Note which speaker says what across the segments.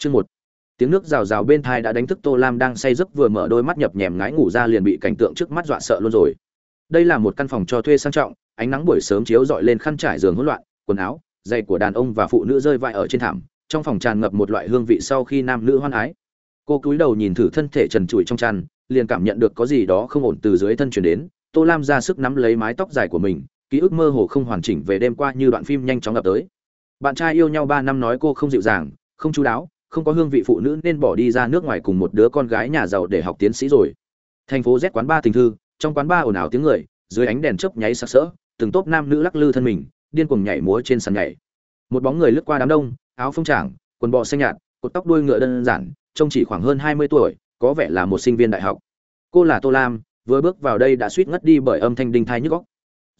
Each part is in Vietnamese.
Speaker 1: chương một. Tiếng nước rào rào bên thai đã đánh thức tô lam đang say giấc vừa mở đôi mắt nhập nhèm ngái ngủ ra liền bị cảnh tượng trước mắt dọa sợ luôn rồi. Đây là một căn phòng cho thuê sang trọng, ánh nắng buổi sớm chiếu rọi lên khăn trải giường hỗn loạn, quần áo, giày của đàn ông và phụ nữ rơi vãi ở trên thảm, trong phòng tràn ngập một loại hương vị sau khi nam nữ hoan ái. Cô cúi đầu nhìn thử thân thể trần trụi trong chăn, liền cảm nhận được có gì đó không ổn từ dưới thân truyền đến, tô lam ra sức nắm lấy mái tóc dài của mình, ký ức mơ hồ không hoàn chỉnh về đêm qua như đoạn phim nhanh chóng ập tới. Bạn trai yêu nhau ba năm nói cô không dịu dàng, không chú đáo không có hương vị phụ nữ nên bỏ đi ra nước ngoài cùng một đứa con gái nhà giàu để học tiến sĩ rồi. Thành phố z quán ba tình thư, trong quán ba ồn ào tiếng người, dưới ánh đèn chớp nháy sặc sỡ, từng tốp nam nữ lắc lư thân mình, điên cuồng nhảy múa trên sàn nhảy. Một bóng người lướt qua đám đông, áo phông tràng quần bò xanh nhạt, cột tóc đuôi ngựa đơn giản, trông chỉ khoảng hơn hai mươi tuổi, có vẻ là một sinh viên đại học. Cô là tô lam, vừa bước vào đây đã suýt ngất đi bởi âm thanh đinh thai nhức góc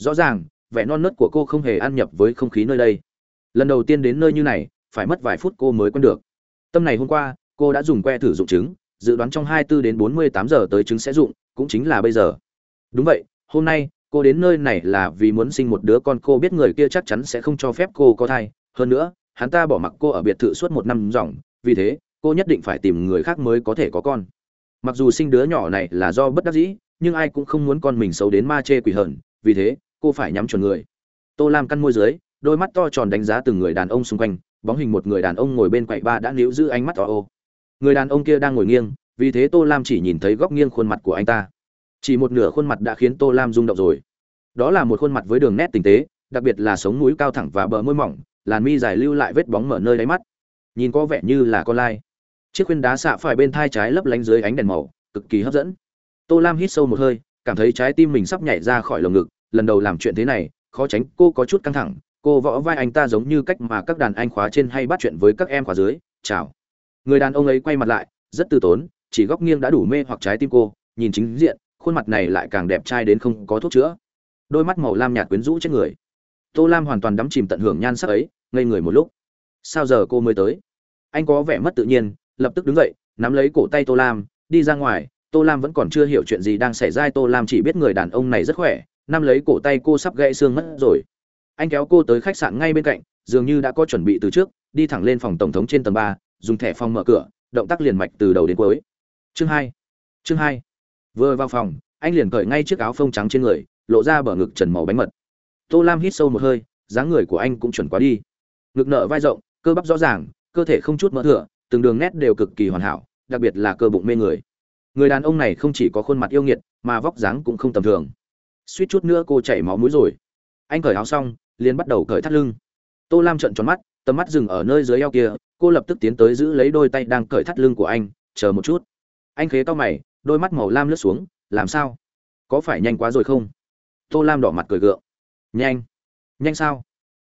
Speaker 1: rõ ràng, vẻ non nớt của cô không hề ăn nhập với không khí nơi đây. Lần đầu tiên đến nơi như này, phải mất vài phút cô mới quen được tâm này hôm qua cô đã dùng que thử dụng trứng dự đoán trong hai 24 đến bốn mươi tám giờ tới trứng sẽ dụng cũng chính là bây giờ. Đúng vậy hôm nay cô đến nơi này là vì muốn sinh một đứa con cô biết người kia chắc chắn sẽ không cho phép cô có thai. Hơn nữa hắn ta bỏ mặc cô ở biệt thự suốt một năm ròng, vì thế cô nhất định phải tìm người khác mới có thể có con. Mặc dù sinh đứa nhỏ này là do bất đắc dĩ nhưng ai cũng không muốn con mình xấu đến ma chê quỷ hờn vì thế cô phải nhắm chuẩn người. Tô lam căn môi dưới đôi mắt to tròn đánh giá từng người đàn ông xung quanh bóng hình một người đàn ông ngồi bên quầy ba đã níu giữ ánh mắt to ô. Người đàn ông kia đang ngồi nghiêng, vì thế tô lam chỉ nhìn thấy góc nghiêng khuôn mặt của anh ta. Chỉ một nửa khuôn mặt đã khiến tô lam rung động rồi. Đó là một khuôn mặt với đường nét tinh tế, đặc biệt là sống mũi cao thẳng và bờ môi mỏng, làn mi dài lưu lại vết bóng mở nơi đáy mắt. Nhìn có vẻ như là con lai. Chiếc khuyên đá xạ phải bên thai trái lấp lánh dưới ánh đèn màu, cực kỳ hấp dẫn. Tô lam hít sâu một hơi, cảm thấy trái tim mình sắp nhảy ra khỏi lồng ngực, lần đầu làm chuyện thế này, khó tránh, cô có chút căng thẳng cô võ vai anh ta giống như cách mà các đàn anh khóa trên hay bắt chuyện với các em khóa dưới. Chào. Người đàn ông ấy quay mặt lại, rất từ tốn, chỉ góc nghiêng đã đủ mê hoặc trái tim cô, nhìn chính diện, khuôn mặt này lại càng đẹp trai đến không có thuốc chữa. Đôi mắt màu lam nhạt quyến rũ chết người. Tô lam hoàn toàn đắm chìm tận hưởng nhan sắc ấy, ngây người một lúc. Sao giờ cô mới tới? Anh có vẻ mất tự nhiên, lập tức đứng dậy, nắm lấy cổ tay tô lam, đi ra ngoài. Tô lam vẫn còn chưa hiểu chuyện gì đang xảy ra. Tô lam chỉ biết người đàn ông này rất khỏe, nắm lấy cổ tay cô sắp gãy xương mất rồi anh kéo cô tới khách sạn ngay bên cạnh, dường như đã có chuẩn bị từ trước, đi thẳng lên phòng tổng thống trên tầng ba, dùng thẻ phòng mở cửa, động tác liền mạch từ đầu đến cuối. Chương hai chương hai. Vừa vào phòng, anh liền cởi ngay chiếc áo phông trắng trên người, lộ ra bờ ngực trần màu bánh mật. Tô lam hít sâu một hơi, dáng người của anh cũng chuẩn quá đi. Ngực nợ vai rộng, cơ bắp rõ ràng, cơ thể không chút mỡ thừa từng đường nét đều cực kỳ hoàn hảo, đặc biệt là cơ bụng mê người. Người đàn ông này không chỉ có khuôn mặt yêu nghiệt, mà vóc dáng cũng không tầm thường. Suýt chút nữa cô chảy máu mũi rồi. Anh cởi áo xong liền bắt đầu cởi thắt lưng. Tô lam trợn tròn mắt, tầm mắt dừng ở nơi dưới eo kia, cô lập tức tiến tới giữ lấy đôi tay đang cởi thắt lưng của anh, chờ một chút. Anh khế to mày, đôi mắt màu lam lướt xuống, làm sao? Có phải nhanh quá rồi không? Tô lam đỏ mặt cười gượng. Nhanh. Nhanh sao?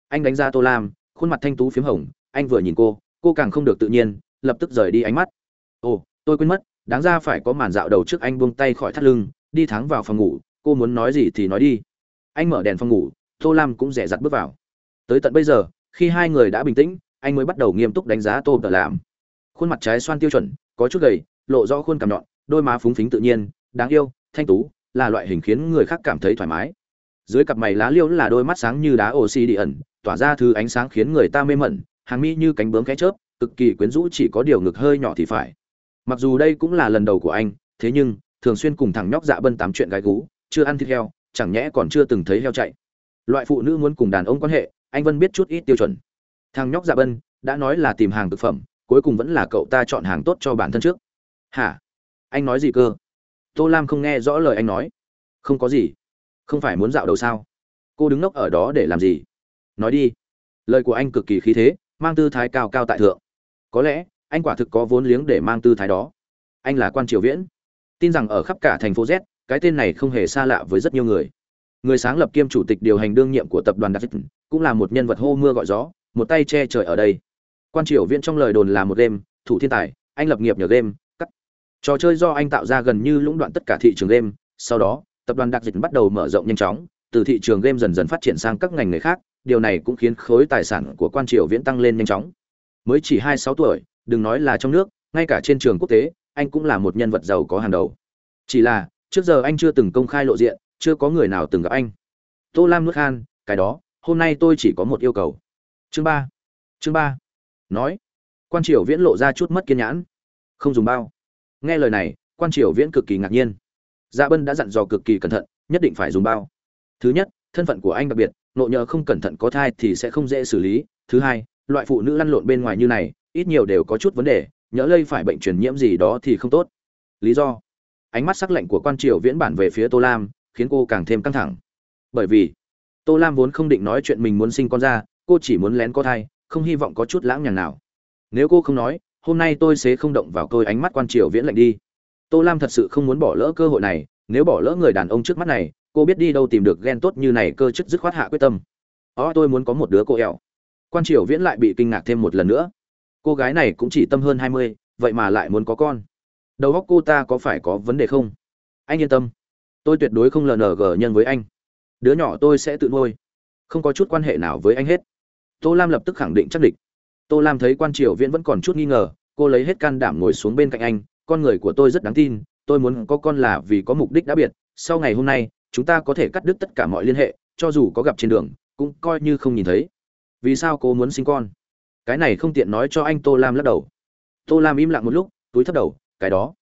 Speaker 1: Anh đánh ra tô lam, khuôn mặt thanh tú p h í m hồng, anh vừa nhìn cô cô càng không được tự nhiên, lập tức rời đi ánh mắt. Ồ, tôi quên mất, đáng ra phải có màn dạo đầu trước anh buông tay khỏi thắt lưng, đi thắng vào phòng ngủ, cô muốn nói gì thì nói đi. Anh mở đèn phòng ngủ tô lam cũng rẻ rặt bước vào. Tới tận bây giờ, khi hai người đã bình tĩnh, anh mới bắt đầu nghiêm túc đánh giá tô tờ làm khuôn mặt trái xoan tiêu chuẩn, có chút gầy, lộ rõ khuôn cằm nhọn, đôi má phúng phính tự nhiên, đáng yêu, thanh tú, là loại hình khiến người khác cảm thấy thoải mái. Dưới cặp mày lá liêu là đôi mắt sáng như đá oxy đi ẩn tỏa ra thứ ánh sáng khiến người ta mê mẩn, hàng mi như cánh bướm cái chớp, cực kỳ quyến rũ chỉ có điều ngực hơi nhỏ thì phải. Mặc dù đây cũng là lần đầu của anh, thế nhưng, thường xuyên cùng thằng nhóc dạ bân tám chuyện gái gú, chưa ăn thịt heo, chẳng nhẽ còn chưa từng thấy heo chạy loại phụ nữ muốn cùng đàn ông quan hệ, anh vân biết chút ít tiêu chuẩn. Thằng nhóc dạ bân đã nói là tìm hàng thực phẩm, cuối cùng vẫn là cậu ta chọn hàng tốt cho bản thân trước. Hả? Anh nói gì cơ? Tô lam không nghe rõ lời anh nói. Không có gì. Không phải muốn dạo đầu sao? Cô đứng ngốc ở đó để làm gì? Nói đi. Lời của anh cực kỳ khí thế, mang tư thái cao cao tại thượng. Có lẽ, anh quả thực có vốn liếng để mang tư thái đó. Anh là quan triều viễn. Tin rằng ở khắp cả thành phố z, cái tên này không hề xa lạ với rất nhiều người người sáng lập kiêm chủ tịch điều hành đương nhiệm của tập đoàn đặc cũng là một nhân vật hô mưa gọi gió, một tay che trời ở đây. Quan triều viễn trong lời đồn là một game, thủ thiên tài, anh lập nghiệp nhờ game, cắt. Trò chơi do anh tạo ra gần như lũng đoạn tất cả thị trường game. Sau đó, tập đoàn đặc dịch bắt đầu mở rộng nhanh chóng, từ thị trường game dần dần phát triển sang các ngành nghề khác. Điều này cũng khiến khối tài sản của quan triều viễn tăng lên nhanh chóng. Mới chỉ hai sáu tuổi, đừng nói là trong nước, ngay cả trên trường quốc tế, anh cũng là một nhân vật giàu có hàng đầu. Chỉ là, trước giờ anh chưa từng công khai lộ diện chưa có người nào từng gặp anh. Tô lam nước khan, cái đó, hôm nay tôi chỉ có một yêu cầu. Chương ba. Chương ba. Nói. Quan triều viễn lộ ra chút mất kiên nhãn không dùng bao. Nghe lời này, quan triều viễn cực kỳ ngạc nhiên. Dạ bân đã dặn dò cực kỳ cẩn thận, nhất định phải dùng bao. Thứ nhất, thân phận của anh đặc biệt nộ nhờ không cẩn thận có thai thì sẽ không dễ xử lý. Thứ hai, loại phụ nữ lăn lộn bên ngoài như này, ít nhiều đều có chút vấn đề, nhỡ lây phải bệnh truyền nhiễm gì đó thì không tốt. Lý do. Ánh mắt sắc lạnh của quan triều viễn bản về phía tô lam khiến cô càng thêm căng thẳng. Bởi vì, tô lam vốn không định nói chuyện mình muốn sinh con ra, cô chỉ muốn lén có thai, không hy vọng có chút lãng nhằng nào. Nếu cô không nói, hôm nay tôi sẽ không động vào tôi ánh mắt quan triều viễn lạnh đi. Tô lam thật sự không muốn bỏ lỡ cơ hội này, nếu bỏ lỡ người đàn ông trước mắt này, cô biết đi đâu tìm được ghen tốt như này cơ chức dứt khoát hạ quyết tâm. Ó, tôi muốn có một đứa cô ẹo. Quan triều viễn lại bị kinh ngạc thêm một lần nữa. Cô gái này cũng chỉ tâm hơn hai mươi, vậy mà lại muốn có con. Đầu óc cô ta có phải có vấn đề không? Anh yên tâm tôi tuyệt đối không lng nhân với anh. Đứa nhỏ tôi sẽ tự nuôi. Không có chút quan hệ nào với anh hết. Tô lam lập tức khẳng định chắc địch. Tô lam thấy quan triều viễn vẫn còn chút nghi ngờ, cô lấy hết can đảm ngồi xuống bên cạnh anh. Con người của tôi rất đáng tin, tôi muốn có con là vì có mục đích đã biệt. Sau ngày hôm nay, chúng ta có thể cắt đứt tất cả mọi liên hệ, cho dù có gặp trên đường, cũng coi như không nhìn thấy. Vì sao cô muốn sinh con? Cái này không tiện nói cho anh tô lam lắc đầu. Tô lam im lặng một lúc, túi thấp đầu, cái đó.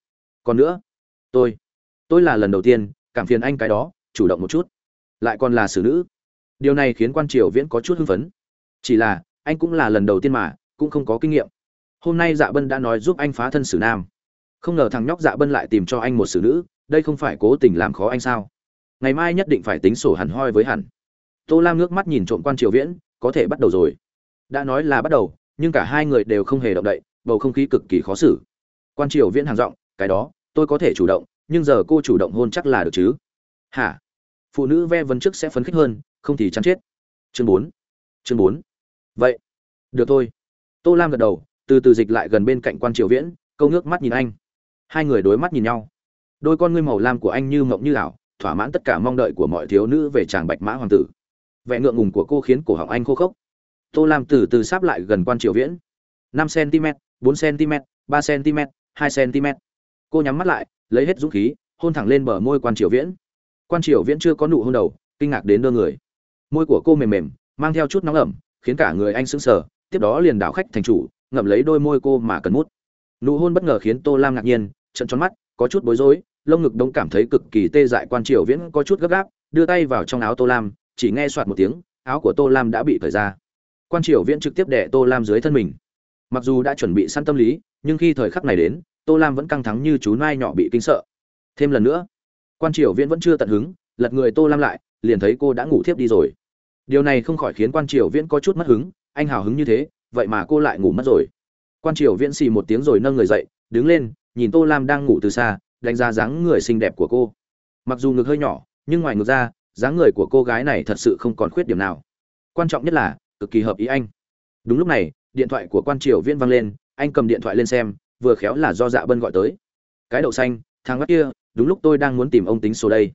Speaker 1: Còn nữa, tôi tôi là lần đầu tiên cảm phiền anh cái đó, chủ động một chút. Lại còn là xử nữ. Điều này khiến quan triều viễn có chút hưng phấn. Chỉ là, anh cũng là lần đầu tiên mà, cũng không có kinh nghiệm. Hôm nay dạ bân đã nói giúp anh phá thân xử nam. Không ngờ thằng nhóc dạ bân lại tìm cho anh một xử nữ, đây không phải cố tình làm khó anh sao? Ngày mai nhất định phải tính sổ hẳn hoi với hẳn. Tô lam ngước mắt nhìn trộm quan triều viễn, có thể bắt đầu rồi. Đã nói là bắt đầu, nhưng cả hai người đều không hề động đậy, bầu không khí cực kỳ khó xử. Quan triều viễn hàng giọng, cái đó, tôi có thể chủ động nhưng giờ cô chủ động hôn chắc là được chứ? Hả? Phụ nữ ve vấn trước sẽ phấn khích hơn, không thì chắn chết. Chương bốn. Chương bốn. Vậy, được thôi. Tô lam gật đầu, từ từ dịch lại gần bên cạnh quan triều viễn, câu ngước mắt nhìn anh. Hai người đối mắt nhìn nhau. Đôi con ngươi màu lam của anh như mộng như ảo, thỏa mãn tất cả mong đợi của mọi thiếu nữ về chàng bạch mã hoàng tử. Vẻ ngượng ngùng của cô khiến cổ họng anh khô khốc. Tô lam từ từ sáp lại gần quan triều viễn. Năm cm bốn cm ba cm hai cm cô nhắm mắt lại lấy hết dũng khí, hôn thẳng lên bờ môi quan triều viễn. Quan triều viễn chưa có nụ hôn đầu, kinh ngạc đến đưa người. Môi của cô mềm mềm, mang theo chút nóng ẩm, khiến cả người anh sững sờ, tiếp đó liền đảo khách thành chủ, ngậm lấy đôi môi cô mà cần mút. Nụ hôn bất ngờ khiến tô lam ngạc nhiên trận tròn mắt, có chút bối rối, lông ngực đông cảm thấy cực kỳ tê dại quan triều viễn có chút gấp gáp, đưa tay vào trong áo tô lam, chỉ nghe soạt một tiếng, áo của tô lam đã bị cởi ra. Quan triều viễn trực tiếp đẻ tô lam dưới thân mình. Mặc dù đã chuẩn bị săn tâm lý, nhưng khi thời khắc này đến tô lam vẫn căng thẳng như chú nai nhỏ bị kinh sợ. Thêm lần nữa, quan triều viễn vẫn chưa tận hứng, lật người tô lam lại, liền thấy cô đã ngủ thiếp đi rồi. Điều này không khỏi khiến quan triều viễn có chút mất hứng, anh hào hứng như thế, vậy mà cô lại ngủ mất rồi. Quan triều viễn xì một tiếng rồi nâng người dậy, đứng lên, nhìn tô lam đang ngủ từ xa, đánh giá dáng người xinh đẹp của cô. Mặc dù ngực hơi nhỏ, nhưng ngoài ngực ra, dáng người của cô gái này thật sự không còn khuyết điểm nào. Quan trọng nhất là, cực kỳ hợp ý anh. Đúng lúc này, điện thoại của quan triều viễn vang lên, anh cầm điện thoại lên xem vừa khéo là do dạ bân gọi tới. Cái đậu xanh thang mắt kia, đúng lúc tôi đang muốn tìm ông tính số đây.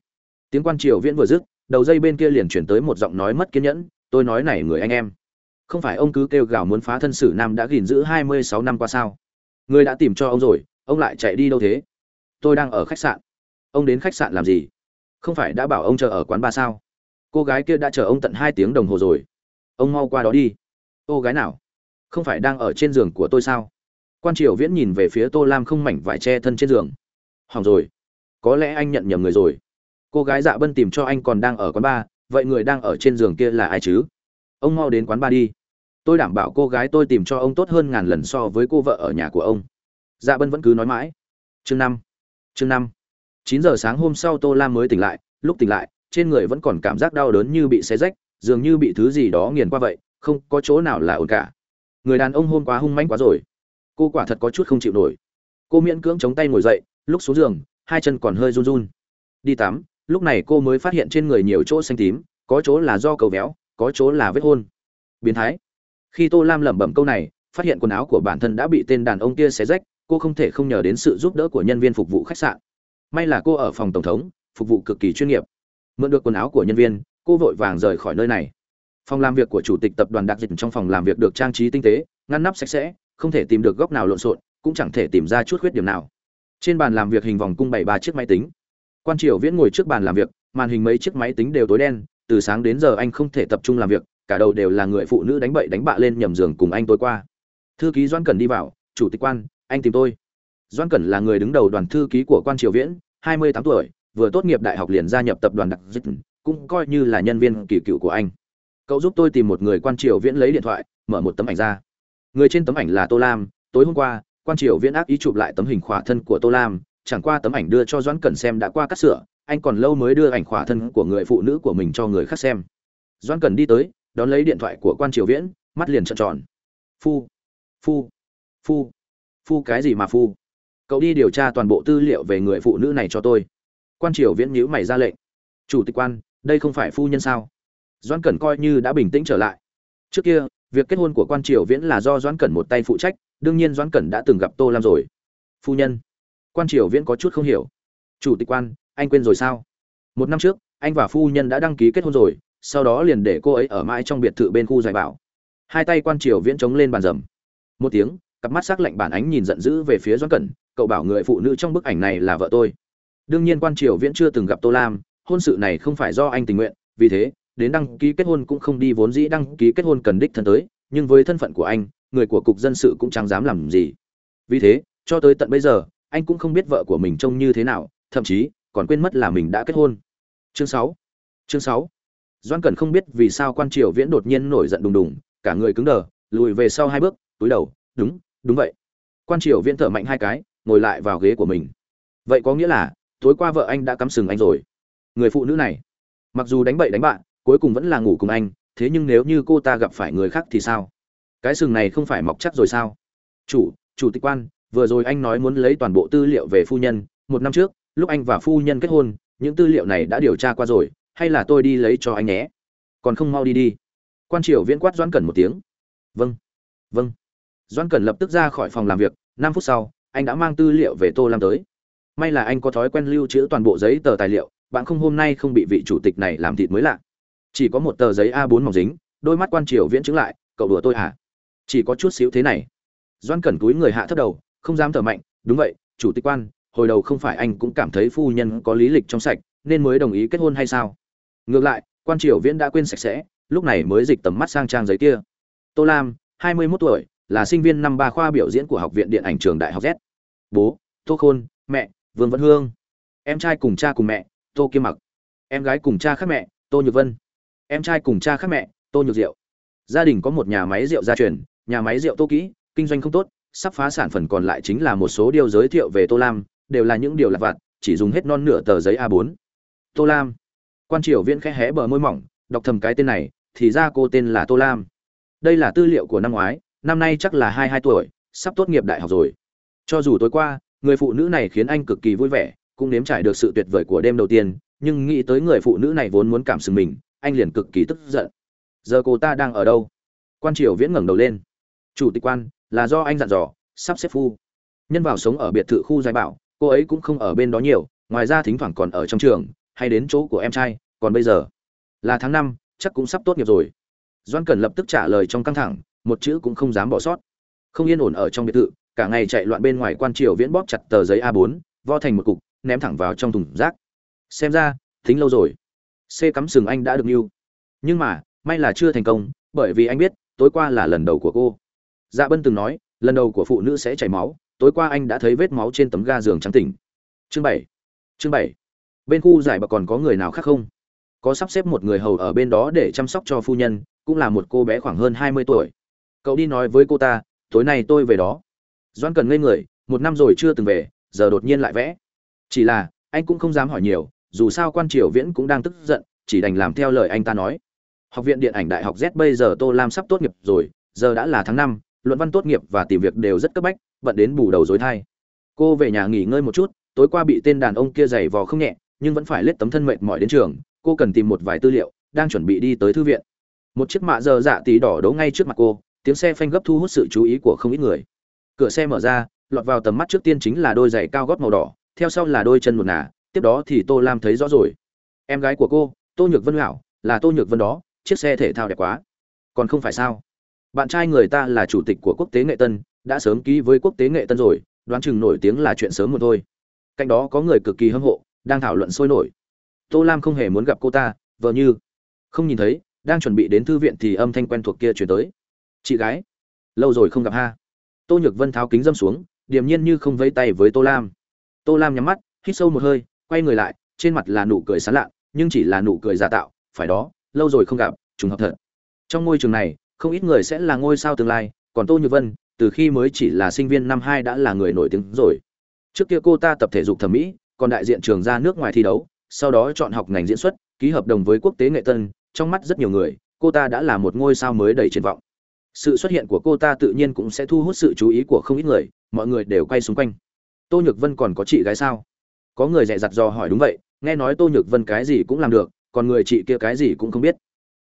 Speaker 1: Tiếng quan triều viễn vừa dứt, đầu dây bên kia liền chuyển tới một giọng nói mất kiên nhẫn, tôi nói này người anh em. Không phải ông cứ kêu gào muốn phá thân sử nam đã gìn giữ hai mươi sáu năm qua sao? Người đã tìm cho ông rồi, ông lại chạy đi đâu thế? Tôi đang ở khách sạn. Ông đến khách sạn làm gì? Không phải đã bảo ông chờ ở quán ba sao? Cô gái kia đã chờ ông tận hai tiếng đồng hồ rồi. Ông mau qua đó đi. Cô gái nào? Không phải đang ở trên giường của tôi sao? Quan triều viễn nhìn về phía tô lam không mảnh vải che thân trên giường. Hỏng rồi. Có lẽ anh nhận nhầm người rồi. Cô gái dạ bân tìm cho anh còn đang ở quán ba vậy người đang ở trên giường kia là ai chứ? Ông mau đến quán ba đi. Tôi đảm bảo cô gái tôi tìm cho ông tốt hơn ngàn lần so với cô vợ ở nhà của ông. Dạ bân vẫn cứ nói mãi. Chương năm. Chương năm. Chín giờ sáng hôm sau tô lam mới tỉnh lại. Lúc tỉnh lại, trên người vẫn còn cảm giác đau đớn như bị xé rách, dường như bị thứ gì đó nghiền qua vậy, không có chỗ nào là ổn cả. Người đàn ông hôm quá hung mãnh quá rồi cô quả thật có chút không chịu nổi. Cô miễn cưỡng chống tay ngồi dậy, lúc xuống giường, hai chân còn hơi run run. Đi tắm, lúc này cô mới phát hiện trên người nhiều chỗ xanh tím, có chỗ là do cầu véo, có chỗ là vết hôn. Biến thái. Khi tô lam lẩm bẩm câu này, phát hiện quần áo của bản thân đã bị tên đàn ông kia xé rách, cô không thể không nhờ đến sự giúp đỡ của nhân viên phục vụ khách sạn. May là cô ở phòng tổng thống, phục vụ cực kỳ chuyên nghiệp. Mượn được quần áo của nhân viên, cô vội vàng rời khỏi nơi này. Phòng làm việc của chủ tịch tập đoàn đặc dịch trong phòng làm việc được trang trí tinh tế, ngăn nắp sạch sẽ không thể tìm được góc nào lộn xộn, cũng chẳng thể tìm ra chút khuyết điểm nào. Trên bàn làm việc hình vòng cung bày ba chiếc máy tính. Quan triều viễn ngồi trước bàn làm việc, màn hình mấy chiếc máy tính đều tối đen, từ sáng đến giờ anh không thể tập trung làm việc, cả đầu đều là người phụ nữ đánh bậy đánh bạ lên nhầm giường cùng anh tối qua. Thư ký doãn cẩn đi vào, chủ tịch quan, anh tìm tôi. Doãn cẩn là người đứng đầu đoàn thư ký của quan triều viễn, hai mươi tám tuổi, vừa tốt nghiệp đại học liền gia nhập tập đoàn đặc dịch, cũng coi như là nhân viên kỳ cựu của anh. Cậu giúp tôi tìm một người. Quan triều viễn lấy điện thoại, mở một tấm ảnh ra người trên tấm ảnh là tô lam. Tối hôm qua, quan triều viễn ác ý chụp lại tấm hình khỏa thân của tô lam. Chẳng qua tấm ảnh đưa cho doãn cẩn xem đã qua cắt sửa, anh còn lâu mới đưa ảnh khỏa thân của người phụ nữ của mình cho người khác xem. Doãn cẩn đi tới, đón lấy điện thoại của quan triều viễn, mắt liền trợn tròn. Phu phu phu phu cái gì mà phu? Cậu đi điều tra toàn bộ tư liệu về người phụ nữ này cho tôi. Quan triều viễn nhíu mày ra lệnh. Chủ tịch quan, đây không phải phu nhân sao? Doãn cẩn coi như đã bình tĩnh trở lại. Trước kia việc kết hôn của quan triều viễn là do doãn cẩn một tay phụ trách, đương nhiên doãn cẩn đã từng gặp tô lam rồi. Phu nhân, quan triều viễn có chút không hiểu. Chủ tịch quan, anh quên rồi sao? Một năm trước, anh và phu nhân đã đăng ký kết hôn rồi, sau đó liền để cô ấy ở mãi trong biệt thự bên khu giải bảo. Hai tay quan triều viễn chống lên bàn rầm. Một tiếng, cặp mắt sắc lạnh bản ánh nhìn giận dữ về phía doãn cẩn, cậu bảo người phụ nữ trong bức ảnh này là vợ tôi. Đương nhiên quan triều viễn chưa từng gặp tô lam, hôn sự này không phải do anh tình nguyện, vì thế đến đăng ký kết hôn cũng không đi vốn dĩ đăng ký kết hôn cần đích thân tới, nhưng với thân phận của anh, người của cục dân sự cũng chẳng dám làm gì. Vì thế, cho tới tận bây giờ, anh cũng không biết vợ của mình trông như thế nào, thậm chí còn quên mất là mình đã kết hôn. Chương sáu. Chương sáu. Doan cẩn không biết vì sao quan triều viễn đột nhiên nổi giận đùng đùng, cả người cứng đờ, lùi về sau hai bước, túi đầu, đúng đúng vậy. Quan triều viễn thở mạnh hai cái, ngồi lại vào ghế của mình. Vậy có nghĩa là, tối qua vợ anh đã cắm sừng anh rồi. Người phụ nữ này, mặc dù đánh bậy đánh bạn cuối cùng vẫn là ngủ cùng anh, thế nhưng nếu như cô ta gặp phải người khác thì sao? Cái sừng này không phải mọc chắc rồi sao? Chủ chủ tịch quan, vừa rồi anh nói muốn lấy toàn bộ tư liệu về phu nhân, một năm trước, lúc anh và phu nhân kết hôn, những tư liệu này đã điều tra qua rồi, hay là tôi đi lấy cho anh nhé? Còn không mau đi đi. Quan triều viễn quát doãn cẩn một tiếng. Vâng vâng. Doãn cẩn lập tức ra khỏi phòng làm việc, năm phút sau, anh đã mang tư liệu về tô lam tới. May là anh có thói quen lưu trữ toàn bộ giấy tờ tài liệu, bạn không hôm nay không bị vị chủ tịch này làm thịt mới lạ chỉ có một tờ giấy a 4 mỏng dính, đôi mắt quan triều viễn chứng lại, cậu đùa tôi hả chỉ có chút xíu thế này. Doan cẩn túi người hạ thấp đầu, không dám thở mạnh, đúng vậy, chủ tịch quan, hồi đầu không phải anh cũng cảm thấy phu nhân có lý lịch trong sạch, nên mới đồng ý kết hôn hay sao? Ngược lại, quan triều viễn đã quên sạch sẽ, lúc này mới dịch tầm mắt sang trang giấy kia. Tô lam, hai mươi 21 tuổi, là sinh viên năm ba khoa biểu diễn của học viện điện ảnh trường đại học z. Bố, tô khôn, mẹ, vương văn hương. Em trai cùng cha cùng mẹ, tô kim mặc. Em gái cùng cha khác mẹ, tô nhược vân em trai cùng cha khác mẹ, tô nhược rượu. gia đình có một nhà máy rượu gia truyền, nhà máy rượu tô kỹ, kinh doanh không tốt, sắp phá sản phần còn lại chính là một số điều giới thiệu về tô lam, đều là những điều lặt vặt, chỉ dùng hết non nửa tờ giấy a 4 tô lam. Quan triều viễn khẽ hé bờ môi mỏng, đọc thầm cái tên này, thì ra cô tên là tô lam. Đây là tư liệu của năm ngoái, năm nay chắc là hai hai tuổi, sắp tốt nghiệp đại học rồi. Cho dù tối qua, người phụ nữ này khiến anh cực kỳ vui vẻ, cũng nếm trải được sự tuyệt vời của đêm đầu tiên, nhưng nghĩ tới người phụ nữ này vốn muốn cảm xử mình anh liền cực kỳ tức giận. Giờ cô ta đang ở đâu? Quan triều viễn ngẩng đầu lên. Chủ tịch quan, là do anh dặn dò, sắp xếp phu. Nhân vào sống ở biệt thự khu giải bảo, cô ấy cũng không ở bên đó nhiều, ngoài ra thỉnh thoảng còn ở trong trường, hay đến chỗ của em trai, còn bây giờ là tháng năm, chắc cũng sắp tốt nghiệp rồi. Doan cần lập tức trả lời trong căng thẳng, một chữ cũng không dám bỏ sót. Không yên ổn ở trong biệt thự, cả ngày chạy loạn bên ngoài quan triều viễn bóp chặt tờ giấy a 4 vo thành một cục, ném thẳng vào trong thùng rác. Xem ra, tính lâu rồi c cắm sừng anh đã được mưu. Nhưng mà, may là chưa thành công, bởi vì anh biết, tối qua là lần đầu của cô. Dạ bân từng nói, lần đầu của phụ nữ sẽ chảy máu, tối qua anh đã thấy vết máu trên tấm ga giường trắng tỉnh. Chương bảy. Chương bảy. Bên khu giải bạc còn có người nào khác không? Có sắp xếp một người hầu ở bên đó để chăm sóc cho phu nhân, cũng là một cô bé khoảng hơn hai mươi tuổi. Cậu đi nói với cô ta, tối nay tôi về đó. Doãn cần ngây người, một năm rồi chưa từng về, giờ đột nhiên lại vẽ. Chỉ là, anh cũng không dám hỏi nhiều dù sao quan triều viễn cũng đang tức giận, chỉ đành làm theo lời anh ta nói. Học viện điện ảnh đại học z bây giờ tô lam sắp tốt nghiệp rồi, giờ đã là tháng năm, luận văn tốt nghiệp và tìm việc đều rất cấp bách, bận đến bù đầu dối thai. Cô về nhà nghỉ ngơi một chút, tối qua bị tên đàn ông kia giày vò không nhẹ, nhưng vẫn phải lết tấm thân mệt mỏi đến trường, cô cần tìm một vài tư liệu, đang chuẩn bị đi tới thư viện. Một chiếc mạ giờ dạ tí đỏ đấu ngay trước mặt cô, tiếng xe phanh gấp thu hút sự chú ý của không ít người. Cửa xe mở ra, lọt vào tầm mắt trước tiên chính là đôi giày cao gót màu đỏ, theo sau là đôi chân một nà tiếp đó thì tô lam thấy rõ rồi. Em gái của cô, tô nhược vân hảo, là tô nhược vân đó, chiếc xe thể thao đẹp quá. Còn không phải sao? Bạn trai người ta là chủ tịch của quốc tế nghệ tân, đã sớm ký với quốc tế nghệ tân rồi, đoán chừng nổi tiếng là chuyện sớm một thôi. Cạnh đó có người cực kỳ hâm mộ, đang thảo luận sôi nổi. Tô lam không hề muốn gặp cô ta vợ như. Không nhìn thấy, đang chuẩn bị đến thư viện thì âm thanh quen thuộc kia chuyển tới. Chị gái, lâu rồi không gặp ha. Tô nhược vân tháo kính dâm xuống, điềm nhiên như không vẫy tay với tô lam. Tô lam nhắm mắt, hít sâu một hơi quay người lại, trên mặt là nụ cười sán lạ nhưng chỉ là nụ cười giả tạo, phải đó, lâu rồi không gặp, trùng hợp thật. Trong ngôi trường này, không ít người sẽ là ngôi sao tương lai, còn tô Như vân, từ khi mới chỉ là sinh viên năm hai đã là người nổi tiếng rồi. Trước kia cô ta tập thể dục thẩm mỹ, còn đại diện trường ra nước ngoài thi đấu, sau đó chọn học ngành diễn xuất, ký hợp đồng với quốc tế nghệ tân, trong mắt rất nhiều người, cô ta đã là một ngôi sao mới đầy triển vọng. Sự xuất hiện của cô ta tự nhiên cũng sẽ thu hút sự chú ý của không ít người, mọi người đều quay xung quanh. Tô nhược vân còn có chị gái sao? Có người dè dặt dò hỏi đúng vậy, nghe nói tô nhược vân cái gì cũng làm được, còn người chị kia cái gì cũng không biết.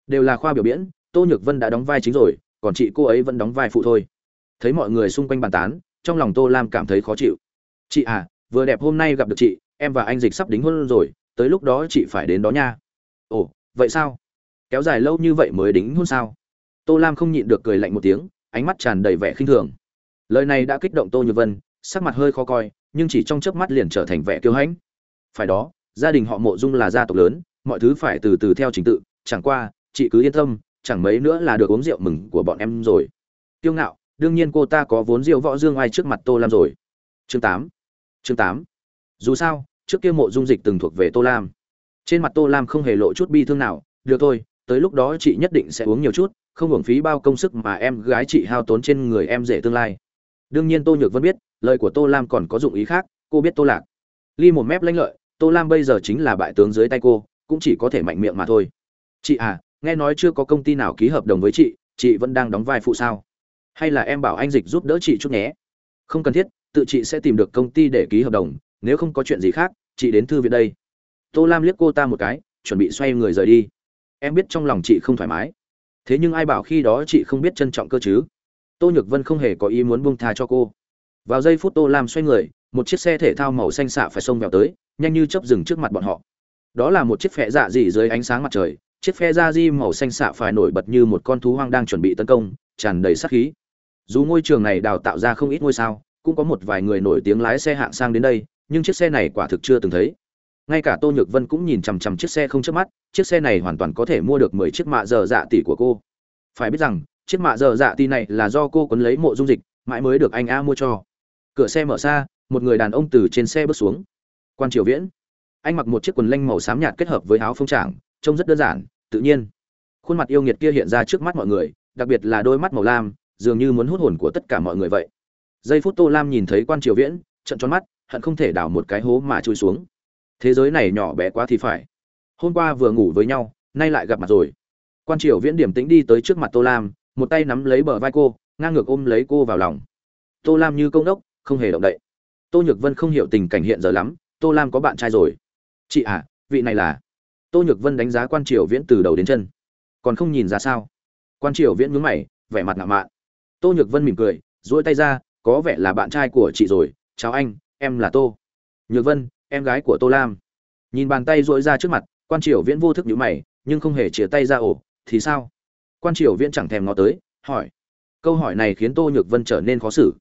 Speaker 1: Đều là khoa biểu diễn tô nhược vân đã đóng vai chính rồi, còn chị cô ấy vẫn đóng vai phụ thôi. Thấy mọi người xung quanh bàn tán, trong lòng tô lam cảm thấy khó chịu. Chị à vừa đẹp hôm nay gặp được chị, em và anh dịch sắp đính hôn rồi, tới lúc đó chị phải đến đó nha. Ồ, vậy sao? Kéo dài lâu như vậy mới đính hôn sao? Tô lam không nhịn được cười lạnh một tiếng, ánh mắt tràn đầy vẻ khinh thường. Lời này đã kích động tô nhược vân, sắc mặt hơi khó coi nhưng chỉ trong chớp mắt liền trở thành vẻ kiêu hãnh. Phải đó, gia đình họ mộ dung là gia tộc lớn, mọi thứ phải từ từ theo trình tự, chẳng qua, chị cứ yên tâm, chẳng mấy nữa là được uống rượu mừng của bọn em rồi. Kiêu ngạo, đương nhiên cô ta có vốn rượu võ dương ai trước mặt tô lam rồi. Chương tám chương tám. Dù sao, trước kia mộ dung dịch từng thuộc về tô lam. Trên mặt tô lam không hề lộ chút bi thương nào, được thôi, tới lúc đó chị nhất định sẽ uống nhiều chút, không hưởng phí bao công sức mà em gái chị hao tốn trên người em rể tương lai. Đương nhiên tô nhược vân biết lời của tô lam còn có dụng ý khác, cô biết tô lạc. Ly một mép lãnh lợi, tô lam bây giờ chính là bại tướng dưới tay cô, cũng chỉ có thể mạnh miệng mà thôi. Chị à nghe nói chưa có công ty nào ký hợp đồng với chị chị vẫn đang đóng vai phụ sao? Hay là em bảo anh dịch giúp đỡ chị chút nhé? Không cần thiết, tự chị sẽ tìm được công ty để ký hợp đồng, nếu không có chuyện gì khác, chị đến thư viện đây. Tô lam liếc cô ta một cái, chuẩn bị xoay người rời đi. Em biết trong lòng chị không thoải mái. Thế nhưng ai bảo khi đó chị không biết trân trọng cơ chứ? Tô nhược vân không hề có ý muốn buông tha cho cô vào giây phút tô lam xoay người, một chiếc xe thể thao màu xanh xạ phải xông vào tới, nhanh như chớp dừng trước mặt bọn họ. Đó là một chiếc phe dạ dị dưới ánh sáng mặt trời, chiếc phe dạ da di màu xanh xạ phải nổi bật như một con thú hoang đang chuẩn bị tấn công, tràn đầy sát khí. Dù ngôi trường này đào tạo ra không ít ngôi sao, cũng có một vài người nổi tiếng lái xe hạng sang đến đây, nhưng chiếc xe này quả thực chưa từng thấy. Ngay cả tô nhược vân cũng nhìn chằm chằm chiếc xe không chớp mắt, chiếc xe này hoàn toàn có thể mua được mười chiếc mạ dở dạ tỷ của cô. Phải biết rằng, chiếc mạ dở dạ tỷ này là do cô quấn lấy mộ dung dịch, mãi mới được anh a mua cho cửa xe mở ra, một người đàn ông từ trên xe bước xuống. Quan triều viễn. Anh mặc một chiếc quần lanh màu xám nhạt kết hợp với áo phông trảng trông rất đơn giản tự nhiên. Khuôn mặt yêu nghiệt kia hiện ra trước mắt mọi người đặc biệt là đôi mắt màu lam dường như muốn hút hồn của tất cả mọi người vậy. Giây phút tô lam nhìn thấy quan triều viễn trận tròn mắt hận không thể đào một cái hố mà chui xuống. Thế giới này nhỏ bé quá thì phải. Hôm qua vừa ngủ với nhau nay lại gặp mặt rồi. Quan triều viễn điểm tĩnh đi tới trước mặt tô lam một tay nắm lấy bờ vai cô ngang ngược ôm lấy cô vào lòng. Tô lam như công đốc không hề động đậy. Tô nhược vân không hiểu tình cảnh hiện giờ lắm, tô lam có bạn trai rồi. Chị à vị này là? Tô nhược vân đánh giá quan triều viễn từ đầu đến chân. Còn không nhìn ra sao? Quan triều viễn nhướng mày, vẻ mặt ngạo mạn. Tô nhược vân mỉm cười, duỗi tay ra, có vẻ là bạn trai của chị rồi. Chào anh, em là tô. Nhược vân, em gái của tô lam. Nhìn bàn tay duỗi ra trước mặt, quan triều viễn vô thức nhíu mày, nhưng không hề chia tay ra ổ thì sao? Quan triều viễn chẳng thèm ngó tới, hỏi. Câu hỏi này khiến tô nhược vân trở nên khó xử.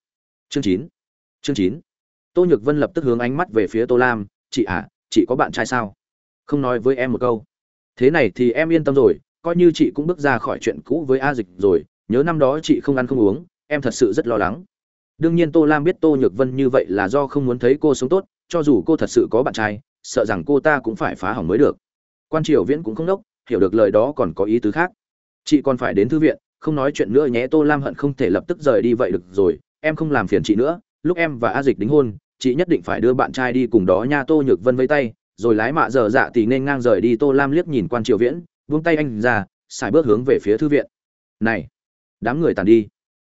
Speaker 1: Chương chín chương chín. Tô nhược vân lập tức hướng ánh mắt về phía tô lam, chị à chị có bạn trai sao? Không nói với em một câu. Thế này thì em yên tâm rồi, coi như chị cũng bước ra khỏi chuyện cũ với a dịch rồi, nhớ năm đó chị không ăn không uống, em thật sự rất lo lắng. Đương nhiên tô lam biết tô nhược vân như vậy là do không muốn thấy cô sống tốt, cho dù cô thật sự có bạn trai, sợ rằng cô ta cũng phải phá hỏng mới được. Quan triều viễn cũng không đốc, hiểu được lời đó còn có ý tứ khác. Chị còn phải đến thư viện, không nói chuyện nữa nhé, tô lam hận không thể lập tức rời đi vậy được rồi, em không làm phiền chị nữa lúc em và a dịch đính hôn, chị nhất định phải đưa bạn trai đi cùng đó nha tô nhược vân với tay, rồi lái mạ dở dạ thì nên ngang rời đi tô lam liếc nhìn quan triều viễn, buông tay anh ra, xài bước hướng về phía thư viện. Này, đám người tàn đi.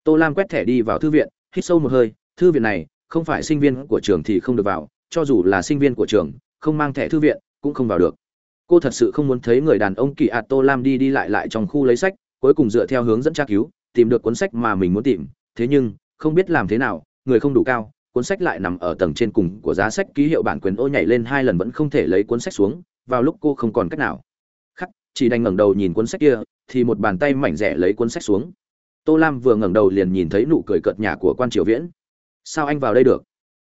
Speaker 1: Tô lam quét thẻ đi vào thư viện, hít sâu một hơi, thư viện này, không phải sinh viên của trường thì không được vào, cho dù là sinh viên của trường, không mang thẻ thư viện, cũng không vào được. Cô thật sự không muốn thấy người đàn ông kỳ ạt tô lam đi đi lại lại trong khu lấy sách, cuối cùng dựa theo hướng dẫn tra cứu, tìm được cuốn sách mà mình muốn tìm, thế nhưng, không biết làm thế nào người không đủ cao, cuốn sách lại nằm ở tầng trên cùng của giá sách ký hiệu bản quyền ô nhảy lên hai lần vẫn không thể lấy cuốn sách xuống, vào lúc cô không còn cách nào. Khắc, chỉ đành ngẩng đầu nhìn cuốn sách kia, thì một bàn tay mảnh rẻ lấy cuốn sách xuống. Tô lam vừa ngẩng đầu liền nhìn thấy nụ cười cợt nhà của quan triều viễn. Sao anh vào đây được?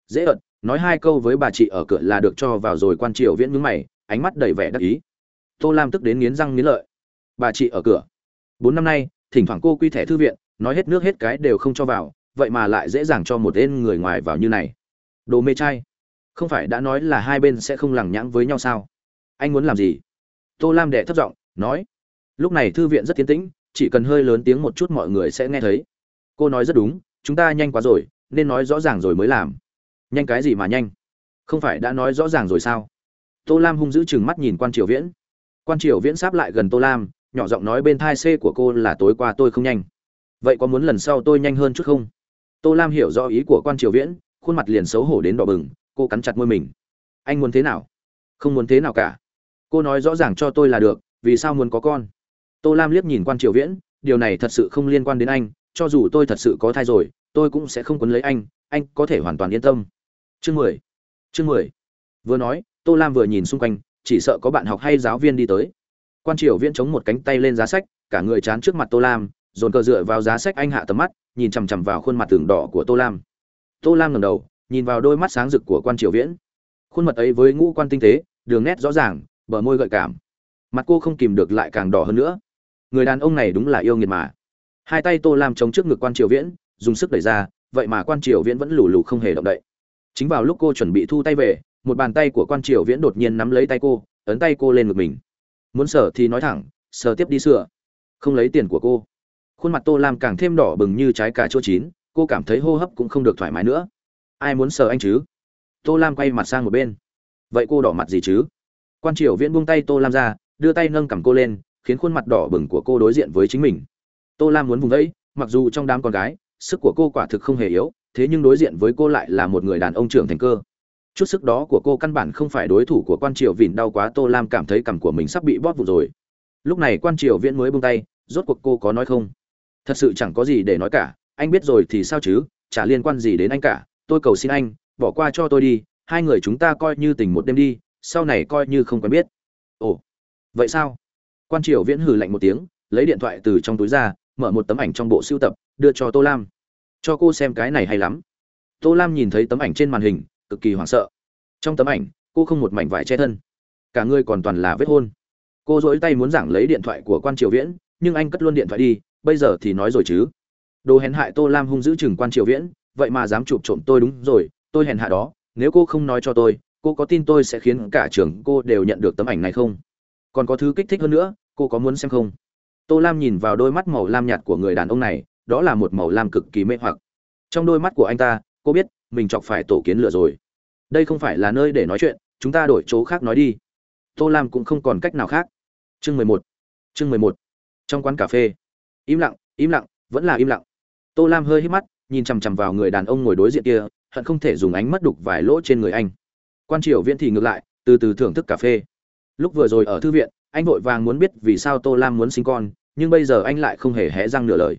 Speaker 1: Dễ ợt, nói hai câu với bà chị ở cửa là được cho vào rồi quan triều viễn nhướng mày, ánh mắt đầy vẻ đắc ý. Tô lam tức đến nghiến răng nghiến lợi. Bà chị ở cửa. Bốn năm nay, thỉnh thoảng cô quy thẻ thư viện, nói hết nước hết cái đều không cho vào vậy mà lại dễ dàng cho một tên người ngoài vào như này. Đồ mê trai. Không phải đã nói là hai bên sẽ không lằng nhãng với nhau sao? Anh muốn làm gì? Tô lam đệ thấp giọng, nói. Lúc này thư viện rất tiến tĩnh, chỉ cần hơi lớn tiếng một chút mọi người sẽ nghe thấy. Cô nói rất đúng, chúng ta nhanh quá rồi, nên nói rõ ràng rồi mới làm. Nhanh cái gì mà nhanh? Không phải đã nói rõ ràng rồi sao? Tô lam hung dữ chừng mắt nhìn quan triều viễn. Quan triều viễn sáp lại gần tô lam, nhỏ giọng nói bên thai c của cô là tối qua tôi không nhanh. Vậy có muốn lần sau tôi nhanh hơn chút không? Tô lam hiểu rõ ý của quan triều viễn, khuôn mặt liền xấu hổ đến đỏ bừng, cô cắn chặt môi mình. Anh muốn thế nào? Không muốn thế nào cả. Cô nói rõ ràng cho tôi là được, vì sao muốn có con? Tô lam liếc nhìn quan triều viễn, điều này thật sự không liên quan đến anh, cho dù tôi thật sự có thai rồi, tôi cũng sẽ không quấn lấy anh anh có thể hoàn toàn yên tâm. Chương mười. Chương mười. Vừa nói, tô lam vừa nhìn xung quanh, chỉ sợ có bạn học hay giáo viên đi tới. Quan triều viễn chống một cánh tay lên giá sách, cả người chán trước mặt tô lam dồn cờ dựa vào giá sách anh hạ tầm mắt, nhìn chằm chằm vào khuôn mặt tường đỏ của tô lam. Tô lam ngầm đầu, nhìn vào đôi mắt sáng rực của quan triều viễn. Khuôn mặt ấy với ngũ quan tinh tế, đường nét rõ ràng, bờ môi gợi cảm. Mặt cô không kìm được lại càng đỏ hơn nữa. Người đàn ông này đúng là yêu nghiệt mà. Hai tay tô lam chống trước ngực quan triều viễn, dùng sức đẩy ra, vậy mà quan triều viễn vẫn lù lù không hề động đậy. Chính vào lúc cô chuẩn bị thu tay về, một bàn tay của quan triều viễn đột nhiên nắm lấy tay cô, ấn tay cô lên ngực mình. Muốn sờ thì nói thẳng, sờ tiếp đi sửa. Không lấy tiền của cô khuôn mặt tô lam càng thêm đỏ bừng như trái cà chua chín, cô cảm thấy hô hấp cũng không được thoải mái nữa. Ai muốn sờ anh chứ? Tô lam quay mặt sang một bên. Vậy cô đỏ mặt gì chứ? Quan triều viễn buông tay tô lam ra, đưa tay nâng cầm cô lên, khiến khuôn mặt đỏ bừng của cô đối diện với chính mình. Tô lam muốn vùng vẫy, mặc dù trong đám con gái, sức của cô quả thực không hề yếu, thế nhưng đối diện với cô lại là một người đàn ông trưởng thành cơ. Chút sức đó của cô căn bản không phải đối thủ của quan triều vìn đau quá, tô lam cảm thấy cằm của mình sắp bị bóp vụ rồi. Lúc này quan triều viễn mới buông tay, rốt cuộc cô có nói không? Thật sự chẳng có gì để nói cả, anh biết rồi thì sao chứ, chả liên quan gì đến anh cả, tôi cầu xin anh, bỏ qua cho tôi đi, hai người chúng ta coi như tình một đêm đi, sau này coi như không quen biết. Ồ, vậy sao? Quan triều viễn hừ lạnh một tiếng, lấy điện thoại từ trong túi ra, mở một tấm ảnh trong bộ sưu tập, đưa cho tô lam. Cho cô xem cái này hay lắm. Tô lam nhìn thấy tấm ảnh trên màn hình, cực kỳ hoảng sợ. Trong tấm ảnh, cô không một mảnh vải che thân. Cả người còn toàn là vết hôn. Cô dỗi tay muốn giảng lấy điện thoại của quan triều viễn, nhưng anh cất luôn điện thoại đi bây giờ thì nói rồi chứ. Đồ hèn hại tô lam hung giữ chừng quan triều viễn, vậy mà dám chụp trộm tôi đúng rồi, tôi hèn hạ đó, nếu cô không nói cho tôi, cô có tin tôi sẽ khiến cả trường cô đều nhận được tấm ảnh này không? Còn có thứ kích thích hơn nữa, cô có muốn xem không? Tô lam nhìn vào đôi mắt màu lam nhạt của người đàn ông này, đó là một màu lam cực kỳ mê hoặc. Trong đôi mắt của anh ta, cô biết, mình chọc phải tổ kiến lửa rồi. Đây không phải là nơi để nói chuyện, chúng ta đổi chỗ khác nói đi. Tô lam cũng không còn cách nào khác. Chương mười một, chương mười một. Trong quán cà phê im lặng im lặng, vẫn là im lặng. Tô lam hơi hít mắt, nhìn chằm chằm vào người đàn ông ngồi đối diện kia, hận không thể dùng ánh mắt đục vài lỗ trên người anh. Quan triều viễn thì ngược lại, từ từ thưởng thức cà phê. Lúc vừa rồi ở thư viện, anh vội vàng muốn biết vì sao tô lam muốn sinh con, nhưng bây giờ anh lại không hề hé răng nửa lời.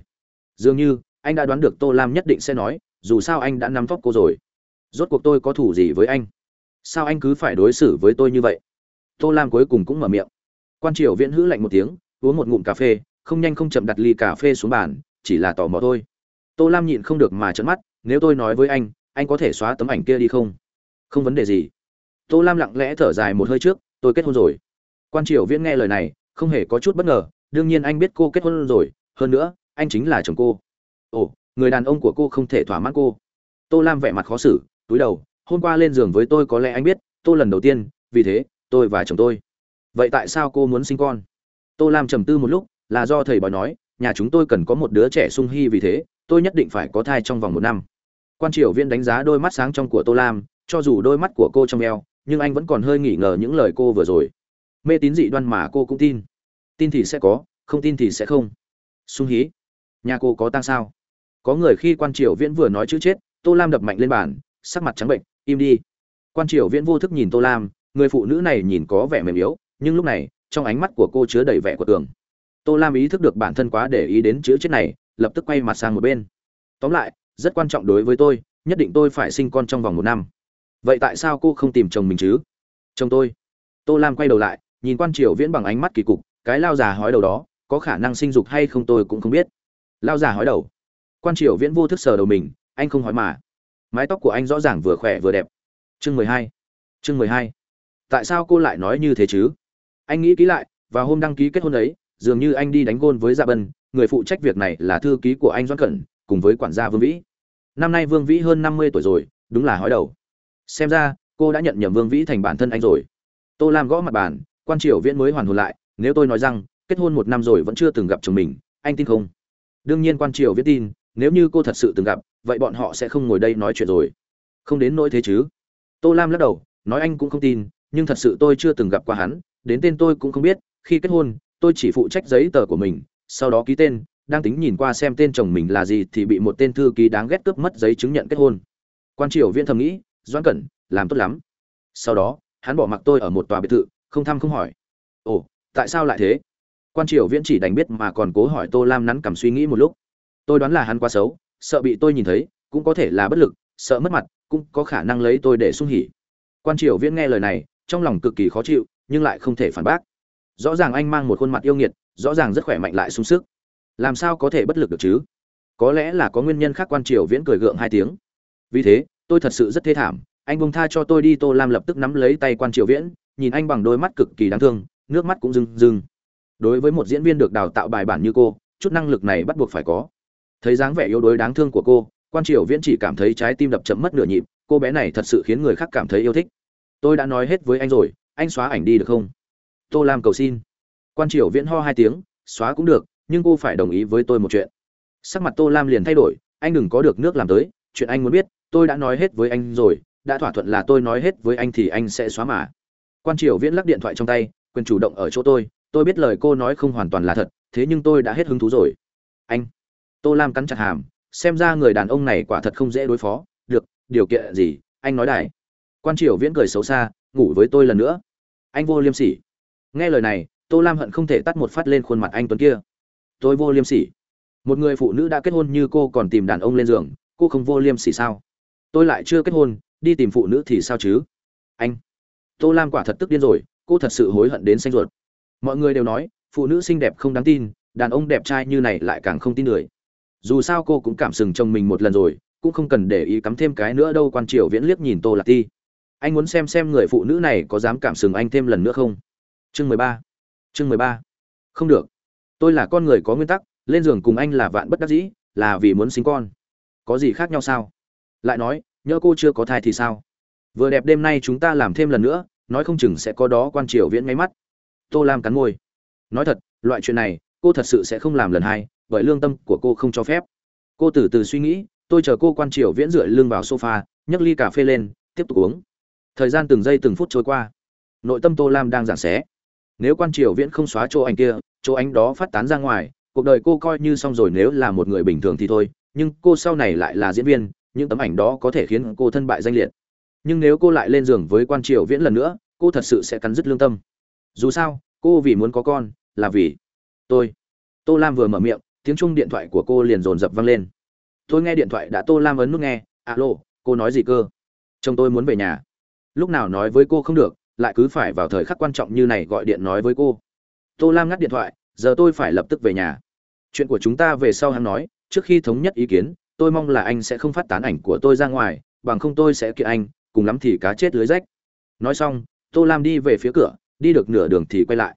Speaker 1: Dường như, anh đã đoán được tô lam nhất định sẽ nói, dù sao anh đã nắm tóc cô rồi. Rốt cuộc tôi có thủ gì với anh? Sao anh cứ phải đối xử với tôi như vậy? Tô lam cuối cùng cũng mở miệng. Quan triều viễn hữ lạnh một tiếng, uống một ngụm cà phê không nhanh không chậm đặt ly cà phê xuống bàn, chỉ là tò mò thôi. Tô lam nhịn không được mà trợn mắt, nếu tôi nói với anh anh có thể xóa tấm ảnh kia đi không? Không vấn đề gì. Tô lam lặng lẽ thở dài một hơi trước, tôi kết hôn rồi. Quan triều viễn nghe lời này, không hề có chút bất ngờ, đương nhiên anh biết cô kết hôn rồi, hơn nữa, anh chính là chồng cô. Ồ, người đàn ông của cô không thể thỏa mãn cô. Tô lam vẻ mặt khó xử, túi đầu, hôm qua lên giường với tôi có lẽ anh biết, tôi lần đầu tiên, vì thế, tôi và chồng tôi. Vậy tại sao cô muốn sinh con? Tô lam trầm tư một lúc là do thầy bói nói, nhà chúng tôi cần có một đứa trẻ sung hy vì thế, tôi nhất định phải có thai trong vòng một năm. Quan triều viên đánh giá đôi mắt sáng trong của tô lam, cho dù đôi mắt của cô trong eo, nhưng anh vẫn còn hơi nghi ngờ những lời cô vừa rồi. Mê tín dị đoan mà cô cũng tin. Tin thì sẽ có, không tin thì sẽ không. Sung hí. Nhà cô có tang sao? Có người khi quan triều viễn vừa nói chữ chết, tô lam đập mạnh lên bàn, sắc mặt trắng bệnh, im đi. Quan triều viễn vô thức nhìn tô lam, người phụ nữ này nhìn có vẻ mềm yếu, nhưng lúc này, trong ánh mắt của cô chứa đầy vẻ của tường tô lam ý thức được bản thân quá để ý đến chữ chết này, lập tức quay mặt sang một bên. Tóm lại, rất quan trọng đối với tôi, nhất định tôi phải sinh con trong vòng một năm. Vậy tại sao cô không tìm chồng mình chứ? Chồng tôi. Tô lam quay đầu lại, nhìn quan triều viễn bằng ánh mắt kỳ cục, cái lao già hói đầu đó, có khả năng sinh dục hay không tôi cũng không biết. Lao già hói đầu. Quan triều viễn vô thức sờ đầu mình, anh không hỏi mà. Mái tóc của anh rõ ràng vừa khỏe vừa đẹp. Chương mười hai. Chương mười hai. Tại sao cô lại nói như thế chứ? Anh nghĩ kỹ lại, và hôm đăng ký kết hôn ấy dường như anh đi đánh gôn với dạ bân, người phụ trách việc này là thư ký của anh doãn cẩn, cùng với quản gia vương vĩ. Năm nay vương vĩ hơn năm mươi tuổi rồi, đúng là hói đầu. Xem ra, cô đã nhận nhầm vương vĩ thành bản thân anh rồi. Tô lam gõ mặt bàn, quan triều viễn mới hoàn hồn lại, nếu tôi nói rằng, kết hôn một năm rồi vẫn chưa từng gặp chồng mình, anh tin không? Đương nhiên quan triều viễn tin, nếu như cô thật sự từng gặp, vậy bọn họ sẽ không ngồi đây nói chuyện rồi. Không đến nỗi thế chứ? Tô lam lắc đầu, nói anh cũng không tin, nhưng thật sự tôi chưa từng gặp qua hắn, đến tên tôi cũng không biết, khi kết hôn tôi chỉ phụ trách giấy tờ của mình, sau đó ký tên, đang tính nhìn qua xem tên chồng mình là gì thì bị một tên thư ký đáng ghét cướp mất giấy chứng nhận kết hôn. Quan triều viễn thầm nghĩ, doãn cẩn, làm tốt lắm. Sau đó, hắn bỏ mặc tôi ở một tòa biệt thự, không thăm không hỏi. Ồ, tại sao lại thế? Quan triều viễn chỉ đành biết mà còn cố hỏi tô lam nắn cầm suy nghĩ một lúc. Tôi đoán là hắn quá xấu, sợ bị tôi nhìn thấy, cũng có thể là bất lực, sợ mất mặt, cũng có khả năng lấy tôi để sung hỉ. Quan triều viễn nghe lời này, trong lòng cực kỳ khó chịu, nhưng lại không thể phản bác rõ ràng anh mang một khuôn mặt yêu nghiệt, rõ ràng rất khỏe mạnh lại sung sức. Làm sao có thể bất lực được chứ? Có lẽ là có nguyên nhân khác quan triều viễn cười gượng hai tiếng. Vì thế, tôi thật sự rất thê thảm, anh bông tha cho tôi đi, tô lam lập tức nắm lấy tay quan triều viễn, nhìn anh bằng đôi mắt cực kỳ đáng thương, nước mắt cũng rưng rưng. Đối với một diễn viên được đào tạo bài bản như cô, chút năng lực này bắt buộc phải có. Thấy dáng vẻ yếu đuối đáng thương của cô, quan triều viễn chỉ cảm thấy trái tim đập chậm mất nửa nhịp, cô bé này thật sự khiến người khác cảm thấy yêu thích. Tôi đã nói hết với anh rồi, anh xóa ảnh đi được không? Tô lam cầu xin. Quan triều viễn ho hai tiếng, xóa cũng được, nhưng cô phải đồng ý với tôi một chuyện. Sắc mặt tô lam liền thay đổi, anh đừng có được nước làm tới, chuyện anh muốn biết, tôi đã nói hết với anh rồi, đã thỏa thuận là tôi nói hết với anh thì anh sẽ xóa mà. Quan triều viễn lắc điện thoại trong tay, quyền chủ động ở chỗ tôi tôi biết lời cô nói không hoàn toàn là thật, thế nhưng tôi đã hết hứng thú rồi. Anh. Tô lam cắn chặt hàm, xem ra người đàn ông này quả thật không dễ đối phó, được, điều kiện gì, anh nói đại quan triều viễn cười xấu xa, ngủ với tôi lần nữa. Anh vô liêm sỉ nghe lời này, tô lam hận không thể tắt một phát lên khuôn mặt anh tuấn kia. Tôi vô liêm sỉ. Một người phụ nữ đã kết hôn như cô còn tìm đàn ông lên giường, cô không vô liêm sỉ sao? Tôi lại chưa kết hôn, đi tìm phụ nữ thì sao chứ? Anh. Tô lam quả thật tức điên rồi, cô thật sự hối hận đến xanh ruột. Mọi người đều nói, phụ nữ xinh đẹp không đáng tin, đàn ông đẹp trai như này lại càng không tin người. Dù sao cô cũng cảm sừng chồng mình một lần rồi, cũng không cần để ý cắm thêm cái nữa đâu, quan triều viễn liếc nhìn tô lạc ti. Anh muốn xem xem người phụ nữ này có dám cảm sừng anh thêm lần nữa không? Chương mười ba. Chương mười ba. Không được. Tôi là con người có nguyên tắc, lên giường cùng anh là vạn bất đắc dĩ, là vì muốn sinh con. Có gì khác nhau sao? Lại nói, nhỡ cô chưa có thai thì sao? Vừa đẹp đêm nay chúng ta làm thêm lần nữa, nói không chừng sẽ có đó quan triều viễn máy mắt. Tô lam cắn môi. Nói thật, loại chuyện này, cô thật sự sẽ không làm lần hai, bởi lương tâm của cô không cho phép. Cô từ từ suy nghĩ, tôi chờ cô quan triều viễn dựa lưng vào sofa, nhấc ly cà phê lên, tiếp tục uống. Thời gian từng giây từng phút trôi qua. Nội tâm tô lam đang giảng xé nếu quan triều viễn không xóa chỗ ảnh kia, chỗ ảnh đó phát tán ra ngoài, cuộc đời cô coi như xong rồi nếu là một người bình thường thì thôi, nhưng cô sau này lại là diễn viên, những tấm ảnh đó có thể khiến cô thân bại danh liệt. Nhưng nếu cô lại lên giường với quan triều viễn lần nữa, cô thật sự sẽ cắn dứt lương tâm. Dù sao, cô vì muốn có con, là vì tôi. Tô lam vừa mở miệng, tiếng chung điện thoại của cô liền dồn dập vang lên. Tôi nghe điện thoại đã tô lam ấn nút nghe. Alo, cô nói gì cơ? Chồng tôi muốn về nhà. Lúc nào nói với cô không được lại cứ phải vào thời khắc quan trọng như này gọi điện nói với cô. Tô lam ngắt điện thoại, giờ tôi phải lập tức về nhà. Chuyện của chúng ta về sau hắn nói, trước khi thống nhất ý kiến, tôi mong là anh sẽ không phát tán ảnh của tôi ra ngoài, bằng không tôi sẽ kiện anh, cùng lắm thì cá chết lưới rách. Nói xong, tô lam đi về phía cửa, đi được nửa đường thì quay lại.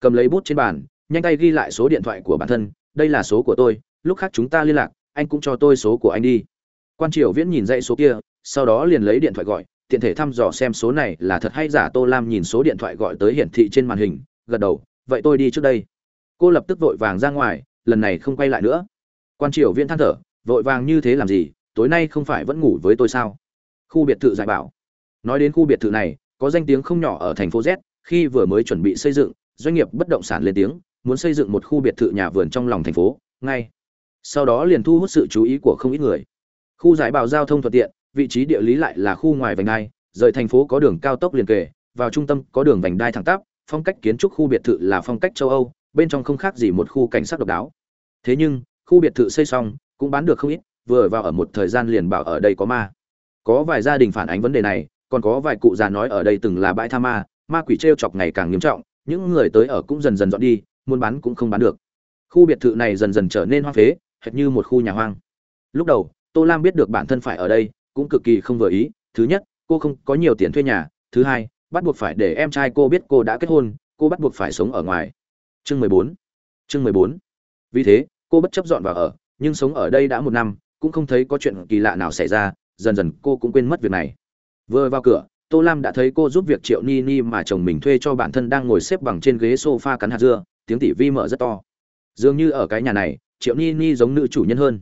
Speaker 1: Cầm lấy bút trên bàn, nhanh tay ghi lại số điện thoại của bản thân, đây là số của tôi, lúc khác chúng ta liên lạc, anh cũng cho tôi số của anh đi. Quan triều viễn nhìn dãy số kia, sau đó liền lấy điện thoại gọi tiện thể thăm dò xem số này là thật hay giả. Tô lam nhìn số điện thoại gọi tới hiển thị trên màn hình, gật đầu, vậy tôi đi trước đây. Cô lập tức vội vàng ra ngoài, lần này không quay lại nữa. Quan triều viễn than thở, vội vàng như thế làm gì? Tối nay không phải vẫn ngủ với tôi sao? Khu biệt thự giải bảo. Nói đến khu biệt thự này, có danh tiếng không nhỏ ở thành phố z, khi vừa mới chuẩn bị xây dựng, doanh nghiệp bất động sản lên tiếng, muốn xây dựng một khu biệt thự nhà vườn trong lòng thành phố, ngay sau đó liền thu hút sự chú ý của không ít người. Khu giải bảo giao thông thuận tiện vị trí địa lý lại là khu ngoài vành đai, rời thành phố có đường cao tốc liền kề, vào trung tâm có đường vành đai thẳng tắp, phong cách kiến trúc khu biệt thự là phong cách châu âu, bên trong không khác gì một khu cảnh sát độc đáo. Thế nhưng, khu biệt thự xây xong, cũng bán được không ít, vừa vào ở một thời gian liền bảo ở đây có ma. Có vài gia đình phản ánh vấn đề này, còn có vài cụ già nói ở đây từng là bãi tha ma ma quỷ trêu chọc ngày càng nghiêm trọng, những người tới ở cũng dần dần dọn đi, muốn bán cũng không bán được. Khu biệt thự này dần dần trở nên hoang phế, hệt như một khu nhà hoang. Lúc đầu, tô lam biết được bản thân phải ở đây cũng cực kỳ không vừa ý, thứ nhất, cô không có nhiều tiền thuê nhà, thứ hai, bắt buộc phải để em trai cô biết cô đã kết hôn, cô bắt buộc phải sống ở ngoài. Chương mười bốn, chương mười bốn. Vì thế, cô bất chấp dọn vào ở, nhưng sống ở đây đã một năm, cũng không thấy có chuyện kỳ lạ nào xảy ra, dần dần cô cũng quên mất việc này. Vừa vào cửa, tô lam đã thấy cô giúp việc triệu ni ni mà chồng mình thuê cho bản thân đang ngồi xếp bằng trên ghế s o f a cắn hạt dưa, tiếng tỉ vi mở rất to. Dường như ở cái nhà này, triệu ni ni giống nữ chủ nhân hơn.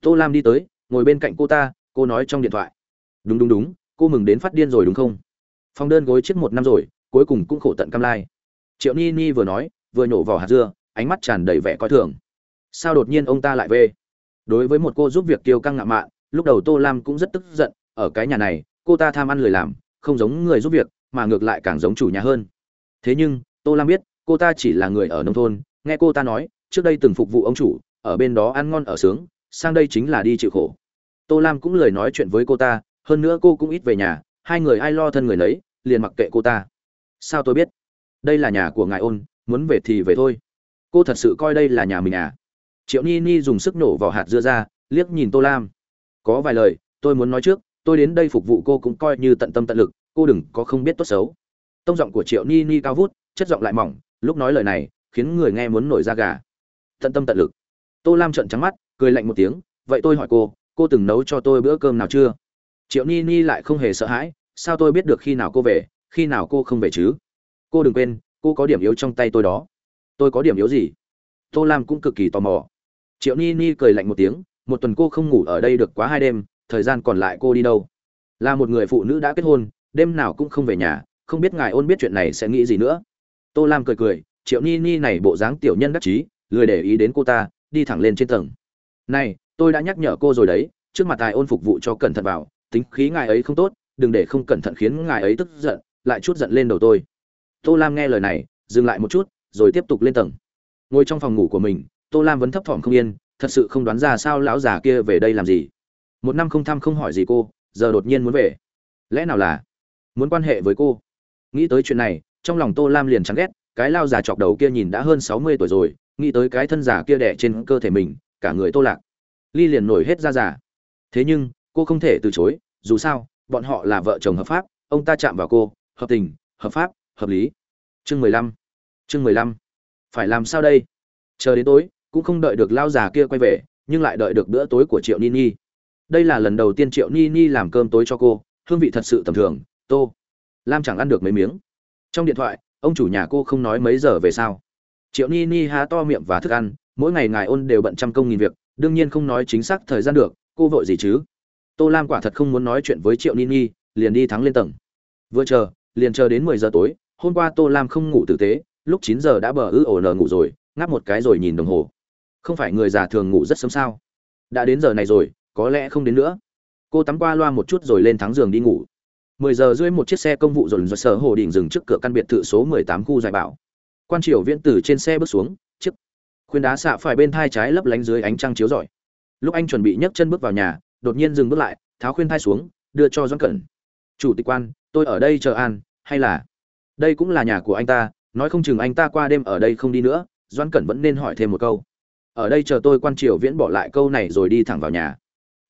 Speaker 1: Tô lam đi tới, ngồi bên cạnh cô ta cô nói trong điện thoại. Đúng đúng đúng, cô mừng đến phát điên rồi đúng không? Phong đơn gối chiếc một năm rồi, cuối cùng cũng khổ tận cam lai. Triệu ni ni vừa nói, vừa nhổ vào hạt dưa, ánh mắt tràn đầy vẻ coi thường. Sao đột nhiên ông ta lại về? Đối với một cô giúp việc kiêu căng ngạo mạn, lúc đầu tô lam cũng rất tức giận, ở cái nhà này, cô ta tham ăn lười làm, không giống người giúp việc, mà ngược lại càng giống chủ nhà hơn. Thế nhưng, tô lam biết, cô ta chỉ là người ở nông thôn, nghe cô ta nói, trước đây từng phục vụ ông chủ, ở bên đó ăn ngon ở sướng, sang đây chính là đi chịu khổ tô lam cũng lời nói chuyện với cô ta, hơn nữa cô cũng ít về nhà, hai người ai lo thân người lấy liền mặc kệ cô ta. Sao tôi biết? Đây là nhà của ngài ôn, muốn về thì về thôi. Cô thật sự coi đây là nhà mình à? Triệu ni ni dùng sức nổ vào hạt dưa ra, liếc nhìn tô lam. Có vài lời, tôi muốn nói trước, tôi đến đây phục vụ cô cũng coi như tận tâm tận lực, cô đừng có không biết tốt xấu. Tông giọng của triệu ni ni cao vút, chất giọng lại mỏng, lúc nói lời này, khiến người nghe muốn nổi da gà. Tận tâm tận lực. Tô lam trợn trắng mắt, cười lạnh một tiếng, vậy tôi hỏi cô cô từng nấu cho tôi bữa cơm nào chưa? Triệu ni ni lại không hề sợ hãi, sao tôi biết được khi nào cô về, khi nào cô không về chứ? Cô đừng quên, cô có điểm yếu trong tay tôi đó. Tôi có điểm yếu gì? Tô lam cũng cực kỳ tò mò. Triệu ni ni cười lạnh một tiếng, một tuần cô không ngủ ở đây được quá hai đêm, thời gian còn lại cô đi đâu? Là một người phụ nữ đã kết hôn, đêm nào cũng không về nhà, không biết ngài ôn biết chuyện này sẽ nghĩ gì nữa. Tô lam cười cười, triệu ni ni này bộ dáng tiểu nhân đắc chí, lười để ý đến cô ta, đi thẳng lên trên tầng. Này tôi đã nhắc nhở cô rồi đấy, trước mặt tài ôn phục vụ cho cẩn thận vào, tính khí ngài ấy không tốt, đừng để không cẩn thận khiến ngài ấy tức giận, lại chút giận lên đầu tôi. Tô lam nghe lời này, dừng lại một chút, rồi tiếp tục lên tầng. Ngồi trong phòng ngủ của mình, tô lam vẫn thấp thỏm không yên, thật sự không đoán ra sao lão già kia về đây làm gì. Một năm không thăm không hỏi gì cô, giờ đột nhiên muốn về. Lẽ nào là muốn quan hệ với cô? Nghĩ tới chuyện này, trong lòng tô lam liền chán ghét, cái lao già chọc đầu kia nhìn đã hơn sáu mươi tuổi rồi, nghĩ tới cái thân già kia đẻ trên cơ thể mình, cả người tô lạc ly liền nổi hết ra giả thế nhưng, cô không thể từ chối, dù sao, bọn họ là vợ chồng hợp pháp, ông ta chạm vào cô, hợp tình, hợp pháp, hợp lý. Chương mười lăm, chương mười lăm. Phải làm sao đây? Chờ đến tối, cũng không đợi được lao già kia quay về, nhưng lại đợi được bữa tối của triệu nini đây là lần đầu tiên triệu nini làm cơm tối cho cô, hương vị thật sự tầm thường, tô. Lam chẳng ăn được mấy miếng. Trong điện thoại, ông chủ nhà cô không nói mấy giờ về sao. Triệu nini há to miệng và thức ăn, mỗi ngày ngài ôn đều bận trăm công nghìn việc đương nhiên không nói chính xác thời gian được, cô vội gì chứ? Tô lam quả thật không muốn nói chuyện với triệu nini, liền đi thắng lên tầng. Vừa chờ, liền chờ đến mười giờ tối, hôm qua tô lam không ngủ tử tế, lúc chín giờ đã bờ ư ổ nờ ngủ rồi, ngáp một cái rồi nhìn đồng hồ. Không phải người già thường ngủ rất sớm sao? Đã đến giờ này rồi, có lẽ không đến nữa. Cô tắm qua loa một chút rồi lên thắng giường đi ngủ. mười giờ rưỡi một chiếc xe công vụ dồn dồn sở hồ đình dừng trước cửa căn biệt thự số mười tám khu giải bảo. Quan triều viễn từ trên xe bước xuống khuyên đá xạ phải bên thai trái lấp lánh dưới ánh trăng chiếu rọi. Lúc anh chuẩn bị nhấc chân bước vào nhà, đột nhiên dừng bước lại, tháo khuyên thai xuống, đưa cho doãn cẩn. Chủ tịch quan, tôi ở đây chờ an, hay là? Đây cũng là nhà của anh ta, nói không chừng anh ta qua đêm ở đây không đi nữa. Doãn cẩn vẫn nên hỏi thêm một câu. Ở đây chờ tôi quan triều viễn bỏ lại câu này rồi đi thẳng vào nhà.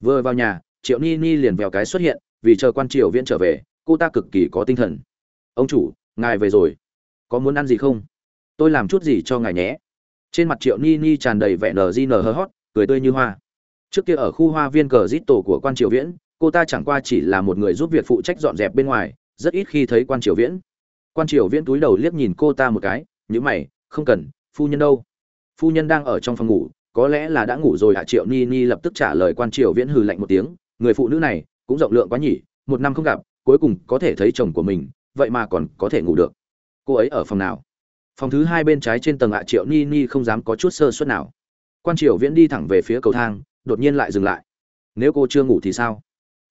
Speaker 1: Vừa vào nhà, triệu ni ni liền vèo cái xuất hiện, vì chờ quan triều viễn trở về, cô ta cực kỳ có tinh thần. Ông chủ, ngài về rồi. Có muốn ăn gì không? Tôi làm chút gì cho ngài nhé trên mặt triệu ni ni tràn đầy vẻ nờ di nờ hơ hót, cười tươi như hoa. Trước kia ở khu hoa viên cờ rít tổ của quan triều viễn, cô ta chẳng qua chỉ là một người giúp việc phụ trách dọn dẹp bên ngoài, rất ít khi thấy quan triều viễn. Quan triều viễn túi đầu liếc nhìn cô ta một cái, nhữ mày, không cần, phu nhân đâu. Phu nhân đang ở trong phòng ngủ, có lẽ là đã ngủ rồi hạ triệu ni ni lập tức trả lời quan triều viễn hừ lạnh một tiếng, người phụ nữ này, cũng rộng lượng quá nhỉ, một năm không gặp, cuối cùng có thể thấy chồng của mình, vậy mà còn có thể ngủ được. Cô ấy ở phòng nào? Phòng thứ hai bên trái trên tầng hạ triệu ni ni không dám có chút sơ suất nào. Quan triều viễn đi thẳng về phía cầu thang, đột nhiên lại dừng lại. Nếu cô chưa ngủ thì sao?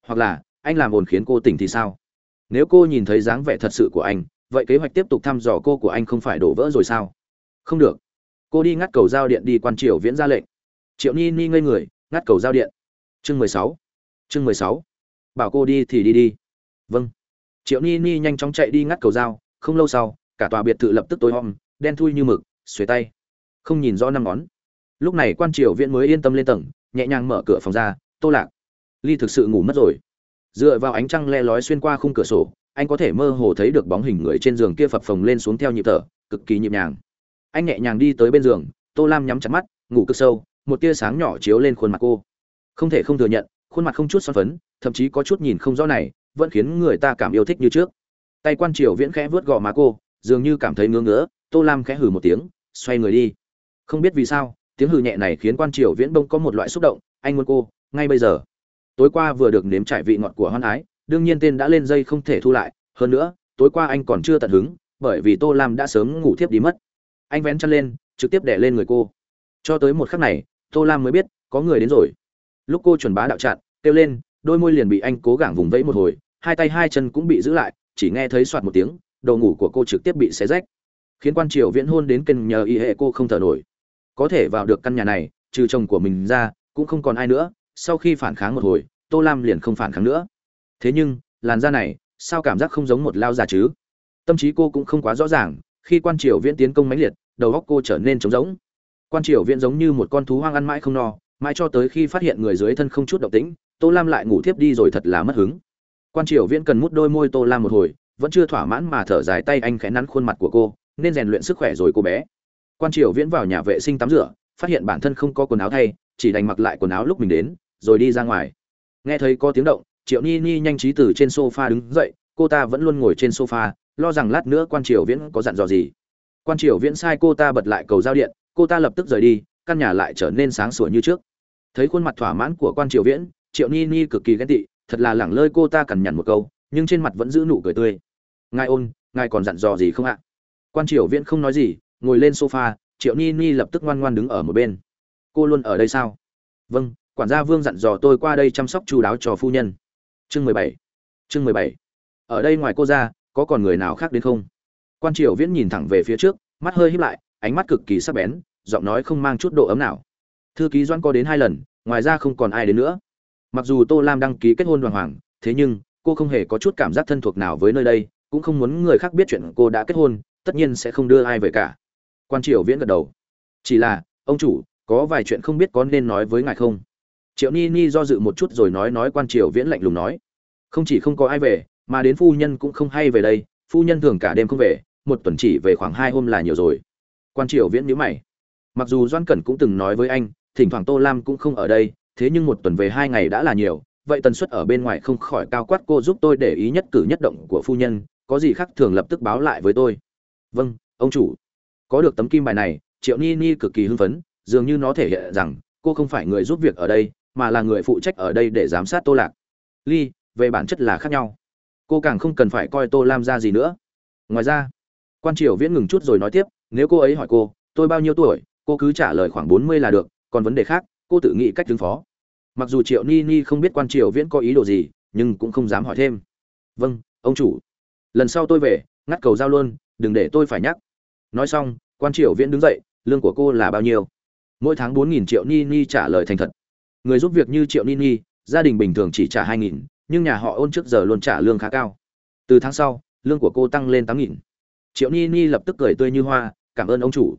Speaker 1: Hoặc là, anh làm ồn khiến cô tỉnh thì sao? Nếu cô nhìn thấy dáng vẻ thật sự của anh, vậy kế hoạch tiếp tục thăm dò cô của anh không phải đổ vỡ rồi sao? Không được. Cô đi ngắt cầu giao điện đi, quan triều viễn ra lệnh. Triệu ni ni ngây người, ngắt cầu giao điện. Chương mười sáu. Chương mười sáu. Bảo cô đi thì đi đi. Vâng. Triệu ni ni nhanh chóng chạy đi ngắt cầu giao. không lâu sau cả tòa biệt thự lập tức tối om, đen thui như mực, xuề tay. Không nhìn rõ năm ngón. Lúc này quan triều viễn mới yên tâm lên tầng, nhẹ nhàng mở cửa phòng ra, tô lạc, ly thực sự ngủ mất rồi. Dựa vào ánh trăng le lói xuyên qua khung cửa sổ, anh có thể mơ hồ thấy được bóng hình người trên giường kia phập phồng lên xuống theo nhịp thở, cực kỳ nhịp nhàng. Anh nhẹ nhàng đi tới bên giường, tô lam nhắm chặt mắt, ngủ cực sâu, một tia sáng nhỏ chiếu lên khuôn mặt cô. Không thể không thừa nhận, khuôn mặt không chút son phấn, thậm chí có chút nhìn không rõ này, vẫn khiến người ta cảm yêu thích như trước. Tay quan triều viễn khẽ vớt gò má cô dường như cảm thấy ngứa ngứa, tô lam khẽ hừ một tiếng, xoay người đi. Không biết vì sao, tiếng hừ nhẹ này khiến quan triều viễn bông có một loại xúc động, anh muốn cô, ngay bây giờ. Tối qua vừa được nếm trải vị ngọt của hoan ái, đương nhiên tên đã lên dây không thể thu lại, hơn nữa, tối qua anh còn chưa tận hứng, bởi vì tô lam đã sớm ngủ thiếp đi mất. Anh vén chân lên, trực tiếp đẻ lên người cô. Cho tới một khắc này, tô lam mới biết, có người đến rồi. Lúc cô chuẩn bá đạo chặn kêu lên, đôi môi liền bị anh cố gắng vùng vẫy một hồi, hai tay hai chân cũng bị giữ lại, chỉ nghe thấy soạt một tiếng đầu ngủ của cô trực tiếp bị xé rách, khiến quan triều viễn hôn đến kênh nhờ y hệ cô không thở nổi. Có thể vào được căn nhà này, trừ chồng của mình ra, cũng không còn ai nữa, sau khi phản kháng một hồi, tô lam liền không phản kháng nữa. Thế nhưng, làn da này, sao cảm giác không giống một lao già chứ? Tâm trí cô cũng không quá rõ ràng, khi quan triều viễn tiến công mãnh liệt, đầu óc cô trở nên trống rỗng. Quan triều viễn giống như một con thú hoang ăn mãi không no, mãi cho tới khi phát hiện người dưới thân không chút động tĩnh, tô lam lại ngủ thiếp đi rồi thật là mất hứng. Quan triều viễn cần mút đôi môi tô lam một hồi vẫn chưa thỏa mãn mà thở dài tay anh khẽ nắn khuôn mặt của cô, nên rèn luyện sức khỏe rồi cô bé. Quan triều viễn vào nhà vệ sinh tắm rửa, phát hiện bản thân không có quần áo thay, chỉ đành mặc lại quần áo lúc mình đến, rồi đi ra ngoài. Nghe thấy có tiếng động, triệu ni ni nhanh trí từ trên sofa đứng dậy, cô ta vẫn luôn ngồi trên sofa, lo rằng lát nữa quan triều viễn có dặn dò gì. Quan triều viễn sai cô ta bật lại cầu giao điện, cô ta lập tức rời đi, căn nhà lại trở nên sáng sủa như trước. Thấy khuôn mặt thỏa mãn của quan triều viễn, triệu ni ni cực kỳ ghen tị, thật là lẳng lơi cô ta cằn nhằn một câu, nhưng trên mặt vẫn giữ nụ cười tươi ngài ôn, ngài còn dặn dò gì không ạ? Quan triều viễn không nói gì, ngồi lên sofa, triệu ni ni lập tức ngoan ngoan đứng ở một bên. Cô luôn ở đây sao? Vâng quản gia vương dặn dò tôi qua đây chăm sóc chú đáo cho phu nhân. Chương mười bảy, chương mười bảy. Ở đây ngoài cô ra, có còn người nào khác đến không? Quan triều viễn nhìn thẳng về phía trước, mắt hơi híp lại, ánh mắt cực kỳ sắc bén, giọng nói không mang chút độ ấm nào. Thư ký doãn có đến hai lần, ngoài ra không còn ai đến nữa. Mặc dù tô lam đăng ký kết hôn đoàn hoàng, thế nhưng, cô không hề có chút cảm giác thân thuộc nào với nơi đây cũng không muốn người khác biết chuyện cô đã kết hôn, tất nhiên sẽ không đưa ai về cả. Quan triều viễn gật đầu. Chỉ là, ông chủ, có vài chuyện không biết có nên nói với ngài không? Triệu ni ni do dự một chút rồi nói nói quan triều viễn lạnh lùng nói. Không chỉ không có ai về, mà đến phu nhân cũng không hay về đây, phu nhân thường cả đêm không về, một tuần chỉ về khoảng hai hôm là nhiều rồi. Quan triều viễn nhíu mày. Mặc dù doan cẩn cũng từng nói với anh, thỉnh thoảng tô lam cũng không ở đây, thế nhưng một tuần về hai ngày đã là nhiều, vậy tần suất ở bên ngoài không khỏi cao quát cô giúp tôi để ý nhất cử nhất động của phu nhân có gì khác thường lập tức báo lại với tôi. Vâng ông chủ. Có được tấm kim bài này, triệu ni ni cực kỳ hưng phấn, dường như nó thể hiện rằng, cô không phải người giúp việc ở đây, mà là người phụ trách ở đây để giám sát tô lạc. Ly, về bản chất là khác nhau. Cô càng không cần phải coi tô lam ra gì nữa. Ngoài ra, quan triều viễn ngừng chút rồi nói tiếp, nếu cô ấy hỏi cô, tôi bao nhiêu tuổi, cô cứ trả lời khoảng bốn mươi là được, còn vấn đề khác, cô tự nghĩ cách ứng phó. Mặc dù triệu ni ni không biết quan triều viễn có ý đồ gì, nhưng cũng không dám hỏi thêm. Vâng ông chủ lần sau tôi về, ngắt cầu giao luôn, đừng để tôi phải nhắc. Nói xong, quan triều viễn đứng dậy, lương của cô là bao nhiêu? Mỗi tháng bốn nghìn triệu ni ni trả lời thành thật. Người giúp việc như triệu ni ni, gia đình bình thường chỉ trả hai nghìn, nhưng nhà họ ôn trước giờ luôn trả lương khá cao. Từ tháng sau, lương của cô tăng lên tám nghìn. Triệu ni ni lập tức cười tươi như hoa, cảm ơn ông chủ.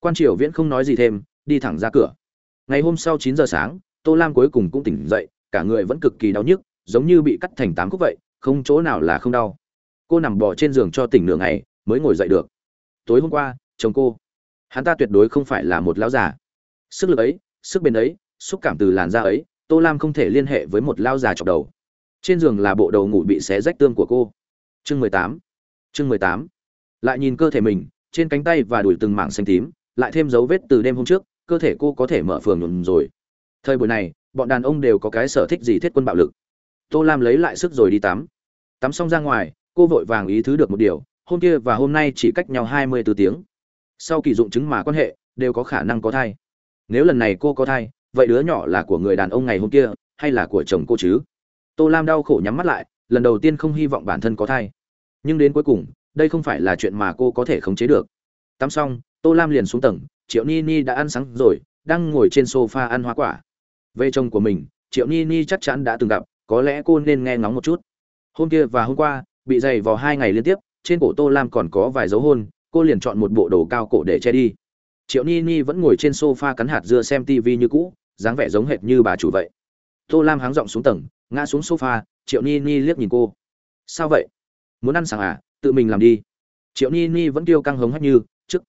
Speaker 1: Quan triều viễn không nói gì thêm, đi thẳng ra cửa. Ngày hôm sau chín giờ sáng, tô lam cuối cùng cũng tỉnh dậy, cả người vẫn cực kỳ đau nhức, giống như bị cắt thành tám khúc vậy, không chỗ nào là không đau cô nằm bò trên giường cho tỉnh nửa ngày, mới ngồi dậy được. Tối hôm qua, chồng cô, hắn ta tuyệt đối không phải là một lão già. Sức lực ấy, sức bền ấy, xúc cảm từ làn da ấy, tô lam không thể liên hệ với một lao già chọc đầu. Trên giường là bộ đầu ngủ bị xé rách tương của cô. Chương mười tám, chương mười tám. Lại nhìn cơ thể mình, trên cánh tay và đùi từng mảng xanh tím, lại thêm dấu vết từ đêm hôm trước, cơ thể cô có thể mở phường nhuộm rồi. Thời buổi này, bọn đàn ông đều có cái sở thích gì thiết quân bạo lực? Tô lam lấy lại sức rồi đi tắm. Tắm xong ra ngoài cô vội vàng ý thứ được một điều, hôm kia và hôm nay chỉ cách nhau hai mươi 24 tiếng. Sau kỳ dụng chứng mà quan hệ, đều có khả năng có thai. Nếu lần này cô có thai, vậy đứa nhỏ là của người đàn ông ngày hôm kia, hay là của chồng cô chứ? Tô lam đau khổ nhắm mắt lại, lần đầu tiên không hy vọng bản thân có thai. Nhưng đến cuối cùng, đây không phải là chuyện mà cô có thể khống chế được. Tắm xong, tô lam liền xuống tầng, triệu ni ni đã ăn sáng rồi, đang ngồi trên sofa ăn hoa quả. Về chồng của mình, triệu ni ni chắc chắn đã từng gặp, có lẽ cô nên nghe ngóng một chút. Hôm kia và hôm qua bị dày vào hai ngày liên tiếp, trên cổ tô lam còn có vài dấu hôn, cô liền chọn một bộ đồ cao cổ để che đi. Triệu ni ni vẫn ngồi trên sofa cắn hạt dưa xem tv như cũ, dáng vẻ giống hệt như bà chủ vậy. Tô lam háng giọng xuống tầng, ngã xuống sofa, triệu ni ni liếc nhìn cô. Sao vậy? Muốn ăn sáng à? Tự mình làm đi. Triệu ni ni vẫn tiêu căng hống hách như, trước.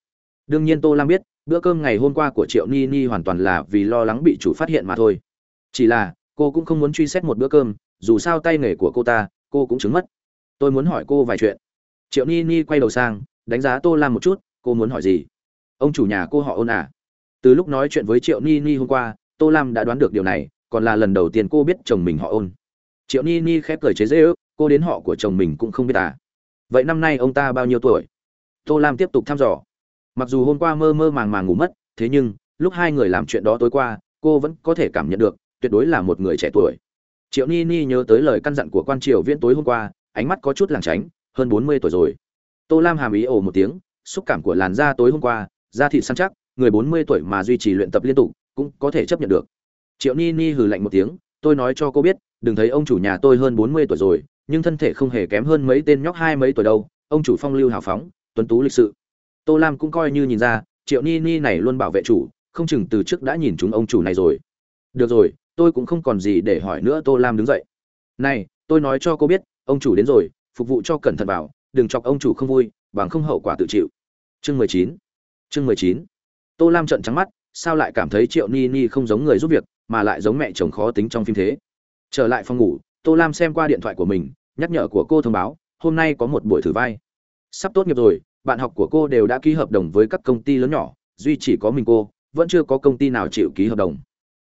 Speaker 1: Đương nhiên tô lam biết, bữa cơm ngày hôm qua của triệu ni ni hoàn toàn là vì lo lắng bị chủ phát hiện mà thôi. Chỉ là, cô cũng không muốn truy xét một bữa cơm, dù sao tay nghề của cô ta, cô cũng chứng mất tôi muốn hỏi cô vài chuyện. Triệu ni ni quay đầu sang, đánh giá tô lam một chút, cô muốn hỏi gì? Ông chủ nhà cô họ ôn à? Từ lúc nói chuyện với triệu ni ni hôm qua, tô lam đã đoán được điều này, còn là lần đầu tiên cô biết chồng mình họ ôn. Triệu ni ni khép cười chế dễ ước, cô đến họ của chồng mình cũng không biết à? Vậy năm nay ông ta bao nhiêu tuổi? Tô lam tiếp tục thăm dò. Mặc dù hôm qua mơ mơ màng màng ngủ mất, thế nhưng, lúc hai người làm chuyện đó tối qua, cô vẫn có thể cảm nhận được, tuyệt đối là một người trẻ tuổi. Triệu ni ni nhớ tới lời căn dặn của quan triều viễn tối hôm qua ánh mắt có chút lảng tránh, hơn bốn mươi tuổi rồi. Tô lam hàm ý ồ một tiếng, xúc cảm của làn da tối hôm qua, da thịt săn chắc, người bốn mươi tuổi mà duy trì luyện tập liên tục, cũng có thể chấp nhận được. Triệu ni ni hừ lạnh một tiếng, tôi nói cho cô biết, đừng thấy ông chủ nhà tôi hơn bốn mươi tuổi rồi, nhưng thân thể không hề kém hơn mấy tên nhóc hai mấy tuổi đâu, ông chủ phong lưu hào phóng, tuấn tú lịch sự. Tô lam cũng coi như nhìn ra, triệu ni ni này luôn bảo vệ chủ, không chừng từ trước đã nhìn chúng ông chủ này rồi. Được rồi, tôi cũng không còn gì để hỏi nữa, tô lam đứng dậy. Này, tôi nói cho cô biết ông chủ đến rồi, phục vụ cho cẩn thận vào, đừng chọc ông chủ không vui, bằng không hậu quả tự chịu. Chương mười chín, chương mười chín. Tô lam trận trắng mắt, sao lại cảm thấy triệu ni ni không giống người giúp việc, mà lại giống mẹ chồng khó tính trong phim thế? Trở lại phòng ngủ, tô lam xem qua điện thoại của mình, nhắc nhở của cô thông báo, hôm nay có một buổi thử vai. Sắp tốt nghiệp rồi, bạn học của cô đều đã ký hợp đồng với các công ty lớn nhỏ, duy chỉ có mình cô, vẫn chưa có công ty nào chịu ký hợp đồng.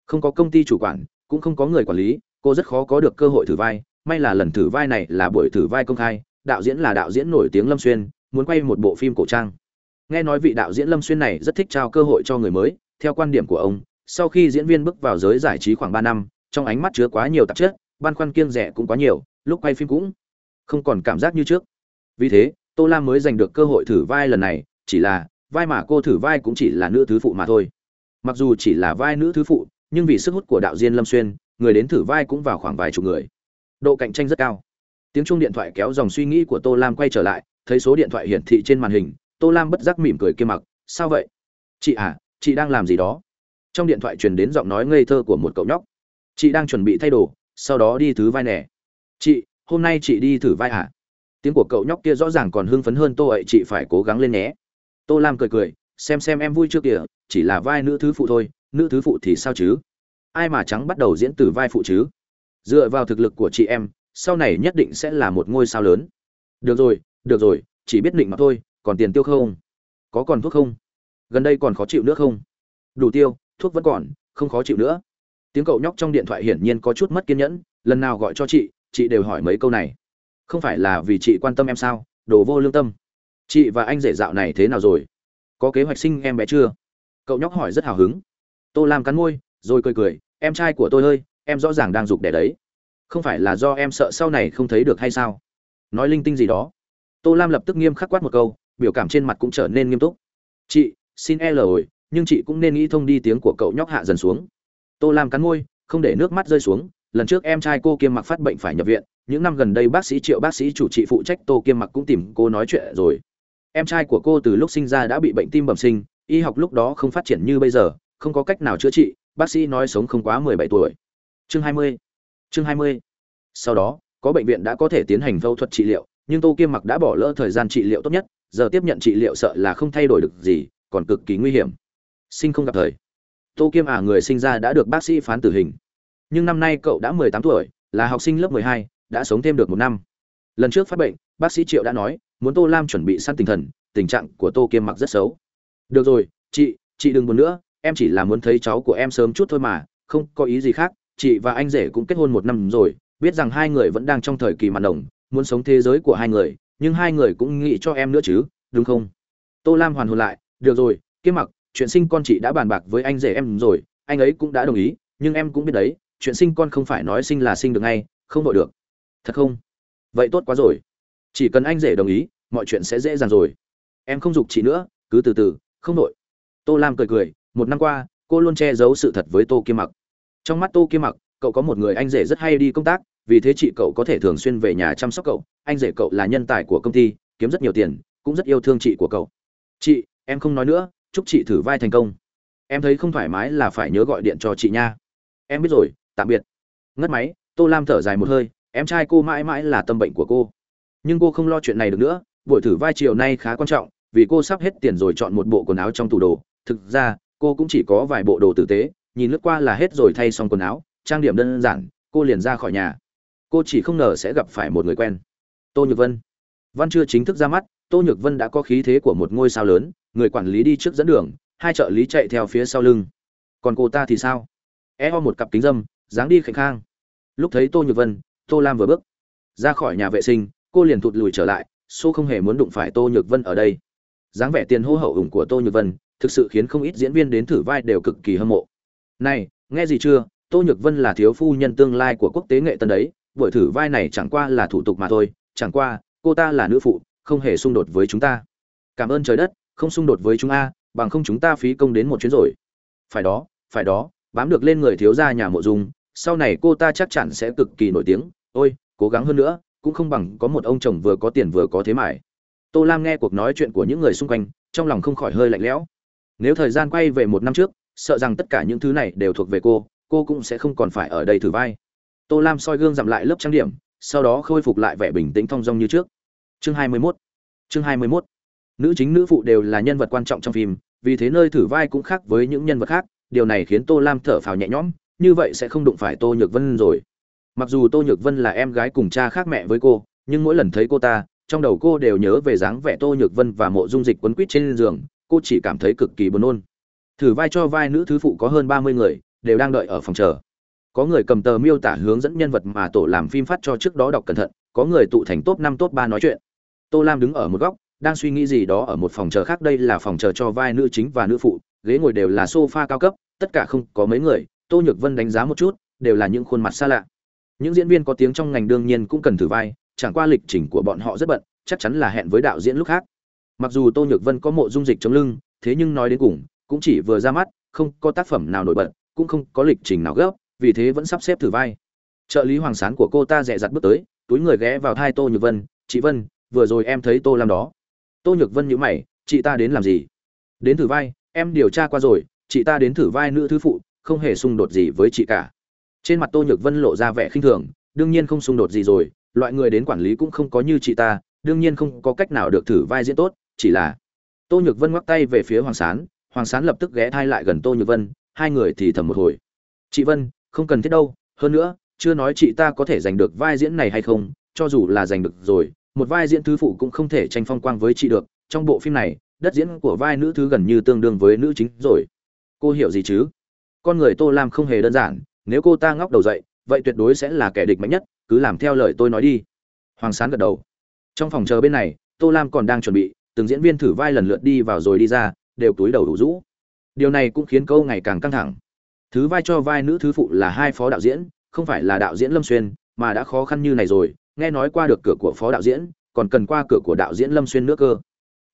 Speaker 1: Không có công ty chủ quản, cũng không có người quản lý, cô rất khó có được cơ hội thử vai may là lần thử vai này là buổi thử vai công khai, đạo diễn là đạo diễn nổi tiếng lâm xuyên, muốn quay một bộ phim cổ trang. Nghe nói vị đạo diễn lâm xuyên này rất thích trao cơ hội cho người mới, theo quan điểm của ông, sau khi diễn viên bước vào giới giải trí khoảng ba năm, trong ánh mắt chứa quá nhiều tạp chất, băn khoăn kiêng rẻ cũng quá nhiều, lúc quay phim cũng không còn cảm giác như trước. Vì thế, tô lam mới giành được cơ hội thử vai lần này, chỉ là vai mà cô thử vai cũng chỉ là nữ thứ phụ mà thôi. Mặc dù chỉ là vai nữ thứ phụ, nhưng vì sức hút của đạo diễn lâm xuyên, người đến thử vai cũng vào khoảng vài chục người độ cạnh tranh rất cao. Tiếng chuông điện thoại kéo dòng suy nghĩ của tô lam quay trở lại, thấy số điện thoại hiển thị trên màn hình, tô lam bất giác mỉm cười kia mặc, sao vậy? Chị à chị đang làm gì đó? Trong điện thoại truyền đến giọng nói ngây thơ của một cậu nhóc. Chị đang chuẩn bị thay đồ, sau đó đi thứ vai nè. Chị, hôm nay chị đi thử vai à tiếng của cậu nhóc kia rõ ràng còn hưng phấn hơn tô ấy, chị phải cố gắng lên nhé. Tô lam cười cười, xem xem em vui chưa kìa, chỉ là vai nữ thứ phụ thôi, nữ thứ phụ thì sao chứ? Ai mà trắng bắt đầu diễn từ vai phụ chứ? Dựa vào thực lực của chị em, sau này nhất định sẽ là một ngôi sao lớn. Được rồi được rồi, chỉ biết định mà thôi, còn tiền tiêu không? Có còn thuốc không? Gần đây còn khó chịu nữa không? Đủ tiêu, thuốc vẫn còn, không khó chịu nữa. Tiếng cậu nhóc trong điện thoại hiển nhiên có chút mất kiên nhẫn, lần nào gọi cho chị chị đều hỏi mấy câu này. Không phải là vì chị quan tâm em sao? Đồ vô lương tâm. Chị và anh rể dạo này thế nào rồi? Có kế hoạch sinh em bé chưa? Cậu nhóc hỏi rất hào hứng. Tô làm cắn môi, rồi cười cười, em trai của tôi ơi em rõ ràng đang giục đẻ đấy. Không phải là do em sợ sau này không thấy được hay sao? Nói linh tinh gì đó. Tô lam lập tức nghiêm khắc quát một câu biểu cảm trên mặt cũng trở nên nghiêm túc. Chị xin e lời, nhưng chị cũng nên nghĩ thông đi tiếng của cậu nhóc hạ dần xuống. Tô lam cắn môi không để nước mắt rơi xuống. Lần trước em trai cô kiêm mặc phát bệnh phải nhập viện. Những năm gần đây bác sĩ triệu bác sĩ chủ trị phụ trách tô kiêm mặc cũng tìm cô nói chuyện rồi. Em trai của cô từ lúc sinh ra đã bị bệnh tim bẩm sinh y học lúc đó không phát triển như bây giờ không có cách nào chữa trị. Bác sĩ nói sống không quá mười bảy tuổi chương hai mươi. Chương hai mươi. Sau đó, có bệnh viện đã có thể tiến hành phẫu thuật trị liệu, nhưng tô kiêm mặc đã bỏ lỡ thời gian trị liệu tốt nhất, giờ tiếp nhận trị liệu sợ là không thay đổi được gì, còn cực kỳ nguy hiểm. Sinh không gặp thời. Tô kiêm à người sinh ra đã được bác sĩ phán tử hình. Nhưng năm nay cậu đã mười tám tuổi, là học sinh lớp mười hai, đã sống thêm được một năm. Lần trước phát bệnh, bác sĩ triệu đã nói, muốn tô lam chuẩn bị săn tinh thần, tình trạng của tô kiêm mặc rất xấu. Được rồi, chị chị đừng buồn nữa, em chỉ là muốn thấy cháu của em sớm chút thôi mà, không có ý gì khác chị và anh rể cũng kết hôn một năm rồi, biết rằng hai người vẫn đang trong thời kỳ mặn đồng, muốn sống thế giới của hai người, nhưng hai người cũng nghĩ cho em nữa chứ, đúng không? Tô lam hoàn hồn lại, được rồi Kiếm mặc, chuyện sinh con chị đã bàn bạc với anh rể em rồi, anh ấy cũng đã đồng ý, nhưng em cũng biết đấy, chuyện sinh con không phải nói sinh là sinh được ngay, không vội được. Thật không? Vậy tốt quá rồi. Chỉ cần anh rể đồng ý, mọi chuyện sẽ dễ dàng rồi. Em không giục chị nữa, cứ từ từ, không vội. Tô lam cười cười, một năm qua, cô luôn che giấu sự thật với tô kiêm mặc trong mắt tô kia mặc, cậu có một người anh rể rất hay đi công tác, vì thế chị cậu có thể thường xuyên về nhà chăm sóc cậu. Anh rể cậu là nhân tài của công ty, kiếm rất nhiều tiền, cũng rất yêu thương chị của cậu. Chị, em không nói nữa, chúc chị thử vai thành công. Em thấy không thoải mái là phải nhớ gọi điện cho chị nha. Em biết rồi, tạm biệt. Ngất máy, tô lam thở dài một hơi, em trai cô mãi mãi là tâm bệnh của cô. Nhưng cô không lo chuyện này được nữa, buổi thử vai chiều nay khá quan trọng, vì cô sắp hết tiền rồi chọn một bộ quần áo trong tủ đồ. Thực ra, cô cũng chỉ có vài bộ đồ tử tế nhìn lướt qua là hết rồi thay xong quần áo, trang điểm đơn giản, cô liền ra khỏi nhà. Cô chỉ không ngờ sẽ gặp phải một người quen. Tô nhược vân. Văn chưa chính thức ra mắt, tô nhược vân đã có khí thế của một ngôi sao lớn, người quản lý đi trước dẫn đường, hai trợ lý chạy theo phía sau lưng. Còn cô ta thì sao? E ho một cặp kính dâm, dáng đi khảnh khang. Lúc thấy tô nhược vân, tô lam vừa bước ra khỏi nhà vệ sinh, cô liền thụt lùi trở lại, xô không hề muốn đụng phải tô nhược vân ở đây. Dáng vẻ tiền hô hậu ủng của tô nhược vân, thực sự khiến không ít diễn viên đến thử vai đều cực kỳ hâm mộ này, nghe gì chưa? Tô nhược vân là thiếu phu nhân tương lai của quốc tế nghệ tân đấy, buổi thử vai này chẳng qua là thủ tục mà thôi, chẳng qua, cô ta là nữ phụ, không hề xung đột với chúng ta. Cảm ơn trời đất, không xung đột với chúng a, bằng không chúng ta phí công đến một chuyến rồi. Phải đó phải đó, bám được lên người thiếu gia nhà mộ dung, sau này cô ta chắc chắn sẽ cực kỳ nổi tiếng. Ôi, cố gắng hơn nữa, cũng không bằng có một ông chồng vừa có tiền vừa có thế mải tô lam nghe cuộc nói chuyện của những người xung quanh, trong lòng không khỏi hơi lạnh lẽo. Nếu thời gian quay về một năm trước sợ rằng tất cả những thứ này đều thuộc về cô cô cũng sẽ không còn phải ở đây thử vai. Tô lam soi gương giảm lại lớp trang điểm, sau đó khôi phục lại vẻ bình tĩnh thong dong như trước. Chương 21 chương 21 nữ chính nữ phụ đều là nhân vật quan trọng trong phim, vì thế nơi thử vai cũng khác với những nhân vật khác, điều này khiến tô lam thở phào nhẹ nhõm, như vậy sẽ không đụng phải tô nhược vân rồi. Mặc dù tô nhược vân là em gái cùng cha khác mẹ với cô, nhưng mỗi lần thấy cô ta, trong đầu cô đều nhớ về dáng vẻ tô nhược vân và mộ dung dịch quấn quýt trên giường, cô chỉ cảm thấy cực kỳ buồn nôn thử vai cho vai nữ thứ phụ có hơn ba mươi người, đều đang đợi ở phòng chờ. Có người cầm tờ miêu tả hướng dẫn nhân vật mà tổ làm phim phát cho trước đó đọc cẩn thận, có người tụ thành top năm, top ba nói chuyện. Tô lam đứng ở một góc, đang suy nghĩ gì đó ở một phòng chờ khác, đây là phòng chờ cho vai nữ chính và nữ phụ, ghế ngồi đều là sofa cao cấp, tất cả không có mấy người, tô nhược vân đánh giá một chút, đều là những khuôn mặt xa lạ. Những diễn viên có tiếng trong ngành đương nhiên cũng cần thử vai, chẳng qua lịch trình của bọn họ rất bận, chắc chắn là hẹn với đạo diễn lúc khác. Mặc dù tô nhược vân có mộ dung dịch chống lưng, thế nhưng nói đến cùng cũng chỉ vừa ra mắt, không có tác phẩm nào nổi bật, cũng không có lịch trình nào gấp, vì thế vẫn sắp xếp thử vai. Trợ lý hoàng sán của cô ta dẹ dặt bước tới, túi người ghé vào hai tô nhược vân, chị vân, vừa rồi em thấy tô làm đó. Tô nhược vân nhữ mày, chị ta đến làm gì? Đến thử vai, em điều tra qua rồi, chị ta đến thử vai nữ thứ phụ, không hề xung đột gì với chị cả. Trên mặt tô nhược vân lộ ra vẻ khinh thường, đương nhiên không xung đột gì rồi, loại người đến quản lý cũng không có như chị ta, đương nhiên không có cách nào được thử vai diễn tốt, chỉ là tô nhược vân ngoắc tay về phía hoàng sán hoàng sán lập tức ghé thai lại gần tô nhược vân, hai người thì thầm một hồi. Chị vân, không cần thiết đâu, hơn nữa, chưa nói chị ta có thể giành được vai diễn này hay không, cho dù là giành được rồi, một vai diễn thứ phụ cũng không thể tranh phong quang với chị được. Trong bộ phim này, đất diễn của vai nữ thứ gần như tương đương với nữ chính rồi. Cô hiểu gì chứ? Con người tô lam không hề đơn giản, nếu cô ta ngóc đầu dậy, vậy tuyệt đối sẽ là kẻ địch mạnh nhất, cứ làm theo lời tôi nói đi. Hoàng sán gật đầu. Trong phòng chờ bên này, tô lam còn đang chuẩn bị, từng diễn viên thử vai lần lượt đi vào rồi đi ra đều túi đầu đủ rũ. Điều này cũng khiến câu ngày càng căng thẳng. Thứ vai cho vai nữ thứ phụ là hai phó đạo diễn, không phải là đạo diễn lâm xuyên, mà đã khó khăn như này rồi, nghe nói qua được cửa của phó đạo diễn, còn cần qua cửa của đạo diễn lâm xuyên nữa cơ.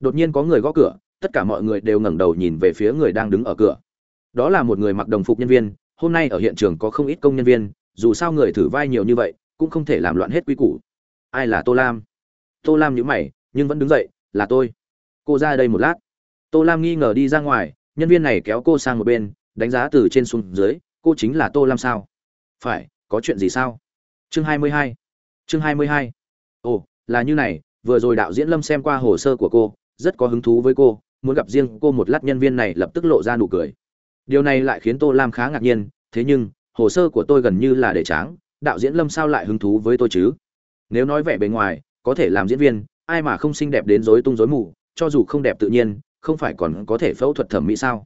Speaker 1: Đột nhiên có người gõ cửa, tất cả mọi người đều ngẩng đầu nhìn về phía người đang đứng ở cửa. Đó là một người mặc đồng phục nhân viên, hôm nay ở hiện trường có không ít công nhân viên, dù sao người thử vai nhiều như vậy, cũng không thể làm loạn hết quy củ. Ai là tô lam? Tô lam nhíu mày, nhưng vẫn đứng dậy, là tôi. Cô ra đây một lát tô lam nghi ngờ đi ra ngoài, nhân viên này kéo cô sang một bên, đánh giá từ trên xuống dưới, cô chính là tô lam sao? Phải, có chuyện gì sao? Chương hai mươi hai, chương hai mươi hai. Ồ, là như này, vừa rồi đạo diễn lâm xem qua hồ sơ của cô, rất có hứng thú với cô, muốn gặp riêng cô một lát nhân viên này lập tức lộ ra nụ cười. Điều này lại khiến tô lam khá ngạc nhiên, thế nhưng, hồ sơ của tôi gần như là để tráng, đạo diễn lâm sao lại hứng thú với tôi chứ? Nếu nói vẻ bề ngoài, có thể làm diễn viên, ai mà không xinh đẹp đến rối tung rối mù, cho dù không đẹp tự nhiên không phải còn có thể phẫu thuật thẩm mỹ sao?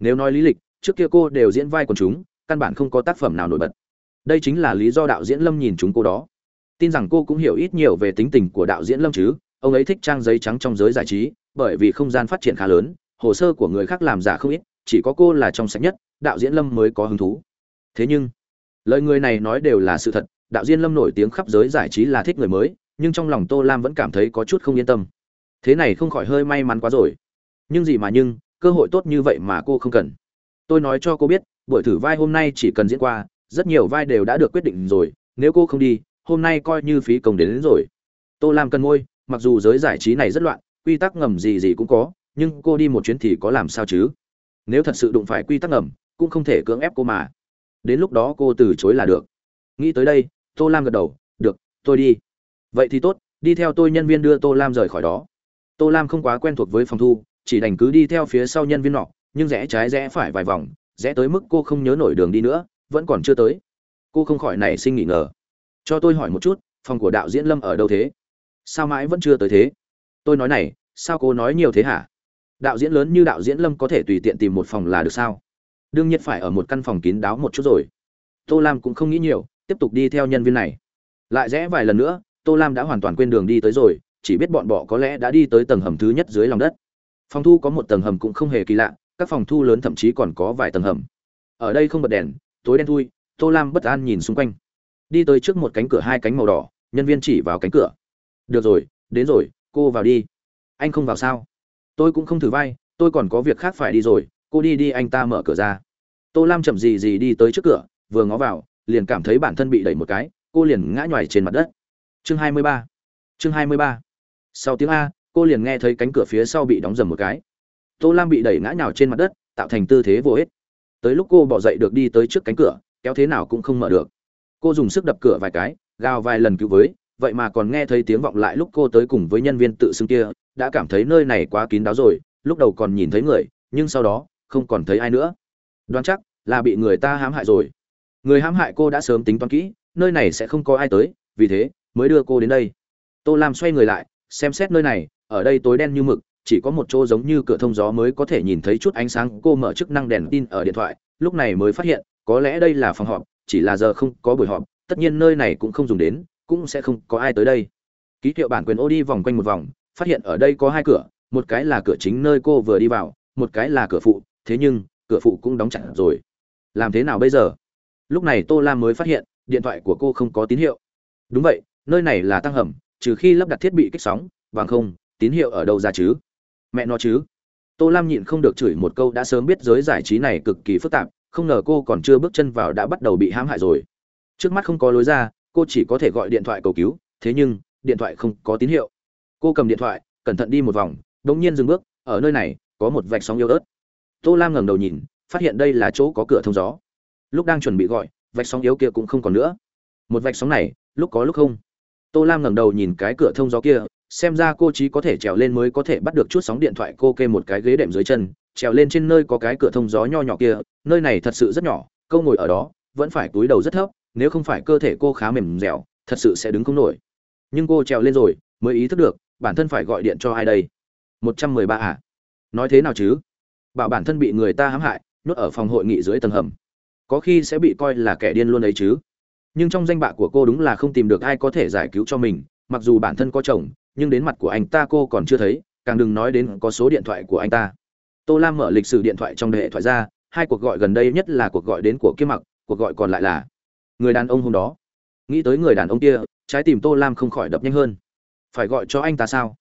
Speaker 1: Nếu nói lý lịch, trước kia cô đều diễn vai quần chúng, căn bản không có tác phẩm nào nổi bật. Đây chính là lý do đạo diễn lâm nhìn chúng cô đó. Tin rằng cô cũng hiểu ít nhiều về tính tình của đạo diễn lâm chứ, ông ấy thích trang giấy trắng trong giới giải trí, bởi vì không gian phát triển khá lớn, hồ sơ của người khác làm giả không ít, chỉ có cô là trong sạch nhất, đạo diễn lâm mới có hứng thú. Thế nhưng, lời người này nói đều là sự thật, đạo diễn lâm nổi tiếng khắp giới giải trí là thích người mới, nhưng trong lòng tô lam vẫn cảm thấy có chút không yên tâm. Thế này không khỏi hơi may mắn quá rồi nhưng gì mà nhưng cơ hội tốt như vậy mà cô không cần. Tôi nói cho cô biết buổi thử vai hôm nay chỉ cần diễn qua rất nhiều vai đều đã được quyết định rồi nếu cô không đi hôm nay coi như phí công đến, đến rồi. Tô lam cần ngôi mặc dù giới giải trí này rất loạn quy tắc ngầm gì gì cũng có nhưng cô đi một chuyến thì có làm sao chứ? Nếu thật sự đụng phải quy tắc ngầm cũng không thể cưỡng ép cô mà. Đến lúc đó cô từ chối là được. Nghĩ tới đây tô lam gật đầu được tôi đi. Vậy thì tốt đi theo tôi nhân viên đưa tô lam rời khỏi đó. Tô lam không quá quen thuộc với phòng thu chỉ đành cứ đi theo phía sau nhân viên nọ, nhưng rẽ trái rẽ phải vài vòng, rẽ tới mức cô không nhớ nổi đường đi nữa, vẫn còn chưa tới. Cô không khỏi nảy sinh nghỉ ngờ. Cho tôi hỏi một chút, phòng của đạo diễn lâm ở đâu thế? Sao mãi vẫn chưa tới thế? Tôi nói này, sao cô nói nhiều thế hả? Đạo diễn lớn như đạo diễn lâm có thể tùy tiện tìm một phòng là được sao? Đương nhiên phải ở một căn phòng kín đáo một chút rồi. Tô lam cũng không nghĩ nhiều, tiếp tục đi theo nhân viên này. Lại rẽ vài lần nữa, tô lam đã hoàn toàn quên đường đi tới rồi, chỉ biết bọn bọ có lẽ đã đi tới tầng hầm thứ nhất dưới lòng đất phòng thu có một tầng hầm cũng không hề kỳ lạ, các phòng thu lớn thậm chí còn có vài tầng hầm. Ở đây không bật đèn, tối đen thui, tô lam bất an nhìn xung quanh. Đi tới trước một cánh cửa hai cánh màu đỏ, nhân viên chỉ vào cánh cửa. Được rồi, đến rồi, cô vào đi. Anh không vào sao? Tôi cũng không thử vai, tôi còn có việc khác phải đi rồi, cô đi đi, anh ta mở cửa ra. Tô lam chậm gì gì đi tới trước cửa, vừa ngó vào, liền cảm thấy bản thân bị đẩy một cái, cô liền ngã nhoài trên mặt đất. Chương 23. chương 23. sau tiếng a cô liền nghe thấy cánh cửa phía sau bị đóng dầm một cái. Tô lam bị đẩy ngã nhào trên mặt đất, tạo thành tư thế vô ích. Tới lúc cô bỏ dậy được đi tới trước cánh cửa, kéo thế nào cũng không mở được. Cô dùng sức đập cửa vài cái, gào vài lần cứu với, vậy mà còn nghe thấy tiếng vọng lại lúc cô tới cùng với nhân viên tự xưng kia, đã cảm thấy nơi này quá kín đáo rồi, lúc đầu còn nhìn thấy người, nhưng sau đó, không còn thấy ai nữa. Đoán chắc, là bị người ta hãm hại rồi. Người hãm hại cô đã sớm tính toán kỹ, nơi này sẽ không có ai tới, vì thế, mới đưa cô đến đây. Tô lam xoay người lại, xem xét nơi này ở đây tối đen như mực, chỉ có một chỗ giống như cửa thông gió mới có thể nhìn thấy chút ánh sáng. Cô mở chức năng đèn tin ở điện thoại, lúc này mới phát hiện, có lẽ đây là phòng họp, chỉ là giờ không có buổi họp, tất nhiên nơi này cũng không dùng đến, cũng sẽ không có ai tới đây. Ký hiệu bản quyền ô đi vòng quanh một vòng, phát hiện ở đây có hai cửa, một cái là cửa chính nơi cô vừa đi vào, một cái là cửa phụ, thế nhưng, cửa phụ cũng đóng chặt rồi. Làm thế nào bây giờ? Lúc này tô lam mới phát hiện, điện thoại của cô không có tín hiệu. Đúng vậy, nơi này là tăng hầm, trừ khi lắp đặt thiết bị kích sóng bằng không tín hiệu ở đâu ra chứ? Mẹ nó chứ. Tô lam nhịn không được chửi một câu đã sớm biết giới giải trí này cực kỳ phức tạp, không ngờ cô còn chưa bước chân vào đã bắt đầu bị hãm hại rồi. Trước mắt không có lối ra, cô chỉ có thể gọi điện thoại cầu cứu, thế nhưng, điện thoại không có tín hiệu. Cô cầm điện thoại, cẩn thận đi một vòng đ ỗ n g nhiên dừng bước, ở nơi này, có một vạch sóng yếu ớt. Tô lam ngẩng đầu nhìn, phát hiện đây là chỗ có cửa thông gió. Lúc đang chuẩn bị gọi, vạch sóng yếu kia cũng không còn nữa. Một vạch sóng này, lúc có lúc không. Tô lam ngẩng đầu nhìn cái cửa thông gió kia xem ra cô chí có thể trèo lên mới có thể bắt được chút sóng điện thoại cô kê một cái ghế đệm dưới chân, trèo lên trên nơi có cái cửa thông gió nho nhỏ kia, nơi này thật sự rất nhỏ câu ngồi ở đó, vẫn phải túi đầu rất thấp, nếu không phải cơ thể cô khá mềm dẻo, thật sự sẽ đứng không nổi. Nhưng cô trèo lên rồi, mới ý thức được, bản thân phải gọi điện cho ai đây? Một trăm mười ba à? Nói thế nào chứ? Bảo bản thân bị người ta hãm hại, nhốt ở phòng hội nghị dưới tầng hầm. Có khi sẽ bị coi là kẻ điên luôn ấy chứ. Nhưng trong danh bạ của cô đúng là không tìm được ai có thể giải cứu cho mình, mặc dù bản thân có chồng nhưng đến mặt của anh ta cô còn chưa thấy, càng đừng nói đến có số điện thoại của anh ta. Tô lam mở lịch sử điện thoại trong hệ thoại ra, hai cuộc gọi gần đây nhất là cuộc gọi đến của kiếm mặc, cuộc gọi còn lại là người đàn ông hôm đó. Nghĩ tới người đàn ông kia, trái tim tô lam không khỏi đập nhanh hơn. Phải gọi cho anh ta sao?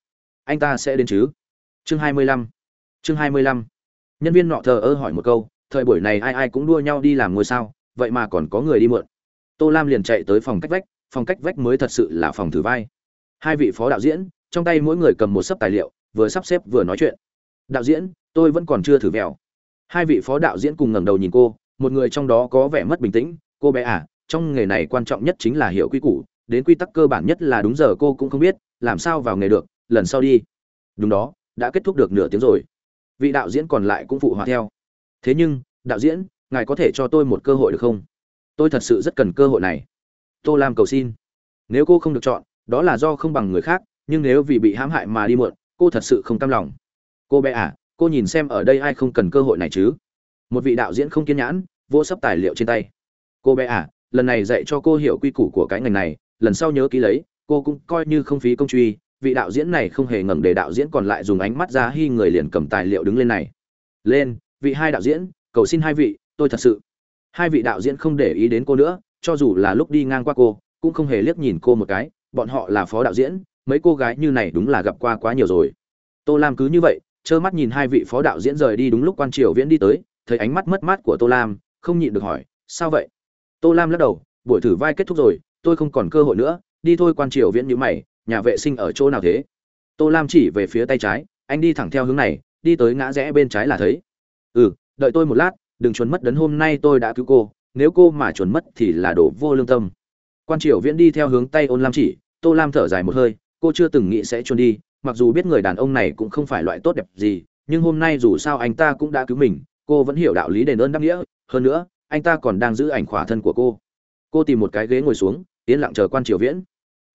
Speaker 1: Anh ta sẽ đến chứ? Chương hai mươi lăm. Chương hai mươi lăm. Nhân viên nọ thờ ơ hỏi một câu, thời buổi này ai ai cũng đua nhau đi làm ngôi sao, vậy mà còn có người đi mượn. Tô lam liền chạy tới phòng cách vách, phòng cách vách mới thật sự là phòng thử vai hai vị phó đạo diễn, trong tay mỗi người cầm một sấp tài liệu, vừa sắp xếp vừa nói chuyện. Đạo diễn, tôi vẫn còn chưa thử vèo. Hai vị phó đạo diễn cùng ngẩng đầu nhìn cô, một người trong đó có vẻ mất bình tĩnh. Cô bé à trong nghề này quan trọng nhất chính là hiểu quy củ, đến quy tắc cơ bản nhất là đúng giờ cô cũng không biết, làm sao vào nghề được, lần sau đi. Đúng đó, đã kết thúc được nửa tiếng rồi. Vị đạo diễn còn lại cũng phụ họa theo. Thế nhưng, đạo diễn, ngài có thể cho tôi một cơ hội được không? Tôi thật sự rất cần cơ hội này. Tô lam cầu xin. Nếu cô không được chọn đó là do không bằng người khác, nhưng nếu vì bị hãm hại mà đi muộn, cô thật sự không cam lòng. Cô bé à cô nhìn xem ở đây ai không cần cơ hội này chứ? Một vị đạo diễn không kiên nhãn vô sấp tài liệu trên tay. Cô bé à lần này dạy cho cô hiểu quy củ của cái ngành này, lần sau nhớ ký lấy, cô cũng coi như không phí công truy, vị đạo diễn này không hề ngẩng để đạo diễn còn lại dùng ánh mắt ra hy người liền cầm tài liệu đứng lên này. Lên, vị hai đạo diễn, cầu xin hai vị, tôi thật sự. Hai vị đạo diễn không để ý đến cô nữa, cho dù là lúc đi ngang qua cô, cũng không hề liếc nhìn cô một cái bọn họ là phó đạo diễn, mấy cô gái như này đúng là gặp qua quá nhiều rồi. Tô lam cứ như vậy, trơ mắt nhìn hai vị phó đạo diễn rời đi đúng lúc quan triều viễn đi tới, thấy ánh mắt mất mát của tô lam, không nhịn được hỏi, sao vậy? Tô lam lắc đầu, buổi thử vai kết thúc rồi, tôi không còn cơ hội nữa, đi thôi quan triều viễn nhữ mày, nhà vệ sinh ở chỗ nào thế? Tô lam chỉ về phía tay trái, anh đi thẳng theo hướng này, đi tới ngã rẽ bên trái là thấy. Ừ đợi tôi một lát, đừng chuẩn mất đấn hôm nay tôi đã cứu cô, nếu cô mà chuẩn mất thì là đổ vô lương tâm quan triều viễn đi theo hướng tay ôn lam chỉ, tô lam thở dài một hơi, cô chưa từng nghĩ sẽ trốn đi, mặc dù biết người đàn ông này cũng không phải loại tốt đẹp gì, nhưng hôm nay dù sao anh ta cũng đã cứu mình, cô vẫn hiểu đạo lý đền ơn đáp nghĩa. Hơn nữa, anh ta còn đang giữ ảnh khỏa thân của cô. Cô tìm một cái ghế ngồi xuống, yên lặng chờ quan triều viễn.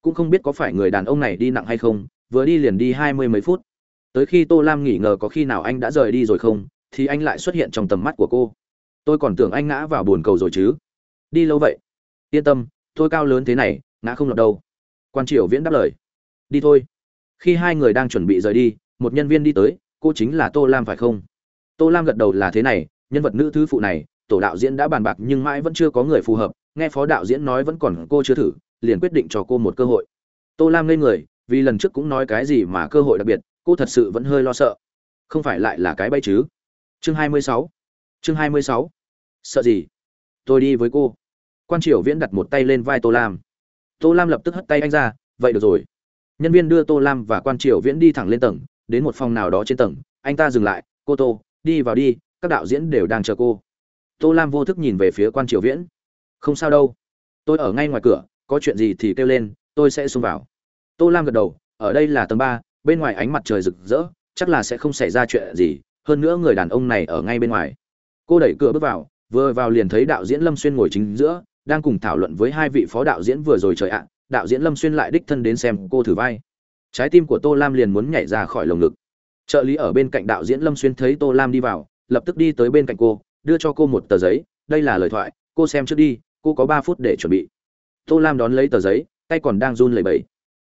Speaker 1: Cũng không biết có phải người đàn ông này đi nặng hay không, vừa đi liền đi hai mươi mấy phút. Tới khi tô lam nghỉ ngờ có khi nào anh đã rời đi rồi không, thì anh lại xuất hiện trong tầm mắt của cô. Tôi còn tưởng anh ngã vào bồn cầu rồi chứ. Đi lâu vậy? Yên tâm tôi cao lớn thế này, ngã không lọt đâu. Quan triều viễn đáp lời. Đi thôi. Khi hai người đang chuẩn bị rời đi, một nhân viên đi tới, cô chính là tô lam phải không? Tô lam gật đầu là thế này, nhân vật nữ thứ phụ này, tổ đạo diễn đã bàn bạc nhưng mãi vẫn chưa có người phù hợp, nghe phó đạo diễn nói vẫn còn cô chưa thử, liền quyết định cho cô một cơ hội. Tô lam lên người, vì lần trước cũng nói cái gì mà cơ hội đặc biệt, cô thật sự vẫn hơi lo sợ. Không phải lại là cái bay chứ? Chương 26 chương 26 sợ gì? Tôi đi với cô quan triều viễn đặt một tay lên vai tô lam tô lam lập tức hất tay anh ra vậy được rồi nhân viên đưa tô lam và quan triều viễn đi thẳng lên tầng đến một phòng nào đó trên tầng anh ta dừng lại cô tô đi vào đi các đạo diễn đều đang chờ cô tô lam vô thức nhìn về phía quan triều viễn không sao đâu tôi ở ngay ngoài cửa có chuyện gì thì kêu lên tôi sẽ xông vào tô lam gật đầu ở đây là tầng ba bên ngoài ánh mặt trời rực rỡ chắc là sẽ không xảy ra chuyện gì hơn nữa người đàn ông này ở ngay bên ngoài cô đẩy cửa bước vào vừa vào liền thấy đạo diễn lâm xuyên ngồi chính giữa đang cùng thảo luận với hai vị phó đạo diễn vừa rồi trời ạ, đạo diễn lâm xuyên lại đích thân đến xem cô thử vai. Trái tim của tô lam liền muốn nhảy ra khỏi lồng ngực. Trợ lý ở bên cạnh đạo diễn lâm xuyên thấy tô lam đi vào, lập tức đi tới bên cạnh cô, đưa cho cô một tờ giấy, đây là lời thoại, cô xem trước đi, cô có ba phút để chuẩn bị. Tô lam đón lấy tờ giấy, tay còn đang run lẩy bẩy.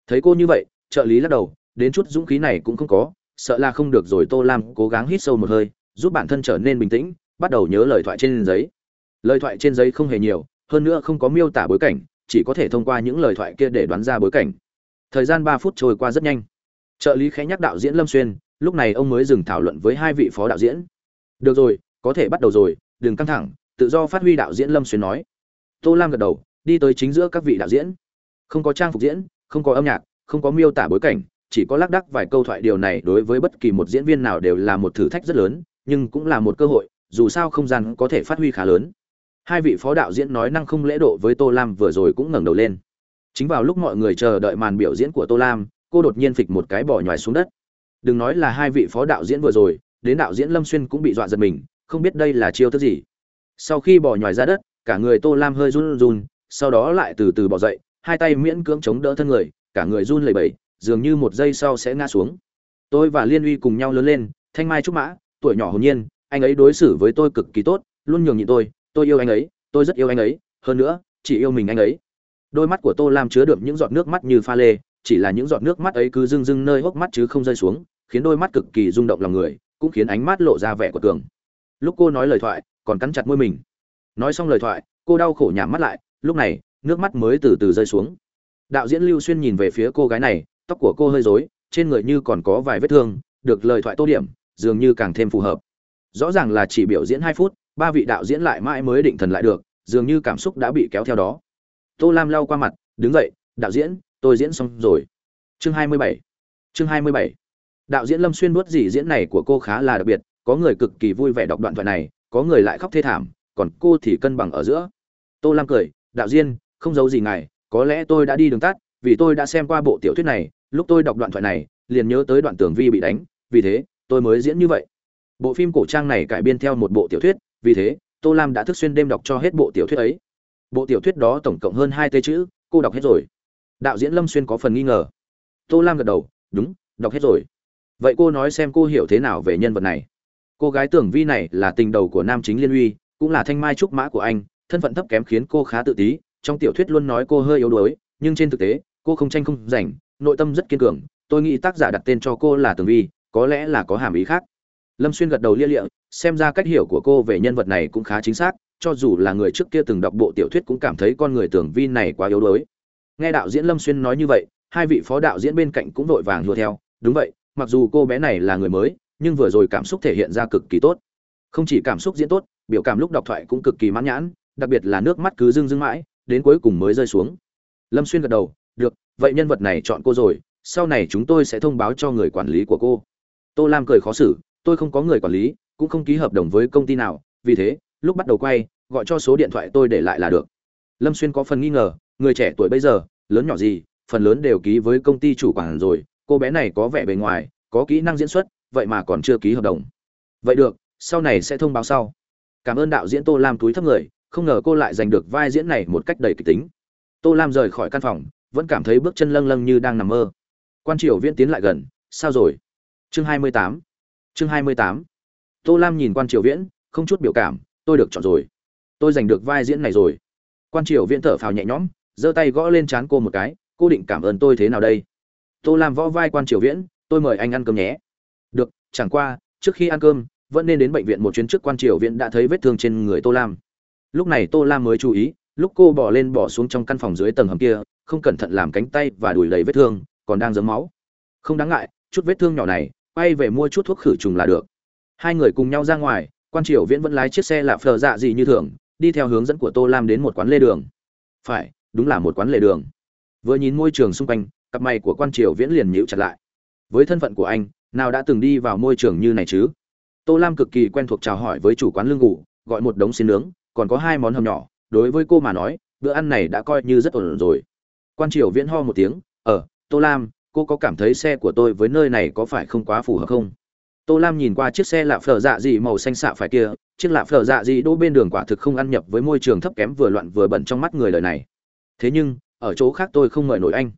Speaker 1: Thấy cô như vậy, trợ lý lắc đầu, đến chút dũng khí này cũng không có, sợ là không được rồi tô lam cố gắng hít sâu một hơi, giúp bản thân trở nên bình tĩnh, bắt đầu nhớ lời thoại trên giấy. Lời thoại trên giấy không hề nhiều hơn nữa không có miêu tả bối cảnh, chỉ có thể thông qua những lời thoại kia để đoán ra bối cảnh. Thời gian ba phút trôi qua rất nhanh. Trợ lý khẽ nhắc đạo diễn lâm xuyên, lúc này ông mới dừng thảo luận với hai vị phó đạo diễn. Được rồi, có thể bắt đầu rồi, đừng căng thẳng, tự do phát huy đạo diễn lâm xuyên nói. Tô lam gật đầu, đi tới chính giữa các vị đạo diễn. Không có trang phục diễn, không có âm nhạc, không có miêu tả bối cảnh, chỉ có lác đắc vài câu thoại điều này đối với bất kỳ một diễn viên nào đều là một thử thách rất lớn, nhưng cũng là một cơ hội, dù sao không gian có thể phát huy khá lớn hai vị phó đạo diễn nói năng không lễ độ với tô lam vừa rồi cũng ngẩng đầu lên. Chính vào lúc mọi người chờ đợi màn biểu diễn của tô lam, cô đột nhiên phịch một cái bỏ nhoài xuống đất. Đừng nói là hai vị phó đạo diễn vừa rồi, đến đạo diễn lâm xuyên cũng bị dọa giật mình, không biết đây là chiêu thức gì. Sau khi bỏ nhoài ra đất, cả người tô lam hơi run run, sau đó lại từ từ bỏ dậy, hai tay miễn cưỡng chống đỡ thân người, cả người run lẩy bẩy, dường như một giây sau sẽ ngã xuống. Tôi và liên uy cùng nhau lớn lên, thanh mai trúc mã, tuổi nhỏ hồn nhiên, anh ấy đối xử với tôi cực kỳ tốt, luôn nhường nhịn tôi tôi yêu anh ấy, tôi rất yêu anh ấy, hơn nữa, chỉ yêu mình anh ấy. Đôi mắt của tô lam chứa đựng những giọt nước mắt như pha lê, chỉ là những giọt nước mắt ấy cứ rưng rưng nơi hốc mắt chứ không rơi xuống, khiến đôi mắt cực kỳ rung động lòng người, cũng khiến ánh mắt lộ ra vẻ của tường. Lúc cô nói lời thoại, còn cắn chặt môi mình. Nói xong lời thoại, cô đau khổ nhắm mắt lại, lúc này, nước mắt mới từ từ rơi xuống. Đạo diễn lưu xuyên nhìn về phía cô gái này, tóc của cô hơi rối, trên người như còn có vài vết thương, được lời thoại tô điểm, dường như càng thêm phù hợp. Rõ ràng là chỉ biểu diễn hai phút ba vị đạo diễn lại mãi mới định thần lại được, dường như cảm xúc đã bị kéo theo đó. Tô lam lau qua mặt, đứng dậy, đạo diễn, tôi diễn xong rồi. Chương hai mươi bảy. Chương hai mươi bảy. Đạo diễn lâm xuyên nuốt gì diễn này của cô khá là đặc biệt, có người cực kỳ vui vẻ đọc đoạn thoại này, có người lại khóc thê thảm, còn cô thì cân bằng ở giữa. Tô lam cười, đạo diễn, không giấu gì ngài, có lẽ tôi đã đi đường tắt, vì tôi đã xem qua bộ tiểu thuyết này, lúc tôi đọc đoạn thoại này, liền nhớ tới đoạn tưởng vi bị đánh, vì thế, tôi mới diễn như vậy. Bộ phim cổ trang này cải biên theo một bộ tiểu thuyết vì thế, tô lam đã thức xuyên đêm đọc cho hết bộ tiểu thuyết ấy. Bộ tiểu thuyết đó tổng cộng hơn hai tê chữ, cô đọc hết rồi. Đạo diễn lâm xuyên có phần nghi ngờ. Tô lam gật đầu, đúng, đọc hết rồi. Vậy cô nói xem cô hiểu thế nào về nhân vật này? Cô gái tưởng vi này là tình đầu của nam chính liên uy, cũng là thanh mai trúc mã của anh, thân phận thấp kém khiến cô khá tự tí, trong tiểu thuyết luôn nói cô hơi yếu đuối, nhưng trên thực tế, cô không tranh không giành, nội tâm rất kiên cường. Tôi nghĩ tác giả đặt tên cho cô là tường vi, có lẽ là có hàm ý khác lâm xuyên gật đầu lia lịa, xem ra cách hiểu của cô về nhân vật này cũng khá chính xác, cho dù là người trước kia từng đọc bộ tiểu thuyết cũng cảm thấy con người tưởng vi này quá yếu đuối. Nghe đạo diễn lâm xuyên nói như vậy, hai vị phó đạo diễn bên cạnh cũng vội vàng đua theo, đúng vậy, mặc dù cô bé này là người mới, nhưng vừa rồi cảm xúc thể hiện ra cực kỳ tốt. Không chỉ cảm xúc diễn tốt, biểu cảm lúc đọc thoại cũng cực kỳ mãn nhãn, đặc biệt là nước mắt cứ rưng rưng mãi, đến cuối cùng mới rơi xuống. Lâm xuyên gật đầu, được, vậy nhân vật này chọn cô rồi, sau này chúng tôi sẽ thông báo cho người quản lý của cô. Tô lam cười khó xử tôi không có người quản lý, cũng không ký hợp đồng với công ty nào, vì thế, lúc bắt đầu quay, gọi cho số điện thoại tôi để lại là được. Lâm xuyên có phần nghi ngờ, người trẻ tuổi bây giờ, lớn nhỏ gì, phần lớn đều ký với công ty chủ quản rồi, cô bé này có vẻ bề ngoài, có kỹ năng diễn xuất, vậy mà còn chưa ký hợp đồng. Vậy được, sau này sẽ thông báo sau. Cảm ơn đạo diễn tô lam túi thấp người, không ngờ cô lại giành được vai diễn này một cách đầy kịch tính. Tô lam rời khỏi căn phòng, vẫn cảm thấy bước chân lâng lâng như đang nằm mơ. Quan triều viễn tiến lại gần, sao rồi? Chương hai mươi tám chương hai mươi tám. Tô lam nhìn quan triều viễn, không chút biểu cảm, tôi được chọn rồi. Tôi giành được vai diễn này rồi. Quan triều viễn thở phào nhẹ nhõm, giơ tay gõ lên trán cô một cái, cô định cảm ơn tôi thế nào đây? Tô lam võ vai quan triều viễn, tôi mời anh ăn cơm nhé. Được, chẳng qua, trước khi ăn cơm, vẫn nên đến bệnh viện một chuyến trước. Quan triều viễn đã thấy vết thương trên người tô lam. Lúc này tô lam mới chú ý, lúc cô bỏ lên bỏ xuống trong căn phòng dưới tầng hầm kia, không cẩn thận làm cánh tay và đùi đầy vết thương, còn đang dấm máu. Không đáng ngại, chút vết thương nhỏ này quay về mua chút thuốc khử trùng là được. Hai người cùng nhau ra ngoài, quan triều viễn vẫn lái chiếc xe lạp phờ dạ gì như thường, đi theo hướng dẫn của tô lam đến một quán lê đường. Phải, đúng là một quán lê đường. Vừa nhìn môi trường xung quanh, cặp mày của quan triều viễn liền nhíu chặt lại. Với thân phận của anh, nào đã từng đi vào môi trường như này chứ? Tô lam cực kỳ quen thuộc chào hỏi với chủ quán lương ngủ, gọi một đống xin nướng, còn có hai món hầm nhỏ. Đối với cô mà nói, bữa ăn này đã coi như rất ổn rồi. Quan triều viễn ho một tiếng ờ tô lam cô có cảm thấy xe của tôi với nơi này có phải không quá phù hợp không? Tô lam nhìn qua chiếc xe lạ phở dạ dị màu xanh xạ phải kia, chiếc lạ phở dạ dị đỗ bên đường quả thực không ăn nhập với môi trường thấp kém vừa loạn vừa bẩn trong mắt người lời này. Thế nhưng, ở chỗ khác tôi không mời nổi anh.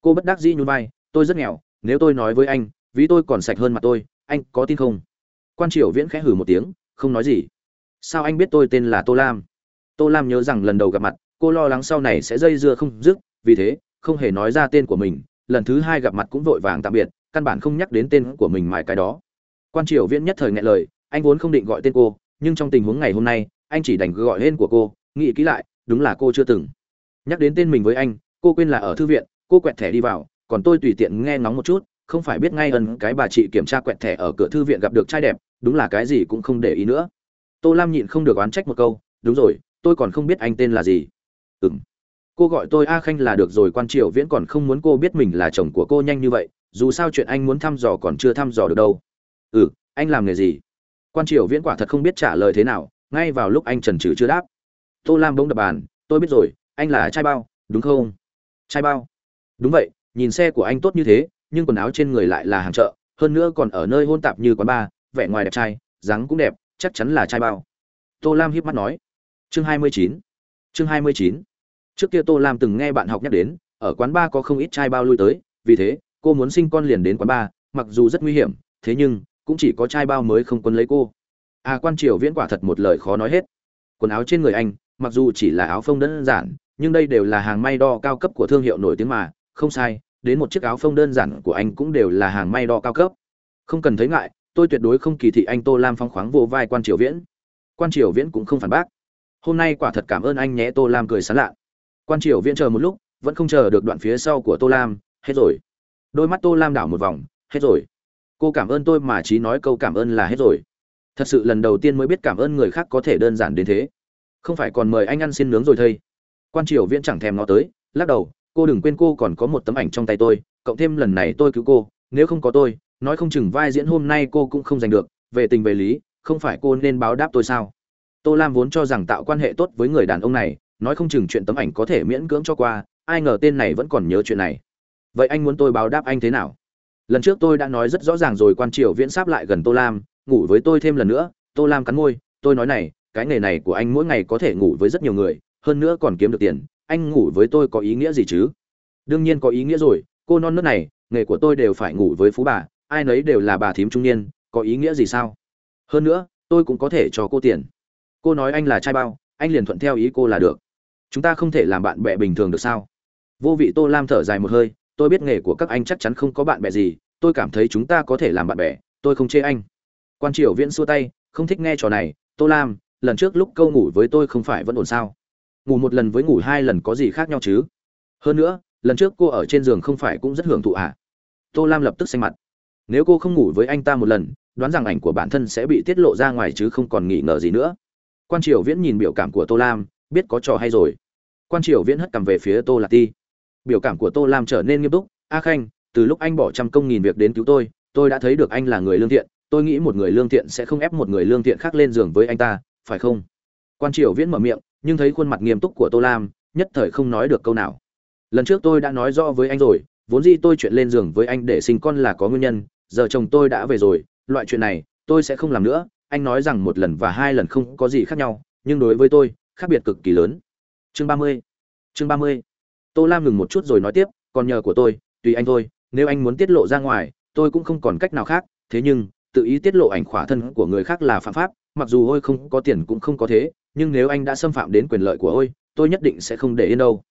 Speaker 1: Cô bất đắc dĩ nhún vai, tôi rất nghèo, nếu tôi nói với anh, ví tôi còn sạch hơn mặt tôi, anh có tin không? Quan triều viễn khẽ hử một tiếng, không nói gì. Sao anh biết tôi tên là tô lam? Tô lam nhớ rằng lần đầu gặp mặt, cô lo lắng sau này sẽ dây dưa không dứt, vì thế, không hề nói ra tên của mình lần thứ hai gặp mặt cũng vội vàng tạm biệt, căn bản không nhắc đến tên của mình mãi cái đó. Quan triều viễn nhất thời ngại lời, anh vốn không định gọi tên cô, nhưng trong tình huống ngày hôm nay, anh chỉ đành gọi tên của cô, nghĩ kỹ lại, đúng là cô chưa từng nhắc đến tên mình với anh, cô quên là ở thư viện, cô quẹt thẻ đi vào, còn tôi tùy tiện nghe ngóng một chút, không phải biết ngay ẩn cái bà chị kiểm tra quẹt thẻ ở cửa thư viện gặp được trai đẹp, đúng là cái gì cũng không để ý nữa. Tô lam nhịn không được oán trách một câu, đúng rồi, tôi còn không biết anh tên là gì. Ừ cô gọi tôi a khanh là được rồi, quan triều viễn còn không muốn cô biết mình là chồng của cô nhanh như vậy, dù sao chuyện anh muốn thăm dò còn chưa thăm dò được đâu. Ừ anh làm nghề gì? Quan triều viễn quả thật không biết trả lời thế nào, ngay vào lúc anh trần trừ chưa đáp. Tô lam bỗng đập bàn, tôi biết rồi, anh là trai bao, đúng không? Trai bao. Đúng vậy, nhìn xe của anh tốt như thế, nhưng quần áo trên người lại là hàng chợ, hơn nữa còn ở nơi hôn tạp như quán bar, vẻ ngoài đẹp trai, dáng cũng đẹp, chắc chắn là trai bao. Tô lam hiếp mắt nói. Chương hai mươi chín. Chương hai mươi chín trước kia tô lam từng nghe bạn học nhắc đến ở quán ba có không ít trai bao lui tới vì thế cô muốn sinh con liền đến quán ba, mặc dù rất nguy hiểm thế nhưng cũng chỉ có trai bao mới không quân lấy cô. À quan triều viễn quả thật một lời khó nói hết. Quần áo trên người anh mặc dù chỉ là áo phông đơn giản nhưng đây đều là hàng may đo cao cấp của thương hiệu nổi tiếng mà không sai đến một chiếc áo phông đơn giản của anh cũng đều là hàng may đo cao cấp. Không cần thấy ngại tôi tuyệt đối không kỳ thị anh tô lam phong khoáng vô vai quan triều viễn. Quan triều viễn cũng không phản bác. Hôm nay quả thật cảm ơn anh nhé tô lam cười sán lạ quan triều viễn chờ một lúc, vẫn không chờ được đoạn phía sau của tô lam, hết rồi. Đôi mắt tô lam đảo một vòng, hết rồi. Cô cảm ơn tôi mà chỉ nói câu cảm ơn là hết rồi. Thật sự lần đầu tiên mới biết cảm ơn người khác có thể đơn giản đến thế. Không phải còn mời anh ăn xin nướng rồi thây quan triều viễn chẳng thèm nó tới, lắc đầu, cô đừng quên cô còn có một tấm ảnh trong tay tôi, cộng thêm lần này tôi cứu cô, nếu không có tôi, nói không chừng vai diễn hôm nay cô cũng không giành được, về tình về lý, không phải cô nên báo đáp tôi sao? Tô lam vốn cho rằng tạo quan hệ tốt với người đàn ông này nói không chừng chuyện tấm ảnh có thể miễn cưỡng cho qua, ai ngờ tên này vẫn còn nhớ chuyện này. Vậy anh muốn tôi báo đáp anh thế nào? Lần trước tôi đã nói rất rõ ràng rồi, quan triều viễn sáp lại gần tô lam, ngủ với tôi thêm lần nữa, tô lam cắn môi, tôi nói này, cái nghề này của anh mỗi ngày có thể ngủ với rất nhiều người, hơn nữa còn kiếm được tiền, anh ngủ với tôi có ý nghĩa gì chứ? Đương nhiên có ý nghĩa rồi, cô non nớt này, nghề của tôi đều phải ngủ với phú bà, ai nấy đều là bà thím trung niên, có ý nghĩa gì sao? Hơn nữa, tôi cũng có thể cho cô tiền. Cô nói anh là trai bao, anh liền thuận theo ý cô là được chúng ta không thể làm bạn bè bình thường được sao? Vô vị tô lam thở dài một hơi, tôi biết nghề của các anh chắc chắn không có bạn bè gì, tôi cảm thấy chúng ta có thể làm bạn bè, tôi không chê anh. Quan triều viễn xua tay, không thích nghe trò này, tô lam, lần trước lúc câu ngủ với tôi không phải vẫn ổn sao? Ngủ một lần với ngủ hai lần có gì khác nhau chứ? Hơn nữa, lần trước cô ở trên giường không phải cũng rất hưởng thụ à? Tô lam lập tức xanh mặt. Nếu cô không ngủ với anh ta một lần, đoán rằng ảnh của bản thân sẽ bị tiết lộ ra ngoài chứ không còn nghi ngờ gì nữa. Quan triều viễn nhìn biểu cảm của tô lam biết có trò hay rồi. Quan triều viễn hất cầm về phía tô lạc ti. Biểu cảm của tô lam trở nên nghiêm túc. A khanh, từ lúc anh bỏ trăm công nghìn việc đến cứu tôi tôi đã thấy được anh là người lương thiện. Tôi nghĩ một người lương thiện sẽ không ép một người lương thiện khác lên giường với anh ta, phải không? Quan triều viễn mở miệng, nhưng thấy khuôn mặt nghiêm túc của tô lam, nhất thời không nói được câu nào. Lần trước tôi đã nói rõ với anh rồi, vốn dĩ tôi chuyện lên giường với anh để sinh con là có nguyên nhân, giờ chồng tôi đã về rồi, loại chuyện này tôi sẽ không làm nữa. Anh nói rằng một lần và hai lần không có gì khác nhau, nhưng đối với tôi khác biệt cực kỳ lớn. Chương ba mươi. Chương ba mươi. Tô lam ngừng một chút rồi nói tiếp, còn nhờ của tôi, tùy anh thôi, nếu anh muốn tiết lộ ra ngoài, tôi cũng không còn cách nào khác, thế nhưng, tự ý tiết lộ ảnh khỏa thân của người khác là phạm pháp, mặc dù ôi không có tiền cũng không có thế, nhưng nếu anh đã xâm phạm đến quyền lợi của ôi, tôi nhất định sẽ không để yên đâu.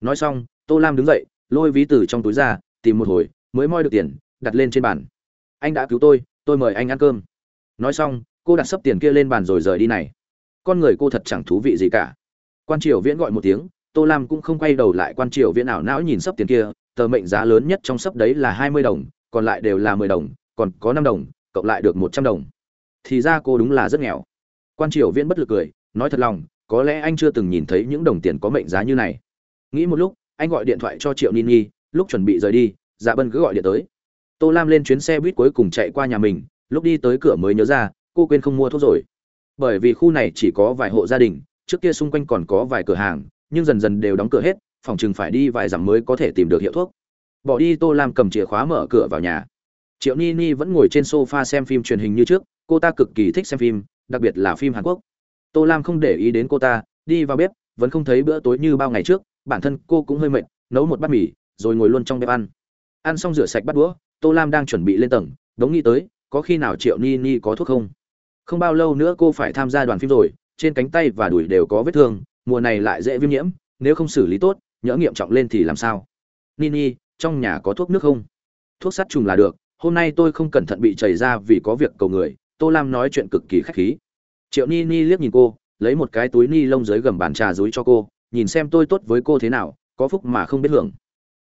Speaker 1: Nói xong, tô lam đứng dậy, lôi ví từ trong túi ra, tìm một hồi, mới moi được tiền, đặt lên trên bàn. Anh đã cứu tôi tôi mời anh ăn cơm. Nói xong, cô đặt sấp tiền kia lên bàn rồi rời đi này con người cô thật chẳng thú vị gì cả. Quan triều viễn gọi một tiếng, tô lam cũng không quay đầu lại, quan triều viễn ảo não nhìn sấp tiền kia, tờ mệnh giá lớn nhất trong sấp đấy là hai mươi đồng, còn lại đều là mười đồng, còn có năm đồng, cộng lại được một trăm đồng. Thì ra cô đúng là rất nghèo. Quan triều viễn bất lực cười, nói thật lòng, có lẽ anh chưa từng nhìn thấy những đồng tiền có mệnh giá như này. Nghĩ một lúc, anh gọi điện thoại cho triệu nini lúc chuẩn bị rời đi dạ bân cứ gọi điện tới. Tô lam lên chuyến xe buýt cuối cùng chạy qua nhà mình, lúc đi tới cửa mới nhớ ra, cô quên không mua thuốc rồi bởi vì khu này chỉ có vài hộ gia đình, trước kia xung quanh còn có vài cửa hàng, nhưng dần dần đều đóng cửa hết, phòng chừng phải đi vài dặm mới có thể tìm được hiệu thuốc. Bỏ đi tô lam cầm chìa khóa mở cửa vào nhà. Triệu ni ni vẫn ngồi trên sofa xem phim truyền hình như trước, cô ta cực kỳ thích xem phim, đặc biệt là phim hàn quốc. Tô lam không để ý đến cô ta, đi vào bếp, vẫn không thấy bữa tối như bao ngày trước, bản thân cô cũng hơi mệt, nấu một bát mì, rồi ngồi luôn trong bếp ăn. Ăn xong rửa sạch bát đũa, tô lam đang chuẩn bị lên tầng, đống nghĩ tới, có khi nào triệu ni ni có thuốc không? Không bao lâu nữa cô phải tham gia đoàn phim rồi, trên cánh tay và đùi đều có vết thương, mùa này lại dễ viêm nhiễm, nếu không xử lý tốt, nhỡ nghiệm trọng lên thì làm sao? Nini, trong nhà có thuốc nước không? Thuốc sát trùng là được, hôm nay tôi không cẩn thận bị chảy ra vì có việc cầu người, tô lam nói chuyện cực kỳ khách khí. Triệu ni ni liếc nhìn cô, lấy một cái túi ni lông dưới gầm bàn trà dối cho cô, nhìn xem tôi tốt với cô thế nào, có phúc mà không biết hưởng.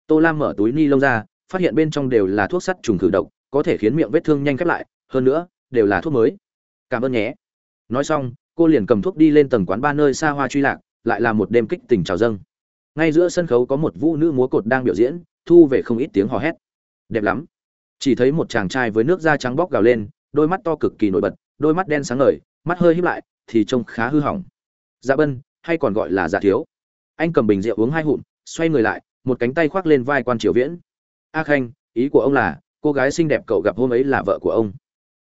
Speaker 1: Tô lam mở túi ni lông ra, phát hiện bên trong đều là thuốc sắt trùng khử độc, có thể khiến miệng vết thương nhanh khép lại, hơn nữa, đều là thuốc mới cảm ơn nhé. Nói xong, cô liền cầm thuốc đi lên tầng quán ba nơi xa hoa truy lạc, lại là một đêm kích tình trào dâng. Ngay giữa sân khấu có một vũ nữ múa cột đang biểu diễn, thu về không ít tiếng hò hét. Đẹp lắm. Chỉ thấy một chàng trai với nước da trắng bóc gào lên, đôi mắt to cực kỳ nổi bật, đôi mắt đen sáng ngời, mắt hơi híp lại, thì trông khá hư hỏng. Dạ bân, hay còn gọi là dạ thiếu. Anh cầm bình rượu uống hai hụm, xoay người lại, một cánh tay khoác lên vai quan triều viễn. A khanh, ý của ông là, cô gái xinh đẹp cậu gặp hôm ấy là vợ của ông.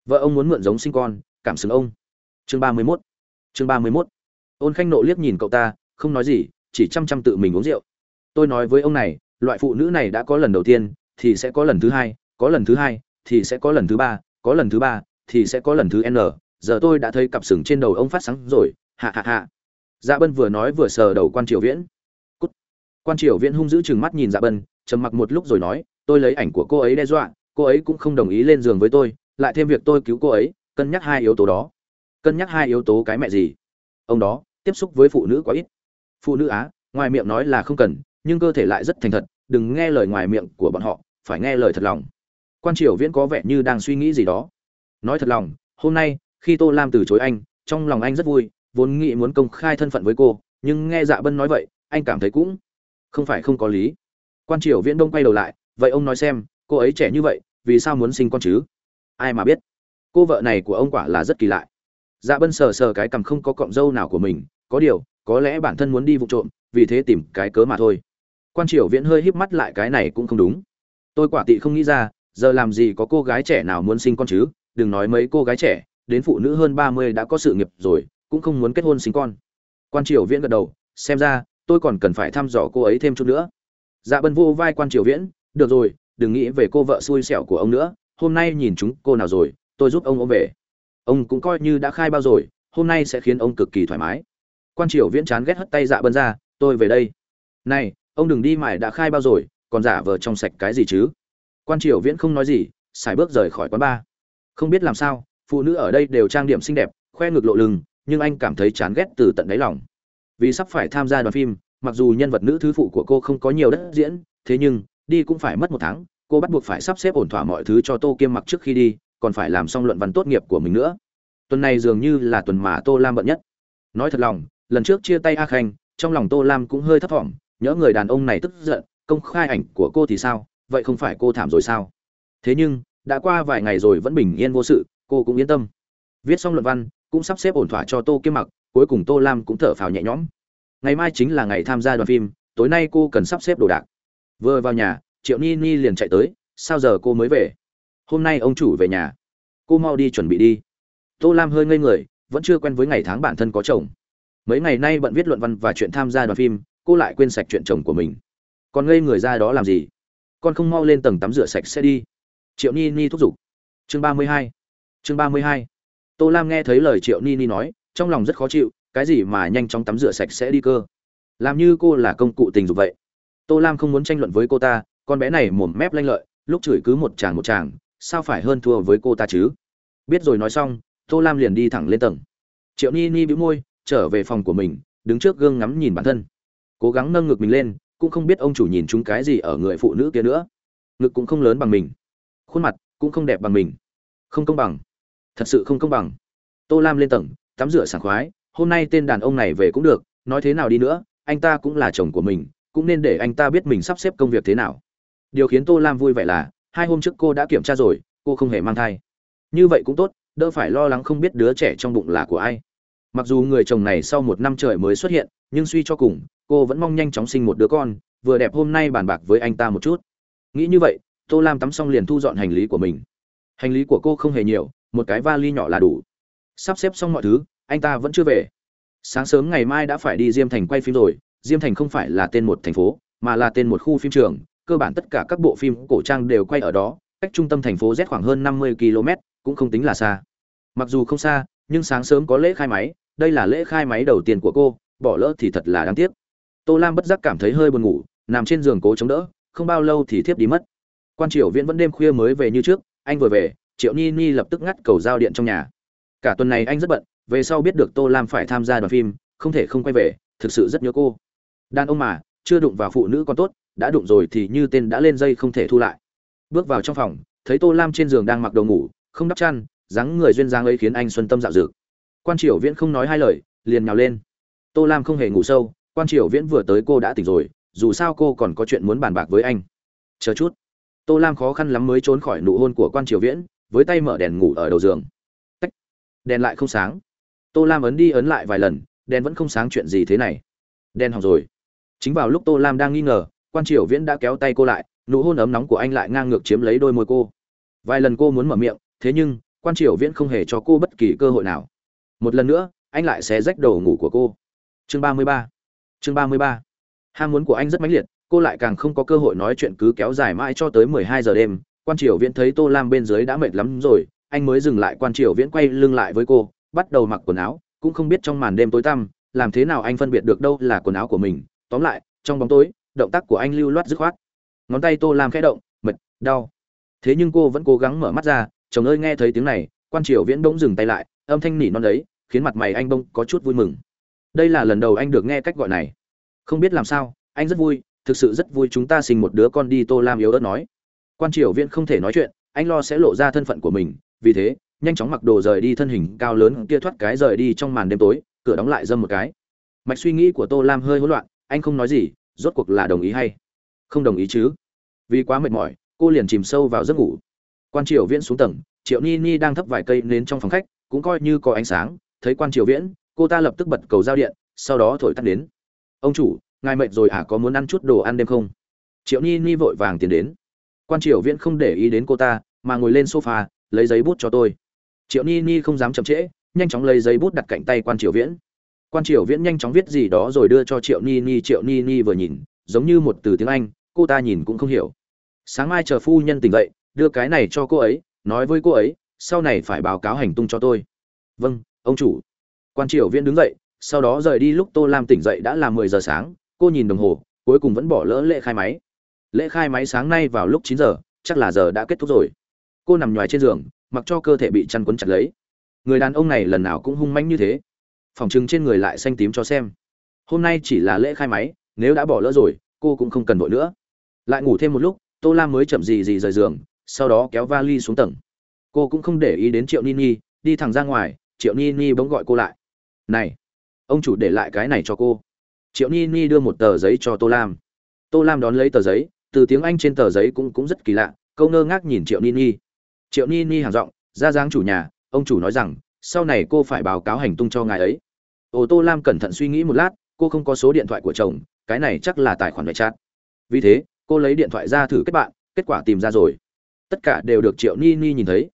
Speaker 1: Vợ ông muốn mượn giống sinh con cảm xứng ông. Chương ba mươi mốt. Chương ba mươi mốt. Ôn khanh nộ liếc nhìn cậu ta, không nói gì, chỉ chăm chăm tự mình uống rượu. Tôi nói với ông này, loại phụ nữ này đã có lần đầu tiên, thì sẽ có lần thứ hai, có lần thứ hai, thì sẽ có lần thứ ba, có lần thứ ba, thì sẽ có lần thứ n. Giờ tôi đã thấy cặp sừng trên đầu ông phát sáng rồi, hạ hạ hạ. Dạ bân vừa nói vừa sờ đầu quan triều viễn. Cút. quan triều viễn hung dữ chừng mắt nhìn dạ bân, trầm mặc một lúc rồi nói, tôi lấy ảnh của cô ấy đe dọa, cô ấy cũng không đồng ý lên giường với tôi, lại thêm việc tôi cứu cô ấy cân nhắc hai yếu tố đó. Cân nhắc hai yếu tố cái mẹ gì? Ông đó, tiếp xúc với phụ nữ quá ít. Phụ nữ á, ngoài miệng nói là không cần, nhưng cơ thể lại rất thành thật, đừng nghe lời ngoài miệng của bọn họ, phải nghe lời thật lòng. Quan triều viễn có vẻ như đang suy nghĩ gì đó. Nói thật lòng, hôm nay, khi tô lam từ chối anh, trong lòng anh rất vui, vốn nghĩ muốn công khai thân phận với cô, nhưng nghe dạ bân nói vậy, anh cảm thấy cũng không phải không có lý. Quan triều viễn đông quay đầu lại, vậy ông nói xem, cô ấy trẻ như vậy, vì sao muốn sinh con chứ? Ai mà biết cô vợ này của ông quả là rất kỳ lạ. Dạ bân sờ sờ cái cằm không có cọng râu nào của mình, có điều, có lẽ bản thân muốn đi vụ trộm, vì thế tìm cái cớ mà thôi. Quan triều viễn hơi híp mắt lại cái này cũng không đúng. Tôi quả tị không nghĩ ra, giờ làm gì có cô gái trẻ nào muốn sinh con chứ? Đừng nói mấy cô gái trẻ, đến phụ nữ hơn ba mươi đã có sự nghiệp rồi, cũng không muốn kết hôn sinh con. Quan triều viễn gật đầu, xem ra, tôi còn cần phải thăm dò cô ấy thêm chút nữa. Dạ bân vô vai quan triều viễn, được rồi, đừng nghĩ về cô vợ xui xẻo của ông nữa, hôm nay nhìn chúng cô nào rồi tôi giúp ông ôm về. Ông cũng coi như đã khai bao rồi, hôm nay sẽ khiến ông cực kỳ thoải mái. Quan triều viễn chán ghét hất tay dạ bân ra, tôi về đây. Này, ông đừng đi mải đã khai bao rồi, còn giả vờ trong sạch cái gì chứ? Quan triều viễn không nói gì, xài bước rời khỏi quán bar. Không biết làm sao, phụ nữ ở đây đều trang điểm xinh đẹp, khoe ngực lộ lưng nhưng anh cảm thấy chán ghét từ tận đáy lòng. Vì sắp phải tham gia đoàn phim, mặc dù nhân vật nữ thứ phụ của cô không có nhiều đất diễn, thế nhưng, đi cũng phải mất một tháng, cô bắt buộc phải sắp xếp ổn thỏa mọi thứ cho tô kiêm mặc trước khi đi còn phải làm xong luận văn tốt nghiệp của mình nữa. Tuần này dường như là tuần mà tô lam bận nhất. Nói thật lòng, lần trước chia tay a khanh, trong lòng tô lam cũng hơi thấp thỏm nhớ người đàn ông này tức giận, công khai ảnh của cô thì sao? Vậy không phải cô thảm rồi sao? Thế nhưng, đã qua vài ngày rồi vẫn bình yên vô sự, cô cũng yên tâm. Viết xong luận văn, cũng sắp xếp ổn thỏa cho tô kiếm mặc, cuối cùng tô lam cũng thở phào nhẹ nhõm. Ngày mai chính là ngày tham gia đoàn phim, tối nay cô cần sắp xếp đồ đạc. Vừa vào nhà, triệu ni ni liền chạy tới, sao giờ cô mới về? Hôm nay ông chủ về nhà. Cô mau đi chuẩn bị đi. Tô lam hơi ngây người, vẫn chưa quen với ngày tháng bản thân có chồng. Mấy ngày nay bận viết luận văn và chuyện tham gia đoàn phim, cô lại quên sạch chuyện chồng của mình. Còn ngây người ra đó làm gì? Con không mau lên tầng tắm rửa sạch sẽ đi. Triệu ni ni thúc giục. Chương ba mươi hai. Chương ba mươi hai. Tô lam nghe thấy lời triệu ni ni nói, trong lòng rất khó chịu, cái gì mà nhanh chóng tắm rửa sạch sẽ đi cơ? Làm như cô là công cụ tình dục vậy. Tô lam không muốn tranh luận với cô ta, con bé này mồm mép lanh lợi, lúc chửi cứ một chàng một chàng sao phải hơn thua với cô ta chứ? Biết rồi nói xong, tô lam liền đi thẳng lên tầng. Triệu ni ni bĩu môi, trở về phòng của mình, đứng trước gương ngắm nhìn bản thân. Cố gắng nâng ngực mình lên, cũng không biết ông chủ nhìn chúng cái gì ở người phụ nữ kia nữa. Ngực cũng không lớn bằng mình. Khuôn mặt cũng không đẹp bằng mình. Không công bằng. Thật sự không công bằng. Tô lam lên tầng, tắm rửa sảng khoái, hôm nay tên đàn ông này về cũng được, nói thế nào đi nữa, anh ta cũng là chồng của mình, cũng nên để anh ta biết mình sắp xếp công việc thế nào. Điều khiến tô lam vui vẻ là hai hôm trước cô đã kiểm tra rồi, cô không hề mang thai. Như vậy cũng tốt, đỡ phải lo lắng không biết đứa trẻ trong bụng là của ai. Mặc dù người chồng này sau một năm trời mới xuất hiện, nhưng suy cho cùng, cô vẫn mong nhanh chóng sinh một đứa con, vừa đẹp hôm nay bàn bạc với anh ta một chút. Nghĩ như vậy, tô lam tắm xong liền thu dọn hành lý của mình. Hành lý của cô không hề nhiều, một cái vali nhỏ là đủ. Sắp xếp xong mọi thứ, anh ta vẫn chưa về. Sáng sớm ngày mai đã phải đi diêm thành quay phim rồi, diêm thành không phải là tên một thành phố, mà là tên một khu phim trường cơ bản tất cả các bộ phim cổ trang đều quay ở đó, cách trung tâm thành phố z khoảng hơn năm mươi km, cũng không tính là xa. Mặc dù không xa, nhưng sáng sớm có lễ khai máy, đây là lễ khai máy đầu tiên của cô, bỏ lỡ thì thật là đáng tiếc. Tô lam bất giác cảm thấy hơi buồn ngủ, nằm trên giường cố chống đỡ, không bao lâu thì thiếp đi mất. Quan triều viễn vẫn đêm khuya mới về như trước, anh vừa về, triệu ni ni lập tức ngắt cầu giao điện trong nhà. Cả tuần này anh rất bận, về sau biết được tô lam phải tham gia đoàn phim, không thể không quay về, thực sự rất nhớ cô. Đàn ông mà, chưa đụng vào phụ nữ còn tốt đã đụng rồi thì như tên đã lên dây không thể thu lại. Bước vào trong phòng, thấy tô lam trên giường đang mặc đồ ngủ, không đắp chăn, dáng người duyên dáng ấy khiến anh xuân tâm dạo dực. Quan triều viễn không nói hai lời, liền nhào lên. Tô lam không hề ngủ sâu, quan triều viễn vừa tới cô đã tỉnh rồi, dù sao cô còn có chuyện muốn bàn bạc với anh. Chờ chút. Tô lam khó khăn lắm mới trốn khỏi nụ hôn của quan triều viễn, với tay mở đèn ngủ ở đầu giường. Tách. đèn lại không sáng. Tô lam ấn đi ấn lại vài lần, đèn vẫn không sáng chuyện gì thế này. Đèn hỏng rồi. Chính vào lúc tô lam đang nghi ngờ quan triều viễn đã kéo tay cô lại, nụ hôn ấm nóng của anh lại ngang ngược chiếm lấy đôi môi cô. Vài lần cô muốn mở miệng, thế nhưng, quan triều viễn không hề cho cô bất kỳ cơ hội nào. Một lần nữa, anh lại xé rách đầu ngủ của cô. Chương ba mươi ba. Chương ba mươi ba. Ham muốn của anh rất mãnh liệt, cô lại càng không có cơ hội nói chuyện cứ kéo dài mãi cho tới mười hai giờ đêm. Quan triều viễn thấy tô lam bên dưới đã mệt lắm rồi, anh mới dừng lại. Quan triều viễn quay lưng lại với cô, bắt đầu mặc quần áo, cũng không biết trong màn đêm tối tăm, làm thế nào anh phân biệt được đâu là quần áo của mình. Tóm lại, trong bóng tối động tác của anh lưu loát dứt khoát. Ngón tay tô lam khẽ động, mệt, đau. Thế nhưng cô vẫn cố gắng mở mắt ra, chồng ơi, nghe thấy tiếng này. Quan triều viễn bỗng dừng tay lại, âm thanh nỉ non đấy, khiến mặt mày anh bông có chút vui mừng. Đây là lần đầu anh được nghe cách gọi này. Không biết làm sao, anh rất vui, thực sự rất vui chúng ta sinh một đứa con đi. Tô lam yếu ớt nói. Quan triều viễn không thể nói chuyện, anh lo sẽ lộ ra thân phận của mình, vì thế, nhanh chóng mặc đồ rời đi thân hình cao lớn kia thoát cái rời đi trong màn đêm tối, cửa đóng lại dâm một cái. Mạch suy nghĩ của tô lam hơi hỗn loạn, anh không nói gì rốt cuộc là đồng ý hay không đồng ý chứ? Vì quá mệt mỏi, cô liền chìm sâu vào giấc ngủ. Quan triều viễn xuống tầng, triệu ni ni đang thấp vài cây nến trong phòng khách, cũng coi như có ánh sáng. Thấy quan triều viễn, cô ta lập tức bật cầu giao điện, sau đó thổi tắt đến ông chủ, ngài mệt rồi à có muốn ăn chút đồ ăn đêm không? Triệu ni ni vội vàng tiến đến. Quan triều viễn không để ý đến cô ta, mà ngồi lên sofa, lấy giấy bút cho tôi. Triệu ni ni không dám chậm trễ, nhanh chóng lấy giấy bút đặt cạnh tay quan triều viễn quan triều viễn nhanh chóng viết gì đó rồi đưa cho triệu ni ni, triệu ni ni vừa nhìn, giống như một từ tiếng anh, cô ta nhìn cũng không hiểu. Sáng mai chờ phu nhân tỉnh dậy, đưa cái này cho cô ấy, nói với cô ấy, sau này phải báo cáo hành tung cho tôi. Vâng ông chủ. Quan triều viễn đứng dậy, sau đó rời đi lúc tô lam tỉnh dậy đã là mười giờ sáng, cô nhìn đồng hồ, cuối cùng vẫn bỏ lỡ lễ khai máy. Lễ khai máy sáng nay vào lúc chín giờ, chắc là giờ đã kết thúc rồi. Cô nằm nhoài trên giường, mặc cho cơ thể bị chăn quấn chặt lấy. Người đàn ông này lần nào cũng hung manh như thế phòng trưng trên người lại xanh tím cho xem. Hôm nay chỉ là lễ khai máy, nếu đã bỏ lỡ rồi, cô cũng không cần vội nữa. Lại ngủ thêm một lúc, tô lam mới chậm gì gì rời giường, sau đó kéo vali xuống tầng. Cô cũng không để ý đến triệu nini đi thẳng ra ngoài, triệu nini bỗng gọi cô lại. Này, ông chủ để lại cái này cho cô. Triệu nini đưa một tờ giấy cho tô lam. Tô lam đón lấy tờ giấy, từ tiếng anh trên tờ giấy cũng cũng rất kỳ lạ, câu ngơ ngác nhìn triệu nini triệu nini hàng giọng, ra dáng chủ nhà, ông chủ nói rằng, sau này cô phải báo cáo hành tung cho ngài ấy ô tô lam cẩn thận suy nghĩ một lát cô không có số điện thoại của chồng cái này chắc là tài khoản ngoại chat vì thế cô lấy điện thoại ra thử kết bạn kết quả tìm ra rồi. Tất cả đều được triệu ni ni nhìn thấy.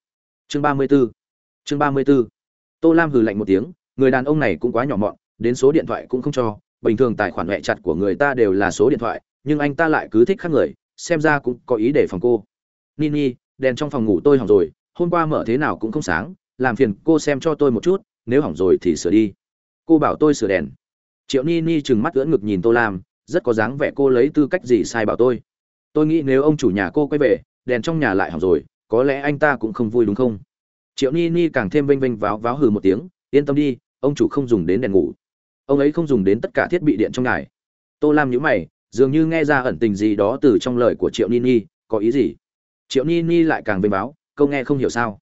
Speaker 1: Chương ba mươi b ố chương ba mươi b ố tô lam hừ lạnh một tiếng người đàn ông này cũng quá nhỏ mọn đến số điện thoại cũng không cho. Bình thường tài khoản mẹ chặt của người ta đều là số điện thoại nhưng anh ta lại cứ thích khác người xem ra cũng có ý để phòng cô. Ni Ni, đèn trong phòng ngủ tôi hỏng rồi hôm qua mở thế nào cũng không sáng làm phiền cô xem cho tôi một chút nếu hỏng rồi thì sửa đi cô bảo tôi sửa đèn. Triệu ni ni trừng mắt ưỡn ngực nhìn tô lam, rất có dáng vẻ cô lấy tư cách gì sai bảo tôi. Tôi nghĩ nếu ông chủ nhà cô quay về, đèn trong nhà lại hỏng rồi, có lẽ anh ta cũng không vui đúng không? Triệu ni ni càng thêm vênh vênh váo váo hừ một tiếng, yên tâm đi, ông chủ không dùng đến đèn ngủ. Ông ấy không dùng đến tất cả thiết bị điện trong ngài. Tô lam nhữ mày, dường như nghe ra ẩn tình gì đó từ trong lời của triệu ni ni, có ý gì? Triệu ni ni lại càng vênh váo, câu nghe không hiểu sao.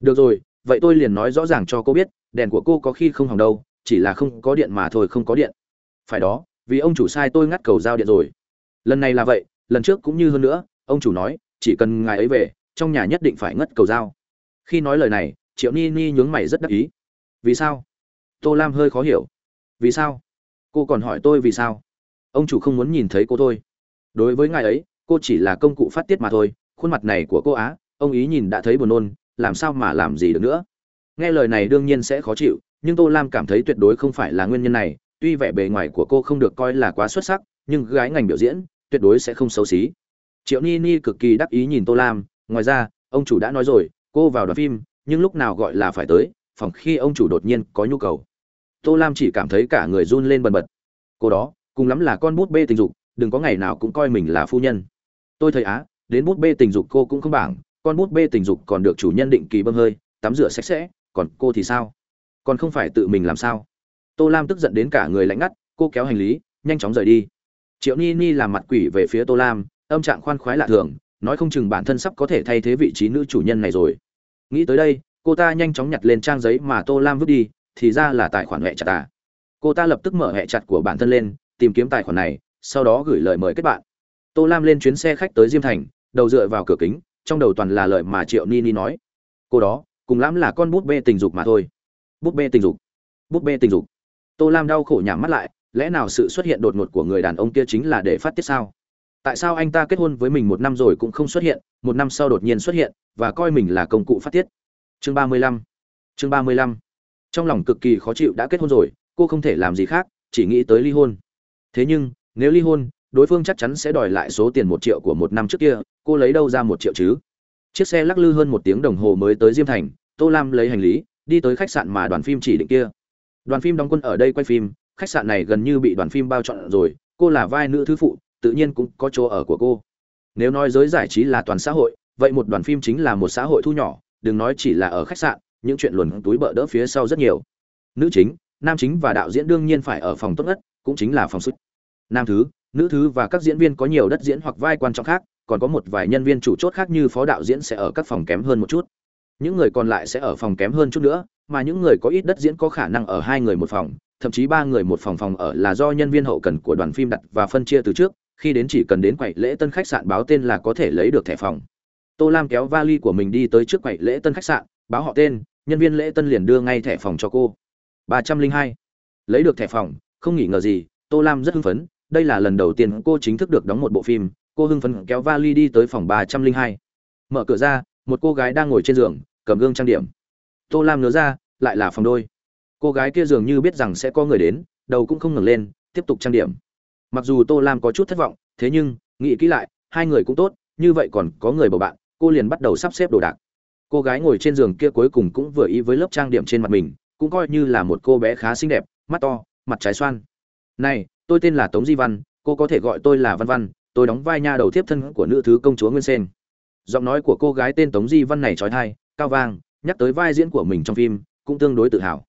Speaker 1: Được rồi, vậy tôi liền nói rõ ràng cho cô biết, đèn của cô có khi không hỏng đâu chỉ là không có điện mà thôi, không có điện. Phải đó, vì ông chủ sai tôi ngắt cầu giao điện rồi. Lần này là vậy, lần trước cũng như hơn nữa, ông chủ nói, chỉ cần ngài ấy về, trong nhà nhất định phải ngất cầu giao. Khi nói lời này, triệu ni ni nhướng mày rất đắc ý. Vì sao? Tô lam hơi khó hiểu. Vì sao? Cô còn hỏi tôi vì sao? Ông chủ không muốn nhìn thấy cô thôi. Đối với ngài ấy, cô chỉ là công cụ phát tiết mà thôi. Khuôn mặt này của cô á, ông ý nhìn đã thấy buồn nôn, làm sao mà làm gì được nữa? Nghe lời này đương nhiên sẽ khó chịu nhưng tô lam cảm thấy tuyệt đối không phải là nguyên nhân này, tuy vẻ bề ngoài của cô không được coi là quá xuất sắc, nhưng gái ngành biểu diễn, tuyệt đối sẽ không xấu xí. Triệu ni ni cực kỳ đắc ý nhìn tô lam, ngoài ra, ông chủ đã nói rồi, cô vào đoàn phim, nhưng lúc nào gọi là phải tới, phòng khi ông chủ đột nhiên có nhu cầu. Tô lam chỉ cảm thấy cả người run lên bần bật. Cô đó, cùng lắm là con bút bê tình dục, đừng có ngày nào cũng coi mình là phu nhân. Tôi thấy á, đến bút bê tình dục cô cũng không bảng, con bút bê tình dục còn được chủ nhân định kỳ bơm hơi, tắm rửa sạch sẽ, còn cô thì sao? Còn không phải tự mình làm sao? Tô lam tức giận đến cả người lạnh ngắt, cô kéo hành lý, nhanh chóng rời đi. Triệu ni ni làm mặt quỷ về phía tô lam, âm trạng khoan khoái lạ thường, nói không chừng bản thân sắp có thể thay thế vị trí nữ chủ nhân này rồi. Nghĩ tới đây, cô ta nhanh chóng nhặt lên trang giấy mà tô lam vứt đi, thì ra là tài khoản hẹ chặt à. cô ta lập tức mở hẹ chặt của bản thân lên, tìm kiếm tài khoản này, sau đó gửi lời mời kết bạn. Tô lam lên chuyến xe khách tới diêm thành, đầu dựa vào cửa kính, trong đầu toàn là lời mà triệu ni ni nói. Cô đó, cùng lắm là con bút bê tình dục mà thôi búp bê tình dục. Búp bê tình dục. Tô lam đau khổ nhắm mắt lại, lẽ nào sự xuất hiện đột ngột của người đàn ông kia chính là để phát tiết sao? Tại sao anh ta kết hôn với mình một năm rồi cũng không xuất hiện, một năm sau đột nhiên xuất hiện, và coi mình là công cụ phát tiết? Chương ba mươi lăm. Chương ba mươi lăm. Trong lòng cực kỳ khó chịu đã kết hôn rồi, cô không thể làm gì khác, chỉ nghĩ tới ly hôn. Thế nhưng, nếu ly hôn, đối phương chắc chắn sẽ đòi lại số tiền một triệu của một năm trước kia, cô lấy đâu ra một triệu chứ? Chiếc xe lắc lư hơn một tiếng đồng hồ mới tới diêm thành, tô lam lấy hành lý đi tới khách sạn mà đoàn phim chỉ định kia. Đoàn phim đóng quân ở đây quay phim, khách sạn này gần như bị đoàn phim bao trọn rồi, cô là vai nữ thứ phụ, tự nhiên cũng có chỗ ở của cô. Nếu nói giới giải trí là toàn xã hội, vậy một đoàn phim chính là một xã hội thu nhỏ, đừng nói chỉ là ở khách sạn, những chuyện luồn túi bợ đỡ phía sau rất nhiều. Nữ chính, nam chính và đạo diễn đương nhiên phải ở phòng tốt nhất, cũng chính là phòng xuất nam thứ, nữ thứ và các diễn viên có nhiều đất diễn hoặc vai quan trọng khác, còn có một vài nhân viên chủ chốt khác như phó đạo diễn sẽ ở các phòng kém hơn một chút những người còn lại sẽ ở phòng kém hơn chút nữa, mà những người có ít đất diễn có khả năng ở hai người một phòng, thậm chí ba người một phòng phòng ở là do nhân viên hậu cần của đoàn phim đặt và phân chia từ trước, khi đến chỉ cần đến quầy lễ tân khách sạn báo tên là có thể lấy được thẻ phòng. Tô lam kéo vali của mình đi tới trước quầy lễ tân khách sạn, báo họ tên, nhân viên lễ tân liền đưa ngay thẻ phòng cho cô. Ba trăm linh hai. Lấy được thẻ phòng, không nghỉ ngờ gì, tô lam rất hưng phấn, đây là lần đầu tiên cô chính thức được đóng một bộ phim, cô hưng phấn kéo vali đi tới phòng ba trăm linh hai. Mở cửa ra một cô gái đang ngồi trên giường, cầm gương trang điểm. Tô lam nhớ ra, lại là phòng đôi. Cô gái kia dường như biết rằng sẽ có người đến, đầu cũng không ngẩng lên, tiếp tục trang điểm. Mặc dù tô lam có chút thất vọng, thế nhưng, nghĩ kỹ lại, hai người cũng tốt, như vậy còn có người bầu bạn, cô liền bắt đầu sắp xếp đồ đạc. Cô gái ngồi trên giường kia cuối cùng cũng vừa ý với lớp trang điểm trên mặt mình, cũng coi như là một cô bé khá xinh đẹp, mắt to, mặt trái xoan. Này, tôi tên là tống di văn, cô có thể gọi tôi là văn văn, tôi đóng vai nha đầu tiếp thân của nữ thứ công chúa nguyên sen giọng nói của cô gái tên tống di văn này trói thai, cao vang, nhắc tới vai diễn của mình trong phim, cũng tương đối tự hào.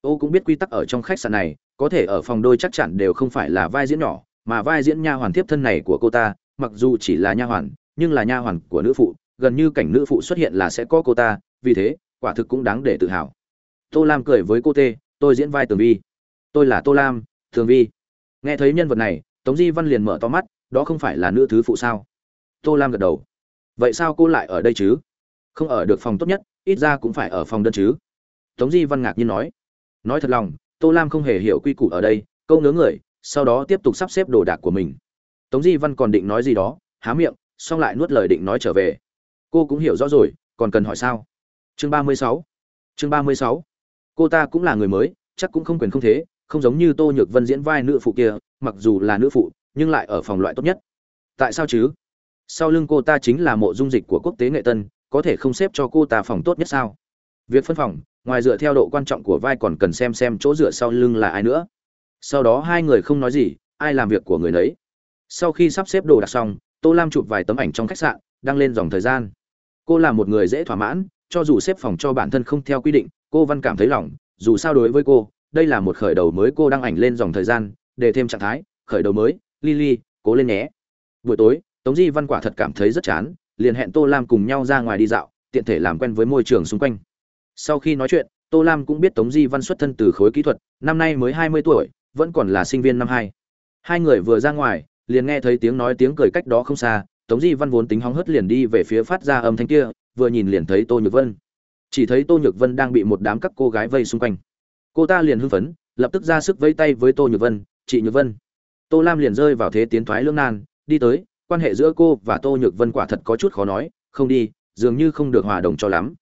Speaker 1: Ô cũng biết quy tắc ở trong khách sạn này, có thể ở phòng đôi chắc chắn đều không phải là vai diễn nhỏ, mà vai diễn nha hoàn tiếp thân này của cô ta, mặc dù chỉ là nha hoàn, nhưng là nha hoàn của nữ phụ, gần như cảnh nữ phụ xuất hiện là sẽ có cô ta, vì thế, quả thực cũng đáng để tự hào. Tô lam cười với cô tê, tôi diễn vai tường vi. Tôi là tô lam thường vi. Nghe thấy nhân vật này, tống di văn liền mở to mắt, đó không phải là nữ thứ phụ sao? Tô lam gật đầu vậy sao cô lại ở đây chứ? Không ở được phòng tốt nhất, ít ra cũng phải ở phòng đơn chứ. Tống di văn ngạc nhiên nói. Nói thật lòng, tô lam không hề hiểu quy củ ở đây, câu ngớ người, sau đó tiếp tục sắp xếp đồ đạc của mình. Tống di văn còn định nói gì đó, há miệng, xong lại nuốt lời định nói trở về. Cô cũng hiểu rõ rồi, còn cần hỏi sao? Chương ba mươi sáu. Chương ba mươi sáu. Cô ta cũng là người mới, chắc cũng không quyền không thế, không giống như tô nhược vân diễn vai nữ phụ kia, mặc dù là nữ phụ, nhưng lại ở phòng loại tốt nhất. Tại sao chứ? Sau lưng cô ta chính là mộ dung dịch của quốc tế nghệ tân, có thể không xếp cho cô ta phòng tốt nhất sao? Việc phân phòng, ngoài dựa theo độ quan trọng của vai còn cần xem xem chỗ dựa sau lưng là ai nữa. Sau đó hai người không nói gì, ai làm việc của người nấy. Sau khi sắp xếp đồ đạc xong, tô lam chụp vài tấm ảnh trong khách sạn, đăng lên dòng thời gian. Cô là một người dễ thỏa mãn, cho dù xếp phòng cho bản thân không theo quy định, cô văn cảm thấy lòng, dù sao đối với cô, đây là một khởi đầu mới cô đăng ảnh lên dòng thời gian, để thêm trạng thái, khởi đầu mới, lily, cố lên nhé. Buổi tối tống di văn quả thật cảm thấy rất chán, liền hẹn tô lam cùng nhau ra ngoài đi dạo, tiện thể làm quen với môi trường xung quanh. Sau khi nói chuyện, tô lam cũng biết tống di văn xuất thân từ khối kỹ thuật, năm nay mới hai mươi tuổi, vẫn còn là sinh viên năm hai. Hai người vừa ra ngoài, liền nghe thấy tiếng nói tiếng cười cách đó không xa, tống di văn vốn tính hóng hớt liền đi về phía phát ra âm thanh kia, vừa nhìn liền thấy tô nhược vân. Chỉ thấy tô nhược vân đang bị một đám các cô gái vây xung quanh. Cô ta liền hưng phấn, lập tức ra sức vây tay với tô nhược vân, chị nhược vân. Tô lam liền rơi vào thế tiến thoái lưỡng nan, đi tới quan hệ giữa cô và tô nhược vân quả thật có chút khó nói, không đi, dường như không được hòa đồng cho lắm.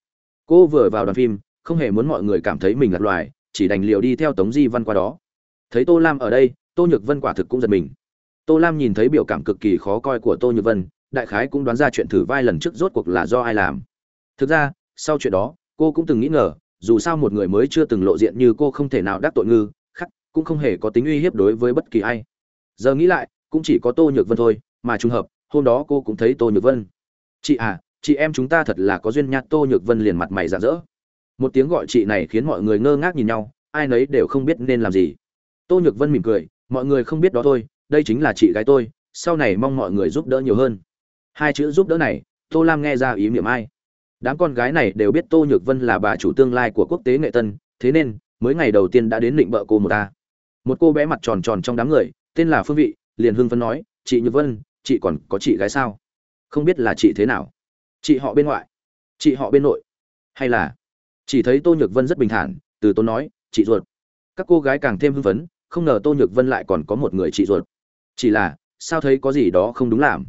Speaker 1: Cô vừa vào đoàn phim, không hề muốn mọi người cảm thấy mình lạc loài, chỉ đành liều đi theo tống di văn qua đó. Thấy tô lam ở đây, tô nhược vân quả thực cũng giật mình. Tô lam nhìn thấy biểu cảm cực kỳ khó coi của tô nhược vân, đại khái cũng đoán ra chuyện thử vai lần trước rốt cuộc là do ai làm. Thực ra, sau chuyện đó, cô cũng từng nghĩ ngờ, dù sao một người mới chưa từng lộ diện như cô không thể nào đắc tội ngư, khắc, cũng không hề có tính uy hiếp đối với bất kỳ ai. Giờ nghĩ lại, cũng chỉ có tô nhược vân thôi mà trùng hợp, hôm đó cô cũng thấy tô nhược vân. Chị à chị em chúng ta thật là có duyên nhạt tô nhược vân liền mặt mày rạng rỡ. Một tiếng gọi chị này khiến mọi người ngơ ngác nhìn nhau, ai nấy đều không biết nên làm gì. Tô nhược vân mỉm cười, mọi người không biết đó thôi, đây chính là chị gái tôi, sau này mong mọi người giúp đỡ nhiều hơn. Hai chữ giúp đỡ này, tô lam nghe ra ý niệm ai. Đám con gái này đều biết tô nhược vân là bà chủ tương lai của quốc tế nghệ tân, thế nên, mới ngày đầu tiên đã đến định bợ cô một ta. Một cô bé mặt tròn tròn trong đám người, tên là phương vị, liền hưng phân nói, chị nhược vân chị còn có chị gái sao? Không biết là chị thế nào. Chị họ bên ngoại. Chị họ bên nội. Hay là chỉ thấy tô nhược vân rất bình thản, từ tốn nói, chị ruột. Các cô gái càng thêm hưng phấn, không ngờ tô nhược vân lại còn có một người chị ruột. Chỉ là, sao thấy có gì đó không đúng làm?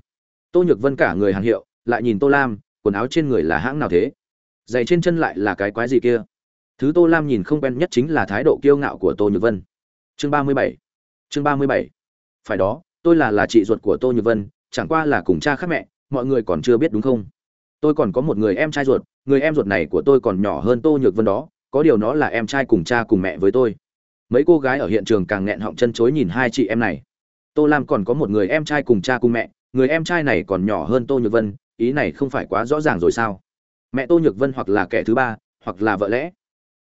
Speaker 1: Tô nhược vân cả người hàng hiệu, lại nhìn tô lam, quần áo trên người là hãng nào thế? Giày trên chân lại là cái quái gì kia? Thứ tô lam nhìn không quen nhất chính là thái độ kiêu ngạo của tô nhược vân. Chương ba mươi bảy. Chương ba mươi bảy. Phải đó tôi là là chị ruột của tô nhược vân, chẳng qua là cùng cha khác mẹ, mọi người còn chưa biết đúng không? Tôi còn có một người em trai ruột, người em ruột này của tôi còn nhỏ hơn tô nhược vân đó, có điều nó là em trai cùng cha cùng mẹ với tôi. Mấy cô gái ở hiện trường càng nghẹn họng chân chối nhìn hai chị em này. Tô lam còn có một người em trai cùng cha cùng mẹ, người em trai này còn nhỏ hơn tô nhược vân, ý này không phải quá rõ ràng rồi sao? Mẹ tô nhược vân hoặc là kẻ thứ ba, hoặc là vợ lẽ.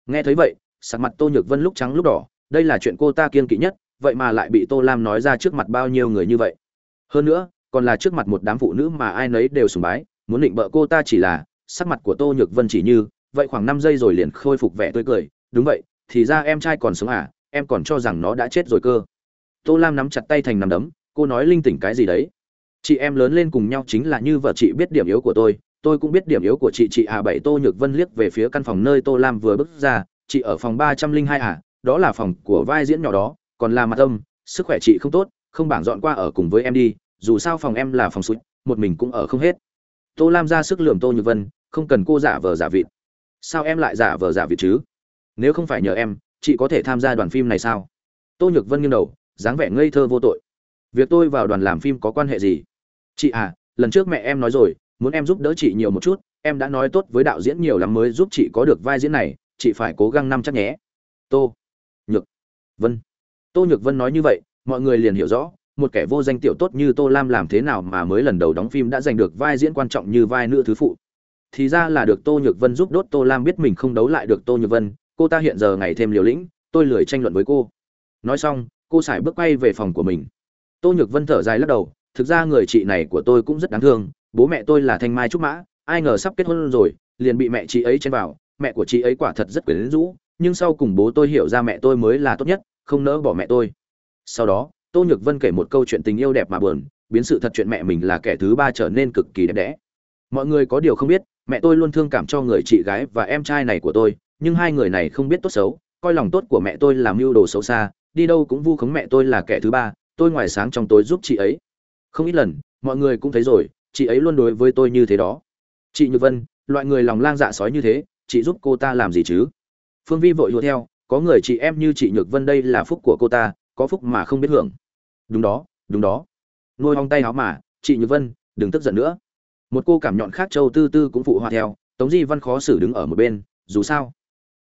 Speaker 1: Nghe thấy vậy, sắc mặt tô nhược vân lúc trắng lúc đỏ, đây là chuyện cô ta kiên kỵ nhất vậy mà lại bị tô lam nói ra trước mặt bao nhiêu người như vậy? Hơn nữa, còn là trước mặt một đám phụ nữ mà ai nấy đều sùng bái, muốn định bợ cô ta chỉ là, sắc mặt của tô nhược vân chỉ như, vậy khoảng năm giây rồi liền khôi phục vẻ tươi cười, đúng vậy, thì ra em trai còn sống à em còn cho rằng nó đã chết rồi cơ. Tô lam nắm chặt tay thành nắm đấm, cô nói linh tỉnh cái gì đấy? Chị em lớn lên cùng nhau chính là như vợ chị biết điểm yếu của tôi tôi cũng biết điểm yếu của chị chị à bảy tô nhược vân liếc về phía căn phòng nơi tô lam vừa bước ra, chị ở phòng ba trăm linh hai à đó là phòng của vai diễn nhỏ đó còn là mặt âm, sức khỏe chị không tốt, không bảng dọn qua ở cùng với em đi, dù sao phòng em là phòng sụt, một mình cũng ở không hết. Tô lam ra sức lường tô nhược vân, không cần cô giả vờ giả vịt. Sao em lại giả vờ giả vịt chứ? Nếu không phải nhờ em, chị có thể tham gia đoàn phim này sao? Tô nhược vân nghiêng đầu, dáng vẻ ngây thơ vô tội. Việc tôi vào đoàn làm phim có quan hệ gì? Chị à lần trước mẹ em nói rồi, muốn em giúp đỡ chị nhiều một chút, em đã nói tốt với đạo diễn nhiều lắm mới giúp chị có được vai diễn này, chị phải cố gắng năm chắc nhé. Tô nhược vân tô nhược vân nói như vậy, mọi người liền hiểu rõ, một kẻ vô danh tiểu tốt như tô lam làm thế nào mà mới lần đầu đóng phim đã giành được vai diễn quan trọng như vai nữ thứ phụ. Thì ra là được tô nhược vân giúp đốt tô lam biết mình không đấu lại được tô nhược vân, cô ta hiện giờ ngày thêm liều lĩnh, tôi lười tranh luận với cô. Nói xong, cô sải bước quay về phòng của mình. Tô nhược vân thở dài lắc đầu, thực ra người chị này của tôi cũng rất đáng thương, bố mẹ tôi là thanh mai trúc mã, ai ngờ sắp kết hôn rồi, liền bị mẹ chị ấy chen vào, mẹ của chị ấy quả thật rất quyến rũ, nhưng sau cùng bố tôi hiểu ra mẹ tôi mới là tốt nhất không nỡ bỏ mẹ tôi. Sau đó, tô nhược vân kể một câu chuyện tình yêu đẹp mà buồn, biến sự thật chuyện mẹ mình là kẻ thứ ba trở nên cực kỳ đẹp đẽ. Mọi người có điều không biết, mẹ tôi luôn thương cảm cho người chị gái và em trai này của tôi, nhưng hai người này không biết tốt xấu, coi lòng tốt của mẹ tôi làm mưu đồ xấu xa, đi đâu cũng vu khống mẹ tôi là kẻ thứ ba, tôi ngoài sáng trong tối giúp chị ấy. Không ít lần, mọi người cũng thấy rồi, chị ấy luôn đối với tôi như thế đó. Chị như vân, loại người lòng lang dạ sói như thế, chị giúp cô ta làm gì chứ? Phương vi vội hùa theo có người chị em như chị nhược vân đây là phúc của cô ta, có phúc mà không biết hưởng. Đúng đó đúng đó. Nuôi hong tay áo mà, chị nhược vân, đừng tức giận nữa. Một cô cảm nhọn khác châu tư tư cũng phụ họa theo, tống di văn khó xử đứng ở một bên, dù sao.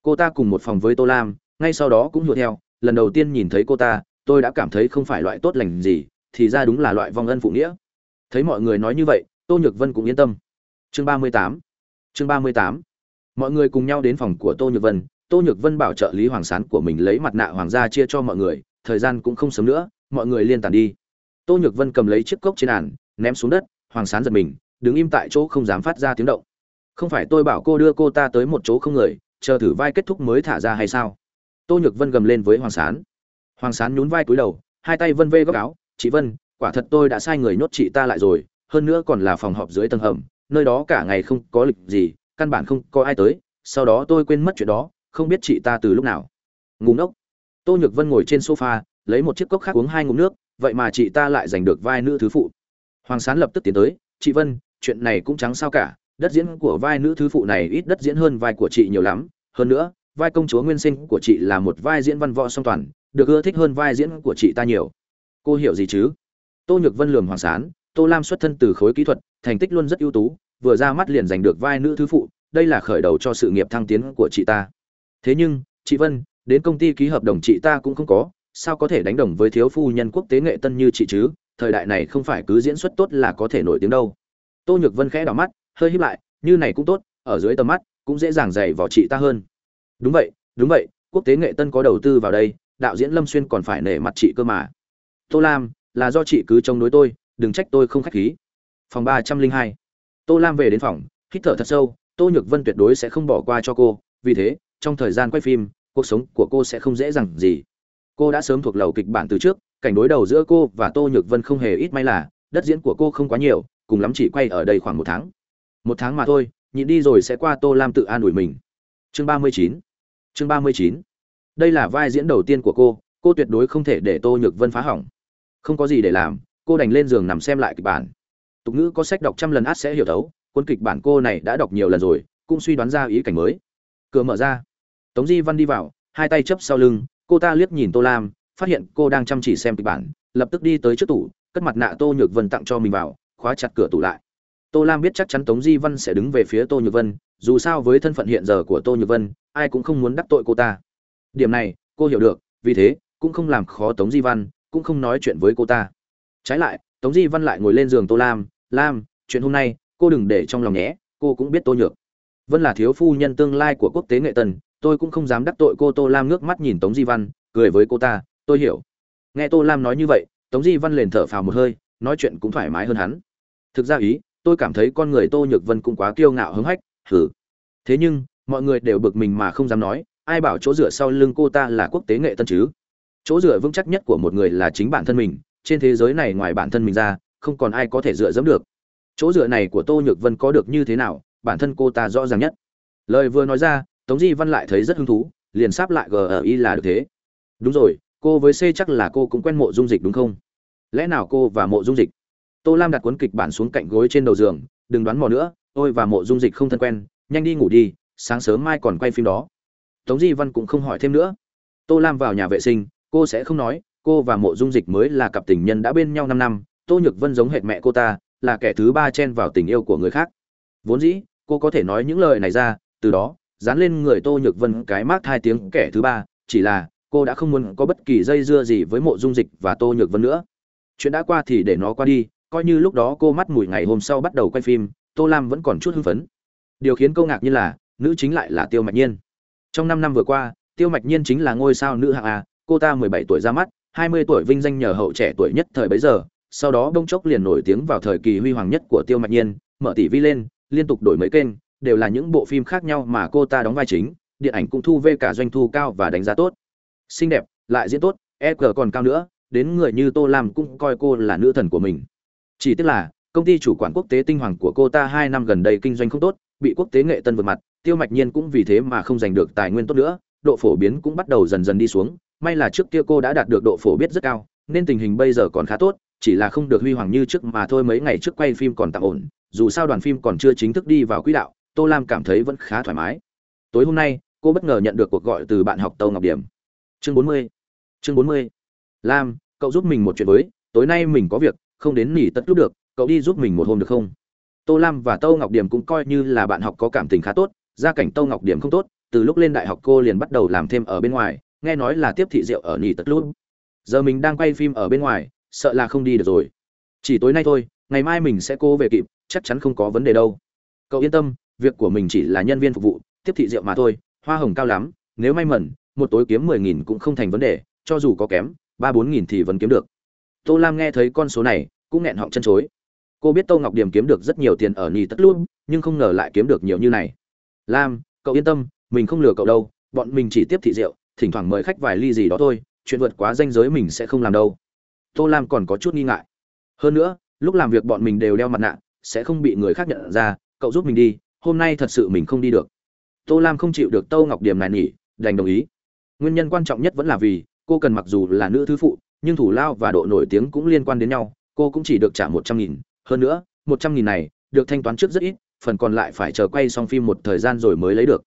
Speaker 1: Cô ta cùng một phòng với tô lam, ngay sau đó cũng hùa theo, lần đầu tiên nhìn thấy cô ta, tôi đã cảm thấy không phải loại tốt lành gì, thì ra đúng là loại vong ân phụ nghĩa. Thấy mọi người nói như vậy, tô nhược vân cũng yên tâm. Chương ba mươi tám. Chương ba mươi tám. Mọi người cùng nhau đến phòng của tô nhược vân tô nhược vân bảo trợ lý hoàng sán của mình lấy mặt nạ hoàng gia chia cho mọi người, thời gian cũng không sớm nữa, mọi người liên tàn đi. Tô nhược vân cầm lấy chiếc cốc trên àn ném xuống đất, hoàng sán giật mình, đứng im tại chỗ không dám phát ra tiếng động. Không phải tôi bảo cô đưa cô ta tới một chỗ không người, chờ thử vai kết thúc mới thả ra hay sao? Tô nhược vân gầm lên với hoàng sán. Hoàng sán nhún vai cúi đầu, hai tay vân vê góc áo, chị vân, quả thật tôi đã sai người nhốt chị ta lại rồi, hơn nữa còn là phòng họp dưới tầng hầm, nơi đó cả ngày không có lịch gì, căn bản không có ai tới, sau đó tôi quên mất chuyện đó không biết chị ta từ lúc nào. Ngủ ngốc. Tô nhược vân ngồi trên sofa, lấy một chiếc cốc khác uống hai ngụm nước, vậy mà chị ta lại giành được vai nữ thứ phụ. Hoàng sán lập tức tiến tới, chị vân, chuyện này cũng chẳng sao cả, đất diễn của vai nữ thứ phụ này ít đất diễn hơn vai của chị nhiều lắm. Hơn nữa, vai công chúa nguyên sinh của chị là một vai diễn văn võ song toàn, được ưa thích hơn vai diễn của chị ta nhiều. Cô hiểu gì chứ? Tô nhược vân lườm hoàng sán, tô lam xuất thân từ khối kỹ thuật, thành tích luôn rất ưu tú, vừa ra mắt liền giành được vai nữ thứ phụ, đây là khởi đầu cho sự nghiệp thăng tiến của chị ta thế nhưng, chị vân, đến công ty ký hợp đồng chị ta cũng không có, sao có thể đánh đồng với thiếu phu nhân quốc tế nghệ tân như chị chứ? Thời đại này không phải cứ diễn xuất tốt là có thể nổi tiếng đâu. Tô nhược vân khẽ đỏ mắt, hơi híp lại, như này cũng tốt, ở dưới tầm mắt cũng dễ dàng dày vào chị ta hơn. Đúng vậy đúng vậy, quốc tế nghệ tân có đầu tư vào đây, đạo diễn lâm xuyên còn phải nể mặt chị cơ mà. Tô lam, là do chị cứ chống đối tôi, đừng trách tôi không khách khí. Phòng ba trăm linh hai. Tô lam về đến phòng, hít thở thật sâu, tô nhược vân tuyệt đối sẽ không bỏ qua cho cô, vì thế trong thời gian quay phim, cuộc sống của cô sẽ không dễ dàng gì. Cô đã sớm thuộc lầu kịch bản từ trước, cảnh đối đầu giữa cô và tô nhược vân không hề ít may là, đất diễn của cô không quá nhiều, cùng lắm chỉ quay ở đây khoảng một tháng. Một tháng mà thôi, nhịn đi rồi sẽ qua tô lam tự an ủi mình. Chương ba mươi chín, chương ba mươi chín. Đây là vai diễn đầu tiên của cô cô tuyệt đối không thể để tô nhược vân phá hỏng. Không có gì để làm, cô đành lên giường nằm xem lại kịch bản. Tục ngữ có sách đọc trăm lần át sẽ hiểu thấu, cuốn kịch bản cô này đã đọc nhiều lần rồi, cũng suy đoán ra ý cảnh mới. Cửa mở ra tống di văn đi vào, hai tay chấp sau lưng, cô ta liếc nhìn tô lam, phát hiện cô đang chăm chỉ xem kịch bản, lập tức đi tới trước tủ, cất mặt nạ tô nhược vân tặng cho mình vào, khóa chặt cửa tủ lại. Tô lam biết chắc chắn tống di văn sẽ đứng về phía tô nhược vân, dù sao với thân phận hiện giờ của tô nhược vân, ai cũng không muốn đắc tội cô ta. Điểm này, cô hiểu được, vì thế, cũng không làm khó tống di văn, cũng không nói chuyện với cô ta. Trái lại, tống di văn lại ngồi lên giường tô lam lam, chuyện hôm nay, cô đừng để trong lòng nhé, cô cũng biết tô nhược. Vân là thiếu phu nhân tương lai của quốc tế nghệ tần tôi cũng không dám đắc tội cô tô lam ngước mắt nhìn tống di văn, cười với cô ta, tôi hiểu. Nghe tô lam nói như vậy, tống di văn liền thở phào một hơi, nói chuyện cũng thoải mái hơn hắn. Thực ra ý, tôi cảm thấy con người tô nhược vân cũng quá kiêu ngạo hứng hách hử thế nhưng, mọi người đều bực mình mà không dám nói, ai bảo chỗ dựa sau lưng cô ta là quốc tế nghệ tân chứ? Chỗ dựa vững chắc nhất của một người là chính bản thân mình, trên thế giới này ngoài bản thân mình ra, không còn ai có thể dựa dẫm được. Chỗ dựa này của tô nhược vân có được như thế nào, bản thân cô ta rõ ràng nhất. Lời vừa nói ra tống di văn lại thấy rất hứng thú, liền sáp lại gri là được thế. Đúng rồi, cô với c chắc là cô cũng quen mộ dung dịch đúng không? Lẽ nào cô và mộ dung dịch? Tô lam đặt cuốn kịch bản xuống cạnh gối trên đầu giường, đừng đoán mò nữa, tôi và mộ dung dịch không thân quen, nhanh đi ngủ đi, sáng sớm mai còn quay phim đó. Tống di văn cũng không hỏi thêm nữa. Tô lam vào nhà vệ sinh, cô sẽ không nói, cô và mộ dung dịch mới là cặp tình nhân đã bên nhau năm năm, tô nhược vân giống hệt mẹ cô ta, là kẻ thứ ba chen vào tình yêu của người khác. Vốn dĩ, cô có thể nói những lời này ra, từ đó dán lên người tô nhược vân cái mát hai tiếng kẻ thứ ba, chỉ là, cô đã không muốn có bất kỳ dây dưa gì với mộ dung dịch và tô nhược vân nữa. Chuyện đã qua thì để nó qua đi, coi như lúc đó cô mắt mùi ngày hôm sau bắt đầu quay phim, tô lam vẫn còn chút hưng phấn. Điều khiến cô ngạc nhiên là, nữ chính lại là tiêu mạch nhiên. Trong năm năm vừa qua, tiêu mạch nhiên chính là ngôi sao nữ hạng a, cô ta mười bảy tuổi ra mắt, hai mươi tuổi vinh danh nhờ hậu trẻ tuổi nhất thời bấy giờ, sau đó bông chốc liền nổi tiếng vào thời kỳ huy hoàng nhất của tiêu mạch nhiên, mở tỷ vi lên, liên tục đổi mấy kênh đều là những bộ phim khác nhau mà cô ta đóng vai chính, điện ảnh cũng thu về cả doanh thu cao và đánh giá tốt. Xinh đẹp, lại diễn tốt e g còn cao nữa, đến người như tô lam cũng coi cô là nữ thần của mình. Chỉ tiếc là, công ty chủ quản quốc tế tinh hoàng của cô ta hai năm gần đây kinh doanh không tốt, bị quốc tế nghệ tân vượt mặt, tiêu mạch nhiên cũng vì thế mà không giành được tài nguyên tốt nữa, độ phổ biến cũng bắt đầu dần dần đi xuống, may là trước kia cô đã đạt được độ phổ biết rất cao, nên tình hình bây giờ còn khá tốt, chỉ là không được huy hoàng như trước mà thôi mấy ngày trước quay phim còn tạm ổn, dù sao đoàn phim còn chưa chính thức đi vào quỹ đạo tô lam cảm thấy vẫn khá thoải mái. Tối hôm nay, cô bất ngờ nhận được cuộc gọi từ bạn học tâu ngọc điểm. Chương bốn mươi. Chương bốn mươi. Lam, cậu giúp mình một chuyện với, tối nay mình có việc, không đến nỉ tất lúc được, cậu đi giúp mình một hôm được không? Tô lam và tâu ngọc điểm cũng coi như là bạn học có cảm tình khá tốt, gia cảnh tâu ngọc điểm không tốt, từ lúc lên đại học cô liền bắt đầu làm thêm ở bên ngoài, nghe nói là tiếp thị rượu ở nỉ tất lúc. Giờ mình đang quay phim ở bên ngoài, sợ là không đi được rồi. Chỉ tối nay thôi, ngày mai mình sẽ cô về kịp, chắc chắn không có vấn đề đâu. Cậu yên tâm việc của mình chỉ là nhân viên phục vụ, tiếp thị rượu mà thôi, hoa hồng cao lắm, nếu may mẩn, một tối kiếm mười nghìn cũng không thành vấn đề, cho dù có kém, ba bốn nghìn thì vẫn kiếm được. Tô lam nghe thấy con số này, cũng nghẹn họng chân chối. Cô biết tô ngọc điểm kiếm được rất nhiều tiền ở nhì tất luôn nhưng không ngờ lại kiếm được nhiều như này. Lam, cậu yên tâm, mình không lừa cậu đâu, bọn mình chỉ tiếp thị rượu, thỉnh thoảng mời khách vài ly gì đó thôi, chuyện vượt quá danh giới mình sẽ không làm đâu. Tô lam còn có chút nghi ngại. Hơn nữa, lúc làm việc bọn mình đều đeo mặt nạ, sẽ không bị người khác nhận ra, cậu giúp mình đi hôm nay thật sự mình không đi được. Tô lam không chịu được tâu ngọc điểm này nghỉ đành đồng ý. Nguyên nhân quan trọng nhất vẫn là vì, cô cần mặc dù là nữ thứ phụ, nhưng thủ lao và độ nổi tiếng cũng liên quan đến nhau, cô cũng chỉ được trả một trăm nghìn. Hơn nữa, một trăm nghìn này được thanh toán trước rất ít, phần còn lại phải chờ quay xong phim một thời gian rồi mới lấy được.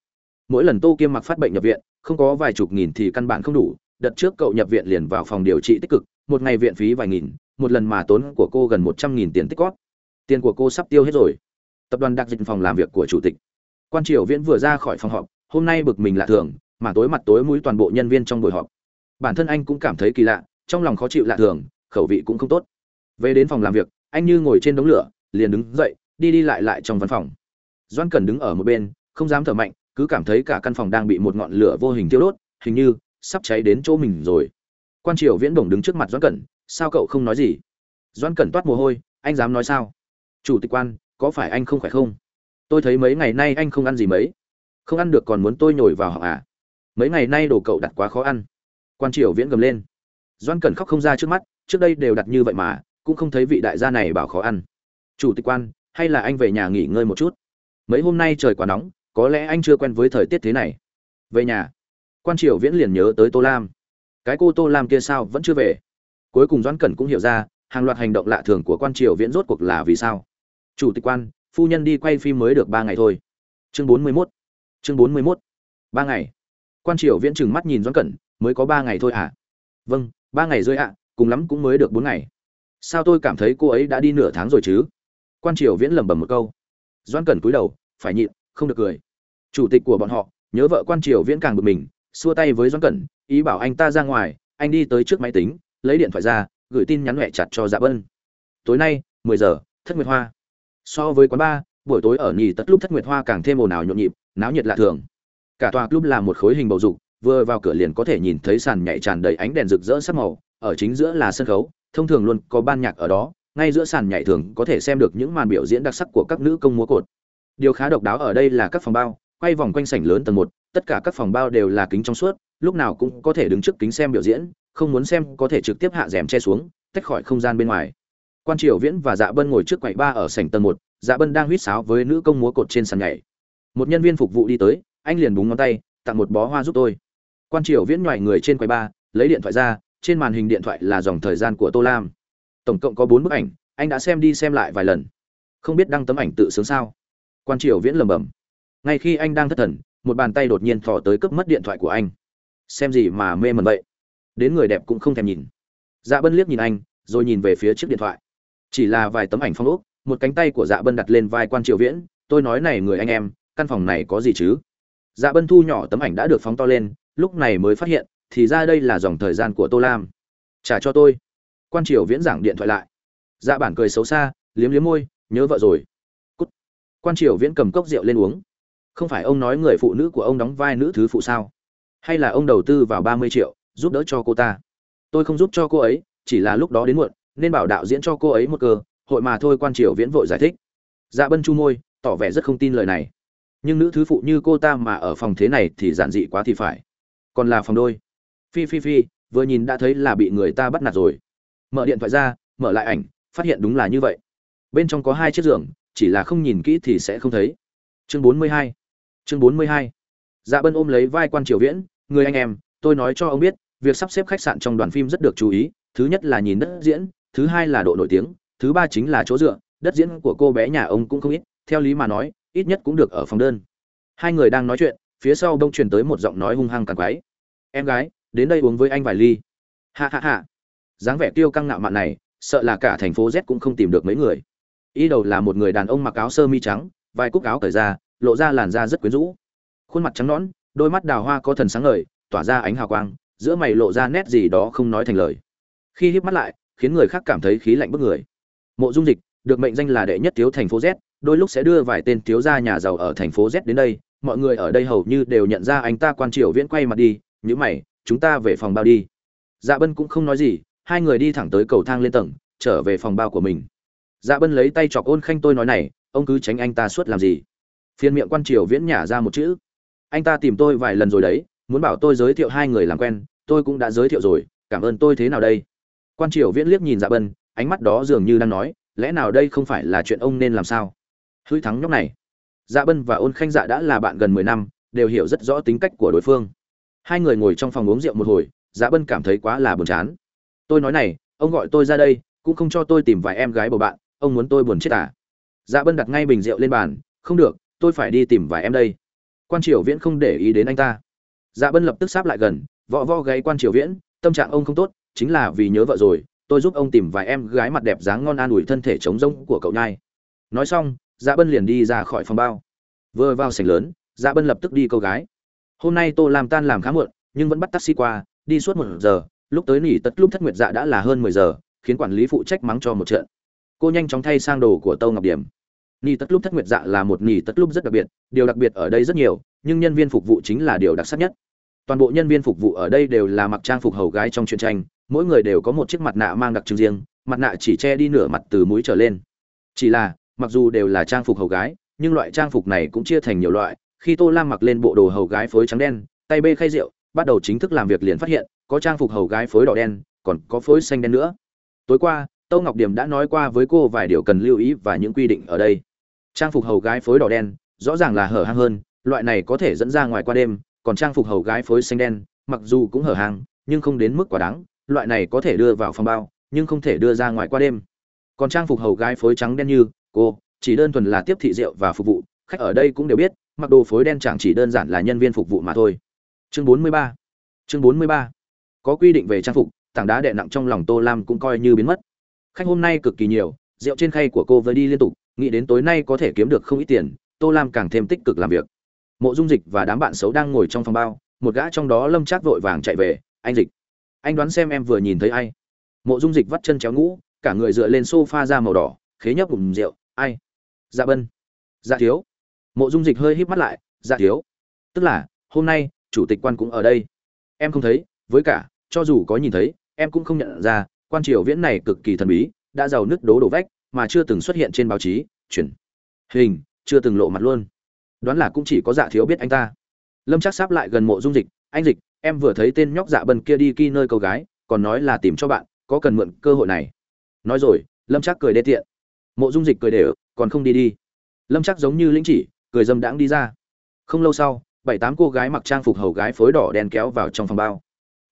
Speaker 1: Mỗi lần tô kiêm mặc phát bệnh nhập viện, không có vài chục nghìn thì căn bản không đủ, đợt trước cậu nhập viện liền vào phòng điều trị tích cực, một ngày viện phí vài nghìn, một lần mà tốn của cô gần một trăm nghìn tiền tích cóp tiền của cô sắp tiêu hết rồi tập đoàn đặc dịch phòng làm việc của chủ tịch. Quan triều viễn vừa ra khỏi phòng họp, hôm nay bực mình lạ thường, mà tối mặt tối mũi toàn bộ nhân viên trong buổi họp. Bản thân anh cũng cảm thấy kỳ lạ, trong lòng khó chịu lạ thường, khẩu vị cũng không tốt. Về đến phòng làm việc, anh như ngồi trên đống lửa, liền đứng dậy, đi đi lại lại trong văn phòng. Doan cần đứng ở một bên, không dám thở mạnh, cứ cảm thấy cả căn phòng đang bị một ngọn lửa vô hình tiêu đốt, hình như sắp cháy đến chỗ mình rồi. Quan triều viễn bổng đứng trước mặt doan cẩn sao cậu không nói gì? Doan cẩn toát mồ hôi, anh dám nói sao? Chủ tịch quan có phải anh không khỏe không? Tôi thấy mấy ngày nay anh không ăn gì mấy. Không ăn được còn muốn tôi nhồi vào họ à? Mấy ngày nay đồ cậu đặt quá khó ăn. Quan triều viễn gầm lên. Doan cẩn khóc không ra trước mắt, trước đây đều đặt như vậy mà, cũng không thấy vị đại gia này bảo khó ăn. Chủ tịch quan, hay là anh về nhà nghỉ ngơi một chút? Mấy hôm nay trời quá nóng, có lẽ anh chưa quen với thời tiết thế này. Về nhà. Quan triều viễn liền nhớ tới tô lam. Cái cô tô lam kia sao vẫn chưa về? Cuối cùng doãn cẩn cũng hiểu ra, hàng loạt hành động lạ thường của quan triều viễn rốt cuộc là vì sao? Chủ tịch quan, phu nhân đi quay phim mới được ba ngày thôi. Chương bốn mươi mốt. Chương bốn mươi mốt. Ba ngày. Quan triều viễn trừng mắt nhìn doãn cẩn, mới có ba ngày thôi à? Vâng ba ngày rơi ạ, cùng lắm cũng mới được bốn ngày. Sao tôi cảm thấy cô ấy đã đi nửa tháng rồi chứ? Quan triều viễn lẩm bẩm một câu. Doãn cẩn cúi đầu, phải nhịn, không được cười. Chủ tịch của bọn họ, nhớ vợ quan triều viễn càng bực mình, xua tay với doãn cẩn, ý bảo anh ta ra ngoài, anh đi tới trước máy tính, lấy điện thoại ra, gửi tin nhắn nhẹ chặt cho dạ bân. Tối nay, mười giờ, thất nguyệt hoa so với quán bar, buổi tối ở nhì tất lúc thất nguyệt hoa càng thêm ồn ào nhộn nhịp, náo nhiệt lạ thường. Cả tòa club là một khối hình bầu dục, vừa vào cửa liền có thể nhìn thấy sàn nhảy tràn đầy ánh đèn rực rỡ sắc màu, ở chính giữa là sân khấu, thông thường luôn có ban nhạc ở đó, ngay giữa sàn nhảy thường có thể xem được những màn biểu diễn đặc sắc của các nữ công múa cột. Điều khá độc đáo ở đây là các phòng bao, quay vòng quanh sảnh lớn tầng một, tất cả các phòng bao đều là kính trong suốt, lúc nào cũng có thể đứng trước kính xem biểu diễn, không muốn xem có thể trực tiếp hạ rèm che xuống, tách khỏi không gian bên ngoài quan triều viễn và dạ bân ngồi trước quầy ba ở sảnh tầng một dạ bân đang huýt sáo với nữ công múa cột trên sàn nhảy. Một nhân viên phục vụ đi tới, anh liền búng ngón tay, tặng một bó hoa giúp tôi. Quan triều viễn nhoài người trên quầy ba, lấy điện thoại ra, trên màn hình điện thoại là dòng thời gian của tô lam. Tổng cộng có bốn bức ảnh, anh đã xem đi xem lại vài lần. Không biết đăng tấm ảnh tự sướng sao? Quan triều viễn lầm bầm. ngay khi anh đang thất thần, một bàn tay đột nhiên thò tới cướp mất điện thoại của anh. Xem gì mà mê mẩn vậy? Đến người đẹp cũng không thèm nhìn. Dạ bân liếc nhìn anh, rồi nhìn về phía chiếc điện thoại chỉ là vài tấm ảnh phong ốc, một cánh tay của dạ bân đặt lên vai quan triều viễn, tôi nói này người anh em, căn phòng này có gì chứ? Dạ bân thu nhỏ tấm ảnh đã được phóng to lên, lúc này mới phát hiện, thì ra đây là dòng thời gian của tô lam. Trả cho tôi. Quan triều viễn giảng điện thoại lại. Dạ bản cười xấu xa, liếm liếm môi, nhớ vợ rồi. Cút. quan triều viễn cầm cốc rượu lên uống. Không phải ông nói người phụ nữ của ông đóng vai nữ thứ phụ sao? Hay là ông đầu tư vào ba mươi triệu, giúp đỡ cho cô ta? Tôi không giúp cho cô ấy, chỉ là lúc đó đến muộn nên bảo đạo diễn cho cô ấy một cơ, hội mà thôi quan triều viễn vội giải thích. Dạ bân chu môi, tỏ vẻ rất không tin lời này. Nhưng nữ thứ phụ như cô ta mà ở phòng thế này thì giản dị quá thì phải. Còn là phòng đôi. Phi phi phi, vừa nhìn đã thấy là bị người ta bắt nạt rồi. Mở điện thoại ra, mở lại ảnh, phát hiện đúng là như vậy. Bên trong có hai chiếc giường, chỉ là không nhìn kỹ thì sẽ không thấy. Chương bốn mươi hai. Chương bốn mươi hai. Dạ bân ôm lấy vai quan triều viễn, người anh em, tôi nói cho ông biết, việc sắp xếp khách sạn trong đoàn phim rất được chú ý, thứ nhất là nhìn đất diễn thứ hai là độ nổi tiếng, thứ ba chính là chỗ dựa, đất diễn của cô bé nhà ông cũng không ít, theo lý mà nói, ít nhất cũng được ở phòng đơn. Hai người đang nói chuyện, phía sau đông truyền tới một giọng nói hung hăng càng quái. Em gái, đến đây uống với anh vài ly. Hạ hạ hạ dáng vẻ tiêu căng ngạo mạn này, sợ là cả thành phố z cũng không tìm được mấy người. Y đầu là một người đàn ông mặc áo sơ mi trắng, vài cúc áo cởi ra, lộ ra làn da rất quyến rũ. Khuôn mặt trắng nõn, đôi mắt đào hoa có thần sáng ngời, tỏa ra ánh hào quang, giữa mày lộ ra nét gì đó không nói thành lời. Khi híp mắt lại khiến người khác cảm thấy khí lạnh bức người. Mộ dung dịch, được mệnh danh là đệ nhất thiếu thành phố z, đôi lúc sẽ đưa vài tên thiếu gia nhà giàu ở thành phố z đến đây, mọi người ở đây hầu như đều nhận ra anh ta quan triều viễn quay mặt đi nhữ mày, chúng ta về phòng bao đi. Dạ bân cũng không nói gì, hai người đi thẳng tới cầu thang lên tầng, trở về phòng bao của mình. Dạ bân lấy tay chọc ôn khanh tôi nói này, ông cứ tránh anh ta suốt làm gì? Phiên miệng quan triều viễn nhả ra một chữ. Anh ta tìm tôi vài lần rồi đấy, muốn bảo tôi giới thiệu hai người làm quen, tôi cũng đã giới thiệu rồi, cảm ơn tôi thế nào đây? Quan triều viễn liếc nhìn dạ bân, ánh mắt đó dường như đang nói, lẽ nào đây không phải là chuyện ông nên làm sao? Hữu thắng nhóc này. Dạ bân và ôn khanh dạ đã là bạn gần mười năm, đều hiểu rất rõ tính cách của đối phương. Hai người ngồi trong phòng uống rượu một hồi dạ bân cảm thấy quá là buồn chán. Tôi nói này, ông gọi tôi ra đây, cũng không cho tôi tìm vài em gái bầu bạn, ông muốn tôi buồn chết à? Dạ bân đặt ngay bình rượu lên bàn, không được, tôi phải đi tìm vài em đây. Quan triều viễn không để ý đến anh ta. Dạ bân lập tức sáp lại gần, võ võ gáy quan triều viễn, tâm trạng ông không tốt chính là vì nhớ vợ rồi, tôi giúp ông tìm vài em gái mặt đẹp dáng ngon an ủi thân thể trống rỗng của cậu nhai. Nói xong dạ bân liền đi ra khỏi phòng bao. Vừa vào sảnh lớn dạ bân lập tức đi câu gái. Hôm nay tô làm tan làm khá muộn, nhưng vẫn bắt taxi qua, đi suốt một giờ, lúc tới nỉ tất lúc thất nguyệt dạ đã là hơn mười giờ, khiến quản lý phụ trách mắng cho một trận. Cô nhanh chóng thay sang đồ của tâu ngọc điểm. Nỉ tất lúc thất nguyệt dạ là một nỉ tất lúc rất đặc biệt, điều đặc biệt ở đây rất nhiều, nhưng nhân viên phục vụ chính là điều đặc sắc nhất. Toàn bộ nhân viên phục vụ ở đây đều là mặc trang phục hầu gái trong truyện tranh mỗi người đều có một chiếc mặt nạ mang đặc trưng riêng, mặt nạ chỉ che đi nửa mặt từ mũi trở lên. Chỉ là, mặc dù đều là trang phục hầu gái, nhưng loại trang phục này cũng chia thành nhiều loại, khi tô lam mặc lên bộ đồ hầu gái phối trắng đen, tay bê khay rượu, bắt đầu chính thức làm việc liền phát hiện, có trang phục hầu gái phối đỏ đen, còn có phối xanh đen nữa. Tối qua tâu ngọc điểm đã nói qua với cô vài điều cần lưu ý và những quy định ở đây. Trang phục hầu gái phối đỏ đen, rõ ràng là hở hang hơn, loại này có thể dẫn ra ngoài qua đêm, còn trang phục hầu gái phối xanh đen, mặc dù cũng hở hang, nhưng không đến mức quá đáng loại này có thể đưa vào phòng bao, nhưng không thể đưa ra ngoài qua đêm. Còn trang phục hầu gái phối trắng đen như cô, chỉ đơn thuần là tiếp thị rượu và phục vụ, khách ở đây cũng đều biết, mặc đồ phối đen chẳng chỉ đơn giản là nhân viên phục vụ mà thôi. Chương 43 chương 43 có quy định về trang phục, tảng đá đè nặng trong lòng tô lam cũng coi như biến mất. Khách hôm nay cực kỳ nhiều, rượu trên khay của cô vơi đi liên tục, nghĩ đến tối nay có thể kiếm được không ít tiền, tô lam càng thêm tích cực làm việc. Mộ dung dịch và đám bạn xấu đang ngồi trong phòng bao, một gã trong đó lâm trác vội vàng chạy về, anh dịch anh đoán xem em vừa nhìn thấy ai. Mộ dung dịch vắt chân chéo ngũ, cả người dựa lên sofa da màu đỏ, khế nhấp cùng rượu, ai? Dạ bân. Dạ thiếu. Mộ dung dịch hơi híp mắt lại dạ thiếu. Tức là, hôm nay, chủ tịch quan cũng ở đây. Em không thấy, với cả, cho dù có nhìn thấy, em cũng không nhận ra, quan triều viễn này cực kỳ thần bí, đã giàu nứt đố đổ vách, mà chưa từng xuất hiện trên báo chí, chuyển hình, chưa từng lộ mặt luôn. Đoán là cũng chỉ có dạ thiếu biết anh ta. Lâm chắc sáp lại gần mộ dung dịch, anh dịch em vừa thấy tên nhóc dạ bần kia đi ki nơi câu gái, còn nói là tìm cho bạn, có cần mượn cơ hội này. Nói rồi, lâm chắc cười đê tiện. Mộ dung dịch cười đều còn không đi đi. Lâm chắc giống như lĩnh chỉ, cười dâm đãng đi ra. Không lâu sau, bảy tám cô gái mặc trang phục hầu gái phối đỏ đen kéo vào trong phòng bao.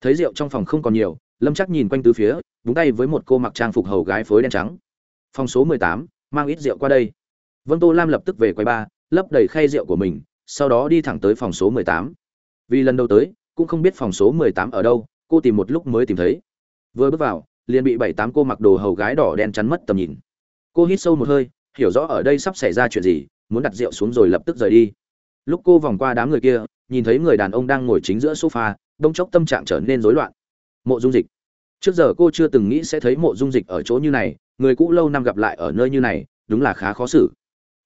Speaker 1: Thấy rượu trong phòng không còn nhiều, lâm chắc nhìn quanh tứ phía, búng tay với một cô mặc trang phục hầu gái phối đen trắng. Phòng số mười tám, mang ít rượu qua đây. Vâng tô lam lập tức về quầy ba, lấp đầy khay rượu của mình, sau đó đi thẳng tới phòng số mười tám. Vì lần đầu tới cũng không biết phòng số mười tám ở đâu, cô tìm một lúc mới tìm thấy. Vừa bước vào, liền bị bảy tám cô mặc đồ hầu gái đỏ đen chắn mất tầm nhìn. Cô hít sâu một hơi, hiểu rõ ở đây sắp xảy ra chuyện gì, muốn đặt rượu xuống rồi lập tức rời đi. Lúc cô vòng qua đám người kia, nhìn thấy người đàn ông đang ngồi chính giữa sofa đông chốc tâm trạng trở nên rối loạn. Mộ dung dịch. Trước giờ cô chưa từng nghĩ sẽ thấy mộ dung dịch ở chỗ như này, người cũ lâu năm gặp lại ở nơi như này, đúng là khá khó xử.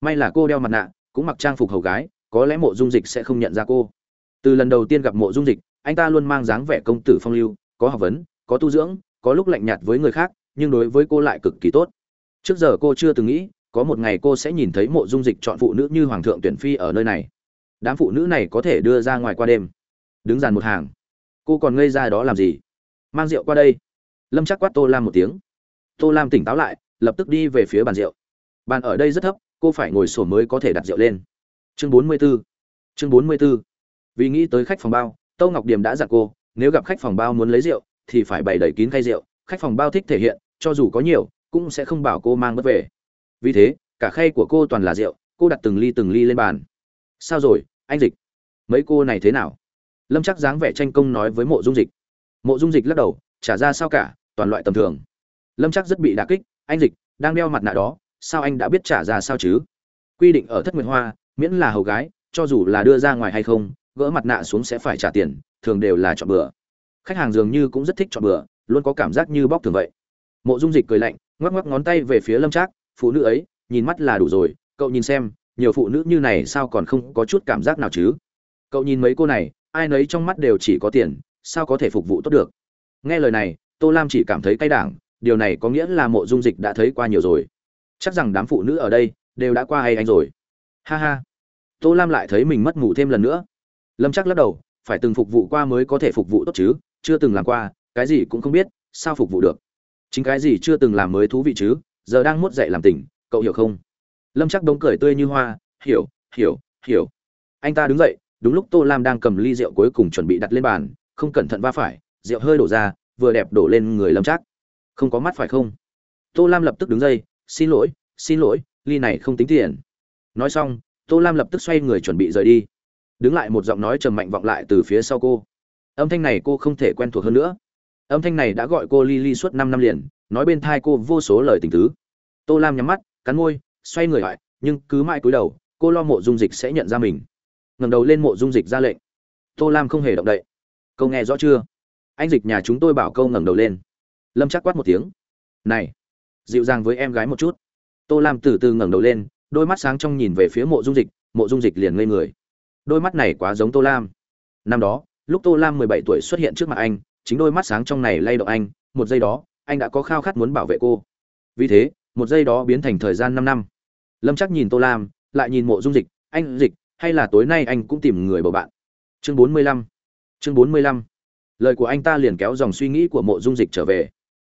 Speaker 1: May là cô đeo mặt nạ, cũng mặc trang phục hầu gái, có lẽ mộ dung dịch sẽ không nhận ra cô từ lần đầu tiên gặp mộ dung dịch, anh ta luôn mang dáng vẻ công tử phong lưu, có học vấn, có tu dưỡng, có lúc lạnh nhạt với người khác, nhưng đối với cô lại cực kỳ tốt. Trước giờ cô chưa từng nghĩ, có một ngày cô sẽ nhìn thấy mộ dung dịch chọn phụ nữ như hoàng thượng tuyển phi ở nơi này. Đám phụ nữ này có thể đưa ra ngoài qua đêm. Đứng dàn một hàng. Cô còn ngây ra đó làm gì? Mang rượu qua đây. Lâm chắc quát tô lam một tiếng. Tô lam tỉnh táo lại, lập tức đi về phía bàn rượu. Bàn ở đây rất thấp, cô phải ngồi sổ mới có thể đặt rượu lên. Chương bốn mươi 44 chương bốn mươi 44 vì nghĩ tới khách phòng bao, tâu ngọc điểm đã dặn cô, nếu gặp khách phòng bao muốn lấy rượu, thì phải bày đầy kín khay rượu, khách phòng bao thích thể hiện, cho dù có nhiều, cũng sẽ không bảo cô mang mất về. Vì thế, cả khay của cô toàn là rượu, cô đặt từng ly từng ly lên bàn. Sao rồi, anh dịch? Mấy cô này thế nào? Lâm chắc dáng vẻ tranh công nói với mộ dung dịch. Mộ dung dịch lắc đầu trả ra sao cả, toàn loại tầm thường. Lâm chắc rất bị đả kích, anh dịch, đang đeo mặt nạ đó, sao anh đã biết trả ra sao chứ? Quy định ở thất nguyệt hoa, miễn là hầu gái, cho dù là đưa ra ngoài hay không gỡ mặt nạ xuống sẽ phải trả tiền, thường đều là chọn bữa khách hàng dường như cũng rất thích chọn bữa luôn có cảm giác như bóc thường vậy. Mộ dung dịch cười lạnh, ngoắc ngoắc ngón tay về phía lâm trác, phụ nữ ấy, nhìn mắt là đủ rồi, cậu nhìn xem, nhiều phụ nữ như này sao còn không có chút cảm giác nào chứ? Cậu nhìn mấy cô này, ai nấy trong mắt đều chỉ có tiền, sao có thể phục vụ tốt được? Nghe lời này, tô lam chỉ cảm thấy cay đảng, điều này có nghĩa là mộ dung dịch đã thấy qua nhiều rồi. Chắc rằng đám phụ nữ ở đây đều đã qua hay anh rồi. Ha ha. Tô lam lại thấy mình mất ngủ thêm lần nữa lâm chắc lắc đầu, phải từng phục vụ qua mới có thể phục vụ tốt chứ, chưa từng làm qua, cái gì cũng không biết, sao phục vụ được? Chính cái gì chưa từng làm mới thú vị chứ, giờ đang mốt dậy làm tỉnh, cậu hiểu không? Lâm chắc đống cười tươi như hoa, hiểu hiểu hiểu. Anh ta đứng dậy, đúng lúc tô lam đang cầm ly rượu cuối cùng chuẩn bị đặt lên bàn, không cẩn thận va phải, rượu hơi đổ ra, vừa đẹp đổ lên người lâm chắc không có mắt phải không? Tô lam lập tức đứng dậy, xin lỗi xin lỗi, ly này không tính tiền. Nói xong, tô lam lập tức xoay người chuẩn bị rời đi đứng lại một giọng nói trầm mạnh vọng lại từ phía sau cô. Âm thanh này cô không thể quen thuộc hơn nữa. Âm thanh này đã gọi cô Lily suốt năm năm liền, nói bên thai cô vô số lời tình tứ. Tô lam nhắm mắt, cắn môi, xoay người lại, nhưng cứ mãi cúi đầu, cô lo mộ dung dịch sẽ nhận ra mình. Ngẩng đầu lên mộ dung dịch ra lệnh. Tô lam không hề động đậy. Câu nghe rõ chưa? Anh dịch nhà chúng tôi bảo câu ngẩng đầu lên. Lâm chắc quát một tiếng. Này, dịu dàng với em gái một chút. Tô lam từ từ ngẩng đầu lên, đôi mắt sáng trong nhìn về phía mộ dung dịch, mộ dung dịch liền ngây người đôi mắt này quá giống tô lam. Năm đó, lúc tô lam mười bảy tuổi xuất hiện trước mặt anh, chính đôi mắt sáng trong này lay động anh, một giây đó, anh đã có khao khát muốn bảo vệ cô. Vì thế, một giây đó biến thành thời gian năm năm. Lâm chắc nhìn tô lam, lại nhìn mộ dung dịch, anh dịch, hay là tối nay anh cũng tìm người bầu bạn. Chương bốn mươi lăm. Chương bốn mươi lăm. Lời của anh ta liền kéo dòng suy nghĩ của mộ dung dịch trở về.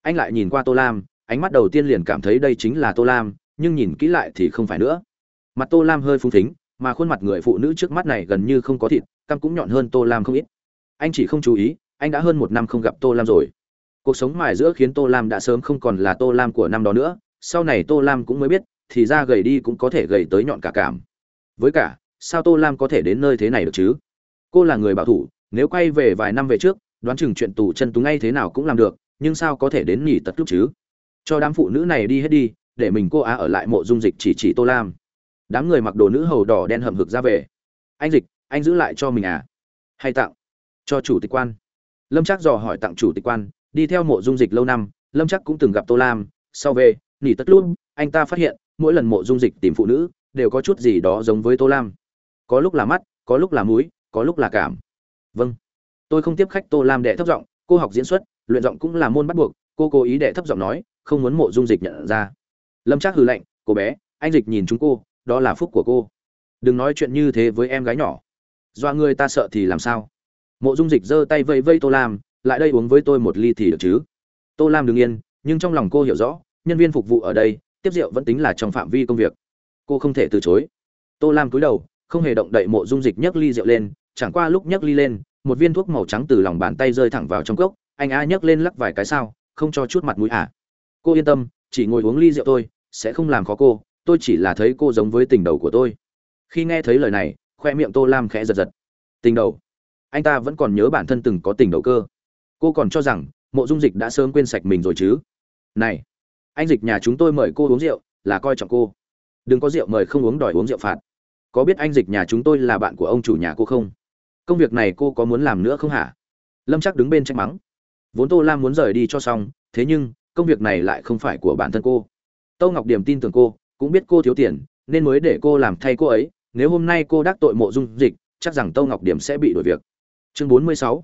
Speaker 1: Anh lại nhìn qua tô lam, ánh mắt đầu tiên liền cảm thấy đây chính là tô lam, nhưng nhìn kỹ lại thì không phải nữa. Mặt tô lam hơi phung thính mà khuôn mặt người phụ nữ trước mắt này gần như không có thịt căm cũng nhọn hơn tô lam không ít. Anh chỉ không chú ý, anh đã hơn một năm không gặp tô lam rồi. Cuộc sống mài giữa khiến tô lam đã sớm không còn là tô lam của năm đó nữa, sau này tô lam cũng mới biết, thì ra gầy đi cũng có thể gầy tới nhọn cả cảm. Với cả, sao tô lam có thể đến nơi thế này được chứ? Cô là người bảo thủ, nếu quay về vài năm về trước, đoán chừng chuyện tù chân tú ngay thế nào cũng làm được, nhưng sao có thể đến nghỉ tật lúc chứ? Cho đám phụ nữ này đi hết đi, để mình cô á ở lại mộ dung dịch chỉ chỉ tô lam đám người mặc đồ nữ hầu đỏ đen hầm hực ra về. Anh dịch, anh giữ lại cho mình à? Hay tặng cho chủ tịch quan? Lâm chắc dò hỏi tặng chủ tịch quan, đi theo mộ dung dịch lâu năm, lâm chắc cũng từng gặp tô lam. Sau về, nỉ tất luôn anh ta phát hiện, mỗi lần mộ dung dịch tìm phụ nữ, đều có chút gì đó giống với tô lam. Có lúc là mắt, có lúc là múi có lúc là cảm. Vâng. Tôi không tiếp khách tô lam đệ thấp giọng, cô học diễn xuất, luyện giọng cũng là môn bắt buộc, cô cố ý đệ thấp giọng nói, không muốn mộ dung dịch nhận ra. Lâm trác hừ lạnh, cô bé, anh dịch nhìn chúng cô đó là phúc của cô. Đừng nói chuyện như thế với em gái nhỏ. Do người ta sợ thì làm sao? Mộ dung dịch giơ tay vây vây tô lam, lại đây uống với tôi một ly thì được chứ? Tô lam đứng yên, nhưng trong lòng cô hiểu rõ, nhân viên phục vụ ở đây, tiếp rượu vẫn tính là trong phạm vi công việc. Cô không thể từ chối. Tô lam cúi đầu, không hề động đậy mộ dung dịch nhấc ly rượu lên, chẳng qua lúc nhấc ly lên, một viên thuốc màu trắng từ lòng bàn tay rơi thẳng vào trong cốc, anh a nhấc lên lắc vài cái sao, không cho chút mặt mũi à. Cô yên tâm, chỉ ngồi uống ly rượu tôi sẽ không làm khó cô tôi chỉ là thấy cô giống với tình đầu của tôi. Khi nghe thấy lời này, khoe miệng tô lam khẽ giật giật. Tình đầu? Anh ta vẫn còn nhớ bản thân từng có tình đầu cơ. Cô còn cho rằng, mộ dung dịch đã sớm quên sạch mình rồi chứ. Này! Anh dịch nhà chúng tôi mời cô uống rượu, là coi trọng cô. Đừng có rượu mời không uống đòi uống rượu phạt. Có biết anh dịch nhà chúng tôi là bạn của ông chủ nhà cô không? Công việc này cô có muốn làm nữa không hả? Lâm chắc đứng bên trách mắng. Vốn tô lam muốn rời đi cho xong, thế nhưng, công việc này lại không phải của bản thân cô. Tâu ngọc điểm tin tưởng cô cũng biết cô thiếu tiền, nên mới để cô làm thay cô ấy, nếu hôm nay cô đắc tội mộ dung dịch, chắc rằng tâu ngọc điểm sẽ bị đuổi việc. Chương bốn mươi sáu.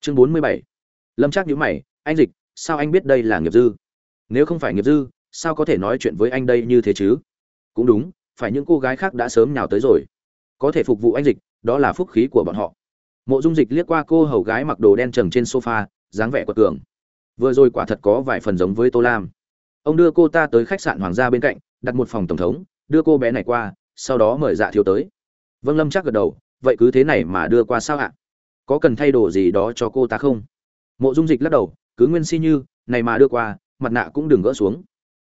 Speaker 1: Chương bốn mươi bảy. Lâm trác nhíu mày, anh dịch, sao anh biết đây là nghiệp dư? Nếu không phải nghiệp dư, sao có thể nói chuyện với anh đây như thế chứ? Cũng đúng, phải những cô gái khác đã sớm nhào tới rồi. Có thể phục vụ anh dịch, đó là phúc khí của bọn họ. Mộ dung dịch liếc qua cô hầu gái mặc đồ đen trần trên sofa, dáng vẻ quật cường. Vừa rồi quả thật có vài phần giống với tô lam. Ông đưa cô ta tới khách sạn hoàng gia bên cạnh đặt một phòng tổng thống, đưa cô bé này qua, sau đó mời dạ thiếu tới. Vâng lâm chắc gật đầu, vậy cứ thế này mà đưa qua sao ạ? Có cần thay đổi gì đó cho cô ta không? Mộ dung dịch lắc đầu, cứ nguyên si như, này mà đưa qua, mặt nạ cũng đừng gỡ xuống.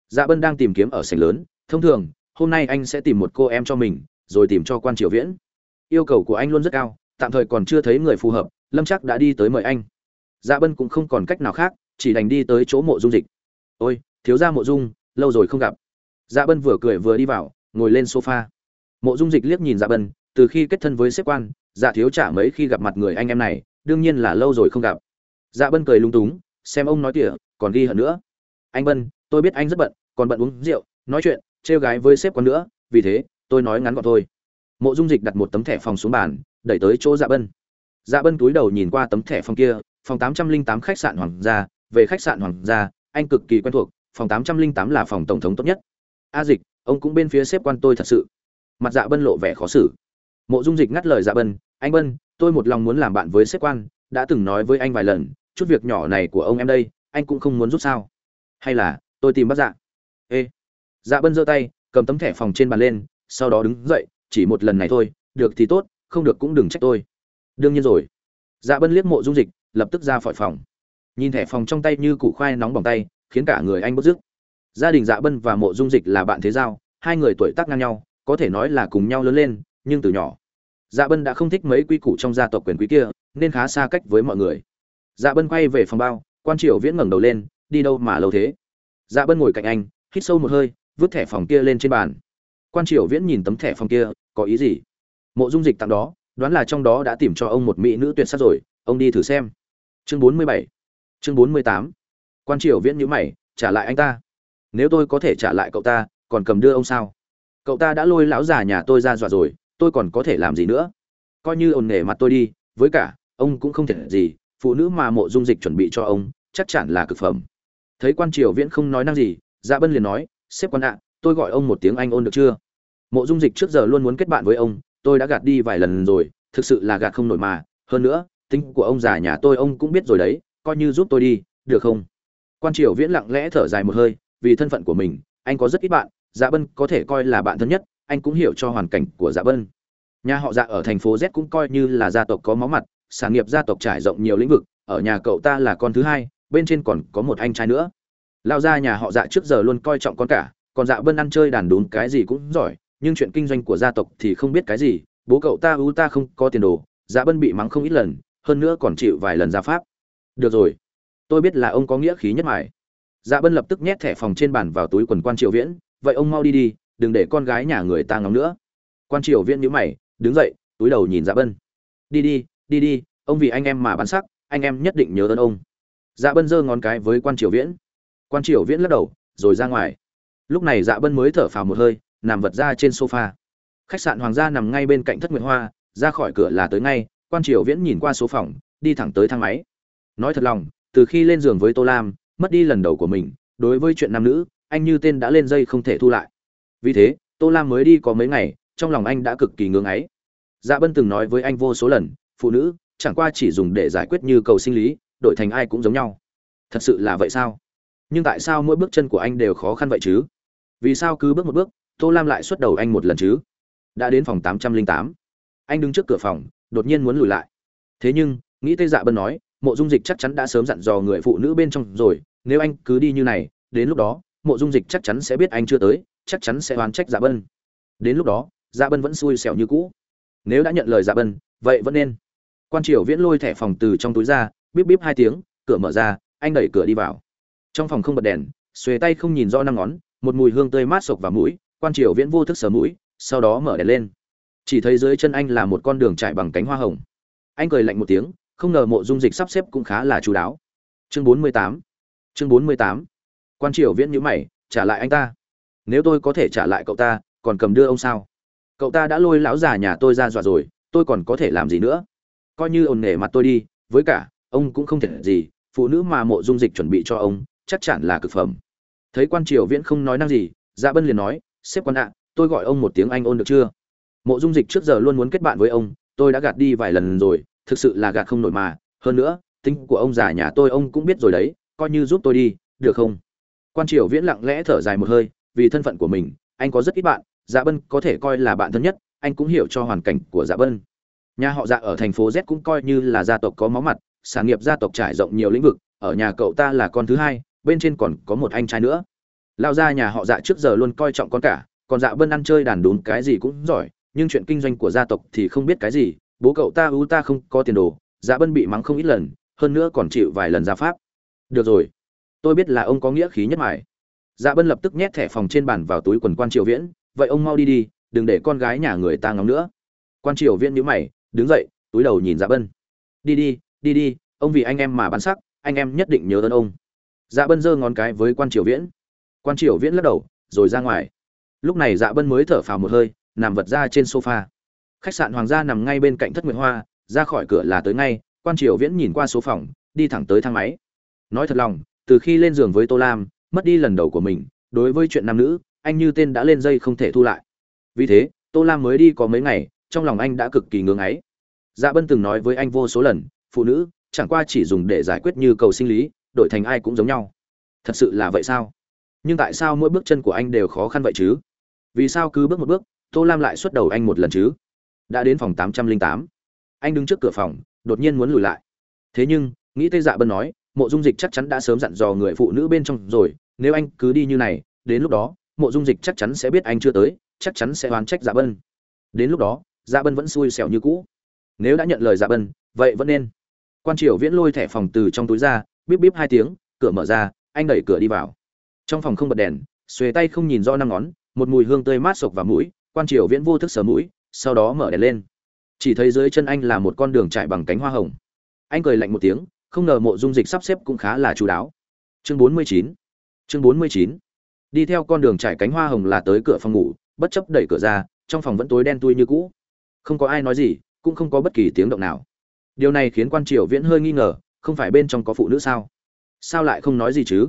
Speaker 1: Dạ bân đang tìm kiếm ở sảnh lớn, thông thường, hôm nay anh sẽ tìm một cô em cho mình, rồi tìm cho quan triều viễn. Yêu cầu của anh luôn rất cao, tạm thời còn chưa thấy người phù hợp, lâm chắc đã đi tới mời anh. Dạ bân cũng không còn cách nào khác, chỉ đành đi tới chỗ mộ dung dịch. Ôi, thiếu gia mộ dung, lâu rồi không gặp dạ bân vừa cười vừa đi vào, ngồi lên sofa. Mộ dung dịch liếc nhìn dạ bân, từ khi kết thân với sếp quan dạ thiếu trả mấy khi gặp mặt người anh em này, đương nhiên là lâu rồi không gặp. Dạ bân cười lung túng, xem ông nói tỉa, còn ghi hận nữa. Anh bân, tôi biết anh rất bận, còn bận uống rượu, nói chuyện, trêu gái với sếp quan nữa, vì thế, tôi nói ngắn gọn thôi. Mộ dung dịch đặt một tấm thẻ phòng xuống bàn, đẩy tới chỗ dạ bân. Dạ bân túi đầu nhìn qua tấm thẻ phòng kia, phòng tám trăm linh tám khách sạn hoàng gia, về khách sạn hoàng gia, anh cực kỳ quen thuộc, phòng tám trăm linh tám là phòng tổng thống tốt nhất a dịch, ông cũng bên phía xếp quan tôi thật sự. Mặt dạ bân lộ vẻ khó xử. Mộ dung dịch ngắt lời dạ bân, anh bân, tôi một lòng muốn làm bạn với xếp quan, đã từng nói với anh vài lần, chút việc nhỏ này của ông em đây, anh cũng không muốn giúp sao? Hay là, tôi tìm bác dạ. Ê. Dạ bân giơ tay, cầm tấm thẻ phòng trên bàn lên, sau đó đứng dậy, chỉ một lần này thôi, được thì tốt, không được cũng đừng trách tôi. Đương nhiên rồi. Dạ bân liếc mộ dung dịch, lập tức ra khỏi phòng. Nhìn thẻ phòng trong tay như củ khoai nóng bỏng tay, khiến cả người anh bất dứt gia đình dạ bân và mộ dung dịch là bạn thế giao, hai người tuổi tác ngang nhau, có thể nói là cùng nhau lớn lên, nhưng từ nhỏ. Dạ bân đã không thích mấy quy củ trong gia tộc quyền quý kia, nên khá xa cách với mọi người. Dạ bân quay về phòng bao, quan triều viễn ngẩng đầu lên, đi đâu mà lâu thế? Dạ bân ngồi cạnh anh, hít sâu một hơi, vứt thẻ phòng kia lên trên bàn. Quan triều viễn nhìn tấm thẻ phòng kia, có ý gì? Mộ dung dịch tặng đó, đoán là trong đó đã tìm cho ông một mỹ nữ tuyệt sắc rồi, ông đi thử xem. Chương bốn mươi bảy. Chương bốn mươi tám. Quan triều viễn nhíu mày, trả lại anh ta nếu tôi có thể trả lại cậu ta, còn cầm đưa ông sao? Cậu ta đã lôi lão già nhà tôi ra dọa rồi, tôi còn có thể làm gì nữa? Coi như ồn nể mặt tôi đi, với cả, ông cũng không thể gì, phụ nữ mà mộ dung dịch chuẩn bị cho ông, chắc chắn là cực phẩm. Thấy quan triều viễn không nói năng gì dạ bân liền nói, sếp quan ạ, tôi gọi ông một tiếng anh ôn được chưa? Mộ dung dịch trước giờ luôn muốn kết bạn với ông, tôi đã gạt đi vài lần rồi, thực sự là gạt không nổi mà. Hơn nữa, tính của ông già nhà tôi ông cũng biết rồi đấy, coi như giúp tôi đi, được không? Quan triều viễn lặng lẽ thở dài một hơi vì thân phận của mình, anh có rất ít bạn dạ bân có thể coi là bạn thân nhất, anh cũng hiểu cho hoàn cảnh của dạ bân. Nhà họ dạ ở thành phố z cũng coi như là gia tộc có máu mặt sản nghiệp gia tộc trải rộng nhiều lĩnh vực, ở nhà cậu ta là con thứ hai, bên trên còn có một anh trai nữa. Lao ra nhà họ dạ trước giờ luôn coi trọng con cả, còn dạ bân ăn chơi đàn đốn cái gì cũng giỏi, nhưng chuyện kinh doanh của gia tộc thì không biết cái gì, bố cậu ta ưu ta không có tiền đồ dạ bân bị mắng không ít lần, hơn nữa còn chịu vài lần ra pháp. Được rồi, tôi biết là ông có nghĩa khí nhất mải dạ bân lập tức nhét thẻ phòng trên bàn vào túi quần quan triều viễn, vậy ông mau đi đi, đừng để con gái nhà người ta ngóng nữa. Quan triều viễn nhíu mày, đứng dậy, túi đầu nhìn dạ bân. Đi đi đi đi, ông vì anh em mà bán sắc, anh em nhất định nhớ ơn ông. Dạ bân giơ ngón cái với quan triều viễn. Quan triều viễn lắc đầu, rồi ra ngoài. Lúc này dạ bân mới thở phào một hơi, nằm vật ra trên sofa. Khách sạn hoàng gia nằm ngay bên cạnh thất nguyệt hoa, ra khỏi cửa là tới ngay, quan triều viễn nhìn qua số phòng, đi thẳng tới thang máy. Nói thật lòng, từ khi lên giường với tô lam mất đi lần đầu của mình, đối với chuyện nam nữ, anh như tên đã lên dây không thể thu lại. Vì thế, tô lam mới đi có mấy ngày, trong lòng anh đã cực kỳ ngưỡng ấy dạ bân từng nói với anh vô số lần, phụ nữ, chẳng qua chỉ dùng để giải quyết như cầu sinh lý, đổi thành ai cũng giống nhau. Thật sự là vậy sao? Nhưng tại sao mỗi bước chân của anh đều khó khăn vậy chứ? Vì sao cứ bước một bước, tô lam lại xuất đầu anh một lần chứ? Đã đến phòng tám trăm linh tám. Anh đứng trước cửa phòng, đột nhiên muốn lùi lại. Thế nhưng, nghĩ tê dạ bân nói, mộ dung dịch chắc chắn đã sớm dặn dò người phụ nữ bên trong rồi nếu anh cứ đi như này, đến lúc đó, mộ dung dịch chắc chắn sẽ biết anh chưa tới, chắc chắn sẽ oán trách dạ bân. Đến lúc đó dạ bân vẫn xui xẻo như cũ. Nếu đã nhận lời dạ bân, vậy vẫn nên. Quan triều viễn lôi thẻ phòng từ trong túi ra, bíp bíp hai tiếng, cửa mở ra, anh đẩy cửa đi vào. Trong phòng không bật đèn, xuề tay không nhìn rõ năm ngón, một mùi hương tươi mát sộc vào mũi, quan triều viễn vô thức sờ mũi, sau đó mở đèn lên. Chỉ thấy dưới chân anh là một con đường trải bằng cánh hoa hồng. Anh cười lạnh một tiếng, không ngờ mộ dung dịch sắp xếp cũng khá là chú đáo. Chương bốn mươi tám chương bốn mươi tám. Quan triều viễn nhữ mày, trả lại anh ta. Nếu tôi có thể trả lại cậu ta, còn cầm đưa ông sao? Cậu ta đã lôi lão già nhà tôi ra dọa rồi, tôi còn có thể làm gì nữa? Coi như ồn nể mặt tôi đi, với cả, ông cũng không thể gì, phụ nữ mà mộ dung dịch chuẩn bị cho ông, chắc chắn là cực phẩm. Thấy quan triều viễn không nói năng gì dạ bân liền nói xếp quan ạ, tôi gọi ông một tiếng anh ôn được chưa? Mộ dung dịch trước giờ luôn muốn kết bạn với ông, tôi đã gạt đi vài lần rồi, thực sự là gạt không nổi mà. Hơn nữa, tính của ông già nhà tôi ông cũng biết rồi đấy coi như giúp tôi đi, được không? Quan triều viễn lặng lẽ thở dài một hơi, vì thân phận của mình, anh có rất ít bạn dạ bân có thể coi là bạn thân nhất, anh cũng hiểu cho hoàn cảnh của dạ bân. Nhà họ dạ ở thành phố z cũng coi như là gia tộc có máu mặt, sản nghiệp gia tộc trải rộng nhiều lĩnh vực, ở nhà cậu ta là con thứ hai, bên trên còn có một anh trai nữa. Lao ra nhà họ dạ trước giờ luôn coi trọng con cả, còn dạ bân ăn chơi đàn đốn cái gì cũng giỏi, nhưng chuyện kinh doanh của gia tộc thì không biết cái gì, bố cậu ta ưu ta không có tiền đồ dạ bân bị mắng không ít lần, hơn nữa còn chịu vài lần ra pháp được rồi. Tôi biết là ông có nghĩa khí nhất mải dạ bân lập tức nhét thẻ phòng trên bàn vào túi quần quan triều viễn. Vậy ông mau đi đi, đừng để con gái nhà người ta ngóng nữa. Quan triều viễn nhíu mày, đứng dậy, túi đầu nhìn dạ bân. Đi đi đi đi, ông vì anh em mà bán sắc, anh em nhất định nhớ ơn ông. Dạ bân giơ ngón cái với quan triều viễn. Quan triều viễn lắc đầu, rồi ra ngoài. Lúc này dạ bân mới thở phào một hơi, nằm vật ra trên sofa. Khách sạn hoàng gia nằm ngay bên cạnh thất nguyệt hoa, ra khỏi cửa là tới ngay. Quan triều viễn nhìn qua số phòng, đi thẳng tới thang máy nói thật lòng, từ khi lên giường với tô lam, mất đi lần đầu của mình, đối với chuyện nam nữ, anh như tên đã lên dây không thể thu lại. Vì thế, tô lam mới đi có mấy ngày, trong lòng anh đã cực kỳ ngưỡng ấy. Dạ bân từng nói với anh vô số lần, phụ nữ, chẳng qua chỉ dùng để giải quyết như cầu sinh lý, đổi thành ai cũng giống nhau. Thật sự là vậy sao? Nhưng tại sao mỗi bước chân của anh đều khó khăn vậy chứ? Vì sao cứ bước một bước, tô lam lại xuất đầu anh một lần chứ? Đã đến phòng tám trăm linh tám. Anh đứng trước cửa phòng, đột nhiên muốn lùi lại. Thế nhưng, nghĩ tây dạ bân nói mộ dung dịch chắc chắn đã sớm dặn dò người phụ nữ bên trong rồi, nếu anh cứ đi như này, đến lúc đó, mộ dung dịch chắc chắn sẽ biết anh chưa tới, chắc chắn sẽ oán trách dạ bân. Đến lúc đó dạ bân vẫn xui xẻo như cũ. Nếu đã nhận lời dạ bân, vậy vẫn nên. Quan triều viễn lôi thẻ phòng từ trong túi ra, bíp bíp hai tiếng, cửa mở ra, anh đẩy cửa đi vào. Trong phòng không bật đèn, xuề tay không nhìn rõ năm ngón, một mùi hương tươi mát sộc vào mũi, quan triều viễn vô thức sờ mũi, sau đó mở đèn lên. Chỉ thấy dưới chân anh là một con đường trải bằng cánh hoa hồng. Anh cười lạnh một tiếng không ngờ mộ dung dịch sắp xếp cũng khá là chú đáo. Chương bốn mươi chín. Chương bốn mươi chín. Đi theo con đường trải cánh hoa hồng là tới cửa phòng ngủ, bất chấp đẩy cửa ra, trong phòng vẫn tối đen tui như cũ. Không có ai nói gì, cũng không có bất kỳ tiếng động nào. Điều này khiến quan triều viễn hơi nghi ngờ, không phải bên trong có phụ nữ sao? Sao lại không nói gì chứ?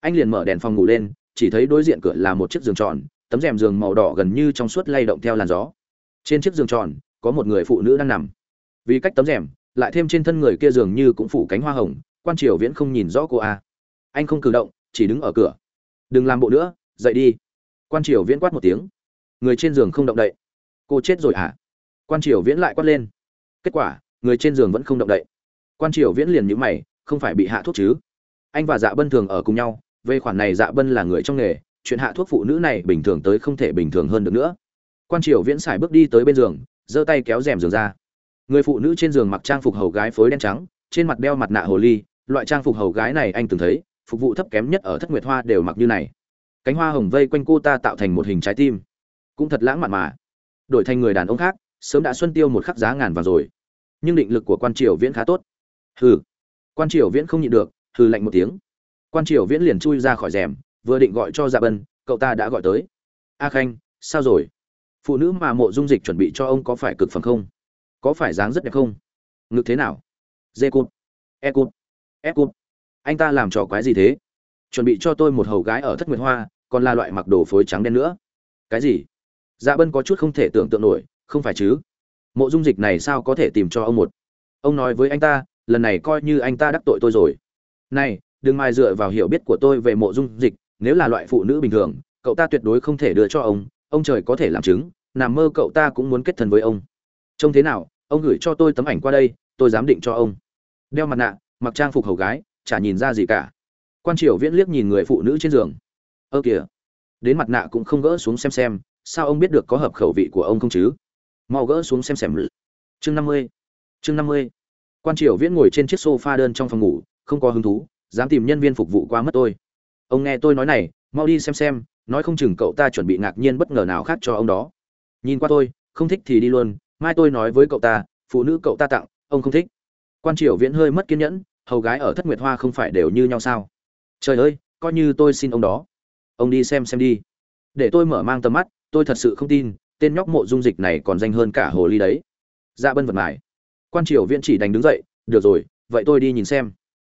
Speaker 1: Anh liền mở đèn phòng ngủ lên, chỉ thấy đối diện cửa là một chiếc giường tròn, tấm rèm giường màu đỏ gần như trong suốt lay động theo làn gió. Trên chiếc giường tròn, có một người phụ nữ đang nằm. Vì cách tấm rèm lại thêm trên thân người kia dường như cũng phủ cánh hoa hồng, quan triều viễn không nhìn rõ cô a. Anh không cử động, chỉ đứng ở cửa. Đừng làm bộ nữa, dậy đi. Quan triều viễn quát một tiếng. Người trên giường không động đậy. Cô chết rồi hả? Quan triều viễn lại quát lên. Kết quả, người trên giường vẫn không động đậy. Quan triều viễn liền nhữ mày, không phải bị hạ thuốc chứ? Anh và dạ bân thường ở cùng nhau, về khoản này dạ bân là người trong nghề, chuyện hạ thuốc phụ nữ này bình thường tới không thể bình thường hơn được nữa. Quan triều viễn xài bước đi tới bên giường, giơ tay kéo rèm giường ra người phụ nữ trên giường mặc trang phục hầu gái phối đen trắng, trên mặt đeo mặt nạ hồ ly, loại trang phục hầu gái này anh từng thấy, phục vụ thấp kém nhất ở thất nguyệt hoa đều mặc như này. Cánh hoa hồng vây quanh cô ta tạo thành một hình trái tim. Cũng thật lãng mạn mà. Đổi thành người đàn ông khác, sớm đã xuân tiêu một khắc giá ngàn vào rồi. Nhưng định lực của quan triều viễn khá tốt. Hừ. Quan triều viễn không nhịn được, hừ lạnh một tiếng. Quan triều viễn liền chui ra khỏi rèm, vừa định gọi cho dạ bân, cậu ta đã gọi tới. A khanh, sao rồi? Phụ nữ mà mộ dung dịch chuẩn bị cho ông có phải cực phẩm không? Có phải dáng rất đẹp không? Ngực thế nào? Dê cụt e cụt e cụt. Anh ta làm trò quái gì thế? Chuẩn bị cho tôi một hầu gái ở thất nguyệt hoa, còn là loại mặc đồ phối trắng đen nữa. Cái gì? Dạ bân có chút không thể tưởng tượng nổi, không phải chứ? Mộ dung dịch này sao có thể tìm cho ông một? Ông nói với anh ta, lần này coi như anh ta đắc tội tôi rồi. Này, đừng mai dựa vào hiểu biết của tôi về mộ dung dịch, nếu là loại phụ nữ bình thường, cậu ta tuyệt đối không thể đưa cho ông. Ông trời có thể làm chứng, nằm mơ cậu ta cũng muốn kết thân với ông trông thế nào, ông gửi cho tôi tấm ảnh qua đây, tôi dám định cho ông. Đeo mặt nạ, mặc trang phục hầu gái, chả nhìn ra gì cả. Quan triều viễn liếc nhìn người phụ nữ trên giường. Ơ kìa. Đến mặt nạ cũng không gỡ xuống xem xem, sao ông biết được có hợp khẩu vị của ông không chứ? Mau gỡ xuống xem xem. Chương năm mươi. Chương năm mươi. Quan triều viễn ngồi trên chiếc sofa đơn trong phòng ngủ, không có hứng thú, dám tìm nhân viên phục vụ qua mất tôi. Ông nghe tôi nói này, mau đi xem xem, nói không chừng cậu ta chuẩn bị ngạc nhiên bất ngờ nào khác cho ông đó. Nhìn qua tôi, không thích thì đi luôn mai tôi nói với cậu ta, phụ nữ cậu ta tặng, ông không thích. Quan triều viễn hơi mất kiên nhẫn, hầu gái ở thất nguyệt hoa không phải đều như nhau sao? Trời ơi, coi như tôi xin ông đó. Ông đi xem xem đi. Để tôi mở mang tầm mắt, tôi thật sự không tin, tên nhóc mộ dung dịch này còn danh hơn cả hồ ly đấy. Dạ bân vật mải. Quan triều viễn chỉ đành đứng dậy, được rồi, vậy tôi đi nhìn xem.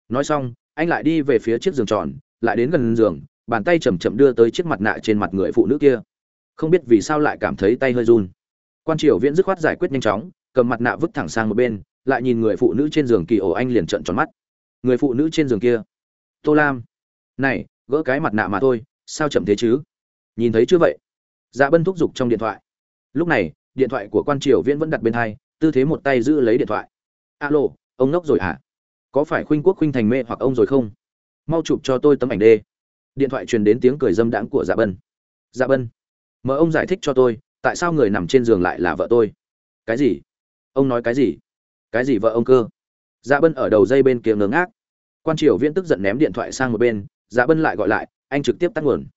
Speaker 1: Nói xong, anh lại đi về phía chiếc giường tròn, lại đến gần giường, bàn tay chầm chậm đưa tới chiếc mặt nạ trên mặt người phụ nữ kia. Không biết vì sao lại cảm thấy tay hơi run quan triều viễn dứt khoát giải quyết nhanh chóng, cầm mặt nạ vứt thẳng sang một bên, lại nhìn người phụ nữ trên giường kỳ ổ anh liền trợn tròn mắt. Người phụ nữ trên giường kia. Tô lam. Này, gỡ cái mặt nạ mà thôi, sao chậm thế chứ? Nhìn thấy chưa vậy? Dạ bân thúc giục trong điện thoại. Lúc này, điện thoại của quan triều viễn vẫn đặt bên hai, tư thế một tay giữ lấy điện thoại. Alo, ông ngốc rồi à? có phải khuynh quốc khuynh thành mê hoặc ông rồi không? Mau chụp cho tôi tấm ảnh đê. Điện thoại truyền đến tiếng cười dâm đãng của dạ bân. Dạ bân mời ông giải thích cho tôi tại sao người nằm trên giường lại là vợ tôi? Cái gì? Ông nói cái gì? Cái gì vợ ông cơ? Dạ bân ở đầu dây bên kia ngớ ngác. Quan triều viễn tức giận ném điện thoại sang một bên dạ bân lại gọi lại, anh trực tiếp tắt nguồn.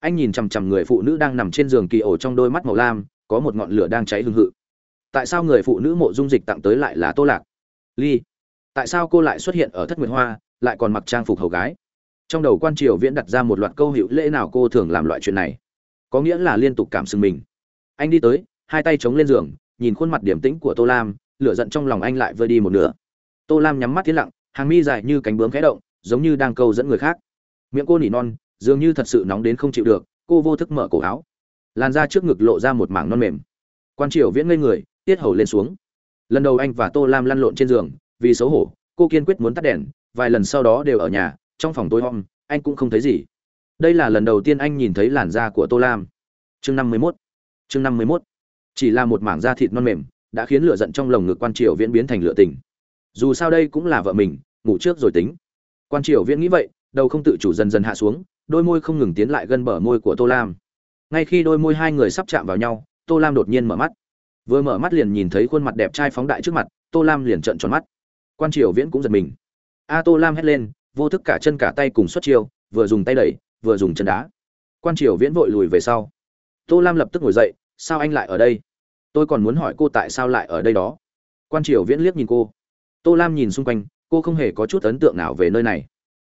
Speaker 1: Anh nhìn chằm chằm người phụ nữ đang nằm trên giường kỳ ổ trong đôi mắt màu lam, có một ngọn lửa đang cháy hừng hự tại sao người phụ nữ mộ dung dịch tặng tới lại là tô lạc? Ly, tại sao cô lại xuất hiện ở thất nguyệt hoa, lại còn mặc trang phục hầu gái? Trong đầu quan triều viễn đặt ra một loạt câu hữu lễ nào cô thường làm loại chuyện này? Có nghĩa là liên tục cảm xưng mình anh đi tới, hai tay chống lên giường, nhìn khuôn mặt điểm tĩnh của tô lam, lửa giận trong lòng anh lại vơi đi một nửa. Tô lam nhắm mắt tiến lặng, hàng mi dài như cánh bướm khẽ động, giống như đang câu dẫn người khác. Miệng cô nỉ non, dường như thật sự nóng đến không chịu được, cô vô thức mở cổ áo. Làn da trước ngực lộ ra một mảng non mềm. Quan triều viễn ngây người, tiết hầu lên xuống. Lần đầu anh và tô lam lăn lộn trên giường, vì xấu hổ, cô kiên quyết muốn tắt đèn, vài lần sau đó đều ở nhà, trong phòng tối om, anh cũng không thấy gì. Đây là lần đầu tiên anh nhìn thấy làn da của tô lam. Chương năm mươi mốt chương năm mươi mốt. Chỉ là một mảng da thịt non mềm, đã khiến lửa giận trong lồng ngực quan triều viễn biến thành lửa tình. Dù sao đây cũng là vợ mình, ngủ trước rồi tính. Quan triều viễn nghĩ vậy, đầu không tự chủ dần dần hạ xuống, đôi môi không ngừng tiến lại gần bờ môi của tô lam. Ngay khi đôi môi hai người sắp chạm vào nhau, tô lam đột nhiên mở mắt. Vừa mở mắt liền nhìn thấy khuôn mặt đẹp trai phóng đại trước mặt, tô lam liền trợn tròn mắt. Quan triều viễn cũng giật mình. A tô lam hét lên, vô thức cả chân cả tay cùng xuất chiêu, vừa dùng tay đẩy, vừa dùng chân đá. Quan triều viễn vội lùi về sau tô lam lập tức ngồi dậy, sao anh lại ở đây? Tôi còn muốn hỏi cô tại sao lại ở đây đó. Quan triều viễn liếc nhìn cô. Tô lam nhìn xung quanh, cô không hề có chút ấn tượng nào về nơi này.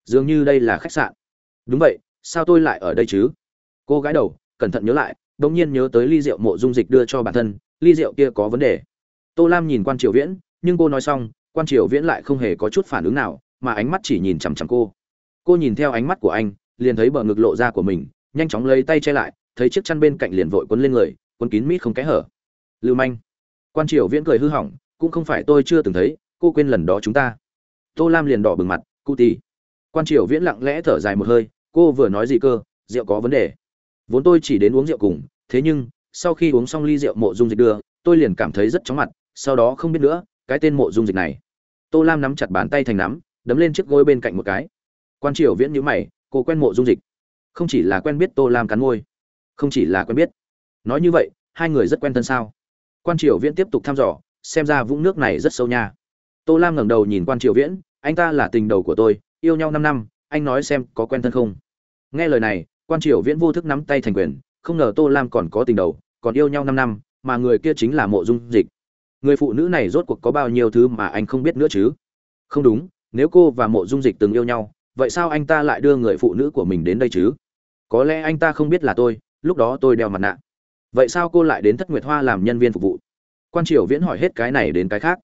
Speaker 1: Dường như đây là khách sạn. Đúng vậy, sao tôi lại ở đây chứ? Cô gái đầu, cẩn thận nhớ lại đ ỗ n g nhiên nhớ tới ly rượu mộ dung dịch đưa cho bản thân, ly rượu kia có vấn đề. Tô lam nhìn quan triều viễn, nhưng cô nói xong, quan triều viễn lại không hề có chút phản ứng nào, mà ánh mắt chỉ nhìn chằm chằm cô. Cô nhìn theo ánh mắt của anh, liền thấy bờ ngực lộ ra của mình, nhanh chóng lấy tay che lại thấy chiếc chăn bên cạnh liền vội quấn lên người, quấn kín mít không kẽ hở. Lưu manh. Quan triều viễn cười hư hỏng, cũng không phải tôi chưa từng thấy, cô quên lần đó chúng ta. Tô lam liền đỏ bừng mặt, cụ tì quan triều viễn lặng lẽ thở dài một hơi, cô vừa nói gì cơ? Rượu có vấn đề. Vốn tôi chỉ đến uống rượu cùng, thế nhưng, sau khi uống xong ly rượu mộ dung dịch đưa, tôi liền cảm thấy rất chóng mặt, sau đó không biết nữa, cái tên mộ dung dịch này. Tô lam nắm chặt bàn tay thành nắm, đấm lên chiếc gối bên cạnh một cái. Quan triều viễn nhíu mày, cô quen mộ dung dịch. Không chỉ là quen biết tô lam cắn môi không chỉ là quen biết. Nói như vậy, hai người rất quen thân sao? Quan triều viễn tiếp tục thăm dò, xem ra vũng nước này rất sâu nha. Tô lam ngẩng đầu nhìn quan triều viễn, anh ta là tình đầu của tôi, yêu nhau năm năm, anh nói xem có quen thân không? Nghe lời này, quan triều viễn vô thức nắm tay thành quyền, không ngờ tô lam còn có tình đầu, còn yêu nhau năm năm, mà người kia chính là mộ dung dịch. Người phụ nữ này rốt cuộc có bao nhiêu thứ mà anh không biết nữa chứ? Không đúng, nếu cô và mộ dung dịch từng yêu nhau, vậy sao anh ta lại đưa người phụ nữ của mình đến đây chứ? Có lẽ anh ta không biết là tôi lúc đó tôi đeo mặt nạ. Vậy sao cô lại đến thất nguyệt hoa làm nhân viên phục vụ? Quan triều viễn hỏi hết cái này đến cái khác.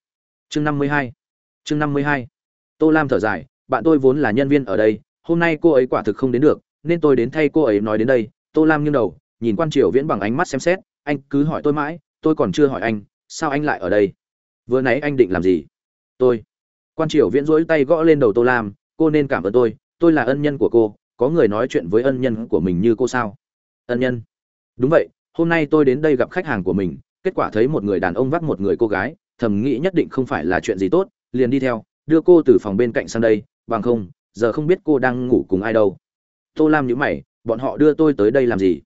Speaker 1: Chương năm mươi hai. Chương năm mươi hai. Tô lam thở dài, bạn tôi vốn là nhân viên ở đây, hôm nay cô ấy quả thực không đến được, nên tôi đến thay cô ấy nói đến đây. Tô lam nghiêng đầu, nhìn quan triều viễn bằng ánh mắt xem xét, anh cứ hỏi tôi mãi, tôi còn chưa hỏi anh, sao anh lại ở đây? Vừa nãy anh định làm gì? Tôi. Quan triều viễn rỗi tay gõ lên đầu tô lam, cô nên cảm ơn tôi tôi là ân nhân của cô, có người nói chuyện với ân nhân của mình như cô sao? Ân nhân. Đúng vậy, hôm nay tôi đến đây gặp khách hàng của mình, kết quả thấy một người đàn ông vắt một người cô gái, thầm nghĩ nhất định không phải là chuyện gì tốt, liền đi theo, đưa cô từ phòng bên cạnh sang đây, bằng không, giờ không biết cô đang ngủ cùng ai đâu. Tô lam nhữ mày, bọn họ đưa tôi tới đây làm gì?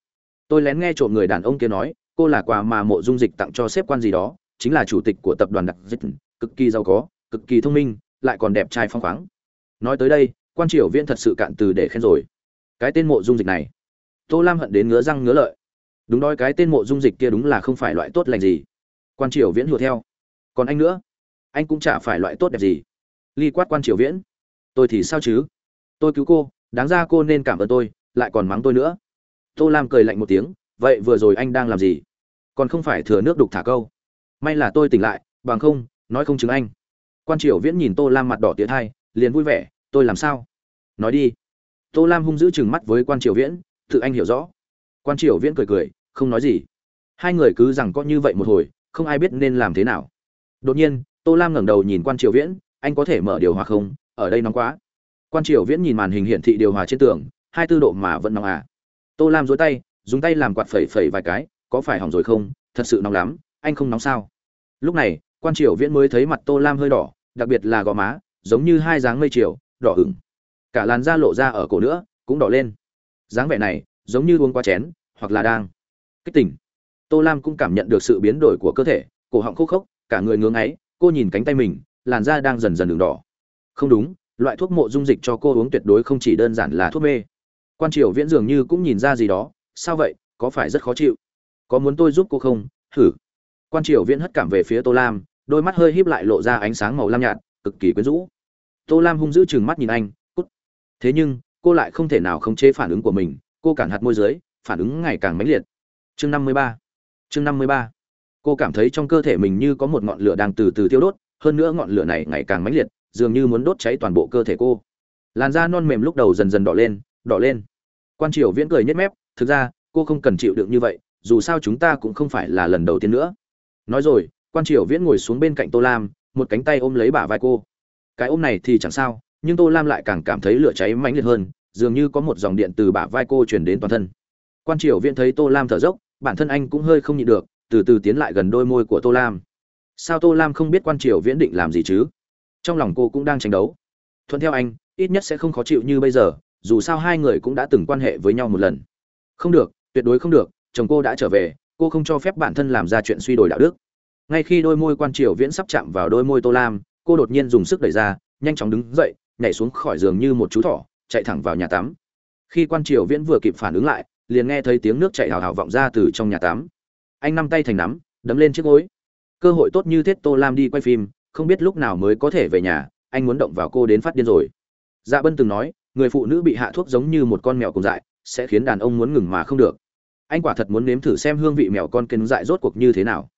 Speaker 1: Tôi lén nghe trộm người đàn ông kia nói, cô là quà mà mộ dung dịch tặng cho sếp quan gì đó, chính là chủ tịch của tập đoàn đặc dịch, cực kỳ giàu có, cực kỳ thông minh, lại còn đẹp trai phong khoáng. Nói tới đây, quan triều viên thật sự cạn từ để khen rồi. Cái tên mộ dung dịch này tô lam hận đến ngứa răng ngứa lợi. Đúng đôi cái tên mộ dung dịch kia đúng là không phải loại tốt lành gì. Quan triều viễn hùa theo. Còn anh nữa? Anh cũng chả phải loại tốt đẹp gì. Ly quát quan triều viễn. Tôi thì sao chứ? Tôi cứu cô, đáng ra cô nên cảm ơn tôi, lại còn mắng tôi nữa. Tô lam cười lạnh một tiếng, vậy vừa rồi anh đang làm gì? Còn không phải thừa nước đục thả câu. May là tôi tỉnh lại, bằng không, nói không chứng anh. Quan triều viễn nhìn tô lam mặt đỏ tía thai, liền vui vẻ, tôi làm sao? Nói đi. Tô lam hung dữ chừng mắt với quan triều viễn tự anh hiểu rõ. Quan triều viễn cười cười, không nói gì. Hai người cứ rằng có như vậy một hồi, không ai biết nên làm thế nào. Đột nhiên, tô lam ngẩng đầu nhìn quan triều viễn, anh có thể mở điều hòa không? Ở đây nóng quá. Quan triều viễn nhìn màn hình hiển thị điều hòa trên tường, hai tư độ mà vẫn nóng à. Tô lam dối tay, dùng tay làm quạt phẩy phẩy vài cái, có phải hỏng rồi không? Thật sự nóng lắm, anh không nóng sao? Lúc này, quan triều viễn mới thấy mặt tô lam hơi đỏ, đặc biệt là gò má, giống như hai dáng mây chiều, đỏ ửng. Cả làn da lộ ra ở cổ nữa, cũng đỏ lên dáng vẻ này giống như uống qua chén hoặc là đang kích tỉnh. Tô lam cũng cảm nhận được sự biến đổi của cơ thể, cổ họng khô khốc, cả người ngưỡng ấy cô nhìn cánh tay mình, làn da đang dần dần đường đỏ. Không đúng, loại thuốc mộ dung dịch cho cô uống tuyệt đối không chỉ đơn giản là thuốc mê. Quan triều viễn dường như cũng nhìn ra gì đó, sao vậy, có phải rất khó chịu? Có muốn tôi giúp cô không? Thử quan triều viễn hất cảm về phía tô lam, đôi mắt hơi híp lại lộ ra ánh sáng màu lam nhạt, cực kỳ quyến rũ. Tô lam hung dữ chừng mắt nhìn anh, cút. Thế nhưng cô lại không thể nào khống chế phản ứng của mình, cô cản hạt môi dưới, phản ứng ngày càng mãnh liệt. Chương năm mươi ba. Chương năm mươi ba. Cô cảm thấy trong cơ thể mình như có một ngọn lửa đang từ từ tiêu đốt, hơn nữa ngọn lửa này ngày càng mãnh liệt, dường như muốn đốt cháy toàn bộ cơ thể cô. Làn da non mềm lúc đầu dần dần đỏ lên đỏ lên. Quan triều viễn cười nhếch mép, thực ra, cô không cần chịu đựng như vậy, dù sao chúng ta cũng không phải là lần đầu tiên nữa. Nói rồi, quan triều viễn ngồi xuống bên cạnh tô lam, một cánh tay ôm lấy bả vai cô. Cái ôm này thì chẳng sao nhưng tô lam lại càng cảm thấy lửa cháy mãnh liệt hơn, dường như có một dòng điện từ bả vai cô truyền đến toàn thân. Quan triều viễn thấy tô lam thở dốc, bản thân anh cũng hơi không nhịn được, từ từ tiến lại gần đôi môi của tô lam. Sao tô lam không biết quan triều viễn định làm gì chứ? Trong lòng cô cũng đang tranh đấu. Thuận theo anh, ít nhất sẽ không khó chịu như bây giờ, dù sao hai người cũng đã từng quan hệ với nhau một lần. Không được, tuyệt đối không được, chồng cô đã trở về, cô không cho phép bản thân làm ra chuyện suy đổi đạo đức. Ngay khi đôi môi quan triều viễn sắp chạm vào đôi môi tô lam, cô đột nhiên dùng sức đẩy ra, nhanh chóng đứng dậy nhảy xuống khỏi giường như một chú thỏ, chạy thẳng vào nhà tắm. Khi quan triều viễn vừa kịp phản ứng lại, liền nghe thấy tiếng nước chảy hào hào vọng ra từ trong nhà tắm. Anh năm tay thành nắm, đấm lên chiếc gối. Cơ hội tốt như thiết tô lam đi quay phim, không biết lúc nào mới có thể về nhà, anh muốn động vào cô đến phát điên rồi. Dạ bân từng nói, người phụ nữ bị hạ thuốc giống như một con mèo cùng dại, sẽ khiến đàn ông muốn ngừng mà không được. Anh quả thật muốn nếm thử xem hương vị mèo con kênh dại rốt cuộc như thế nào.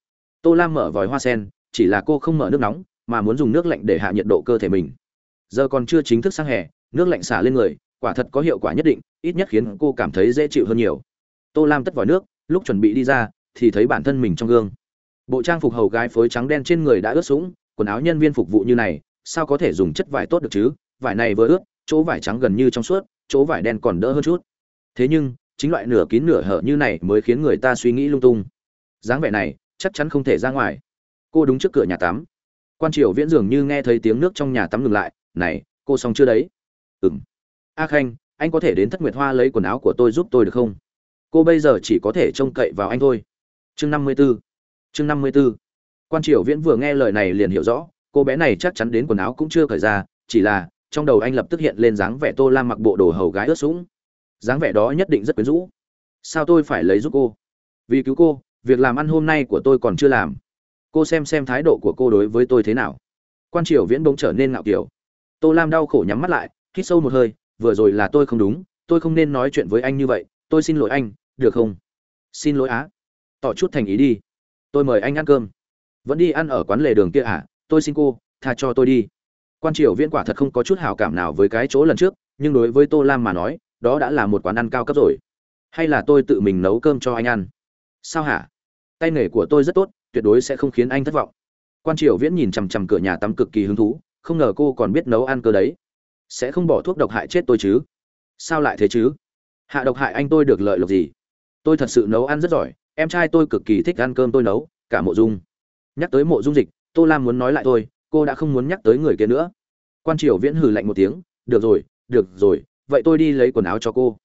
Speaker 1: Tô lam mở vòi hoa sen, chỉ là cô không mở nước nóng, mà muốn dùng nước lạnh để hạ nhiệt độ cơ thể mình giờ còn chưa chính thức sang hè, nước lạnh xả lên người, quả thật có hiệu quả nhất định, ít nhất khiến cô cảm thấy dễ chịu hơn nhiều. Tô lam tất vòi nước, lúc chuẩn bị đi ra, thì thấy bản thân mình trong gương. Bộ trang phục hầu gái phối trắng đen trên người đã ướt sũng, quần áo nhân viên phục vụ như này, sao có thể dùng chất vải tốt được chứ? Vải này vừa ướt, chỗ vải trắng gần như trong suốt, chỗ vải đen còn đỡ hơn chút. Thế nhưng, chính loại nửa kín nửa hở như này mới khiến người ta suy nghĩ lung tung. Dáng vẻ này, chắc chắn không thể ra ngoài. Cô đúng trước cửa nhà tắm. Quan triều viễn dường như nghe thấy tiếng nước trong nhà tắm ngừng lại này, cô xong chưa đấy? Ừng a khanh, anh có thể đến thất nguyệt hoa lấy quần áo của tôi giúp tôi được không? Cô bây giờ chỉ có thể trông cậy vào anh thôi. Chương năm mươi b ố chương năm mươi b ố quan triều viễn vừa nghe lời này liền hiểu rõ, cô bé này chắc chắn đến quần áo cũng chưa cởi ra, chỉ là trong đầu anh lập tức hiện lên dáng vẻ tô lam mặc bộ đồ hầu gái ướt sũng. Dáng vẻ đó nhất định rất quyến rũ. Sao tôi phải lấy giúp cô? Vì cứu cô, việc làm ăn hôm nay của tôi còn chưa làm. Cô xem xem thái độ của cô đối với tôi thế nào. Quan triều viễn bỗng trở nên ngạo kiểu tô lam đau khổ nhắm mắt lại, hít sâu một hơi, vừa rồi là tôi không đúng, tôi không nên nói chuyện với anh như vậy, tôi xin lỗi anh, được không? Xin lỗi á. Tỏ chút thành ý đi. Tôi mời anh ăn cơm. Vẫn đi ăn ở quán lề đường kia à? Tôi xin cô, tha cho tôi đi. Quan triều viễn quả thật không có chút hào cảm nào với cái chỗ lần trước, nhưng đối với tô lam mà nói, đó đã là một quán ăn cao cấp rồi. Hay là tôi tự mình nấu cơm cho anh ăn? Sao hả? Tay nghề của tôi rất tốt, tuyệt đối sẽ không khiến anh thất vọng. Quan triều viễn nhìn chằm chằm cửa nhà tắm cực kỳ hứng thú không ngờ cô còn biết nấu ăn cơ đấy. Sẽ không bỏ thuốc độc hại chết tôi chứ? Sao lại thế chứ? Hạ độc hại anh tôi được lợi lộc gì? Tôi thật sự nấu ăn rất giỏi, em trai tôi cực kỳ thích ăn cơm tôi nấu, cả mộ dung. Nhắc tới mộ dung dịch, tô lam muốn nói lại tôi cô đã không muốn nhắc tới người kia nữa. Quan triều viễn hừ lạnh một tiếng, được rồi được rồi, vậy tôi đi lấy quần áo cho cô.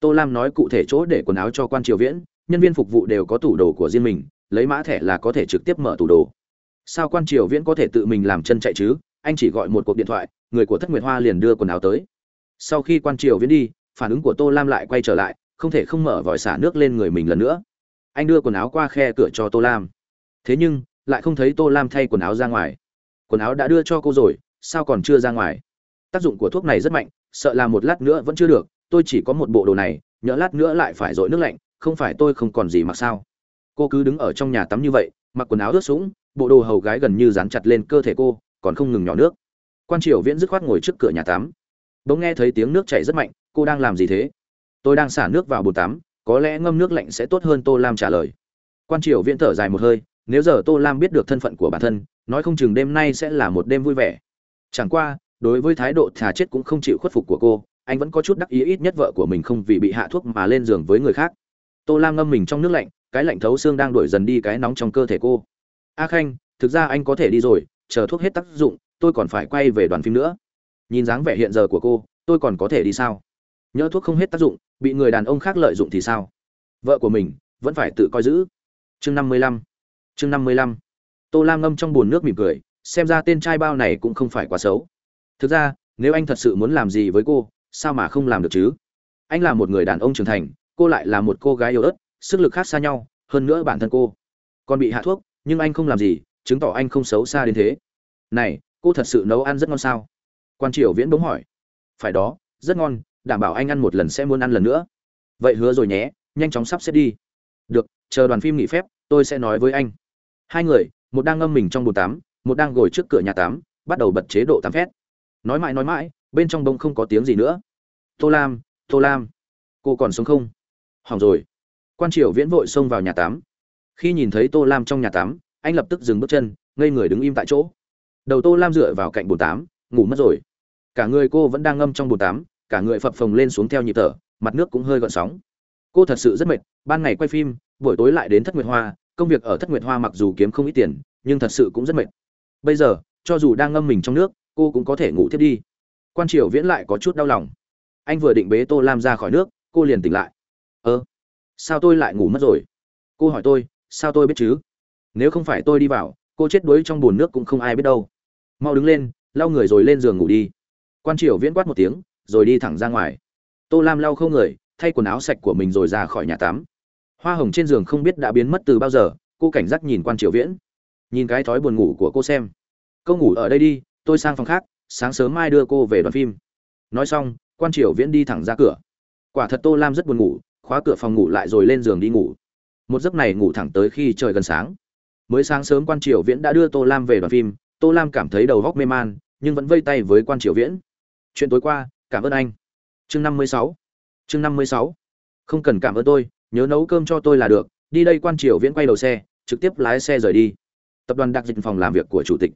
Speaker 1: Tô lam nói cụ thể chỗ để quần áo cho quan triều viễn, nhân viên phục vụ đều có tủ đồ của riêng mình, lấy mã thẻ là có thể trực tiếp mở tủ đồ. Sao quan triều viễn có thể tự mình làm chân chạy chứ? Anh chỉ gọi một cuộc điện thoại, người của thất nguyệt hoa liền đưa quần áo tới. Sau khi quan triều viễn đi, phản ứng của tô lam lại quay trở lại, không thể không mở vòi xả nước lên người mình lần nữa. Anh đưa quần áo qua khe cửa cho tô lam. Thế nhưng, lại không thấy tô lam thay quần áo ra ngoài. Quần áo đã đưa cho cô rồi, sao còn chưa ra ngoài? Tác dụng của thuốc này rất mạnh, sợ là một lát nữa vẫn chưa được, tôi chỉ có một bộ đồ này, nhỡ lát nữa lại phải dội nước lạnh, không phải tôi không còn gì mặc sao. Cô cứ đứng ở trong nhà tắm như vậy, mặc quần áo ướt sũng, bộ đồ hầu gái gần như dán chặt lên cơ thể cô còn không ngừng nhỏ nước. Quan triều viễn dứt khoát ngồi trước cửa nhà tắm. Bỗng nghe thấy tiếng nước chảy rất mạnh, cô đang làm gì thế? Tôi đang xả nước vào bồn tắm, có lẽ ngâm nước lạnh sẽ tốt hơn. Tô lam trả lời. Quan triều viễn thở dài một hơi, nếu giờ tô lam biết được thân phận của bản thân, nói không chừng đêm nay sẽ là một đêm vui vẻ. Chẳng qua, đối với thái độ thà chết cũng không chịu khuất phục của cô, anh vẫn có chút đắc ý ít nhất vợ của mình không vì bị hạ thuốc mà lên giường với người khác. Tô lam ngâm mình trong nước lạnh, cái lạnh thấu xương đang đuổi dần đi cái nóng trong cơ thể cô. A khanh, thực ra anh có thể đi rồi chờ thuốc hết tác dụng, tôi còn phải quay về đoàn phim nữa. Nhìn dáng vẻ hiện giờ của cô, tôi còn có thể đi sao? Nhỡ thuốc không hết tác dụng, bị người đàn ông khác lợi dụng thì sao? Vợ của mình, vẫn phải tự coi giữ. Chương năm mươi lăm. Chương năm mươi lăm. Tô lam ngâm trong bồn nước mỉm cười, xem ra tên trai bao này cũng không phải quá xấu. Thực ra, nếu anh thật sự muốn làm gì với cô, sao mà không làm được chứ? Anh là một người đàn ông trưởng thành, cô lại là một cô gái yếu ớt, sức lực khác xa nhau, hơn nữa bản thân cô còn bị hạ thuốc, nhưng anh không làm gì chứng tỏ anh không xấu xa đến thế. Này, cô thật sự nấu ăn rất ngon sao? Quan triều viễn bỗng hỏi. Phải đó, rất ngon, đảm bảo anh ăn một lần sẽ muốn ăn lần nữa. Vậy hứa rồi nhé, nhanh chóng sắp xếp đi. Được, chờ đoàn phim nghỉ phép, tôi sẽ nói với anh. Hai người, một đang ngâm mình trong bồn tắm, một đang ngồi trước cửa nhà tắm, bắt đầu bật chế độ tắm phét. Nói mãi nói mãi, bên trong bông không có tiếng gì nữa. Tô lam tô lam, cô còn sống không? Hỏng rồi. Quan triều viễn vội xông vào nhà tắm. Khi nhìn thấy tô lam trong nhà tắm anh lập tức dừng bước chân, ngây người đứng im tại chỗ. Đầu tô lam dựa vào cạnh bồn tám, ngủ mất rồi. Cả người cô vẫn đang ngâm trong bồn tám, cả người phập phồng lên xuống theo nhịp thở, mặt nước cũng hơi gợn sóng. Cô thật sự rất mệt, ban ngày quay phim, buổi tối lại đến thất nguyệt hoa, công việc ở thất nguyệt hoa mặc dù kiếm không ít tiền, nhưng thật sự cũng rất mệt. Bây giờ, cho dù đang ngâm mình trong nước, cô cũng có thể ngủ tiếp đi. Quan triều viễn lại có chút đau lòng. Anh vừa định bế tô lam ra khỏi nước, cô liền tỉnh lại. Ơ, sao tôi lại ngủ mất rồi? Cô hỏi tôi, sao tôi biết chứ? Nếu không phải tôi đi vào, cô chết đuối trong bùn nước cũng không ai biết đâu. Mau đứng lên, lau người rồi lên giường ngủ đi. Quan triều viễn quát một tiếng, rồi đi thẳng ra ngoài. Tô lam lau không người, thay quần áo sạch của mình rồi ra khỏi nhà tắm. Hoa hồng trên giường không biết đã biến mất từ bao giờ, cô cảnh giác nhìn quan triều viễn. Nhìn cái thói buồn ngủ của cô xem. Cô ngủ ở đây đi, tôi sang phòng khác, sáng sớm mai đưa cô về đoàn phim. Nói xong, quan triều viễn đi thẳng ra cửa. Quả thật tô lam rất buồn ngủ, khóa cửa phòng ngủ lại rồi lên giường đi ngủ. Một giấc này ngủ thẳng tới khi trời gần sáng mới sáng sớm quan triều viễn đã đưa tô lam về đoàn phim, tô lam cảm thấy đầu góc mê man, nhưng vẫn vây tay với quan triều viễn. Chuyện tối qua, cảm ơn anh. Chương năm mươi sáu. Chương năm mươi sáu. Không cần cảm ơn tôi, nhớ nấu cơm cho tôi là được, đi đây quan triều viễn quay đầu xe, trực tiếp lái xe rời đi. Tập đoàn đặc dịch phòng làm việc của chủ tịch.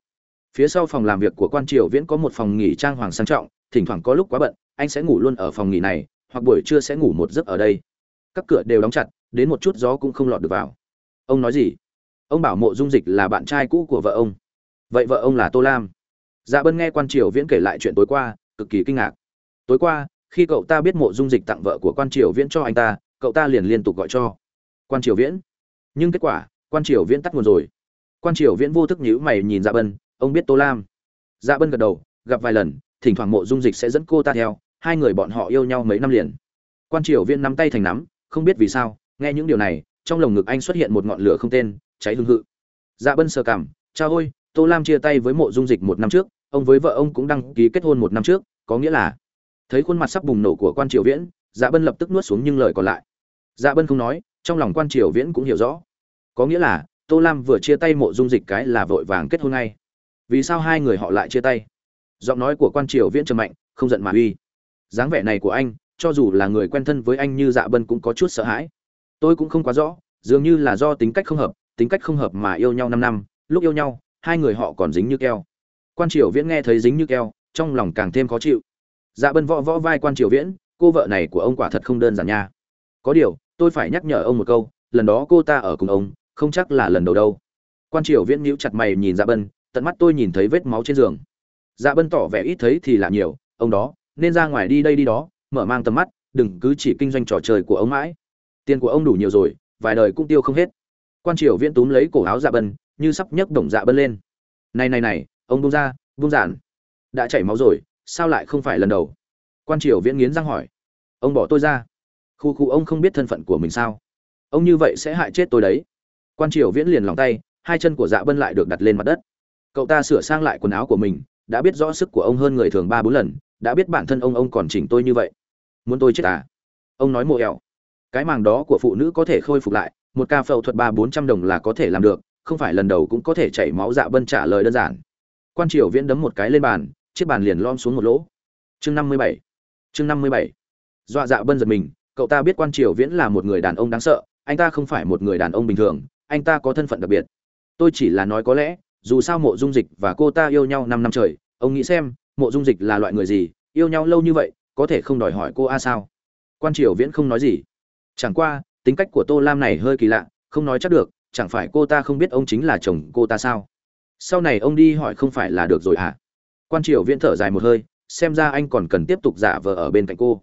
Speaker 1: Phía sau phòng làm việc của quan triều viễn có một phòng nghỉ trang hoàng sang trọng, thỉnh thoảng có lúc quá bận, anh sẽ ngủ luôn ở phòng nghỉ này, hoặc buổi trưa sẽ ngủ một giấc ở đây. Các cửa đều đóng chặt, đến một chút gió cũng không lọt được vào. Ông nói gì? Ông bảo mộ dung dịch là bạn trai cũ của vợ ông. Vậy vợ ông là tô lam. Dạ bân nghe quan triều viễn kể lại chuyện tối qua, cực kỳ kinh ngạc. Tối qua, khi cậu ta biết mộ dung dịch tặng vợ của quan triều viễn cho anh ta, cậu ta liền liên tục gọi cho. Quan triều viễn. Nhưng kết quả, quan triều viễn tắt nguồn rồi. Quan triều viễn vô thức nhíu mày nhìn dạ bân, ông biết tô lam. Dạ bân gật đầu, gặp vài lần, thỉnh thoảng mộ dung dịch sẽ dẫn cô ta theo, hai người bọn họ yêu nhau mấy năm liền. Quan triều viễn nắm tay thành nắm, không biết vì sao, nghe những điều này, trong lồng ngực anh xuất hiện một ngọn lửa không tên cháy hương hự. Dạ bân sờ cảm, cha ôi tô lam chia tay với mộ dung dịch một năm trước, ông với vợ ông cũng đăng ký kết hôn một năm trước, có nghĩa là thấy khuôn mặt sắp bùng nổ của quan triều viễn dạ bân lập tức nuốt xuống nhưng lời còn lại. Dạ bân không nói, trong lòng quan triều viễn cũng hiểu rõ. Có nghĩa là, tô lam vừa chia tay mộ dung dịch cái là vội vàng kết hôn ngay. Vì sao hai người họ lại chia tay? Giọng nói của quan triều viễn trầm mạnh, không giận mà uy. Dáng vẻ này của anh, cho dù là người quen thân với anh như dạ bân cũng có chút sợ hãi. Tôi cũng không quá rõ, dường như là do tính cách không hợp tính cách không hợp mà yêu nhau năm năm, lúc yêu nhau, hai người họ còn dính như keo. Quan triều viễn nghe thấy dính như keo, trong lòng càng thêm khó chịu. Dạ bân võ võ vai quan triều viễn, cô vợ này của ông quả thật không đơn giản nha. Có điều, tôi phải nhắc nhở ông một câu, lần đó cô ta ở cùng ông, không chắc là lần đầu đâu. Quan triều viễn nhíu chặt mày nhìn dạ bân, tận mắt tôi nhìn thấy vết máu trên giường. Dạ bân tỏ vẻ ít thấy thì là nhiều, ông đó, nên ra ngoài đi đây đi đó, mở mang tầm mắt, đừng cứ chỉ kinh doanh trò chơi của ông mãi. Tiền của ông đủ nhiều rồi, vài đời cũng tiêu không hết quan triều viễn túm lấy cổ áo dạ bân, như sắp nhấc đồng dạ bân lên. Này này này, ông bung ra bung giản. Đã chảy máu rồi, sao lại không phải lần đầu? Quan triều viễn nghiến răng hỏi. Ông bỏ tôi ra. Khu khu ông không biết thân phận của mình sao? Ông như vậy sẽ hại chết tôi đấy. Quan triều viễn liền lòng tay, hai chân của dạ bân lại được đặt lên mặt đất. Cậu ta sửa sang lại quần áo của mình, đã biết rõ sức của ông hơn người thường ba bốn lần, đã biết bản thân ông ông còn chỉnh tôi như vậy. Muốn tôi chết à? Ông nói mộ ẹo cái màng đó của phụ nữ có thể khôi phục lại một ca phẫu thuật ba bốn trăm đồng là có thể làm được, không phải lần đầu cũng có thể chảy máu dạ bân trả lời đơn giản. Quan triều viễn đấm một cái lên bàn, chiếc bàn liền lom xuống một lỗ. Chương năm mươi bảy. Chương năm mươi bảy. Dọa dạ bân giật mình, cậu ta biết quan triều viễn là một người đàn ông đáng sợ, anh ta không phải một người đàn ông bình thường, anh ta có thân phận đặc biệt. Tôi chỉ là nói có lẽ, dù sao mộ dung dịch và cô ta yêu nhau năm năm trời, ông nghĩ xem, mộ dung dịch là loại người gì, yêu nhau lâu như vậy, có thể không đòi hỏi cô a sao? Quan triều viễn không nói gì. Chẳng qua tính cách của tô lam này hơi kỳ lạ, không nói chắc được, chẳng phải cô ta không biết ông chính là chồng cô ta sao? Sau này ông đi hỏi không phải là được rồi hả? Quan triều viễn thở dài một hơi, xem ra anh còn cần tiếp tục giả vờ ở bên cạnh cô.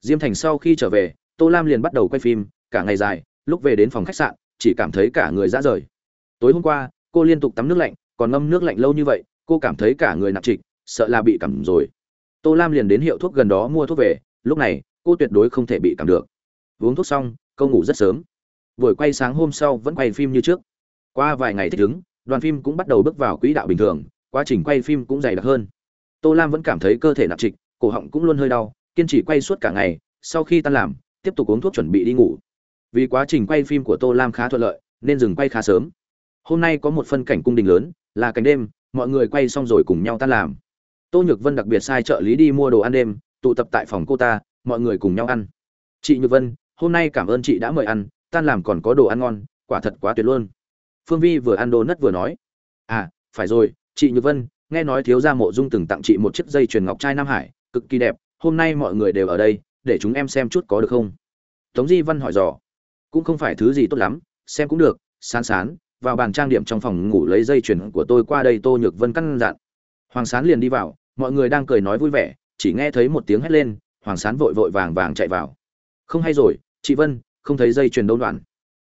Speaker 1: Diêm thành sau khi trở về, tô lam liền bắt đầu quay phim, cả ngày dài, lúc về đến phòng khách sạn, chỉ cảm thấy cả người dã rời. Tối hôm qua, cô liên tục tắm nước lạnh, còn ngâm nước lạnh lâu như vậy, cô cảm thấy cả người nặng trịch, sợ là bị cảm rồi. Tô lam liền đến hiệu thuốc gần đó mua thuốc về, lúc này, cô tuyệt đối không thể bị cảm được. Uống thuốc xong câu ngủ rất sớm. Buổi quay sáng hôm sau vẫn quay phim như trước. Qua vài ngày thích ứng, đoàn phim cũng bắt đầu bước vào quỹ đạo bình thường, quá trình quay phim cũng dày đặc hơn. Tô lam vẫn cảm thấy cơ thể nặng trịch, cổ họng cũng luôn hơi đau, kiên trì quay suốt cả ngày, sau khi tan làm, tiếp tục uống thuốc chuẩn bị đi ngủ. Vì quá trình quay phim của tô lam khá thuận lợi, nên dừng quay khá sớm. Hôm nay có một phân cảnh cung đình lớn, là cảnh đêm, mọi người quay xong rồi cùng nhau tan làm. Tô nhược vân đặc biệt sai trợ lý đi mua đồ ăn đêm, tụ tập tại phòng cô ta, mọi người cùng nhau ăn. Chị nhược vân hôm nay cảm ơn chị đã mời ăn, tan làm còn có đồ ăn ngon, quả thật quá tuyệt luôn. Phương vi vừa ăn đồ nất vừa nói à phải rồi, chị nhược vân, nghe nói thiếu gia mộ dung từng tặng chị một chiếc dây chuyền ngọc trai nam hải, cực kỳ đẹp, hôm nay mọi người đều ở đây, để chúng em xem chút có được không? Tống di văn hỏi dò, cũng không phải thứ gì tốt lắm, xem cũng được, sán sán, vào bàn trang điểm trong phòng ngủ lấy dây chuyền của tôi qua đây tô nhược vân căn dặn. Hoàng sán liền đi vào, mọi người đang cười nói vui vẻ, chỉ nghe thấy một tiếng hét lên, hoàng sán vội vội vàng vàng chạy vào không hay rồi, chị vân, không thấy dây chuyền đâu đoạn.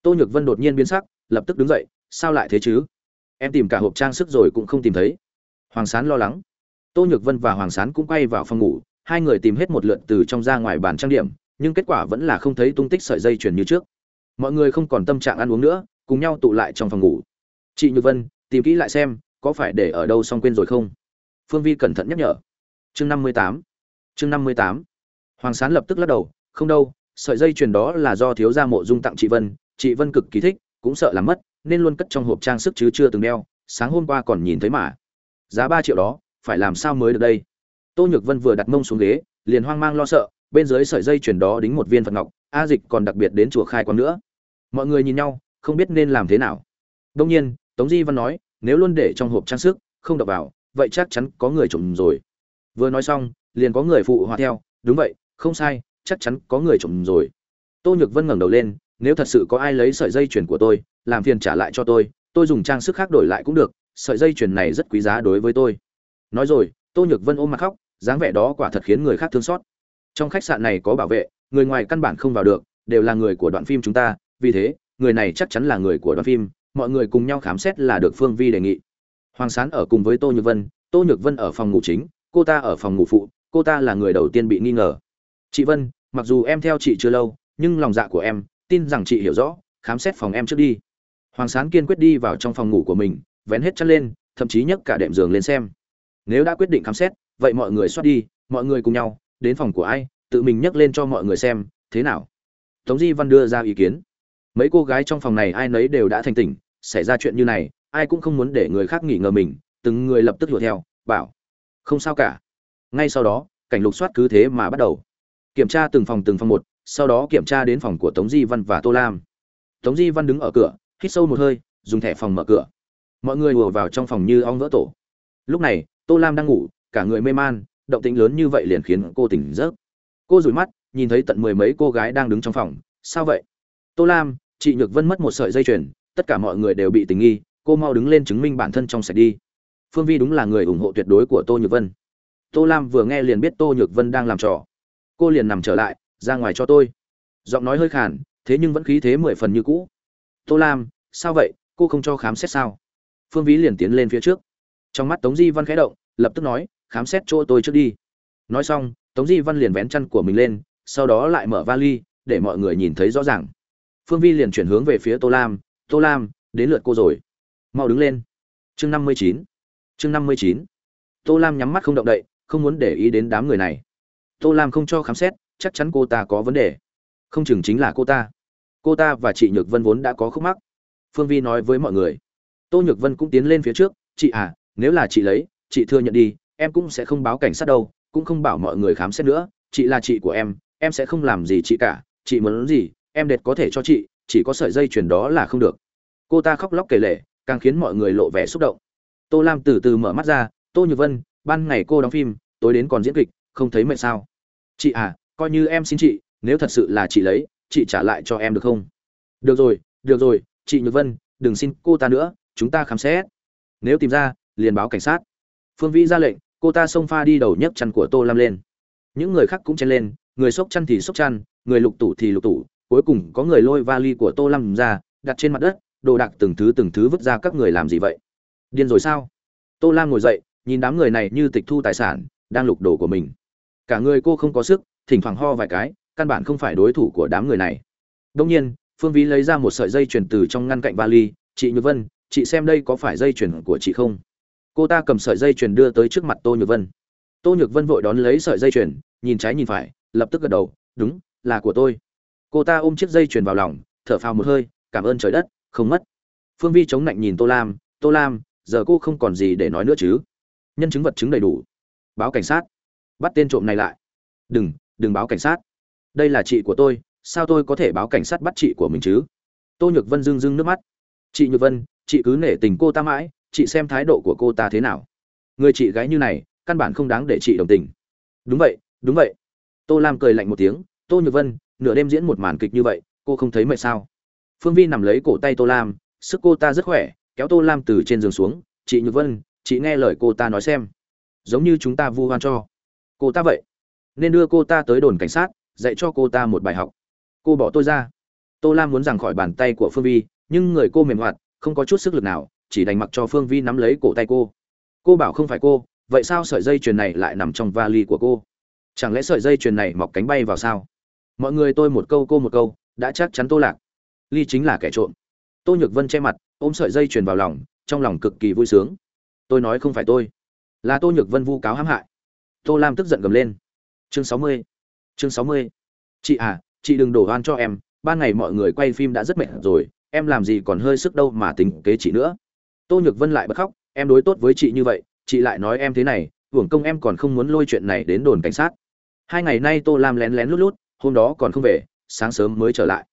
Speaker 1: Tô nhược vân đột nhiên biến sắc, lập tức đứng dậy, sao lại thế chứ? Em tìm cả hộp trang sức rồi cũng không tìm thấy. Hoàng sán lo lắng. Tô nhược vân và hoàng sán cũng quay vào phòng ngủ, hai người tìm hết một lượt từ trong ra ngoài bàn trang điểm, nhưng kết quả vẫn là không thấy tung tích sợi dây chuyền như trước. Mọi người không còn tâm trạng ăn uống nữa, cùng nhau tụ lại trong phòng ngủ. Chị nhược vân, tìm kỹ lại xem, có phải để ở đâu xong quên rồi không? Phương vi cẩn thận nhắc nhở. Chương năm mươi tám. Chương năm mươi tám. Hoàng sán lập tức lắc đầu, không đâu sợi dây chuyền đó là do thiếu gia mộ dung tặng chị vân chị vân cực kỳ thích, cũng sợ làm mất, nên luôn cất trong hộp trang sức chứ chưa từng đeo, sáng hôm qua còn nhìn thấy mà. Giá ba triệu đó, phải làm sao mới được đây? Tô nhược vân vừa đặt mông xuống ghế, liền hoang mang lo sợ, bên dưới sợi dây chuyền đó đính một viên phật ngọc, a dịch còn đặc biệt đến chùa khai quang nữa. Mọi người nhìn nhau, không biết nên làm thế nào. Đông nhiên, tống di văn nói, nếu luôn để trong hộp trang sức, không đập vào, vậy chắc chắn có người trộm rồi. Vừa nói xong, liền có người phụ họa theo, đúng vậy, không sai chắc chắn có người trộm rồi. Tô nhược vân ngẩng đầu lên, nếu thật sự có ai lấy sợi dây chuyền của tôi, làm phiền trả lại cho tôi tôi dùng trang sức khác đổi lại cũng được, sợi dây chuyền này rất quý giá đối với tôi. Nói rồi, tô nhược vân ôm mặt khóc, dáng vẻ đó quả thật khiến người khác thương xót. Trong khách sạn này có bảo vệ, người ngoài căn bản không vào được, đều là người của đoạn phim chúng ta, vì thế, người này chắc chắn là người của đoạn phim, mọi người cùng nhau khám xét là được phương vi đề nghị. Hoàng sán ở cùng với tô nhược vân, tô nhược vân ở phòng ngủ chính, cô ta ở phòng ngủ phụ, cô ta là người đầu tiên bị nghi ngờ chị vân, mặc dù em theo chị chưa lâu, nhưng lòng dạ của em, tin rằng chị hiểu rõ, khám xét phòng em trước đi. Hoàng sán kiên quyết đi vào trong phòng ngủ của mình, vén hết chân lên, thậm chí nhấc cả đệm giường lên xem. Nếu đã quyết định khám xét, vậy mọi người xoát đi, mọi người cùng nhau, đến phòng của ai, tự mình nhấc lên cho mọi người xem, thế nào? Tống di văn đưa ra ý kiến. Mấy cô gái trong phòng này ai nấy đều đã thành tỉnh, xảy ra chuyện như này, ai cũng không muốn để người khác nghỉ ngờ mình, từng người lập tức đuổi theo, bảo, không sao cả. Ngay sau đó, cảnh lục soát cứ thế mà bắt đầu kiểm tra từng phòng từng phòng một, sau đó kiểm tra đến phòng của tống di văn và tô lam. Tống di văn đứng ở cửa, hít sâu một hơi, dùng thẻ phòng mở cửa. Mọi người ùa vào trong phòng như ong vỡ tổ. Lúc này, tô lam đang ngủ, cả người mê man, động tĩnh lớn như vậy liền khiến cô tỉnh giấc. Cô rủi mắt, nhìn thấy tận mười mấy cô gái đang đứng trong phòng. Sao vậy? Tô lam, chị nhược vân mất một sợi dây chuyền, tất cả mọi người đều bị tình nghi, cô mau đứng lên chứng minh bản thân trong sạch đi. Phương vi đúng là người ủng hộ tuyệt đối của tô nhược vân. Tô lam vừa nghe liền biết tô nhược vân đang làm trò cô liền nằm trở lại, ra ngoài cho tôi. Giọng nói hơi khàn, thế nhưng vẫn khí thế mười phần như cũ. Tô lam, sao vậy? Cô không cho khám xét sao? Phương ví liền tiến lên phía trước. Trong mắt tống di văn khẽ động, lập tức nói, khám xét chỗ tôi trước đi. Nói xong, tống di văn liền vén chăn của mình lên, sau đó lại mở vali, để mọi người nhìn thấy rõ ràng. Phương vi liền chuyển hướng về phía tô lam tô lam, đến lượt cô rồi. Mau đứng lên. Chương năm mươi chín. Chương năm mươi chín. Tô lam nhắm mắt không động đậy, không muốn để ý đến đám người này tô lam không cho khám xét, chắc chắn cô ta có vấn đề. Không chừng chính là cô ta. Cô ta và chị nhược vân vốn đã có khúc mắc. Phương vi nói với mọi người. Tô nhược vân cũng tiến lên phía trước, chị à nếu là chị lấy, chị thừa nhận đi, em cũng sẽ không báo cảnh sát đâu, cũng không bảo mọi người khám xét nữa, chị là chị của em em sẽ không làm gì chị cả, chị muốn gì, em đệt có thể cho chị, chỉ có sợi dây chuyền đó là không được. Cô ta khóc lóc kể lể, càng khiến mọi người lộ vẻ xúc động. Tô lam từ từ mở mắt ra, tô nhược vân, ban ngày cô đóng phim, tối đến còn diễn kịch, không thấy mệt sao? Chị à coi như em xin chị, nếu thật sự là chị lấy, chị trả lại cho em được không? Được rồi được rồi, chị nhược vân, đừng xin cô ta nữa, chúng ta khám xét. Nếu tìm ra, liền báo cảnh sát. Phương vĩ ra lệnh, cô ta xông pha đi đầu nhấc chăn của tô lam lên. Những người khác cũng chen lên, người xốc chăn thì xốc chăn, người lục tủ thì lục tủ, cuối cùng có người lôi vali của tô lam ra, đặt trên mặt đất, đồ đạc từng thứ từng thứ vứt ra các người làm gì vậy? Điên rồi sao? Tô lam ngồi dậy, nhìn đám người này như tịch thu tài sản, đang lục đồ của mình cả người cô không có sức, thỉnh thoảng ho vài cái, căn bản không phải đối thủ của đám người này. Đông nhiên, phương vi lấy ra một sợi dây chuyền từ trong ngăn cạnh vali, chị nhược vân, chị xem đây có phải dây chuyền của chị không? Cô ta cầm sợi dây chuyền đưa tới trước mặt tô nhược vân. Tô nhược vân vội đón lấy sợi dây chuyền, nhìn trái nhìn phải, lập tức gật đầu, đúng, là của tôi. Cô ta ôm chiếc dây chuyền vào lòng, thở phào một hơi, cảm ơn trời đất, không mất. Phương vi chống lạnh nhìn tô lam tô lam, giờ cô không còn gì để nói nữa chứ? Nhân chứng vật chứng đầy đủ. Báo cảnh sát bắt tên trộm này lại. Đừng đừng báo cảnh sát. Đây là chị của tôi, sao tôi có thể báo cảnh sát bắt chị của mình chứ? Tô nhược vân rưng rưng nước mắt. Chị nhược vân, chị cứ nể tình cô ta mãi, chị xem thái độ của cô ta thế nào. Người chị gái như này, căn bản không đáng để chị đồng tình. Đúng vậy đúng vậy. Tô lam cười lạnh một tiếng. Tô nhược vân, nửa đêm diễn một màn kịch như vậy, cô không thấy mệt sao? Phương vi nằm lấy cổ tay tô lam, sức cô ta rất khỏe, kéo tô lam từ trên giường xuống. Chị nhược vân, chị nghe lời cô ta nói xem. Giống như chúng ta vu oan cho cô ta vậy. Nên đưa cô ta tới đồn cảnh sát, dạy cho cô ta một bài học. Cô bỏ tôi ra. Tô lam muốn rằng khỏi bàn tay của phương vi, nhưng người cô mềm hoạt, không có chút sức lực nào, chỉ đành mặc cho phương vi nắm lấy cổ tay cô. Cô bảo không phải cô, vậy sao sợi dây chuyền này lại nằm trong vali của cô? Chẳng lẽ sợi dây chuyền này mọc cánh bay vào sao? Mọi người tôi một câu cô một câu, đã chắc chắn tô lạc. Ly chính là kẻ trộm. Tô nhược vân che mặt, ôm sợi dây chuyền vào lòng, trong lòng cực kỳ vui sướng. Tôi nói không phải tôi. Là tô nhược vân vu cáo hãm hại tô lam tức giận gầm lên. Chương sáu mươi, chương sáu mươi. Chị à chị đừng đổ oan cho em, ban ngày mọi người quay phim đã rất mệt rồi, em làm gì còn hơi sức đâu mà tính kế chị nữa. Tô nhược vân lại bật khóc, em đối tốt với chị như vậy, chị lại nói em thế này, hưởng công em còn không muốn lôi chuyện này đến đồn cảnh sát. Hai ngày nay tô lam lén lén lút lút, hôm đó còn không về, sáng sớm mới trở lại.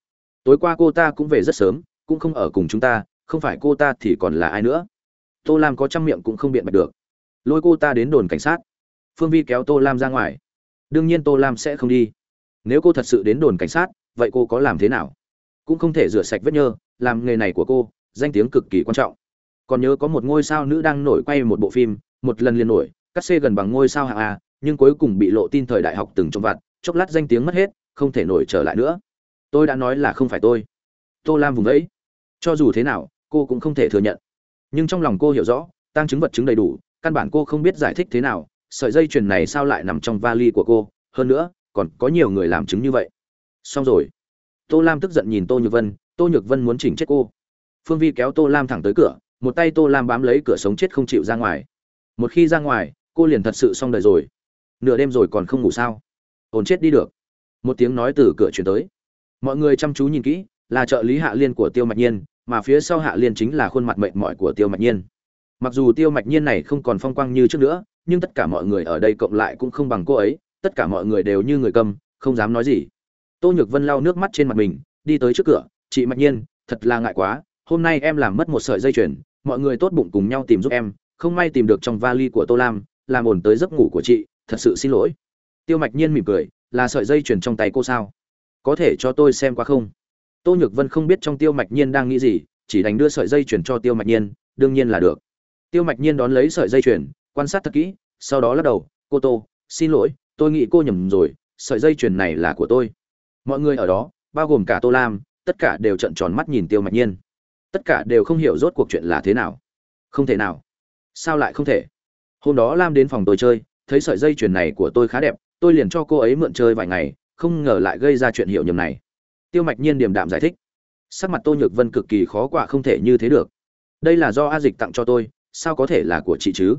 Speaker 1: Tối qua cô ta cũng về rất sớm, cũng không ở cùng chúng ta, không phải cô ta thì còn là ai nữa. Tô lam có trăm miệng cũng không biện bạch được. Lôi cô ta đến đồn cảnh sát phương vi kéo tô lam ra ngoài. Đương nhiên tô lam sẽ không đi. Nếu cô thật sự đến đồn cảnh sát, vậy cô có làm thế nào? Cũng không thể rửa sạch vết nhơ, làm nghề này của cô, danh tiếng cực kỳ quan trọng. Còn nhớ có một ngôi sao nữ đang nổi quay một bộ phim, một lần liền nổi, cắt xê gần bằng ngôi sao hạng a, nhưng cuối cùng bị lộ tin thời đại học từng trong vặt, chốc lát danh tiếng mất hết, không thể nổi trở lại nữa. Tôi đã nói là không phải tôi. Tô lam vùng vẫy. Cho dù thế nào, cô cũng không thể thừa nhận. Nhưng trong lòng cô hiểu rõ tăng chứng vật chứng đầy đủ, căn bản cô không biết giải thích thế nào sợi dây chuyền này sao lại nằm trong vali của cô? Hơn nữa, còn có nhiều người làm chứng như vậy. Xong rồi. Tô lam tức giận nhìn tô nhược vân, tô nhược vân muốn chỉnh chết cô. Phương vi kéo tô lam thẳng tới cửa, một tay tô lam bám lấy cửa sống chết không chịu ra ngoài. Một khi ra ngoài, cô liền thật sự xong đời rồi. Nửa đêm rồi còn không ngủ sao? Ổn chết đi được. Một tiếng nói từ cửa chuyển tới. Mọi người chăm chú nhìn kỹ, là trợ lý hạ liên của tiêu mạch nhiên, mà phía sau hạ liên chính là khuôn mặt mệt mỏi của tiêu mạch nhiên. Mặc dù tiêu mạch nhiên này không còn phong quang như trước nữa nhưng tất cả mọi người ở đây cộng lại cũng không bằng cô ấy, tất cả mọi người đều như người câm không dám nói gì. Tô nhược vân lau nước mắt trên mặt mình, đi tới trước cửa, chị mạnh nhiên, thật là ngại quá, hôm nay em làm mất một sợi dây chuyền, mọi người tốt bụng cùng nhau tìm giúp em, không may tìm được trong vali của tô lam, làm ổn tới giấc ngủ của chị, thật sự xin lỗi. Tiêu mạch nhiên mỉm cười, là sợi dây chuyền trong tay cô sao? Có thể cho tôi xem qua không? Tô nhược vân không biết trong tiêu mạch nhiên đang nghĩ gì, chỉ đành đưa sợi dây chuyền cho tiêu mạch nhiên, đương nhiên là được. Tiêu mạch nhiên đón lấy sợi dây chuyền quan sát thật kỹ, sau đó lắc đầu, cô tô, xin lỗi, tôi nghĩ cô nhầm rồi, sợi dây chuyền này là của tôi. Mọi người ở đó, bao gồm cả tô lam, tất cả đều trận tròn mắt nhìn tiêu mạch nhiên. Tất cả đều không hiểu rốt cuộc chuyện là thế nào. Không thể nào. Sao lại không thể? Hôm đó lam đến phòng tôi chơi, thấy sợi dây chuyền này của tôi khá đẹp, tôi liền cho cô ấy mượn chơi vài ngày, không ngờ lại gây ra chuyện hiểu nhầm này. Tiêu mạch nhiên điềm đạm giải thích. Sắc mặt tô nhược vân cực kỳ khó quả không thể như thế được. Đây là do a dịch tặng cho tôi, sao có thể là của chị chứ?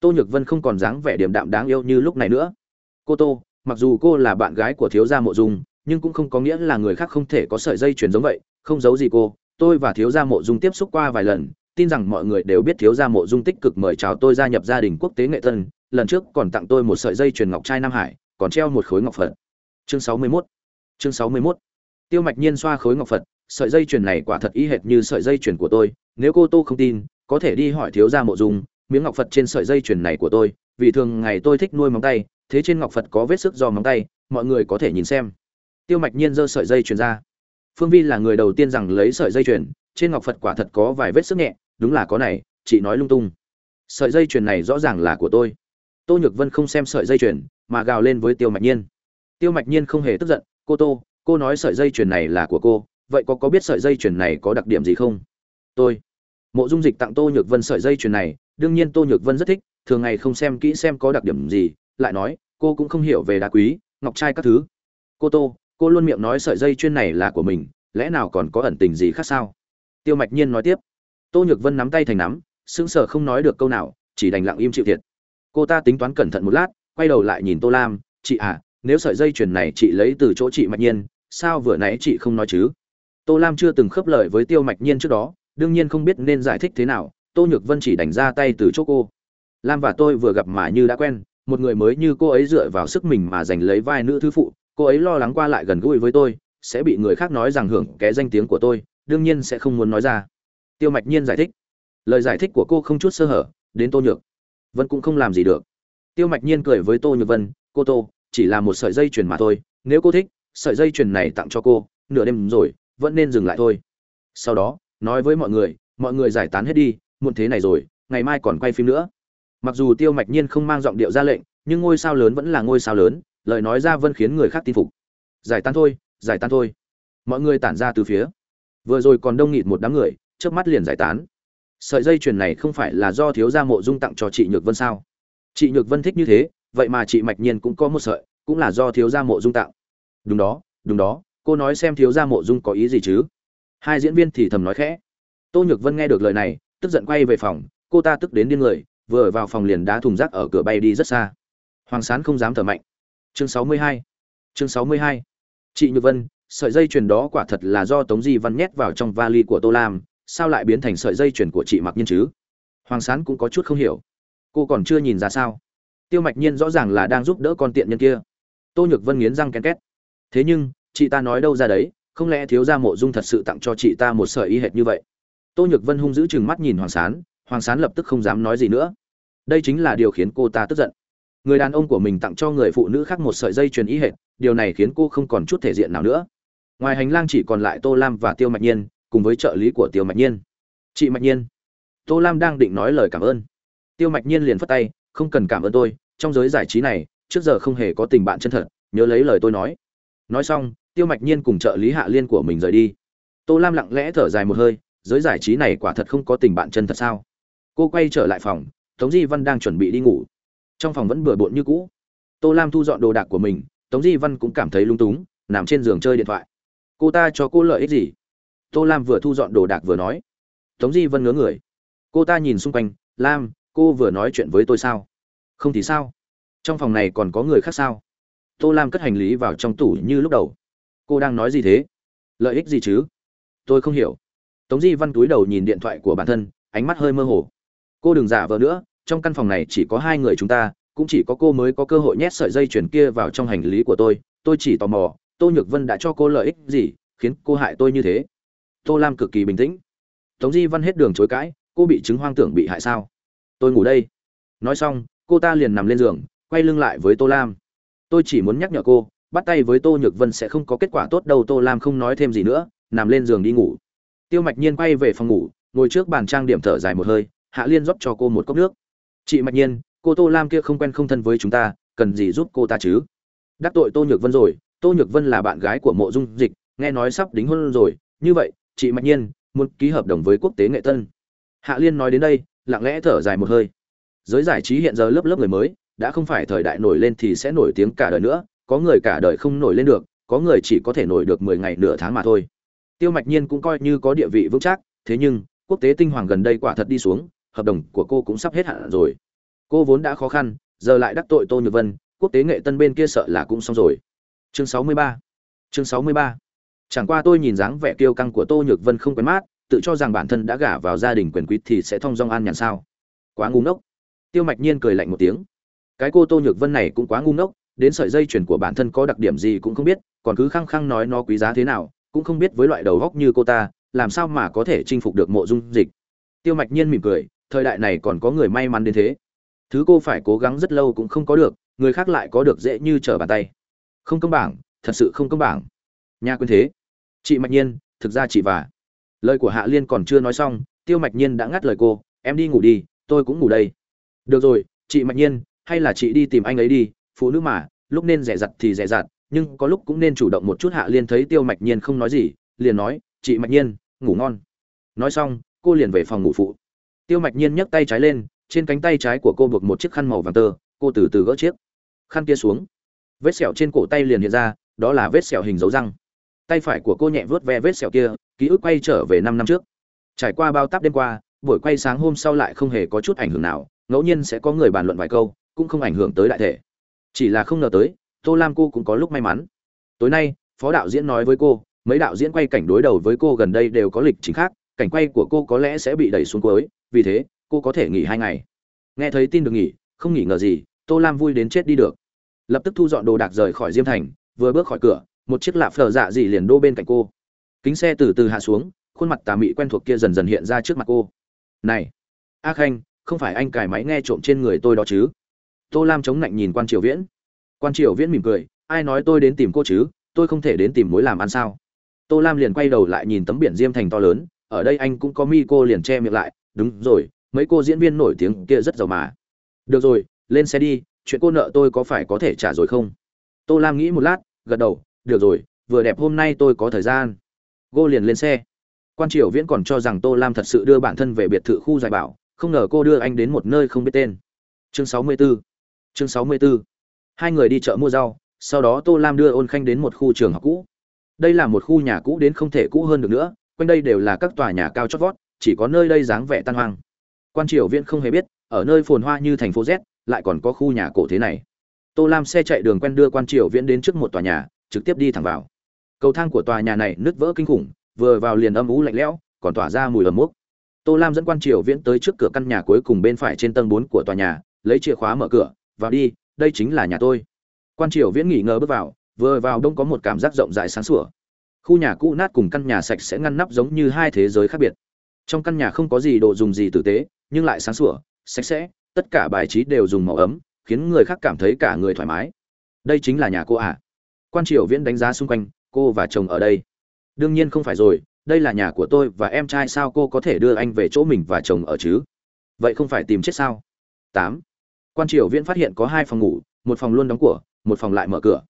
Speaker 1: Tô nhược vân không còn dáng vẻ điềm đạm đáng yêu như lúc này nữa. Cô tô, mặc dù cô là bạn gái của thiếu gia mộ dung, nhưng cũng không có nghĩa là người khác không thể có sợi dây chuyền giống vậy, không giấu gì cô. Tôi và thiếu gia mộ dung tiếp xúc qua vài lần, tin rằng mọi người đều biết thiếu gia mộ dung tích cực mời chào tôi gia nhập gia đình quốc tế nghệ tân. Lần trước còn tặng tôi một sợi dây chuyền ngọc trai nam hải, còn treo một khối ngọc phật. Chương sáu mươi 61 chương sáu mươi 61 tiêu mạch nhiên xoa khối ngọc phật, sợi dây chuyền này quả thật y hệt như sợi dây chuyền của tôi. Nếu cô tô không tin, có thể đi hỏi thiếu gia mộ dung miếng ngọc phật trên sợi dây chuyền này của tôi, vì thường ngày tôi thích nuôi móng tay, thế trên ngọc phật có vết sức do móng tay, mọi người có thể nhìn xem. Tiêu mạch nhiên giơ sợi dây chuyền ra. Phương vi là người đầu tiên rằng lấy sợi dây chuyền, trên ngọc phật quả thật có vài vết sức nhẹ, đúng là có này, chị nói lung tung. Sợi dây chuyền này rõ ràng là của tôi. Tô nhược vân không xem sợi dây chuyền, mà gào lên với tiêu mạch nhiên. Tiêu mạch nhiên không hề tức giận, cô tô, cô nói sợi dây chuyền này là của cô, vậy có có biết sợi dây chuyền này có đặc điểm gì không? Tôi. Mộ dung dịch tặng tô nhược vân sợi dây chuyền này đương nhiên tô nhược vân rất thích, thường ngày không xem kỹ xem có đặc điểm gì, lại nói, cô cũng không hiểu về đá quý, ngọc trai các thứ. Cô tô, cô luôn miệng nói sợi dây chuyên này là của mình, lẽ nào còn có ẩn tình gì khác sao? Tiêu mạch nhiên nói tiếp. Tô nhược vân nắm tay thành nắm, sững sờ không nói được câu nào, chỉ đành lặng im chịu thiệt. Cô ta tính toán cẩn thận một lát, quay đầu lại nhìn tô lam, chị à nếu sợi dây chuyền này chị lấy từ chỗ chị mạch nhiên, sao vừa nãy chị không nói chứ? Tô lam chưa từng khớp lời với tiêu mạch nhiên trước đó, đương nhiên không biết nên giải thích thế nào tô nhược vân chỉ đánh ra tay từ chỗ cô. Lam và tôi vừa gặp mà như đã quen, một người mới như cô ấy dựa vào sức mình mà giành lấy vai nữ thư phụ, cô ấy lo lắng qua lại gần gũi với tôi, sẽ bị người khác nói rằng hưởng cái danh tiếng của tôi, đương nhiên sẽ không muốn nói ra. Tiêu mạch nhiên giải thích. Lời giải thích của cô không chút sơ hở, đến tô nhược. Vân cũng không làm gì được. Tiêu mạch nhiên cười với tô nhược vân, cô tô, chỉ là một sợi dây chuyền mà thôi, nếu cô thích, sợi dây chuyền này tặng cho cô, nửa đêm rồi, vẫn nên dừng lại thôi. Sau đó, nói với mọi người mọi người giải tán hết đi muộn thế này rồi, ngày mai còn quay phim nữa. Mặc dù tiêu mạch nhiên không mang giọng điệu ra lệnh, nhưng ngôi sao lớn vẫn là ngôi sao lớn, lời nói ra vân khiến người khác tin phục. Giải tán thôi, giải tán thôi. Mọi người tản ra từ phía. Vừa rồi còn đông nghịt một đám người trước mắt liền giải tán. Sợi dây chuyền này không phải là do thiếu gia mộ dung tặng cho chị nhược vân sao? Chị nhược vân thích như thế, vậy mà chị mạch nhiên cũng có một sợi, cũng là do thiếu gia mộ dung tặng. Đúng đó đúng đó, cô nói xem thiếu gia mộ dung có ý gì chứ? Hai diễn viên thì thầm nói khẽ. Tô nhược vân nghe được lời này tức giận quay về phòng, cô ta tức đến điên người, vừa vào phòng liền đá thùng rác ở cửa bay đi rất xa. Hoàng sán không dám thở mạnh. Chương sáu mươi hai. Chương sáu mươi hai. Chị nhược vân, sợi dây chuyền đó quả thật là do tống di văn nhét vào trong vali của tô lam, sao lại biến thành sợi dây chuyền của chị mặc nhiên chứ? Hoàng sán cũng có chút không hiểu. Cô còn chưa nhìn ra sao. Tiêu mạch nhiên rõ ràng là đang giúp đỡ con tiện nhân kia. Tô nhược vân nghiến răng ken két. Thế nhưng, chị ta nói đâu ra đấy, không lẽ thiếu gia mộ dung thật sự tặng cho chị ta một sợi y hệt như vậy? Tô nhược vân hung dữ chừng mắt nhìn hoàng sán hoàng sán lập tức không dám nói gì nữa. Đây chính là điều khiến cô ta tức giận. Người đàn ông của mình tặng cho người phụ nữ khác một sợi dây truyền ý hệt, điều này khiến cô không còn chút thể diện nào nữa. Ngoài hành lang chỉ còn lại tô lam và tiêu mạch nhiên, cùng với trợ lý của tiêu mạch nhiên. Chị mạch nhiên. Tô lam đang định nói lời cảm ơn. Tiêu mạch nhiên liền phất tay, không cần cảm ơn tôi, trong giới giải trí này, trước giờ không hề có tình bạn chân thật, nhớ lấy lời tôi nói. Nói xong, tiêu mạch nhiên cùng trợ lý hạ liên của mình rời đi. Tô lam lặng lẽ thở dài một hơi giới giải trí này quả thật không có tình bạn chân thật sao? Cô quay trở lại phòng, tống di văn đang chuẩn bị đi ngủ. Trong phòng vẫn bừa bộn như cũ. Tô lam thu dọn đồ đạc của mình, tống di văn cũng cảm thấy lung túng, nằm trên giường chơi điện thoại. Cô ta cho cô lợi ích gì? Tô lam vừa thu dọn đồ đạc vừa nói. Tống di vân ngớ người. Cô ta nhìn xung quanh, lam, cô vừa nói chuyện với tôi sao? Không thì sao? Trong phòng này còn có người khác sao? Tô lam cất hành lý vào trong tủ như lúc đầu. Cô đang nói gì thế? Lợi ích gì chứ? Tôi không hiểu tống di văn túi đầu nhìn điện thoại của bản thân, ánh mắt hơi mơ hồ. Cô đừng giả vờ nữa, trong căn phòng này chỉ có hai người chúng ta, cũng chỉ có cô mới có cơ hội nhét sợi dây chuyền kia vào trong hành lý của tôi. Tôi chỉ tò mò, tô nhược vân đã cho cô lợi ích gì, khiến cô hại tôi như thế? Tô lam cực kỳ bình tĩnh. Tống di văn hết đường chối cãi, cô bị chứng hoang tưởng bị hại sao? Tôi ngủ đây. Nói xong, cô ta liền nằm lên giường, quay lưng lại với tô lam. Tôi chỉ muốn nhắc nhở cô, bắt tay với tô nhược vân sẽ không có kết quả tốt đâu, tô lam không nói thêm gì nữa, nằm lên giường đi ngủ tiêu mạch nhiên quay về phòng ngủ, ngồi trước bàn trang điểm thở dài một hơi, hạ liên rót cho cô một cốc nước. Chị mạch nhiên, cô tô lam kia không quen không thân với chúng ta, cần gì giúp cô ta chứ? Đắc tội tô nhược vân rồi, tô nhược vân là bạn gái của mộ dung dịch, nghe nói sắp đính hôn rồi. Như vậy, chị mạch nhiên, muốn ký hợp đồng với quốc tế nghệ tân. Hạ liên nói đến đây, lặng lẽ thở dài một hơi. Giới giải trí hiện giờ lớp lớp người mới, đã không phải thời đại nổi lên thì sẽ nổi tiếng cả đời nữa, có người cả đời không nổi lên được, có người chỉ có thể nổi được mười ngày nửa tháng mà thôi tiêu mạch nhiên cũng coi như có địa vị vững chắc, thế nhưng, quốc tế tinh hoàng gần đây quả thật đi xuống, hợp đồng của cô cũng sắp hết hạn rồi. Cô vốn đã khó khăn, giờ lại đắc tội tô nhược vân, quốc tế nghệ tân bên kia sợ là cũng xong rồi. Chương sáu mươi ba. Chương sáu mươi ba. Chẳng qua tôi nhìn dáng vẻ kiêu căng của tô nhược vân không quen mát tự cho rằng bản thân đã gả vào gia đình quyền quý thì sẽ thông dong an nhàn sao. Quá ngu ngốc. Tiêu mạch nhiên cười lạnh một tiếng. Cái cô tô nhược vân này cũng quá ngu ngốc, đến sợi dây chuyền của bản thân có đặc điểm gì cũng không biết, còn cứ khăng khăng nói nó quý giá thế nào cũng không biết với loại đầu góc như cô ta, làm sao mà có thể chinh phục được mộ dung dịch. Tiêu mạch nhiên mỉm cười, thời đại này còn có người may mắn đến thế. Thứ cô phải cố gắng rất lâu cũng không có được, người khác lại có được dễ như trở bàn tay. Không công bảng, thật sự không công bảng. Nha quên thế. Chị mạch nhiên, thực ra chị và. Lời của hạ liên còn chưa nói xong, tiêu mạch nhiên đã ngắt lời cô, em đi ngủ đi, tôi cũng ngủ đây. Được rồi, chị mạch nhiên, hay là chị đi tìm anh ấy đi, phụ nữ mà, lúc nên rẻ rặt thì rẻ rặt nhưng có lúc cũng nên chủ động một chút hạ liên thấy tiêu mạch nhiên không nói gì, liền nói, chị mạch nhiên, ngủ ngon. Nói xong, cô liền về phòng ngủ phụ. Tiêu mạch nhiên nhấc tay trái lên, trên cánh tay trái của cô buộc một chiếc khăn màu vàng tơ, cô từ từ gỡ chiếc khăn kia xuống. Vết sẹo trên cổ tay liền hiện ra, đó là vết sẹo hình dấu răng. Tay phải của cô nhẹ vớt ve vết sẹo kia, ký ức quay trở về năm năm trước. Trải qua bao táp đêm qua, buổi quay sáng hôm sau lại không hề có chút ảnh hưởng nào, ngẫu nhiên sẽ có người bàn luận vài câu, cũng không ảnh hưởng tới đại thể. Chỉ là không ngờ tới tô lam cô cũng có lúc may mắn. Tối nay, phó đạo diễn nói với cô, mấy đạo diễn quay cảnh đối đầu với cô gần đây đều có lịch chính khác, cảnh quay của cô có lẽ sẽ bị đẩy xuống cuối, vì thế, cô có thể nghỉ hai ngày. Nghe thấy tin được nghỉ, không nghỉ ngờ gì, tô lam vui đến chết đi được. Lập tức thu dọn đồ đạc rời khỏi diêm thành, vừa bước khỏi cửa, một chiếc lạp phở dạ dị liền đô bên cạnh cô. Kính xe từ từ hạ xuống, khuôn mặt tà mị quen thuộc kia dần dần hiện ra trước mặt cô. Này, a khanh, không phải anh cài máy nghe trộm trên người tôi đó chứ? Tô lam chống lạnh nhìn quan triều viễn quan triều viễn mỉm cười, ai nói tôi đến tìm cô chứ? Tôi không thể đến tìm mối làm ăn sao? Tô lam liền quay đầu lại nhìn tấm biển diêm thành to lớn, ở đây anh cũng có mi cô liền che miệng lại, đúng rồi, mấy cô diễn viên nổi tiếng kia rất giàu mà. Được rồi, lên xe đi, chuyện cô nợ tôi có phải có thể trả rồi không? Tô lam nghĩ một lát, gật đầu, được rồi, vừa đẹp hôm nay tôi có thời gian. Cô liền lên xe. Quan triều viễn còn cho rằng tô lam thật sự đưa bản thân về biệt thự khu giải bảo, không ngờ cô đưa anh đến một nơi không biết tên. Chương 64 chương 64 hai người đi chợ mua rau, sau đó tô lam đưa ôn khanh đến một khu trường học cũ. Đây là một khu nhà cũ đến không thể cũ hơn được nữa, quanh đây đều là các tòa nhà cao chót vót, chỉ có nơi đây dáng vẻ tan hoang. Quan triều viễn không hề biết, ở nơi phồn hoa như thành phố z, lại còn có khu nhà cổ thế này. Tô lam xe chạy đường quen đưa quan triều viễn đến trước một tòa nhà, trực tiếp đi thẳng vào. Cầu thang của tòa nhà này nứt vỡ kinh khủng, vừa vào liền âm ú lạnh lẽo, còn tỏa ra mùi ẩm mốc. Tô lam dẫn quan triều viễn tới trước cửa căn nhà cuối cùng bên phải trên tầng bốn của tòa nhà, lấy chìa khóa mở cửa, vào đi đây chính là nhà tôi. Quan triều viễn nghỉ ngờ bước vào, vừa vào đông có một cảm giác rộng rãi sáng sủa. Khu nhà cũ nát cùng căn nhà sạch sẽ ngăn nắp giống như hai thế giới khác biệt. Trong căn nhà không có gì đồ dùng gì tử tế, nhưng lại sáng sủa, sạch sẽ, tất cả bài trí đều dùng màu ấm, khiến người khác cảm thấy cả người thoải mái. Đây chính là nhà cô ạ. À. quan triều viễn đánh giá xung quanh, cô và chồng ở đây. Đương nhiên không phải rồi, đây là nhà của tôi và em trai sao cô có thể đưa anh về chỗ mình và chồng ở chứ? Vậy không phải tìm chết sao? Tám quan triều viễn phát hiện có hai phòng ngủ, một phòng luôn đóng cửa, một phòng lại mở cửa.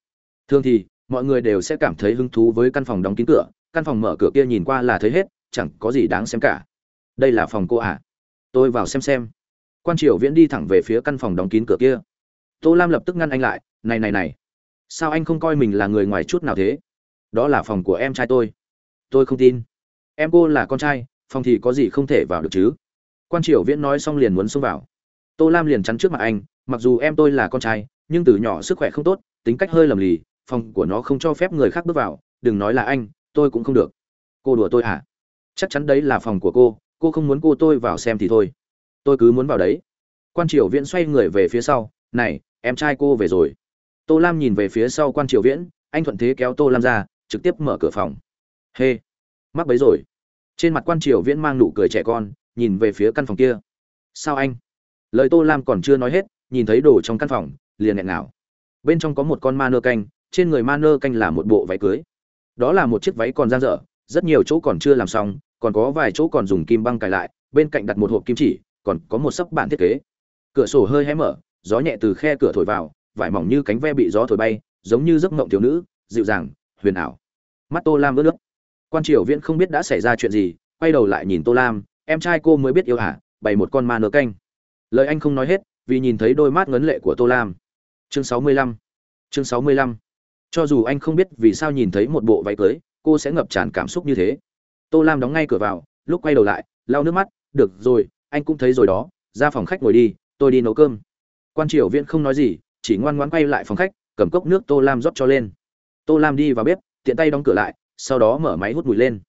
Speaker 1: Thường thì, mọi người đều sẽ cảm thấy hứng thú với căn phòng đóng kín cửa, căn phòng mở cửa kia nhìn qua là thấy hết, chẳng có gì đáng xem cả. Đây là phòng cô à tôi vào xem xem. Quan triều viễn đi thẳng về phía căn phòng đóng kín cửa kia. Tô lam lập tức ngăn anh lại, này này này, sao anh không coi mình là người ngoài chút nào thế? Đó là phòng của em trai tôi. Tôi không tin. Em cô là con trai, phòng thì có gì không thể vào được chứ? Quan triều viễn nói xong liền muốn xông vào tô lam liền chắn trước mặt anh mặc dù em tôi là con trai nhưng từ nhỏ sức khỏe không tốt tính cách hơi lầm lì phòng của nó không cho phép người khác bước vào đừng nói là anh tôi cũng không được. Cô đùa tôi à chắc chắn đấy là phòng của cô cô không muốn cô tôi vào xem thì thôi. Tôi cứ muốn vào đấy. Quan triều viễn xoay người về phía sau này em trai cô về rồi. Tô lam nhìn về phía sau quan triều viễn anh thuận thế kéo tô lam ra trực tiếp mở cửa phòng. Hê、hey, mắc bấy rồi. Trên mặt quan triều viễn mang nụ cười trẻ con nhìn về phía căn phòng kia. Sao anh? Lời tô lam còn chưa nói hết, nhìn thấy đồ trong căn phòng, liền nghẹn ngào. Bên trong có một con ma nơ canh, trên người ma nơ canh là một bộ váy cưới. Đó là một chiếc váy còn giang dở, rất nhiều chỗ còn chưa làm xong, còn có vài chỗ còn dùng kim băng cài lại, bên cạnh đặt một hộp kim chỉ, còn có một sấp bản thiết kế. Cửa sổ hơi hé mở, gió nhẹ từ khe cửa thổi vào, vải mỏng như cánh ve bị gió thổi bay, giống như giấc mộng thiếu nữ, dịu dàng, huyền ảo. Mắt tô lam ướt nước. Quan triều viễn không biết đã xảy ra chuyện gì, quay đầu lại nhìn tô lam, em trai cô mới biết yêu hả, bày một con ma nơ canh lời anh không nói hết, vì nhìn thấy đôi mắt ngấn lệ của tô lam. Chương sáu mươi lăm. Chương sáu mươi lăm. Cho dù anh không biết vì sao nhìn thấy một bộ váy cưới, cô sẽ ngập tràn cảm xúc như thế. Tô lam đóng ngay cửa vào, lúc quay đầu lại, lau nước mắt, được rồi, anh cũng thấy rồi đó, ra phòng khách ngồi đi, tôi đi nấu cơm. Quan triều viễn không nói gì, chỉ ngoan ngoãn quay lại phòng khách, cầm cốc nước tô lam rót cho lên. Tô lam đi vào bếp, tiện tay đóng cửa lại, sau đó mở máy hút mùi lên.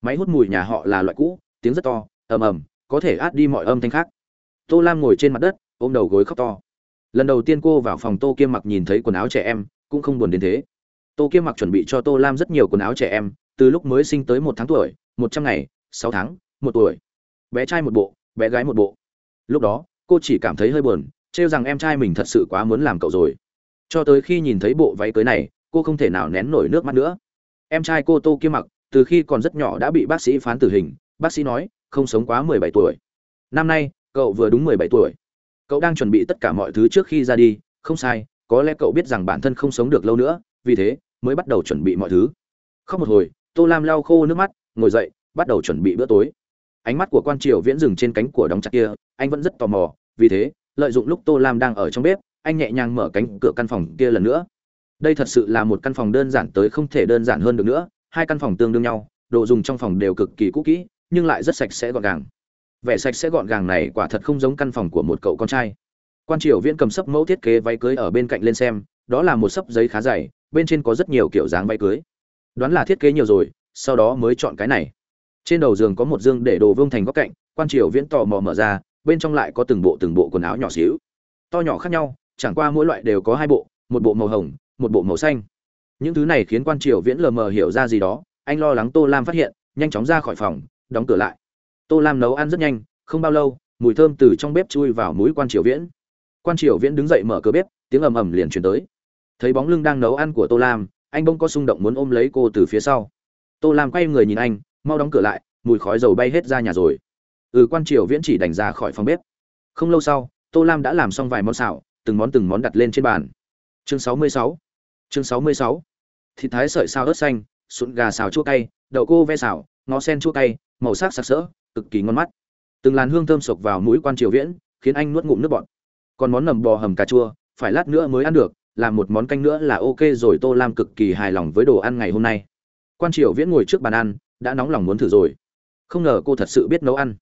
Speaker 1: Máy hút mùi nhà họ là loại cũ, tiếng rất to, ầm ầm, có thể át đi mọi âm thanh khác tô lam ngồi trên mặt đất, ôm đầu gối khóc to. Lần đầu tiên cô vào phòng tô kiêm mặc nhìn thấy quần áo trẻ em, cũng không buồn đến thế. Tô kiêm mặc chuẩn bị cho tô lam rất nhiều quần áo trẻ em, từ lúc mới sinh tới một tháng tuổi, một trăm ngày, sáu tháng, một tuổi. Bé trai một bộ, bé gái một bộ. Lúc đó, cô chỉ cảm thấy hơi buồn, trêu rằng em trai mình thật sự quá muốn làm cậu rồi. Cho tới khi nhìn thấy bộ váy cưới này, cô không thể nào nén nổi nước mắt nữa. Em trai cô tô kiêm mặc, từ khi còn rất nhỏ đã bị bác sĩ phán tử hình. Bác sĩ nói, không sống quá mười bảy tuổi. Năm nay cậu vừa đúng mười bảy tuổi. Cậu đang chuẩn bị tất cả mọi thứ trước khi ra đi. Không sai, có lẽ cậu biết rằng bản thân không sống được lâu nữa, vì thế mới bắt đầu chuẩn bị mọi thứ. Không một hồi, tô lam lau khô nước mắt, ngồi dậy, bắt đầu chuẩn bị bữa tối. Ánh mắt của quan triều viễn dừng trên cánh của đóng chặt kia, anh vẫn rất tò mò, vì thế, lợi dụng lúc tô lam đang ở trong bếp, anh nhẹ nhàng mở cánh cửa căn phòng kia lần nữa. Đây thật sự là một căn phòng đơn giản tới không thể đơn giản hơn được nữa, hai căn phòng tương đương nhau, đồ dùng trong phòng đều cực kỳ cũ kỹ, nhưng lại rất sạch sẽ gọn gàng vẻ sạch sẽ gọn gàng này quả thật không giống căn phòng của một cậu con trai. Quan triều viễn cầm sấp mẫu thiết kế váy cưới ở bên cạnh lên xem, đó là một sấp giấy khá dày, bên trên có rất nhiều kiểu dáng váy cưới. Đoán là thiết kế nhiều rồi, sau đó mới chọn cái này. Trên đầu giường có một dương để đồ vương thành góc cạnh, quan triều viễn tò mò mở ra, bên trong lại có từng bộ từng bộ quần áo nhỏ xíu. To nhỏ khác nhau, chẳng qua mỗi loại đều có hai bộ, một bộ màu hồng, một bộ màu xanh. Những thứ này khiến quan triều viễn lờ mờ hiểu ra gì đó, anh lo lắng tô lam phát hiện, nhanh chóng ra khỏi phòng, đóng cửa lại tô lam nấu ăn rất nhanh, không bao lâu, mùi thơm từ trong bếp chui vào mũi quan triều viễn. Quan triều viễn đứng dậy mở cửa bếp, tiếng ầm ầm liền truyền tới. Thấy bóng lưng đang nấu ăn của tô lam, anh bỗng có xung động muốn ôm lấy cô từ phía sau. Tô lam quay người nhìn anh, mau đóng cửa lại, mùi khói dầu bay hết ra nhà rồi. Ừ quan triều viễn chỉ đành ra khỏi phòng bếp. Không lâu sau, tô lam đã làm xong vài món xào, từng món từng món đặt lên trên bàn. Chương 66 chương 66 thịt thái sợi sao ớt xanh, sụn gà xào chua cay, đậu cô ve xào, ngó sen chua cay, màu sắc sặc sỡ cực kỳ ngon mắt. Từng làn hương thơm sộc vào mũi quan triều viễn, khiến anh nuốt ngụm nước bọt. Còn món nầm bò hầm cà chua, phải lát nữa mới ăn được làm một món canh nữa là ok rồi, tô lam cực kỳ hài lòng với đồ ăn ngày hôm nay. Quan triều viễn ngồi trước bàn ăn, đã nóng lòng muốn thử rồi. Không ngờ cô thật sự biết nấu ăn.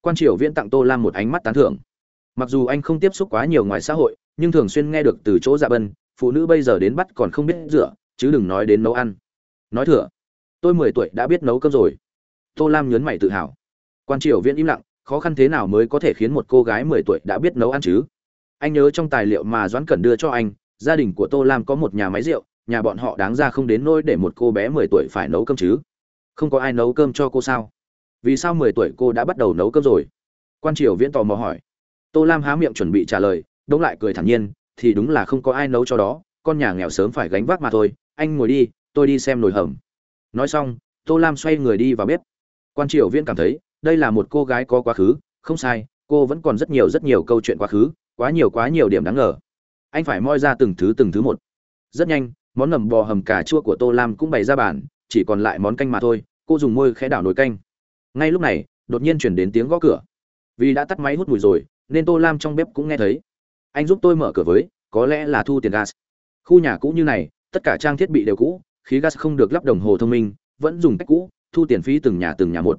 Speaker 1: Quan triều viễn tặng tô lam một ánh mắt tán thưởng. Mặc dù anh không tiếp xúc quá nhiều ngoài xã hội, nhưng thường xuyên nghe được từ chỗ dạ bân, phụ nữ bây giờ đến bắt còn không biết rửa, chứ đừng nói đến nấu ăn. Nói thừa, tôi mười tuổi đã biết nấu cơm rồi. Tô lam nhớn mày tự hào quan triều viễn im lặng, khó khăn thế nào mới có thể khiến một cô gái mười tuổi đã biết nấu ăn chứ? Anh nhớ trong tài liệu mà doãn cẩn đưa cho anh, gia đình của tô lam có một nhà máy rượu, nhà bọn họ đáng ra không đến nỗi để một cô bé mười tuổi phải nấu cơm chứ. Không có ai nấu cơm cho cô sao? Vì sao mười tuổi cô đã bắt đầu nấu cơm rồi? Quan triều viễn tò mò hỏi. Tô lam há miệng chuẩn bị trả lời, đông lại cười thản nhiên, thì đúng là không có ai nấu cho đó, con nhà nghèo sớm phải gánh vác mà thôi, anh ngồi đi, tôi đi xem nồi hầm. Nói xong, tô lam xoay người đi vào bếp. Quan triều viễn cảm thấy đây là một cô gái có quá khứ, không sai, cô vẫn còn rất nhiều rất nhiều câu chuyện quá khứ, quá nhiều quá nhiều điểm đáng ngờ. Anh phải moi ra từng thứ từng thứ một. Rất nhanh, món ngầm bò hầm cà chua của tô lam cũng bày ra bàn, chỉ còn lại món canh mà thôi, cô dùng môi khẽ đảo nồi canh. Ngay lúc này, đột nhiên chuyển đến tiếng gõ cửa. Vì đã tắt máy hút mùi rồi, nên tô lam trong bếp cũng nghe thấy. Anh giúp tôi mở cửa với, có lẽ là thu tiền gas. Khu nhà cũ như này, tất cả trang thiết bị đều cũ, khí gas không được lắp đồng hồ thông minh, vẫn dùng cách cũ, thu tiền phí từng nhà từng nhà một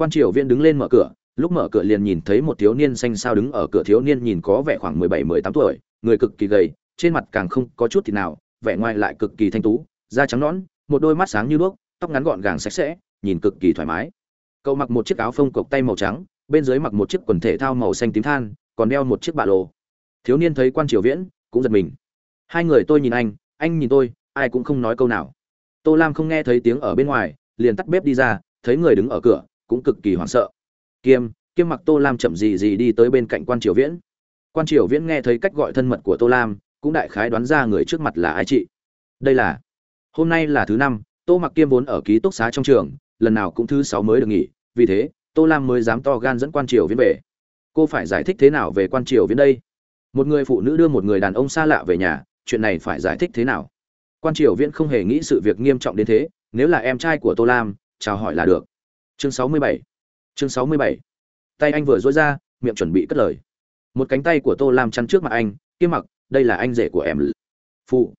Speaker 1: quan triều viên đứng lên mở cửa, lúc mở cửa liền nhìn thấy một thiếu niên xanh sao đứng ở cửa thiếu niên nhìn có vẻ khoảng mười bảy, mười tám tuổi, người cực kỳ gầy, trên mặt càng không có chút thì nào, vẻ ngoài lại cực kỳ thanh tú, da trắng nõn, một đôi mắt sáng như đuốc, tóc ngắn gọn gàng sạch sẽ, nhìn cực kỳ thoải mái. Cậu mặc một chiếc áo phông cộc tay màu trắng, bên dưới mặc một chiếc quần thể thao màu xanh tím than, còn đeo một chiếc bạ lô thiếu niên thấy quan triều viễn, cũng giật mình. Hai người tôi nhìn anh anh nhìn tôi, ai cũng không nói câu nào. Tô lam không nghe thấy tiếng ở bên ngoài, liền tắt bếp đi ra, thấy người đứng ở cửa cũng cực kỳ hoảng sợ. Kiêm kiêm mặc tô lam chậm gì gì đi tới bên cạnh quan triều viễn. Quan triều viễn nghe thấy cách gọi thân mật của tô lam, cũng đại khái đoán ra người trước mặt là ai chị. Đây là, hôm nay là thứ năm, tô mặc kiêm vốn ở ký túc xá trong trường, lần nào cũng thứ sáu mới được nghỉ, vì thế, tô lam mới dám to gan dẫn quan triều viễn về. Cô phải giải thích thế nào về quan triều viễn đây? Một người phụ nữ đưa một người đàn ông xa lạ về nhà, chuyện này phải giải thích thế nào? Quan triều viễn không hề nghĩ sự việc nghiêm trọng đến thế, nếu là em trai của tô lam, chào hỏi là được chương sáu mươi bảy. Chương sáu mươi bảy. Tay anh vừa dối ra, miệng chuẩn bị cất lời. Một cánh tay của tô lam chắn trước mặt anh kiếm mặc, đây là anh rể của em. Phụ.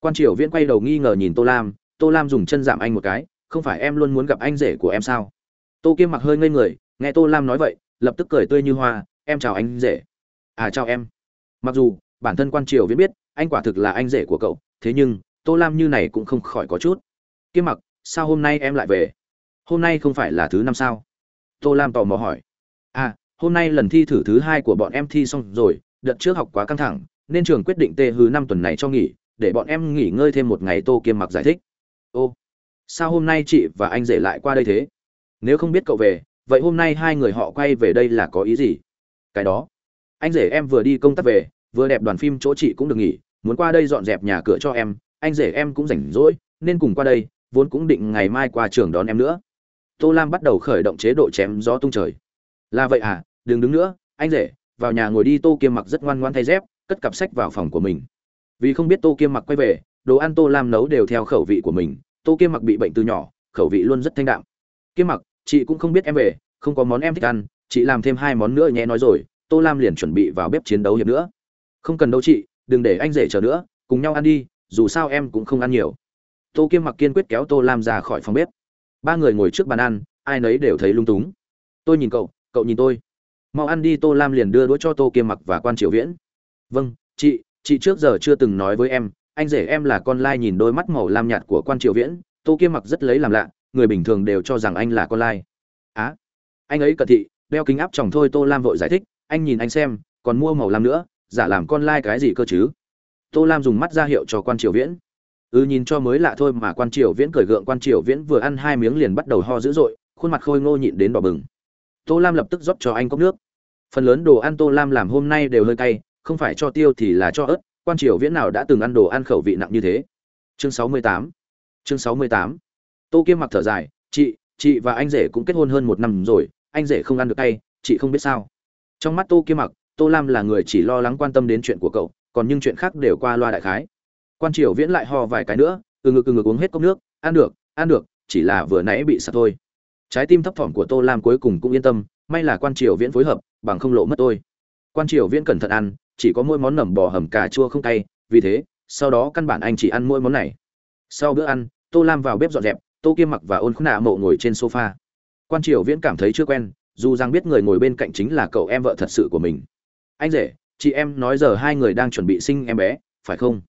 Speaker 1: Quan triều viễn quay đầu nghi ngờ nhìn tô lam tô lam dùng chân giảm anh một cái, không phải em luôn muốn gặp anh rể của em sao? Tô kiêm mặc hơi ngây người, nghe tô lam nói vậy, lập tức cười tươi như hoa, em chào anh rể. À chào em. Mặc dù, bản thân quan triều viễn biết, anh quả thực là anh rể của cậu, thế nhưng, tô lam như này cũng không khỏi có chút. Kiêm mặc, sao hôm nay em lại về? Hôm nay không phải là thứ năm sao? Tô lam tò mò hỏi. À hôm nay lần thi thử thứ hai của bọn em thi xong rồi, đợt trước học quá căng thẳng, nên trường quyết định tê hứ năm tuần này cho nghỉ, để bọn em nghỉ ngơi thêm một ngày tô kiêm mặc giải thích. Ô, sao hôm nay chị và anh rể lại qua đây thế? Nếu không biết cậu về, vậy hôm nay hai người họ quay về đây là có ý gì? Cái đó. Anh rể em vừa đi công tác về, vừa đẹp đoàn phim chỗ chị cũng được nghỉ, muốn qua đây dọn dẹp nhà cửa cho em, anh rể em cũng rảnh rỗi, nên cùng qua đây, vốn cũng định ngày mai qua trường đón em nữa tô lam bắt đầu khởi động chế độ chém gió tung trời. Là vậy à đừng đứng nữa, anh rể, vào nhà ngồi đi, tô kiêm mặc rất ngoan ngoan thay dép, cất cặp sách vào phòng của mình. Vì không biết tô kiêm mặc quay về, đồ ăn tô lam nấu đều theo khẩu vị của mình. Tô kiêm mặc bị bệnh từ nhỏ, khẩu vị luôn rất thanh đạm. Kiêm mặc, chị cũng không biết em về, không có món em thích ăn, chị làm thêm hai món nữa nhé, nói rồi, tô lam liền chuẩn bị vào bếp chiến đấu hiệp nữa. Không cần đâu chị, đừng để anh rể chờ nữa, cùng nhau ăn đi, dù sao em cũng không ăn nhiều. Tô kiêm mặc kiên quyết kéo tô lam ra khỏi phòng bếp ba người ngồi trước bàn ăn, ai nấy đều thấy lung túng. Tôi nhìn cậu cậu nhìn tôi. Mau ăn đi, tô lam liền đưa đũa cho tô kiêm mặc và quan triều viễn. Vâng chị chị trước giờ chưa từng nói với em, anh rể em là con lai nhìn đôi mắt màu lam nhạt của quan triều viễn. Tô kiêm mặc rất lấy làm lạ, người bình thường đều cho rằng anh là con lai. Á, anh ấy cận thị, đeo kính áp chồng thôi, tô lam vội giải thích, anh nhìn anh xem, còn mua màu lam nữa, giả làm con lai cái gì cơ chứ? Tô lam dùng mắt ra hiệu cho quan triều viễn ừ nhìn cho mới lạ thôi mà quan triều viễn cười gượng, quan triều viễn vừa ăn hai miếng liền bắt đầu ho dữ dội, khuôn mặt khôi ngô nhịn đến đỏ bừng. Tô lam lập tức rót cho anh cốc nước. Phần lớn đồ ăn tô lam làm hôm nay đều hơi cay, không phải cho tiêu thì là cho ớt, quan triều viễn nào đã từng ăn đồ ăn khẩu vị nặng như thế. Chương sáu mươi tám. Chương sáu mươi tám. Tô kiêm mặc thở dài, chị chị và anh rể cũng kết hôn hơn một năm rồi, anh rể không ăn được cay, chị không biết sao. Trong mắt tô kiêm mặc, tô lam là người chỉ lo lắng quan tâm đến chuyện của cậu, còn những chuyện khác đều qua loa đại khái quan triều viễn lại ho vài cái nữa, từ ngực từ ngực uống hết cốc nước, ăn được ăn được, chỉ là vừa nãy bị sạt thôi. Trái tim thấp thỏm của tô lam cuối cùng cũng yên tâm, may là quan triều viễn phối hợp, bằng không lộ mất tôi. Quan triều viễn cẩn thận ăn, chỉ có mỗi món nẩm bò hầm cà chua không cay, vì thế, sau đó căn bản anh chỉ ăn mỗi món này. Sau bữa ăn, tô lam vào bếp dọn dẹp, tô kiêm mặc và ôn khúc nạ mộ ngồi trên sofa. Quan triều viễn cảm thấy chưa quen, dù rằng biết người ngồi bên cạnh chính là cậu em vợ thật sự của mình. Anh rể, chị em nói giờ hai người đang chuẩn bị sinh em bé, phải không?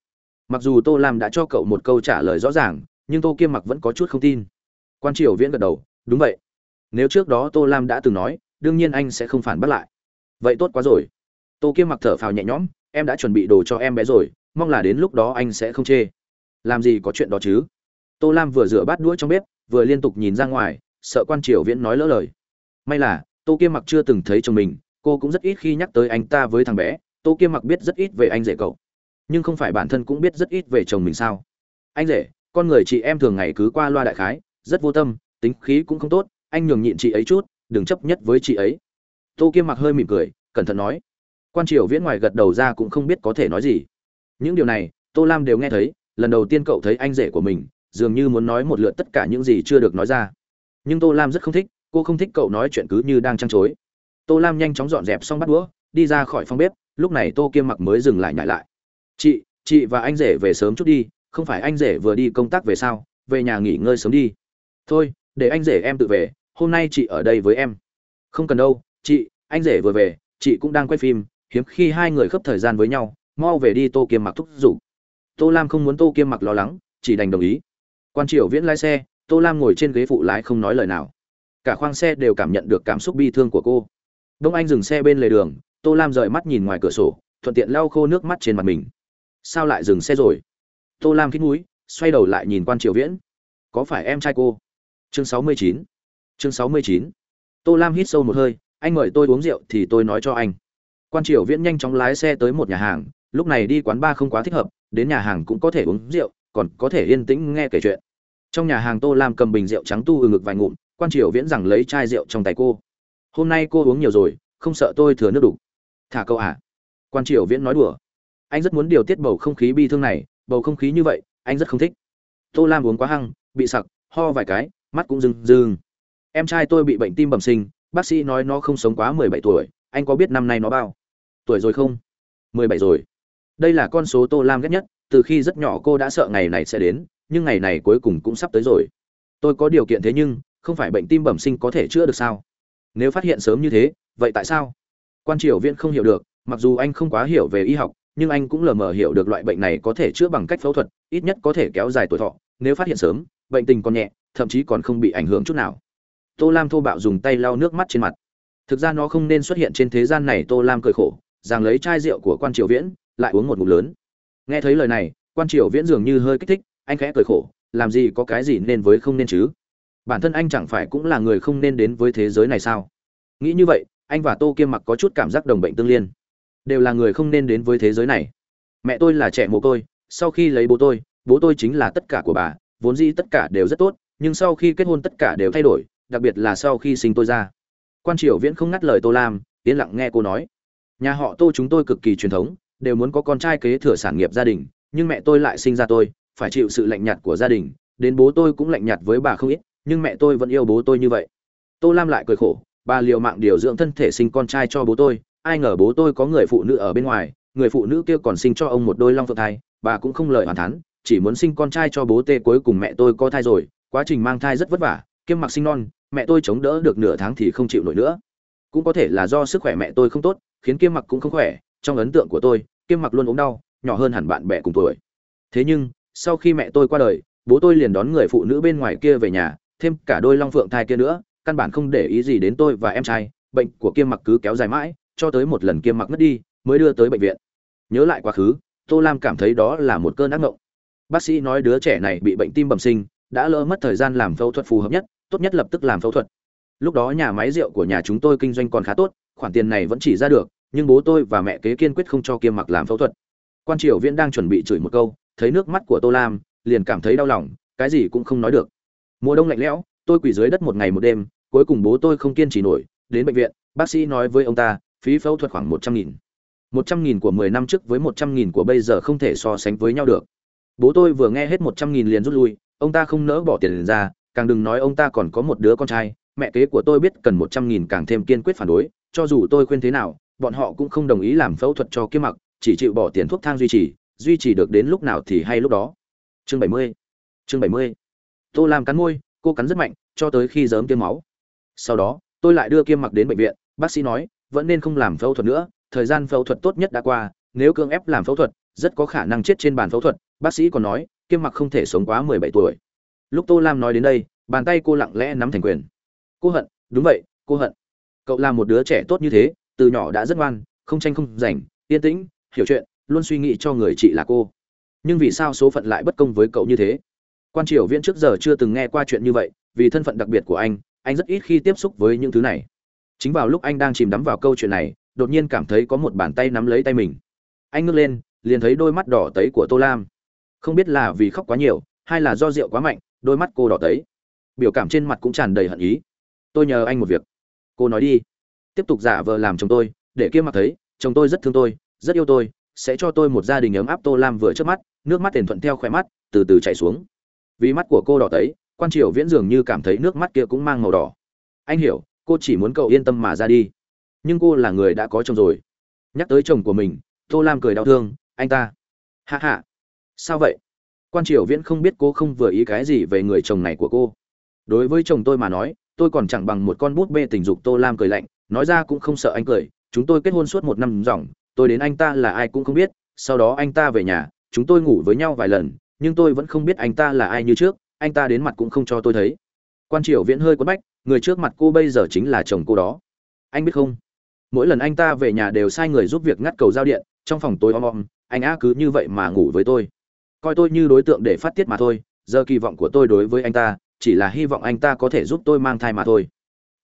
Speaker 1: Mặc dù tô lam đã cho cậu một câu trả lời rõ ràng, nhưng tô kiêm mặc vẫn có chút không tin. Quan triều viễn gật đầu, đúng vậy. Nếu trước đó tô lam đã từng nói, đương nhiên anh sẽ không phản bác lại. Vậy tốt quá rồi. Tô kiêm mặc thở phào nhẹ nhõm, em đã chuẩn bị đồ cho em bé rồi, mong là đến lúc đó anh sẽ không chê. Làm gì có chuyện đó chứ? Tô lam vừa rửa bát đũa trong bếp, vừa liên tục nhìn ra ngoài, sợ quan triều viễn nói lỡ lời. May là, tô kiêm mặc chưa từng thấy chồng mình, cô cũng rất ít khi nhắc tới anh ta với thằng bé, tô kiêm mặc biết rất ít về anh rể cậu nhưng không phải bản thân cũng biết rất ít về chồng mình sao? Anh rể, con người chị em thường ngày cứ qua loa đại khái, rất vô tâm, tính khí cũng không tốt, anh nhường nhịn chị ấy chút, đừng chấp nhất với chị ấy. Tô kiêm mặc hơi mỉm cười, cẩn thận nói. Quan triều viễn ngoài gật đầu ra cũng không biết có thể nói gì. Những điều này, tô lam đều nghe thấy, lần đầu tiên cậu thấy anh rể của mình, dường như muốn nói một lượt tất cả những gì chưa được nói ra. Nhưng tô lam rất không thích, cô không thích cậu nói chuyện cứ như đang trăng chối. Tô lam nhanh chóng dọn dẹp xong bắt đũa, đi ra khỏi phòng bếp, lúc này tô kiêm mặc mới dừng lại nhại lại chị chị và anh rể về sớm chút đi, không phải anh rể vừa đi công tác về sao? Về nhà nghỉ ngơi sớm đi. Thôi, để anh rể em tự về, hôm nay chị ở đây với em. Không cần đâu, chị, anh rể vừa về, chị cũng đang quay phim, hiếm khi hai người khớp thời gian với nhau, mau về đi tô kiêm mặc thúc giục. Tô lam không muốn tô kiêm mặc lo lắng, chỉ đành đồng ý. Quan triều viễn lái xe, tô lam ngồi trên ghế phụ lái không nói lời nào. Cả khoang xe đều cảm nhận được cảm xúc bi thương của cô. Đông anh dừng xe bên lề đường, tô lam rời mắt nhìn ngoài cửa sổ, thuận tiện lau khô nước mắt trên mặt mình sao lại dừng xe rồi? Tô lam khít mũi, xoay đầu lại nhìn quan triều viễn. Có phải em trai cô? Chương sáu mươi chín. Chương sáu mươi chín. Tô lam hít sâu một hơi, anh mời tôi uống rượu thì tôi nói cho anh. Quan triều viễn nhanh chóng lái xe tới một nhà hàng, lúc này đi quán bar không quá thích hợp, đến nhà hàng cũng có thể uống rượu, còn có thể yên tĩnh nghe kể chuyện. Trong nhà hàng tô lam cầm bình rượu trắng tu ừ ngực vài ngụm, quan triều viễn rằng lấy chai rượu trong tay cô. Hôm nay cô uống nhiều rồi, không sợ tôi thừa nước đủ. Thả câu à? Quan triều viễn nói đùa anh rất muốn điều tiết bầu không khí bi thương này bầu không khí như vậy anh rất không thích. Tô lam uống quá hăng bị sặc ho vài cái mắt cũng dừng, dừng. em trai tôi bị bệnh tim bẩm sinh bác sĩ nói nó không sống quá mười bảy tuổi anh có biết năm nay nó bao tuổi rồi không? mười bảy rồi. Đây là con số tô lam ghét nhất từ khi rất nhỏ cô đã sợ ngày này sẽ đến nhưng ngày này cuối cùng cũng sắp tới rồi. Tôi có điều kiện thế nhưng không phải bệnh tim bẩm sinh có thể chữa được sao? Nếu phát hiện sớm như thế vậy tại sao? Quan triều viễn không hiểu được mặc dù anh không quá hiểu về y học nhưng anh cũng lờ mờ hiểu được loại bệnh này có thể chữa bằng cách phẫu thuật, ít nhất có thể kéo dài tuổi thọ, nếu phát hiện sớm, bệnh tình còn nhẹ, thậm chí còn không bị ảnh hưởng chút nào. Tô lam thô bạo dùng tay lau nước mắt trên mặt. Thực ra nó không nên xuất hiện trên thế gian này, tô lam cười khổ rằng lấy chai rượu của quan triều viễn, lại uống một ngụm lớn. Nghe thấy lời này, quan triều viễn dường như hơi kích thích, anh khẽ cười khổ, làm gì có cái gì nên với không nên chứ? Bản thân anh chẳng phải cũng là người không nên đến với thế giới này sao? Nghĩ như vậy, anh và tô kiêm mặc có chút cảm giác đồng bệnh tương liên đều là người không nên đến với thế giới này. Mẹ tôi là trẻ mồ côi, sau khi lấy bố tôi bố tôi chính là tất cả của bà, vốn dĩ tất cả đều rất tốt, nhưng sau khi kết hôn tất cả đều thay đổi, đặc biệt là sau khi sinh tôi ra. Quan triều viễn không ngắt lời tô lam, yên lặng nghe cô nói. Nhà họ tô chúng tôi cực kỳ truyền thống, đều muốn có con trai kế thừa sản nghiệp gia đình, nhưng mẹ tôi lại sinh ra tôi, phải chịu sự lạnh nhạt của gia đình, đến bố tôi cũng lạnh nhạt với bà không ít, nhưng mẹ tôi vẫn yêu bố tôi như vậy. Tô lam lại cười khổ, bà liều mạng điều dưỡng thân thể sinh con trai cho bố tôi ai ngờ bố tôi có người phụ nữ ở bên ngoài, người phụ nữ kia còn sinh cho ông một đôi long phượng thai, bà cũng không lời hoàn thắn chỉ muốn sinh con trai cho bố tê cuối cùng mẹ tôi có thai rồi, quá trình mang thai rất vất vả, kiêm mặc sinh non, mẹ tôi chống đỡ được nửa tháng thì không chịu nổi nữa. Cũng có thể là do sức khỏe mẹ tôi không tốt, khiến kiêm mặc cũng không khỏe, trong ấn tượng của tôi, kiêm mặc luôn ốm đau, nhỏ hơn hẳn bạn bè cùng tuổi. Thế nhưng, sau khi mẹ tôi qua đời, bố tôi liền đón người phụ nữ bên ngoài kia về nhà, thêm cả đôi long phượng thai kia nữa, căn bản không để ý gì đến tôi và em trai, bệnh của kiêm mặc cứ kéo dài mãi cho tới một lần kiêm mặc mất đi, mới đưa tới bệnh viện. Nhớ lại quá khứ, tô lam cảm thấy đó là một cơn ác mộng. Bác sĩ nói đứa trẻ này bị bệnh tim bẩm sinh, đã lỡ mất thời gian làm phẫu thuật phù hợp nhất, tốt nhất lập tức làm phẫu thuật. Lúc đó nhà máy rượu của nhà chúng tôi kinh doanh còn khá tốt, khoản tiền này vẫn chỉ ra được, nhưng bố tôi và mẹ kế kiên quyết không cho kiêm mặc làm phẫu thuật. Quan triều viễn đang chuẩn bị chửi một câu, thấy nước mắt của tô lam, liền cảm thấy đau lòng, cái gì cũng không nói được. Mùa đông lạnh lẽo, tôi quỳ dưới đất một ngày một đêm, cuối cùng bố tôi không kiên trì nổi, đến bệnh viện, bác sĩ nói với ông ta phí phẫu thuật khoảng một trăm nghìn. một trăm nghìn của mười năm trước với một trăm nghìn của bây giờ không thể so sánh với nhau được. Bố tôi vừa nghe hết một trăm nghìn liền rút lui, ông ta không nỡ bỏ tiền ra, càng đừng nói ông ta còn có một đứa con trai, mẹ kế của tôi biết cần một trăm nghìn càng thêm kiên quyết phản đối, cho dù tôi khuyên thế nào, bọn họ cũng không đồng ý làm phẫu thuật cho kiếm mặc, chỉ chịu bỏ tiền thuốc thang duy trì duy trì được đến lúc nào thì hay lúc đó. Chương bảy mươi. Chương bảy mươi. Tô làm cắn môi, cô cắn rất mạnh, cho tới khi dớm tiêm máu. Sau đó, tôi lại đưa kiêm mặc đến bệnh viện, bác sĩ nói vẫn nên không làm phẫu thuật nữa, thời gian phẫu thuật tốt nhất đã qua, nếu cưỡng ép làm phẫu thuật, rất có khả năng chết trên bàn phẫu thuật, bác sĩ còn nói, kiêm mặc không thể sống quá mười bảy tuổi. Lúc tô lam nói đến đây, bàn tay cô lặng lẽ nắm thành quyền. Cô hận, đúng vậy, cô hận. Cậu là một đứa trẻ tốt như thế, từ nhỏ đã rất ngoan, không tranh không giành, yên tĩnh, hiểu chuyện, luôn suy nghĩ cho người chị là cô. Nhưng vì sao số phận lại bất công với cậu như thế? Quan triều viễn trước giờ chưa từng nghe qua chuyện như vậy, vì thân phận đặc biệt của anh anh rất ít khi tiếp xúc với những thứ này chính vào lúc anh đang chìm đắm vào câu chuyện này, đột nhiên cảm thấy có một bàn tay nắm lấy tay mình. Anh ngước lên, liền thấy đôi mắt đỏ tấy của tô lam. Không biết là vì khóc quá nhiều, hay là do rượu quá mạnh, đôi mắt cô đỏ tấy. Biểu cảm trên mặt cũng tràn đầy hận ý. Tôi nhờ anh một việc. Cô nói đi. Tiếp tục giả vờ làm chồng tôi, để kia mặt thấy, chồng tôi rất thương tôi, rất yêu tôi, sẽ cho tôi một gia đình ấm áp tô lam vừa trước mắt, nước mắt tiền thuận theo khỏe mắt, từ từ chảy xuống. Vì mắt của cô đỏ tấy, quan triều viễn dường như cảm thấy nước mắt kia cũng mang màu đỏ. Anh hiểu cô chỉ muốn cậu yên tâm mà ra đi. Nhưng cô là người đã có chồng rồi. Nhắc tới chồng của mình, tô lam cười đau thương, anh ta. Hạ hạ sao vậy? Quan triều viễn không biết cô không vừa ý cái gì về người chồng này của cô. Đối với chồng tôi mà nói, tôi còn chẳng bằng một con bút bê tình dục, tô lam cười lạnh, nói ra cũng không sợ anh cười, chúng tôi kết hôn suốt một năm dòng, tôi đến anh ta là ai cũng không biết, sau đó anh ta về nhà, chúng tôi ngủ với nhau vài lần, nhưng tôi vẫn không biết anh ta là ai như trước, anh ta đến mặt cũng không cho tôi thấy quan triều viễn hơi quấn bách, người trước mặt cô bây giờ chính là chồng cô đó. Anh biết không? Mỗi lần anh ta về nhà đều sai người giúp việc ngắt cầu giao điện, trong phòng tối om om, anh á cứ như vậy mà ngủ với tôi. Coi tôi như đối tượng để phát tiết mà thôi, giờ kỳ vọng của tôi đối với anh ta, chỉ là hy vọng anh ta có thể giúp tôi mang thai mà thôi.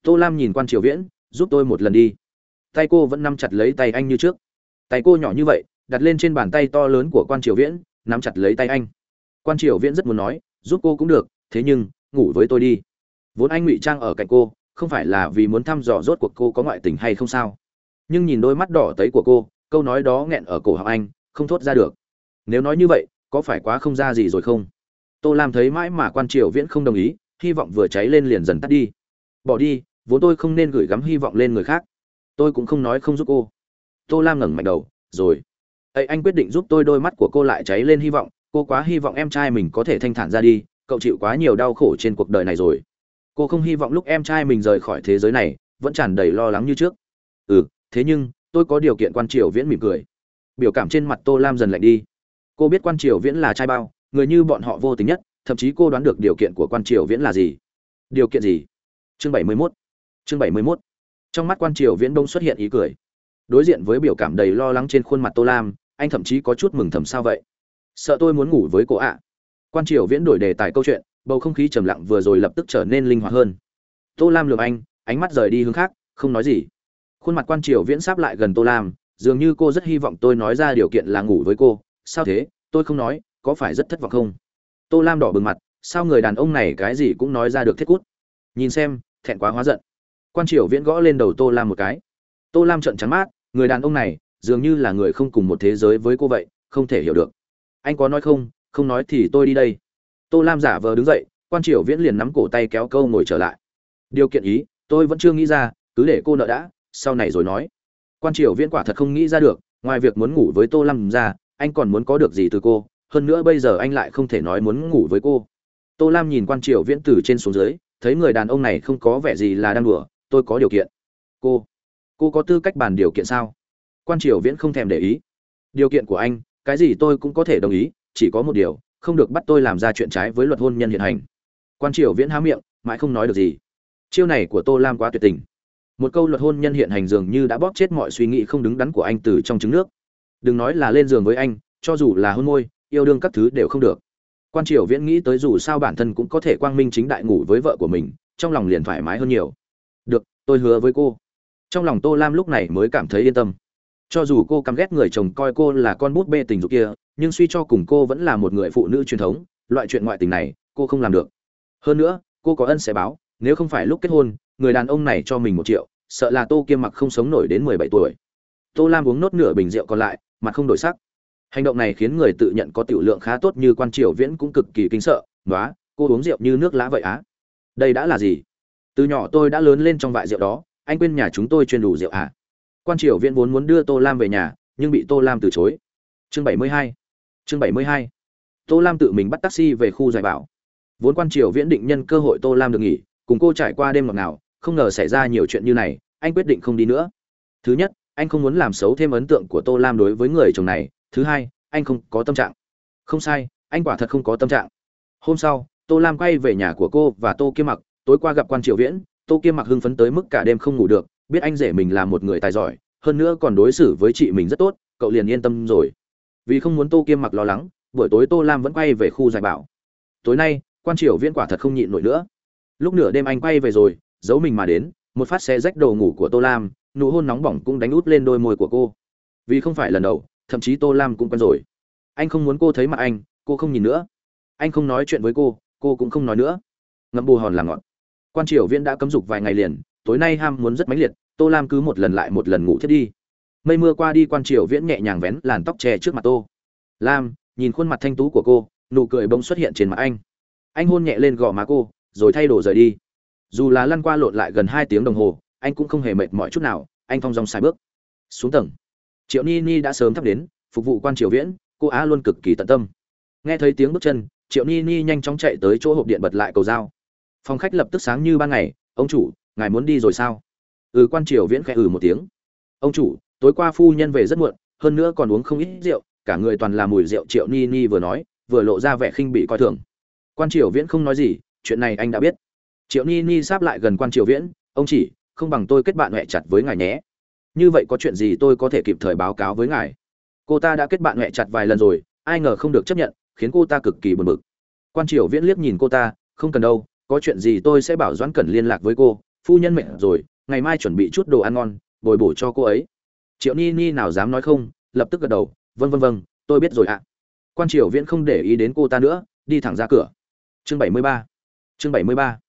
Speaker 1: Tô lam nhìn quan triều viễn, giúp tôi một lần đi. Tay cô vẫn nắm chặt lấy tay anh như trước. Tay cô nhỏ như vậy, đặt lên trên bàn tay to lớn của quan triều viễn, nắm chặt lấy tay anh. Quan triều viễn rất muốn nói, giúp cô cũng được, thế nhưng, ngủ với tôi đi vốn anh ngụy trang ở cạnh cô, không phải là vì muốn thăm dò rốt cuộc cô có ngoại tình hay không sao. Nhưng nhìn đôi mắt đỏ tấy của cô, câu nói đó nghẹn ở cổ họng anh, không thốt ra được. Nếu nói như vậy, có phải quá không ra gì rồi không? Tô lam thấy mãi mà quan triều viễn không đồng ý, hy vọng vừa cháy lên liền dần tắt đi. Bỏ đi, vốn tôi không nên gửi gắm hy vọng lên người khác. Tôi cũng không nói không giúp cô. Tô lam ngẩng mạnh đầu, rồi. Ấy anh quyết định giúp tôi đôi mắt của cô lại cháy lên hy vọng. Cô quá hy vọng em trai mình có thể thanh thản ra đi, cậu chịu quá nhiều đau khổ trên cuộc đời này rồi cô không hy vọng lúc em trai mình rời khỏi thế giới này, vẫn tràn đầy lo lắng như trước. Ừ thế nhưng, tôi có điều kiện quan triều viễn mỉm cười. Biểu cảm trên mặt tô lam dần lạnh đi. Cô biết quan triều viễn là trai bao, người như bọn họ vô tình nhất, thậm chí cô đoán được điều kiện của quan triều viễn là gì. Điều kiện gì? Chương bảy mươi 71 chương bảy mươi 71 trong mắt quan triều viễn đông xuất hiện ý cười. Đối diện với biểu cảm đầy lo lắng trên khuôn mặt tô lam, anh thậm chí có chút mừng thầm sao vậy? Sợ tôi muốn ngủ với cô ạ. Quan triều viễn đổi đề tài câu chuyện bầu không khí trầm lặng vừa rồi lập tức trở nên linh hoạt hơn. Tô lam lườm anh, ánh mắt rời đi hướng khác, không nói gì. Khuôn mặt quan triều viễn sáp lại gần tô lam, dường như cô rất hy vọng tôi nói ra điều kiện là ngủ với cô. Sao thế? Tôi không nói, có phải rất thất vọng không? Tô lam đỏ bừng mặt, sao người đàn ông này cái gì cũng nói ra được thiết cút? Nhìn xem, thẹn quá hóa giận. Quan triều viễn gõ lên đầu tô lam một cái. Tô lam trợn trắng mát người đàn ông này, dường như là người không cùng một thế giới với cô vậy, không thể hiểu được. Anh có nói không? Không nói thì tôi đi đây tô lam giả vờ đứng dậy, quan triều viễn liền nắm cổ tay kéo câu ngồi trở lại. Điều kiện ý, tôi vẫn chưa nghĩ ra, cứ để cô nợ đã, sau này rồi nói. Quan triều viễn quả thật không nghĩ ra được, ngoài việc muốn ngủ với tô lam ra, anh còn muốn có được gì từ cô, hơn nữa bây giờ anh lại không thể nói muốn ngủ với cô. Tô lam nhìn quan triều viễn từ trên xuống dưới, thấy người đàn ông này không có vẻ gì là đang đùa, tôi có điều kiện. Cô cô có tư cách bàn điều kiện sao? Quan triều viễn không thèm để ý. Điều kiện của anh, cái gì tôi cũng có thể đồng ý, chỉ có một điều không được bắt tôi làm ra chuyện trái với luật hôn nhân hiện hành. Quan triều viễn há miệng, mãi không nói được gì. Chiêu này của tô lam quá tuyệt tình. Một câu luật hôn nhân hiện hành dường như đã bóp chết mọi suy nghĩ không đứng đắn của anh từ trong trứng nước. Đừng nói là lên giường với anh, cho dù là hôn môi, yêu đương các thứ đều không được. Quan triều viễn nghĩ tới dù sao bản thân cũng có thể quang minh chính đại ngủ với vợ của mình, trong lòng liền thoải mái hơn nhiều. Được, tôi hứa với cô. Trong lòng tô lam lúc này mới cảm thấy yên tâm cho dù cô căm ghét người chồng coi cô là con bút bê tình dục kia, nhưng suy cho cùng cô vẫn là một người phụ nữ truyền thống, loại chuyện ngoại tình này, cô không làm được. Hơn nữa, cô có ân sẽ báo, nếu không phải lúc kết hôn, người đàn ông này cho mình một triệu, sợ là tô kiêm mặc không sống nổi đến mười bảy tuổi. Tô lam uống nốt nửa bình rượu còn lại, mặt không đổi sắc. Hành động này khiến người tự nhận có tiểu lượng khá tốt như quan triều viễn cũng cực kỳ kinh sợ nói cô uống rượu như nước lã vậy á? Đây đã là gì? Từ nhỏ tôi đã lớn lên trong vại rượu đó, anh quên nhà chúng tôi chuyên đủ rượu à? Quan triều viễn vốn muốn đưa tô lam về nhà nhưng bị tô lam từ chối. Chương bảy mươi hai. Chương bảy mươi hai. Tô lam tự mình bắt taxi về khu giải bảo. Vốn quan triều viễn định nhân cơ hội tô lam được nghỉ cùng cô trải qua đêm ngọt ngào, không ngờ xảy ra nhiều chuyện như này anh quyết định không đi nữa. Thứ nhất anh không muốn làm xấu thêm ấn tượng của tô lam đối với người chồng này. Thứ hai anh không có tâm trạng. Không sai anh quả thật không có tâm trạng. Hôm sau tô lam quay về nhà của cô và tô kiêm mặc. Tối qua gặp quan triều viễn tô kiêm mặc hưng phấn tới mức cả đêm không ngủ được biết anh rể mình là một người tài giỏi, hơn nữa còn đối xử với chị mình rất tốt, cậu liền yên tâm rồi. Vì không muốn tô kiêm mặc lo lắng, buổi tối tô lam vẫn quay về khu giải bảo. Tối nay, quan triều viễn quả thật không nhịn nổi nữa. Lúc nửa đêm anh quay về rồi, giấu mình mà đến, một phát xe rách đầu ngủ của tô lam, nụ hôn nóng bỏng cũng đánh út lên đôi môi của cô. Vì không phải lần đầu, thậm chí tô lam cũng quen rồi. Anh không muốn cô thấy mặt anh, cô không nhìn nữa. Anh không nói chuyện với cô cô cũng không nói nữa. Ngậm bù hòn là ngọt quan triều viễn đã cấm dục vài ngày liền tối nay ham muốn rất mãnh liệt, tô lam cứ một lần lại một lần ngủ thiết đi. Mây mưa qua đi quan triều viễn nhẹ nhàng vén làn tóc che trước mặt tô. Lam, nhìn khuôn mặt thanh tú của cô, nụ cười bỗng xuất hiện trên mặt anh. Anh hôn nhẹ lên gò má cô, rồi thay đồ rời đi. Dù là lăn qua lộn lại gần hai tiếng đồng hồ, anh cũng không hề mệt mỏi chút nào, anh thong dong sai bước. Xuống tầng. Triệu ni ni đã sớm thắp đến, phục vụ quan triều viễn, cô á luôn cực kỳ tận tâm. Nghe thấy tiếng bước chân, triệu ni ni nhanh chóng chạy tới chỗ hộp điện bật lại cầu dao. Phòng khách lập tức sáng như ban ngày, ông chủ ngài muốn đi rồi sao? Ừ quan triều viễn khẽ ừ một tiếng. Ông chủ, tối qua phu nhân về rất muộn, hơn nữa còn uống không ít rượu, cả người toàn là mùi rượu triệu ni ni vừa nói, vừa lộ ra vẻ khinh bị coi thường. Quan triều viễn không nói gì, chuyện này anh đã biết. Triệu ni ni sáp lại gần quan triều viễn, ông chỉ, không bằng tôi kết bạn huệ chặt với ngài nhé. Như vậy có chuyện gì tôi có thể kịp thời báo cáo với ngài. Cô ta đã kết bạn huệ chặt vài lần rồi, ai ngờ không được chấp nhận, khiến cô ta cực kỳ buồn bực. Quan triều viễn liếc nhìn cô ta, không cần đâu, có chuyện gì tôi sẽ bảo doãn cẩn liên lạc với cô phu nhân mệnh rồi, ngày mai chuẩn bị chút đồ ăn ngon, bồi bổ cho cô ấy. Triệu ni ni nào dám nói không, lập tức gật đầu vân vân vân tôi biết rồi ạ. Quan triều viễn không để ý đến cô ta nữa, đi thẳng ra cửa. Chương bảy mươi ba, chương bảy mươi ba.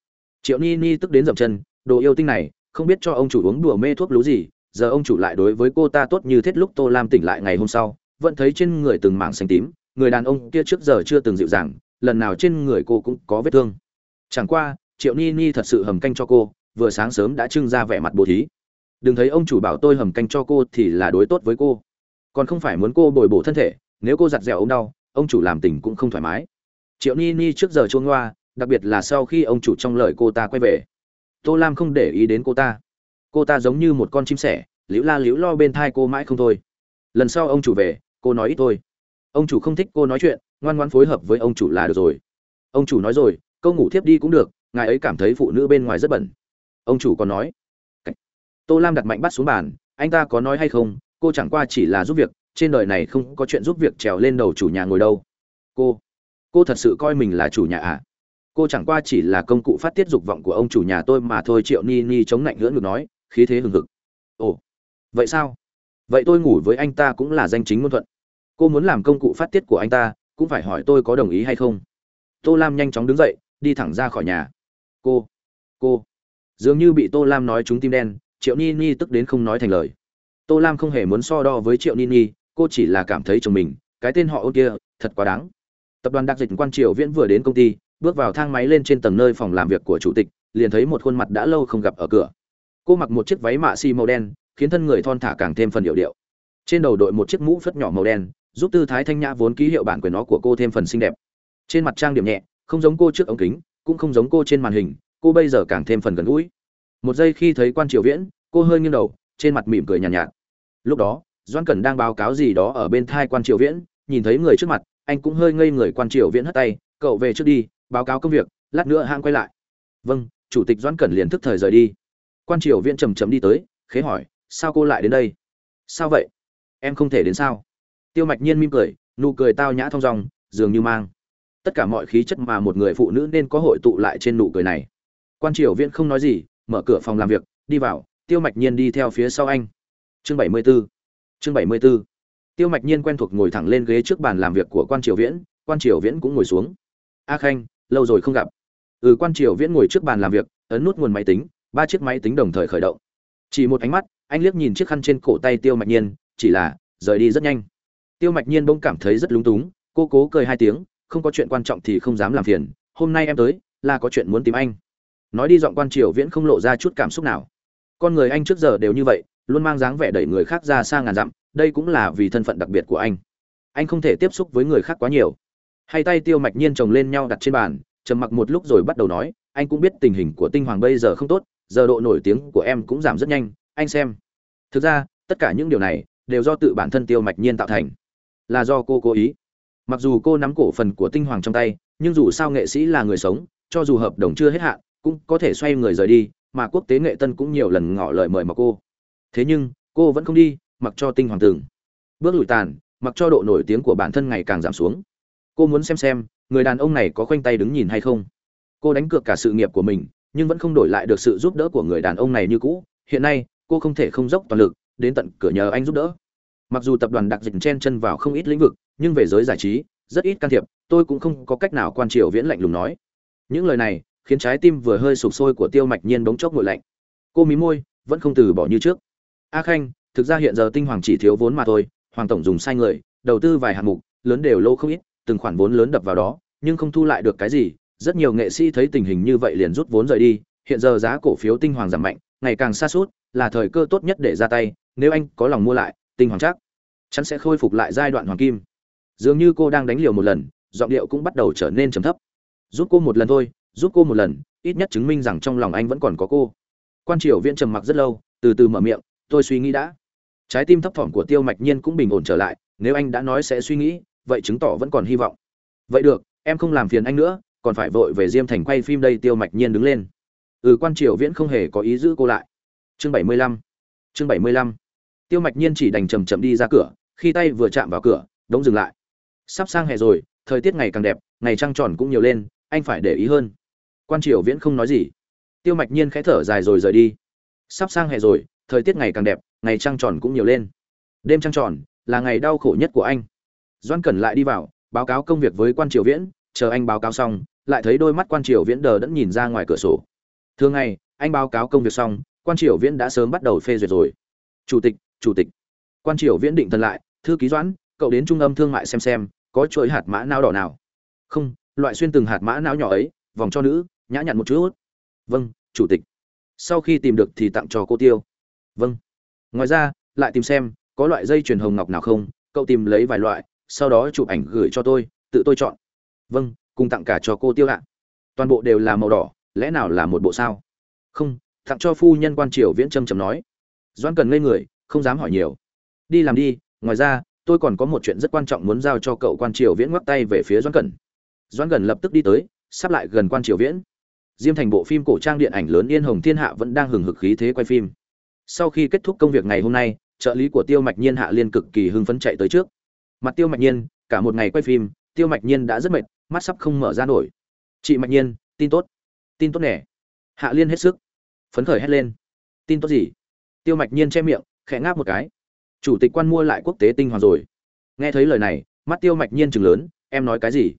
Speaker 1: Triệu ni ni tức đến dậm chân, đồ yêu tinh này, không biết cho ông chủ uống đùa mê thuốc lú gì, giờ ông chủ lại đối với cô ta tốt như thế lúc tô lam tỉnh lại ngày hôm sau, vẫn thấy trên người từng mảng xanh tím, người đàn ông kia trước giờ chưa từng dịu dàng, lần nào trên người cô cũng có vết thương. Chẳng qua, triệu ni ni thật sự hầm canh cho cô vừa sáng sớm đã trưng ra vẻ mặt bồ thí. Đừng thấy ông chủ bảo tôi hầm canh cho cô thì là đối tốt với cô. Còn không phải muốn cô bồi bổ thân thể, nếu cô giặt dẻo ông đau, ông chủ làm tình cũng không thoải mái. Triệu ni ni trước giờ chuông loa đặc biệt là sau khi ông chủ trong lời cô ta quay về. Tô lam không để ý đến cô ta. Cô ta giống như một con chim sẻ liễu la liễu lo bên thai cô mãi không thôi. Lần sau ông chủ về, cô nói ít thôi. Ông chủ không thích cô nói chuyện, ngoan ngoan phối hợp với ông chủ là được rồi. Ông chủ nói rồi, câu ngủ thiếp đi cũng được, ngài ấy cảm thấy phụ nữ bên ngoài rất bẩn ông chủ còn nói tô lam đặt mạnh bắt xuống bàn, anh ta có nói hay không? Cô chẳng qua chỉ là giúp việc, trên đời này không có chuyện giúp việc trèo lên đầu chủ nhà ngồi đâu. Cô cô thật sự coi mình là chủ nhà à? Cô chẳng qua chỉ là công cụ phát tiết dục vọng của ông chủ nhà tôi mà thôi, triệu ni ni chống lạnh ngưỡng ngực nói, khí thế hừng hực. Ồ, vậy sao? Vậy tôi ngủ với anh ta cũng là danh chính ngôn thuận. Cô muốn làm công cụ phát tiết của anh ta, cũng phải hỏi tôi có đồng ý hay không? Tô lam nhanh chóng đứng dậy, đi thẳng ra khỏi nhà. Cô cô dường như bị tô lam nói trúng tim đen, triệu ni ni tức đến không nói thành lời. Tô lam không hề muốn so đo với triệu ni ni, cô chỉ là cảm thấy chồng mình, cái tên họ ôn kia, thật quá đáng. Tập đoàn đặc dịch quan triều viễn vừa đến công ty, bước vào thang máy lên trên tầng nơi phòng làm việc của chủ tịch, liền thấy một khuôn mặt đã lâu không gặp ở cửa. Cô mặc một chiếc váy mạ xi màu đen, khiến thân người thon thả càng thêm phần điệu điệu. Trên đầu đội một chiếc mũ phất nhỏ màu đen, giúp tư thái thanh nhã vốn ký hiệu bản quyền nó của cô thêm phần xinh đẹp. Trên mặt trang điểm nhẹ, không giống cô trước ống kính, cũng không giống cô trên màn hình cô bây giờ càng thêm phần gần gũi. Một giây khi thấy quan triều viễn cô hơi nghiêng đầu trên mặt mỉm cười nhàn nhạt, nhạt. Lúc đó doan cẩn đang báo cáo gì đó ở bên thai quan triều viễn nhìn thấy người trước mặt anh cũng hơi ngây người quan triều viễn hất tay cậu về trước đi báo cáo công việc lát nữa hãng quay lại. Vâng chủ tịch doan cẩn liền thức thời rời đi. Quan triều viễn trầm trầm đi tới khế hỏi sao cô lại đến đây? Sao vậy? Em không thể đến sao? Tiêu mạch nhiên mỉm cười nụ cười tao nhã thong dong dường như mang. Tất cả mọi khí chất mà một người phụ nữ nên có hội tụ lại trên nụ cười này quan triều viễn không nói gì, mở cửa phòng làm việc, đi vào, tiêu mạch nhiên đi theo phía sau anh. Chương bảy mươi 74 chương bảy mươi 74 tiêu mạch nhiên quen thuộc ngồi thẳng lên ghế trước bàn làm việc của quan triều viễn, quan triều viễn cũng ngồi xuống. A khanh, lâu rồi không gặp. Ừ quan triều viễn ngồi trước bàn làm việc, ấn nút nguồn máy tính, ba chiếc máy tính đồng thời khởi động. Chỉ một ánh mắt, anh liếc nhìn chiếc khăn trên cổ tay tiêu mạch nhiên, chỉ là, rời đi rất nhanh. Tiêu mạch nhiên bỗng cảm thấy rất lúng túng, cô cố cười hai tiếng, không có chuyện quan trọng thì không dám làm phiền, hôm nay em tới, là có chuyện muốn tìm anh nói đi giọng quan triều viễn không lộ ra chút cảm xúc nào. Con người anh trước giờ đều như vậy, luôn mang dáng vẻ đẩy người khác ra xa ngàn dặm, đây cũng là vì thân phận đặc biệt của anh. Anh không thể tiếp xúc với người khác quá nhiều. Hai tay tiêu mạch nhiên chồng lên nhau đặt trên bàn, trầm mặc một lúc rồi bắt đầu nói, anh cũng biết tình hình của tinh hoàng bây giờ không tốt, giờ độ nổi tiếng của em cũng giảm rất nhanh, anh xem. Thực ra, tất cả những điều này đều do tự bản thân tiêu mạch nhiên tạo thành. Là do cô cố ý. Mặc dù cô nắm cổ phần của tinh hoàng trong tay, nhưng dù sao nghệ sĩ là người sống, cho dù hợp đồng chưa hết hạn cũng có thể xoay người rời đi, mà quốc tế nghệ tân cũng nhiều lần ngỏ lời mời mà cô. Thế nhưng, cô vẫn không đi, mặc cho tinh hoàng tường. Bước lùi tàn, mặc cho độ nổi tiếng của bản thân ngày càng giảm xuống. Cô muốn xem xem, người đàn ông này có khoanh tay đứng nhìn hay không. Cô đánh cược cả sự nghiệp của mình, nhưng vẫn không đổi lại được sự giúp đỡ của người đàn ông này như cũ. Hiện nay, cô không thể không dốc toàn lực, đến tận cửa nhờ anh giúp đỡ. Mặc dù tập đoàn đặc dịch chen chân vào không ít lĩnh vực, nhưng về giới giải trí, rất ít can thiệp, tôi cũng không có cách nào quan triều viễn lạnh lùng nói. Những lời này khiến trái tim vừa hơi sụp sôi của tiêu mạch nhiên bỗng chốc nguội lạnh. Cô mí môi, vẫn không từ bỏ như trước. A khanh, thực ra hiện giờ tinh hoàng chỉ thiếu vốn mà thôi, hoàng tổng dùng sai người, đầu tư vài hạng mục, lớn đều lô không ít, từng khoản vốn lớn đập vào đó, nhưng không thu lại được cái gì. Rất nhiều nghệ sĩ thấy tình hình như vậy liền rút vốn rời đi. Hiện giờ giá cổ phiếu tinh hoàng giảm mạnh, ngày càng xa suốt là thời cơ tốt nhất để ra tay. Nếu anh có lòng mua lại, tinh hoàng chắc chắn sẽ khôi phục lại giai đoạn hoàng kim. Dường như cô đang đánh liều một lần, giọng điệu cũng bắt đầu trở nên trầm thấp. Giúp cô một lần thôi giúp cô một lần, ít nhất chứng minh rằng trong lòng anh vẫn còn có cô. Quan triều viễn trầm mặc rất lâu, từ từ mở miệng, tôi suy nghĩ đã. Trái tim thấp thỏm của tiêu mạch nhiên cũng bình ổn trở lại, nếu anh đã nói sẽ suy nghĩ, vậy chứng tỏ vẫn còn hy vọng. Vậy được, em không làm phiền anh nữa, còn phải vội về diêm thành quay phim đây, tiêu mạch nhiên đứng lên. Ừ quan triều viễn không hề có ý giữ cô lại. Chương bảy mươi lăm. Chương bảy mươi lăm. Tiêu mạch nhiên chỉ đành chầm chậm đi ra cửa, khi tay vừa chạm vào cửa, đống dừng lại. Sắp sang hè rồi, thời tiết ngày càng đẹp, ngày trăng tròn cũng nhiều lên, anh phải để ý hơn quan triều viễn không nói gì. Tiêu mạch nhiên khẽ thở dài rồi rời đi. Sắp sang hè rồi, thời tiết ngày càng đẹp, ngày trăng tròn cũng nhiều lên. Đêm trăng tròn là ngày đau khổ nhất của anh. Doan cẩn lại đi vào, báo cáo công việc với quan triều viễn, chờ anh báo cáo xong, lại thấy đôi mắt quan triều viễn đờ đẫn nhìn ra ngoài cửa sổ. Thường ngày, anh báo cáo công việc xong, quan triều viễn đã sớm bắt đầu phê duyệt rồi. Chủ tịch chủ tịch. Quan triều viễn định thần lại, thư ký doãn, cậu đến trung âm thương mại xem xem, có chuỗi hạt mã não đỏ nào? Không, loại xuyên từng hạt mã não nhỏ ấy, vòng cho nữ nhã nhặn một chút. Vâng chủ tịch. Sau khi tìm được thì tặng cho cô tiêu. Vâng. Ngoài ra, lại tìm xem, có loại dây chuyền hồng ngọc nào không? Cậu tìm lấy vài loại, sau đó chụp ảnh gửi cho tôi, tự tôi chọn. Vâng cùng tặng cả cho cô tiêu ạ. Toàn bộ đều là màu đỏ, lẽ nào là một bộ sao? Không, tặng cho phu nhân quan triều viễn trâm trầm nói. Doan cần ngây người, không dám hỏi nhiều. Đi làm đi, ngoài ra, tôi còn có một chuyện rất quan trọng muốn giao cho cậu quan triều viễn ngoắc tay về phía doan cần. Doan cần lập tức đi tới, sắp lại gần quan triều viễn diêm thành bộ phim cổ trang điện ảnh lớn yên hồng thiên hạ vẫn đang hừng hực khí thế quay phim. Sau khi kết thúc công việc ngày hôm nay, trợ lý của tiêu mạch nhiên hạ liên cực kỳ hưng phấn chạy tới trước. Mặt tiêu mạch nhiên, cả một ngày quay phim, tiêu mạch nhiên đã rất mệt, mắt sắp không mở ra nổi. Chị mạch nhiên, tin tốt. Tin tốt nè. Hạ liên hết sức. Phấn khởi hét lên. Tin tốt gì? Tiêu mạch nhiên che miệng, khẽ ngáp một cái. Chủ tịch quan mua lại quốc tế tinh hoàng rồi. Nghe thấy lời này, mắt tiêu mạch nhiên chừng lớn, em nói cái gì?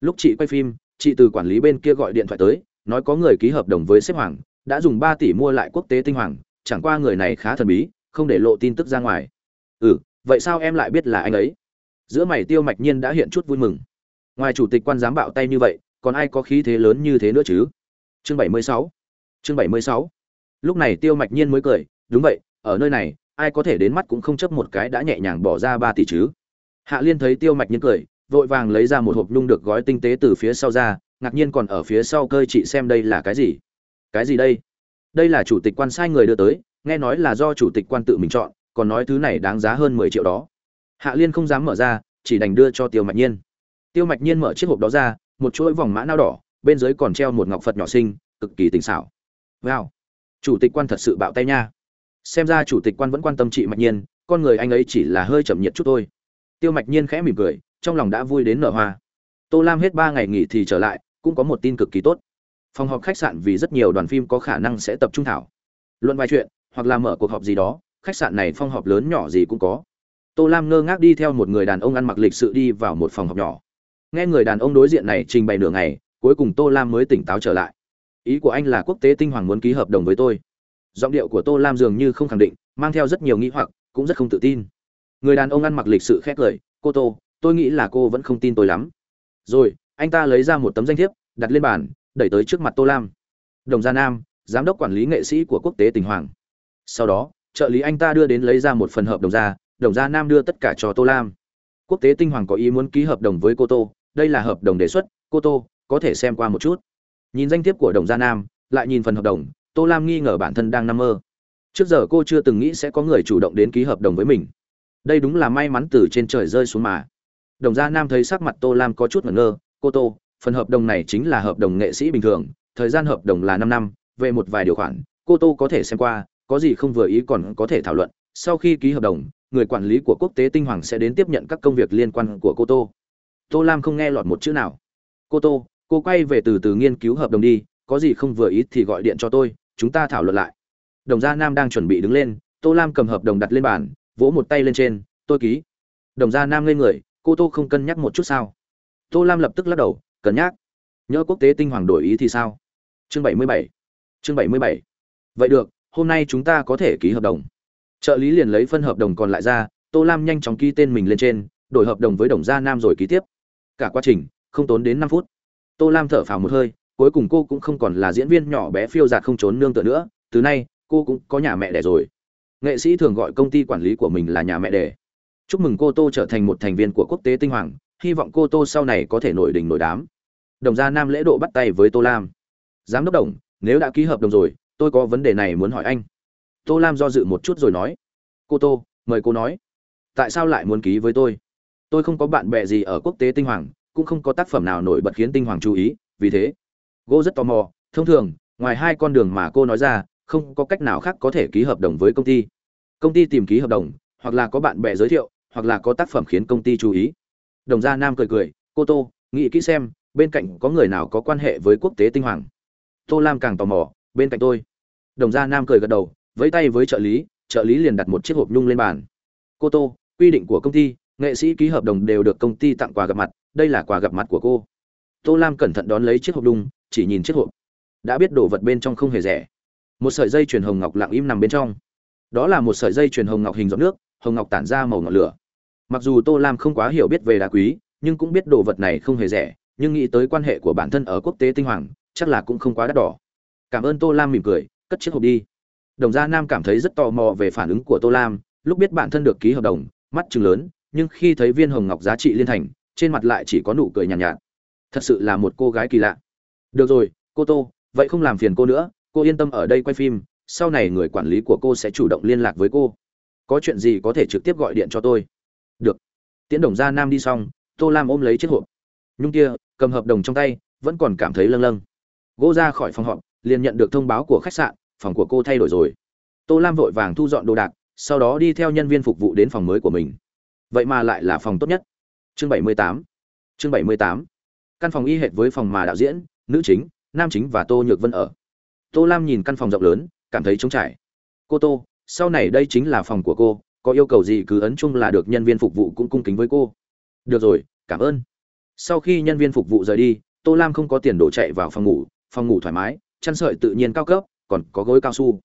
Speaker 1: Lúc chị quay phim, chị từ quản lý bên kia gọi điện thoại tới nói có người ký hợp đồng với xếp hoàng, đã dùng ba tỷ mua lại quốc tế tinh hoàng, chẳng qua người này khá thần bí, không để lộ tin tức ra ngoài. Ừ vậy sao em lại biết là anh ấy? Giữa mày tiêu mạch nhiên đã hiện chút vui mừng. Ngoài chủ tịch quan giám bạo tay như vậy, còn ai có khí thế lớn như thế nữa chứ? Chương 76 chương 76 lúc này tiêu mạch nhiên mới cười, đúng vậy, ở nơi này, ai có thể đến mắt cũng không chấp một cái đã nhẹ nhàng bỏ ra ba tỷ chứ? Hạ liên thấy tiêu mạch nhiên cười, vội vàng lấy ra một hộp nhung được gói tinh tế từ phía sau ra ngạc nhiên còn ở phía sau cơ chị xem đây là cái gì? Cái gì đây? Đây là chủ tịch quan sai người đưa tới, nghe nói là do chủ tịch quan tự mình chọn, còn nói thứ này đáng giá hơn mười triệu đó. Hạ liên không dám mở ra, chỉ đành đưa cho tiêu mạch nhiên. Tiêu mạch nhiên mở chiếc hộp đó ra, một chuỗi vòng mã nao đỏ, bên dưới còn treo một ngọc phật nhỏ xinh, cực kỳ tình xảo. Wow! Chủ tịch quan thật sự bạo tay nha. Xem ra chủ tịch quan vẫn quan tâm chị mạch nhiên, con người anh ấy chỉ là hơi chậm nhiệt chút thôi. Tiêu mạch nhiên khẽ mỉm cười, trong lòng đã vui đến nở hoa. Tô lam hết ba ngày nghỉ thì trở lại cũng có một tin cực kỳ tốt. Phòng họp khách sạn vì rất nhiều đoàn phim có khả năng sẽ tập trung thảo. Luận vài chuyện, hoặc là mở cuộc họp gì đó, khách sạn này phong họp lớn nhỏ gì cũng có. Tô lam ngơ ngác đi theo một người đàn ông ăn mặc lịch sự đi vào một phòng họp nhỏ. Nghe người đàn ông đối diện này trình bày nửa ngày, cuối cùng tô lam mới tỉnh táo trở lại. Ý của anh là quốc tế tinh hoàng muốn ký hợp đồng với tôi. Giọng điệu của tô lam dường như không khẳng định, mang theo rất nhiều nghĩ hoặc, cũng rất không tự tin. Người đàn ông ăn mặc lịch sự khét lời, cô tô, tôi nghĩ là cô vẫn không tin tôi lắm. Rồi anh ta lấy ra một tấm danh thiếp, đặt lên bàn, đẩy tới trước mặt tô lam. Đồng gia nam, giám đốc quản lý nghệ sĩ của quốc tế tỉnh hoàng. Sau đó, trợ lý anh ta đưa đến lấy ra một phần hợp đồng ra đồng gia nam đưa tất cả cho tô lam. Quốc tế tinh hoàng có ý muốn ký hợp đồng với cô tô, đây là hợp đồng đề xuất, cô tô, có thể xem qua một chút. Nhìn danh thiếp của đồng gia nam, lại nhìn phần hợp đồng, tô lam nghi ngờ bản thân đang nằm mơ. Trước giờ cô chưa từng nghĩ sẽ có người chủ động đến ký hợp đồng với mình. Đây đúng là may mắn từ trên trời rơi xuống mà. Đồng gia nam thấy sắc mặt tô lam có chút ngẩn ngơ cô tô, phần hợp đồng này chính là hợp đồng nghệ sĩ bình thường, thời gian hợp đồng là năm năm, về một vài điều khoản, cô tô có thể xem qua, có gì không vừa ý còn có thể thảo luận. Sau khi ký hợp đồng, người quản lý của quốc tế tinh hoàng sẽ đến tiếp nhận các công việc liên quan của cô tô. Tô lam không nghe lọt một chữ nào. Cô tô, cô quay về từ từ nghiên cứu hợp đồng đi, có gì không vừa ý thì gọi điện cho tôi, chúng ta thảo luận lại. Đồng gia nam đang chuẩn bị đứng lên, tô lam cầm hợp đồng đặt lên bàn, vỗ một tay lên trên, tôi ký. Đồng gia nam lên người, cô tô không cân nhắc một chút sao? Tô lam lập tức lắc đầu cân nhắc nhớ quốc tế tinh hoàng đổi ý thì sao? Chương bảy mươi bảy, chương bảy mươi bảy. Vậy được, hôm nay chúng ta có thể ký hợp đồng. Trợ lý liền lấy phân hợp đồng còn lại ra, tô lam nhanh chóng ký tên mình lên trên, đổi hợp đồng với đồng gia nam rồi ký tiếp. Cả quá trình, không tốn đến năm phút. Tô lam thở phào một hơi, cuối cùng cô cũng không còn là diễn viên nhỏ bé phiêu giạt không trốn nương tựa nữa, từ nay, cô cũng có nhà mẹ đẻ rồi. Nghệ sĩ thường gọi công ty quản lý của mình là nhà mẹ đẻ. Chúc mừng cô tô trở thành một thành viên của quốc tế tinh hoàng hy vọng cô tô sau này có thể nổi đình nổi đám. Đồng gia nam lễ độ bắt tay với tô lam. Giám đốc đồng, nếu đã ký hợp đồng rồi, tôi có vấn đề này muốn hỏi anh. Tô lam do dự một chút rồi nói. Cô tô, mời cô nói. Tại sao lại muốn ký với tôi? Tôi không có bạn bè gì ở quốc tế tinh hoàng, cũng không có tác phẩm nào nổi bật khiến tinh hoàng chú ý, vì thế. Cô rất tò mò. Thông thường, ngoài hai con đường mà cô nói ra, không có cách nào khác có thể ký hợp đồng với công ty. Công ty tìm ký hợp đồng, hoặc là có bạn bè giới thiệu, hoặc là có tác phẩm khiến công ty chú ý đồng gia nam cười cười, cô tô, nghĩ kỹ xem, bên cạnh có người nào có quan hệ với quốc tế tinh hoàng? Tô lam càng tò mò, bên cạnh tôi. Đồng gia nam cười gật đầu, vẫy tay với trợ lý trợ lý liền đặt một chiếc hộp nhung lên bàn. Cô tô, quy định của công ty, nghệ sĩ ký hợp đồng đều được công ty tặng quà gặp mặt, đây là quà gặp mặt của cô. Tô lam cẩn thận đón lấy chiếc hộp nhung, chỉ nhìn chiếc hộp. Đã biết đồ vật bên trong không hề rẻ. Một sợi dây chuyền hồng ngọc lặng im nằm bên trong. Đó là một sợi dây chuyền hồng ngọc hình giọt nước, hồng ngọc tản ra màu ngọn lửa mặc dù tô lam không quá hiểu biết về đá quý nhưng cũng biết đồ vật này không hề rẻ nhưng nghĩ tới quan hệ của bản thân ở quốc tế tinh hoàng chắc là cũng không quá đắt đỏ. Cảm ơn tô lam mỉm cười cất chiếc hộp đi. Đồng gia nam cảm thấy rất tò mò về phản ứng của tô lam lúc biết bản thân được ký hợp đồng mắt chừng lớn nhưng khi thấy viên hồng ngọc giá trị liên thành trên mặt lại chỉ có nụ cười nhàn nhạt, nhạt. Thật sự là một cô gái kỳ lạ. Được rồi cô tô vậy không làm phiền cô nữa cô yên tâm ở đây quay phim sau này người quản lý của cô sẽ chủ động liên lạc với cô. Có chuyện gì có thể trực tiếp gọi điện cho tôi được. Tiễn đồng ra nam đi xong, tô lam ôm lấy chiếc hộp. Nhung kia, cầm hợp đồng trong tay, vẫn còn cảm thấy lâng lâng. Gỗ ra khỏi phòng họp, liền nhận được thông báo của khách sạn, phòng của cô thay đổi rồi. Tô lam vội vàng thu dọn đồ đạc, sau đó đi theo nhân viên phục vụ đến phòng mới của mình. Vậy mà lại là phòng tốt nhất. Chương 78 chương 78 căn phòng y hệt với phòng mà đạo diễn, nữ chính, nam chính và tô nhược vân ở. Tô lam nhìn căn phòng rộng lớn, cảm thấy trống trải. Cô tô, sau này đây chính là phòng của cô có yêu cầu gì cứ ấn chung là được, nhân viên phục vụ cũng cung kính với cô. Được rồi, cảm ơn. Sau khi nhân viên phục vụ rời đi, tô lam không có tiền đổ chạy vào phòng ngủ phòng ngủ thoải mái, chăn sợi tự nhiên cao cấp, còn có gối cao su.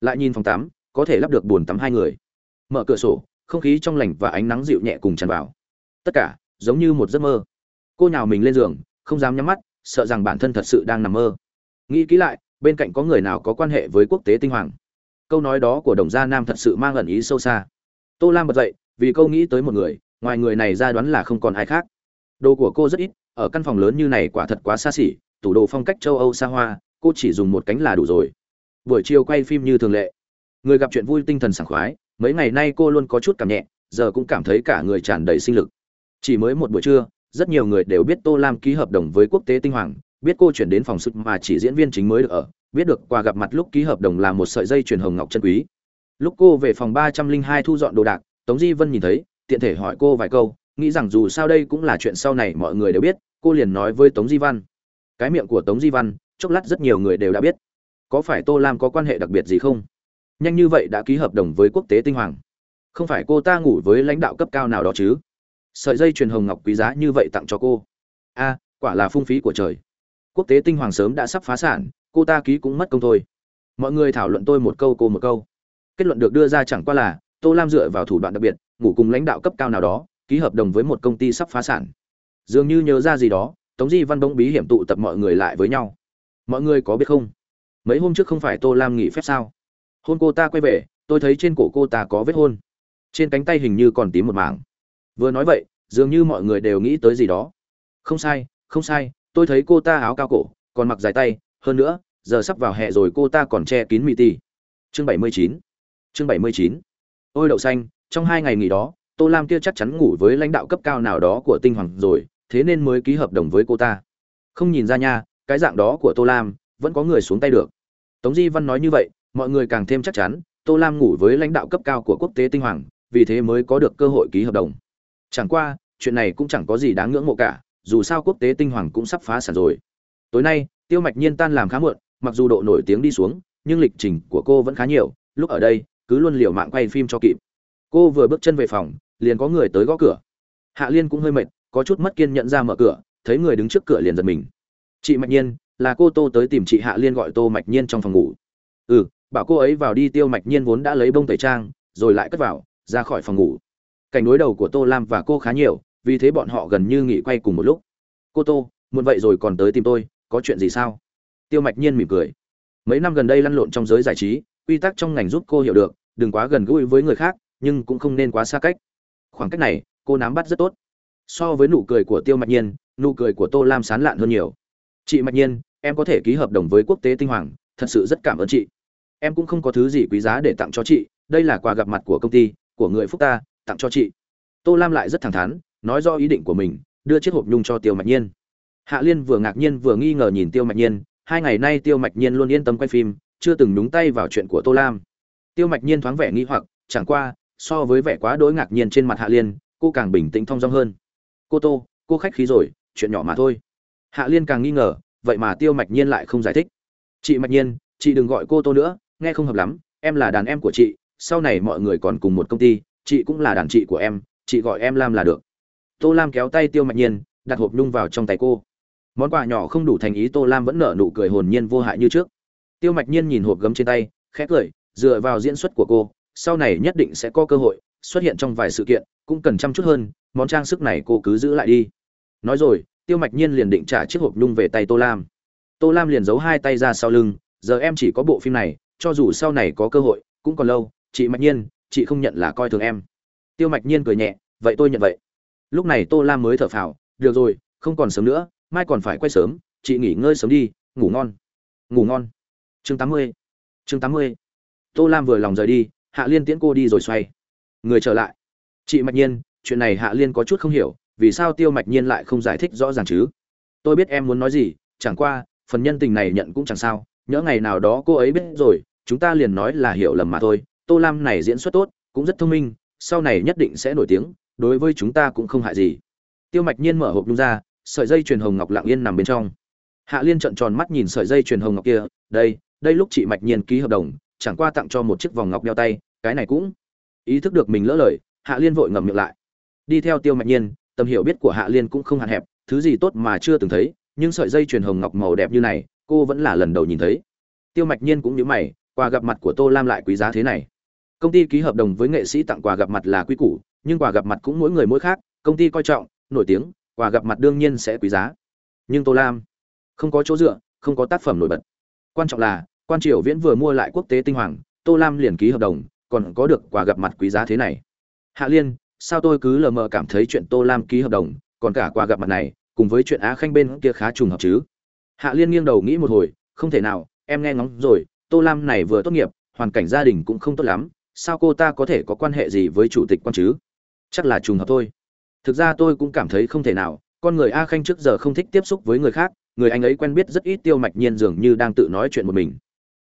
Speaker 1: Lại nhìn phòng tắm, có thể lắp được bồn tắm hai người. Mở cửa sổ, không khí trong lành và ánh nắng dịu nhẹ cùng tràn vào. Tất cả, giống như một giấc mơ. Cô nhào mình lên giường, không dám nhắm mắt, sợ rằng bản thân thật sự đang nằm mơ. Nghĩ kỹ lại, bên cạnh có người nào có quan hệ với quốc tế tinh hoàng? Câu nói đó của đồng gia nam thật sự mang ẩn ý sâu xa tô lam bật dậy, vì câu nghĩ tới một người, ngoài người này ra đoán là không còn ai khác. Đồ của cô rất ít, ở căn phòng lớn như này quả thật quá xa xỉ, tủ đồ phong cách châu âu xa hoa, cô chỉ dùng một cánh là đủ rồi. Buổi chiều quay phim như thường lệ. Người gặp chuyện vui tinh thần sảng khoái, mấy ngày nay cô luôn có chút cảm nhẹ, giờ cũng cảm thấy cả người tràn đầy sinh lực. Chỉ mới một buổi trưa, rất nhiều người đều biết tô lam ký hợp đồng với quốc tế tinh hoàng, biết cô chuyển đến phòng sức mà chỉ diễn viên chính mới được ở, biết được quà gặp mặt lúc ký hợp đồng là một sợi dây truyền hồng ngọc chân quý lúc cô về phòng ba trăm linh hai thu dọn đồ đạc, tống di vân nhìn thấy, tiện thể hỏi cô vài câu, nghĩ rằng dù sao đây cũng là chuyện sau này mọi người đều biết, cô liền nói với tống di văn. Cái miệng của tống di văn, chốc lát rất nhiều người đều đã biết. Có phải tô lam có quan hệ đặc biệt gì không? Nhanh như vậy đã ký hợp đồng với quốc tế tinh hoàng. Không phải cô ta ngủ với lãnh đạo cấp cao nào đó chứ? Sợi dây truyền hồng ngọc quý giá như vậy tặng cho cô. A, quả là phung phí của trời. Quốc tế tinh hoàng sớm đã sắp phá sản, cô ta ký cũng mất công thôi. Mọi người thảo luận tôi một câu, cô một câu kết luận được đưa ra chẳng qua là tô lam dựa vào thủ đoạn đặc biệt, ngủ cùng lãnh đạo cấp cao nào đó, ký hợp đồng với một công ty sắp phá sản. Dường như nhớ ra gì đó, tống di văn bỗng bí hiểm tụ tập mọi người lại với nhau. Mọi người có biết không? Mấy hôm trước không phải tô lam nghỉ phép sao? Hôn cô ta quay về, tôi thấy trên cổ cô ta có vết hôn. Trên cánh tay hình như còn tím một mảng. Vừa nói vậy, dường như mọi người đều nghĩ tới gì đó. Không sai không sai, tôi thấy cô ta áo cao cổ, còn mặc dài tay, hơn nữa, giờ sắp vào hè rồi cô ta còn che kín mì ti. Chương bảy mươi chín chương bảy mươi chín. Ôi đậu xanh, trong hai ngày nghỉ đó, tô lam kia chắc chắn ngủ với lãnh đạo cấp cao nào đó của tinh hoàng rồi, thế nên mới ký hợp đồng với cô ta. Không nhìn ra nha, cái dạng đó của tô lam, vẫn có người xuống tay được. Tống di văn nói như vậy, mọi người càng thêm chắc chắn, tô lam ngủ với lãnh đạo cấp cao của quốc tế tinh hoàng, vì thế mới có được cơ hội ký hợp đồng. Chẳng qua, chuyện này cũng chẳng có gì đáng ngưỡng mộ cả, dù sao quốc tế tinh hoàng cũng sắp phá sản rồi. Tối nay, tiêu mạch nhiên tan làm khá muộn, mặc dù độ nổi tiếng đi xuống, nhưng lịch trình của cô vẫn khá nhiều, lúc ở đây cứ luôn liều mạng quay phim cho kịp. Cô vừa bước chân về phòng, liền có người tới gõ cửa. Hạ liên cũng hơi mệt, có chút mất kiên nhẫn ra mở cửa, thấy người đứng trước cửa liền giật mình. Chị mạch nhiên, là cô tô tới tìm chị hạ liên gọi tô mạch nhiên trong phòng ngủ. Ừ bảo cô ấy vào đi, tiêu mạch nhiên vốn đã lấy bông tẩy trang, rồi lại cất vào, ra khỏi phòng ngủ. Cảnh đối đầu của tô lam và cô khá nhiều, vì thế bọn họ gần như nghỉ quay cùng một lúc. Cô tô, muộn vậy rồi còn tới tìm tôi, có chuyện gì sao? Tiêu mạch nhiên mỉm cười. Mấy năm gần đây lăn lộn trong giới giải trí quy tắc trong ngành giúp cô hiểu được, đừng quá gần gũi với người khác, nhưng cũng không nên quá xa cách. Khoảng cách này, cô nắm bắt rất tốt. So với nụ cười của tiêu mạch nhiên, nụ cười của tô lam sán lạn hơn nhiều. Chị mạch nhiên, em có thể ký hợp đồng với quốc tế tinh hoàng, thật sự rất cảm ơn chị. Em cũng không có thứ gì quý giá để tặng cho chị, đây là quà gặp mặt của công ty, của người phúc ta, tặng cho chị. Tô lam lại rất thẳng thắn, nói do ý định của mình, đưa chiếc hộp nhung cho tiêu mạch nhiên. Hạ liên vừa ngạc nhiên vừa nghi ngờ nhìn tiêu mạch nhiên, hai ngày nay tiêu mạch nhiên luôn yên tâm quay phim chưa từng nhúng tay vào chuyện của tô lam. Tiêu mạch nhiên thoáng vẻ nghi hoặc, chẳng qua, so với vẻ quá đỗi ngạc nhiên trên mặt hạ liên, cô càng bình tĩnh thong dong hơn. Cô tô, cô khách khí rồi, chuyện nhỏ mà thôi. Hạ liên càng nghi ngờ, vậy mà tiêu mạch nhiên lại không giải thích. Chị mạch nhiên, chị đừng gọi cô tô nữa, nghe không hợp lắm, em là đàn em của chị, sau này mọi người còn cùng một công ty, chị cũng là đàn chị của em, chị gọi em lam là được. Tô lam kéo tay tiêu mạch nhiên, đặt hộp nhung vào trong tay cô. Món quà nhỏ không đủ thành ý, tô lam vẫn nở nụ cười hồn nhiên vô hại như trước tiêu mạch nhiên nhìn hộp gấm trên tay, khẽ cười, dựa vào diễn xuất của cô, sau này nhất định sẽ có cơ hội, xuất hiện trong vài sự kiện, cũng cần chăm chút hơn, món trang sức này cô cứ giữ lại đi. Nói rồi, tiêu mạch nhiên liền định trả chiếc hộp nhung về tay tô lam. Tô lam liền giấu hai tay ra sau lưng, giờ em chỉ có bộ phim này, cho dù sau này có cơ hội, cũng còn lâu, chị mạch nhiên, chị không nhận là coi thường em. Tiêu mạch nhiên cười nhẹ, vậy tôi nhận vậy. Lúc này tô lam mới thở phào, được rồi, không còn sớm nữa, mai còn phải quay sớm, chị nghỉ ngơi sớm đi, ngủ ngon. Ngủ ngon chương tám mươi. Chương tám mươi. Tô lam vừa lòng rời đi, hạ liên tiễn cô đi rồi xoay. Người trở lại. Chị mạch nhiên, chuyện này hạ liên có chút không hiểu, vì sao tiêu mạch nhiên lại không giải thích rõ ràng chứ? Tôi biết em muốn nói gì, chẳng qua, phần nhân tình này nhận cũng chẳng sao, nhỡ ngày nào đó cô ấy biết rồi, chúng ta liền nói là hiểu lầm mà thôi. Tô lam này diễn xuất tốt, cũng rất thông minh, sau này nhất định sẽ nổi tiếng, đối với chúng ta cũng không hại gì. Tiêu mạch nhiên mở hộp nhung ra, sợi dây truyền hồng ngọc lặng yên nằm bên trong. Hạ liên trợn tròn mắt nhìn sợi dây truyền hồng ngọc kia, đây đây lúc chị mạch nhiên ký hợp đồng, chẳng qua tặng cho một chiếc vòng ngọc đeo tay, cái này cũng ý thức được mình lỡ lời, hạ liên vội ngậm miệng lại. Đi theo tiêu mạch nhiên, tầm hiểu biết của hạ liên cũng không hạn hẹp, thứ gì tốt mà chưa từng thấy, nhưng sợi dây truyền hồng ngọc màu đẹp như này, cô vẫn là lần đầu nhìn thấy. Tiêu mạch nhiên cũng nhớ mày, quà gặp mặt của tô lam lại quý giá thế này. Công ty ký hợp đồng với nghệ sĩ tặng quà gặp mặt là quy củ, nhưng quà gặp mặt cũng mỗi người mỗi khác, công ty coi trọng, nổi tiếng, quà gặp mặt đương nhiên sẽ quý giá. Nhưng tô lam không có chỗ dựa, không có tác phẩm nổi bật. Quan trọng là quan triều viễn vừa mua lại quốc tế tinh hoàng, tô lam liền ký hợp đồng, còn có được quà gặp mặt quý giá thế này. Hạ liên, sao tôi cứ lờ mờ cảm thấy chuyện tô lam ký hợp đồng, còn cả quà gặp mặt này, cùng với chuyện á khanh bên kia khá trùng hợp chứ? Hạ liên nghiêng đầu nghĩ một hồi, không thể nào, em nghe ngóng rồi, tô lam này vừa tốt nghiệp, hoàn cảnh gia đình cũng không tốt lắm, sao cô ta có thể có quan hệ gì với chủ tịch quan chứ? Chắc là trùng hợp thôi. Thực ra tôi cũng cảm thấy không thể nào, con người a khanh trước giờ không thích tiếp xúc với người khác, người anh ấy quen biết rất ít tiêu mạch nhiên dường như đang tự nói chuyện một mình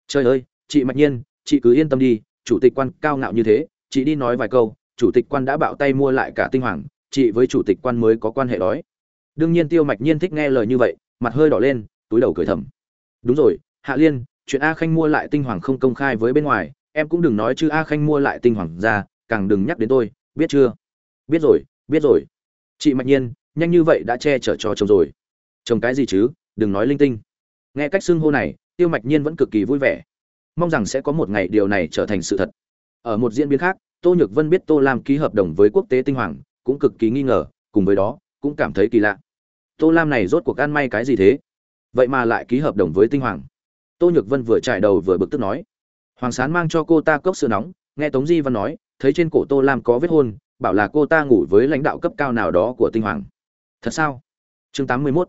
Speaker 1: trời ơi, chị mạch nhiên, chị cứ yên tâm đi, chủ tịch quan cao ngạo như thế, chị đi nói vài câu, chủ tịch quan đã bạo tay mua lại cả tinh hoàng, chị với chủ tịch quan mới có quan hệ đói. Đương nhiên tiêu mạch nhiên thích nghe lời như vậy, mặt hơi đỏ lên, túi đầu cười thầm. Đúng rồi, hạ liên, chuyện a khanh mua lại tinh hoàng không công khai với bên ngoài, em cũng đừng nói chứ a khanh mua lại tinh hoàng ra, càng đừng nhắc đến tôi, biết chưa? Biết rồi biết rồi. Chị mạch nhiên, nhanh như vậy đã che chở cho chồng rồi. Chồng cái gì chứ? Đừng nói linh tinh. Nghe cách xưng hô này tiêu mạch nhiên vẫn cực kỳ vui vẻ. Mong rằng sẽ có một ngày điều này trở thành sự thật. Ở một diễn biến khác, tô nhược vân biết tô lam ký hợp đồng với quốc tế tinh hoàng, cũng cực kỳ nghi ngờ, cùng với đó, cũng cảm thấy kỳ lạ. Tô lam này rốt cuộc ăn may cái gì thế? Vậy mà lại ký hợp đồng với tinh hoàng. Tô nhược vân vừa chạy đầu vừa bực tức nói. Hoàng sán mang cho cô ta cốc sữa nóng, nghe tống di văn nói, thấy trên cổ tô lam có vết hôn, bảo là cô ta ngủ với lãnh đạo cấp cao nào đó của tinh hoàng. Thật sao? Chương tám mươi 81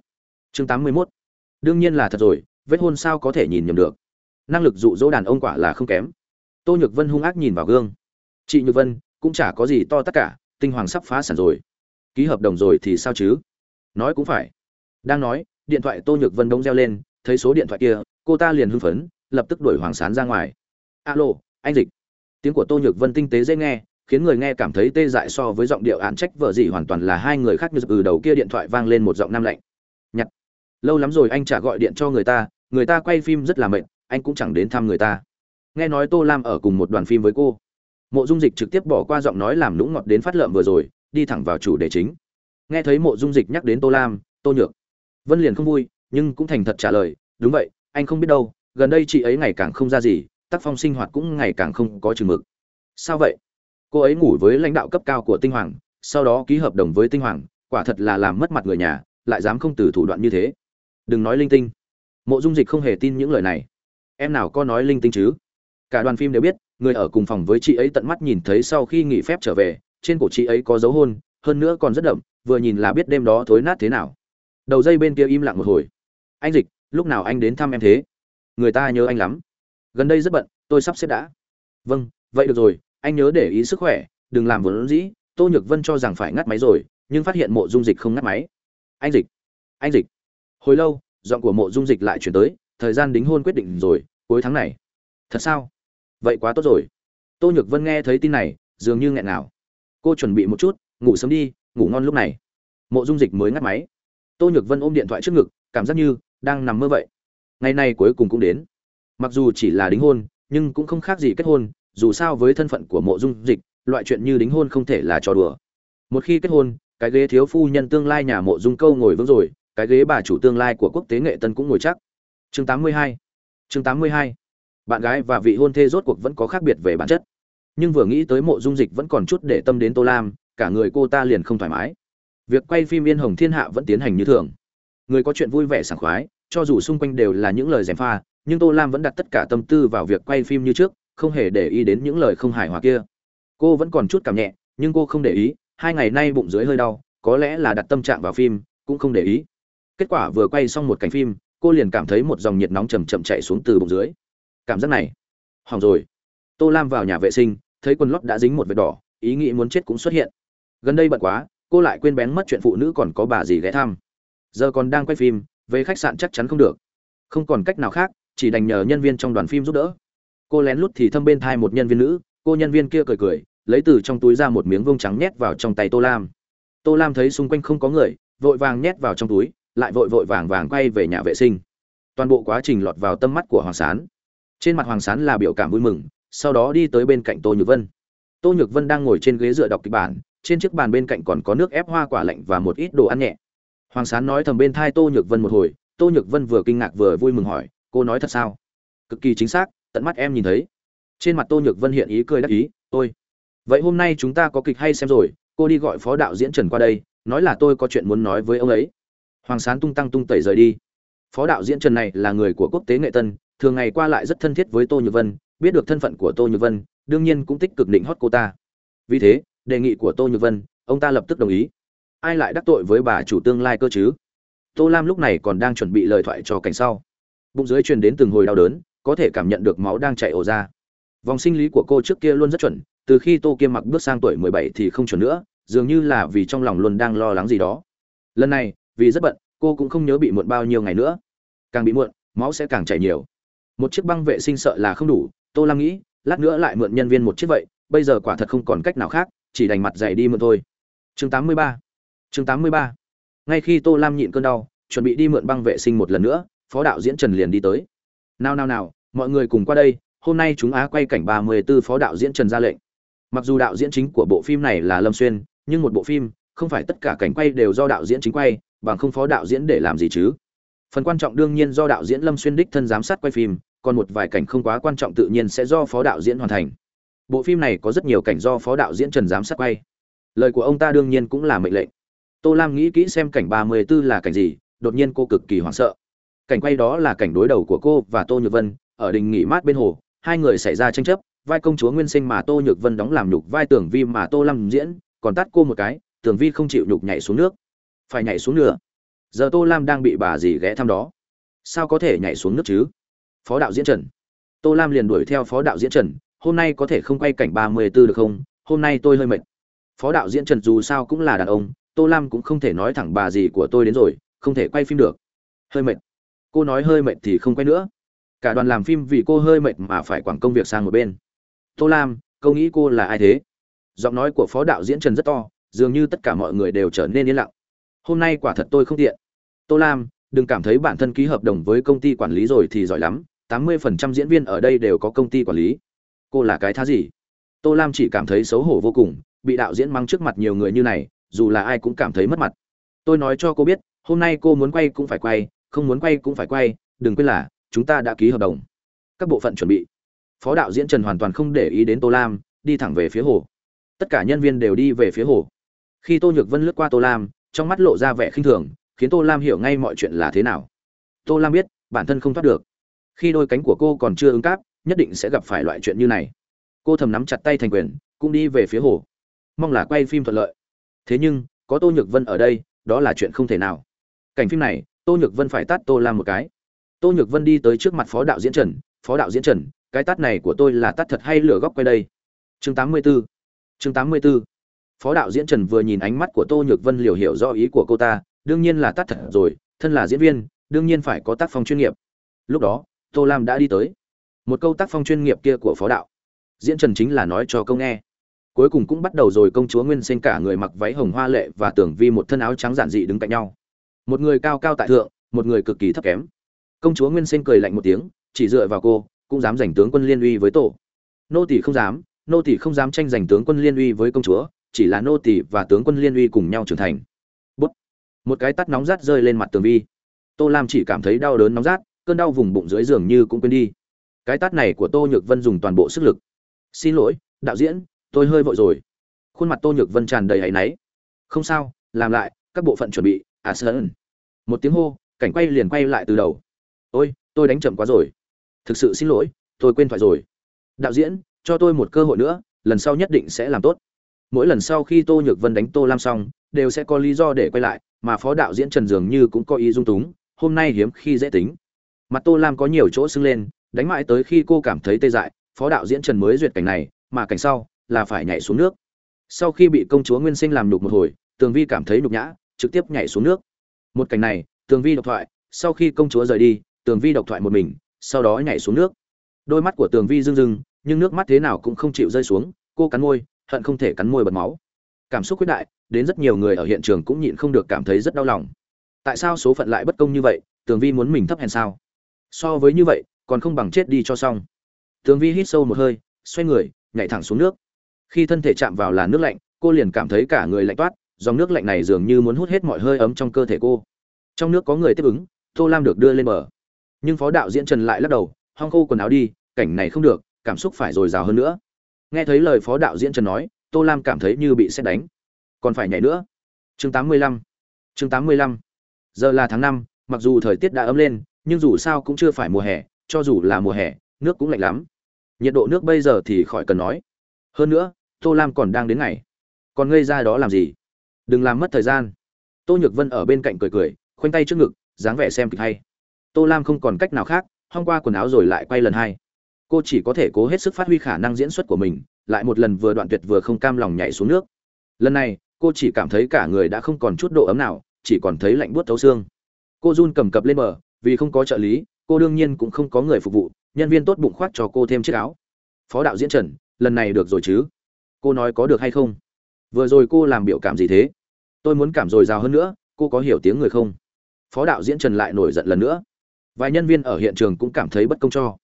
Speaker 1: chương tám mươi 81 đương nhiên là thật rồi vết hôn sao có thể nhìn nhầm được. Năng lực dụ dỗ đàn ông quả là không kém. Tô nhược vân hung ác nhìn vào gương. Chị nhược vân, cũng chả có gì to tất cả, tinh hoàng sắp phá sản rồi. Ký hợp đồng rồi thì sao chứ? Nói cũng phải. Đang nói, điện thoại tô nhược vân đông reo lên, thấy số điện thoại kia, cô ta liền hưng phấn, lập tức đuổi hoàng sán ra ngoài. Alo, anh dịch. Tiếng của tô nhược vân tinh tế dễ nghe, khiến người nghe cảm thấy tê dại so với giọng điệu án trách vợ gì hoàn toàn là hai người khác như từ đầu kia điện thoại vang lên một giọng nam lạnh. Nhặt. Lâu lắm rồi anh chả gọi điện cho người ta người ta quay phim rất là mệt, anh cũng chẳng đến thăm người ta. Nghe nói tô lam ở cùng một đoàn phim với cô. Mộ dung dịch trực tiếp bỏ qua giọng nói làm lũng ngọt đến phát lợm vừa rồi, đi thẳng vào chủ đề chính. Nghe thấy mộ dung dịch nhắc đến tô lam, tô nhược, vân liền không vui, nhưng cũng thành thật trả lời, đúng vậy, anh không biết đâu, gần đây chị ấy ngày càng không ra gì, tác phong sinh hoạt cũng ngày càng không có chừng mực. Sao vậy? Cô ấy ngủ với lãnh đạo cấp cao của tinh hoàng, sau đó ký hợp đồng với tinh hoàng, quả thật là làm mất mặt người nhà, lại dám không từ thủ đoạn như thế. Đừng nói linh tinh mộ dung dịch không hề tin những lời này. Em nào có nói linh tinh chứ? Cả đoàn phim đều biết, người ở cùng phòng với chị ấy tận mắt nhìn thấy sau khi nghỉ phép trở về, trên cổ chị ấy có dấu hôn, hơn nữa còn rất đậm, vừa nhìn là biết đêm đó thối nát thế nào. Đầu dây bên kia im lặng một hồi. Anh dịch, lúc nào anh đến thăm em thế? Người ta nhớ anh lắm. Gần đây rất bận, tôi sắp xếp đã. Vâng vậy được rồi, anh nhớ để ý sức khỏe, đừng làm vốn dĩ, tô nhược vân cho rằng phải ngắt máy rồi, nhưng phát hiện mộ dung dịch không ngắt máy. Anh dịch anh dịch. Hồi lâu giọng của mộ dung dịch lại chuyển tới, thời gian đính hôn quyết định rồi, cuối tháng này. Thật sao? Vậy quá tốt rồi. Tô nhược vân nghe thấy tin này, dường như nghẹn nào cô chuẩn bị một chút, ngủ sớm đi, ngủ ngon lúc này. Mộ dung dịch mới ngắt máy. Tô nhược vân ôm điện thoại trước ngực, cảm giác như đang nằm mơ vậy. Ngày nay cuối cùng cũng đến. Mặc dù chỉ là đính hôn, nhưng cũng không khác gì kết hôn, dù sao với thân phận của mộ dung dịch, loại chuyện như đính hôn không thể là trò đùa. Một khi kết hôn, cái ghế thiếu phu nhân tương lai nhà mộ dung câu ngồi vững rồi cái ghế bà chủ tương lai của quốc tế nghệ tân cũng ngồi chắc. Chương 82 chương 82 bạn gái và vị hôn thê rốt cuộc vẫn có khác biệt về bản chất. Nhưng vừa nghĩ tới mộ dung dịch vẫn còn chút để tâm đến tô lam, cả người cô ta liền không thoải mái. Việc quay phim yên hồng thiên hạ vẫn tiến hành như thường. Người có chuyện vui vẻ sảng khoái, cho dù xung quanh đều là những lời gièm pha, nhưng tô lam vẫn đặt tất cả tâm tư vào việc quay phim như trước, không hề để ý đến những lời không hài hòa kia. Cô vẫn còn chút cảm nhẹ, nhưng cô không để ý, hai ngày nay bụng dưới hơi đau, có lẽ là đặt tâm trạng vào phim, cũng không để ý kết quả vừa quay xong một cảnh phim, cô liền cảm thấy một dòng nhiệt nóng chầm chậm chạy xuống từ bụng dưới. Cảm giác này, hỏng rồi. Tô lam vào nhà vệ sinh, thấy quần lót đã dính một vệt đỏ, ý nghĩ muốn chết cũng xuất hiện. Gần đây bận quá, cô lại quên bén mất chuyện phụ nữ còn có bà gì ghé thăm. Giờ còn đang quay phim, về khách sạn chắc chắn không được. Không còn cách nào khác, chỉ đành nhờ nhân viên trong đoàn phim giúp đỡ. Cô lén lút thì thâm bên thai một nhân viên nữ, cô nhân viên kia cười cười, lấy từ trong túi ra một miếng vông trắng nhét vào trong tay tô lam. Tô lam thấy xung quanh không có người, vội vàng nhét vào trong túi lại vội vội vàng vàng quay về nhà vệ sinh. Toàn bộ quá trình lọt vào tâm mắt của hoàng sán. Trên mặt hoàng sán là biểu cảm vui mừng, sau đó đi tới bên cạnh tô nhược vân. Tô nhược vân đang ngồi trên ghế dựa đọc kịch bản, trên chiếc bàn bên cạnh còn có nước ép hoa quả lạnh và một ít đồ ăn nhẹ. Hoàng sán nói thầm bên thai tô nhược vân một hồi, tô nhược vân vừa kinh ngạc vừa vui mừng hỏi, cô nói thật sao? Cực kỳ chính xác, tận mắt em nhìn thấy. Trên mặt tô nhược vân hiện ý cười đắc ý, tôi. Vậy hôm nay chúng ta có kịch hay xem rồi, cô đi gọi phó đạo diễn trần qua đây, nói là tôi có chuyện muốn nói với ông ấy hoàng sán tung tăng tung tẩy rời đi. Phó đạo diễn trần này là người của quốc tế nghệ tân, thường ngày qua lại rất thân thiết với tô nhược vân, biết được thân phận của tô nhược vân, đương nhiên cũng tích cực định hót cô ta. Vì thế, đề nghị của tô nhược vân, ông ta lập tức đồng ý. Ai lại đắc tội với bà chủ tương lai cơ chứ? Tô lam lúc này còn đang chuẩn bị lời thoại cho cảnh sau. Bụng dưới truyền đến từng hồi đau đớn, có thể cảm nhận được máu đang chảy ổ ra. Vòng sinh lý của cô trước kia luôn rất chuẩn, từ khi tô kiêm mặc bước sang tuổi mười bảy thì không chuẩn nữa, dường như là vì trong lòng luôn đang lo lắng gì đó. Lần này vì rất bận, cô cũng không nhớ bị muộn bao nhiêu ngày nữa. Càng bị muộn, máu sẽ càng chảy nhiều. Một chiếc băng vệ sinh sợ là không đủ, tô lam nghĩ, lát nữa lại mượn nhân viên một chiếc vậy, bây giờ quả thật không còn cách nào khác, chỉ đành mặt dày đi mượn thôi. Chương 83 chương 83 ngay khi tô lam nhịn cơn đau, chuẩn bị đi mượn băng vệ sinh một lần nữa, phó đạo diễn trần liền đi tới. Nào nào nào, mọi người cùng qua đây, hôm nay chúng á quay cảnh 34 phó đạo diễn trần ra lệnh. Mặc dù đạo diễn chính của bộ phim này là lâm xuyên, nhưng một bộ phim, không phải tất cả cảnh quay đều do đạo diễn chính quay bằng không phó đạo diễn để làm gì chứ? Phần quan trọng đương nhiên do đạo diễn lâm xuyên đích thân giám sát quay phim, còn một vài cảnh không quá quan trọng tự nhiên sẽ do phó đạo diễn hoàn thành. Bộ phim này có rất nhiều cảnh do phó đạo diễn trần giám sát quay. Lời của ông ta đương nhiên cũng là mệnh lệnh. Tô lam nghĩ kỹ xem cảnh ba mươi 34 là cảnh gì, đột nhiên cô cực kỳ hoảng sợ. Cảnh quay đó là cảnh đối đầu của cô và tô nhược vân, ở đình nghỉ mát bên hồ, hai người xảy ra tranh chấp, vai công chúa nguyên sinh mà tô nhược vân đóng làm nhục vai tưởng vi mà tô lam diễn, còn tắt cô một cái tưởng vi không chịu nhục nhảy xuống nước phải nhảy xuống nữa giờ tô lam đang bị bà gì ghé thăm đó. Sao có thể nhảy xuống nước chứ? Phó đạo diễn trần. Tô lam liền đuổi theo phó đạo diễn trần, hôm nay có thể không quay cảnh ba mươi 34 được không? Hôm nay tôi hơi mệt. Phó đạo diễn trần dù sao cũng là đàn ông, tô lam cũng không thể nói thẳng bà gì của tôi đến rồi, không thể quay phim được. Hơi mệt. Cô nói hơi mệt thì không quay nữa. Cả đoàn làm phim vì cô hơi mệt mà phải quảng công việc sang một bên. Tô lam câu nghĩ cô là ai thế? Giọng nói của phó đạo diễn trần rất to, dường như tất cả mọi người đều trở nên yên lặng hôm nay quả thật tôi không tiện. Tô lam, đừng cảm thấy bản thân ký hợp đồng với công ty quản lý rồi thì giỏi lắm, tám mươi phần trăm diễn viên ở đây đều có công ty quản lý. Cô là cái thá gì? Tô lam chỉ cảm thấy xấu hổ vô cùng, bị đạo diễn mắng trước mặt nhiều người như này, dù là ai cũng cảm thấy mất mặt. Tôi nói cho cô biết, hôm nay cô muốn quay cũng phải quay, không muốn quay cũng phải quay, đừng quên là, chúng ta đã ký hợp đồng. Các bộ phận chuẩn bị. Phó đạo diễn trần hoàn toàn không để ý đến tô lam, đi thẳng về phía hồ. Tất cả nhân viên đều đi về phía hồ. Khi tô nhược vân lướt qua tô lam trong mắt lộ ra vẻ khinh thường, khiến tô lam hiểu ngay mọi chuyện là thế nào. Tô lam biết, bản thân không thoát được. Khi đôi cánh của cô còn chưa ứng cáp, nhất định sẽ gặp phải loại chuyện như này. Cô thầm nắm chặt tay thành quyền, cũng đi về phía hồ. Mong là quay phim thuận lợi. Thế nhưng, có tô nhược vân ở đây, đó là chuyện không thể nào. Cảnh phim này, tô nhược vân phải tát tô lam một cái. Tô nhược vân đi tới trước mặt phó đạo diễn trần. Phó đạo diễn trần, cái tát này của tôi là tát thật hay lửa góc quay đây? Chương 84 chương 84 phó đạo diễn trần vừa nhìn ánh mắt của tô nhược vân liều hiểu rõ ý của cô ta, đương nhiên là tát thật rồi, thân là diễn viên, đương nhiên phải có tác phong chuyên nghiệp. Lúc đó, tô lam đã đi tới. Một câu tác phong chuyên nghiệp kia của phó đạo. Diễn trần chính là nói cho câu nghe. Cuối cùng cũng bắt đầu rồi công chúa nguyên sinh cả người mặc váy hồng hoa lệ và tưởng vi một thân áo trắng giản dị đứng cạnh nhau. Một người cao cao tại thượng, một người cực kỳ thấp kém. Công chúa nguyên sinh cười lạnh một tiếng, chỉ dựa vào cô, cũng dám giành tướng quân liên uy với tổ. Nô tỷ không dám, nô tỷ không dám tranh giành tướng quân liên uy với công chúa chỉ là nô tỳ và tướng quân liên uy cùng nhau trưởng thành. Bút. một cái tắt nóng rát rơi lên mặt tường vi. Tô lam chỉ cảm thấy đau đớn nóng rát, cơn đau vùng bụng dưới giường như cũng quên đi. Cái tát này của tô nhược vân dùng toàn bộ sức lực. Xin lỗi, đạo diễn, tôi hơi vội rồi. Khuôn mặt tô nhược vân tràn đầy áy náy. Không sao, làm lại, các bộ phận chuẩn bị à sơn một tiếng hô, cảnh quay liền quay lại từ đầu. Ôi, tôi đánh chậm quá rồi. Thực sự xin lỗi, tôi quên thoại rồi. Đạo diễn, cho tôi một cơ hội nữa, lần sau nhất định sẽ làm tốt mỗi lần sau khi tô nhược vân đánh tô lam xong, đều sẽ có lý do để quay lại, mà phó đạo diễn trần dường như cũng có ý dung túng, hôm nay hiếm khi dễ tính. Mặt tô lam có nhiều chỗ sưng lên, đánh mãi tới khi cô cảm thấy tê dại, phó đạo diễn trần mới duyệt cảnh này, mà cảnh sau là phải nhảy xuống nước. Sau khi bị công chúa nguyên sinh làm nhục một hồi, tường vi cảm thấy nhục nhã, trực tiếp nhảy xuống nước. Một cảnh này, tường vi độc thoại, sau khi công chúa rời đi, tường vi độc thoại một mình, sau đó nhảy xuống nước. Đôi mắt của tường vi rưng rưng, nhưng nước mắt thế nào cũng không chịu rơi xuống, cô cắn môi hận không thể cắn môi bật máu. Cảm xúc quyết đại, đến rất nhiều người ở hiện trường cũng nhịn không được cảm thấy rất đau lòng. Tại sao số phận lại bất công như vậy, tường vi muốn mình thấp hèn sao? So với như vậy, còn không bằng chết đi cho xong. Tường vi hít sâu một hơi, xoay người, nhảy thẳng xuống nước. Khi thân thể chạm vào làn nước lạnh, cô liền cảm thấy cả người lạnh toát, dòng nước lạnh này dường như muốn hút hết mọi hơi ấm trong cơ thể cô. Trong nước có người tiếp ứng, tô lam được đưa lên bờ. Nhưng phó đạo diễn trần lại lắc đầu, hong khô quần áo đi, cảnh này không được, cảm xúc phải dồi dào hơn nữa nghe thấy lời phó đạo diễn trần nói, tô lam cảm thấy như bị xét đánh. Còn phải nhảy nữa. Chương 85 chương 85 giờ là tháng năm, mặc dù thời tiết đã ấm lên, nhưng dù sao cũng chưa phải mùa hè, cho dù là mùa hè, nước cũng lạnh lắm. Nhiệt độ nước bây giờ thì khỏi cần nói. Hơn nữa, tô lam còn đang đến ngày. Còn ngây ra đó làm gì? Đừng làm mất thời gian. Tô nhược vân ở bên cạnh cười cười, khoanh tay trước ngực, dáng vẻ xem kịch hay. Tô lam không còn cách nào khác hôm qua quần áo rồi lại quay lần hai cô chỉ có thể cố hết sức phát huy khả năng diễn xuất của mình, lại một lần vừa đoạn tuyệt vừa không cam lòng nhảy xuống nước. Lần này, cô chỉ cảm thấy cả người đã không còn chút độ ấm nào, chỉ còn thấy lạnh buốt thấu xương. Cô run cầm cập lên bờ, vì không có trợ lý, cô đương nhiên cũng không có người phục vụ, nhân viên tốt bụng khoác cho cô thêm chiếc áo. Phó đạo diễn trần, lần này được rồi chứ? Cô nói có được hay không? Vừa rồi cô làm biểu cảm gì thế? Tôi muốn cảm dồi dào hơn nữa, cô có hiểu tiếng người không? Phó đạo diễn trần lại nổi giận lần nữa. Vài nhân viên ở hiện trường cũng cảm thấy bất công cho.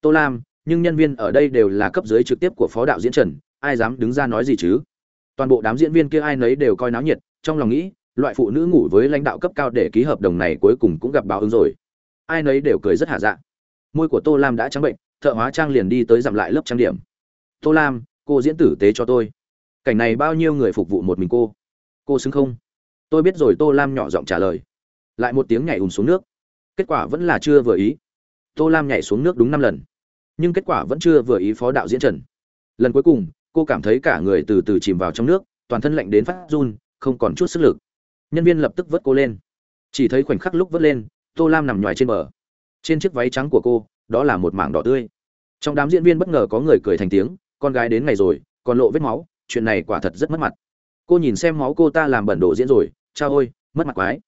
Speaker 1: Tô lam nhưng nhân viên ở đây đều là cấp dưới trực tiếp của phó đạo diễn trần, ai dám đứng ra nói gì chứ? Toàn bộ đám diễn viên kia ai nấy đều coi náo nhiệt, trong lòng nghĩ, loại phụ nữ ngủ với lãnh đạo cấp cao để ký hợp đồng này cuối cùng cũng gặp báo ứng rồi. Ai nấy đều cười rất hạ dạ. Môi của tô lam đã trắng bệnh, thợ hóa trang liền đi tới giảm lại lớp trang điểm. Tô lam, cô diễn tử tế cho tôi. Cảnh này bao nhiêu người phục vụ một mình cô? Cô xứng không? Tôi biết rồi, tô lam nhỏ giọng trả lời. Lại một tiếng nhảy ùn xuống nước. Kết quả vẫn là chưa vừa ý. Tô lam nhảy xuống nước đúng năm lần nhưng kết quả vẫn chưa vừa ý phó đạo diễn trần. Lần cuối cùng, cô cảm thấy cả người từ từ chìm vào trong nước, toàn thân lạnh đến phát run, không còn chút sức lực. Nhân viên lập tức vớt cô lên. Chỉ thấy khoảnh khắc lúc vớt lên, tô lam nằm ngoài trên bờ. Trên chiếc váy trắng của cô, đó là một mảng đỏ tươi. Trong đám diễn viên bất ngờ có người cười thành tiếng, con gái đến ngày rồi, còn lộ vết máu, chuyện này quả thật rất mất mặt. Cô nhìn xem máu cô ta làm bẩn đồ diễn rồi, cha ôi mất mặt quái.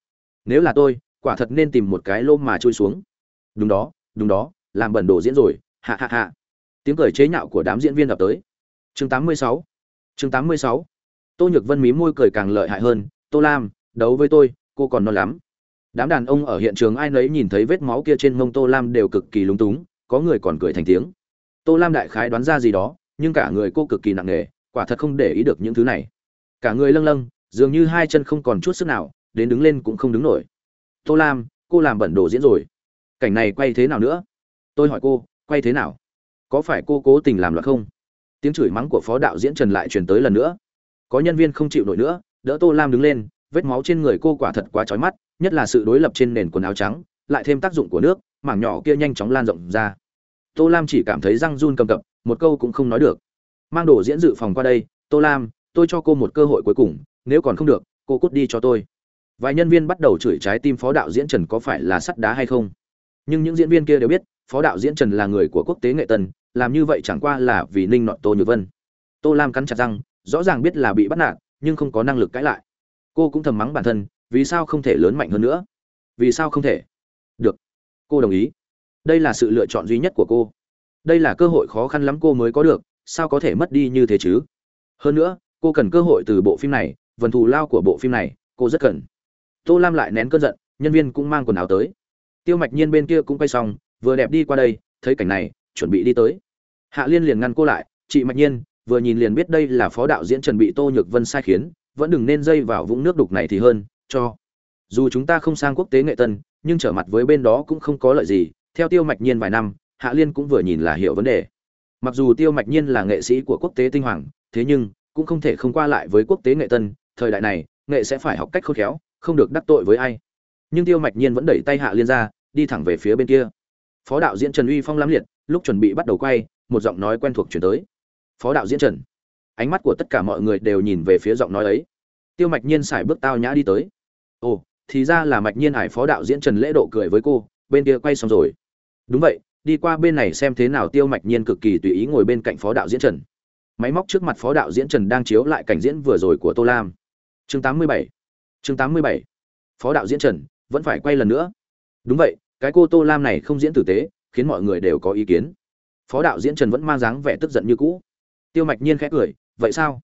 Speaker 1: Nếu là tôi, quả thật nên tìm một cái lôm mà trôi xuống. Đúng đó đúng đó, làm bẩn đồ diễn rồi hạ hạ hạ. Tiếng cười chế nhạo của đám diễn viên ập tới. Chương 86 chương 86 tô nhược vân mí môi cười càng lợi hại hơn. Tô lam, đấu với tôi, cô còn non lắm. Đám đàn ông ở hiện trường ai nấy nhìn thấy vết máu kia trên mông tô lam đều cực kỳ lúng túng, có người còn cười thành tiếng. Tô lam đại khái đoán ra gì đó, nhưng cả người cô cực kỳ nặng nề, quả thật không để ý được những thứ này. Cả người lâng lâng, dường như hai chân không còn chút sức nào, đến đứng lên cũng không đứng nổi. Tô lam, cô làm bẩn đồ diễn rồi. Cảnh này quay thế nào nữa? Tôi hỏi cô quay thế nào? Có phải cô cố tình làm loạn không? Tiếng chửi mắng của phó đạo diễn trần lại truyền tới lần nữa. Có nhân viên không chịu nổi nữa, đỡ tô lam đứng lên, vết máu trên người cô quả thật quá trói mắt, nhất là sự đối lập trên nền quần áo trắng, lại thêm tác dụng của nước, mảng nhỏ kia nhanh chóng lan rộng ra. Tô lam chỉ cảm thấy răng run cầm cập, một câu cũng không nói được. Mang đồ diễn dự phòng qua đây, tô lam, tôi cho cô một cơ hội cuối cùng, nếu còn không được, cô cút đi cho tôi. Vài nhân viên bắt đầu chửi trái tim phó đạo diễn trần có phải là sắt đá hay không? Nhưng những diễn viên kia đều biết phó đạo diễn trần là người của quốc tế nghệ tân, làm như vậy chẳng qua là vì ninh nọ tô nhược vân. Tô lam cắn chặt răng, rõ ràng biết là bị bắt nạt, nhưng không có năng lực cãi lại. Cô cũng thầm mắng bản thân, vì sao không thể lớn mạnh hơn nữa? Vì sao không thể? Được. Cô đồng ý. Đây là sự lựa chọn duy nhất của cô. Đây là cơ hội khó khăn lắm cô mới có được, sao có thể mất đi như thế chứ? Hơn nữa, cô cần cơ hội từ bộ phim này, vần thù lao của bộ phim này, cô rất cần. Tô lam lại nén cơn giận, nhân viên cũng mang quần áo tới. Tiêu mạch nhiên bên kia cũng quay xong vừa đẹp đi qua đây, thấy cảnh này, chuẩn bị đi tới. Hạ liên liền ngăn cô lại, chị mạch nhiên, vừa nhìn liền biết đây là phó đạo diễn trần bị tô nhược vân sai khiến, vẫn đừng nên dây vào vũng nước đục này thì hơn, cho. Dù chúng ta không sang quốc tế nghệ tân, nhưng trở mặt với bên đó cũng không có lợi gì, theo tiêu mạch nhiên vài năm, hạ liên cũng vừa nhìn là hiểu vấn đề. Mặc dù tiêu mạch nhiên là nghệ sĩ của quốc tế tinh hoàng, thế nhưng, cũng không thể không qua lại với quốc tế nghệ tân, thời đại này, nghệ sẽ phải học cách khôn khéo, không được đắc tội với ai. Nhưng tiêu mạch nhiên vẫn đẩy tay hạ liên ra, đi thẳng về phía bên kia phó đạo diễn trần uy phong lắm liệt, lúc chuẩn bị bắt đầu quay, một giọng nói quen thuộc chuyển tới. Phó đạo diễn trần. Ánh mắt của tất cả mọi người đều nhìn về phía giọng nói ấy. Tiêu mạch nhiên sải bước tao nhã đi tới. Ồ, thì ra là mạch nhiên hải phó đạo diễn trần lễ độ cười với cô, bên kia quay xong rồi. Đúng vậy, đi qua bên này xem thế nào tiêu mạch nhiên cực kỳ tùy ý ngồi bên cạnh phó đạo diễn trần. Máy móc trước mặt phó đạo diễn trần đang chiếu lại cảnh diễn vừa rồi của tô lam. Chương 87 chương 87 phó đạo diễn trần, vẫn phải quay lần nữa. Đúng vậy cái cô tô lam này không diễn tử tế, khiến mọi người đều có ý kiến. Phó đạo diễn trần vẫn mang dáng vẻ tức giận như cũ. Tiêu mạch nhiên khẽ cười, vậy sao?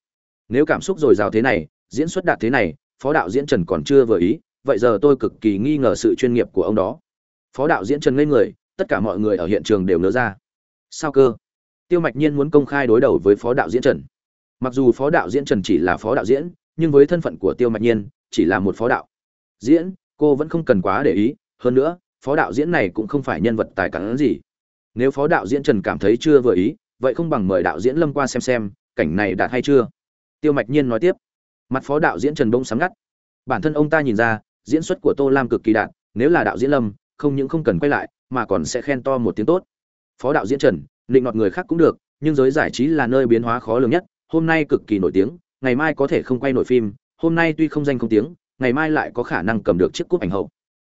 Speaker 1: Nếu cảm xúc dồi dào thế này, diễn xuất đạt thế này, phó đạo diễn trần còn chưa vừa ý, vậy giờ tôi cực kỳ nghi ngờ sự chuyên nghiệp của ông đó. Phó đạo diễn trần ngây người, tất cả mọi người ở hiện trường đều nỡ ra. Sao cơ? Tiêu mạch nhiên muốn công khai đối đầu với phó đạo diễn trần. Mặc dù phó đạo diễn trần chỉ là phó đạo diễn, nhưng với thân phận của tiêu mạch nhiên, chỉ là một phó đạo. Diễn, cô vẫn không cần quá để ý, hơn nữa phó đạo diễn này cũng không phải nhân vật tài cản gì. Nếu phó đạo diễn trần cảm thấy chưa vừa ý, vậy không bằng mời đạo diễn lâm qua xem xem, cảnh này đạt hay chưa? Tiêu mạch nhiên nói tiếp. Mặt phó đạo diễn trần bông sáng ngắt. Bản thân ông ta nhìn ra, diễn xuất của tô lam cực kỳ đạt, nếu là đạo diễn lâm, không những không cần quay lại, mà còn sẽ khen to một tiếng tốt. Phó đạo diễn trần, định nọt người khác cũng được, nhưng giới giải trí là nơi biến hóa khó lường nhất, hôm nay cực kỳ nổi tiếng, ngày mai có thể không quay nổi phim, hôm nay tuy không danh không tiếng, ngày mai lại có khả năng cầm được chiếc cúp ảnh hậu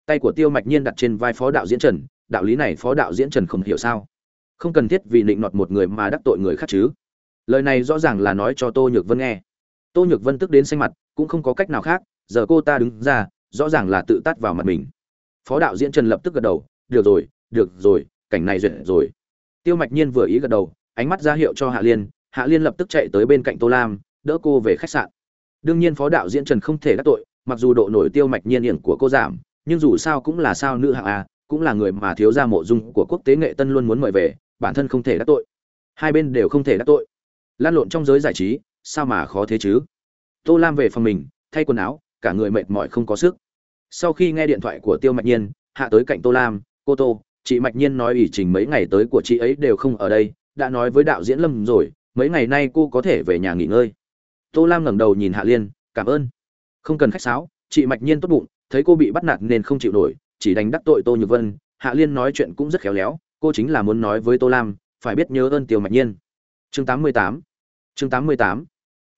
Speaker 1: tay của tiêu mạch nhiên đặt trên vai phó đạo diễn trần, đạo lý này phó đạo diễn trần không hiểu sao? Không cần thiết vì định nọt một người mà đắc tội người khác chứ. Lời này rõ ràng là nói cho tô nhược vân nghe. Tô nhược vân tức đến xanh mặt, cũng không có cách nào khác, giờ cô ta đứng ra, rõ ràng là tự tát vào mặt mình. Phó đạo diễn trần lập tức gật đầu, được rồi được rồi, cảnh này duyệt rồi. Tiêu mạch nhiên vừa ý gật đầu, ánh mắt ra hiệu cho hạ liên hạ liên lập tức chạy tới bên cạnh tô lam, đỡ cô về khách sạn. Đương nhiên phó đạo diễn trần không thể đắc tội, mặc dù độ nổi tiêu mạch nhiên hiển của cô giảm nhưng dù sao cũng là sao nữ hạng a, cũng là người mà thiếu gia mộ dung của quốc tế nghệ tân luôn muốn mời về, bản thân không thể đắc tội. Hai bên đều không thể đắc tội. Lan lộn trong giới giải trí, sao mà khó thế chứ? Tô lam về phòng mình, thay quần áo, cả người mệt mỏi không có sức. Sau khi nghe điện thoại của tiêu mạch nhiên, hạ tới cạnh tô lam, cô tô, chị mạch nhiên nói ủy trình mấy ngày tới của chị ấy đều không ở đây, đã nói với đạo diễn lâm rồi, mấy ngày nay cô có thể về nhà nghỉ ngơi. Tô lam ngẩng đầu nhìn hạ liên, cảm ơn. Không cần khách sáo, chị mạch nhiên tốt bụng thấy cô bị bắt nạt nên không chịu nổi, chỉ đánh đắc tội tô nhược vân. Hạ liên nói chuyện cũng rất khéo léo, cô chính là muốn nói với tô lam, phải biết nhớ ơn tiêu mạch nhiên. Chương 88 chương 88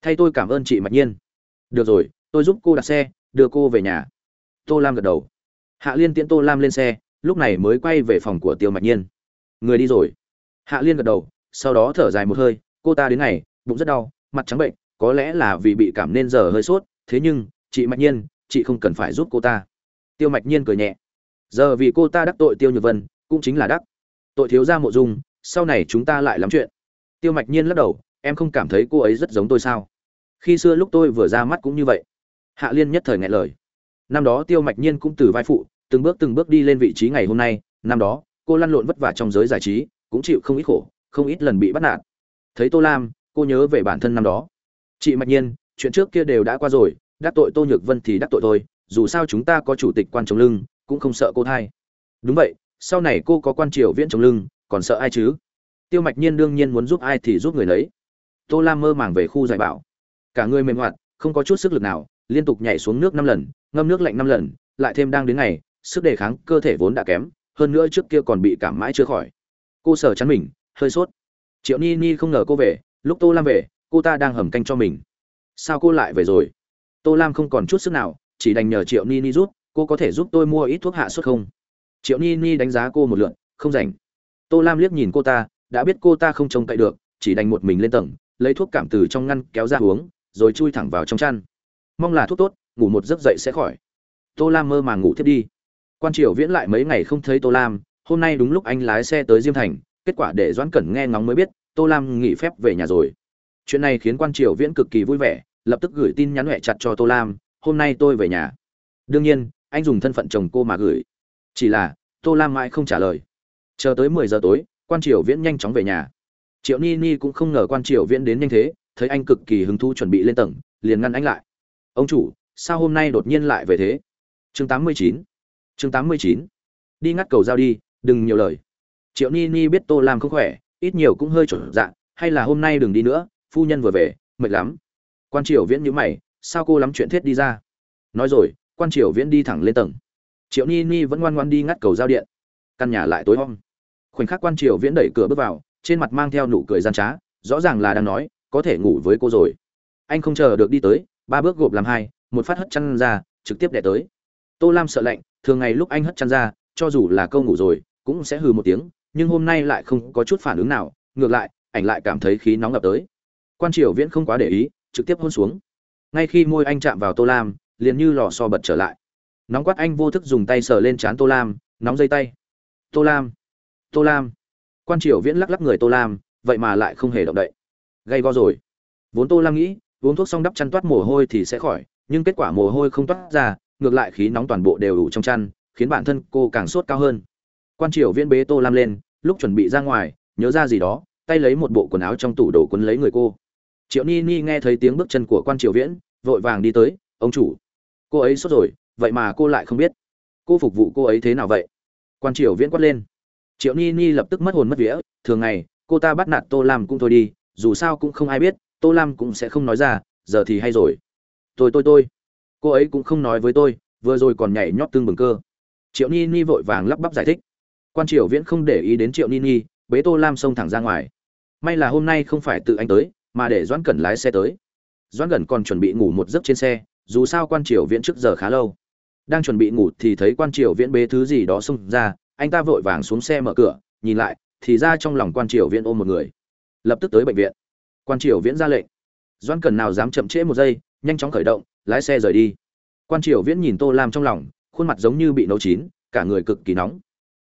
Speaker 1: thay tôi cảm ơn chị mạch nhiên. Được rồi, tôi giúp cô đặt xe, đưa cô về nhà. Tô lam gật đầu. Hạ liên tiễn tô lam lên xe, lúc này mới quay về phòng của tiêu mạch nhiên. Người đi rồi. Hạ liên gật đầu, sau đó thở dài một hơi, cô ta đến ngày, bụng rất đau, mặt trắng bệnh, có lẽ là vì bị cảm nên giờ hơi sốt, thế nhưng, chị mạch nhiên chị không cần phải giúp cô ta. Tiêu mạch nhiên cười nhẹ. Giờ vì cô ta đắc tội tiêu nhược vân, cũng chính là đắc. Tội thiếu gia mộ dung, sau này chúng ta lại lắm chuyện. Tiêu mạch nhiên lắc đầu, em không cảm thấy cô ấy rất giống tôi sao? Khi xưa lúc tôi vừa ra mắt cũng như vậy. Hạ liên nhất thời ngại lời. Năm đó tiêu mạch nhiên cũng từ vai phụ, từng bước từng bước đi lên vị trí ngày hôm nay. Năm đó, cô lăn lộn vất vả trong giới giải trí, cũng chịu không ít khổ, không ít lần bị bắt nạt. Thấy tô lam, cô nhớ về bản thân năm đó. Chị mạch nhiên, chuyện trước kia đều đã qua rồi đắc tội tô nhược vân thì đắc tội thôi, dù sao chúng ta có chủ tịch quan chống lưng, cũng không sợ cô thai. Đúng vậy, sau này cô có quan triều viễn chống lưng, còn sợ ai chứ? Tiêu mạch nhiên đương nhiên muốn giúp ai thì giúp người nấy. Tô lam mơ màng về khu giải bảo. Cả người mềm hoạt, không có chút sức lực nào, liên tục nhảy xuống nước năm lần, ngâm nước lạnh năm lần, lại thêm đang đến ngày, sức đề kháng cơ thể vốn đã kém, hơn nữa trước kia còn bị cảm mãi chưa khỏi. Cô sờ chắn mình, hơi sốt. Triệu ni ni không ngờ cô về, lúc tô lam về, cô ta đang hầm canh cho mình. Sao cô lại về rồi? Tô lam không còn chút sức nào, chỉ đành nhờ triệu ni ni rút cô có thể giúp tôi mua ít thuốc hạ sốt không? Triệu ni ni đánh giá cô một lượn, không rảnh. Tô lam liếc nhìn cô ta, đã biết cô ta không trông cậy được, chỉ đành một mình lên tầng, lấy thuốc cảm từ trong ngăn kéo ra uống, rồi chui thẳng vào trong chăn. Mong là thuốc tốt, ngủ một giấc dậy sẽ khỏi. Tô lam mơ màng ngủ thiếp đi. Quan triều viễn lại mấy ngày không thấy tô lam, hôm nay đúng lúc anh lái xe tới diêm thành, kết quả để doãn cẩn nghe ngóng mới biết, tô lam nghỉ phép về nhà rồi. Chuyện này khiến quan triều viễn cực kỳ vui vẻ lập tức gửi tin nhắn huệ chặt cho tô lam, hôm nay tôi về nhà. Đương nhiên, anh dùng thân phận chồng cô mà gửi. Chỉ là, tô lam mãi không trả lời. Chờ tới mười giờ tối, quan triều viễn nhanh chóng về nhà. Triệu ni ni cũng không ngờ quan triều viễn đến nhanh thế, thấy anh cực kỳ hứng thú chuẩn bị lên tầng, liền ngăn anh lại. Ông chủ, sao hôm nay đột nhiên lại về thế? Chương tám mươi chín. Chương tám mươi chín. Đi ngắt cầu giao đi, đừng nhiều lời. Triệu ni ni biết tô lam không khỏe, ít nhiều cũng hơi chuẩn dạng hay là hôm nay đừng đi nữa, phu nhân vừa về, mệt lắm quan triều viễn nhíu mày, sao cô lắm chuyện thiết đi ra? Nói rồi, quan triều viễn đi thẳng lên tầng. Triệu ni ni vẫn ngoan ngoan đi ngắt cầu giao điện. Căn nhà lại tối om. Khoảnh khắc quan triều viễn đẩy cửa bước vào, trên mặt mang theo nụ cười gian trá, rõ ràng là đang nói, có thể ngủ với cô rồi. Anh không chờ được đi tới, ba bước gộp làm hai, một phát hất chăn ra, trực tiếp đẻ tới. Tô lam sợ lạnh, thường ngày lúc anh hất chăn ra, cho dù là câu ngủ rồi, cũng sẽ hừ một tiếng, nhưng hôm nay lại không có chút phản ứng nào, ngược lại, ảnh lại cảm thấy khí nóng ngập tới. Quan triều viễn không quá để ý trực tiếp hôn xuống. Ngay khi môi anh chạm vào tô lam, liền như lò xo bật trở lại. Nóng quát anh vô thức dùng tay sờ lên trán tô lam, nóng dây tay. Tô lam tô lam. Quan triều viễn lắc lắc người tô lam, vậy mà lại không hề động đậy. Gay go rồi. Vốn tô lam nghĩ, uống thuốc xong đắp chăn toát mồ hôi thì sẽ khỏi, nhưng kết quả mồ hôi không toát ra, ngược lại khí nóng toàn bộ đều đủ trong chăn, khiến bản thân cô càng sốt cao hơn. Quan triều viễn bế tô lam lên, lúc chuẩn bị ra ngoài, nhớ ra gì đó, tay lấy một bộ quần áo trong tủ đồ quấn lấy người cô triệu ni ni nghe thấy tiếng bước chân của quan triều viễn, vội vàng đi tới, ông chủ, cô ấy sốt rồi, vậy mà cô lại không biết. Cô phục vụ cô ấy thế nào vậy? Quan triều viễn quát lên. Triệu ni ni lập tức mất hồn mất vía, thường ngày, cô ta bắt nạt tô lam cũng thôi đi, dù sao cũng không ai biết, tô lam cũng sẽ không nói ra, giờ thì hay rồi. Tôi tôi tôi. Cô ấy cũng không nói với tôi, vừa rồi còn nhảy nhót tương bừng cơ. Triệu ni ni vội vàng lắp bắp giải thích. Quan triều viễn không để ý đến triệu ni ni, bế tô lam xông thẳng ra ngoài. May là hôm nay không phải tự anh tới mà để doãn cẩn lái xe tới. Doãn cẩn còn chuẩn bị ngủ một giấc trên xe, dù sao quan triều viễn trước giờ khá lâu. Đang chuẩn bị ngủ thì thấy quan triều viễn bế thứ gì đó xông ra, anh ta vội vàng xuống xe mở cửa, nhìn lại, thì ra trong lòng quan triều viễn ôm một người. Lập tức tới bệnh viện. Quan triều viễn ra lệnh. Doãn cẩn nào dám chậm trễ một giây, nhanh chóng khởi động, lái xe rời đi. Quan triều viễn nhìn tô lam trong lòng, khuôn mặt giống như bị nấu chín, cả người cực kỳ nóng.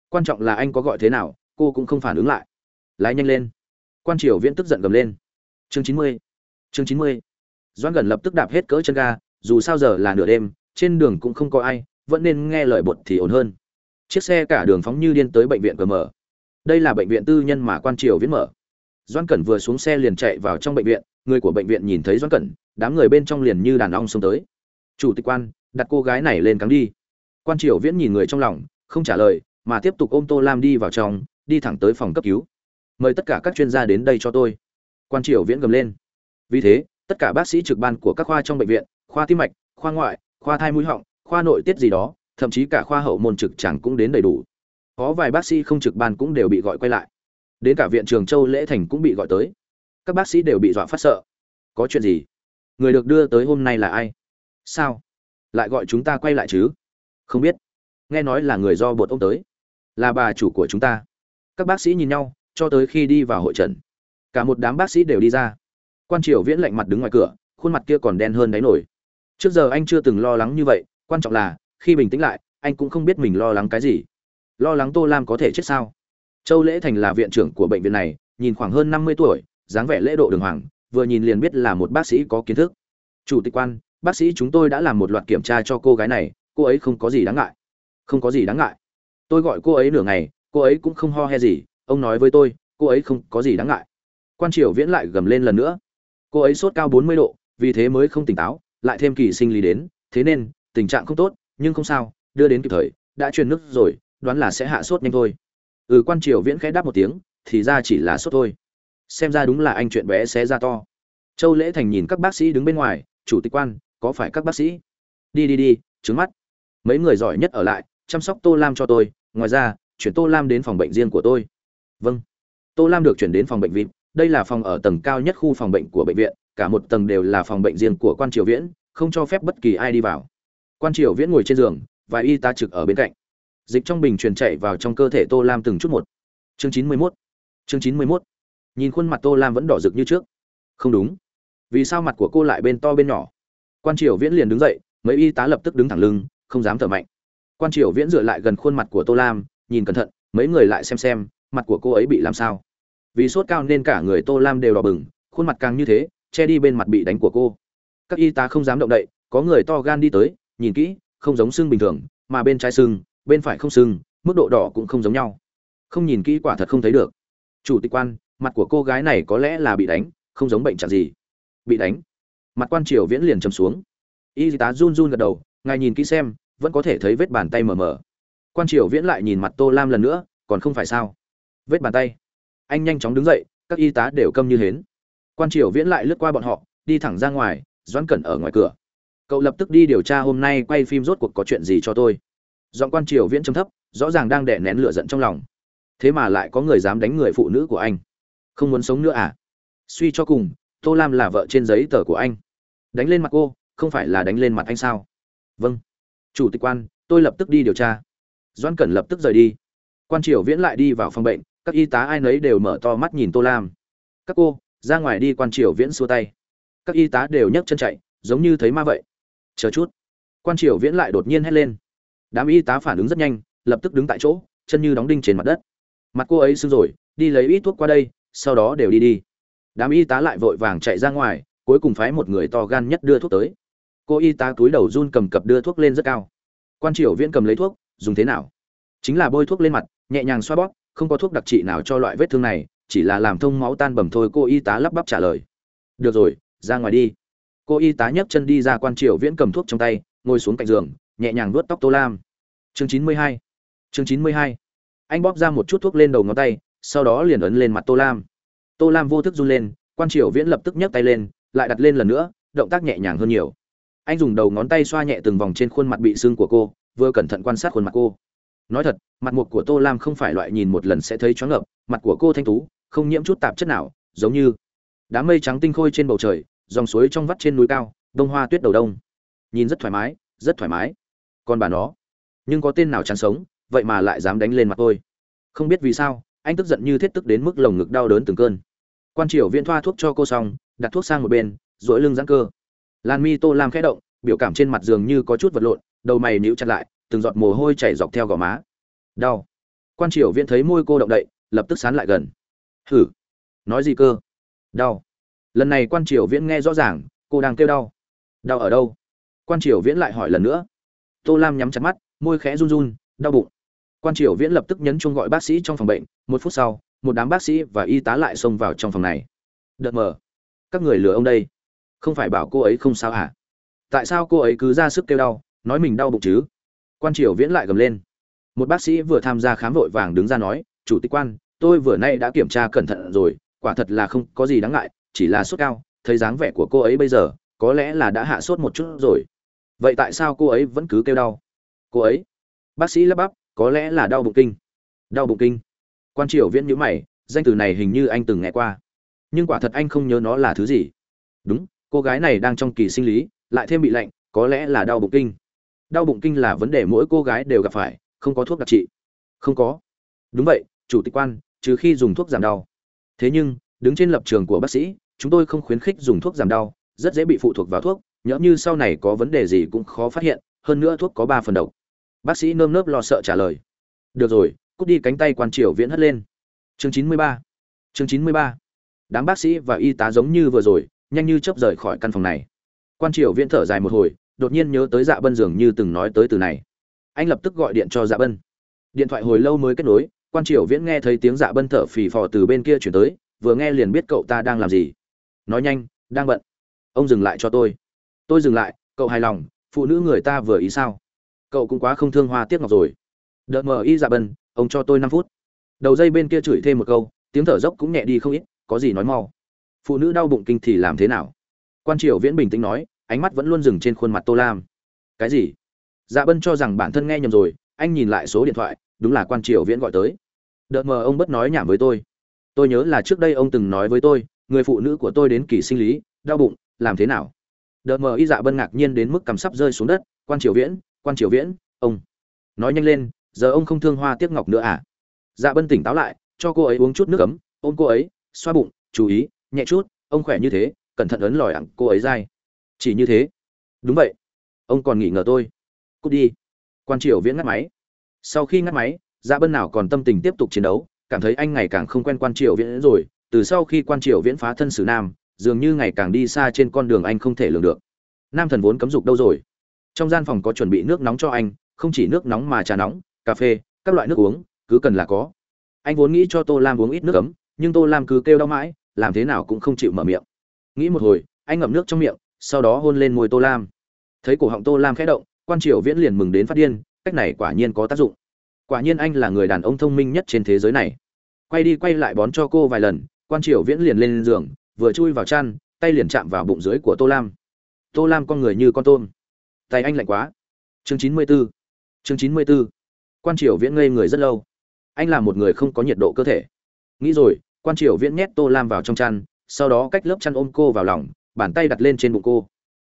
Speaker 1: Quan trọng là anh có gọi thế nào, cô cũng không phản ứng lại. Lái nhanh lên. Quan triều viễn tức giận gầm lên chương chín mươi. Chương chín mươi. Doãn gần lập tức đạp hết cỡ chân ga, dù sao giờ là nửa đêm, trên đường cũng không có ai, vẫn nên nghe lời bột thì ổn hơn. Chiếc xe cả đường phóng như điên tới bệnh viện cm đây là bệnh viện tư nhân mà quan triều viết mở. Doãn cẩn vừa xuống xe liền chạy vào trong bệnh viện, người của bệnh viện nhìn thấy doãn cẩn, đám người bên trong liền như đàn ong xông tới. Chủ tịch quan, đặt cô gái này lên cắm đi. Quan triều viễn nhìn người trong lòng, không trả lời, mà tiếp tục ôm tô lam đi vào trong, đi thẳng tới phòng cấp cứu. Mời tất cả các chuyên gia đến đây cho tôi quan triều viễn gầm lên. Vì thế, tất cả bác sĩ trực ban của các khoa trong bệnh viện, khoa tim mạch, khoa ngoại, khoa thai mũi họng, khoa nội tiết gì đó, thậm chí cả khoa hậu môn trực chẳng cũng đến đầy đủ. Có vài bác sĩ không trực ban cũng đều bị gọi quay lại. Đến cả viện trường châu lễ thành cũng bị gọi tới. Các bác sĩ đều bị dọa phát sợ. Có chuyện gì? Người được đưa tới hôm nay là ai? Sao? Lại gọi chúng ta quay lại chứ? Không biết. Nghe nói là người do bột ông tới. Là bà chủ của chúng ta. Các bác sĩ nhìn nhau, cho tới khi đi vào hội trần cả một đám bác sĩ đều đi ra. Quan triều viễn lạnh mặt đứng ngoài cửa, khuôn mặt kia còn đen hơn đáy nổi. Trước giờ anh chưa từng lo lắng như vậy, quan trọng là, khi bình tĩnh lại, anh cũng không biết mình lo lắng cái gì. Lo lắng tô lam có thể chết sao? Châu lễ thành là viện trưởng của bệnh viện này, nhìn khoảng hơn năm mươi tuổi, dáng vẻ lễ độ đường hoàng, vừa nhìn liền biết là một bác sĩ có kiến thức. Chủ tịch quan, bác sĩ chúng tôi đã làm một loạt kiểm tra cho cô gái này, cô ấy không có gì đáng ngại. Không có gì đáng ngại. Tôi gọi cô ấy nửa ngày, cô ấy cũng không ho he gì, ông nói với tôi, cô ấy không có gì đáng ngại quan triều viễn lại gầm lên lần nữa. Cô ấy sốt cao bốn mươi độ, vì thế mới không tỉnh táo, lại thêm kỳ sinh lý đến, thế nên, tình trạng không tốt, nhưng không sao, đưa đến kịp thời, đã truyền nước rồi, đoán là sẽ hạ sốt nhanh thôi. Ừ quan triều viễn khẽ đáp một tiếng, thì ra chỉ là sốt thôi. Xem ra đúng là anh chuyện bé xé ra to. Châu lễ thành nhìn các bác sĩ đứng bên ngoài, chủ tịch quan, có phải các bác sĩ? Đi đi đi, trứng mắt. Mấy người giỏi nhất ở lại, chăm sóc tô lam cho tôi, ngoài ra, chuyển tô lam đến phòng bệnh riêng của tôi. Vâng. Tô lam được chuyển đến phòng bệnh vip đây là phòng ở tầng cao nhất khu phòng bệnh của bệnh viện, cả một tầng đều là phòng bệnh riêng của quan triều viễn, không cho phép bất kỳ ai đi vào. Quan triều viễn ngồi trên giường và y tá trực ở bên cạnh. Dịch trong bình truyền chạy vào trong cơ thể tô lam từng chút một. Chương chín mươi mốt. Chương chín mươi mốt. Nhìn khuôn mặt tô lam vẫn đỏ rực như trước. Không đúng. Vì sao mặt của cô lại bên to bên nhỏ? Quan triều viễn liền đứng dậy, mấy y tá lập tức đứng thẳng lưng, không dám thở mạnh. Quan triều viễn dựa lại gần khuôn mặt của tô lam, nhìn cẩn thận, mấy người lại xem xem, mặt của cô ấy bị làm sao vì sốt cao nên cả người tô lam đều đỏ bừng, khuôn mặt càng như thế, che đi bên mặt bị đánh của cô. Các y tá không dám động đậy, có người to gan đi tới, nhìn kỹ, không giống xương bình thường, mà bên trái xương, bên phải không xương, mức độ đỏ cũng không giống nhau. Không nhìn kỹ quả thật không thấy được. Chủ tịch quan, mặt của cô gái này có lẽ là bị đánh, không giống bệnh trạng gì. Bị đánh. Mặt quan triều viễn liền chầm xuống. Y tá run run gật đầu, ngài nhìn kỹ xem, vẫn có thể thấy vết bàn tay mờ mờ. Quan triều viễn lại nhìn mặt tô lam lần nữa, còn không phải sao? Vết bàn tay anh nhanh chóng đứng dậy, các y tá đều câm như hến. Quan triều viễn lại lướt qua bọn họ, đi thẳng ra ngoài, doãn cẩn ở ngoài cửa. Cậu lập tức đi điều tra hôm nay quay phim rốt cuộc có chuyện gì cho tôi. Giọng quan triều viễn trầm thấp, rõ ràng đang đè nén lửa giận trong lòng. Thế mà lại có người dám đánh người phụ nữ của anh. Không muốn sống nữa à? Suy cho cùng, tô lam là vợ trên giấy tờ của anh. Đánh lên mặt cô, không phải là đánh lên mặt anh sao? Vâng. Chủ tịch quan, tôi lập tức đi điều tra. Doan cẩn lập tức rời đi. Quan triều viễn lại đi vào phòng bệnh các y tá ai nấy đều mở to mắt nhìn tô lam. Các cô, ra ngoài đi quan triều viễn xua tay. Các y tá đều nhấc chân chạy, giống như thấy ma vậy. Chờ chút. Quan triều viễn lại đột nhiên hét lên. Đám y tá phản ứng rất nhanh, lập tức đứng tại chỗ, chân như đóng đinh trên mặt đất. Mặt cô ấy sưng rồi, đi lấy ít thuốc qua đây, sau đó đều đi đi. Đám y tá lại vội vàng chạy ra ngoài, cuối cùng phái một người to gan nhất đưa thuốc tới. Cô y tá túi đầu run cầm cập đưa thuốc lên rất cao. Quan triều viễn cầm lấy thuốc, dùng thế nào? Chính là bôi thuốc lên mặt, nhẹ nhàng xoa bóp không có thuốc đặc trị nào cho loại vết thương này, chỉ là làm thông máu tan bầm thôi, cô y tá lắp bắp trả lời. Được rồi, ra ngoài đi. Cô y tá nhấc chân đi ra quan triều viễn cầm thuốc trong tay, ngồi xuống cạnh giường, nhẹ nhàng vuốt tóc tô lam. Chương chín mươi hai. Chương chín mươi hai. Anh bóp ra một chút thuốc lên đầu ngón tay, sau đó liền ấn lên mặt tô lam. Tô lam vô thức run lên, quan triều viễn lập tức nhấc tay lên, lại đặt lên lần nữa, động tác nhẹ nhàng hơn nhiều. Anh dùng đầu ngón tay xoa nhẹ từng vòng trên khuôn mặt bị sưng của cô, vừa cẩn thận quan sát khuôn mặt cô nói thật, mặt mục của tô lam không phải loại nhìn một lần sẽ thấy choáng ngợp, mặt của cô thanh tú, không nhiễm chút tạp chất nào, giống như đám mây trắng tinh khôi trên bầu trời, dòng suối trong vắt trên núi cao, đông hoa tuyết đầu đông. Nhìn rất thoải mái, rất thoải mái. Còn bà nó, nhưng có tên nào chán sống, vậy mà lại dám đánh lên mặt tôi. Không biết vì sao, anh tức giận như thiết tức đến mức lồng ngực đau đớn từng cơn. Quan triều viễn thoa thuốc cho cô xong, đặt thuốc sang một bên dỗi lưng giãn cơ. Lan mi tô lam khẽ động, biểu cảm trên mặt giường như có chút vật lộn, đầu mày níu chặt lại từng giọt mồ hôi chảy dọc theo gò má. Đau. Quan triều viễn thấy môi cô động đậy, lập tức sán lại gần. Hử? Nói gì cơ? Đau. Lần này quan triều viễn nghe rõ ràng, cô đang kêu đau. Đau ở đâu? Quan triều viễn lại hỏi lần nữa. Tô lam nhắm chặt mắt, môi khẽ run run, đau bụng. Quan triều viễn lập tức nhấn chuông gọi bác sĩ trong phòng bệnh, một phút sau, một đám bác sĩ và y tá lại xông vào trong phòng này. Đợt mờ. Các người lừa ông đây. Không phải bảo cô ấy không sao hả? Tại sao cô ấy cứ ra sức kêu đau, nói mình đau bụng chứ? Quan triều viễn lại gầm lên. Một bác sĩ vừa tham gia khám vội vàng đứng ra nói, chủ tịch quan, tôi vừa nay đã kiểm tra cẩn thận rồi, quả thật là không có gì đáng ngại, chỉ là sốt cao, thấy dáng vẻ của cô ấy bây giờ, có lẽ là đã hạ sốt một chút rồi. Vậy tại sao cô ấy vẫn cứ kêu đau? Cô ấy? Bác sĩ lắp bắp, có lẽ là đau bụng kinh. Đau bụng kinh? Quan triều viễn nhữ mày, danh từ này hình như anh từng nghe qua. Nhưng quả thật anh không nhớ nó là thứ gì. Đúng, cô gái này đang trong kỳ sinh lý, lại thêm bị lạnh, có lẽ là đau bụng kinh đau bụng kinh là vấn đề mỗi cô gái đều gặp phải, không có thuốc đặc trị. Không có. Đúng vậy, chủ tịch quan, trừ khi dùng thuốc giảm đau. Thế nhưng, đứng trên lập trường của bác sĩ, chúng tôi không khuyến khích dùng thuốc giảm đau, rất dễ bị phụ thuộc vào thuốc, nhỡ như sau này có vấn đề gì cũng khó phát hiện, hơn nữa thuốc có ba phần độc. Bác sĩ nơm nớp lo sợ trả lời. Được rồi, cút đi cánh tay quan triều viễn hất lên. Chương chín mươi ba. Chương chín mươi ba. Đám bác sĩ và y tá giống như vừa rồi, nhanh như chớp rời khỏi căn phòng này. Quan triều viễn thở dài một hồi đột nhiên nhớ tới dạ bân dường như từng nói tới từ này. Anh lập tức gọi điện cho dạ bân. Điện thoại hồi lâu mới kết nối, quan triều viễn nghe thấy tiếng dạ bân thở phì phò từ bên kia chuyển tới, vừa nghe liền biết cậu ta đang làm gì. Nói nhanh, đang bận. Ông dừng lại cho tôi. Tôi dừng lại, cậu hài lòng, phụ nữ người ta vừa ý sao? Cậu cũng quá không thương hoa tiếc ngọc rồi. Đợt mờ y dạ bân, ông cho tôi năm phút. Đầu dây bên kia chửi thêm một câu, tiếng thở dốc cũng nhẹ đi không ít, có gì nói mau. Phụ nữ đau bụng kinh thì làm thế nào? Quan triều viễn bình tĩnh nói ánh mắt vẫn luôn dừng trên khuôn mặt tô lam. Cái gì? Dạ bân cho rằng bản thân nghe nhầm rồi, anh nhìn lại số điện thoại, đúng là quan triều viễn gọi tới. Đợt mờ ông bất nói nhảm với tôi. Tôi nhớ là trước đây ông từng nói với tôi, người phụ nữ của tôi đến kỳ sinh lý, đau bụng, làm thế nào? Đợt mờ y dạ bân ngạc nhiên đến mức cầm sắp rơi xuống đất. Quan triều viễn, quan triều viễn, ông. Nói nhanh lên, giờ ông không thương hoa tiếc ngọc nữa à? Dạ bân tỉnh táo lại, cho cô ấy uống chút nước ấm. Ôm cô ấy, xoa bụng, chú ý, nhẹ chút, ông khỏe như thế, cẩn thận ấn lòi ẳng cô ấy dai chỉ như thế. Đúng vậy. Ông còn nghỉ ngờ tôi. Cút đi. Quan triều viễn ngắt máy. Sau khi ngắt máy dạ bân nào còn tâm tình tiếp tục chiến đấu, cảm thấy anh ngày càng không quen quan triều viễn rồi. Từ sau khi quan triều viễn phá thân sử nam, dường như ngày càng đi xa trên con đường anh không thể lường được. Nam thần vốn cấm dục đâu rồi? Trong gian phòng có chuẩn bị nước nóng cho anh, không chỉ nước nóng mà trà nóng, cà phê, các loại nước uống, cứ cần là có. Anh vốn nghĩ cho tô lam uống ít nước cấm nhưng tô lam cứ kêu đau mãi, làm thế nào cũng không chịu mở miệng. Nghĩ một hồi, anh ngậm nước trong miệng sau đó hôn lên môi tô lam. Thấy cổ họng tô lam khẽ động, quan triều viễn liền mừng đến phát điên, cách này quả nhiên có tác dụng. Quả nhiên anh là người đàn ông thông minh nhất trên thế giới này. Quay đi quay lại bón cho cô vài lần, quan triều viễn liền lên giường, vừa chui vào chăn, tay liền chạm vào bụng dưới của tô lam. Tô lam con người như con tôm. Tay anh lạnh quá. Chương chín mươi b ố chương chín mươi b ố quan triều viễn ngây người rất lâu. Anh là một người không có nhiệt độ cơ thể. Nghĩ rồi, quan triều viễn nhét tô lam vào trong chăn, sau đó cách lớp chăn ôm cô vào lòng bàn tay đặt lên trên bụng cô.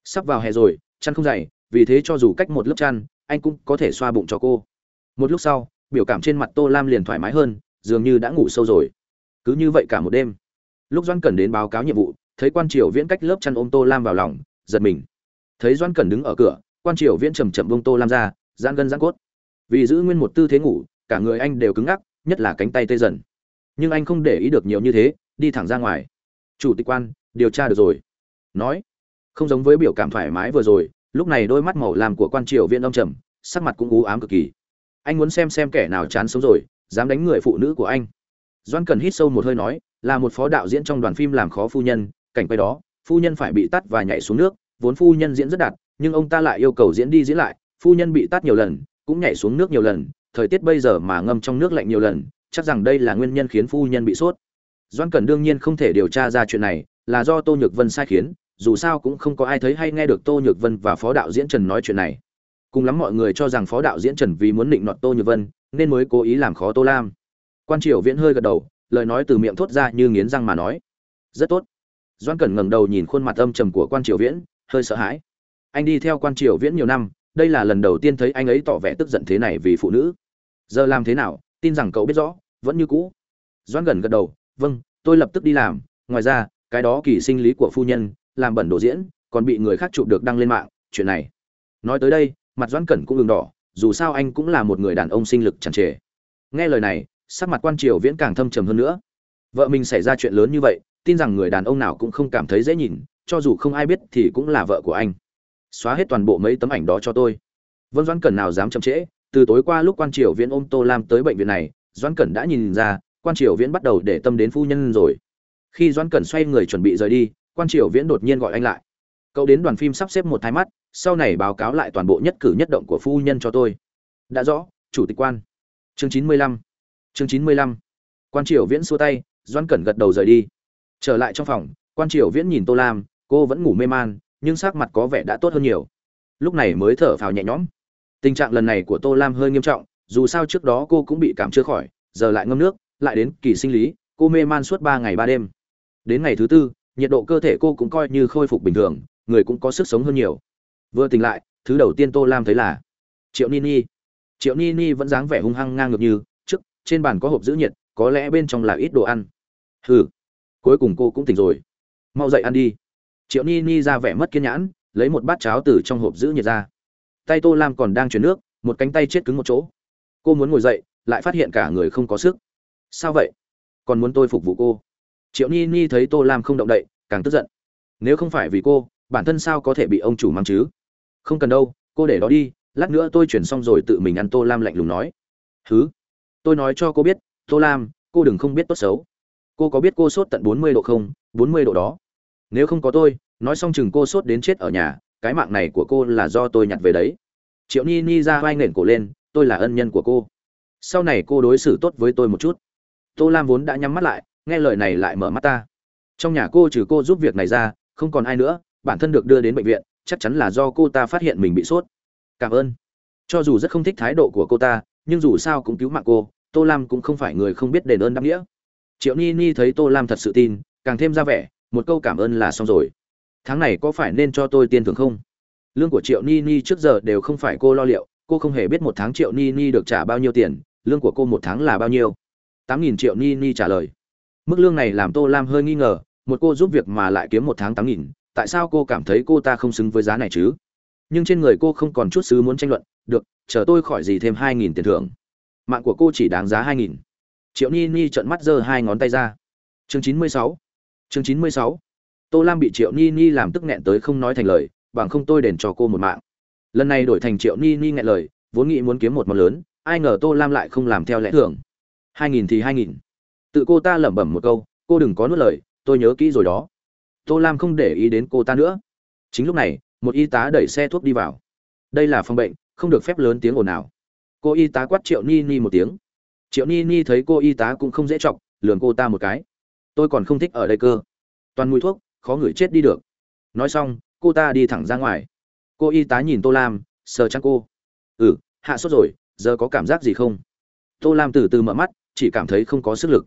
Speaker 1: Sắp vào hè rồi, chăn không dày, vì thế cho dù cách một lớp chăn, anh cũng có thể xoa bụng cho cô. Một lúc sau, biểu cảm trên mặt tô lam liền thoải mái hơn, dường như đã ngủ sâu rồi. Cứ như vậy cả một đêm. Lúc doan cần đến báo cáo nhiệm vụ, thấy quan triều viễn cách lớp chăn ôm tô lam vào lòng, giật mình. Thấy doan cần đứng ở cửa, quan triều viễn chầm chậm bông tô lam ra, giãn gân giãn cốt. Vì giữ nguyên một tư thế ngủ, cả người anh đều cứng ngắc, nhất là cánh tay tê dần. Nhưng anh không để ý được nhiều như thế, đi thẳng ra ngoài. Chủ tịch quan, điều tra được rồi nói, không giống với biểu cảm thoải mái vừa rồi, lúc này đôi mắt màu làm của quan triều viên ông trầm, sắc mặt cũng u ám cực kỳ. Anh muốn xem xem kẻ nào chán sống rồi, dám đánh người phụ nữ của anh. Doan cần hít sâu một hơi nói, là một phó đạo diễn trong đoàn phim làm khó phu nhân, cảnh quay đó, phu nhân phải bị tắt và nhảy xuống nước, vốn phu nhân diễn rất đạt, nhưng ông ta lại yêu cầu diễn đi diễn lại, phu nhân bị tắt nhiều lần, cũng nhảy xuống nước nhiều lần, thời tiết bây giờ mà ngâm trong nước lạnh nhiều lần, chắc rằng đây là nguyên nhân khiến phu nhân bị sốt. Doan cần đương nhiên không thể điều tra ra chuyện này, là do tô nhược vân sai khiến dù sao cũng không có ai thấy hay nghe được tô nhược vân và phó đạo diễn trần nói chuyện này. Cùng lắm mọi người cho rằng phó đạo diễn trần vì muốn định nọt tô nhược vân, nên mới cố ý làm khó tô lam. Quan triều viễn hơi gật đầu, lời nói từ miệng thốt ra như nghiến răng mà nói. Rất tốt. Doan cẩn ngẩng đầu nhìn khuôn mặt âm trầm của quan triều viễn, hơi sợ hãi. Anh đi theo quan triều viễn nhiều năm, đây là lần đầu tiên thấy anh ấy tỏ vẻ tức giận thế này vì phụ nữ. Giờ làm thế nào, tin rằng cậu biết rõ, vẫn như cũ. Doan gần gật đầu vâng tôi lập tức đi làm. Ngoài ra, cái đó kỳ sinh lý của phu nhân làm bẩn đồ diễn, còn bị người khác chụp được đăng lên mạng, chuyện này. Nói tới đây, mặt doãn cẩn cũng đường đỏ, dù sao anh cũng là một người đàn ông sinh lực chẳng trề. Nghe lời này, sắc mặt quan triều viễn càng thâm trầm hơn nữa. Vợ mình xảy ra chuyện lớn như vậy, tin rằng người đàn ông nào cũng không cảm thấy dễ nhìn, cho dù không ai biết thì cũng là vợ của anh. Xóa hết toàn bộ mấy tấm ảnh đó cho tôi. Vân doãn cẩn nào dám chậm trễ, từ tối qua lúc quan triều viễn ôm tô lam tới bệnh viện này, doãn cẩn đã nhìn ra, quan triều viễn bắt đầu để tâm đến phu nhân rồi. Khi doãn cẩn xoay người chuẩn bị rời đi quan triều viễn đột nhiên gọi anh lại. Cậu đến đoàn phim sắp xếp một thái mắt, sau này báo cáo lại toàn bộ nhất cử nhất động của phu nhân cho tôi. Đã rõ, chủ tịch quan. Chương chín mươi lăm. Chương chín mươi lăm. Quan triều viễn xua tay, doãn cẩn gật đầu rời đi. Trở lại trong phòng, quan triều viễn nhìn tô lam, cô vẫn ngủ mê man, nhưng sắc mặt có vẻ đã tốt hơn nhiều. Lúc này mới thở phào nhẹ nhõm. Tình trạng lần này của tô lam hơi nghiêm trọng, dù sao trước đó cô cũng bị cảm chưa khỏi, giờ lại ngâm nước, lại đến kỳ sinh lý, cô mê man suốt ba ngày ba đêm. Đến ngày thứ tư nhiệt độ cơ thể cô cũng coi như khôi phục bình thường, người cũng có sức sống hơn nhiều. Vừa tỉnh lại, thứ đầu tiên tô lam thấy là triệu nini triệu nini vẫn dáng vẻ hung hăng ngang ngược như, trước, trên bàn có hộp giữ nhiệt, có lẽ bên trong là ít đồ ăn. Hừ, cuối cùng cô cũng tỉnh rồi. Mau dậy ăn đi. Triệu nini ra vẻ mất kiên nhãn lấy một bát cháo từ trong hộp giữ nhiệt ra. Tay tô lam còn đang chuyển nước, một cánh tay chết cứng một chỗ. Cô muốn ngồi dậy, lại phát hiện cả người không có sức. Sao vậy? Còn muốn tôi phục vụ cô? Triệu ni ni thấy tô lam không động đậy, càng tức giận. Nếu không phải vì cô, bản thân sao có thể bị ông chủ mang chứ? Không cần đâu, cô để đó đi, lát nữa tôi chuyển xong rồi tự mình ăn tô lam lạnh lùng nói. Thứ tôi nói cho cô biết, tô lam, cô đừng không biết tốt xấu. Cô có biết cô sốt tận bốn mươi độ không? Bốn mươi độ đó. Nếu không có tôi, nói xong chừng cô sốt đến chết ở nhà, cái mạng này của cô là do tôi nhặt về đấy. Triệu ni ni ra vai nền cổ lên, tôi là ân nhân của cô. Sau này cô đối xử tốt với tôi một chút. Tô lam vốn đã nhắm mắt lại nghe lời này lại mở mắt ta. Trong nhà cô trừ cô giúp việc này ra, không còn ai nữa, bản thân được đưa đến bệnh viện, chắc chắn là do cô ta phát hiện mình bị sốt. Cảm ơn. Cho dù rất không thích thái độ của cô ta, nhưng dù sao cũng cứu mạng cô, tô lam cũng không phải người không biết đền ơn đáp nghĩa. Triệu ni ni thấy tô lam thật sự tin, càng thêm ra vẻ, một câu cảm ơn là xong rồi. Tháng này có phải nên cho tôi tiền thưởng không? Lương của triệu ni ni trước giờ đều không phải cô lo liệu, cô không hề biết một tháng triệu ni ni được trả bao nhiêu tiền, lương của cô một tháng là bao nhiêu. Tám nghìn triệu ni ni trả lời mức lương này làm tô lam hơi nghi ngờ, một cô giúp việc mà lại kiếm một tháng tám nghìn, tại sao cô cảm thấy cô ta không xứng với giá này chứ? Nhưng trên người cô không còn chút xứ muốn tranh luận, được, chờ tôi khỏi gì thêm hai nghìn tiền thưởng. Mạng của cô chỉ đáng giá hai nghìn. Triệu ni ni trợn mắt giơ hai ngón tay ra. Chương chín mươi sáu. Chương chín mươi sáu. Tô lam bị triệu ni ni làm tức nghẹn tới không nói thành lời, bằng không tôi đền cho cô một mạng. Lần này đổi thành triệu ni ni nghẹn lời, vốn nghĩ muốn kiếm một món lớn, ai ngờ tô lam lại không làm theo lẽ thường. Hai nghìn thì hai nghìn tự cô ta lẩm bẩm một câu, cô đừng có nuốt lời, tôi nhớ kỹ rồi đó. Tô lam không để ý đến cô ta nữa. Chính lúc này, một y tá đẩy xe thuốc đi vào. Đây là phòng bệnh, không được phép lớn tiếng ồn nào cô y tá quát triệu ni ni một tiếng. Triệu ni ni thấy cô y tá cũng không dễ chọc lườn cô ta một cái. Tôi còn không thích ở đây cơ. Toàn mùi thuốc, khó ngửi chết đi được. Nói xong, cô ta đi thẳng ra ngoài. Cô y tá nhìn tô lam, sờ chăng cô. Ừ hạ sốt rồi, giờ có cảm giác gì không? Tô lam từ từ mở mắt, chỉ cảm thấy không có sức lực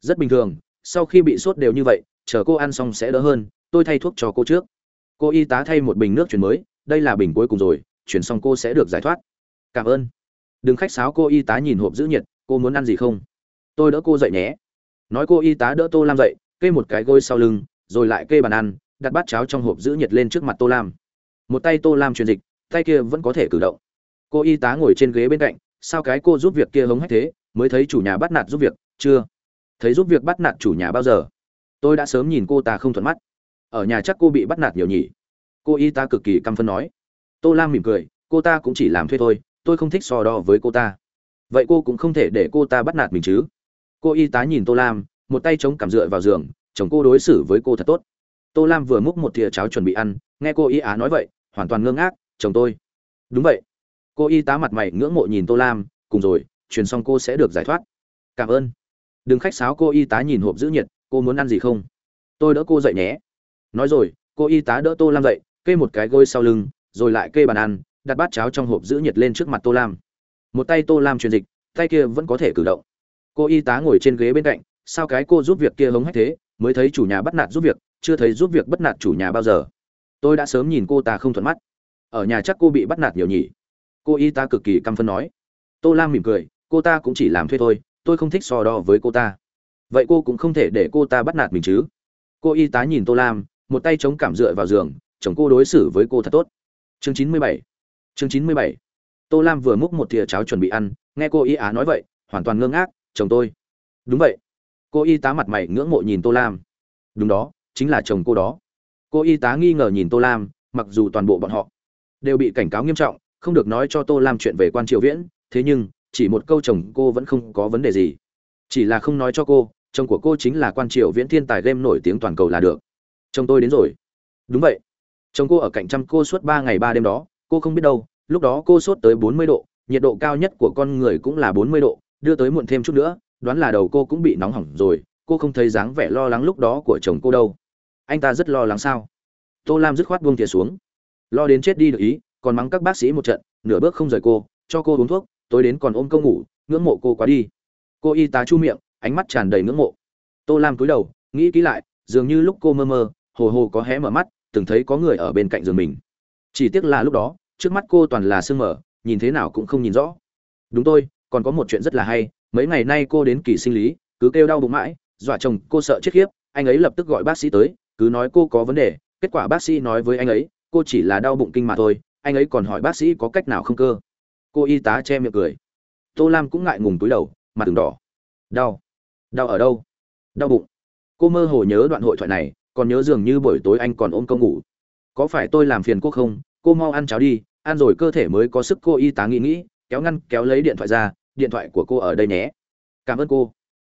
Speaker 1: rất bình thường, sau khi bị sốt đều như vậy, chờ cô ăn xong sẽ đỡ hơn, tôi thay thuốc cho cô trước. Cô y tá thay một bình nước chuyển mới, đây là bình cuối cùng rồi chuyển xong cô sẽ được giải thoát. Cảm ơn. Đừng khách sáo cô y tá nhìn hộp giữ nhiệt, cô muốn ăn gì không? Tôi đỡ cô dậy nhé. Nói cô y tá đỡ tô lam dậy, kê một cái gối sau lưng, rồi lại kê bàn ăn, đặt bát cháo trong hộp giữ nhiệt lên trước mặt tô lam. Một tay tô lam truyền dịch, tay kia vẫn có thể cử động. Cô y tá ngồi trên ghế bên cạnh, sao cái cô giúp việc kia hống hách thế, mới thấy chủ nhà bắt nạt giúp việc, chưa? Thấy giúp việc bắt nạt chủ nhà bao giờ? Tôi đã sớm nhìn cô ta không thuận mắt. Ở nhà chắc cô bị bắt nạt nhiều nhỉ? Cô y tá cực kỳ căm phân nói. Tô lam mỉm cười, cô ta cũng chỉ làm thuê thôi, tôi không thích so đo với cô ta. Vậy cô cũng không thể để cô ta bắt nạt mình chứ? Cô y tá nhìn tô lam, một tay chống cảm dựa vào giường, chồng cô đối xử với cô thật tốt. Tô lam vừa múc một thìa cháo chuẩn bị ăn, nghe cô y á nói vậy, hoàn toàn ngơ ngác, chồng tôi. Đúng vậy. Cô y tá mặt mày ngưỡng mộ nhìn tô lam, cùng rồi, truyền xong cô sẽ được giải thoát. Cảm ơn đừng khách sáo cô y tá nhìn hộp giữ nhiệt, cô muốn ăn gì không? Tôi đỡ cô dậy nhé. Nói rồi, cô y tá đỡ tô lam dậy, kê một cái gối sau lưng, rồi lại kê bàn ăn, đặt bát cháo trong hộp giữ nhiệt lên trước mặt tô lam. Một tay tô lam truyền dịch, tay kia vẫn có thể cử động. Cô y tá ngồi trên ghế bên cạnh, sao cái cô giúp việc kia hống hách thế, mới thấy chủ nhà bắt nạt giúp việc, chưa thấy giúp việc bắt nạt chủ nhà bao giờ. Tôi đã sớm nhìn cô ta không thuận mắt. Ở nhà chắc cô bị bắt nạt nhiều nhỉ? Cô y tá cực kỳ căm phân nói. Tô lam mỉm cười, cô ta cũng chỉ làm thuê thôi tôi không thích so đo với cô ta. Vậy cô cũng không thể để cô ta bắt nạt mình chứ? Cô y tá nhìn tô lam, một tay chống cảm dựa vào giường, chồng cô đối xử với cô thật tốt. Chương chín mươi bảy. Chương chín mươi bảy. Tô lam vừa múc một thìa cháo chuẩn bị ăn, nghe cô y á nói vậy, hoàn toàn ngơ ngác, chồng tôi. Đúng vậy. Cô y tá mặt mày ngưỡng mộ nhìn tô lam. Đúng đó, chính là chồng cô đó. Cô y tá nghi ngờ nhìn tô lam, mặc dù toàn bộ bọn họ đều bị cảnh cáo nghiêm trọng, không được nói cho tô lam chuyện về quan triều viễn, thế nhưng chỉ một câu chồng cô vẫn không có vấn đề gì. Chỉ là không nói cho cô, chồng của cô chính là quan triều viễn thiên tài game nổi tiếng toàn cầu là được. Chồng tôi đến rồi. Đúng vậy. Chồng cô ở cạnh chăm cô suốt ba ngày ba đêm đó, cô không biết đâu, lúc đó cô sốt tới bốn mươi độ, nhiệt độ cao nhất của con người cũng là bốn mươi độ, đưa tới muộn thêm chút nữa, đoán là đầu cô cũng bị nóng hỏng rồi, cô không thấy dáng vẻ lo lắng lúc đó của chồng cô đâu. Anh ta rất lo lắng sao? Tô lam dứt khoát buông thìa xuống. Lo đến chết đi được ý, còn mắng các bác sĩ một trận, nửa bước không rời cô, cho cô uống thuốc tối đến còn ôm câu ngủ, ngưỡng mộ cô quá đi. Cô y tá chu miệng, ánh mắt tràn đầy ngưỡng mộ. Tô lam cúi đầu, nghĩ kỹ lại, dường như lúc cô mơ mơ, hồ hồ có hé mở mắt, từng thấy có người ở bên cạnh giường mình. Chỉ tiếc là lúc đó, trước mắt cô toàn là sương mở nhìn thế nào cũng không nhìn rõ. Đúng tôi còn có một chuyện rất là hay, mấy ngày nay cô đến kỳ sinh lý, cứ kêu đau bụng mãi, dọa chồng cô sợ chết khiếp, anh ấy lập tức gọi bác sĩ tới, cứ nói cô có vấn đề, kết quả bác sĩ nói với anh ấy, cô chỉ là đau bụng kinh mà thôi, anh ấy còn hỏi bác sĩ có cách nào không cơ cô y tá che miệng cười. Tô lam cũng ngại ngùng túi đầu, mặt từng đỏ. Đau. Đau ở đâu? Đau bụng. Cô mơ hồ nhớ đoạn hội thoại này, còn nhớ dường như buổi tối anh còn ôm công ngủ. Có phải tôi làm phiền cô không? Cô mau ăn cháo đi, ăn rồi cơ thể mới có sức cô y tá nghĩ nghĩ, kéo ngăn, kéo lấy điện thoại ra, điện thoại của cô ở đây nhé. Cảm ơn cô.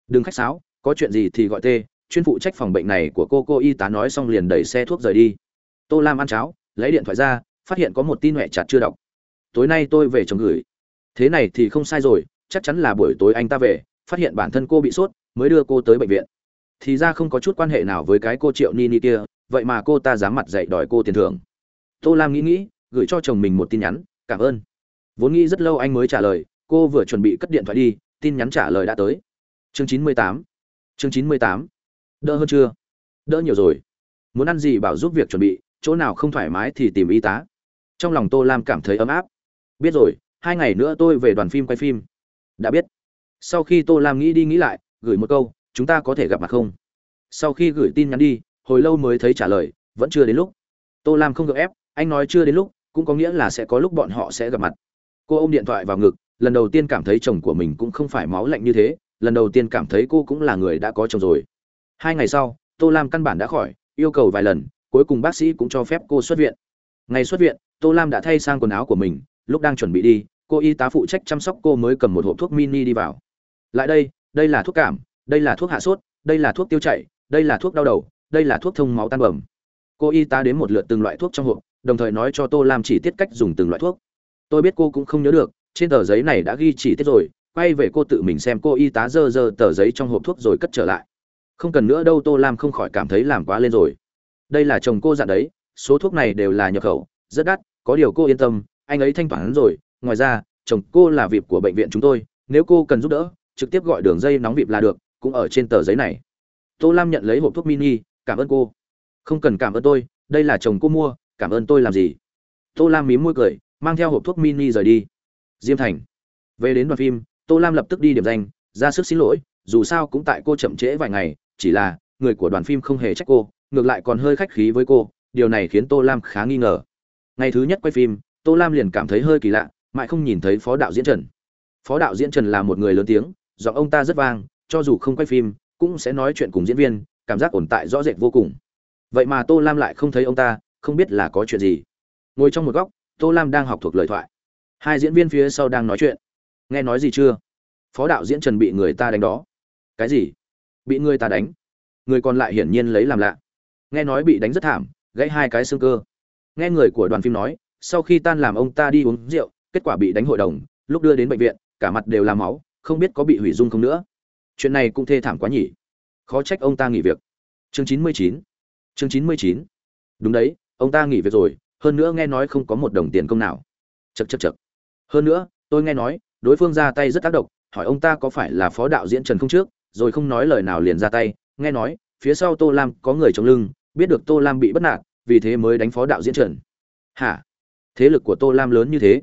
Speaker 1: Đừng khách sáo, có chuyện gì thì gọi tê, chuyên phụ trách phòng bệnh này của cô cô y tá nói xong liền đẩy xe thuốc rời đi. Tô lam ăn cháo, lấy điện thoại ra, phát hiện có một tin huệ chặt chưa đọc tối nay tôi về chồng gửi. Thế này thì không sai rồi, chắc chắn là buổi tối anh ta về, phát hiện bản thân cô bị sốt, mới đưa cô tới bệnh viện. Thì ra không có chút quan hệ nào với cái cô triệu ni ni kia, vậy mà cô ta dám mặt dạy đòi cô tiền thưởng. Tô lam nghĩ nghĩ, gửi cho chồng mình một tin nhắn, cảm ơn. Vốn nghĩ rất lâu anh mới trả lời, cô vừa chuẩn bị cất điện thoại đi, tin nhắn trả lời đã tới. Chương chín mươi tám. Chương chín mươi tám. Đỡ hơn chưa? Đỡ nhiều rồi. Muốn ăn gì bảo giúp việc chuẩn bị, chỗ nào không thoải mái thì tìm y tá. Trong lòng tô lam cảm thấy ấm áp biết rồi, hai ngày nữa tôi về đoàn phim quay phim. Đã biết. Sau khi tô lam nghĩ đi nghĩ lại, gửi một câu, chúng ta có thể gặp mặt không? Sau khi gửi tin nhắn đi, hồi lâu mới thấy trả lời, vẫn chưa đến lúc. Tô lam không gợi ép, anh nói chưa đến lúc, cũng có nghĩa là sẽ có lúc bọn họ sẽ gặp mặt. Cô ôm điện thoại vào ngực, lần đầu tiên cảm thấy chồng của mình cũng không phải máu lạnh như thế, lần đầu tiên cảm thấy cô cũng là người đã có chồng rồi. Hai ngày sau, tô lam căn bản đã khỏi, yêu cầu vài lần, cuối cùng bác sĩ cũng cho phép cô xuất viện. Ngày xuất viện, tô lam đã thay sang quần áo của mình lúc đang chuẩn bị đi, cô y tá phụ trách chăm sóc cô mới cầm một hộp thuốc mini đi vào. Lại đây đây là thuốc cảm, đây là thuốc hạ sốt, đây là thuốc tiêu chảy, đây là thuốc đau đầu, đây là thuốc thông máu tan bẩm cô y tá đến một lượt từng loại thuốc trong hộp, đồng thời nói cho tô lam chỉ tiết cách dùng từng loại thuốc. Tôi biết cô cũng không nhớ được, trên tờ giấy này đã ghi chỉ tiết rồi, quay về cô tự mình xem cô y tá dơ dơ tờ giấy trong hộp thuốc rồi cất trở lại. Không cần nữa đâu, tô lam không khỏi cảm thấy làm quá lên rồi. Đây là chồng cô dặn đấy, số thuốc này đều là nhập khẩu, rất đắt, có điều cô yên tâm anh ấy thanh toán rồi. Ngoài ra, chồng cô là vịp của bệnh viện chúng tôi. Nếu cô cần giúp đỡ, trực tiếp gọi đường dây nóng vịp là được, cũng ở trên tờ giấy này. Tô lam nhận lấy hộp thuốc mini, cảm ơn cô. Không cần, cảm ơn tôi. Đây là chồng cô mua, cảm ơn tôi làm gì? Tô lam mím môi cười, mang theo hộp thuốc mini rời đi. Diêm thành. Về đến đoàn phim, tô lam lập tức đi điểm danh, ra sức xin lỗi, dù sao cũng tại cô chậm trễ vài ngày, chỉ là người của đoàn phim không hề trách cô, ngược lại còn hơi khách khí với cô, điều này khiến tô lam khá nghi ngờ. Ngày thứ nhất quay phim tô lam liền cảm thấy hơi kỳ lạ, mãi không nhìn thấy phó đạo diễn trần. Phó đạo diễn trần là một người lớn tiếng, giọng ông ta rất vang, cho dù không quay phim, cũng sẽ nói chuyện cùng diễn viên, cảm giác ổn tại rõ rệt vô cùng. Vậy mà tô lam lại không thấy ông ta, không biết là có chuyện gì. Ngồi trong một góc, tô lam đang học thuộc lời thoại. Hai diễn viên phía sau đang nói chuyện. Nghe nói gì chưa? Phó đạo diễn trần bị người ta đánh đó. Cái gì? Bị người ta đánh? Người còn lại hiển nhiên lấy làm lạ. Nghe nói bị đánh rất thảm, gãy hai cái xương cơ. Nghe người của đoàn phim nói sau khi tan làm ông ta đi uống rượu, kết quả bị đánh hội đồng, lúc đưa đến bệnh viện, cả mặt đều là máu, không biết có bị hủy dung không nữa. Chuyện này cũng thê thảm quá nhỉ. Khó trách ông ta nghỉ việc. Chương chín mươi chín. Chương chín mươi chín. Đúng đấy, ông ta nghỉ việc rồi, hơn nữa nghe nói không có một đồng tiền công nào. Chật chật chật hơn nữa, tôi nghe nói, đối phương ra tay rất tác động, hỏi ông ta có phải là phó đạo diễn trần không trước, rồi không nói lời nào liền ra tay, nghe nói, phía sau tô lam có người chống lưng, biết được tô lam bị bất nạn vì thế mới đánh phó đạo diễn trần. Hả? Thế lực của tô lam lớn như thế,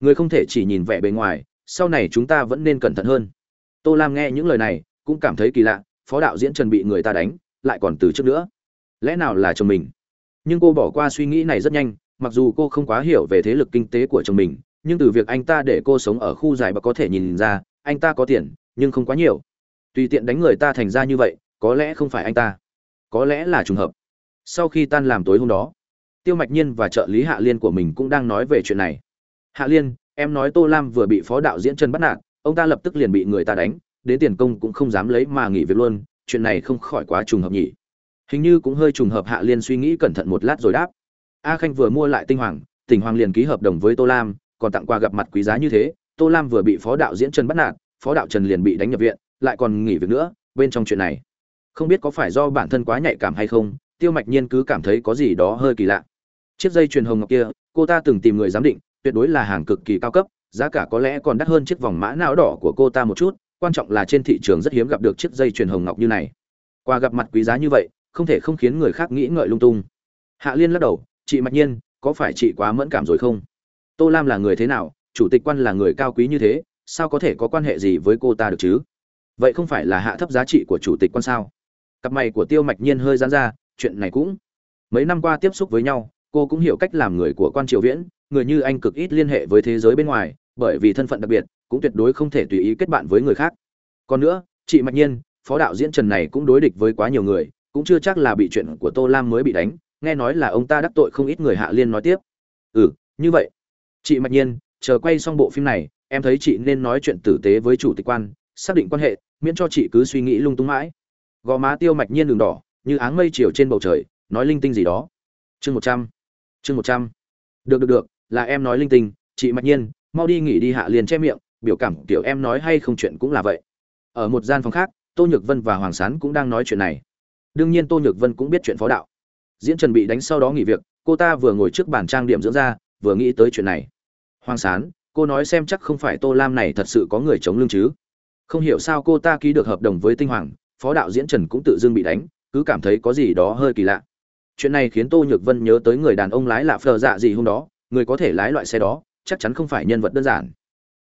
Speaker 1: người không thể chỉ nhìn vẻ bề ngoài, sau này chúng ta vẫn nên cẩn thận hơn. Tô lam nghe những lời này, cũng cảm thấy kỳ lạ, phó đạo diễn trần bị người ta đánh, lại còn từ trước nữa. Lẽ nào là chồng mình? Nhưng cô bỏ qua suy nghĩ này rất nhanh, mặc dù cô không quá hiểu về thế lực kinh tế của chồng mình, nhưng từ việc anh ta để cô sống ở khu dài bà có thể nhìn ra, anh ta có tiền, nhưng không quá nhiều. Tùy tiện đánh người ta thành ra như vậy, có lẽ không phải anh ta. Có lẽ là trùng hợp. Sau khi tan làm tối hôm đó tiêu mạch nhiên và trợ lý hạ liên của mình cũng đang nói về chuyện này. Hạ liên, em nói tô lam vừa bị phó đạo diễn trần bắt nạt, ông ta lập tức liền bị người ta đánh, đến tiền công cũng không dám lấy mà nghỉ việc luôn, chuyện này không khỏi quá trùng hợp nhỉ. Hình như cũng hơi trùng hợp hạ liên suy nghĩ cẩn thận một lát rồi đáp. A khanh vừa mua lại tinh hoàng, tỉnh hoàng liền ký hợp đồng với tô lam, còn tặng quà gặp mặt quý giá như thế, tô lam vừa bị phó đạo diễn trần bắt nạt, phó đạo trần liền bị đánh nhập viện, lại còn nghỉ việc nữa, bên trong chuyện này. Không biết có phải do bản thân quá nhạy cảm hay không, tiêu mạch nhiên cứ cảm thấy có gì đó hơi kỳ lạ chiếc dây chuyền hồng ngọc kia, cô ta từng tìm người giám định, tuyệt đối là hàng cực kỳ cao cấp, giá cả có lẽ còn đắt hơn chiếc vòng mã não đỏ của cô ta một chút, quan trọng là trên thị trường rất hiếm gặp được chiếc dây chuyền hồng ngọc như này. Qua gặp mặt quý giá như vậy, không thể không khiến người khác nghĩ ngợi lung tung. Hạ liên lắc đầu, chị mạch nhiên, có phải chị quá mẫn cảm rồi không? Tô lam là người thế nào? Chủ tịch quan là người cao quý như thế, sao có thể có quan hệ gì với cô ta được chứ? Vậy không phải là hạ thấp giá trị của chủ tịch quan sao? Cặp mày của tiêu mạch nhiên hơi dán ra, chuyện này cũng mấy năm qua tiếp xúc với nhau cô cũng hiểu cách làm người của quan triều viễn, người như anh cực ít liên hệ với thế giới bên ngoài, bởi vì thân phận đặc biệt, cũng tuyệt đối không thể tùy ý kết bạn với người khác. Còn nữa, chị mạch nhiên, phó đạo diễn trần này cũng đối địch với quá nhiều người, cũng chưa chắc là bị chuyện của tô lam mới bị đánh, nghe nói là ông ta đắc tội không ít người hạ liên nói tiếp. Ừ như vậy. Chị mạch nhiên, chờ quay xong bộ phim này, em thấy chị nên nói chuyện tử tế với chủ tịch quan, xác định quan hệ, miễn cho chị cứ suy nghĩ lung tung mãi. Gò má tiêu mạch nhiên đường đỏ, như áng mây chiều trên bầu trời, nói linh tinh gì đó. Chương một trăm chương một trăm. Được được được, là em nói linh tinh, chị mạch nhiên, mau đi nghỉ đi hạ liền che miệng, biểu cảm kiểu em nói hay không chuyện cũng là vậy. Ở một gian phòng khác, tô nhược vân và hoàng sán cũng đang nói chuyện này. Đương nhiên tô nhược vân cũng biết chuyện phó đạo. Diễn trần bị đánh sau đó nghỉ việc, cô ta vừa ngồi trước bàn trang điểm dưỡng ra vừa nghĩ tới chuyện này. Hoàng sán, cô nói xem chắc không phải tô lam này thật sự có người chống lưng chứ? Không hiểu sao cô ta ký được hợp đồng với tinh hoàng, phó đạo diễn trần cũng tự dưng bị đánh, cứ cảm thấy có gì đó hơi kỳ lạ chuyện này khiến tô nhược vân nhớ tới người đàn ông lái lạ phờ dạ gì hôm đó, người có thể lái loại xe đó, chắc chắn không phải nhân vật đơn giản.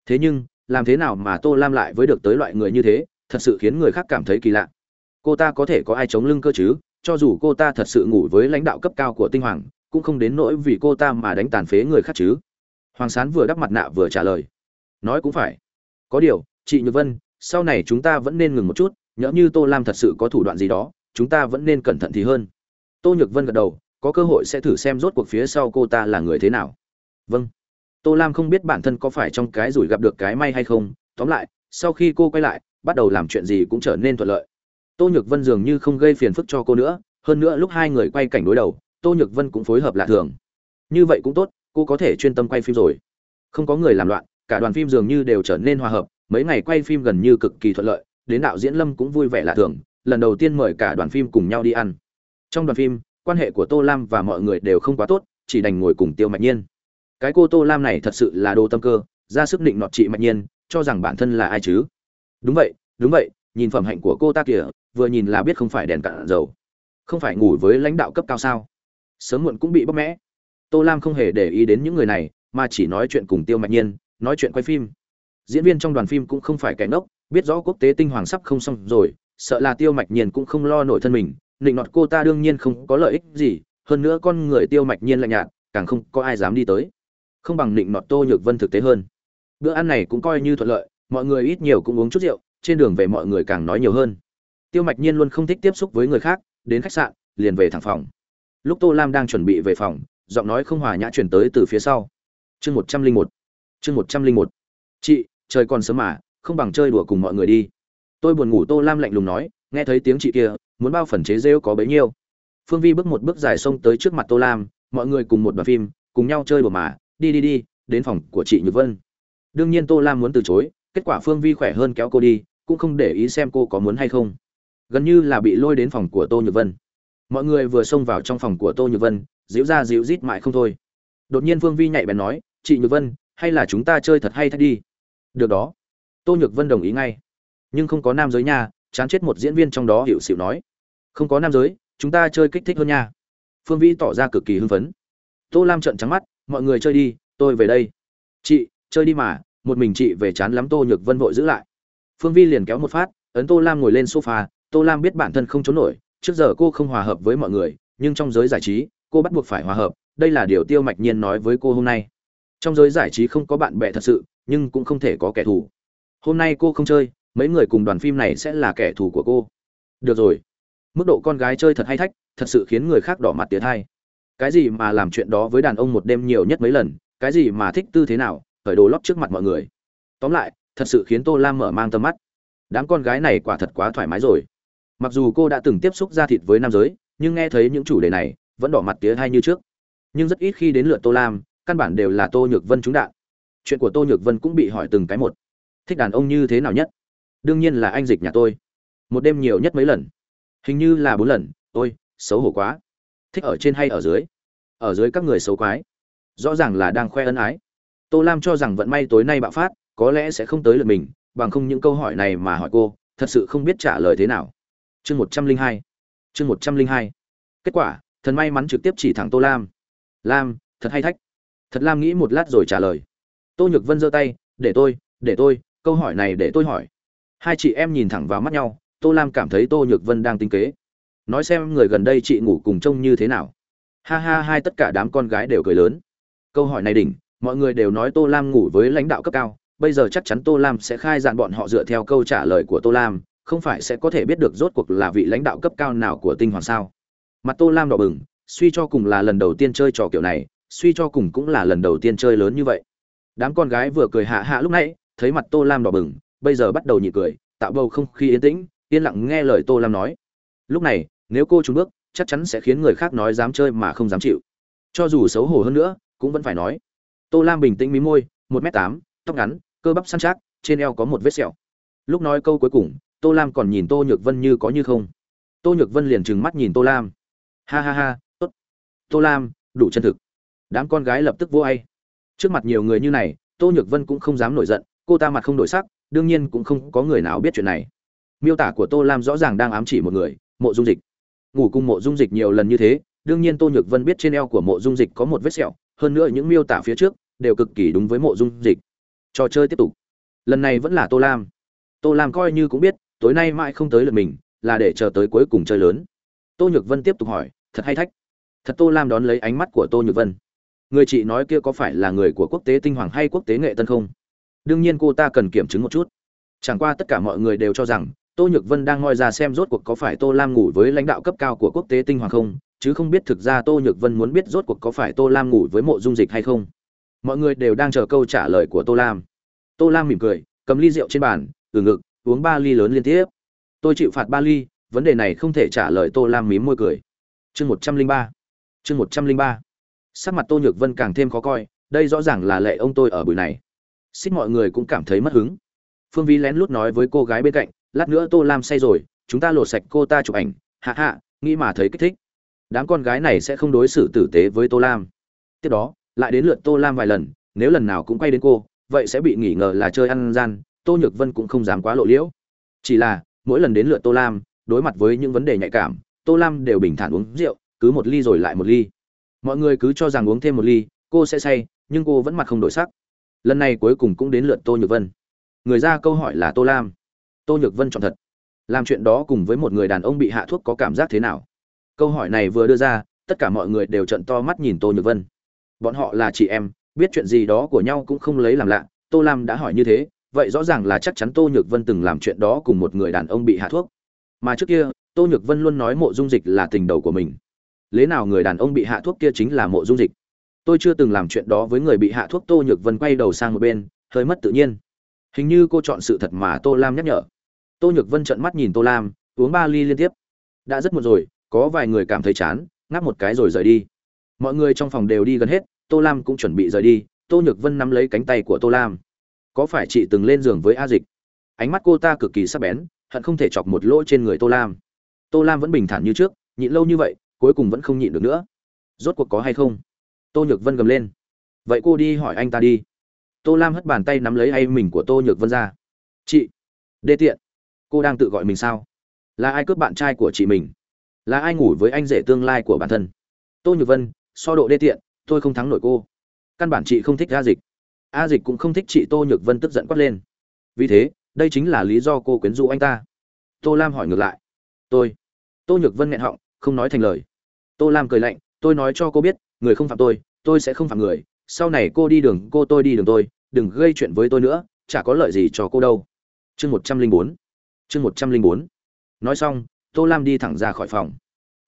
Speaker 1: Thế nhưng, làm thế nào mà tô lam lại với được tới loại người như thế, thật sự khiến người khác cảm thấy kỳ lạ. Cô ta có thể có ai chống lưng cơ chứ? Cho dù cô ta thật sự ngủ với lãnh đạo cấp cao của tinh hoàng, cũng không đến nỗi vì cô ta mà đánh tàn phế người khác chứ. Hoàng sán vừa đắp mặt nạ vừa trả lời. Nói cũng phải. Có điều, chị nhược vân, sau này chúng ta vẫn nên ngừng một chút, nhỡ như tô lam thật sự có thủ đoạn gì đó, chúng ta vẫn nên cẩn thận thì hơn tô nhược vân gật đầu, có cơ hội sẽ thử xem rốt cuộc phía sau cô ta là người thế nào. Vâng. Tô lam không biết bản thân có phải trong cái rủi gặp được cái may hay không, tóm lại, sau khi cô quay lại, bắt đầu làm chuyện gì cũng trở nên thuận lợi. Tô nhược vân dường như không gây phiền phức cho cô nữa, hơn nữa lúc hai người quay cảnh đối đầu, tô nhược vân cũng phối hợp lạ thường. Như vậy cũng tốt, cô có thể chuyên tâm quay phim rồi. Không có người làm loạn, cả đoàn phim dường như đều trở nên hòa hợp, mấy ngày quay phim gần như cực kỳ thuận lợi, đến đạo diễn lâm cũng vui vẻ lạ thường, lần đầu tiên mời cả đoàn phim cùng nhau đi ăn trong đoàn phim, quan hệ của tô lam và mọi người đều không quá tốt, chỉ đành ngồi cùng tiêu mạch nhiên. Cái cô tô lam này thật sự là đồ tâm cơ, ra sức định nọt chị mạch nhiên, cho rằng bản thân là ai chứ? Đúng vậy đúng vậy, nhìn phẩm hạnh của cô ta kìa, vừa nhìn là biết không phải đèn cạn dầu. Không phải ngủ với lãnh đạo cấp cao sao? Sớm muộn cũng bị bóp mẽ. Tô lam không hề để ý đến những người này, mà chỉ nói chuyện cùng tiêu mạch nhiên, nói chuyện quay phim. Diễn viên trong đoàn phim cũng không phải kẻ ngốc, biết rõ quốc tế tinh hoàng sắp không xong rồi, sợ là tiêu mạch nhiên cũng không lo nổi thân mình định nọt cô ta đương nhiên không có lợi ích gì, hơn nữa con người tiêu mạch nhiên lạnh nhạt, càng không có ai dám đi tới. Không bằng định nọt tô nhược vân thực tế hơn. Bữa ăn này cũng coi như thuận lợi, mọi người ít nhiều cũng uống chút rượu, trên đường về mọi người càng nói nhiều hơn. Tiêu mạch nhiên luôn không thích tiếp xúc với người khác, đến khách sạn, liền về thẳng phòng. Lúc tô lam đang chuẩn bị về phòng, giọng nói không hòa nhã chuyển tới từ phía sau. Chương một trăm linh một. Chương một trăm linh một. Chị, trời còn sớm mà, không bằng chơi đùa cùng mọi người đi. Tôi buồn ngủ tô lam lạnh lùng nói, nghe thấy tiếng chị kia muốn bao phần chế rêu có bấy nhiêu. Phương vi bước một bước dài sông tới trước mặt tô lam, mọi người cùng một đoàn phim, cùng nhau chơi đùa mà, đi đi đi, đến phòng của chị nhược vân. Đương nhiên tô lam muốn từ chối, kết quả phương vi khỏe hơn kéo cô đi, cũng không để ý xem cô có muốn hay không. Gần như là bị lôi đến phòng của tô nhược vân. Mọi người vừa xông vào trong phòng của tô nhược vân, dịu ra dịu rít mãi không thôi. Đột nhiên phương vi nhạy bén nói, chị nhược vân, hay là chúng ta chơi thật hay thách đi? Được đó. Tô nhược vân đồng ý ngay. Nhưng không có nam giới nha chán chết một diễn viên trong đó hiệu xịu nói. Không có nam giới, chúng ta chơi kích thích hơn nha. Phương vĩ tỏ ra cực kỳ hưng phấn. Tô lam trợn trắng mắt, mọi người chơi đi, tôi về đây. Chị, chơi đi mà, một mình chị về chán lắm tô nhược vân vội giữ lại. Phương vi liền kéo một phát, ấn tô lam ngồi lên sofa, tô lam biết bản thân không trốn nổi, trước giờ cô không hòa hợp với mọi người, nhưng trong giới giải trí, cô bắt buộc phải hòa hợp, đây là điều tiêu mạch nhiên nói với cô hôm nay. Trong giới giải trí không có bạn bè thật sự, nhưng cũng không thể có kẻ thù. Hôm nay cô không chơi mấy người cùng đoàn phim này sẽ là kẻ thù của cô. Được rồi. Mức độ con gái chơi thật hay thách, thật sự khiến người khác đỏ mặt tiệt thai cái gì mà làm chuyện đó với đàn ông một đêm nhiều nhất mấy lần, cái gì mà thích tư thế nào khởi đồ lót trước mặt mọi người. Tóm lại, thật sự khiến tô lam mở mang tầm mắt. Đám con gái này quả thật quá thoải mái rồi. Mặc dù cô đã từng tiếp xúc ra thịt với nam giới, nhưng nghe thấy những chủ đề này, vẫn đỏ mặt tía hay như trước. Nhưng rất ít khi đến lượt tô lam, căn bản đều là tô nhược vân trúng đạn. Chuyện của tô nhược vân cũng bị hỏi từng cái một. Thích đàn ông như thế nào nhất? Đương nhiên là anh dịch nhà tôi. Một đêm nhiều nhất mấy lần. Hình như là bốn lần. Ôi, xấu hổ quá. Thích ở trên hay ở dưới? Ở dưới các người xấu quái. Rõ ràng là đang khoe ân ái. Tô lam cho rằng vận may tối nay bạo phát, có lẽ sẽ không tới lượt mình, bằng không những câu hỏi này mà hỏi cô, thật sự không biết trả lời thế nào. Chương một trăm linh hai. Chương một trăm linh hai. Kết quả, thần may mắn trực tiếp chỉ thẳng tô lam. Lam, thật hay thách. Thật lam nghĩ một lát rồi trả lời. Tô nhược vân giơ tay, để tôi để tôi, câu hỏi này để tôi hỏi hai chị em nhìn thẳng vào mắt nhau, tô lam cảm thấy tô nhược vân đang tính kế. Nói xem người gần đây chị ngủ cùng trông như thế nào. Ha ha, hai tất cả đám con gái đều cười lớn. Câu hỏi này đỉnh, mọi người đều nói tô lam ngủ với lãnh đạo cấp cao. Bây giờ chắc chắn tô lam sẽ khai dạn bọn họ dựa theo câu trả lời của tô lam, không phải sẽ có thể biết được rốt cuộc là vị lãnh đạo cấp cao nào của tinh hoàng sao. Mặt tô lam đỏ bừng, suy cho cùng là lần đầu tiên chơi trò kiểu này, suy cho cùng cũng là lần đầu tiên chơi lớn như vậy. Đám con gái vừa cười hạ hạ lúc nãy, thấy mặt tô lam đỏ bừng bây giờ bắt đầu nhị cười, tạo bầu không khí yên tĩnh, yên lặng nghe lời tô lam nói. Lúc này, nếu cô trúng bước, chắc chắn sẽ khiến người khác nói dám chơi mà không dám chịu. Cho dù xấu hổ hơn nữa, cũng vẫn phải nói. Tô lam bình tĩnh mí môi, một m tám, tóc ngắn, cơ bắp săn chắc, trên eo có một vết sẹo. Lúc nói câu cuối cùng, tô lam còn nhìn tô nhược vân như có như không. Tô nhược vân liền trừng mắt nhìn tô lam. Ha ha ha, tốt. Tô lam, đủ chân thực. Đám con gái lập tức vô ai trước mặt nhiều người như này, tô nhược vân cũng không dám nổi giận cô ta mặt không đổi sắc, đương nhiên cũng không có người nào biết chuyện này. Miêu tả của tô lam rõ ràng đang ám chỉ một người, mộ dung dịch. Ngủ cùng mộ dung dịch nhiều lần như thế, đương nhiên tô nhược vân biết trên eo của mộ dung dịch có một vết sẹo, hơn nữa những miêu tả phía trước đều cực kỳ đúng với mộ dung dịch. Trò chơi tiếp tục. Lần này vẫn là tô lam. Tô lam coi như cũng biết, tối nay mãi không tới lượt mình, là để chờ tới cuối cùng chơi lớn. Tô nhược vân tiếp tục hỏi, thật hay thách? Thật tô lam đón lấy ánh mắt của tô nhược vân. Người chị nói kia có phải là người của quốc tế tinh hoàng hay quốc tế nghệ tân không? Đương nhiên cô ta cần kiểm chứng một chút. Chẳng qua tất cả mọi người đều cho rằng, tô nhược vân đang ngoi ra xem rốt cuộc có phải tô lam ngủ với lãnh đạo cấp cao của quốc tế tinh hoàng không, chứ không biết thực ra tô nhược vân muốn biết rốt cuộc có phải tô lam ngủ với mộ dung dịch hay không. Mọi người đều đang chờ câu trả lời của tô lam. Tô lam mỉm cười, cầm ly rượu trên bàn, từ ngực, uống ba ly lớn liên tiếp. Tôi chịu phạt ba ly, vấn đề này không thể trả lời tô lam mím môi cười. Chương một trăm linh ba. Chương một trăm linh ba. Sắc mặt tô nhược vân càng thêm khó coi, đây rõ ràng là lệ ông tôi ở buổi này xích mọi người cũng cảm thấy mất hứng. Phương vi lén lút nói với cô gái bên cạnh, lát nữa tô lam say rồi, chúng ta lột sạch cô ta chụp ảnh. Hạ hạ, nghĩ mà thấy kích thích. Đám con gái này sẽ không đối xử tử tế với tô lam. Tiếp đó, lại đến lượt tô lam vài lần, nếu lần nào cũng quay đến cô, vậy sẽ bị nghỉ ngờ là chơi ăn gian, tô nhược vân cũng không dám quá lộ liễu. Chỉ là, mỗi lần đến lượt tô lam, đối mặt với những vấn đề nhạy cảm, tô lam đều bình thản uống rượu, cứ một ly rồi lại một ly. Mọi người cứ cho rằng uống thêm một ly, cô sẽ say, nhưng cô vẫn mặt không đổi sắc lần này cuối cùng cũng đến lượt tô nhược vân. Người ra câu hỏi là tô lam. Tô nhược vân chọn thật. Làm chuyện đó cùng với một người đàn ông bị hạ thuốc có cảm giác thế nào? Câu hỏi này vừa đưa ra, tất cả mọi người đều trận to mắt nhìn tô nhược vân. Bọn họ là chị em, biết chuyện gì đó của nhau cũng không lấy làm lạ. Tô lam đã hỏi như thế, vậy rõ ràng là chắc chắn tô nhược vân từng làm chuyện đó cùng một người đàn ông bị hạ thuốc. Mà trước kia, tô nhược vân luôn nói mộ dung dịch là tình đầu của mình. Lẽ nào người đàn ông bị hạ thuốc kia chính là mộ dung dịch? Tôi chưa từng làm chuyện đó với người bị hạ thuốc tô nhược vân quay đầu sang một bên, hơi mất tự nhiên. Hình như cô chọn sự thật mà tô lam nhắc nhở. Tô nhược vân trợn mắt nhìn tô lam, uống ba ly liên tiếp. Đã rất muộn rồi, có vài người cảm thấy chán, ngáp một cái rồi rời đi. Mọi người trong phòng đều đi gần hết, tô lam cũng chuẩn bị rời đi, tô nhược vân nắm lấy cánh tay của tô lam. Có phải chị từng lên giường với a dịch? Ánh mắt cô ta cực kỳ sắc bén, hận không thể chọc một lỗ trên người tô lam. Tô lam vẫn bình thản như trước, nhịn lâu như vậy, cuối cùng vẫn không nhịn được nữa. Rốt cuộc có hay không? Tô nhược vân gầm lên. Vậy cô đi hỏi anh ta đi. Tô lam hất bàn tay nắm lấy hay mình của tô nhược vân ra. Chị, đê tiện. Cô đang tự gọi mình sao? Là ai cướp bạn trai của chị mình? Là ai ngủ với anh rể tương lai của bản thân? Tô nhược vân, so độ đê tiện, tôi không thắng nổi cô. Căn bản chị không thích a dịch. A dịch cũng không thích chị tô nhược vân tức giận quát lên. Vì thế, đây chính là lý do cô quyến rũ anh ta. Tô lam hỏi ngược lại. Tôi. Tô nhược vân nghẹn họng, không nói thành lời. Tô lam cười lạnh, tôi nói cho cô biết, người không phạm tôi tôi sẽ không phạm người, sau này cô đi đường, cô tôi đi đường tôi, đừng gây chuyện với tôi nữa, chả có lợi gì cho cô đâu. Chương một trăm linh bốn. Chương một trăm linh bốn. Nói xong, tô lam đi thẳng ra khỏi phòng.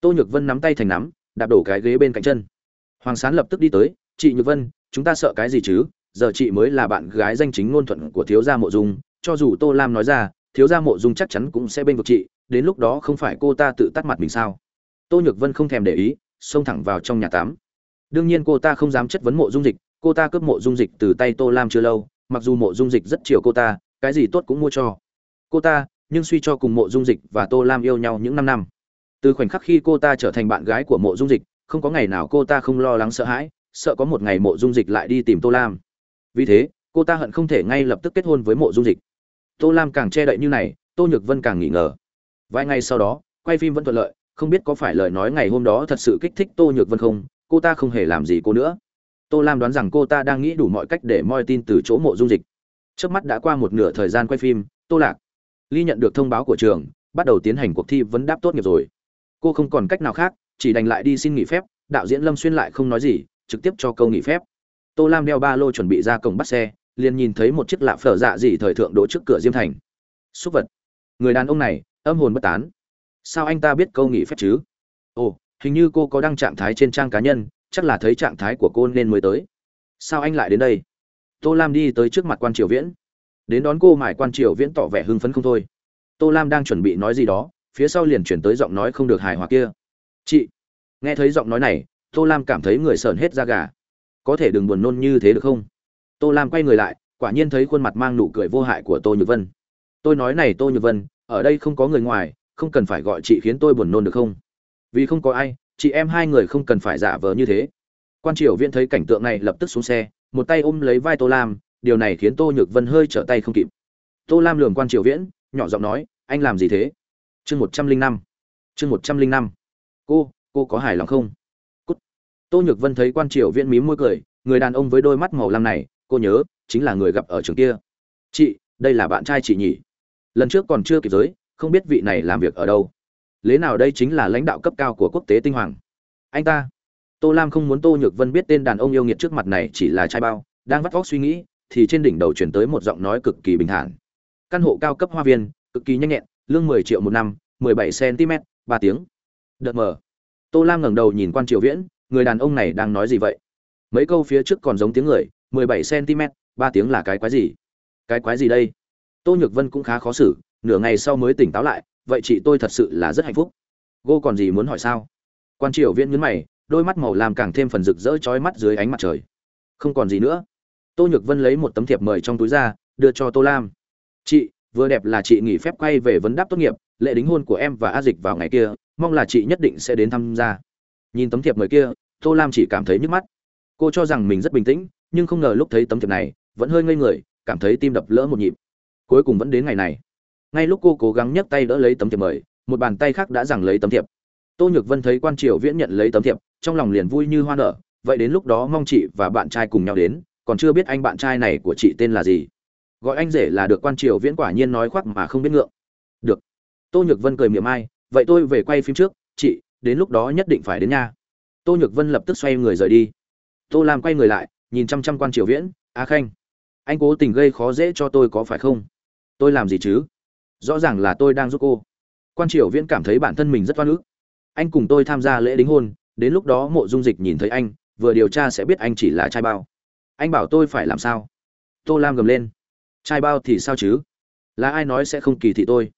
Speaker 1: Tô nhược vân nắm tay thành nắm, đạp đổ cái ghế bên cạnh chân. Hoàng sán lập tức đi tới, chị nhược vân, chúng ta sợ cái gì chứ? Giờ chị mới là bạn gái danh chính ngôn thuận của thiếu gia mộ dung, cho dù tô lam nói ra, thiếu gia mộ dung chắc chắn cũng sẽ bên vực chị, đến lúc đó không phải cô ta tự tắt mặt mình sao? Tô nhược vân không thèm để ý, xông thẳng vào trong nhà tắm đương nhiên cô ta không dám chất vấn mộ dung dịch, cô ta cướp mộ dung dịch từ tay tô lam chưa lâu, mặc dù mộ dung dịch rất chiều cô ta, cái gì tốt cũng mua cho. Cô ta, nhưng suy cho cùng mộ dung dịch và tô lam yêu nhau những năm năm. Từ khoảnh khắc khi cô ta trở thành bạn gái của mộ dung dịch, không có ngày nào cô ta không lo lắng sợ hãi, sợ có một ngày mộ dung dịch lại đi tìm tô lam. Vì thế, cô ta hận không thể ngay lập tức kết hôn với mộ dung dịch. Tô lam càng che đậy như này, tô nhược vân càng nghi ngờ. Vài ngày sau đó, quay phim vẫn thuận lợi, không biết có phải lời nói ngày hôm đó thật sự kích thích tô nhược vân không cô ta không hề làm gì cô nữa. Tô lam đoán rằng cô ta đang nghĩ đủ mọi cách để moi tin từ chỗ mộ dung dịch. Trước mắt đã qua một nửa thời gian quay phim, tô lạc ly nhận được thông báo của trường, bắt đầu tiến hành cuộc thi vấn đáp tốt nghiệp rồi. Cô không còn cách nào khác, chỉ đành lại đi xin nghỉ phép, đạo diễn lâm xuyên lại không nói gì, trực tiếp cho câu nghỉ phép. Tô lam đeo ba lô chuẩn bị ra cổng bắt xe, liền nhìn thấy một chiếc lạ phở dạ dị thời thượng đỗ trước cửa diêm thành. Súc vật, người đàn ông này, âm hồn bất tán. Sao anh ta biết câu nghỉ phép chứ? Ồ hình như cô có đăng trạng thái trên trang cá nhân, chắc là thấy trạng thái của cô nên mới tới. Sao anh lại đến đây? Tô lam đi tới trước mặt quan triều viễn. Đến đón cô mải quan triều viễn tỏ vẻ hưng phấn không thôi. Tô lam đang chuẩn bị nói gì đó, phía sau liền chuyển tới giọng nói không được hài hòa kia. Chị. Nghe thấy giọng nói này, tô lam cảm thấy người sờn hết da gà. Có thể đừng buồn nôn như thế được không? Tô lam quay người lại, quả nhiên thấy khuôn mặt mang nụ cười vô hại của tô nhược vân. Tôi nói này tô nhược vân, ở đây không có người ngoài, không cần phải gọi chị khiến tôi buồn nôn được không? Vì không có ai, chị em hai người không cần phải giả vờ như thế. Quan triều viễn thấy cảnh tượng này lập tức xuống xe, một tay ôm lấy vai tô lam, điều này khiến tô nhược vân hơi trở tay không kịp. Tô lam lường quan triều viễn, nhỏ giọng nói, anh làm gì thế? Chương một trăm linh năm. Chương một trăm linh năm. Cô cô có hài lòng không? Cút. tô nhược vân thấy quan triều viễn mím môi cười, người đàn ông với đôi mắt màu lam này, cô nhớ, chính là người gặp ở trường kia. Chị, đây là bạn trai chị nhỉ? Lần trước còn chưa kịp giới, không biết vị này làm việc ở đâu lẽ nào đây chính là lãnh đạo cấp cao của quốc tế tinh hoàng. Anh ta. Tô lam không muốn tô nhược vân biết tên đàn ông yêu nghiệt trước mặt này chỉ là trai bao, đang vắt vóc suy nghĩ, thì trên đỉnh đầu chuyển tới một giọng nói cực kỳ bình thản. Căn hộ cao cấp hoa viên, cực kỳ nhanh nhẹn, lương mười triệu một năm, mười bảy cm ba tiếng. Đợt mở. Tô lam ngẩng đầu nhìn quan triều viễn, người đàn ông này đang nói gì vậy? Mấy câu phía trước còn giống tiếng người, mười bảy cm ba tiếng là cái quái gì? Cái quái gì đây? Tô nhược vân cũng khá khó xử, nửa ngày sau mới tỉnh táo lại vậy chị tôi thật sự là rất hạnh phúc. Cô còn gì muốn hỏi sao? Quan triều viễn nhấn mày, đôi mắt màu làm càng thêm phần rực rỡ chói mắt dưới ánh mặt trời. Không còn gì nữa. Tô nhược vân lấy một tấm thiệp mời trong túi ra, đưa cho tô lam. Chị, vừa đẹp là chị nghỉ phép quay về vấn đáp tốt nghiệp, lễ đính hôn của em và a dịch vào ngày kia, mong là chị nhất định sẽ đến tham gia. Nhìn tấm thiệp mời kia, tô lam chỉ cảm thấy nhức mắt. Cô cho rằng mình rất bình tĩnh, nhưng không ngờ lúc thấy tấm thiệp này, vẫn hơi ngây người, cảm thấy tim đập lỡ một nhịp. Cuối cùng vẫn đến ngày này ngay lúc cô cố gắng nhấc tay đỡ lấy tấm thiệp mời, một bàn tay khác đã giằng lấy tấm thiệp. Tô nhược vân thấy quan triều viễn nhận lấy tấm thiệp, trong lòng liền vui như hoa nở, vậy đến lúc đó mong chị và bạn trai cùng nhau đến, còn chưa biết anh bạn trai này của chị tên là gì. Gọi anh rể là được quan triều viễn quả nhiên nói khoác mà không biết ngượng. Được. Tô nhược vân cười miệng ai, vậy tôi về quay phim trước, chị, đến lúc đó nhất định phải đến nha. Tô nhược vân lập tức xoay người rời đi. Tô lam quay người lại, nhìn chăm chăm quan triều viễn, a khanh, anh cố tình gây khó dễ cho tôi có phải không? Tôi làm gì chứ? Rõ ràng là tôi đang giúp cô. Quan triều viễn cảm thấy bản thân mình rất oan ức. Anh cùng tôi tham gia lễ đính hôn, đến lúc đó mộ dung dịch nhìn thấy anh, vừa điều tra sẽ biết anh chỉ là trai bao. Anh bảo tôi phải làm sao? Tô lam gầm lên. Trai bao thì sao chứ? Là ai nói sẽ không kỳ thị tôi?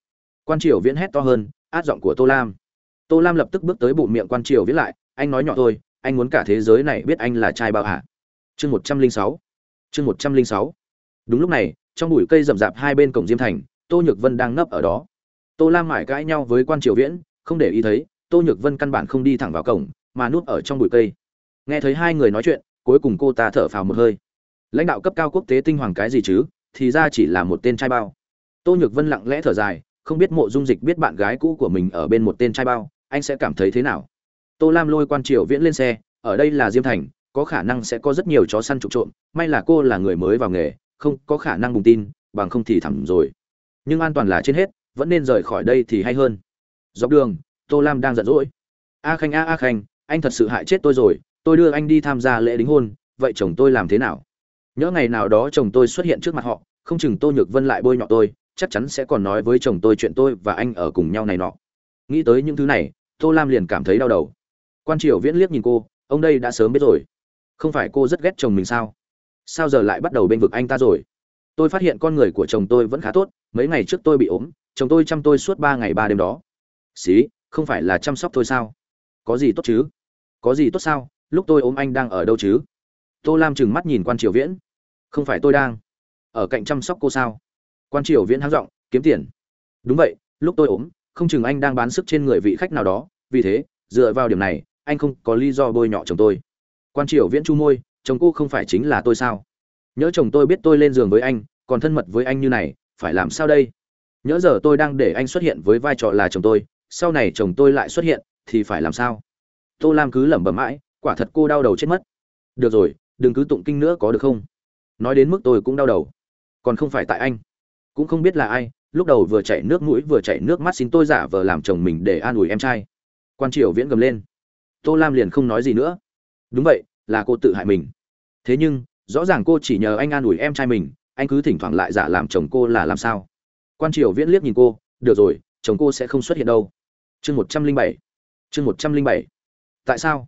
Speaker 1: Quan triều viễn hét to hơn, át giọng của tô lam. Tô lam lập tức bước tới bụng miệng quan triều viễn lại, anh nói nhỏ thôi, anh muốn cả thế giới này biết anh là trai bao hả? Chương một trăm linh sáu. Chương một trăm linh sáu. Đúng lúc này, trong bụi cây rậm rạp hai bên cổng diêm thành tô nhược vân đang nấp ở đó. Tô lam mải cãi nhau với quan triều viễn, không để ý thấy, tô nhược vân căn bản không đi thẳng vào cổng, mà núp ở trong bụi cây. Nghe thấy hai người nói chuyện, cuối cùng cô ta thở phào một hơi. Lãnh đạo cấp cao quốc tế tinh hoàng cái gì chứ, thì ra chỉ là một tên trai bao. Tô nhược vân lặng lẽ thở dài, không biết mộ dung dịch biết bạn gái cũ của mình ở bên một tên trai bao, anh sẽ cảm thấy thế nào? Tô lam lôi quan triều viễn lên xe, ở đây là diêm thành, có khả năng sẽ có rất nhiều chó săn trục trộm, may là cô là người mới vào nghề, không có khả năng bùng tin, bằng không thì thẳng rồi nhưng an toàn là trên hết, vẫn nên rời khỏi đây thì hay hơn. Dọc đường, tô lam đang giận dỗi. A khanh, a a khanh, anh thật sự hại chết tôi rồi, tôi đưa anh đi tham gia lễ đính hôn, vậy chồng tôi làm thế nào? Nhỡ ngày nào đó chồng tôi xuất hiện trước mặt họ, không chừng tô nhược vân lại bôi nhọ tôi, chắc chắn sẽ còn nói với chồng tôi chuyện tôi và anh ở cùng nhau này nọ. Nghĩ tới những thứ này, tô lam liền cảm thấy đau đầu. Quan triều viễn liếc nhìn cô, ông đây đã sớm biết rồi. Không phải cô rất ghét chồng mình sao? Sao giờ lại bắt đầu bên vực anh ta rồi? Tôi phát hiện con người của chồng tôi vẫn khá tốt mấy ngày trước tôi bị ốm, chồng tôi chăm tôi suốt ba ngày ba đêm đó. Xí, không phải là chăm sóc tôi sao? Có gì tốt chứ? Có gì tốt sao? Lúc tôi ốm anh đang ở đâu chứ? Tô lam trừng mắt nhìn quan triều viễn. Không phải tôi đang ở cạnh chăm sóc cô sao? Quan triều viễn háng r ộ n g kiếm tiền. Đúng vậy, lúc tôi ốm, không chừng anh đang bán sức trên người vị khách nào đó. Vì thế, dựa vào điểm này, anh không có lý do bôi nhọ chồng tôi. Quan triều viễn chu môi, chồng cô không phải chính là tôi sao? Nhớ chồng tôi biết tôi lên giường với anh, còn thân mật với anh như này phải làm sao đây? Nhỡ giờ tôi đang để anh xuất hiện với vai trò là chồng tôi, sau này chồng tôi lại xuất hiện, thì phải làm sao? Tô lam cứ lẩm bẩm mãi, quả thật cô đau đầu chết mất. Được rồi, đừng cứ tụng kinh nữa có được không? Nói đến mức tôi cũng đau đầu. Còn không phải tại anh. Cũng không biết là ai, lúc đầu vừa chảy nước mũi vừa chảy nước mắt xin tôi giả vờ làm chồng mình để an ủi em trai. Quan triều viễn gầm lên. Tô lam liền không nói gì nữa. Đúng vậy, là cô tự hại mình. Thế nhưng, rõ ràng cô chỉ nhờ anh an ủi em trai mình anh cứ thỉnh thoảng lại giả làm chồng cô là làm sao? Quan triều viễn liếc nhìn cô, được rồi, chồng cô sẽ không xuất hiện đâu. Chương một trăm linh bảy. Chương một trăm linh bảy. Tại sao?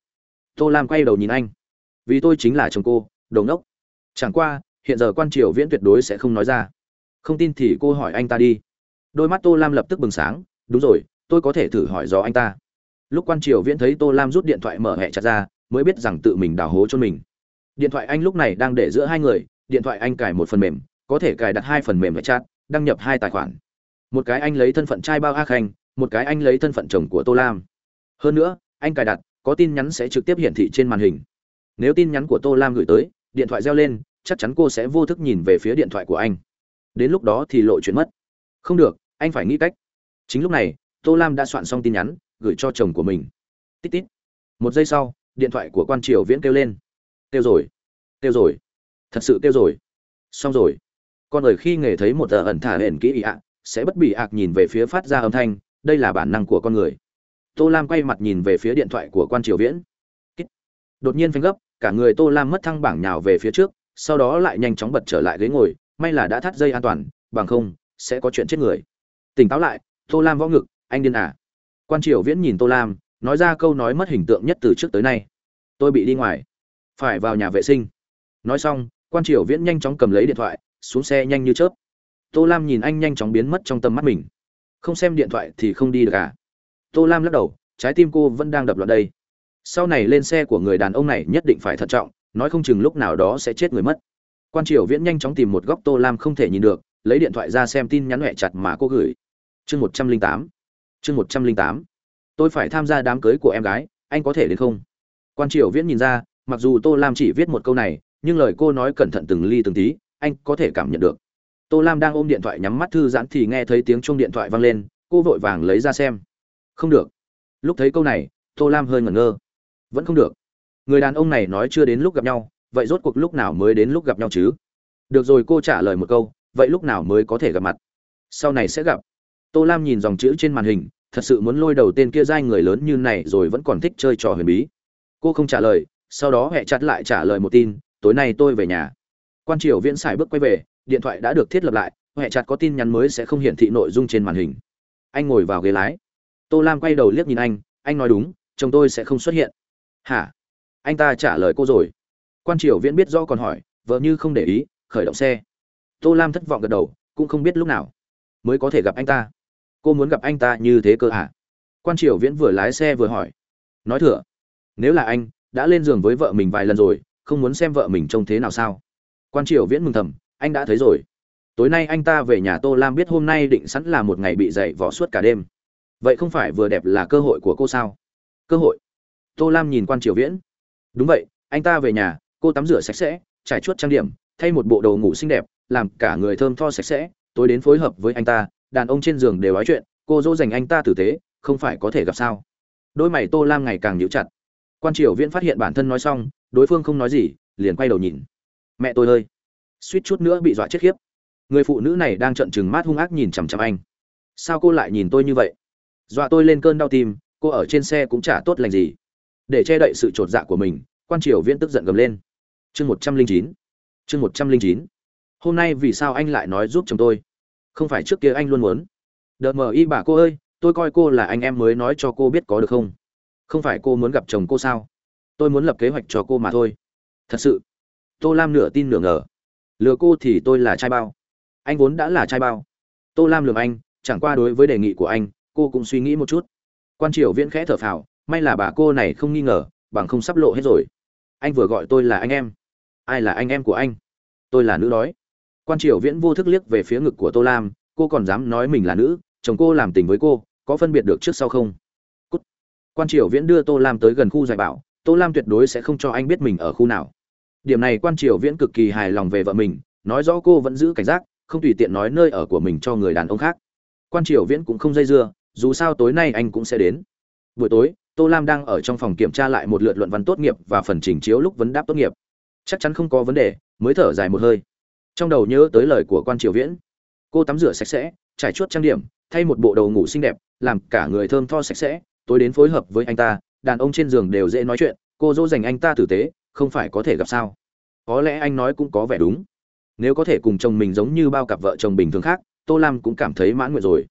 Speaker 1: Tô lam quay đầu nhìn anh. Vì tôi chính là chồng cô đầu ngốc. Chẳng qua, hiện giờ quan triều viễn tuyệt đối sẽ không nói ra. Không tin thì cô hỏi anh ta đi. Đôi mắt tô lam lập tức bừng sáng. Đúng rồi, tôi có thể thử hỏi do anh ta. Lúc quan triều viễn thấy tô lam rút điện thoại mở hẹ chặt ra, mới biết rằng tự mình đào hố cho mình. Điện thoại anh lúc này đang để giữa hai người điện thoại anh cài một phần mềm, có thể cài đặt hai phần mềm hẹ chat, đăng nhập hai tài khoản. Một cái anh lấy thân phận trai bao a khanh, một cái anh lấy thân phận chồng của tô lam. Hơn nữa, anh cài đặt, có tin nhắn sẽ trực tiếp hiển thị trên màn hình. Nếu tin nhắn của tô lam gửi tới, điện thoại reo lên, chắc chắn cô sẽ vô thức nhìn về phía điện thoại của anh. Đến lúc đó thì lộ chuyện mất. Không được, anh phải nghĩ cách. Chính lúc này, tô lam đã soạn xong tin nhắn, gửi cho chồng của mình. Tít tít. Một giây sau, điện thoại của quan triều viễn kêu lên. Kêu rồi. Kêu rồi thật sự kêu rồi. Xong rồi. Con người khi nghề thấy một tờ ẩn thả hển kỹ ạ, sẽ bất bị ạc nhìn về phía phát ra âm thanh, đây là bản năng của con người. Tô lam quay mặt nhìn về phía điện thoại của quan triều viễn. Đột nhiên phanh gấp, cả người tô lam mất thăng bảng nhào về phía trước, sau đó lại nhanh chóng bật trở lại ghế ngồi, may là đã thắt dây an toàn, bằng không, sẽ có chuyện chết người. Tỉnh táo lại, tô lam võ ngực, anh điên à. Quan triều viễn nhìn tô lam, nói ra câu nói mất hình tượng nhất từ trước tới nay. Tôi bị đi ngoài. Phải vào nhà vệ sinh. Nói xong quan triều viễn nhanh chóng cầm lấy điện thoại, xuống xe nhanh như chớp. Tô lam nhìn anh nhanh chóng biến mất trong tầm mắt mình. Không xem điện thoại thì không đi được à? Tô lam lắc đầu, trái tim cô vẫn đang đập loạn đây. Sau này lên xe của người đàn ông này nhất định phải thận trọng, nói không chừng lúc nào đó sẽ chết người mất. Quan triều viễn nhanh chóng tìm một góc tô lam không thể nhìn được, lấy điện thoại ra xem tin nhắn huệ chặt mà cô gửi. Chương một trăm linh tám, chương một trăm linh tám. Tôi phải tham gia đám cưới của em gái, anh có thể đến không? Quan triều viễn nhìn ra, mặc dù tô lam chỉ viết một câu này nhưng lời cô nói cẩn thận từng ly từng tí, anh có thể cảm nhận được. Tô lam đang ôm điện thoại nhắm mắt thư giãn thì nghe thấy tiếng chuông điện thoại vang lên, cô vội vàng lấy ra xem. Không được. Lúc thấy câu này, tô lam hơi ngẩn ngơ. Vẫn không được. Người đàn ông này nói chưa đến lúc gặp nhau, vậy rốt cuộc lúc nào mới đến lúc gặp nhau chứ? Được rồi, cô trả lời một câu, vậy lúc nào mới có thể gặp mặt? Sau này sẽ gặp. Tô lam nhìn dòng chữ trên màn hình, thật sự muốn lôi đầu tên kia dai người lớn như này rồi vẫn còn thích chơi trò huyền bí. Cô không trả lời, sau đó hẹ chặt lại trả lời một tin tối nay tôi về nhà. Quan triều viễn xài bước quay về, điện thoại đã được thiết lập lại, huệ chặt có tin nhắn mới sẽ không hiển thị nội dung trên màn hình. Anh ngồi vào ghế lái. Tô lam quay đầu liếc nhìn anh anh nói đúng, chồng tôi sẽ không xuất hiện. Hả? Anh ta trả lời cô rồi. Quan triều viễn biết do còn hỏi, vợ như không để ý, khởi động xe. Tô lam thất vọng gật đầu, cũng không biết lúc nào mới có thể gặp anh ta. Cô muốn gặp anh ta như thế cơ hả? Quan triều viễn vừa lái xe vừa hỏi. Nói thửa, nếu là anh, đã lên giường với vợ mình vài lần rồi không muốn xem vợ mình trông thế nào sao? Quan triều viễn mừng thầm, anh đã thấy rồi. Tối nay anh ta về nhà tô lam biết hôm nay định sẵn là một ngày bị dậy vỏ suốt cả đêm. Vậy không phải vừa đẹp là cơ hội của cô sao? Cơ hội? Tô lam nhìn quan triều viễn. Đúng vậy, anh ta về nhà, cô tắm rửa sạch sẽ, trải chuốt trang điểm, thay một bộ đồ ngủ xinh đẹp, làm cả người thơm tho sạch sẽ, tối đến phối hợp với anh ta, đàn ông trên giường đều nói chuyện, cô dỗ dành anh ta tử tế, không phải có thể gặp sao? Đôi mày tô lam ngày càng nhíu chặt. Quan triều viễn phát hiện bản thân nói xong đối phương không nói gì, liền quay đầu nhìn. Mẹ tôi ơi, suýt chút nữa bị dọa chết khiếp. Người phụ nữ này đang trợn trừng mắt hung ác nhìn chằm chằm anh. Sao cô lại nhìn tôi như vậy? Dọa tôi lên cơn đau tim, cô ở trên xe cũng chả tốt lành gì. Để che đậy sự t dạ của mình, quan triều viễn tức giận gầm lên. Chương một trăm linh chín, chương một trăm linh chín. Hôm nay vì sao anh lại nói giúp chồng tôi? Không phải trước kia anh luôn muốn. Đợt mờ y bà cô ơi, tôi coi cô là anh em mới nói cho cô biết có được không? Không phải cô muốn gặp chồng cô sao? Tôi muốn lập kế hoạch cho cô mà thôi. Thật sự. Tô lam nửa tin nửa ngờ. Lừa cô thì tôi là trai bao. Anh vốn đã là trai bao. Tô lam lường anh, chẳng qua đối với đề nghị của anh, cô cũng suy nghĩ một chút. Quan triều viễn khẽ thở phào, may là bà cô này không nghi ngờ, bằng không sắp lộ hết rồi. Anh vừa gọi tôi là anh em. Ai là anh em của anh? Tôi là nữ đói. Quan triều viễn vô thức liếc về phía ngực của tô lam, cô còn dám nói mình là nữ, chồng cô làm tình với cô, có phân biệt được trước sau không? Cút. quan triều viễn đưa tô lam tới gần khu dạy bảo tô lam tuyệt đối sẽ không cho anh biết mình ở khu nào. Điểm này quan triều viễn cực kỳ hài lòng về vợ mình, nói rõ cô vẫn giữ cảnh giác, không tùy tiện nói nơi ở của mình cho người đàn ông khác. Quan triều viễn cũng không dây dưa, dù sao tối nay anh cũng sẽ đến. Buổi tối, tô lam đang ở trong phòng kiểm tra lại một lượt luận văn tốt nghiệp và phần trình chiếu lúc vấn đáp tốt nghiệp. Chắc chắn không có vấn đề, mới thở dài một hơi. Trong đầu nhớ tới lời của quan triều viễn. Cô tắm rửa sạch sẽ, trải chuốt trang điểm, thay một bộ đầu ngủ xinh đẹp, làm cả người thơm tho sạch sẽ, tối đến phối hợp với anh ta đàn ông trên giường đều dễ nói chuyện, cô dỗ dành anh ta tử tế, không phải có thể gặp sao? Có lẽ anh nói cũng có vẻ đúng. Nếu có thể cùng chồng mình giống như bao cặp vợ chồng bình thường khác, tô lam cũng cảm thấy mãn nguyện rồi.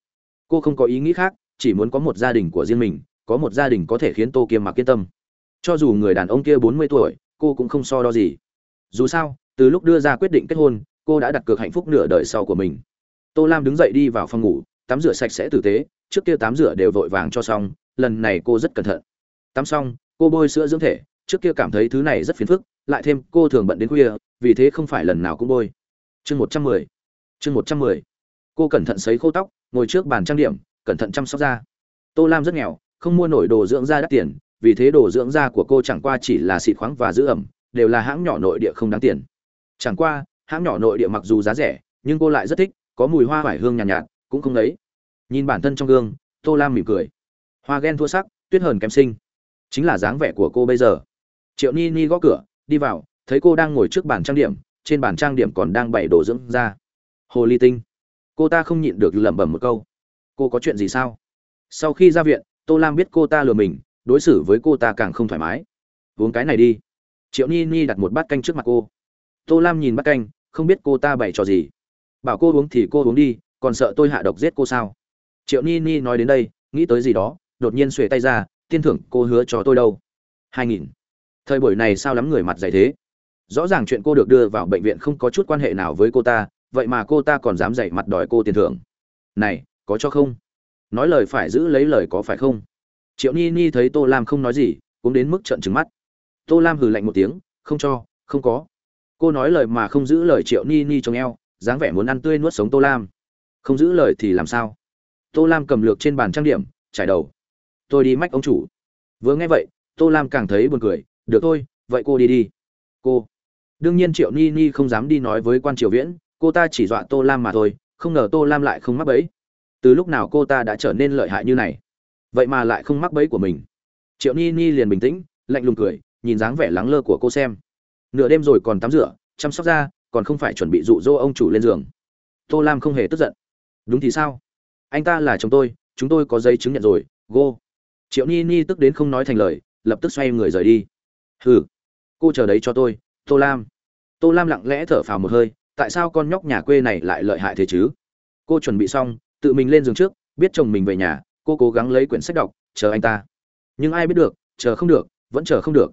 Speaker 1: Cô không có ý nghĩ khác, chỉ muốn có một gia đình của riêng mình, có một gia đình có thể khiến tô kiêm mặc yên tâm. Cho dù người đàn ông kia bốn mươi tuổi, cô cũng không so đo gì. Dù sao, từ lúc đưa ra quyết định kết hôn, cô đã đặt cược hạnh phúc nửa đời sau của mình. Tô lam đứng dậy đi vào phòng ngủ, tắm rửa sạch sẽ tử tế, trước kia tắm rửa đều vội vàng cho xong, lần này cô rất cẩn thận tắm xong cô bôi sữa dưỡng thể trước kia cảm thấy thứ này rất phiền phức lại thêm cô thường bận đến khuya vì thế không phải lần nào cũng bôi. Chương một trăm mười chương một trăm mười. Cô cẩn thận sấy khô tóc ngồi trước bàn trang điểm cẩn thận chăm sóc da. Tô lam rất nghèo không mua nổi đồ dưỡng da đắt tiền vì thế đồ dưỡng da của cô chẳng qua chỉ là xịt khoáng và giữ ẩm đều là hãng nhỏ nội địa không đáng tiền. Chẳng qua hãng nhỏ nội địa mặc dù giá rẻ nhưng cô lại rất thích có mùi hoa vải hương nhàn nhạt, nhạt cũng không lấy nhìn bản thân trong gương tô lam mỉm cười. Hoa ghen thua sắc tuyết hờn kém sinh chính là dáng vẻ của cô bây giờ. Triệu ni ni gõ cửa, đi vào, thấy cô đang ngồi trước bàn trang điểm, trên bàn trang điểm còn đang bày đồ dưỡng da. Hồ ly tinh, cô ta không nhịn được lẩm bẩm một câu. Cô có chuyện gì sao? Sau khi ra viện, tô lam biết cô ta lừa mình, đối xử với cô ta càng không thoải mái. Uống cái này đi. Triệu ni ni đặt một bát canh trước mặt cô. Tô lam nhìn bát canh, không biết cô ta bày trò gì. Bảo cô uống thì cô uống đi, còn sợ tôi hạ độc giết cô sao? Triệu ni ni nói đến đây, nghĩ tới gì đó, đột nhiên xuề tay ra tiên thưởng, cô hứa cho tôi đâu? Hai nghìn. Thời buổi này sao lắm người mặt dày thế? Rõ ràng chuyện cô được đưa vào bệnh viện không có chút quan hệ nào với cô ta, vậy mà cô ta còn dám dạy mặt đòi cô tiền thưởng. Này, có cho không? Nói lời phải giữ lấy lời có phải không? Triệu ni ni thấy tô lam không nói gì, cũng đến mức trận trứng mắt. Tô lam hừ lạnh một tiếng, không cho, không có. Cô nói lời mà không giữ lời triệu ni ni trong eo, dáng vẻ muốn ăn tươi nuốt sống tô lam. Không giữ lời thì làm sao? Tô lam cầm lược trên bàn trang điểm, trải đầu tôi đi mách ông chủ. Vừa nghe vậy, tô lam càng thấy buồn cười, được thôi, vậy cô đi đi. Cô. Đương nhiên triệu ni ni không dám đi nói với quan triều viễn, cô ta chỉ dọa tô lam mà thôi, không ngờ tô lam lại không mắc bẫy. Từ lúc nào cô ta đã trở nên lợi hại như này? Vậy mà lại không mắc bẫy của mình. Triệu ni ni liền bình tĩnh, lạnh lùng cười, nhìn dáng vẻ lắng lơ của cô xem. Nửa đêm rồi còn tắm rửa, chăm sóc da, còn không phải chuẩn bị dụ dỗ ông chủ lên giường. Tô lam không hề tức giận. Đúng thì sao? Anh ta là chồng tôi, chúng tôi có giấy chứng nhận rồi go triệu ni ni tức đến không nói thành lời, lập tức xoay người rời đi. Hừ, cô chờ đấy cho tôi, tô lam. Tô lam lặng lẽ thở phào một hơi, tại sao con nhóc nhà quê này lại lợi hại thế chứ? Cô chuẩn bị xong, tự mình lên giường trước, biết chồng mình về nhà, cô cố gắng lấy quyển sách đọc, chờ anh ta. Nhưng ai biết được, chờ không được, vẫn chờ không được.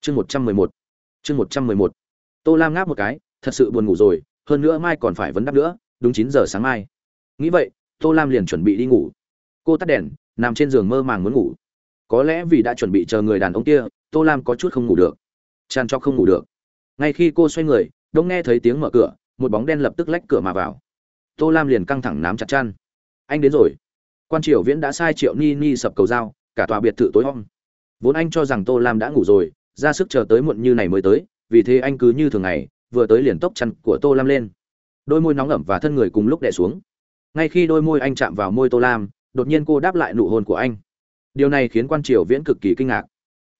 Speaker 1: Chương một trăm mười một, chương một trăm mười một. Tô lam ngáp một cái, thật sự buồn ngủ rồi, hơn nữa mai còn phải vấn đáp nữa, đúng chín giờ sáng mai. Nghĩ vậy, tô lam liền chuẩn bị đi ngủ. Cô tắt đèn nằm trên giường mơ màng muốn ngủ. Có lẽ vì đã chuẩn bị chờ người đàn ông kia, tô lam có chút không ngủ được. Tràn cho không ngủ được. Ngay khi cô xoay người, đông nghe thấy tiếng mở cửa, một bóng đen lập tức lách cửa mà vào. Tô lam liền căng thẳng nắm chặt chăn. Anh đến rồi. Quan triều viễn đã sai triệu ni ni sập cầu dao, cả tòa biệt thự tối hôm vốn anh cho rằng tô lam đã ngủ rồi, ra sức chờ tới muộn như này mới tới, vì thế anh cứ như thường ngày, vừa tới liền tốc chăn của tô lam lên. Đôi môi nóng ẩm và thân người cùng lúc đè xuống. Ngay khi đôi môi anh chạm vào môi tô lam đột nhiên cô đáp lại nụ hôn của anh. Điều này khiến quan triều viễn cực kỳ kinh ngạc.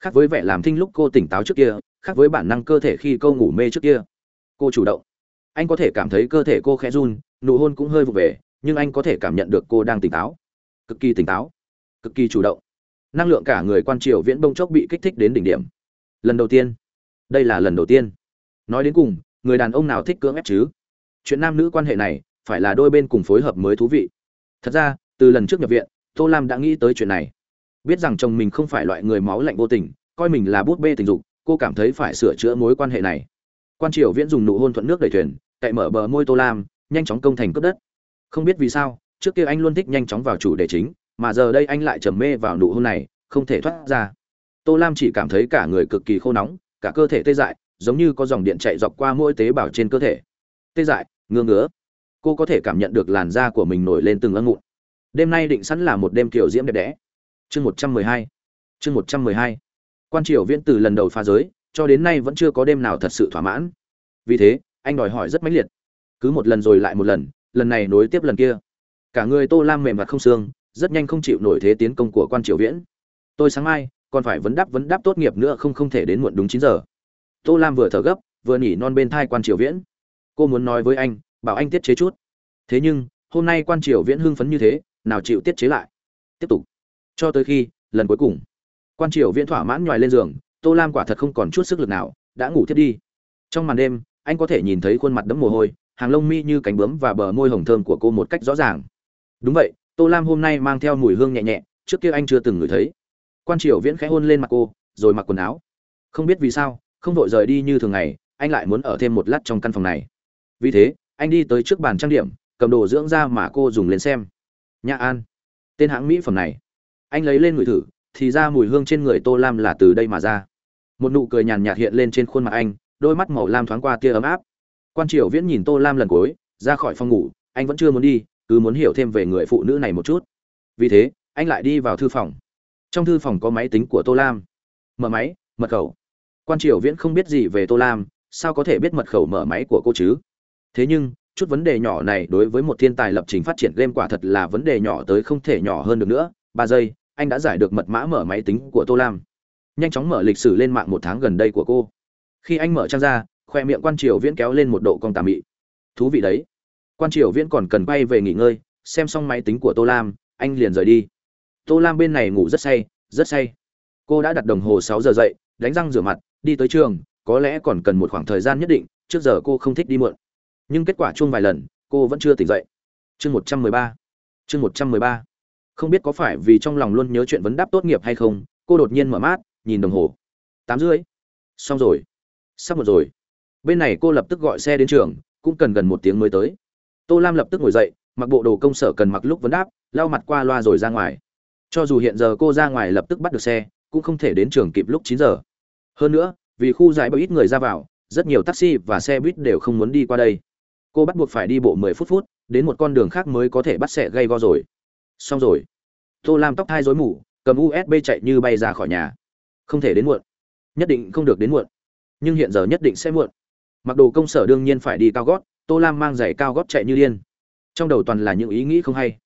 Speaker 1: Khác với vẻ làm thinh lúc cô tỉnh táo trước kia, khác với bản năng cơ thể khi câu ngủ mê trước kia. Cô chủ động. Anh có thể cảm thấy cơ thể cô khẽ run, nụ hôn cũng hơi vụ về, nhưng anh có thể cảm nhận được cô đang tỉnh táo. Cực kỳ tỉnh táo. Cực kỳ chủ động. Năng lượng cả người quan triều viễn bông chốc bị kích thích đến đỉnh điểm. Lần đầu tiên. Đây là lần đầu tiên. Nói đến cùng, người đàn ông nào thích cưỡng ép chứ? Chuyện nam nữ quan hệ này, phải là đôi bên cùng phối hợp mới thú vị. Thật ra từ lần trước nhập viện, tô lam đã nghĩ tới chuyện này. Biết rằng chồng mình không phải loại người máu lạnh vô tình, coi mình là bút bê tình dục, cô cảm thấy phải sửa chữa mối quan hệ này. Quan triều viễn dùng nụ hôn thuận nước đẩy thuyền, cậy mở bờ môi tô lam, nhanh chóng công thành cướp đất. Không biết vì sao, trước kia anh luôn thích nhanh chóng vào chủ đề chính, mà giờ đây anh lại trầm mê vào nụ hôn này, không thể thoát ra. Tô lam chỉ cảm thấy cả người cực kỳ khô nóng, cả cơ thể tê dại, giống như có dòng điện chạy dọc qua mỗi tế bào trên cơ thể. Tê dại, ngứa ngứa. Cô có thể cảm nhận được làn da của mình nổi lên từng ân ngụn đêm nay định sẵn là một đêm kiểu diễm đẹp đẽ. Chương một trăm mười hai. Chương một trăm mười hai. Quan triều viễn từ lần đầu pha giới, cho đến nay vẫn chưa có đêm nào thật sự thỏa mãn. Vì thế, anh đòi hỏi rất mãnh liệt. Cứ một lần rồi lại một lần lần này nối tiếp lần kia. Cả người tô lam mềm mặt không xương, rất nhanh không chịu nổi thế tiến công của quan triều viễn. Tôi sáng mai, còn phải vấn đáp vấn đáp tốt nghiệp nữa không không thể đến muộn đúng chín giờ. Tô lam vừa thở gấp, vừa nỉ non bên thai quan triều viễn. Cô muốn nói với anh, bảo anh tiết chế chút. Thế nhưng, hôm nay quan triều viễn hưng phấn như thế nào chịu tiết chế lại. Tiếp tục. Cho tới khi, lần cuối cùng. Quan triều viễn thỏa mãn nhoài lên giường, tô lam quả thật không còn chút sức lực nào, đã ngủ thiết đi. Trong màn đêm, anh có thể nhìn thấy khuôn mặt đẫm mồ hôi, hàng lông mi như cánh bướm và bờ môi hồng thơm của cô một cách rõ ràng. Đúng vậy, tô lam hôm nay mang theo mùi hương nhẹ nhẹ, trước kia anh chưa từng ngửi thấy. Quan triều viễn khẽ hôn lên mặt cô, rồi mặc quần áo. Không biết vì sao, không vội rời đi như thường ngày, anh lại muốn ở thêm một lát trong căn phòng này. Vì thế, anh đi tới trước bàn trang điểm, cầm đồ dưỡng da mà cô dùng lên xem nhã an. Tên hãng mỹ phẩm này. Anh lấy lên ngửi thử, thì ra mùi hương trên người tô lam là từ đây mà ra. Một nụ cười nhàn nhạt hiện lên trên khuôn mặt anh, đôi mắt màu lam thoáng qua tia ấm áp. Quan triều viễn nhìn tô lam lần cuối, ra khỏi phòng ngủ, anh vẫn chưa muốn đi, cứ muốn hiểu thêm về người phụ nữ này một chút. Vì thế, anh lại đi vào thư phòng. Trong thư phòng có máy tính của tô lam. Mở máy, mật khẩu. Quan triều viễn không biết gì về tô lam, sao có thể biết mật khẩu mở máy của cô chứ? Thế nhưng chút vấn đề nhỏ này đối với một thiên tài lập trình phát triển game quả thật là vấn đề nhỏ tới không thể nhỏ hơn được nữa. Ba giây, anh đã giải được mật mã mở máy tính của tô lam. Nhanh chóng mở lịch sử lên mạng một tháng gần đây của cô. Khi anh mở trang ra, khoe miệng quan triều viễn kéo lên một độ cong tà mị. Thú vị đấy. Quan triều viễn còn cần bay về nghỉ ngơi, xem xong máy tính của tô lam, anh liền rời đi. Tô lam bên này ngủ rất say rất say. Cô đã đặt đồng hồ sáu giờ dậy, đánh răng rửa mặt, đi tới trường, có lẽ còn cần một khoảng thời gian nhất định, trước giờ cô không thích đi muộn nhưng kết quả chung vài lần, cô vẫn chưa tỉnh dậy. Chương một trăm mười ba. Chương một trăm mười ba. Không biết có phải vì trong lòng luôn nhớ chuyện vấn đáp tốt nghiệp hay không, cô đột nhiên mở mát nhìn đồng hồ. Tám rưỡi. Xong rồi. Sắp một rồi. Bên này cô lập tức gọi xe đến trường, cũng cần gần một tiếng mới tới. Tô lam lập tức ngồi dậy, mặc bộ đồ công sở cần mặc lúc vấn đáp, lau mặt qua loa rồi ra ngoài. Cho dù hiện giờ cô ra ngoài lập tức bắt được xe, cũng không thể đến trường kịp lúc chín giờ. Hơn nữa, vì khu giải bao ít người ra vào, rất nhiều taxi và xe buýt đều không muốn đi qua đây cô bắt buộc phải đi bộ mười phút phút, đến một con đường khác mới có thể bắt xe gây go rồi. Xong rồi. Tô lam tóc thai rối mù, cầm usb chạy như bay ra khỏi nhà. Không thể đến muộn. Nhất định không được đến muộn. Nhưng hiện giờ nhất định sẽ muộn. Mặc đồ công sở đương nhiên phải đi cao gót, tô lam mang giày cao gót chạy như điên. Trong đầu toàn là những ý nghĩ không hay.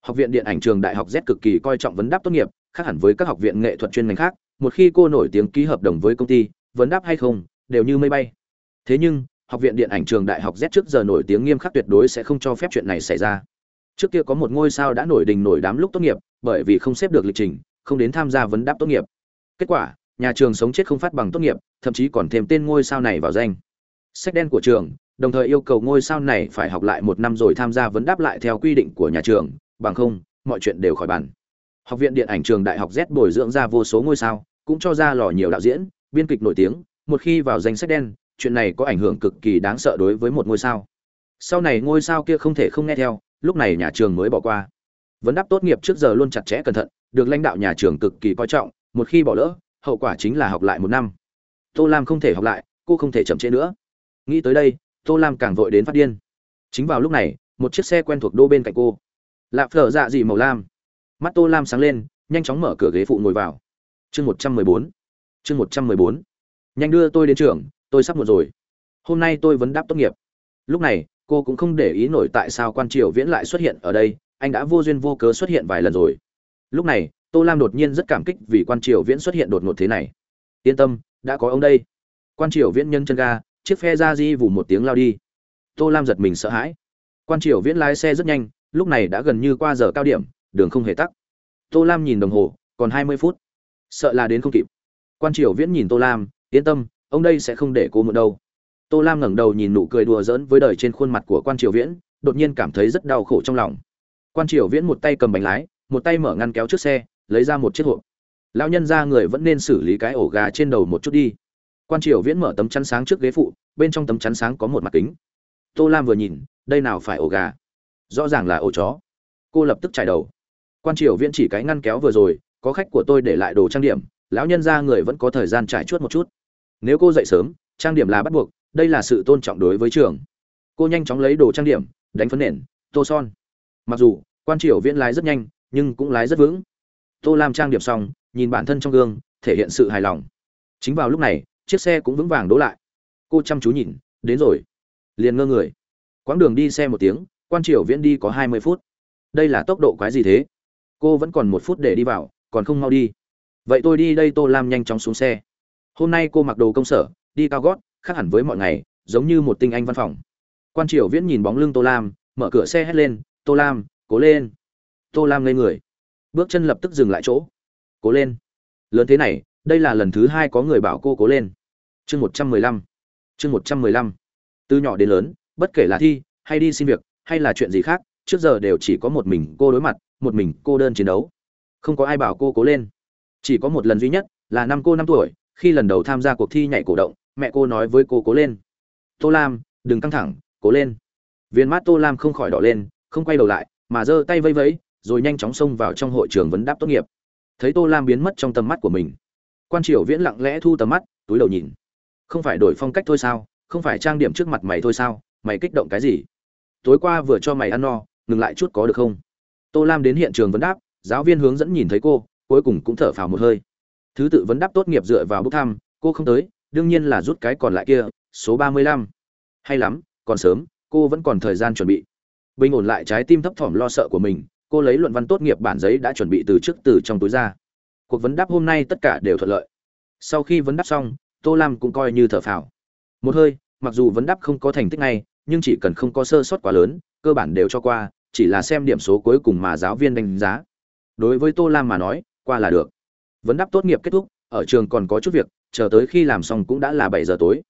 Speaker 1: Học viện điện ảnh trường đại học z cực kỳ coi trọng vấn đáp tốt nghiệp, khác hẳn với các học viện nghệ thuật chuyên ngành khác, một khi cô nổi tiếng ký hợp đồng với công ty, vấn đáp hay không, đều như mây bay. Thế nhưng học viện điện ảnh trường đại học z trước giờ nổi tiếng nghiêm khắc tuyệt đối sẽ không cho phép chuyện này xảy ra. Trước kia có một ngôi sao đã nổi đình nổi đám lúc tốt nghiệp, bởi vì không xếp được lịch trình, không đến tham gia vấn đáp tốt nghiệp. Kết quả, nhà trường sống chết không phát bằng tốt nghiệp, thậm chí còn thêm tên ngôi sao này vào danh. Sách đen của trường, đồng thời yêu cầu ngôi sao này phải học lại một năm rồi tham gia vấn đáp lại theo quy định của nhà trường, bằng không, mọi chuyện đều khỏi bàn. Học viện điện ảnh trường đại học z bồi dưỡng ra vô số ngôi sao, cũng cho ra lò nhiều đạo diễn, biên kịch nổi tiếng, một khi vào danh sách đen chuyện này có ảnh hưởng cực kỳ đáng sợ đối với một ngôi sao. Sau này ngôi sao kia không thể không nghe theo, lúc này nhà trường mới bỏ qua. Vấn đáp tốt nghiệp trước giờ luôn chặt chẽ cẩn thận, được lãnh đạo nhà trường cực kỳ coi trọng, một khi bỏ lỡ, hậu quả chính là học lại một năm. Tô lam không thể học lại, cô không thể chậm trễ nữa. Nghĩ tới đây, tô lam càng vội đến phát điên. Chính vào lúc này, một chiếc xe quen thuộc đô bên cạnh cô. Lạ phở dạ dị màu lam. Mắt tô lam sáng lên, nhanh chóng mở cửa ghế phụ ngồi vào. Chương một trăm mười bốn. Chương một trăm mười bốn. Nhanh đưa tôi đến trường tôi sắp một rồi. Hôm nay tôi vẫn đáp tốt nghiệp. Lúc này, cô cũng không để ý nổi tại sao quan triều viễn lại xuất hiện ở đây, anh đã vô duyên vô cớ xuất hiện vài lần rồi. Lúc này, tô lam đột nhiên rất cảm kích vì quan triều viễn xuất hiện đột ngột thế này. Yên tâm, đã có ông đây. Quan triều viễn nhân chân ga, chiếc phe ra di vù một tiếng lao đi. Tô lam giật mình sợ hãi. Quan triều viễn lái xe rất nhanh, lúc này đã gần như qua giờ cao điểm, đường không hề tắc. Tô lam nhìn đồng hồ, còn hai mươi phút. Sợ là đến không kịp. Quan triều viễn nhìn tô lam, yên tâm ông đây sẽ không để cô muộn đâu. Tô lam ngẩng đầu nhìn nụ cười đùa giỡn với đời trên khuôn mặt của quan triều viễn, đột nhiên cảm thấy rất đau khổ trong lòng. Quan triều viễn một tay cầm bánh lái, một tay mở ngăn kéo trước xe, lấy ra một chiếc hộp. Lão nhân ra người vẫn nên xử lý cái ổ gà trên đầu một chút đi. Quan triều viễn mở tấm chắn sáng trước ghế phụ, bên trong tấm chắn sáng có một mặt kính. Tô lam vừa nhìn, đây nào phải ổ gà? Rõ ràng là ổ chó. Cô lập tức chạy đầu. Quan triều viễn chỉ cái ngăn kéo vừa rồi, có khách của tôi để lại đồ trang điểm, lão nhân ra người vẫn có thời gian trải chuốt một chút nếu cô dậy sớm, trang điểm là bắt buộc, đây là sự tôn trọng đối với trường. Cô nhanh chóng lấy đồ trang điểm, đánh phấn nền, tô son. Mặc dù, quan triều viễn lái rất nhanh, nhưng cũng lái rất vững. Tô lam trang điểm xong, nhìn bản thân trong gương, thể hiện sự hài lòng. Chính vào lúc này, chiếc xe cũng vững vàng đỗ lại. Cô chăm chú nhìn, đến rồi. Liền ngơ người. Quãng đường đi xe một tiếng, quan triều viễn đi có hai mươi phút. Đây là tốc độ quái gì thế? Cô vẫn còn một phút để đi vào, còn không mau đi. Vậy tôi đi đây, tô lam nhanh chóng xuống xe hôm nay cô mặc đồ công sở, đi cao gót, khác hẳn với mọi ngày, giống như một tinh anh văn phòng. Quan triều viễn nhìn bóng lưng tô lam, mở cửa xe hét lên, tô lam, cố lên. Tô lam lên người. Bước chân lập tức dừng lại chỗ. Cố lên. Lớn thế này, đây là lần thứ hai có người bảo cô cố lên. Chương một trăm mười lăm. Chương một trăm mười lăm. Từ nhỏ đến lớn, bất kể là thi hay đi xin việc, hay là chuyện gì khác, trước giờ đều chỉ có một mình cô đối mặt, một mình cô đơn chiến đấu. Không có ai bảo cô cố lên. Chỉ có một lần duy nhất, là năm cô năm tuổi khi lần đầu tham gia cuộc thi nhảy cổ động, mẹ cô nói với cô cố lên. Tô lam, đừng căng thẳng, cố lên. Viên mắt tô lam không khỏi đỏ lên, không quay đầu lại, mà giơ tay vây vẫy, rồi nhanh chóng xông vào trong hội trường vấn đáp tốt nghiệp. Thấy tô lam biến mất trong tầm mắt của mình, quan triều viễn lặng lẽ thu tầm mắt, túi đầu nhìn. Không phải đổi phong cách thôi sao? Không phải trang điểm trước mặt mày thôi sao? Mày kích động cái gì? Tối qua vừa cho mày ăn no, ngừng lại chút có được không? Tô lam đến hiện trường vấn đáp, giáo viên hướng dẫn nhìn thấy cô, cuối cùng cũng thở phào một hơi thứ tự vấn đáp tốt nghiệp dựa vào bốc thăm, cô không tới, đương nhiên là rút cái còn lại kia, số ba mươi lăm. Hay lắm, còn sớm, cô vẫn còn thời gian chuẩn bị. Bình ổn lại trái tim thấp thỏm lo sợ của mình, cô lấy luận văn tốt nghiệp bản giấy đã chuẩn bị từ trước từ trong túi ra. Cuộc vấn đáp hôm nay tất cả đều thuận lợi. Sau khi vấn đáp xong, tô lam cũng coi như thở phào. Một hơi, mặc dù vấn đáp không có thành tích ngay, nhưng chỉ cần không có sơ sót quá lớn, cơ bản đều cho qua, chỉ là xem điểm số cuối cùng mà giáo viên đánh giá. Đối với tô lam mà nói, qua là được vấn đáp tốt nghiệp kết thúc, ở trường còn có chút việc, chờ tới khi làm xong cũng đã là bảy giờ tối.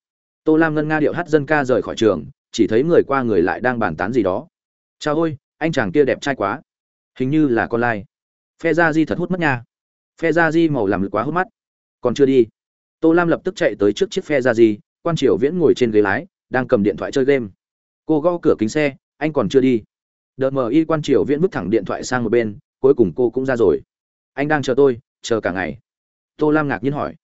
Speaker 1: Tô lam ngân nga điệu hát dân ca rời khỏi trường, chỉ thấy người qua người lại đang bàn tán gì đó. Chào ôi, anh chàng kia đẹp trai quá. Hình như là con lai. Phe gia di thật hút mất nha. Phe gia di màu làm lực quá hút mắt. Còn chưa đi. Tô lam lập tức chạy tới trước chiếc phe gia di, quan triều viễn ngồi trên ghế lái, đang cầm điện thoại chơi game. Cô gõ cửa kính xe, anh còn chưa đi. Đợt mờ y quan triều viễn vứt thẳng điện thoại sang một bên, cuối cùng cô cũng ra rồi. Anh đang chờ tôi chờ cả ngày. Tô lam ngạc nhiên hỏi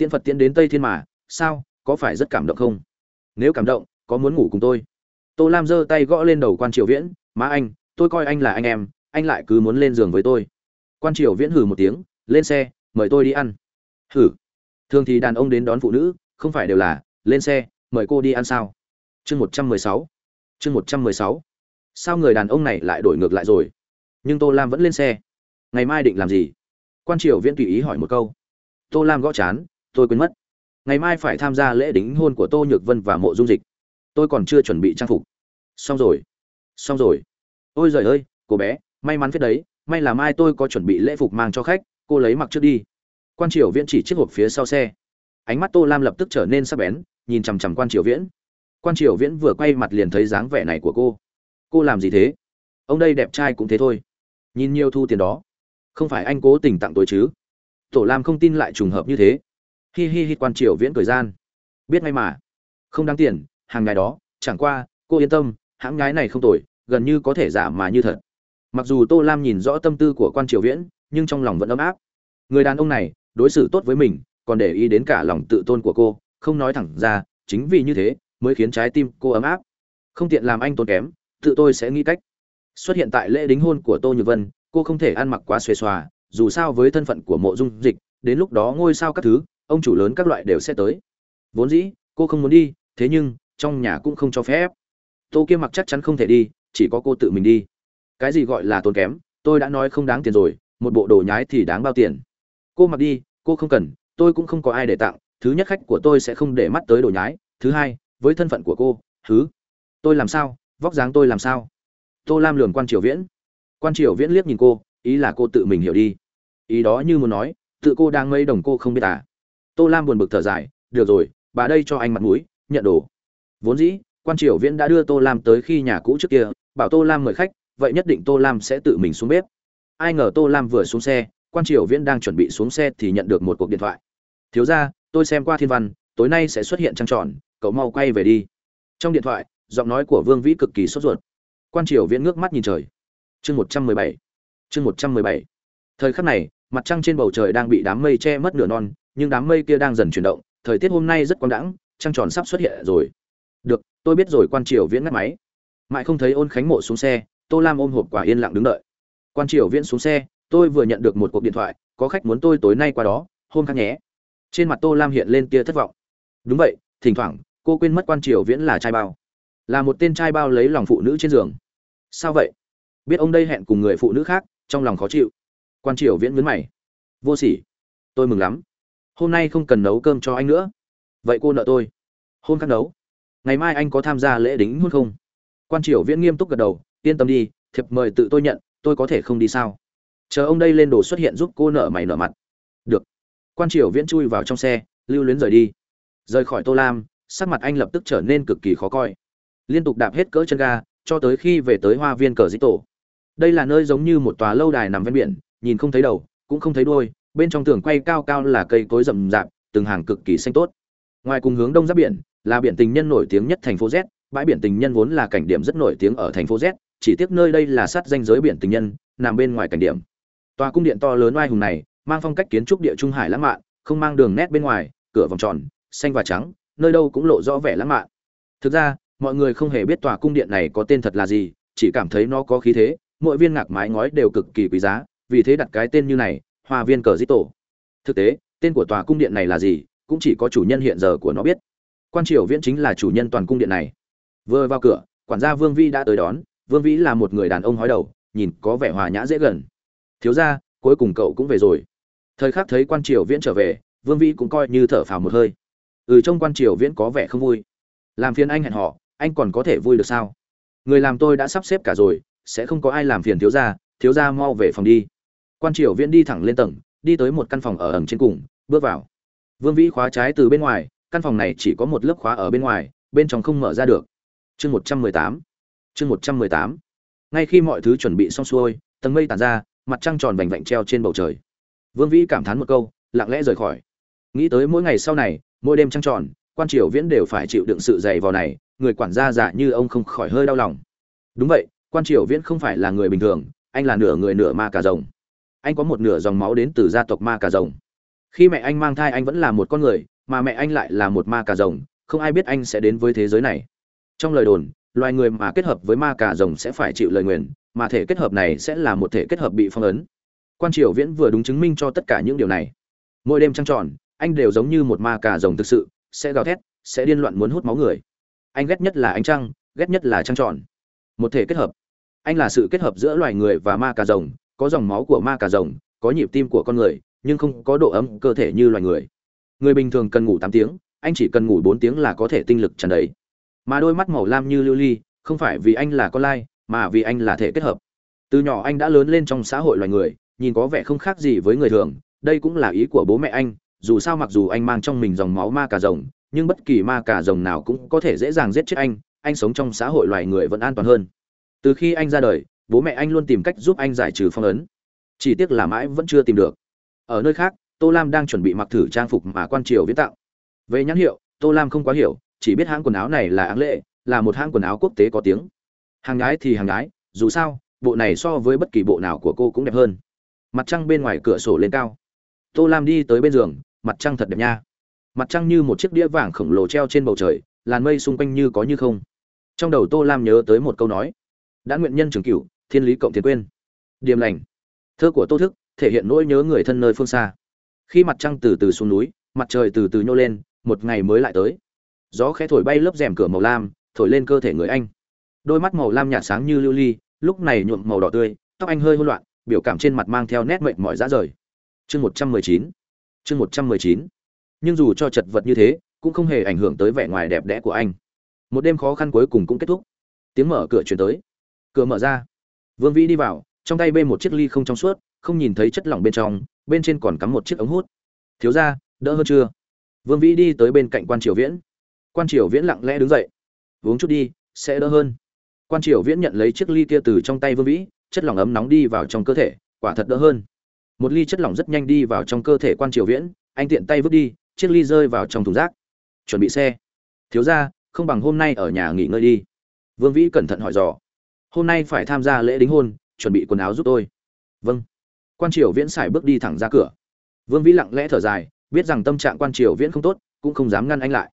Speaker 1: tiện phật tiến đến tây thiên mà, sao, có phải rất cảm động không? Nếu cảm động, có muốn ngủ cùng tôi. Tô lam giơ tay gõ lên đầu quan triều viễn, má anh, tôi coi anh là anh em, anh lại cứ muốn lên giường với tôi. Quan triều viễn hử một tiếng, lên xe, mời tôi đi ăn. Hử? Thường thì đàn ông đến đón phụ nữ, không phải đều là, lên xe, mời cô đi ăn sao? Chương một trăm mười sáu, chương một trăm mười sáu. Sao người đàn ông này lại đổi ngược lại rồi? Nhưng tô lam vẫn lên xe. Ngày mai định làm gì? Quan triều viễn tùy ý hỏi một câu. Tô lam gõ chán, tôi quên mất. Ngày mai phải tham gia lễ đính hôn của tô nhược vân và mộ dung dịch. Tôi còn chưa chuẩn bị trang phục. Xong rồi. Xong rồi. Ôi giời ơi, cô bé, may mắn phết đấy, may là mai tôi có chuẩn bị lễ phục mang cho khách, cô lấy mặc trước đi. Quan triều viễn chỉ chiếc hộp phía sau xe. Ánh mắt tô lam lập tức trở nên sắc bén, nhìn chằm chằm quan triều viễn. Quan triều viễn vừa quay mặt liền thấy dáng vẻ này của cô. Cô làm gì thế? Ông đây đẹp trai cũng thế thôi. Nhìn nhiều thu tiền đó không phải anh cố tình tặng tôi chứ? Tổ lam không tin lại trùng hợp như thế. Hi hi hi, quan triều viễn cười gian. Biết ngay mà. Không đáng tiền, hàng ngày đó, chẳng qua, cô yên tâm, hãng ngái này không tồi, gần như có thể giả mà như thật. Mặc dù tô lam nhìn rõ tâm tư của quan triều viễn, nhưng trong lòng vẫn ấm áp. Người đàn ông này, đối xử tốt với mình, còn để ý đến cả lòng tự tôn của cô, không nói thẳng ra, chính vì như thế, mới khiến trái tim cô ấm áp. Không tiện làm anh tốn kém, tự tôi sẽ nghĩ cách. Xuất hiện tại lễ đính hôn của tô nhược vân cô không thể ăn mặc quá xuề xòa, dù sao với thân phận của mộ dung dịch, đến lúc đó ngôi sao các thứ, ông chủ lớn các loại đều sẽ tới. Vốn dĩ, cô không muốn đi, thế nhưng, trong nhà cũng không cho phép. Tô kia mặc chắc chắn không thể đi, chỉ có cô tự mình đi. Cái gì gọi là tốn kém, tôi đã nói không đáng tiền rồi, một bộ đồ nhái thì đáng bao tiền. Cô mặc đi, cô không cần, tôi cũng không có ai để tặng, thứ nhất khách của tôi sẽ không để mắt tới đồ nhái, thứ hai, với thân phận của cô thứ tôi làm sao, vóc dáng tôi làm sao? Tô lam lường quan triều viễn quan triều viễn liếc nhìn cô, ý là cô tự mình hiểu đi. Ý đó như muốn nói, tự cô đang ngây đồng cô không biết à. Tô lam buồn bực thở dài, được rồi, bà đây cho anh mặt mũi, nhận đồ. Vốn dĩ, quan triều viễn đã đưa tô lam tới khi nhà cũ trước kia, bảo tô lam mời khách, vậy nhất định tô lam sẽ tự mình xuống bếp. Ai ngờ tô lam vừa xuống xe, quan triều viễn đang chuẩn bị xuống xe thì nhận được một cuộc điện thoại. Thiếu ra tôi xem qua thiên văn, tối nay sẽ xuất hiện trăng tròn, cậu mau quay về đi. Trong điện thoại, giọng nói của vương vĩ cực kỳ sốt ruột. Quan triều viễn ngước mắt nhìn trời chương một trăm mười bảy. Chương một trăm mười bảy. Thời khắc này, mặt trăng trên bầu trời đang bị đám mây che mất nửa non, nhưng đám mây kia đang dần chuyển động, thời tiết hôm nay rất quang đãng, trăng tròn sắp xuất hiện rồi. Được, tôi biết rồi, quan triều viễn ngắt máy. Mãi không thấy ôn khánh mộ xuống xe, tô lam ôm hộp quả yên lặng đứng đợi. Quan triều viễn xuống xe, tôi vừa nhận được một cuộc điện thoại, có khách muốn tôi tối nay qua đó, hôm khác nhé. Trên mặt tô lam hiện lên tia thất vọng. Đúng vậy, thỉnh thoảng, cô quên mất quan triều viễn là trai bao. Là một tên trai bao lấy lòng phụ nữ trên giường. Sao vậy? Biết ông đây hẹn cùng người phụ nữ khác, trong lòng khó chịu. Quan triều viễn mướn mày. Vô sỉ. Tôi mừng lắm. Hôm nay không cần nấu cơm cho anh nữa. Vậy cô nợ tôi. Hôm khác nấu. Ngày mai anh có tham gia lễ đính hôn không? Quan triều viễn nghiêm túc gật đầu. Yên tâm đi, thiệp mời tự tôi nhận, tôi có thể không đi sao? Chờ ông đây lên đồ xuất hiện giúp cô nợ mày nợ mặt. Được. Quan triều viễn chui vào trong xe, lưu luyến rời đi. Rời khỏi tô lam, sắc mặt anh lập tức trở nên cực kỳ khó coi. Liên tục đạp hết cỡ chân ga, cho tới khi về tới hoa viên cờ dĩ tổ đây là nơi giống như một tòa lâu đài nằm ven biển, nhìn không thấy đầu, cũng không thấy đuôi, bên trong tường quay cao cao là cây cối rậm rạp, từng hàng cực kỳ xanh tốt. Ngoài cùng hướng đông giáp biển, là biển tình nhân nổi tiếng nhất thành phố z, bãi biển tình nhân vốn là cảnh điểm rất nổi tiếng ở thành phố z, chỉ tiếc nơi đây là sát danh giới biển tình nhân, nằm bên ngoài cảnh điểm. Tòa cung điện to lớn oai hùng này, mang phong cách kiến trúc địa trung hải lãng mạn, không mang đường nét bên ngoài, cửa vòng tròn, xanh và trắng, nơi đâu cũng lộ rõ vẻ lãng mạn. Thực ra, mọi người không hề biết tòa cung điện này có tên thật là gì, chỉ cảm thấy nó có khí thế mỗi viên ngạc mái ngói đều cực kỳ quý giá vì thế đặt cái tên như này hoa viên cờ dít tổ. Thực tế tên của tòa cung điện này là gì cũng chỉ có chủ nhân hiện giờ của nó biết. Quan triều viễn chính là chủ nhân toàn cung điện này. Vừa vào cửa quản gia vương Vi đã tới đón. Vương vĩ là một người đàn ông hói đầu nhìn có vẻ hòa nhã dễ gần. Thiếu gia, cuối cùng cậu cũng về rồi. Thời khắc thấy quan triều viễn trở về vương vĩ cũng coi như thở phào một hơi. Ừ trong quan triều viễn có vẻ không vui. Làm phiền anh hẹn họ anh còn có thể vui được sao? Người làm tôi đã sắp xếp cả rồi sẽ không có ai làm phiền thiếu gia thiếu gia mau về phòng đi. Quan triều viễn đi thẳng lên tầng, đi tới một căn phòng ở ẩn trên cùng, bước vào. Vương vĩ khóa trái từ bên ngoài, căn phòng này chỉ có một lớp khóa ở bên ngoài, bên trong không mở ra được. Chương một trăm mười tám. Chương một trăm mười tám. Ngay khi mọi thứ chuẩn bị xong xuôi, tầng mây tàn ra, mặt trăng tròn vành vạnh treo trên bầu trời. Vương vĩ cảm thán một câu, lặng lẽ rời khỏi. Nghĩ tới mỗi ngày sau này, mỗi đêm trăng tròn, quan triều viễn đều phải chịu đựng sự dày vò này, người quản gia giả như ông không khỏi hơi đau lòng. Đúng vậy quan triều viễn không phải là người bình thường, anh là nửa người nửa ma cà rồng. Anh có một nửa dòng máu đến từ gia tộc ma cà rồng. Khi mẹ anh mang thai anh vẫn là một con người, mà mẹ anh lại là một ma cà rồng, không ai biết anh sẽ đến với thế giới này. Trong lời đồn, loài người mà kết hợp với ma cà rồng sẽ phải chịu lời nguyền, mà thể kết hợp này sẽ là một thể kết hợp bị phong ấn. Quan triều viễn vừa đúng chứng minh cho tất cả những điều này. Mỗi đêm trăng tròn, anh đều giống như một ma cà rồng thực sự, sẽ gào thét, sẽ điên loạn muốn hút máu người. Anh ghét nhất là ánh trăng, ghét nhất là trăng tròn một thể kết hợp. Anh là sự kết hợp giữa loài người và ma cà rồng, có dòng máu của ma cà rồng, có nhịp tim của con người, nhưng không có độ ấm cơ thể như loài người. Người bình thường cần ngủ tám tiếng, anh chỉ cần ngủ bốn tiếng là có thể tinh lực tràn đầy. Mà đôi mắt màu lam như lưu ly, không phải vì anh là con lai, mà vì anh là thể kết hợp. Từ nhỏ anh đã lớn lên trong xã hội loài người, nhìn có vẻ không khác gì với người thường, đây cũng là ý của bố mẹ anh, dù sao mặc dù anh mang trong mình dòng máu ma cà rồng, nhưng bất kỳ ma cà rồng nào cũng có thể dễ dàng giết chết anh anh sống trong xã hội loài người vẫn an toàn hơn. Từ khi anh ra đời, bố mẹ anh luôn tìm cách giúp anh giải trừ phong ấn. Chỉ tiếc là mãi vẫn chưa tìm được. Ở nơi khác, tô lam đang chuẩn bị mặc thử trang phục mà quan triều viết tặng về nhãn hiệu, tô lam không quá hiểu, chỉ biết hãng quần áo này là áng lệ, là một hãng quần áo quốc tế có tiếng. Hàng nhái thì hàng nhái, dù sao, bộ này so với bất kỳ bộ nào của cô cũng đẹp hơn. Mặt trăng bên ngoài cửa sổ lên cao. Tô lam đi tới bên giường, mặt trăng thật đẹp nha. Mặt trăng như một chiếc đĩa vàng khổng lồ treo trên bầu trời, làn mây xung quanh như có như không trong đầu tô lam nhớ tới một câu nói. Đã nguyện nhân trường cửu, thiên lý cộng thiên quên. Điềm lành. Thơ của tô thức, thể hiện nỗi nhớ người thân nơi phương xa. Khi mặt trăng từ từ xuống núi, mặt trời từ từ nhô lên, một ngày mới lại tới. Gió khẽ thổi bay lớp rèm cửa màu lam, thổi lên cơ thể người anh. Đôi mắt màu lam nhạt sáng như lưu ly, lúc này nhuộm màu đỏ tươi, tóc anh hơi hỗn loạn, biểu cảm trên mặt mang theo nét mệt mỏi rã rời. Chương một trăm mười chín. Chương một trăm mười chín. Nhưng dù cho chật vật như thế, cũng không hề ảnh hưởng tới vẻ ngoài đẹp đẽ của anh một đêm khó khăn cuối cùng cũng kết thúc. Tiếng mở cửa chuyển tới. Cửa mở ra. Vương vĩ đi vào, trong tay bê một chiếc ly không trong suốt, không nhìn thấy chất lỏng bên trong, bên trên còn cắm một chiếc ống hút. Thiếu ra đỡ hơn chưa? Vương vĩ đi tới bên cạnh quan triều viễn. Quan triều viễn lặng lẽ đứng dậy. Uống chút đi, sẽ đỡ hơn. Quan triều viễn nhận lấy chiếc ly kia từ trong tay vương vĩ, chất lỏng ấm nóng đi vào trong cơ thể, quả thật đỡ hơn. Một ly chất lỏng rất nhanh đi vào trong cơ thể quan triều viễn, anh tiện tay vứt đi, chiếc ly rơi vào trong thùng rác. Chuẩn bị xe. Thiếu ra không bằng hôm nay ở nhà nghỉ ngơi đi. Vương vĩ cẩn thận hỏi dò. Hôm nay phải tham gia lễ đính hôn, chuẩn bị quần áo giúp tôi. Vâng. Quan triều viễn xài bước đi thẳng ra cửa. Vương vĩ lặng lẽ thở dài, biết rằng tâm trạng quan triều viễn không tốt, cũng không dám ngăn anh lại.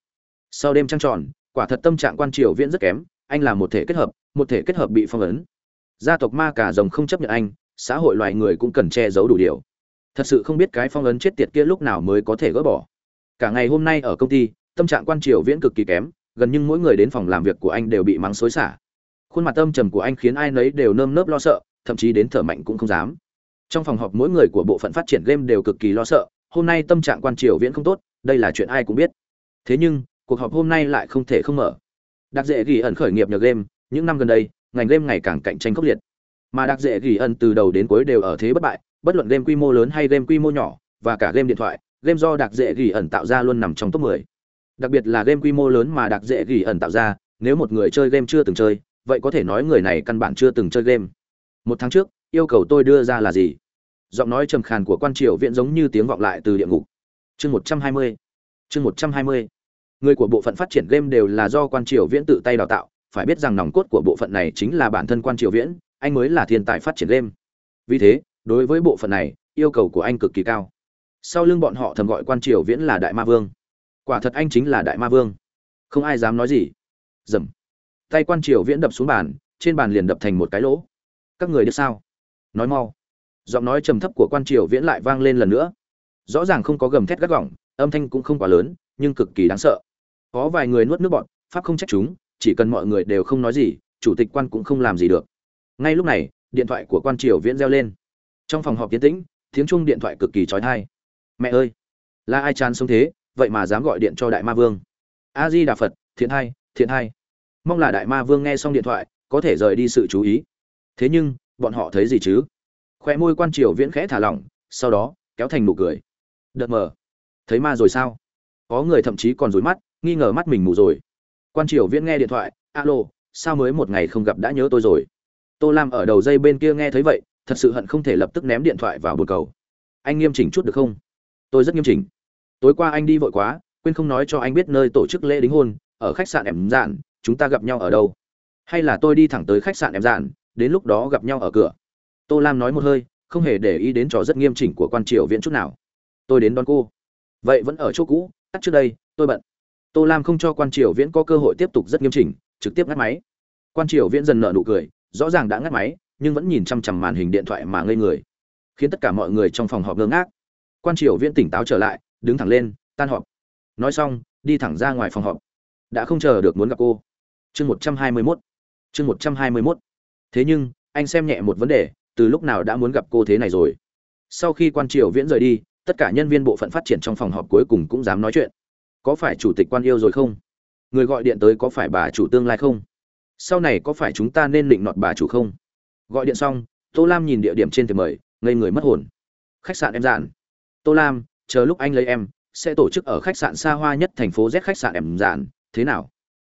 Speaker 1: Sau đêm trăng tròn, quả thật tâm trạng quan triều viễn rất kém, anh là một thể kết hợp, một thể kết hợp bị phong ấn. Gia tộc ma cả rồng không chấp nhận anh, xã hội loài người cũng cần che giấu đủ điều. Thật sự không biết cái phong ấn chết tiệt kia lúc nào mới có thể gỡ bỏ. Cả ngày hôm nay ở công ty, tâm trạng quan triều viễn cực kỳ kém gần như mỗi người đến phòng làm việc của anh đều bị mắng xối xả. Khuôn mặt âm trầm của anh khiến ai nấy đều nơm nớp lo sợ, thậm chí đến thở mạnh cũng không dám. Trong phòng họp mỗi người của bộ phận phát triển game đều cực kỳ lo sợ, hôm nay tâm trạng quan triều viễn không tốt, đây là chuyện ai cũng biết. Thế nhưng, cuộc họp hôm nay lại không thể không mở. Đặc dễ ghi ẩn khởi nghiệp nhờ game, những năm gần đây, ngành game ngày càng cạnh tranh khốc liệt. Mà đặc dễ ghi ẩn từ đầu đến cuối đều ở thế bất bại, bất luận game quy mô lớn hay game quy mô nhỏ, và cả game điện thoại, game do đặc dễ ghi ẩn tạo ra luôn nằm trong top 10 đặc biệt là game quy mô lớn mà đặc dễ ghi ẩn tạo ra, nếu một người chơi game chưa từng chơi, vậy có thể nói người này căn bản chưa từng chơi game. Một tháng trước, yêu cầu tôi đưa ra là gì? Giọng nói trầm khàn của quan triều viện giống như tiếng vọng lại từ địa ngục. Chương một trăm hai mươi. Chương một trăm hai mươi. Người của bộ phận phát triển game đều là do quan triều viễn tự tay đào tạo, phải biết rằng nòng cốt của bộ phận này chính là bản thân quan triều viễn, anh mới là thiên tài phát triển game. Vì thế, đối với bộ phận này, yêu cầu của anh cực kỳ cao. Sau lưng bọn họ thầm gọi quan triều viễn là đại ma vương quả thật anh chính là đại ma vương. Không ai dám nói gì. Dầm. Tay quan triều viễn đập xuống bàn, trên bàn liền đập thành một cái lỗ. Các người được sao? Nói mau. Giọng nói trầm thấp của quan triều viễn lại vang lên lần nữa. Rõ ràng không có gầm thét gắt gỏng, âm thanh cũng không quá lớn, nhưng cực kỳ đáng sợ. Có vài người nuốt nước bọn pháp không trách chúng, chỉ cần mọi người đều không nói gì, chủ tịch quan cũng không làm gì được. Ngay lúc này, điện thoại của quan triều viễn reo lên. Trong phòng họp tiến tĩnh, tiếng chuông điện thoại cực kỳ trói thai mẹ ơi! Là ai chán sống thế? Vậy mà dám gọi điện cho đại ma vương. A di đà phật, thiện hai thiện hai mong là đại ma vương nghe xong điện thoại, có thể rời đi sự chú ý. Thế nhưng, bọn họ thấy gì chứ? Khoe môi quan triều viễn khẽ thả lỏng, sau đó, kéo thành nụ cười. Đợt mờ. Thấy ma rồi sao? Có người thậm chí còn rối mắt, nghi ngờ mắt mình mù rồi. Quan triều viễn nghe điện thoại, alo, sao mới một ngày không gặp đã nhớ tôi rồi? Tô lam ở đầu dây bên kia nghe thấy vậy, thật sự hận không thể lập tức ném điện thoại vào bồn cầu. Anh nghiêm chỉnh chút được không? Tôi rất nghiêm chỉnh tối qua anh đi vội quá, quên không nói cho anh biết nơi tổ chức lễ đính hôn, ở khách sạn em dạn, chúng ta gặp nhau ở đâu? Hay là tôi đi thẳng tới khách sạn em dạn, đến lúc đó gặp nhau ở cửa? Tô lam nói một hơi, không hề để ý đến trò rất nghiêm chỉnh của quan triều viễn chút nào. Tôi đến đón cô. Vậy vẫn ở chỗ cũ, tắt trước đây, tôi bận. Tô lam không cho quan triều viễn có cơ hội tiếp tục rất nghiêm chỉnh, trực tiếp ngắt máy. Quan triều viễn dần nợ nụ cười, rõ ràng đã ngắt máy, nhưng vẫn nhìn chăm chằm màn hình điện thoại mà ngây người. Khiến tất cả mọi người trong phòng họp ngơ ngác. Quan triều viễn tỉnh táo trở lại đứng thẳng lên, tan họp. Nói xong, đi thẳng ra ngoài phòng họp. Đã không chờ được muốn gặp cô. Chương một trăm hai mươi mốt. Chương một trăm hai mươi mốt. Thế nhưng, anh xem nhẹ một vấn đề, từ lúc nào đã muốn gặp cô thế này rồi? Sau khi quan triều viễn rời đi, tất cả nhân viên bộ phận phát triển trong phòng họp cuối cùng cũng dám nói chuyện. Có phải chủ tịch quan yêu rồi không? Người gọi điện tới có phải bà chủ tương lai không? Sau này có phải chúng ta nên định nọt bà chủ không? Gọi điện xong, tô lam nhìn địa điểm trên thiệp mời, ngây người mất hồn. Khách sạn em dạn. Tô lam chờ lúc anh lấy em, sẽ tổ chức ở khách sạn xa hoa nhất thành phố z khách sạn em giản thế nào?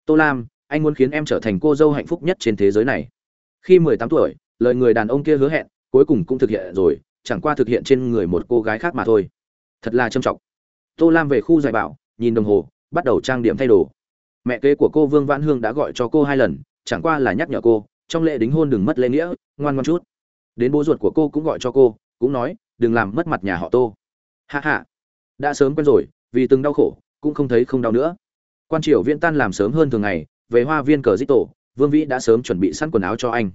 Speaker 1: Tô lam, anh muốn khiến em trở thành cô dâu hạnh phúc nhất trên thế giới này. Khi mười tám tuổi, lời người đàn ông kia hứa hẹn, cuối cùng cũng thực hiện rồi, chẳng qua thực hiện trên người một cô gái khác mà thôi. Thật là trầm trọng. Tô lam về khu dạy bảo, nhìn đồng hồ, bắt đầu trang điểm thay đồ. Mẹ kế của cô vương vãn hương đã gọi cho cô hai lần, chẳng qua là nhắc nhở cô, trong lễ đính hôn đừng mất lễ nghĩa, ngoan ngoan chút. Đến bố ruột của cô cũng gọi cho cô, cũng nói, đừng làm mất mặt nhà họ tô hạ hạ. Đã sớm quen rồi, vì từng đau khổ, cũng không thấy không đau nữa. Quan triều viễn tan làm sớm hơn thường ngày, về hoa viên cờ dít tổ, vương vĩ đã sớm chuẩn bị sẵn quần áo cho anh.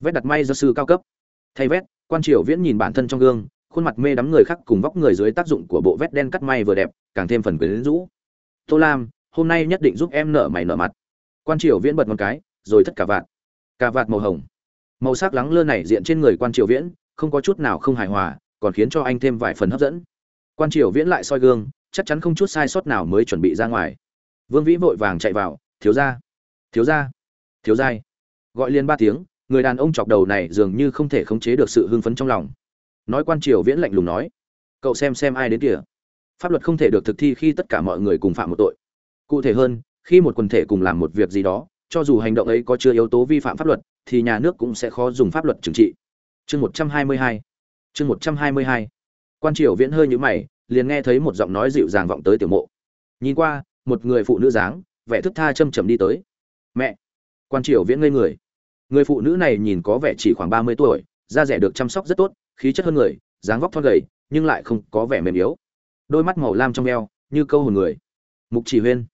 Speaker 1: Vét đặt may do sư cao cấp. Thay vét, quan triều viễn nhìn bản thân trong gương, khuôn mặt mê đắm người khác cùng vóc người dưới tác dụng của bộ vét đen cắt may vừa đẹp, càng thêm phần quyến rũ. Tô lam, hôm nay nhất định giúp em nở mày nở mặt. Quan triều viễn bật một cái, rồi thất cả vạt. Cả vạt màu hồng. Màu sắc lắng lơ này diện trên người quan triều viễn, không có chút nào không hài hòa, còn khiến cho anh thêm vài phần hấp dẫn quan triều viễn lại soi gương, chắc chắn không chút sai sót nào mới chuẩn bị ra ngoài. Vương vĩ vội vàng chạy vào, thiếu ra thiếu ra thiếu giai gọi liền ba tiếng, người đàn ông chọc đầu này dường như không thể khống chế được sự hưng phấn trong lòng. Nói quan triều viễn lạnh lùng nói, cậu xem xem ai đến kìa. Pháp luật không thể được thực thi khi tất cả mọi người cùng phạm một tội. Cụ thể hơn, khi một quần thể cùng làm một việc gì đó, cho dù hành động ấy có chưa yếu tố vi phạm pháp luật, thì nhà nước cũng sẽ khó dùng pháp luật trừng trị. Chương một trăm hai mươi hai, chương một trăm hai mươi hai quan triều viễn hơi nhũ mày, liền nghe thấy một giọng nói dịu dàng vọng tới tiểu mộ. Nhìn qua, một người phụ nữ dáng, vẻ thức tha châm chầm đi tới. Mẹ! Quan triều viễn ngây người. Người phụ nữ này nhìn có vẻ chỉ khoảng ba mươi tuổi, da rẻ được chăm sóc rất tốt, khí chất hơn người, dáng vóc thon gầy, nhưng lại không có vẻ mềm yếu. Đôi mắt màu lam trong eo, như câu hồn người. Mục chỉ huyên,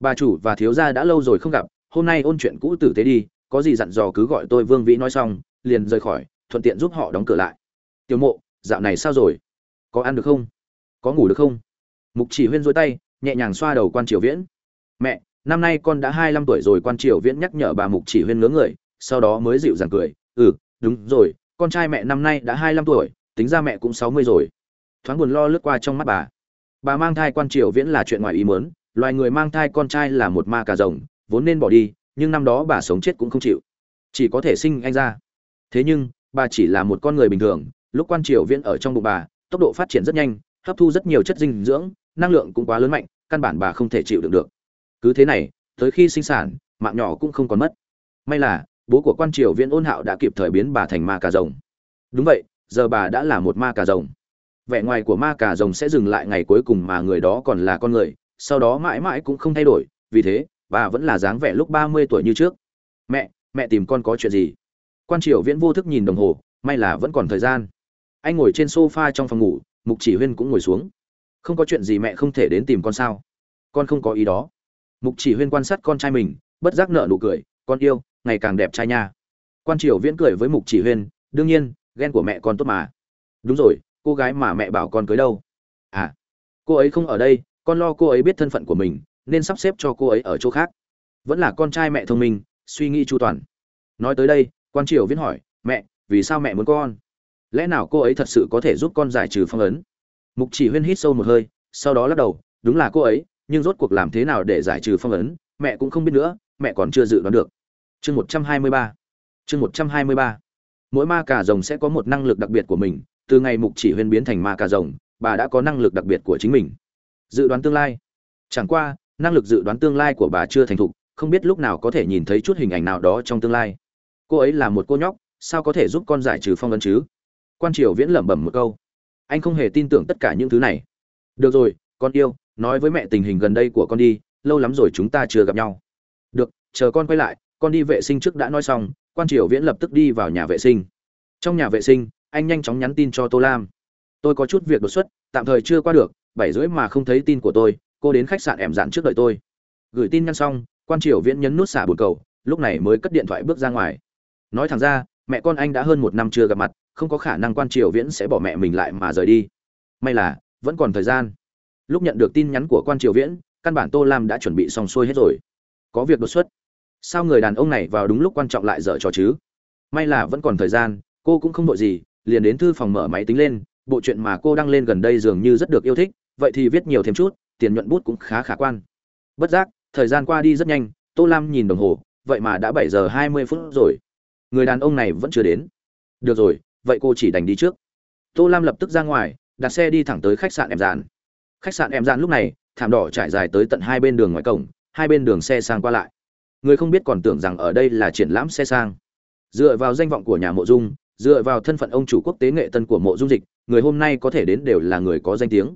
Speaker 1: bà chủ và thiếu gia đã lâu rồi không gặp, hôm nay ôn chuyện cũ tử tế đi, có gì dặn dò cứ gọi tôi vương vĩ nói xong, liền rời khỏi, thuận tiện giúp họ đóng cửa lại. Tiểu mộ, dạo này sao rồi? Có ăn được không? Có ngủ được không? Mục chỉ huyên dối tay, nhẹ nhàng xoa đầu quan triều viễn. Mẹ, năm nay con đã hai mươi tuổi rồi, quan triều viễn nhắc nhở bà mục chỉ huyên ngớ người, sau đó mới dịu dàng cười. Ừ đúng rồi, con trai mẹ năm nay đã hai mươi tuổi, tính ra mẹ cũng sáu mươi rồi. Thoáng buồn lo lướt qua trong mắt bà. Bà mang thai quan triều viễn là chuyện ngoài ý muốn, loài người mang thai con trai là một ma cà rồng, vốn nên bỏ đi, nhưng năm đó bà sống chết cũng không chịu. Chỉ có thể sinh anh ra. Thế nhưng, bà chỉ là một con người bình thường, lúc quan triều viễn ở trong bụng bà tốc độ phát triển rất nhanh, hấp thu rất nhiều chất dinh dưỡng, năng lượng cũng quá lớn mạnh, căn bản bà không thể chịu đựng được. Cứ thế này, tới khi sinh sản, mạng nhỏ cũng không còn mất. May là, bố của quan triều viễn ôn hạo đã kịp thời biến bà thành ma cà rồng. Đúng vậy, giờ bà đã là một ma cà rồng. Vẻ ngoài của ma cà rồng sẽ dừng lại ngày cuối cùng mà người đó còn là con người, sau đó mãi mãi cũng không thay đổi, vì thế, bà vẫn là dáng vẻ lúc ba mươi tuổi như trước. Mẹ mẹ tìm con có chuyện gì? Quan triều viễn vô thức nhìn đồng hồ, may là vẫn còn thời gian anh ngồi trên sofa trong phòng ngủ, mục chỉ huyên cũng ngồi xuống. Không có chuyện gì mẹ không thể đến tìm con sao? Con không có ý đó. Mục chỉ huyên quan sát con trai mình, bất giác nợ nụ cười, con yêu, ngày càng đẹp trai nha. Quan triều viễn cười với mục chỉ huyên, đương nhiên, ghen của mẹ con tốt mà. Đúng rồi, cô gái mà mẹ bảo con cưới đâu? À cô ấy không ở đây, con lo cô ấy biết thân phận của mình, nên sắp xếp cho cô ấy ở chỗ khác. Vẫn là con trai mẹ thông minh, suy nghĩ chu toàn. Nói tới đây, quan triều viễn hỏi, mẹ, vì sao mẹ muốn con? Lẽ nào cô ấy thật sự có thể giúp con giải trừ phong ấn? Mục chỉ huyên hít sâu một hơi, sau đó lắc đầu, đúng là cô ấy, nhưng rốt cuộc làm thế nào để giải trừ phong ấn, mẹ cũng không biết nữa, mẹ còn chưa dự đoán được. Chương một trăm hai mươi ba, chương một trăm hai mươi ba. Mỗi ma cà rồng sẽ có một năng lực đặc biệt của mình, từ ngày mục chỉ huyên biến thành ma cà rồng, bà đã có năng lực đặc biệt của chính mình. Dự đoán tương lai. Chẳng qua, năng lực dự đoán tương lai của bà chưa thành thục, không biết lúc nào có thể nhìn thấy chút hình ảnh nào đó trong tương lai. Cô ấy là một cô nhóc, sao có thể giúp con giải trừ phong ấn chứ? Quan triều viễn lẩm bẩm một câu. Anh không hề tin tưởng tất cả những thứ này. Được rồi, con yêu, nói với mẹ tình hình gần đây của con đi, lâu lắm rồi chúng ta chưa gặp nhau. Được, chờ con quay lại, con đi vệ sinh trước đã nói xong, quan triều viễn lập tức đi vào nhà vệ sinh. Trong nhà vệ sinh, anh nhanh chóng nhắn tin cho tô lam. Tôi có chút việc đột xuất, tạm thời chưa qua được, bảy rưỡi mà không thấy tin của tôi, cô đến khách sạn ẻm dạn trước đợi tôi. Gửi tin nhắn xong, quan triều viễn nhấn nút xả bồn cầu, lúc này mới cất điện thoại bước ra ngoài. Nói thẳng ra, mẹ con anh đã hơn một năm chưa gặp mặt không có khả năng quan triều viễn sẽ bỏ mẹ mình lại mà rời đi. May là, vẫn còn thời gian. Lúc nhận được tin nhắn của quan triều viễn, căn bản tô lam đã chuẩn bị xong xuôi hết rồi. Có việc đột xuất. Sao người đàn ông này vào đúng lúc quan trọng lại dở trò chứ? May là vẫn còn thời gian, cô cũng không vội gì, liền đến thư phòng mở máy tính lên, bộ chuyện mà cô đăng lên gần đây dường như rất được yêu thích, vậy thì viết nhiều thêm chút, tiền nhuận bút cũng khá khả quan. Bất giác, thời gian qua đi rất nhanh, tô lam nhìn đồng hồ, vậy mà đã bảy giờ hai mươi phút rồi. Người đàn ông này vẫn chưa đến. Được rồi vậy cô chỉ đành đi trước. Tô lam lập tức ra ngoài, đặt xe đi thẳng tới khách sạn em dàn khách sạn em dàn lúc này, thảm đỏ trải dài tới tận hai bên đường ngoài cổng, hai bên đường xe sang qua lại. Người không biết còn tưởng rằng ở đây là triển lãm xe sang. Dựa vào danh vọng của nhà mộ dung, dựa vào thân phận ông chủ quốc tế nghệ tân của mộ dung dịch, người hôm nay có thể đến đều là người có danh tiếng.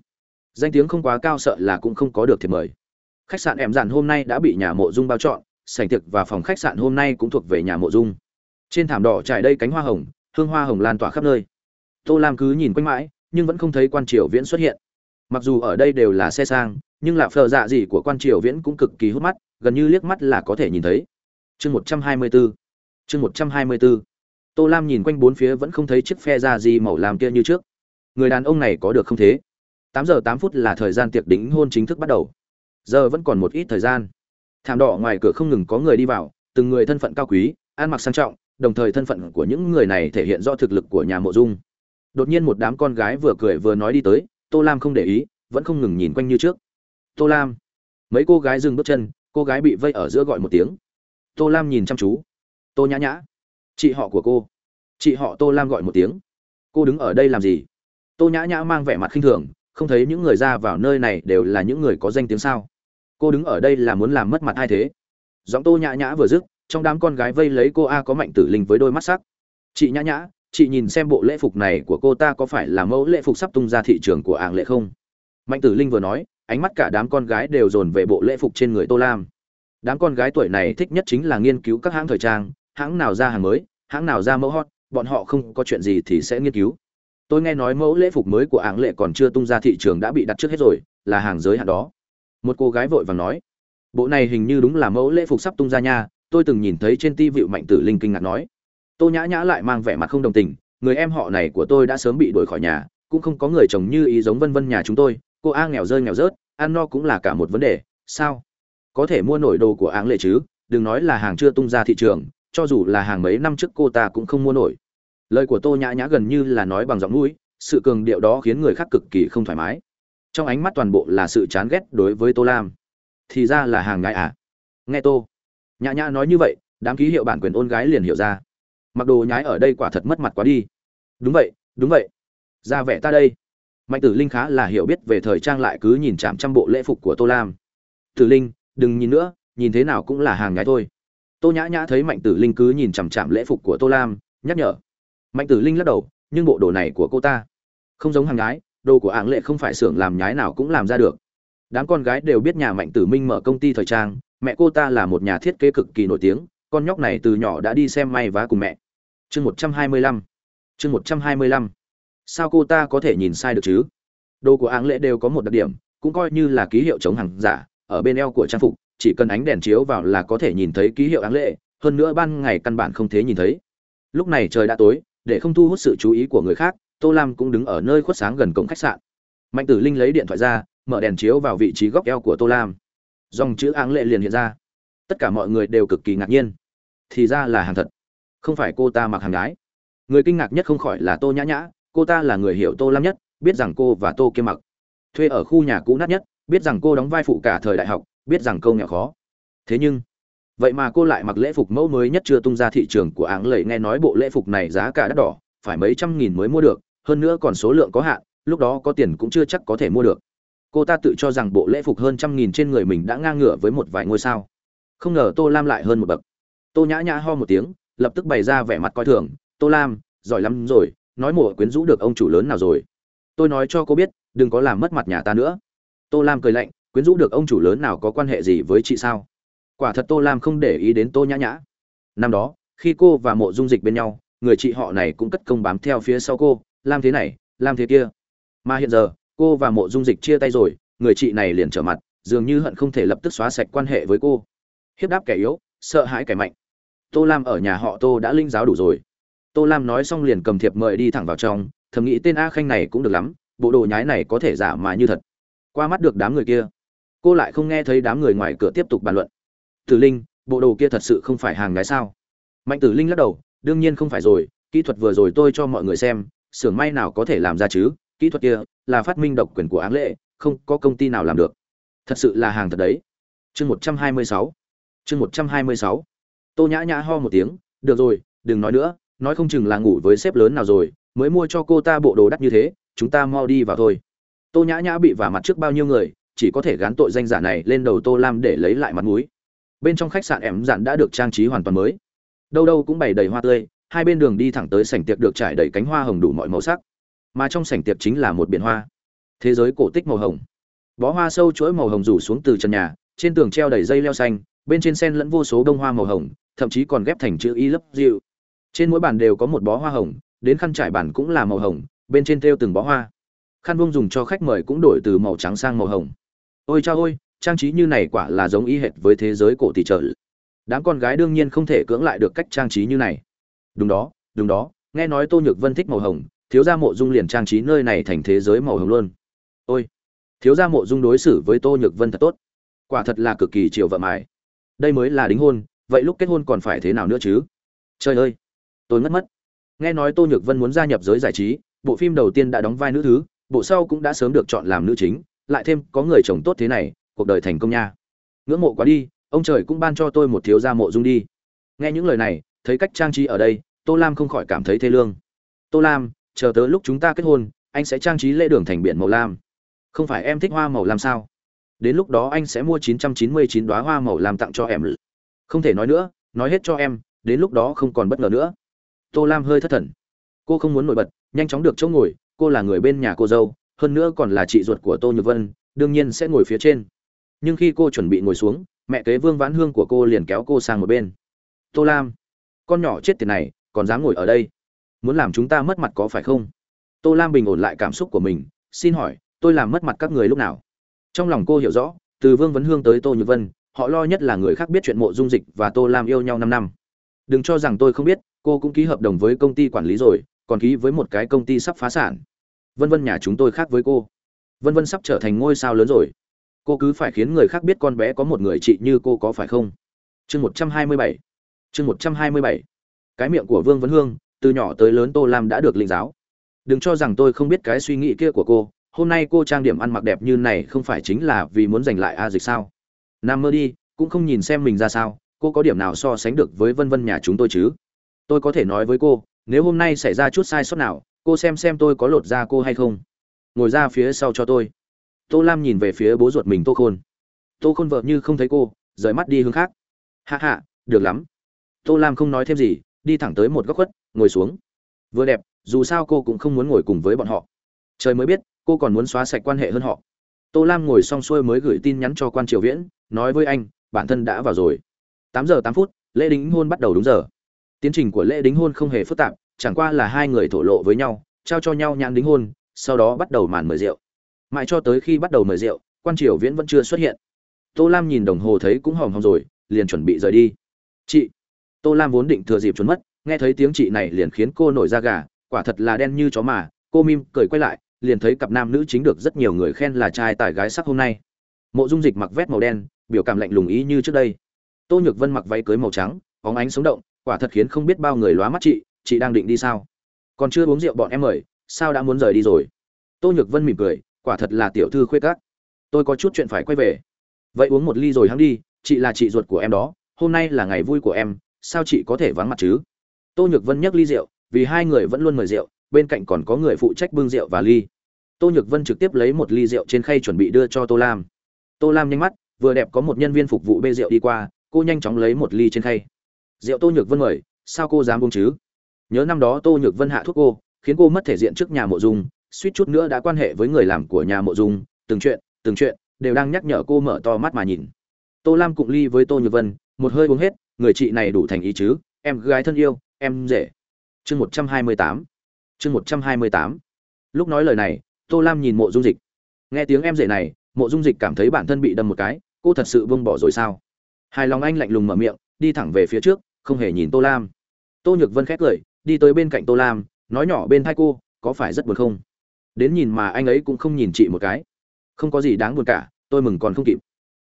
Speaker 1: Danh tiếng không quá cao sợ là cũng không có được thiệp mời. Khách sạn em dàn hôm nay đã bị nhà mộ dung bao chọn, sảnh tiệc và phòng khách sạn hôm nay cũng thuộc về nhà mộ dung. Trên thảm đỏ trải đây cánh hoa hồng hương hoa hồng lan tỏa khắp nơi. Tô lam cứ nhìn quanh mãi, nhưng vẫn không thấy quan triều viễn xuất hiện. Mặc dù ở đây đều là xe sang, nhưng là phờ dạ gì của quan triều viễn cũng cực kỳ hút mắt, gần như liếc mắt là có thể nhìn thấy. Chương một trăm hai mươi bốn chương một trăm hai mươi bốn tô lam nhìn quanh bốn phía vẫn không thấy chiếc phe da gì màu làm kia như trước. Người đàn ông này có được không thế? Tám giờ tám phút là thời gian tiệc đính hôn chính thức bắt đầu. Giờ vẫn còn một ít thời gian. Thảm đỏ ngoài cửa không ngừng có người đi vào, từng người thân phận cao quý, ăn mặc sang trọng đồng thời thân phận của những người này thể hiện rõ thực lực của nhà mộ dung. Đột nhiên một đám con gái vừa cười vừa nói đi tới, tô lam không để ý, vẫn không ngừng nhìn quanh như trước. Tô lam, mấy cô gái dừng bước chân, cô gái bị vây ở giữa gọi một tiếng. Tô lam nhìn chăm chú. Tô nhã nhã, chị họ của cô. Chị họ tô lam gọi một tiếng. Cô đứng ở đây làm gì? Tô nhã nhã mang vẻ mặt khinh thường, không thấy những người ra vào nơi này đều là những người có danh tiếng sao? Cô đứng ở đây là muốn làm mất mặt ai thế? Giọng tô nhã nhã vừa dứt trong đám con gái vây lấy cô a có mạnh tử linh với đôi mắt sắc. Chị nhã nhã, chị nhìn xem bộ lễ phục này của cô ta có phải là mẫu lễ phục sắp tung ra thị trường của ảng lệ không? Mạnh tử linh vừa nói, ánh mắt cả đám con gái đều dồn về bộ lễ phục trên người tô lam. Đám con gái tuổi này thích nhất chính là nghiên cứu các hãng thời trang, hãng nào ra hàng mới, hãng nào ra mẫu hot, bọn họ không có chuyện gì thì sẽ nghiên cứu. Tôi nghe nói mẫu lễ phục mới của ảng lệ còn chưa tung ra thị trường đã bị đặt trước hết rồi, là hàng giới hạn đó. Một cô gái vội vàng nói, bộ này hình như đúng là mẫu lễ phục sắp tung ra nha tôi từng nhìn thấy trên ti vịu mạnh tử linh kinh ngạc nói. Tô nhã nhã lại mang vẻ mặt không đồng tình, người em họ này của tôi đã sớm bị đuổi khỏi nhà, cũng không có người chồng như ý giống vân vân nhà chúng tôi, cô a nghèo rơi nghèo rớt, ăn no cũng là cả một vấn đề, sao? Có thể mua nổi đồ của áng lệ chứ, đừng nói là hàng chưa tung ra thị trường, cho dù là hàng mấy năm trước cô ta cũng không mua nổi. Lời của tô nhã nhã gần như là nói bằng giọng mũi, sự cường điệu đó khiến người khác cực kỳ không thoải mái. Trong ánh mắt toàn bộ là sự chán ghét đối với tô lam. Thì ra là hàng ngại à? Nghe tô nhã nhã nói như vậy, đám ký hiệu bản quyền ôn gái liền hiểu ra. Mặc đồ nhái ở đây quả thật mất mặt quá đi. Đúng vậy đúng vậy. Ra vẻ ta đây. Mạnh tử linh khá là hiểu biết về thời trang lại cứ nhìn chạm trăm bộ lễ phục của tô lam. Tử linh, đừng nhìn nữa, nhìn thế nào cũng là hàng nhái thôi. Tô nhã nhã thấy mạnh tử linh cứ nhìn chằm chạm lễ phục của tô lam, nhắc nhở. Mạnh tử linh lắc đầu, nhưng bộ đồ này của cô ta không giống hàng nhái, đồ của ảng lệ không phải xưởng làm nhái nào cũng làm ra được. Đám con gái đều biết nhà mạnh tử minh mở công ty thời trang mẹ cô ta là một nhà thiết kế cực kỳ nổi tiếng, con nhóc này từ nhỏ đã đi xem may vá cùng mẹ. Chương một trăm hai mươi lăm. Chương một trăm hai mươi lăm. Sao cô ta có thể nhìn sai được chứ? Đồ của áng lệ đều có một đặc điểm, cũng coi như là ký hiệu chống hàng giả, ở bên eo của trang phục, chỉ cần ánh đèn chiếu vào là có thể nhìn thấy ký hiệu áng lệ hơn nữa ban ngày căn bản không thể nhìn thấy. Lúc này trời đã tối, để không thu hút sự chú ý của người khác, tô lam cũng đứng ở nơi khuất sáng gần cổng khách sạn. Mạnh tử linh lấy điện thoại ra, mở đèn chiếu vào vị trí góc eo của tô lam dòng chữ áng lệ liền hiện ra. Tất cả mọi người đều cực kỳ ngạc nhiên. Thì ra là hàng thật. Không phải cô ta mặc hàng gái. Người kinh ngạc nhất không khỏi là tô nhã nhã, cô ta là người hiểu tô lam nhất, biết rằng cô và tô kia mặc. Thuê ở khu nhà cũ nát nhất, biết rằng cô đóng vai phụ cả thời đại học, biết rằng câu nghèo khó. Thế nhưng, vậy mà cô lại mặc lễ phục mẫu mới nhất chưa tung ra thị trường của áng lầy nghe nói bộ lễ phục này giá cả đắt đỏ, phải mấy trăm nghìn mới mua được, hơn nữa còn số lượng có hạn, lúc đó có tiền cũng chưa chắc có thể mua được cô ta tự cho rằng bộ lễ phục hơn trăm nghìn trên người mình đã ngang ngửa với một vài ngôi sao. Không ngờ tô lam lại hơn một bậc. Tô nhã nhã ho một tiếng, lập tức bày ra vẻ mặt coi thường. Tô lam, giỏi lắm rồi, nói mùa quyến rũ được ông chủ lớn nào rồi? Tôi nói cho cô biết, đừng có làm mất mặt nhà ta nữa. Tô lam cười lạnh, quyến rũ được ông chủ lớn nào có quan hệ gì với chị sao? Quả thật tô lam không để ý đến tô nhã nhã. Năm đó, khi cô và mộ dung dịch bên nhau, người chị họ này cũng cất công bám theo phía sau cô. Làm thế này làm thế kia. Mà hiện giờ cô và mộ dung dịch chia tay rồi, người chị này liền trở mặt, dường như hận không thể lập tức xóa sạch quan hệ với cô. Hiếp đáp kẻ yếu, sợ hãi kẻ mạnh. Tô lam ở nhà họ tô đã linh giáo đủ rồi. Tô lam nói xong liền cầm thiệp mời đi thẳng vào trong, thầm nghĩ tên a khanh này cũng được lắm, bộ đồ nhái này có thể giả mà như thật. Qua mắt được đám người kia, cô lại không nghe thấy đám người ngoài cửa tiếp tục bàn luận. Tử linh, bộ đồ kia thật sự không phải hàng nhái sao? Mạnh tử linh lắc đầu, đương nhiên không phải rồi, kỹ thuật vừa rồi tôi cho mọi người xem, xưởng may nào có thể làm ra chứ? Kỹ thuật kia là phát minh độc quyền của áng lệ, không có công ty nào làm được. Thật sự là hàng thật đấy. Chương một trăm hai mươi sáu. Chương một trăm hai mươi sáu. Tô nhã nhã ho một tiếng, được rồi, đừng nói nữa, nói không chừng là ngủ với sếp lớn nào rồi, mới mua cho cô ta bộ đồ đắt như thế, chúng ta mau đi vào thôi. Tô nhã nhã bị vả mặt trước bao nhiêu người, chỉ có thể gán tội danh giả này lên đầu tô lam để lấy lại mặt mũi. Bên trong khách sạn ẻm dạn đã được trang trí hoàn toàn mới. Đâu đâu cũng bày đầy hoa tươi, hai bên đường đi thẳng tới sảnh tiệc được trải đầy cánh hoa hồng đủ mọi màu sắc mà trong sảnh tiệc chính là một biển hoa. Thế giới cổ tích màu hồng. Bó hoa sâu chuỗi màu hồng rủ xuống từ trần nhà, trên tường treo đầy dây leo xanh, bên trên sen lẫn vô số đông hoa màu hồng, thậm chí còn ghép thành chữ y lấp dịu. Trên mỗi bàn đều có một bó hoa hồng, đến khăn trải bàn cũng là màu hồng, bên trên thêu từng bó hoa. Khăn vung dùng cho khách mời cũng đổi từ màu trắng sang màu hồng. Ôi cha ôi, trang trí như này quả là giống y hệt với thế giới cổ tỷ trợ đám con gái đương nhiên không thể cưỡng lại được cách trang trí như này. Đúng đó đúng đó, nghe nói tô nhược vân thích màu hồng thiếu gia mộ dung liền trang trí nơi này thành thế giới màu hồng luôn. Ôi, thiếu gia mộ dung đối xử với tô nhược vân thật tốt. Quả thật là cực kỳ chiều vợ mài đây mới là đính hôn, vậy lúc kết hôn còn phải thế nào nữa chứ? Trời ơi, tôi ngất mất. Nghe nói tô nhược vân muốn gia nhập giới giải trí, bộ phim đầu tiên đã đóng vai nữ thứ, bộ sau cũng đã sớm được chọn làm nữ chính, lại thêm có người chồng tốt thế này, cuộc đời thành công nha. Ngưỡng mộ quá đi, ông trời cũng ban cho tôi một thiếu gia mộ dung đi. Nghe những lời này, thấy cách trang trí ở đây, tô lam không khỏi cảm thấy thê lương. Tô lam chờ tới lúc chúng ta kết hôn, anh sẽ trang trí lễ đường thành biển màu lam. Không phải em thích hoa màu lam sao? Đến lúc đó anh sẽ mua 999 đóa hoa màu lam tặng cho em. Không thể nói nữa, nói hết cho em, đến lúc đó không còn bất ngờ nữa. Tô lam hơi thất thần. Cô không muốn nổi bật, nhanh chóng được chỗ ngồi, cô là người bên nhà cô dâu, hơn nữa còn là chị ruột của tô nhược vân, đương nhiên sẽ ngồi phía trên. Nhưng khi cô chuẩn bị ngồi xuống, mẹ kế vương vãn hương của cô liền kéo cô sang một bên. Tô lam, con nhỏ chết tiệt này, còn dám ngồi ở đây muốn làm chúng ta mất mặt có phải không? Tô lam bình ổn lại cảm xúc của mình, xin hỏi, tôi làm mất mặt các người lúc nào? Trong lòng cô hiểu rõ, từ vương vấn hương tới tô nhược vân, họ lo nhất là người khác biết chuyện mộ dung dịch và tô lam yêu nhau năm năm. Đừng cho rằng tôi không biết, cô cũng ký hợp đồng với công ty quản lý rồi, còn ký với một cái công ty sắp phá sản. Vân vân nhà chúng tôi khác với cô. Vân vân sắp trở thành ngôi sao lớn rồi. Cô cứ phải khiến người khác biết con bé có một người chị như cô có phải không? Chương một trăm hai mươi bảy. Chương một trăm hai mươi bảy. Cái miệng của vương vấn hương từ nhỏ tới lớn tô lam đã được linh giáo. Đừng cho rằng tôi không biết cái suy nghĩ kia của cô, hôm nay cô trang điểm ăn mặc đẹp như này không phải chính là vì muốn giành lại a dịch sao? Nam mơ đi, cũng không nhìn xem mình ra sao, cô có điểm nào so sánh được với vân vân nhà chúng tôi chứ? Tôi có thể nói với cô, nếu hôm nay xảy ra chút sai sót nào, cô xem xem tôi có lột ra cô hay không. Ngồi ra phía sau cho tôi. Tô lam nhìn về phía bố ruột mình tô khôn. Tô khôn vợ như không thấy cô, rời mắt đi hướng khác. Hạ hạ được lắm. Tô lam không nói thêm gì, đi thẳng tới một góc khuất ngồi xuống. Vừa đẹp, dù sao cô cũng không muốn ngồi cùng với bọn họ. Trời mới biết, cô còn muốn xóa sạch quan hệ hơn họ. Tô lam ngồi xong xuôi mới gửi tin nhắn cho quan triều viễn, nói với anh, bản thân đã vào rồi. Tám giờ tám phút, lễ đính hôn bắt đầu đúng giờ. Tiến trình của lễ đính hôn không hề phức tạp, chẳng qua là hai người thổ lộ với nhau, trao cho nhau nhãn đính hôn, sau đó bắt đầu màn mời rượu. Mãi cho tới khi bắt đầu mời rượu, quan triều viễn vẫn chưa xuất hiện. Tô lam nhìn đồng hồ thấy cũng hòm hòm rồi, liền chuẩn bị rời đi. Chị. Tô lam vốn định thừa dịp trốn mất nghe thấy tiếng chị này liền khiến cô nổi da gà, quả thật là đen như chó mà. Cô mim cười quay lại, liền thấy cặp nam nữ chính được rất nhiều người khen là trai tài gái sắc hôm nay. Mộ dung dịch mặc vét màu đen, biểu cảm lạnh lùng ý như trước đây. Tô nhược vân mặc váy cưới màu trắng óng ánh sống động, quả thật khiến không biết bao người lóa mắt chị chị đang định đi sao? Còn chưa uống rượu bọn em mời, sao đã muốn rời đi rồi? Tô nhược vân mỉm cười, quả thật là tiểu thư khuê các. Tôi có chút chuyện phải quay về. Vậy uống một ly rồi hắn đi, chị là chị ruột của em đó, hôm nay là ngày vui của em, sao chị có thể vắng mặt chứ? Tô nhược vân nhấc ly rượu, vì hai người vẫn luôn mời rượu, bên cạnh còn có người phụ trách bưng rượu và ly. Tô nhược vân trực tiếp lấy một ly rượu trên khay chuẩn bị đưa cho tô lam. Tô lam nhanh mắt, vừa đẹp có một nhân viên phục vụ bê rượu đi qua, cô nhanh chóng lấy một ly trên khay. Rượu tô nhược vân mời, sao cô dám uống chứ? Nhớ năm đó tô nhược vân hạ thuốc cô, khiến cô mất thể diện trước nhà mộ dung, suýt chút nữa đã quan hệ với người làm của nhà mộ dung, từng chuyện từng chuyện, đều đang nhắc nhở cô mở to mắt mà nhìn. Tô lam cụng ly với tô nhược vân, một hơi uống hết, người chị này đủ thành ý chứ, em gái thân yêu em rể. Chương một trăm hai mươi tám. Chương một trăm hai mươi tám. Lúc nói lời này, tô lam nhìn mộ dung dịch. Nghe tiếng em rể này, mộ dung dịch cảm thấy bản thân bị đâm một cái, cô thật sự vương bỏ rồi sao? Hài lòng anh lạnh lùng mở miệng, đi thẳng về phía trước, không hề nhìn tô lam. Tô nhược vân khét cười đi tới bên cạnh tô lam, nói nhỏ bên thai cô, có phải rất buồn không? Đến nhìn mà anh ấy cũng không nhìn chị một cái. Không có gì đáng buồn cả, tôi mừng còn không kịp.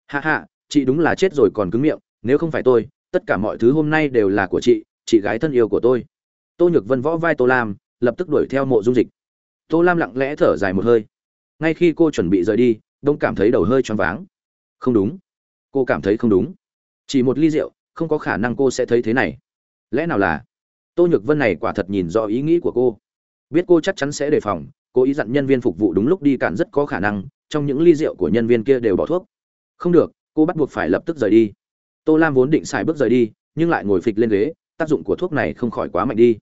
Speaker 1: Hạ hạ chị đúng là chết rồi còn cứng miệng, nếu không phải tôi, tất cả mọi thứ hôm nay đều là của chị chị gái thân yêu của tôi. Tô nhược vân võ vai tô lam, lập tức đuổi theo mộ dung dịch. Tô lam lặng lẽ thở dài một hơi. Ngay khi cô chuẩn bị rời đi, đông cảm thấy đầu hơi choáng váng. Không đúng. Cô cảm thấy không đúng. Chỉ một ly rượu, không có khả năng cô sẽ thấy thế này. Lẽ nào là? Tô nhược vân này quả thật nhìn rõ ý nghĩ của cô. Biết cô chắc chắn sẽ đề phòng, cô ý dặn nhân viên phục vụ đúng lúc đi cạn rất có khả năng, trong những ly rượu của nhân viên kia đều bỏ thuốc. Không được, cô bắt buộc phải lập tức rời đi. Tô lam vốn định xài bước rời đi, nhưng lại ngồi phịch lên ghế tác dụng của thuốc này không khỏi quá mạnh đi.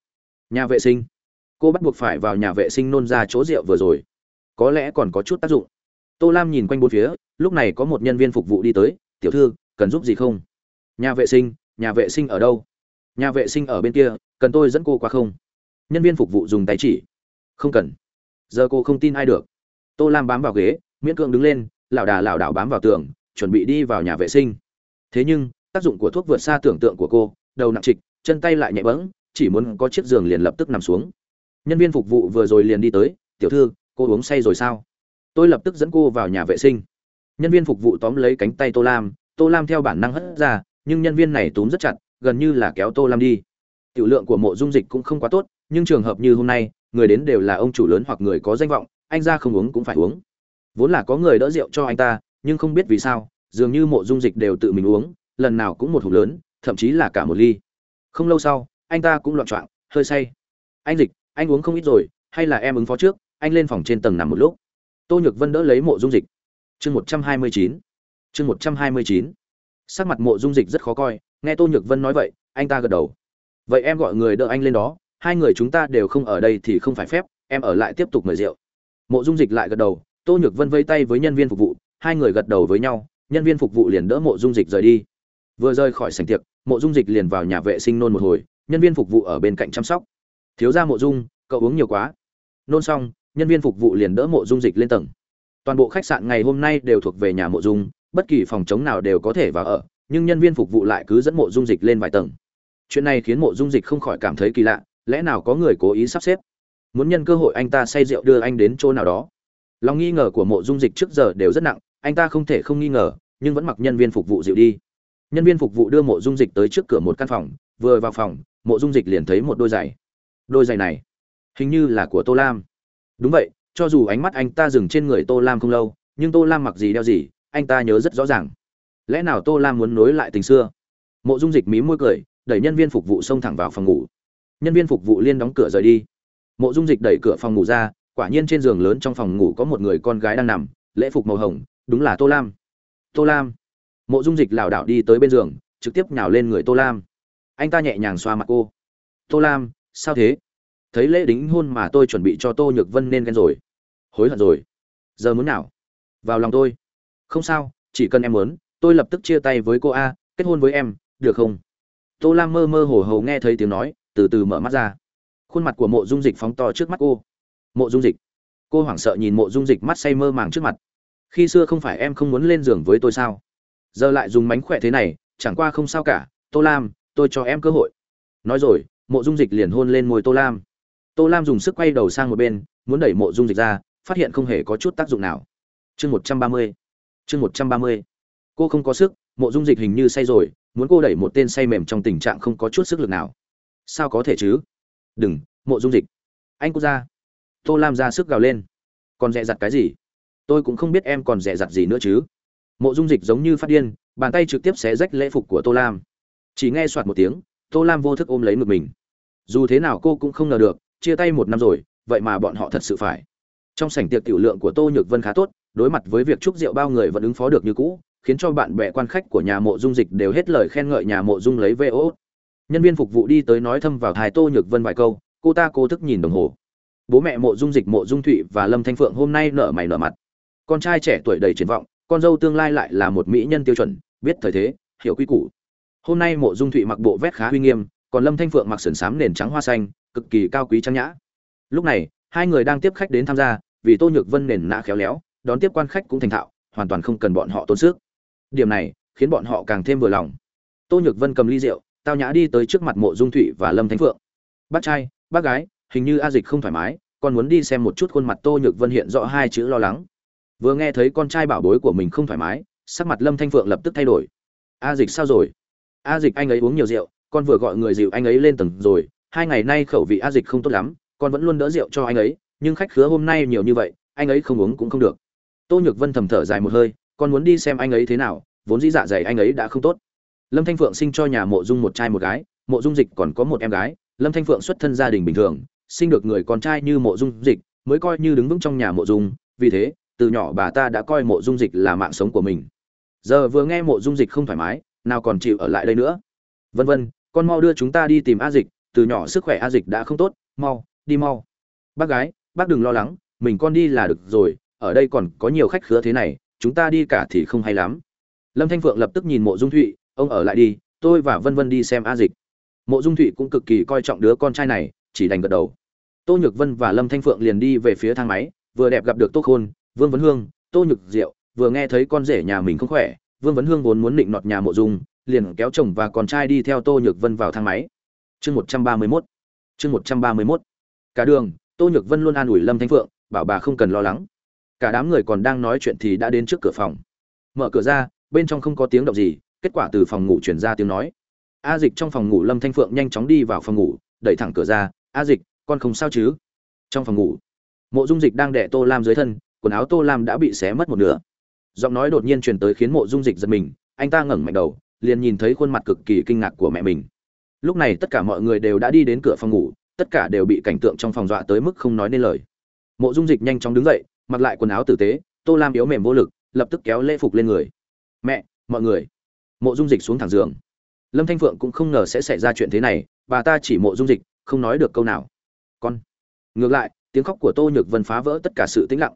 Speaker 1: Nhà vệ sinh. Cô bắt buộc phải vào nhà vệ sinh nôn ra chỗ rượu vừa rồi. Có lẽ còn có chút tác dụng. Tô lam nhìn quanh bốn phía, lúc này có một nhân viên phục vụ đi tới. Tiểu thư, cần giúp gì không? Nhà vệ sinh, nhà vệ sinh ở đâu? Nhà vệ sinh ở bên kia, cần tôi dẫn cô qua không? Nhân viên phục vụ dùng tay chỉ. Không cần. Giờ cô không tin ai được. Tô lam bám vào ghế, miễn cưỡng đứng lên lảo đà lảo đảo bám vào tường, chuẩn bị đi vào nhà vệ sinh. Thế nhưng, tác dụng của thuốc vượt xa tưởng tượng của cô, đầu nặng trịch chân tay lại nhẹ bẫng, chỉ muốn có chiếc giường liền lập tức nằm xuống. Nhân viên phục vụ vừa rồi liền đi tới, tiểu thư, cô uống say rồi sao? Tôi lập tức dẫn cô vào nhà vệ sinh. Nhân viên phục vụ tóm lấy cánh tay tô lam tô lam theo bản năng hất ra, nhưng nhân viên này túm rất chặt, gần như là kéo tô lam đi. Tiểu lượng của mộ dung dịch cũng không quá tốt, nhưng trường hợp như hôm nay, người đến đều là ông chủ lớn hoặc người có danh vọng, anh ra không uống cũng phải uống. Vốn là có người đỡ rượu cho anh ta, nhưng không biết vì sao, dường như mộ dung dịch đều tự mình uống, lần nào cũng một hộp lớn, thậm chí là cả một ly không lâu sau, anh ta cũng loạn choạng, hơi say. Anh dịch, anh uống không ít rồi, hay là em ứng phó trước, anh lên phòng trên tầng nằm một lúc. Tô nhược vân đỡ lấy mộ dung dịch. Chương một trăm hai mươi chín. Chương một trăm hai mươi chín. Sắc mặt mộ dung dịch rất khó coi, nghe tô nhược vân nói vậy, anh ta gật đầu. Vậy em gọi người đỡ anh lên đó, hai người chúng ta đều không ở đây thì không phải phép, em ở lại tiếp tục mời rượu. Mộ dung dịch lại gật đầu, tô nhược vân vây tay với nhân viên phục vụ, hai người gật đầu với nhau, nhân viên phục vụ liền đỡ mộ dung dịch rời đi vừa rời khỏi sảnh tiệc, mộ dung dịch liền vào nhà vệ sinh nôn một hồi, nhân viên phục vụ ở bên cạnh chăm sóc. Thiếu ra mộ dung, cậu uống nhiều quá. Nôn xong, nhân viên phục vụ liền đỡ mộ dung dịch lên tầng. Toàn bộ khách sạn ngày hôm nay đều thuộc về nhà mộ dung, bất kỳ phòng chống nào đều có thể vào ở, nhưng nhân viên phục vụ lại cứ dẫn mộ dung dịch lên vài tầng. Chuyện này khiến mộ dung dịch không khỏi cảm thấy kỳ lạ, lẽ nào có người cố ý sắp xếp? Muốn nhân cơ hội anh ta say rượu đưa anh đến chỗ nào đó. Lòng nghi ngờ của mộ dung dịch trước giờ đều rất nặng, anh ta không thể không nghi ngờ, nhưng vẫn mặc nhân viên phục vụ dịu đi nhân viên phục vụ đưa mộ dung dịch tới trước cửa một căn phòng, vừa vào phòng, mộ dung dịch liền thấy một đôi giày. Đôi giày này, hình như là của tô lam. Đúng vậy, cho dù ánh mắt anh ta dừng trên người tô lam không lâu, nhưng tô lam mặc gì đeo gì, anh ta nhớ rất rõ ràng. Lẽ nào tô lam muốn nối lại tình xưa? Mộ dung dịch mí môi cười, đẩy nhân viên phục vụ xông thẳng vào phòng ngủ. Nhân viên phục vụ liên đóng cửa rời đi. Mộ dung dịch đẩy cửa phòng ngủ ra, quả nhiên trên giường lớn trong phòng ngủ có một người con gái đang nằm, lễ phục màu hồng, đúng là tô lam. Tô lam mộ dung dịch lảo đảo đi tới bên giường, trực tiếp nhào lên người tô lam. Anh ta nhẹ nhàng xoa mặt cô. Tô lam, sao thế? Thấy lễ đính hôn mà tôi chuẩn bị cho tô nhược vân nên ghen rồi. Hối hận rồi. Giờ muốn nào? Vào lòng tôi. Không sao, chỉ cần em muốn, tôi lập tức chia tay với cô a, kết hôn với em, được không? Tô lam mơ mơ hồ hồ nghe thấy tiếng nói, từ từ mở mắt ra. Khuôn mặt của mộ dung dịch phóng to trước mắt cô. Mộ dung dịch. Cô hoảng sợ nhìn mộ dung dịch mắt say mơ màng trước mặt. Khi xưa không phải em không muốn lên giường với tôi sao? Giờ lại dùng mánh khỏe thế này, chẳng qua không sao cả, tô lam, tôi cho em cơ hội. Nói rồi, mộ dung dịch liền hôn lên môi tô lam. Tô lam dùng sức quay đầu sang một bên, muốn đẩy mộ dung dịch ra, phát hiện không hề có chút tác dụng nào. Chương một trăm ba mươi, chương một trăm ba mươi. Cô không có sức, mộ dung dịch hình như say rồi, muốn cô đẩy một tên say mềm trong tình trạng không có chút sức lực nào. Sao có thể chứ? Đừng, mộ dung dịch. Anh cũng ra. Tô lam ra sức gào lên. Còn dẹ dặt cái gì? Tôi cũng không biết em còn dẹ dặt gì nữa chứ mộ dung dịch giống như phát điên, bàn tay trực tiếp xé rách lễ phục của tô lam. Chỉ nghe soạt một tiếng, tô lam vô thức ôm lấy ngực mình. Dù thế nào cô cũng không ngờ được, chia tay một năm rồi, vậy mà bọn họ thật sự phải. Trong sảnh tiệc tiểu lượng của tô nhược vân khá tốt, đối mặt với việc chúc rượu bao người vẫn ứng phó được như cũ, khiến cho bạn bè quan khách của nhà mộ dung dịch đều hết lời khen ngợi nhà mộ dung lấy vê ô. nhân viên phục vụ đi tới nói thâm vào thái tô nhược vân vài câu, cô ta cố thức nhìn đồng hồ. Bố mẹ mộ dung dịch mộ dung thụy và lâm thanh phượng hôm nay nở mày nở mặt. Con trai trẻ tuổi đầy triển vọng con dâu tương lai lại là một mỹ nhân tiêu chuẩn, biết thời thế, hiểu quy củ. Hôm nay mộ dung thụy mặc bộ vét khá uy nghiêm, còn lâm thanh phượng mặc sườn xám nền trắng hoa xanh, cực kỳ cao quý trang nhã. Lúc này, hai người đang tiếp khách đến tham gia, vì tô nhược vân nền nã khéo léo, đón tiếp quan khách cũng thành thạo, hoàn toàn không cần bọn họ tốn sức. Điểm này, khiến bọn họ càng thêm vừa lòng. Tô nhược vân cầm ly rượu, tao nhã đi tới trước mặt mộ dung thụy và lâm thanh phượng. Bác trai, bác gái, hình như a dịch không thoải mái còn muốn đi xem một chút khuôn mặt tô nhược vân hiện rõ hai chữ lo lắng vừa nghe thấy con trai bảo bối của mình không thoải mái, sắc mặt lâm thanh phượng lập tức thay đổi. A dịch sao rồi? A dịch anh ấy uống nhiều rượu, con vừa gọi người dịu anh ấy lên tầng rồi, hai ngày nay khẩu vị a dịch không tốt lắm, con vẫn luôn đỡ rượu cho anh ấy, nhưng khách khứa hôm nay nhiều như vậy, anh ấy không uống cũng không được. Tô nhược vân thầm thở dài một hơi, con muốn đi xem anh ấy thế nào, vốn dĩ dạ dày anh ấy đã không tốt. Lâm thanh phượng sinh cho nhà mộ dung một trai một gái, mộ dung dịch còn có một em gái, lâm thanh phượng xuất thân gia đình bình thường, sinh được người con trai như mộ dung dịch, mới coi như đứng vững trong nhà mộ dung, vì thế từ nhỏ bà ta đã coi mộ dung dịch là mạng sống của mình. Giờ vừa nghe mộ dung dịch không thoải mái, nào còn chịu ở lại đây nữa. Vân vân, con mau đưa chúng ta đi tìm a dịch, từ nhỏ sức khỏe a dịch đã không tốt, mau, đi mau. Bác gái, bác đừng lo lắng, mình con đi là được rồi, ở đây còn có nhiều khách khứa thế này, chúng ta đi cả thì không hay lắm. Lâm thanh phượng lập tức nhìn mộ dung thụy, ông ở lại đi, tôi và vân vân đi xem a dịch. Mộ dung thụy cũng cực kỳ coi trọng đứa con trai này, chỉ đành gật đầu. Tô nhược vân và lâm thanh phượng liền đi về phía thang máy, vừa đẹp gặp được tô khôn vương vấn hương, tô nhược diệu, vừa nghe thấy con rể nhà mình không khỏe, vương vấn hương vốn muốn định nọt nhà mộ dung, liền kéo chồng và con trai đi theo tô nhược vân vào thang máy. Chương một trăm ba mươi mốt. Chương một trăm ba mươi mốt. Cả đường, tô nhược vân luôn an ủi lâm thanh phượng, bảo bà không cần lo lắng. Cả đám người còn đang nói chuyện thì đã đến trước cửa phòng. Mở cửa ra, bên trong không có tiếng động gì, kết quả từ phòng ngủ chuyển ra tiếng nói. A dịch trong phòng ngủ lâm thanh phượng nhanh chóng đi vào phòng ngủ, đẩy thẳng cửa ra. A dịch, con không sao chứ? Trong phòng ngủ, mộ dung dịch đang đẻ tô lam dưới thân quần áo tô lam đã bị xé mất một nửa. Giọng nói đột nhiên truyền tới khiến mộ dung dịch giật mình, anh ta ngẩng mạnh đầu, liền nhìn thấy khuôn mặt cực kỳ kinh ngạc của mẹ mình. Lúc này tất cả mọi người đều đã đi đến cửa phòng ngủ, tất cả đều bị cảnh tượng trong phòng dọa tới mức không nói nên lời. Mộ dung dịch nhanh chóng đứng dậy, mặc lại quần áo tử tế, tô lam yếu mềm vô lực, lập tức kéo lễ phục lên người. Mẹ, mọi người. Mộ dung dịch xuống thẳng giường. Lâm thanh phượng cũng không ngờ sẽ xảy ra chuyện thế này, bà ta chỉ mộ dung dịch, không nói được câu nào. Con. Ngược lại, tiếng khóc của tô nhược vân phá vỡ tất cả sự tĩnh lặng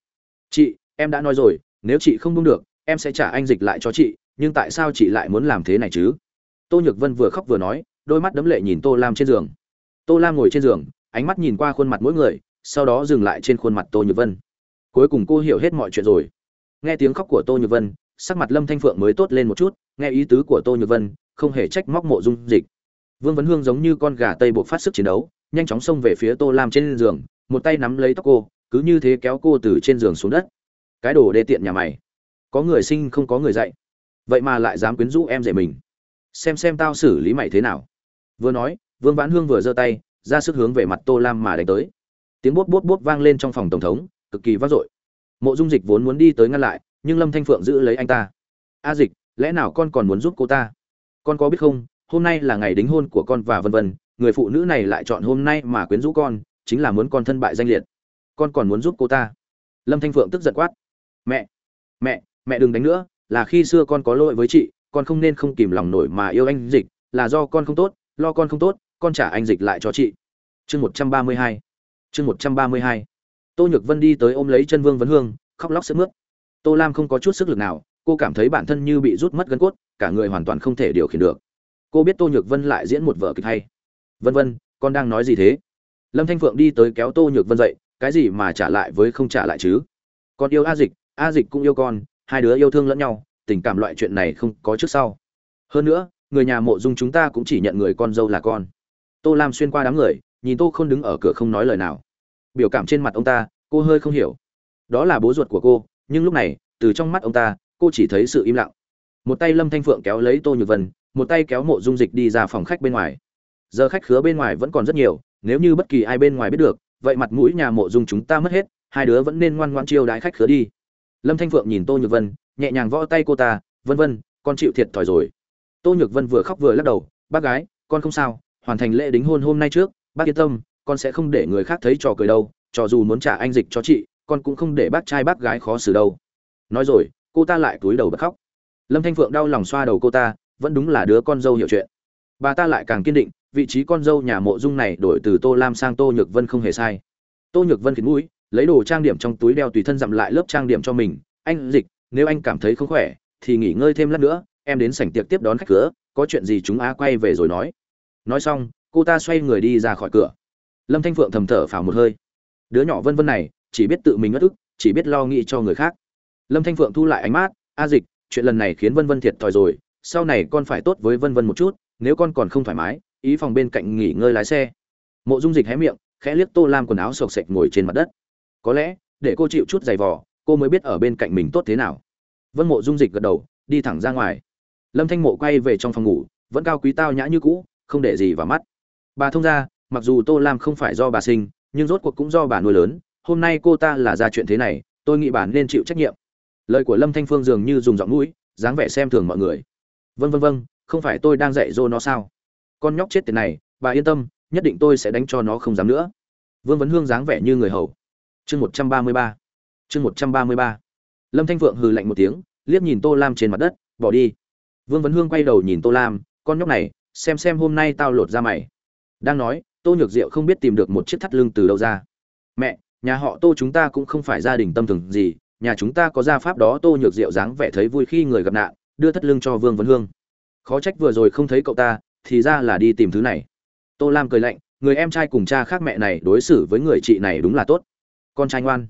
Speaker 1: chị, em đã nói rồi, nếu chị không đúng được, em sẽ trả anh dịch lại cho chị, nhưng tại sao chị lại muốn làm thế này chứ? Tô nhược vân vừa khóc vừa nói, đôi mắt đấm lệ nhìn tô lam trên giường. Tô lam ngồi trên giường, ánh mắt nhìn qua khuôn mặt mỗi người, sau đó dừng lại trên khuôn mặt tô nhược vân. Cuối cùng cô hiểu hết mọi chuyện rồi. Nghe tiếng khóc của tô nhược vân, sắc mặt lâm thanh phượng mới tốt lên một chút, nghe ý tứ của tô nhược vân, không hề trách móc mộ dung dịch. Vương vấn hương giống như con gà tây buộc phát sức chiến đấu, nhanh chóng xông về phía tô lam trên giường, một tay nắm lấy tóc cô cứ như thế kéo cô từ trên giường xuống đất. Cái đồ đê tiện nhà mày. Có người sinh không có người dạy. Vậy mà lại dám quyến rũ em dạy mình. Xem xem tao xử lý mày thế nào. Vừa nói, vương vãn hương vừa giơ tay, ra sức hướng về mặt tô lam mà đánh tới. Tiếng bốt bốt bốt vang lên trong phòng tổng thống, cực kỳ vang dội. Mộ dung dịch vốn muốn đi tới ngăn lại, nhưng lâm thanh phượng giữ lấy anh ta. A dịch, lẽ nào con còn muốn giúp cô ta? Con có biết không, hôm nay là ngày đính hôn của con và vân vân, người phụ nữ này lại chọn hôm nay mà quyến rũ con, chính là muốn con thân bại danh liệt con còn muốn giúp cô ta. Lâm thanh phượng tức giận quát. Mẹ mẹ mẹ đừng đánh nữa, là khi xưa con có lỗi với chị, con không nên không kìm lòng nổi mà yêu anh dịch, là do con không tốt, lo con không tốt, con trả anh dịch lại cho chị. Chương một trăm ba mươi hai, chương một trăm ba mươi hai. Tô nhược vân đi tới ôm lấy chân vương vấn hương, khóc lóc sức mướt. Tô lam không có chút sức lực nào, cô cảm thấy bản thân như bị rút mất gân cốt, cả người hoàn toàn không thể điều khiển được. Cô biết tô nhược vân lại diễn một vở kịch hay. Vân vân, con đang nói gì thế? Lâm thanh phượng đi tới kéo tô nhược vân dậy cái gì mà trả lại với không trả lại chứ? Con yêu a dịch a dịch cũng yêu con, hai đứa yêu thương lẫn nhau, tình cảm loại chuyện này không có trước sau. Hơn nữa, người nhà mộ dung chúng ta cũng chỉ nhận người con dâu là con. Tô lam xuyên qua đám người, nhìn tô không đứng ở cửa không nói lời nào. Biểu cảm trên mặt ông ta, cô hơi không hiểu. Đó là bố ruột của cô, nhưng lúc này, từ trong mắt ông ta, cô chỉ thấy sự im lặng. Một tay lâm thanh phượng kéo lấy tô nhược vân, một tay kéo mộ dung dịch đi ra phòng khách bên ngoài. Giờ khách khứa bên ngoài vẫn còn rất nhiều, nếu như bất kỳ ai bên ngoài biết được vậy mặt mũi nhà mộ dung chúng ta mất hết, hai đứa vẫn nên ngoan ngoan chiêu đãi khách khứa đi. Lâm thanh phượng nhìn tô nhược vân, nhẹ nhàng võ tay cô ta, vân vân, con chịu thiệt thòi rồi. Tô nhược vân vừa khóc vừa lắc đầu, bác gái, con không sao, hoàn thành lễ đính hôn hôm nay trước, bác yên tâm, con sẽ không để người khác thấy trò cười đâu, cho dù muốn trả anh dịch cho chị, con cũng không để bác trai bác gái khó xử đâu. Nói rồi, cô ta lại túi đầu bật khóc. Lâm thanh phượng đau lòng xoa đầu cô ta, vẫn đúng là đứa con dâu hiểu chuyện. Bà ta lại càng kiên định vị trí con dâu nhà mộ dung này đổi từ tô lam sang tô nhược vân không hề sai. Tô nhược vân khiến mũi, lấy đồ trang điểm trong túi đeo tùy thân dặm lại lớp trang điểm cho mình. Anh dịch, nếu anh cảm thấy không khỏe, thì nghỉ ngơi thêm lát nữa, em đến sảnh tiệc tiếp đón khách cửa, có chuyện gì chúng á quay về rồi nói. Nói xong, cô ta xoay người đi ra khỏi cửa. Lâm thanh phượng thầm thở phào một hơi. Đứa nhỏ vân vân này, chỉ biết tự mình ngất ức, chỉ biết lo nghĩ cho người khác. Lâm thanh phượng thu lại ánh mắt, a dịch, chuyện lần này khiến vân vân thiệt thòi rồi, sau này con phải tốt với vân vân một chút, nếu con còn không thoải mái ý phòng bên cạnh nghỉ ngơi lái xe. Mộ dung dịch hé miệng, khẽ liếc tô lam quần áo sộc sệch ngồi trên mặt đất. Có lẽ, để cô chịu chút giày vò, cô mới biết ở bên cạnh mình tốt thế nào. Vân mộ dung dịch gật đầu, đi thẳng ra ngoài. Lâm thanh mộ quay về trong phòng ngủ, vẫn cao quý tao nhã như cũ, không để gì vào mắt. Bà thông ra mặc dù tô lam không phải do bà sinh, nhưng rốt cuộc cũng do bà nuôi lớn, hôm nay cô ta là ra chuyện thế này, tôi nghĩ bà nên chịu trách nhiệm. Lời của lâm thanh phương dường như dùng giọng mũi, dáng vẻ xem thường mọi người. Vân vân vân không phải tôi đang dạy dỗ nó sao? Con nhóc chết tiền này, bà yên tâm, nhất định tôi sẽ đánh cho nó không dám nữa. Vương vấn hương dáng vẻ như người hầu. Chương một trăm ba mươi ba. Chương một trăm ba mươi ba. Lâm thanh phượng hừ lạnh một tiếng, liếc nhìn tô lam trên mặt đất, bỏ đi. Vương vấn hương quay đầu nhìn tô lam, con nhóc này, xem xem hôm nay tao lột ra mày. Đang nói, tô nhược diệu không biết tìm được một chiếc thắt lưng từ đâu ra. Mẹ, nhà họ tô chúng ta cũng không phải gia đình tâm thường gì, nhà chúng ta có gia pháp đó, tô nhược diệu dáng vẻ thấy vui khi người gặp nạn, đưa thắt lưng cho vương vấn hương. Khó trách vừa rồi không thấy cậu ta thì ra là đi tìm thứ này. Tô lam cười lạnh, người em trai cùng cha khác mẹ này đối xử với người chị này đúng là tốt. Con trai ngoan.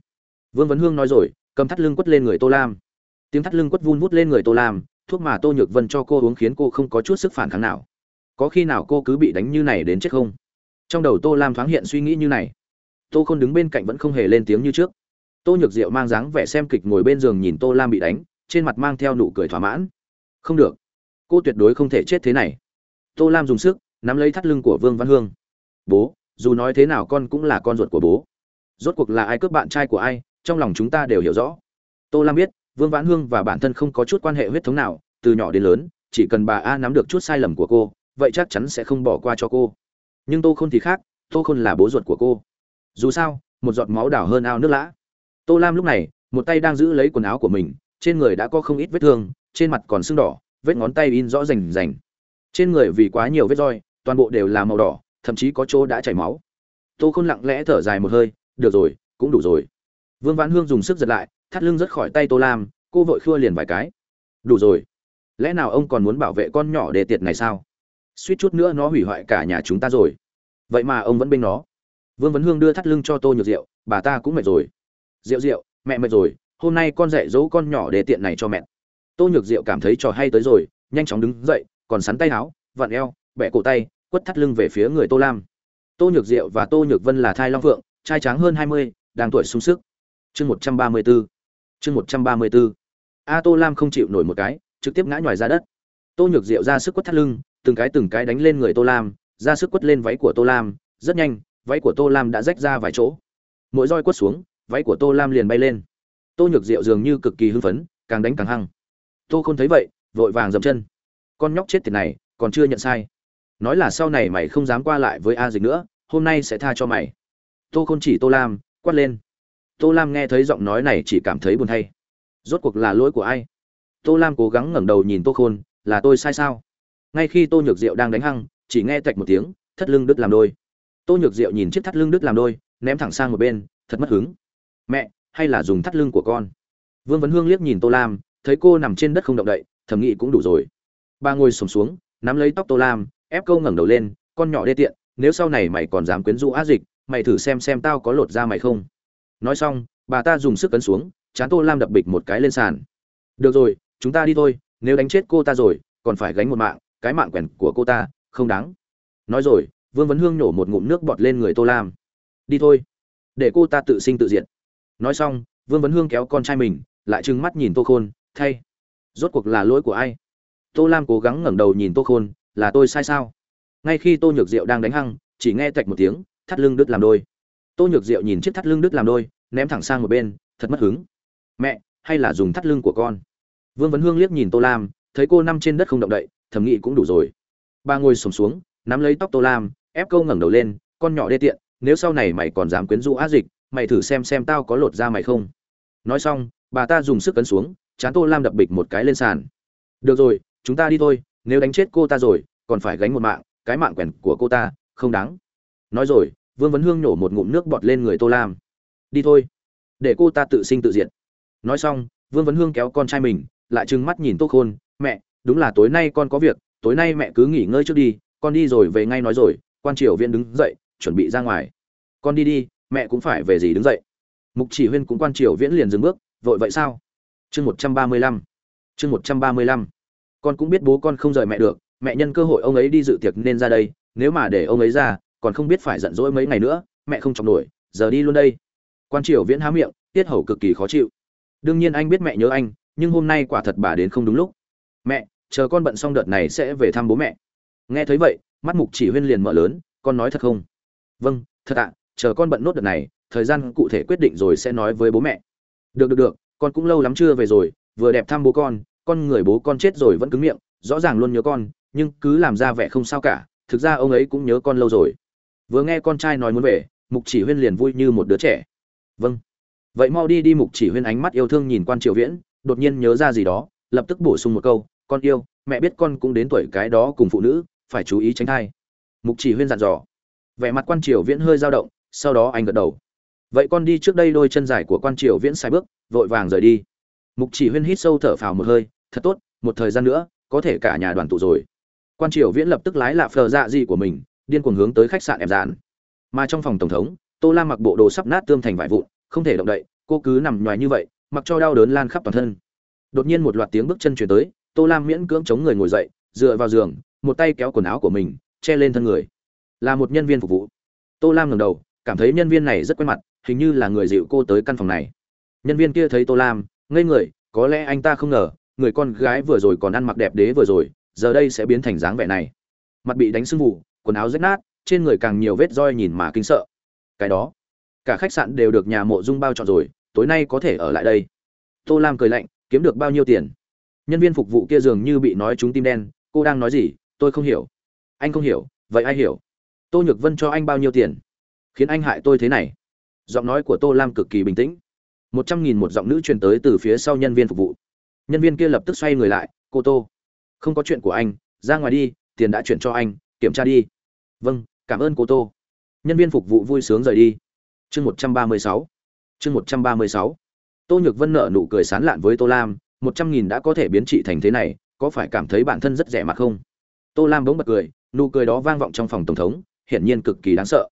Speaker 1: Vương vấn hương nói rồi, cầm thắt lưng quất lên người tô lam. Tiếng thắt lưng quất vun vút lên người tô lam, thuốc mà tô nhược vân cho cô uống khiến cô không có chút sức phản kháng nào. Có khi nào cô cứ bị đánh như này đến chết không? Trong đầu tô lam thoáng hiện suy nghĩ như này. Tô k h ô n đứng bên cạnh vẫn không hề lên tiếng như trước. Tô nhược diệu mang dáng vẻ xem kịch ngồi bên giường nhìn tô lam bị đánh, trên mặt mang theo nụ cười thỏa mãn. Không được. Cô tuyệt đối không thể chết thế này tô lam dùng sức, nắm lấy thắt lưng của vương văn hương. Bố, dù nói thế nào con cũng là con ruột của bố. Rốt cuộc là ai cướp bạn trai của ai, trong lòng chúng ta đều hiểu rõ. Tô lam biết, vương vãn hương và bản thân không có chút quan hệ huyết thống nào, từ nhỏ đến lớn, chỉ cần bà a nắm được chút sai lầm của cô, vậy chắc chắn sẽ không bỏ qua cho cô. Nhưng tô khôn thì khác, tô khôn là bố ruột của cô. Dù sao, một giọt máu đảo hơn ao nước lã. Tô lam lúc này, một tay đang giữ lấy quần áo của mình, trên người đã có không ít vết thương, trên mặt còn sưng đỏ, vết ngón tay in rõ rành rành trên người vì quá nhiều vết roi, toàn bộ đều là màu đỏ, thậm chí có chỗ đã chảy máu. Tô khôn lặng lẽ thở dài một hơi, được rồi, cũng đủ rồi. Vương vãn hương dùng sức giật lại, thắt lưng rất khỏi tay tô lam, cô vội khua liền vài cái. Đủ rồi. Lẽ nào ông còn muốn bảo vệ con nhỏ đề tiệt này sao? Suýt chút nữa nó hủy hoại cả nhà chúng ta rồi. Vậy mà ông vẫn bênh nó. Vương vấn hương đưa thắt lưng cho tô nhược rượu bà ta cũng mệt rồi. Rượu rượu mẹ mệt rồi, hôm nay con dạy dỗ con nhỏ đề tiện này cho mẹ. Tô nhược rượu cảm thấy trò hay tới rồi, nhanh chóng đứng dậy còn sắn tay áo, vặn eo, bẻ cổ tay, quất thắt lưng về phía người tô lam. Tô nhược diệu và tô nhược vân là thai long phượng, trai tráng hơn hai mươi, đang tuổi sung sức. Chương một trăm ba mươi b ố chương một trăm ba mươi b ố a tô lam không chịu nổi một cái, trực tiếp ngã nhòi ra đất. Tô nhược diệu ra sức quất thắt lưng, từng cái từng cái đánh lên người tô lam, ra sức quất lên váy của tô lam, rất nhanh, váy của tô lam đã rách ra vài chỗ. Mỗi roi quất xuống, váy của tô lam liền bay lên. Tô nhược diệu dường như cực kỳ hưng phấn, càng đánh càng hăng. Tô không thấy vậy, vội vàng dậm chân con nhóc chết tiệt này, còn chưa nhận sai. Nói là sau này mày không dám qua lại với a dịch nữa, hôm nay sẽ tha cho mày. Tô Khôn chỉ tô lam, quát lên. Tô lam nghe thấy giọng nói này chỉ cảm thấy buồn thay rốt cuộc là lỗi của ai? Tô lam cố gắng ngẩng đầu nhìn tô khôn, là tôi sai sao? Ngay khi tô nhược diệu đang đánh hăng, chỉ nghe tạch một tiếng thất lưng đứt làm đôi. Tô nhược diệu nhìn chiếc thắt lưng đứt làm đôi, ném thẳng sang một bên, thật mất hứng. Mẹ, hay là dùng thắt lưng của con? Vương vấn hương liếc nhìn tô lam, thấy cô nằm trên đất không động đậy, thầm nghĩ cũng đủ rồi ba ngồi sùng xuống, xuống nắm lấy tóc tô lam ép câu ngẩng đầu lên con nhỏ đê tiện nếu sau này mày còn dám quyến rũ á dịch mày thử xem xem tao có lột ra mày không. Nói xong bà ta dùng sức cấn xuống chán tô lam đập bịch một cái lên sàn. Được rồi chúng ta đi thôi nếu đánh chết cô ta rồi còn phải gánh một mạng cái mạng quèn của cô ta không đáng. Nói rồi vương vấn hương nhổ một ngụm nước bọt lên người tô lam. Đi thôi để cô ta tự sinh tự diệt. Nói xong vương vấn hương kéo con trai mình lại trừng mắt nhìn tô khôn thay rốt cuộc là lỗi của ai? Tô lam cố gắng ngẩng đầu nhìn tô khôn là tôi sai sao? Ngay khi tô nhược diệu đang đánh hăng chỉ nghe tạch một tiếng thắt lưng đứt làm đôi. Tô nhược diệu nhìn chiếc thắt lưng đứt làm đôi ném thẳng sang một bên thật mất hứng. Mẹ hay là dùng thắt lưng của con? Vương vấn hương liếc nhìn tô lam thấy cô nằm trên đất không động đậy thầm nghĩ cũng đủ rồi. Ba ngồi sùng xuống, xuống nắm lấy tóc tô lam ép câu ngẩng đầu lên con nhỏ đê tiện nếu sau này mày còn dám quyến rũ á dịch mày thử xem xem tao có lột ra mày không. Nói xong bà ta dùng sức cấn xuống chán tô lam đập bịch một cái lên sàn. Được rồi chúng ta đi thôi, nếu đánh chết cô ta rồi, còn phải gánh một mạng, cái mạng quèn của cô ta, không đáng. Nói rồi, vương vấn hương nhổ một ngụm nước bọt lên người tô lam. Đi thôi. Để cô ta tự sinh tự diệt. Nói xong, vương vấn hương kéo con trai mình, lại trừng mắt nhìn tô khôn, mẹ, đúng là tối nay con có việc, tối nay mẹ cứ nghỉ ngơi trước đi, con đi rồi về ngay nói rồi, quan triều viên đứng dậy, chuẩn bị ra ngoài. Con đi đi, mẹ cũng phải về gì đứng dậy. Mục chỉ huyên cũng quan triều viễn liền dừng bước, vội vậy sao? Chương một trăm ba mươi lăm. Chương một trăm ba mươi lăm con cũng biết bố con không rời mẹ được, mẹ nhân cơ hội ông ấy đi dự tiệc nên ra đây, nếu mà để ông ấy ra, còn không biết phải giận dỗi mấy ngày nữa, mẹ không chọc nổi, giờ đi luôn đây. Quan triều viễn há miệng, tiết hầu cực kỳ khó chịu. Đương nhiên anh biết mẹ nhớ anh, nhưng hôm nay quả thật bà đến không đúng lúc. Mẹ, chờ con bận xong đợt này sẽ về thăm bố mẹ. Nghe thấy vậy, mắt mục chỉ huyên liền mở lớn, con nói thật không? Vâng thật ạ, chờ con bận nốt đợt này, thời gian cụ thể quyết định rồi sẽ nói với bố mẹ. Được được được, con cũng lâu lắm chưa về rồi, vừa đẹp thăm bố con con người bố con chết rồi vẫn cứng miệng, rõ ràng luôn nhớ con, nhưng cứ làm ra vẻ không sao cả, thực ra ông ấy cũng nhớ con lâu rồi. Vừa nghe con trai nói muốn về, mục chỉ huyên liền vui như một đứa trẻ. Vâng. Vậy mau đi đi, mục chỉ huyên ánh mắt yêu thương nhìn quan triều viễn, đột nhiên nhớ ra gì đó, lập tức bổ sung một câu, con yêu, mẹ biết con cũng đến tuổi cái đó cùng phụ nữ, phải chú ý tránh thai. Mục chỉ huyên dặn dò. Vẻ mặt quan triều viễn hơi dao động, sau đó anh gật đầu. Vậy con đi trước đây đôi chân dài của quan triều viễn sai bước, vội vàng rời đi mục chỉ huyên hít sâu thở phào một hơi, thật tốt, một thời gian nữa, có thể cả nhà đoàn tụ rồi. Quan triều viễn lập tức lái lạ phờ dạ gì của mình, điên cuồng hướng tới khách sạn em dạn. Mà trong phòng tổng thống, tô lam mặc bộ đồ sắp nát tươm thành vải vụn, không thể động đậy, cô cứ nằm nhoài như vậy, mặc cho đau đớn lan khắp toàn thân. Đột nhiên một loạt tiếng bước chân chuyển tới, tô lam miễn cưỡng chống người ngồi dậy, dựa vào giường, một tay kéo quần áo của mình, che lên thân người. Là một nhân viên phục vụ. Tô lam ngẩng đầu, cảm thấy nhân viên này rất quen mặt, hình như là người dịu cô tới căn phòng này. Nhân viên kia thấy tô lam ngây người, có lẽ anh ta không ngờ, người con gái vừa rồi còn ăn mặc đẹp đế vừa rồi, giờ đây sẽ biến thành dáng vẻ này. Mặt bị đánh sưng vụ quần áo rách nát, trên người càng nhiều vết roi nhìn mà kinh sợ. Cái đó, cả khách sạn đều được nhà mộ dung bao trọn rồi, tối nay có thể ở lại đây. Tô lam cười lạnh, kiếm được bao nhiêu tiền? Nhân viên phục vụ kia dường như bị nói trúng tim đen, cô đang nói gì? Tôi không hiểu. Anh không hiểu, vậy ai hiểu? Tô nhược vân cho anh bao nhiêu tiền? Khiến anh hại tôi thế này. Giọng nói của tô lam cực kỳ bình tĩnh một trăm nghìn một giọng nữ truyền tới từ phía sau nhân viên phục vụ. Nhân viên kia lập tức xoay người lại, cô tô, không có chuyện của anh, ra ngoài đi, tiền đã chuyển cho anh, kiểm tra đi. Vâng cảm ơn cô tô. Nhân viên phục vụ vui sướng rời đi. Chương một trăm ba mươi sáu. Chương một trăm ba mươi sáu. Tô nhược vân nợ nụ cười sán lạn với tô lam, một trăm nghìn đã có thể biến trị thành thế này, có phải cảm thấy bản thân rất rẻ mặt không? Tô lam bỗng bật cười, nụ cười đó vang vọng trong phòng tổng thống, hiển nhiên cực kỳ đáng sợ.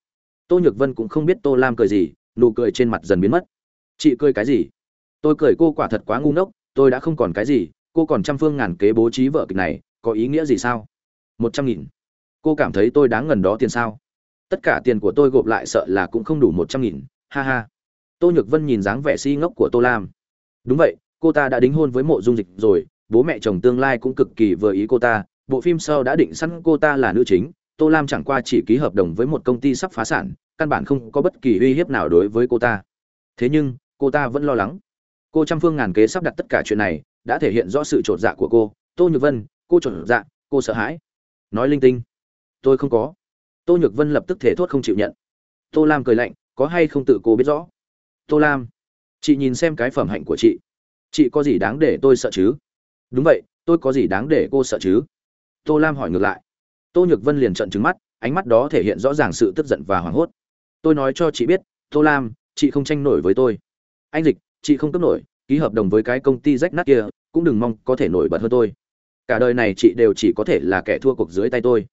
Speaker 1: Tô nhược vân cũng không biết tô lam cười gì, nụ cười trên mặt dần biến mất chị cười cái gì? Tôi cười cô quả thật quá ngu ngốc, tôi đã không còn cái gì, cô còn trăm phương ngàn kế bố trí vợ kịch này, có ý nghĩa gì sao? Một trăm nghìn. Cô cảm thấy tôi đáng ngần đó tiền sao? Tất cả tiền của tôi gộp lại sợ là cũng không đủ một trăm nghìn, ha ha. Tô nhược vân nhìn dáng vẻ si ngốc của tô lam. Đúng vậy, cô ta đã đính hôn với mộ dung dịch rồi, bố mẹ chồng tương lai cũng cực kỳ vừa ý cô ta. Bộ phim sau đã định sẵn cô ta là nữ chính, tô lam chẳng qua chỉ ký hợp đồng với một công ty sắp phá sản, căn bản không có bất kỳ uy hiếp nào đối với cô ta. Thế nhưng cô ta vẫn lo lắng. Cô trăm phương ngàn kế sắp đặt tất cả chuyện này, đã thể hiện rõ sự t r ộ t dạ của cô. Tô nhược vân, cô t r ộ t dạ cô sợ hãi. Nói linh tinh. Tôi không có. Tô nhược vân lập tức thể thốt không chịu nhận. Tô lam cười lạnh, có hay không tự cô biết rõ? Tô lam, chị nhìn xem cái phẩm hạnh của chị. Chị có gì đáng để tôi sợ chứ? Đúng vậy, tôi có gì đáng để cô sợ chứ? Tô lam hỏi ngược lại. Tô nhược vân liền trận trứng mắt, ánh mắt đó thể hiện rõ ràng sự tức giận và hoảng hốt. Tôi nói cho chị biết, tô lam, chị không tranh nổi với tôi anh dịch, chị không cấp nổi, ký hợp đồng với cái công ty rách nát kia, cũng đừng mong có thể nổi bật hơn tôi. Cả đời này chị đều chỉ có thể là kẻ thua cuộc dưới tay tôi.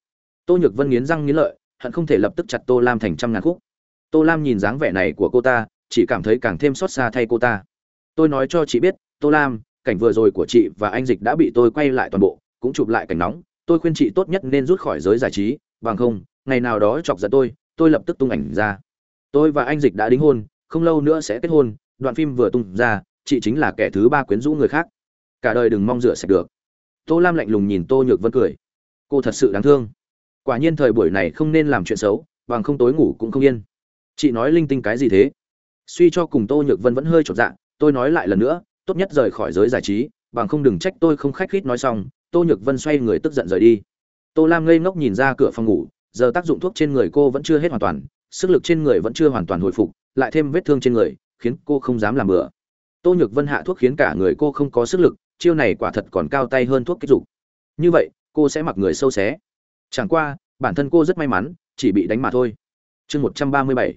Speaker 1: Tô nhược vân nghiến răng nghiến lợi, hận không thể lập tức chặt tô lam thành trăm ngàn khúc. Tô lam nhìn dáng vẻ này của cô ta chỉ cảm thấy càng thêm xót xa thay cô ta. Tôi nói cho chị biết, tô lam, cảnh vừa rồi của chị và anh dịch đã bị tôi quay lại toàn bộ, cũng chụp lại cảnh nóng. Tôi khuyên chị tốt nhất nên rút khỏi giới giải trí, bằng không, ngày nào đó chọc giận tôi tôi lập tức tung ảnh ra. Tôi và anh dịch đã đính hôn, không lâu nữa sẽ kết hôn đoạn phim vừa tung ra, chị chính là kẻ thứ ba quyến rũ người khác. Cả đời đừng mong rửa sạch được. Tô lam lạnh lùng nhìn tô nhược vân cười. Cô thật sự đáng thương. Quả nhiên thời buổi này không nên làm chuyện xấu, bằng không tối ngủ cũng không yên. Chị nói linh tinh cái gì thế? Suy cho cùng tô nhược vân vẫn hơi chột dạ tôi nói lại lần nữa, tốt nhất rời khỏi giới giải trí, bằng không đừng trách tôi không khách khít nói xong, tô nhược vân xoay người tức giận rời đi. Tô lam ngây ngốc nhìn ra cửa phòng ngủ, giờ tác dụng thuốc trên người cô vẫn chưa hết hoàn toàn, sức lực trên người vẫn chưa hoàn toàn hồi phục, lại thêm vết thương trên người khiến cô không dám làm bừa. Tô nhược vân hạ thuốc khiến cả người cô không có sức lực, chiêu này quả thật còn cao tay hơn thuốc kích dục. Như vậy, cô sẽ mặc người sâu xé. Chẳng qua, bản thân cô rất may mắn, chỉ bị đánh mà thôi. Chương một trăm ba mươi bảy.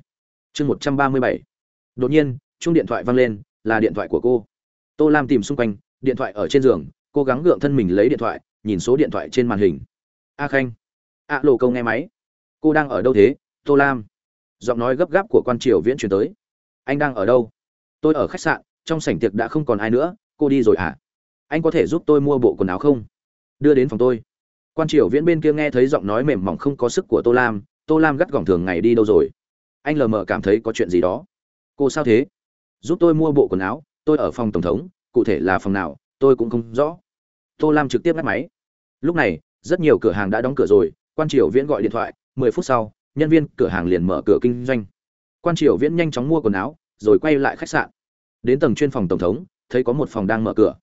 Speaker 1: Chương một trăm ba mươi bảy. Đột nhiên chung điện thoại vang lên, là điện thoại của cô. Tô lam tìm xung quanh, điện thoại ở trên giường cố gắng gượng thân mình lấy điện thoại, nhìn số điện thoại trên màn hình. A khanh. A lộ câu nghe máy. Cô đang ở đâu thế? Tô lam. Giọng nói gấp gáp của quan triều viễn truyền tới anh đang ở đâu? Tôi ở khách sạn, trong sảnh tiệc đã không còn ai nữa, cô đi rồi à anh có thể giúp tôi mua bộ quần áo không? Đưa đến phòng tôi. Quan triều viễn bên kia nghe thấy giọng nói mềm mỏng không có sức của tô lam tô lam gắt gỏng thường ngày đi đâu rồi? Anh lờ mờ cảm thấy có chuyện gì đó. Cô sao thế? Giúp tôi mua bộ quần áo, tôi ở phòng tổng thống, cụ thể là phòng nào, tôi cũng không rõ. Tô lam trực tiếp ngắt máy. Lúc này, rất nhiều cửa hàng đã đóng cửa rồi, quan triều viễn gọi điện thoại, mười phút sau, nhân viên cửa hàng liền mở cửa kinh doanh quan triều viễn nhanh chóng mua quần áo, rồi quay lại khách sạn. Đến tầng chuyên phòng tổng thống, thấy có một phòng đang mở cửa.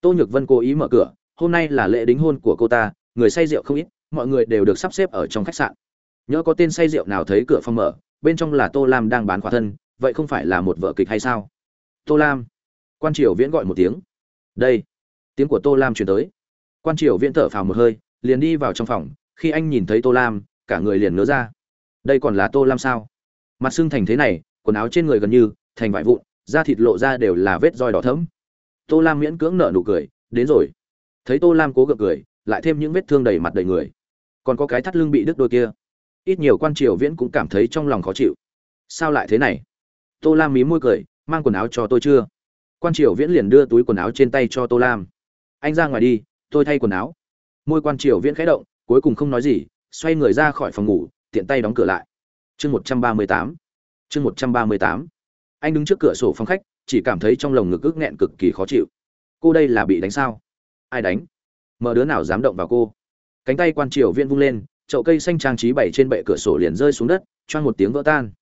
Speaker 1: Tô nhược vân cố ý mở cửa, hôm nay là lễ đính hôn của cô ta, người say rượu không ít, mọi người đều được sắp xếp ở trong khách sạn. Nhớ có tên say rượu nào thấy cửa phòng mở, bên trong là tô lam đang bán khỏa thân, vậy không phải là một vợ kịch hay sao? Tô lam. Quan triều viễn gọi một tiếng. Đây. Tiếng của tô lam chuyển tới. Quan triều viễn thở phào một hơi, liền đi vào trong phòng, khi anh nhìn thấy tô lam, cả người liền ngớ ra. Đây còn là tô lam sao? Mặt xương thành thế này, quần áo trên người gần như, thành vải vụn, da thịt lộ ra đều là vết roi đỏ thẫm. Tô lam miễn cưỡng nở nụ cười, đến rồi. Thấy tô lam cố gượng cười, lại thêm những vết thương đầy mặt đầy người. Còn có cái thắt lưng bị đứt đôi kia. Ít nhiều quan triều viễn cũng cảm thấy trong lòng khó chịu. Sao lại thế này? Tô lam mí môi cười, mang quần áo cho tôi chưa? Quan triều viễn liền đưa túi quần áo trên tay cho tô lam. Anh ra ngoài đi, tôi thay quần áo. Môi quan triều viễn khẽ động, cuối cùng không nói gì, xoay người ra khỏi phòng ngủ, tiện tay đóng cửa lại chương một trăm ba mươi tám. Chương một trăm ba mươi tám. Anh đứng trước cửa sổ phòng khách, chỉ cảm thấy trong lồng ngực ức nghẹn cực kỳ khó chịu. Cô đây là bị đánh sao? Ai đánh? Mở đứa nào dám động vào cô? Cánh tay quan triều viên vung lên, chậu cây xanh trang trí bảy trên bệ cửa sổ liền rơi xuống đất, choang một tiếng vỡ tan.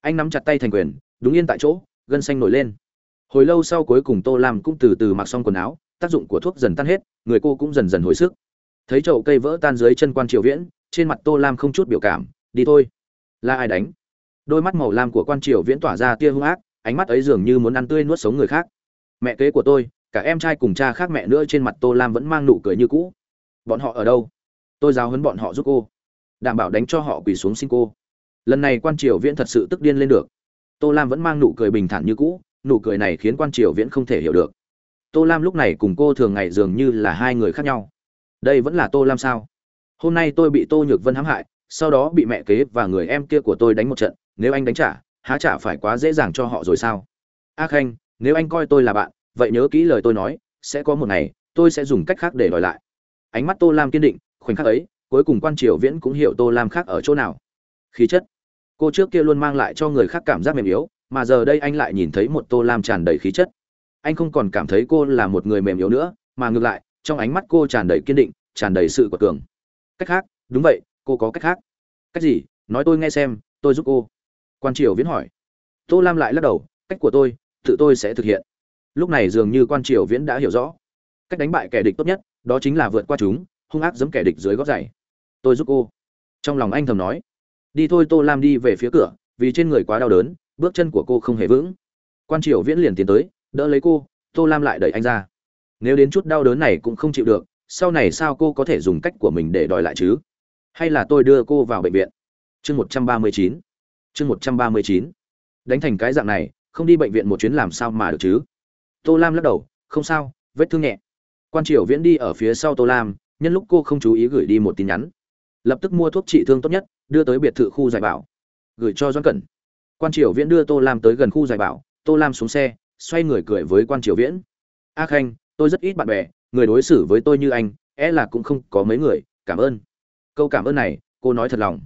Speaker 1: Anh nắm chặt tay thành quyền đúng yên tại chỗ, gân xanh nổi lên. Hồi lâu sau cuối cùng tô lam cũng từ từ mặc xong quần áo, tác dụng của thuốc dần tan hết, người cô cũng dần dần hồi sức. Thấy chậu cây vỡ tan dưới chân quan triều viễn, trên mặt tô lam không chút biểu cảm, đi thôi là ai đánh? Đôi mắt màu lam của quan triều viễn tỏa ra tia hung ác, ánh mắt ấy dường như muốn ăn tươi nuốt sống người khác. Mẹ kế của tôi, cả em trai cùng cha khác mẹ nữa trên mặt tô lam vẫn mang nụ cười như cũ. Bọn họ ở đâu? Tôi giáo huấn bọn họ giúp cô. Đảm bảo đánh cho họ quỳ xuống xin cô. Lần này quan triều viễn thật sự tức điên lên được. Tô lam vẫn mang nụ cười bình thản như cũ, nụ cười này khiến quan triều viễn không thể hiểu được. Tô lam lúc này cùng cô thường ngày dường như là hai người khác nhau. Đây vẫn là tô lam sao? Hôm nay tôi bị tô nhược vân hãm hại sau đó bị mẹ kế và người em kia của tôi đánh một trận, nếu anh đánh trả, há trả phải quá dễ dàng cho họ rồi sao? A khanh, nếu anh coi tôi là bạn, vậy nhớ kỹ lời tôi nói, sẽ có một ngày, tôi sẽ dùng cách khác để đòi lại. Ánh mắt tô lam kiên định, khoảnh khắc ấy, cuối cùng quan triều viễn cũng hiểu tô lam khác ở chỗ nào. Khí chất. Cô trước kia luôn mang lại cho người khác cảm giác mềm yếu, mà giờ đây anh lại nhìn thấy một tô lam tràn đầy khí chất. Anh không còn cảm thấy cô là một người mềm yếu nữa, mà ngược lại, trong ánh mắt cô tràn đầy kiên định, tràn đầy sự quật cường. Cách khác, đúng vậy cô có cách khác. Cách gì? Nói tôi nghe xem, tôi giúp cô. Quan triều viễn hỏi. Tô lam lại lắc đầu, cách của tôi, tự tôi sẽ thực hiện. Lúc này dường như quan triều viễn đã hiểu rõ. Cách đánh bại kẻ địch tốt nhất, đó chính là vượt qua chúng, hung ác giấm kẻ địch dưới gót giày tôi giúp cô. Trong lòng anh thầm nói. Đi thôi tô lam đi về phía cửa, vì trên người quá đau đớn, bước chân của cô không hề vững. Quan triều viễn liền tiến tới, đỡ lấy cô, tô lam lại đẩy anh ra. Nếu đến chút đau đớn này cũng không chịu được, sau này sao cô có thể dùng cách của mình để đòi lại chứ? Hay là tôi đưa cô vào bệnh viện? Chương một trăm ba mươi chín. Chương một trăm ba mươi chín. Đánh thành cái dạng này, không đi bệnh viện một chuyến làm sao mà được chứ? Tô lam lắc đầu, không sao, vết thương nhẹ. Quan triều viễn đi ở phía sau tô lam, nhân lúc cô không chú ý gửi đi một tin nhắn. Lập tức mua thuốc trị thương tốt nhất, đưa tới biệt thự khu giải bảo. Gửi cho doãn cẩn. Quan triều viễn đưa tô lam tới gần khu giải bảo, tô lam xuống xe, xoay người cười với quan triều viễn. A khanh, tôi rất ít bạn bè, người đối xử với tôi như anh é là cũng không có mấy người, cảm ơn câu cảm ơn này, cô nói thật lòng.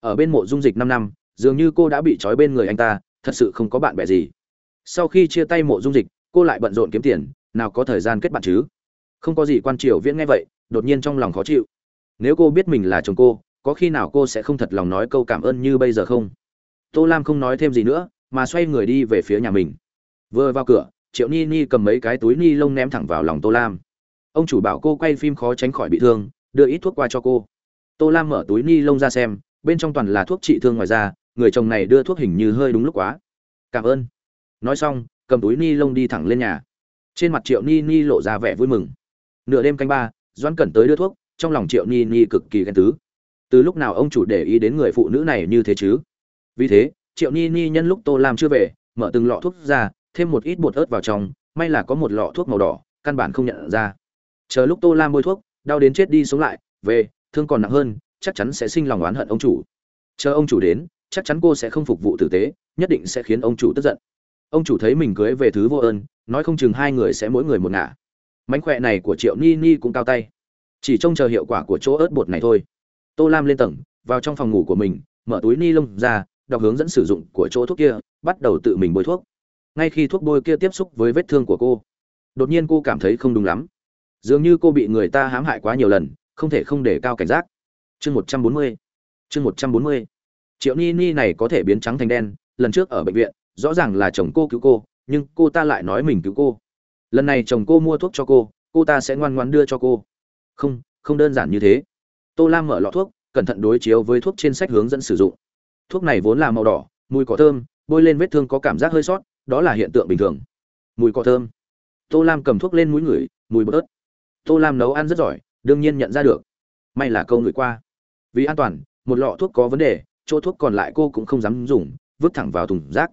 Speaker 1: Ở bên mộ dung dịch năm năm, dường như cô đã bị trói bên người anh ta, thật sự không có bạn bè gì. Sau khi chia tay mộ dung dịch, cô lại bận rộn kiếm tiền, nào có thời gian kết bạn chứ? Không có gì quan triều viễn nghe vậy, đột nhiên trong lòng khó chịu. Nếu cô biết mình là chồng cô, có khi nào cô sẽ không thật lòng nói câu cảm ơn như bây giờ không? Tô lam không nói thêm gì nữa, mà xoay người đi về phía nhà mình. Vừa vào cửa, triệu ni ni cầm mấy cái túi ni lông ném thẳng vào lòng tô lam. Ông chủ bảo cô quay phim khó tránh khỏi bị thương, đưa ít thuốc qua cho cô tô lam mở túi ni lông ra xem, bên trong toàn là thuốc trị thương ngoài ra người chồng này đưa thuốc hình như hơi đúng lúc quá. Cảm ơn. Nói xong, cầm túi ni lông đi thẳng lên nhà. Trên mặt triệu ni ni lộ ra vẻ vui mừng. Nửa đêm canh ba, doãn cẩn tới đưa thuốc, trong lòng triệu ni ni cực kỳ ghen tứ. Từ lúc nào ông chủ để ý đến người phụ nữ này như thế chứ? Vì thế, triệu ni ni nhân lúc tô lam chưa về, mở từng lọ thuốc ra, thêm một ít bột ớt vào trong, may là có một lọ thuốc màu đỏ, căn bản không nhận ra. Chờ lúc tô lam bôi thuốc, đau đến chết đi sống lại, về thương còn nặng hơn, chắc chắn sẽ sinh lòng oán hận ông chủ. Chờ ông chủ đến, chắc chắn cô sẽ không phục vụ tử tế, nhất định sẽ khiến ông chủ tức giận. Ông chủ thấy mình cưới về thứ vô ơn, nói không chừng hai người sẽ mỗi người một ngả. Mánh khỏe này của triệu ni ni cũng cao tay. Chỉ trông chờ hiệu quả của chỗ ớt bột này thôi. Tô lam lên tầng, vào trong phòng ngủ của mình, mở túi ni lông ra, đọc hướng dẫn sử dụng của chỗ thuốc kia, bắt đầu tự mình bôi thuốc. Ngay khi thuốc bôi kia tiếp xúc với vết thương của cô, đột nhiên cô cảm thấy không đúng lắm. Dường như cô bị người ta hãm hại quá nhiều lần không thể không để cao cảnh giác. Chương một trăm bốn mươi, chương một trăm bốn mươi. Triệu ni ni này có thể biến trắng thành đen, lần trước ở bệnh viện, rõ ràng là chồng cô cứu cô, nhưng cô ta lại nói mình cứu cô. Lần này chồng cô mua thuốc cho cô cô ta sẽ ngoan ngoan đưa cho cô. Không không đơn giản như thế. Tô lam mở lọ thuốc, cẩn thận đối chiếu với thuốc trên sách hướng dẫn sử dụng. Thuốc này vốn là màu đỏ, mùi cỏ thơm, bôi lên vết thương có cảm giác hơi sót, đó là hiện tượng bình thường. Mùi cỏ thơm. Tô lam cầm thuốc lên mũi ngửi mùi bớt. Tô lam nấu ăn rất giỏi đương nhiên nhận ra được. May là câu người qua. Vì an toàn, một lọ thuốc có vấn đề, chỗ thuốc còn lại cô cũng không dám dùng, vứt thẳng vào thùng rác.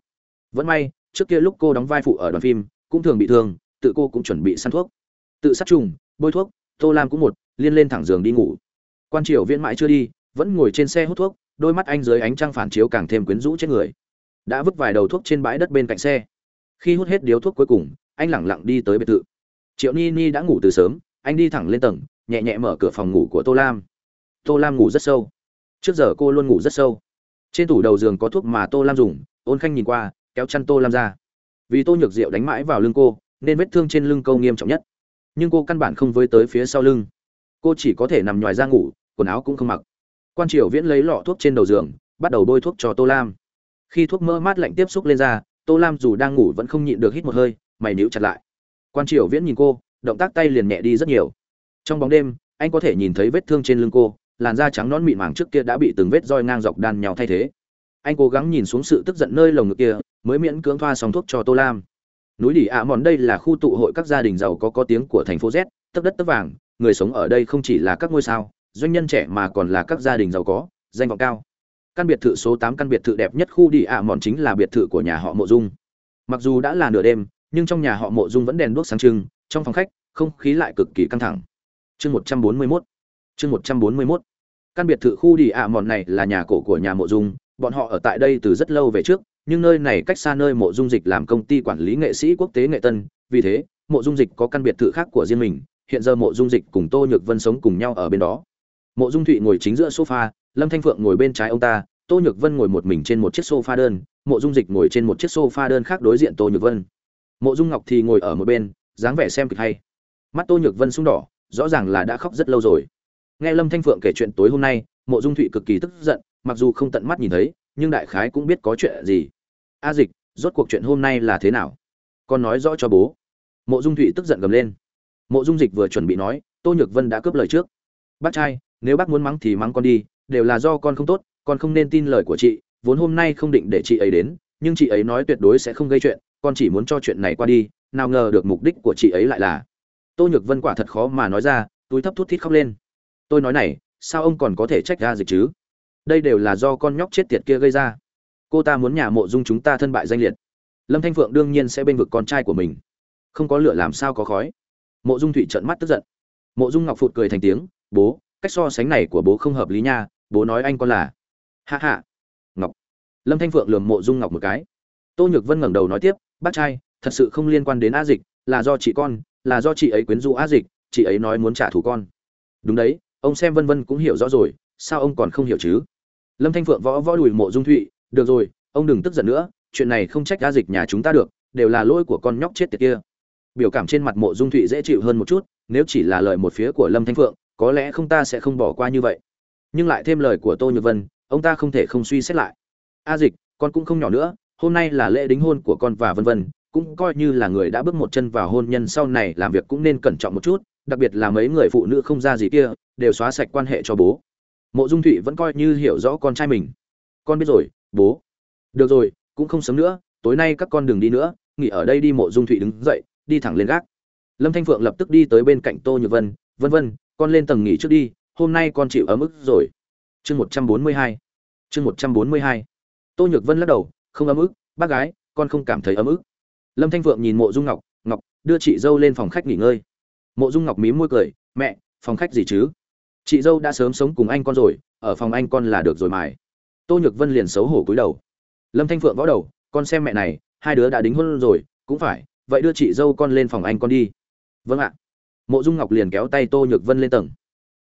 Speaker 1: Vẫn may, trước kia lúc cô đóng vai phụ ở đoàn phim, cũng thường bị thương, tự cô cũng chuẩn bị săn thuốc. Tự sát trùng, bôi thuốc, tô lam cũng một, liên lên thẳng giường đi ngủ. Quan triều viễn mãi chưa đi, vẫn ngồi trên xe hút thuốc, đôi mắt anh dưới ánh trăng phản chiếu càng thêm quyến rũ trên người. Đã vứt vài đầu thuốc trên bãi đất bên cạnh xe. Khi hút hết điếu thuốc cuối cùng, anh lẳng lặng đi tới biệt thự. Triệu ni ni đã ngủ từ sớm, anh đi thẳng lên tầng nhẹ nhẹ mở cửa phòng ngủ của tô lam. Tô lam ngủ rất sâu. Trước giờ cô luôn ngủ rất sâu. Trên tủ đầu giường có thuốc mà tô lam dùng, ôn khanh nhìn qua, kéo chăn tô lam ra. Vì tô nhược rượu đánh mãi vào lưng cô, nên vết thương trên lưng câu nghiêm trọng nhất. Nhưng cô căn bản không với tới phía sau lưng. Cô chỉ có thể nằm ngoài ra ngủ, quần áo cũng không mặc. Quan triều viễn lấy lọ thuốc trên đầu giường, bắt đầu bôi thuốc cho tô lam. Khi thuốc mỡ mát lạnh tiếp xúc lên da, tô lam dù đang ngủ vẫn không nhịn được hít một hơi, mày níu chặt lại. Quan triều viễn nhìn cô, động tác tay liền nhẹ đi rất nhiều trong bóng đêm, anh có thể nhìn thấy vết thương trên lưng cô, làn da trắng nón mịn màng trước kia đã bị từng vết roi ngang dọc đan nhau thay thế. Anh cố gắng nhìn xuống sự tức giận nơi lồng ngực kia, mới miễn cưỡng thoa xong thuốc cho tô lam. Núi đỉ ạ mòn đây là khu tụ hội các gia đình giàu có có tiếng của thành phố z, tấp đất tấp vàng, người sống ở đây không chỉ là các ngôi sao, doanh nhân trẻ mà còn là các gia đình giàu có, danh vọng cao. Căn biệt thự số tám căn biệt thự đẹp nhất khu đỉ ạ mòn chính là biệt thự của nhà họ mộ dung. Mặc dù đã là nửa đêm, nhưng trong nhà họ mộ dung vẫn đèn đuốc sáng trưng, trong phòng khách, không khí lại cực kỳ căng thẳng chương một trăm bốn mươi mốt. Chương một trăm bốn mươi mốt. Căn biệt thự khu đi ạ mòn này là nhà cổ của nhà mộ dung. Bọn họ ở tại đây từ rất lâu về trước, nhưng nơi này cách xa nơi mộ dung dịch làm công ty quản lý nghệ sĩ quốc tế nghệ tân. Vì thế, mộ dung dịch có căn biệt thự khác của riêng mình. Hiện giờ mộ dung dịch cùng tô nhược vân sống cùng nhau ở bên đó. Mộ dung thụy ngồi chính giữa sofa, lâm thanh phượng ngồi bên trái ông ta, tô nhược vân ngồi một mình trên một chiếc sofa đơn, mộ dung dịch ngồi trên một chiếc sofa đơn khác đối diện tô nhược vân. Mộ dung ngọc thì ngồi ở một bên, dáng vẻ xem kịch hay. Mắt tô nhược vân sung đỏ rõ ràng là đã khóc rất lâu rồi. Nghe lâm thanh phượng kể chuyện tối hôm nay, mộ dung thụy cực kỳ tức giận, mặc dù không tận mắt nhìn thấy, nhưng đại khái cũng biết có chuyện gì. A dịch, rốt cuộc chuyện hôm nay là thế nào? Con nói rõ cho bố. Mộ dung thụy tức giận gầm lên. Mộ dung dịch vừa chuẩn bị nói, tô nhược vân đã cướp lời trước. Bác trai, nếu bác muốn mắng thì mắng con đi, đều là do con không tốt, con không nên tin lời của chị, vốn hôm nay không định để chị ấy đến, nhưng chị ấy nói tuyệt đối sẽ không gây chuyện, con chỉ muốn cho chuyện này qua đi, nào ngờ được mục đích của chị ấy lại là tô nhược vân quả thật khó mà nói ra, túi thấp thút thít khóc lên. Tôi nói này, sao ông còn có thể trách ra dịch chứ? Đây đều là do con nhóc chết tiệt kia gây ra. Cô ta muốn nhà mộ dung chúng ta thân bại danh liệt. Lâm thanh phượng đương nhiên sẽ bên vực con trai của mình. Không có lửa làm sao có khói. Mộ dung thụy trợn mắt tức giận. Mộ dung ngọc phụt cười thành tiếng, bố, cách so sánh này của bố không hợp lý nha, bố nói anh con là hạ hạ ngọc. Lâm thanh phượng lườm mộ dung ngọc một cái. Tô nhược vân ngẩng đầu nói tiếp, bác trai, thật sự không liên quan đến a dịch, là do chị con là do chị ấy quyến rũ a dịch, chị ấy nói muốn trả thù con. Đúng đấy, ông xem vân vân cũng hiểu rõ rồi, sao ông còn không hiểu chứ? Lâm thanh phượng võ võ đùi mộ dung thụy, được rồi, ông đừng tức giận nữa, chuyện này không trách a dịch nhà chúng ta được, đều là lỗi của con nhóc chết tiệt kia. Biểu cảm trên mặt mộ dung thụy dễ chịu hơn một chút, nếu chỉ là lời một phía của lâm thanh phượng, có lẽ không ta sẽ không bỏ qua như vậy. Nhưng lại thêm lời của tô nhược vân, ông ta không thể không suy xét lại. A dịch, con cũng không nhỏ nữa, hôm nay là lễ đính hôn của con và vân vân cũng coi như là người đã bước một chân vào hôn nhân sau này, làm việc cũng nên cẩn trọng một chút, đặc biệt là mấy người phụ nữ không ra gì kia, đều xóa sạch quan hệ cho bố. Mộ dung thụy vẫn coi như hiểu rõ con trai mình. Con biết rồi, bố. Được rồi, cũng không sớm nữa, tối nay các con đừng đi nữa, nghỉ ở đây đi, mộ dung thụy đứng dậy, đi thẳng lên gác. Lâm thanh phượng lập tức đi tới bên cạnh tô nhược vân vân vân, con lên tầng nghỉ trước đi, hôm nay con chịu ấm ức rồi. Chương một trăm bốn mươi hai. Chương một trăm bốn mươi hai. Tô nhược vân lắc đầu, không ấm ức, bác gái, con không cảm thấy ấm ức lâm thanh phượng nhìn mộ dung ngọc ngọc, đưa chị dâu lên phòng khách nghỉ ngơi. Mộ dung ngọc mím môi cười, mẹ, phòng khách gì chứ? Chị dâu đã sớm sống cùng anh con rồi, ở phòng anh con là được rồi mài tô nhược vân liền xấu hổ cúi đầu. Lâm thanh phượng võ đầu, con xem mẹ này, hai đứa đã đính hôn rồi, cũng phải, vậy đưa chị dâu con lên phòng anh con đi. Vâng ạ. Mộ dung ngọc liền kéo tay tô nhược vân lên tầng.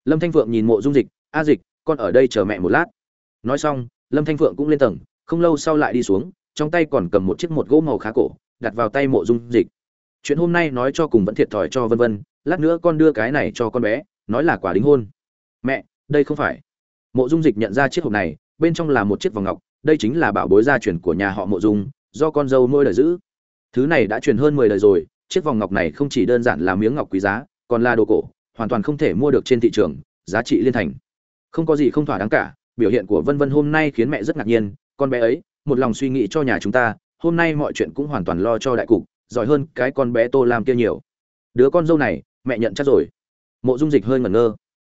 Speaker 1: Lâm thanh phượng nhìn mộ dung dịch, a dịch, con ở đây chờ mẹ một lát. Nói xong, lâm thanh phượng cũng lên tầng, không lâu sau lại đi xuống, trong tay còn cầm một chiếc một gỗ màu khá cổ đặt vào tay mộ dung dịch. Chuyện hôm nay nói cho cùng vẫn thiệt thòi cho vân vân, lát nữa con đưa cái này cho con bé, nói là quả đính hôn. Mẹ, đây không phải. Mộ dung dịch nhận ra chiếc hộp này, bên trong là một chiếc vòng ngọc, đây chính là bảo bối gia truyền của nhà họ mộ dung, do con dâu nuôi đời giữ. Thứ này đã truyền hơn mười đời rồi, chiếc vòng ngọc này không chỉ đơn giản là miếng ngọc quý giá, còn là đồ cổ, hoàn toàn không thể mua được trên thị trường, giá trị liên thành. Không có gì không thỏa đáng cả, biểu hiện của vân vân hôm nay khiến mẹ rất ngạc nhiên, con bé ấy, một lòng suy nghĩ cho nhà chúng ta hôm nay mọi chuyện cũng hoàn toàn lo cho đại cục, giỏi hơn cái con bé tô làm kia nhiều. Đứa con dâu này, mẹ nhận chắc rồi. Mộ dung dịch hơi ngẩn ngơ.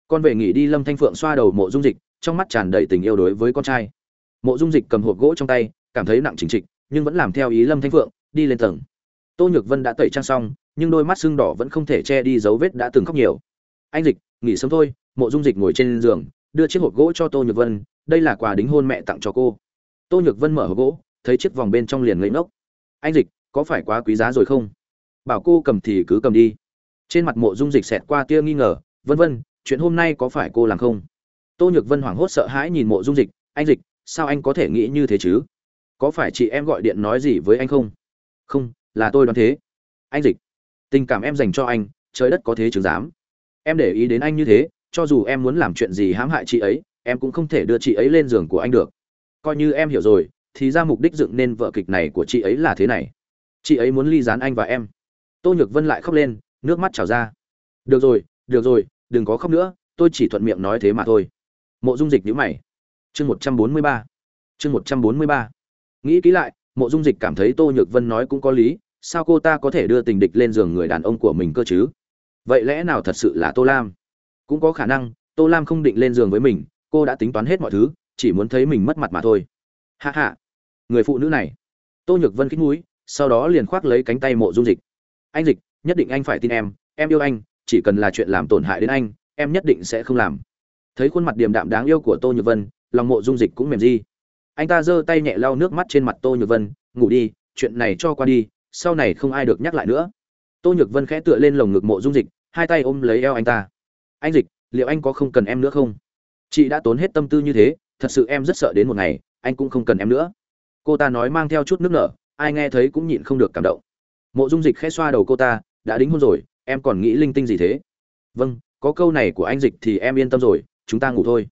Speaker 1: Con về nghỉ đi lâm thanh phượng xoa đầu mộ dung dịch, trong mắt tràn đầy tình yêu đối với con trai. Mộ dung dịch cầm hộp gỗ trong tay, cảm thấy nặng chính trịch, nhưng vẫn làm theo ý lâm thanh phượng, đi lên tầng. Tô nhược vân đã tẩy trang xong, nhưng đôi mắt sưng đỏ vẫn không thể che đi dấu vết đã từng khóc nhiều. Anh dịch, nghỉ sớm thôi. Mộ dung dịch ngồi trên giường, đưa chiếc hộp gỗ cho tô nhược vân, đây là quà đính hôn mẹ tặng cho cô. Tô nhược vân mở hộp gỗ thấy chiếc vòng bên trong liền ngây ngốc. Anh dịch, có phải quá quý giá rồi không? Bảo cô cầm thì cứ cầm đi. Trên mặt mộ dung dịch xẹt qua tia nghi ngờ, vân vân, chuyện hôm nay có phải cô làm không? Tô nhược vân hoảng hốt sợ hãi nhìn mộ dung dịch, anh dịch, sao anh có thể nghĩ như thế chứ? Có phải chị em gọi điện nói gì với anh không? Không, là tôi đoán thế. Anh dịch, tình cảm em dành cho anh, trời đất có thế chứng dám. Em để ý đến anh như thế, cho dù em muốn làm chuyện gì hãm hại chị ấy, em cũng không thể đưa chị ấy lên giường của anh được. Coi như em hiểu rồi thì ra mục đích dựng nên vợ kịch này của chị ấy là thế này. Chị ấy muốn ly dán anh và em. Tô nhược vân lại khóc lên, nước mắt trào ra. Được rồi được rồi, đừng có khóc nữa, tôi chỉ thuận miệng nói thế mà thôi. Mộ dung dịch nhữ mày. Chương một trăm bốn mươi ba. Chương một trăm bốn mươi ba. Nghĩ kỹ lại, mộ dung dịch cảm thấy tô nhược vân nói cũng có lý, sao cô ta có thể đưa tình địch lên giường người đàn ông của mình cơ chứ? Vậy lẽ nào thật sự là tô lam? Cũng có khả năng, tô lam không định lên giường với mình, cô đã tính toán hết mọi thứ, chỉ muốn thấy mình mất mặt mà thôi. Hạ hạ người phụ nữ này. Tô nhược vân khích mũi, sau đó liền khoác lấy cánh tay mộ dung dịch. Anh dịch, nhất định anh phải tin em em yêu anh, chỉ cần là chuyện làm tổn hại đến anh, em nhất định sẽ không làm. Thấy khuôn mặt điềm đạm đáng yêu của tô nhược vân, lòng mộ dung dịch cũng mềm di. Anh ta giơ tay nhẹ lau nước mắt trên mặt tô nhược vân, ngủ đi, chuyện này cho qua đi, sau này không ai được nhắc lại nữa. Tô nhược vân khẽ tựa lên lồng ngực mộ dung dịch, hai tay ôm lấy eo anh ta. Anh dịch, liệu anh có không cần em nữa không? Chị đã tốn hết tâm tư như thế, thật sự em rất sợ đến một ngày, anh cũng không cần em nữa cô ta nói mang theo chút nước nở, ai nghe thấy cũng nhịn không được cảm động. Mộ dung dịch khẽ xoa đầu cô ta, đã đính hôn rồi, em còn nghĩ linh tinh gì thế? Vâng có câu này của anh dịch thì em yên tâm rồi, chúng ta ngủ thôi.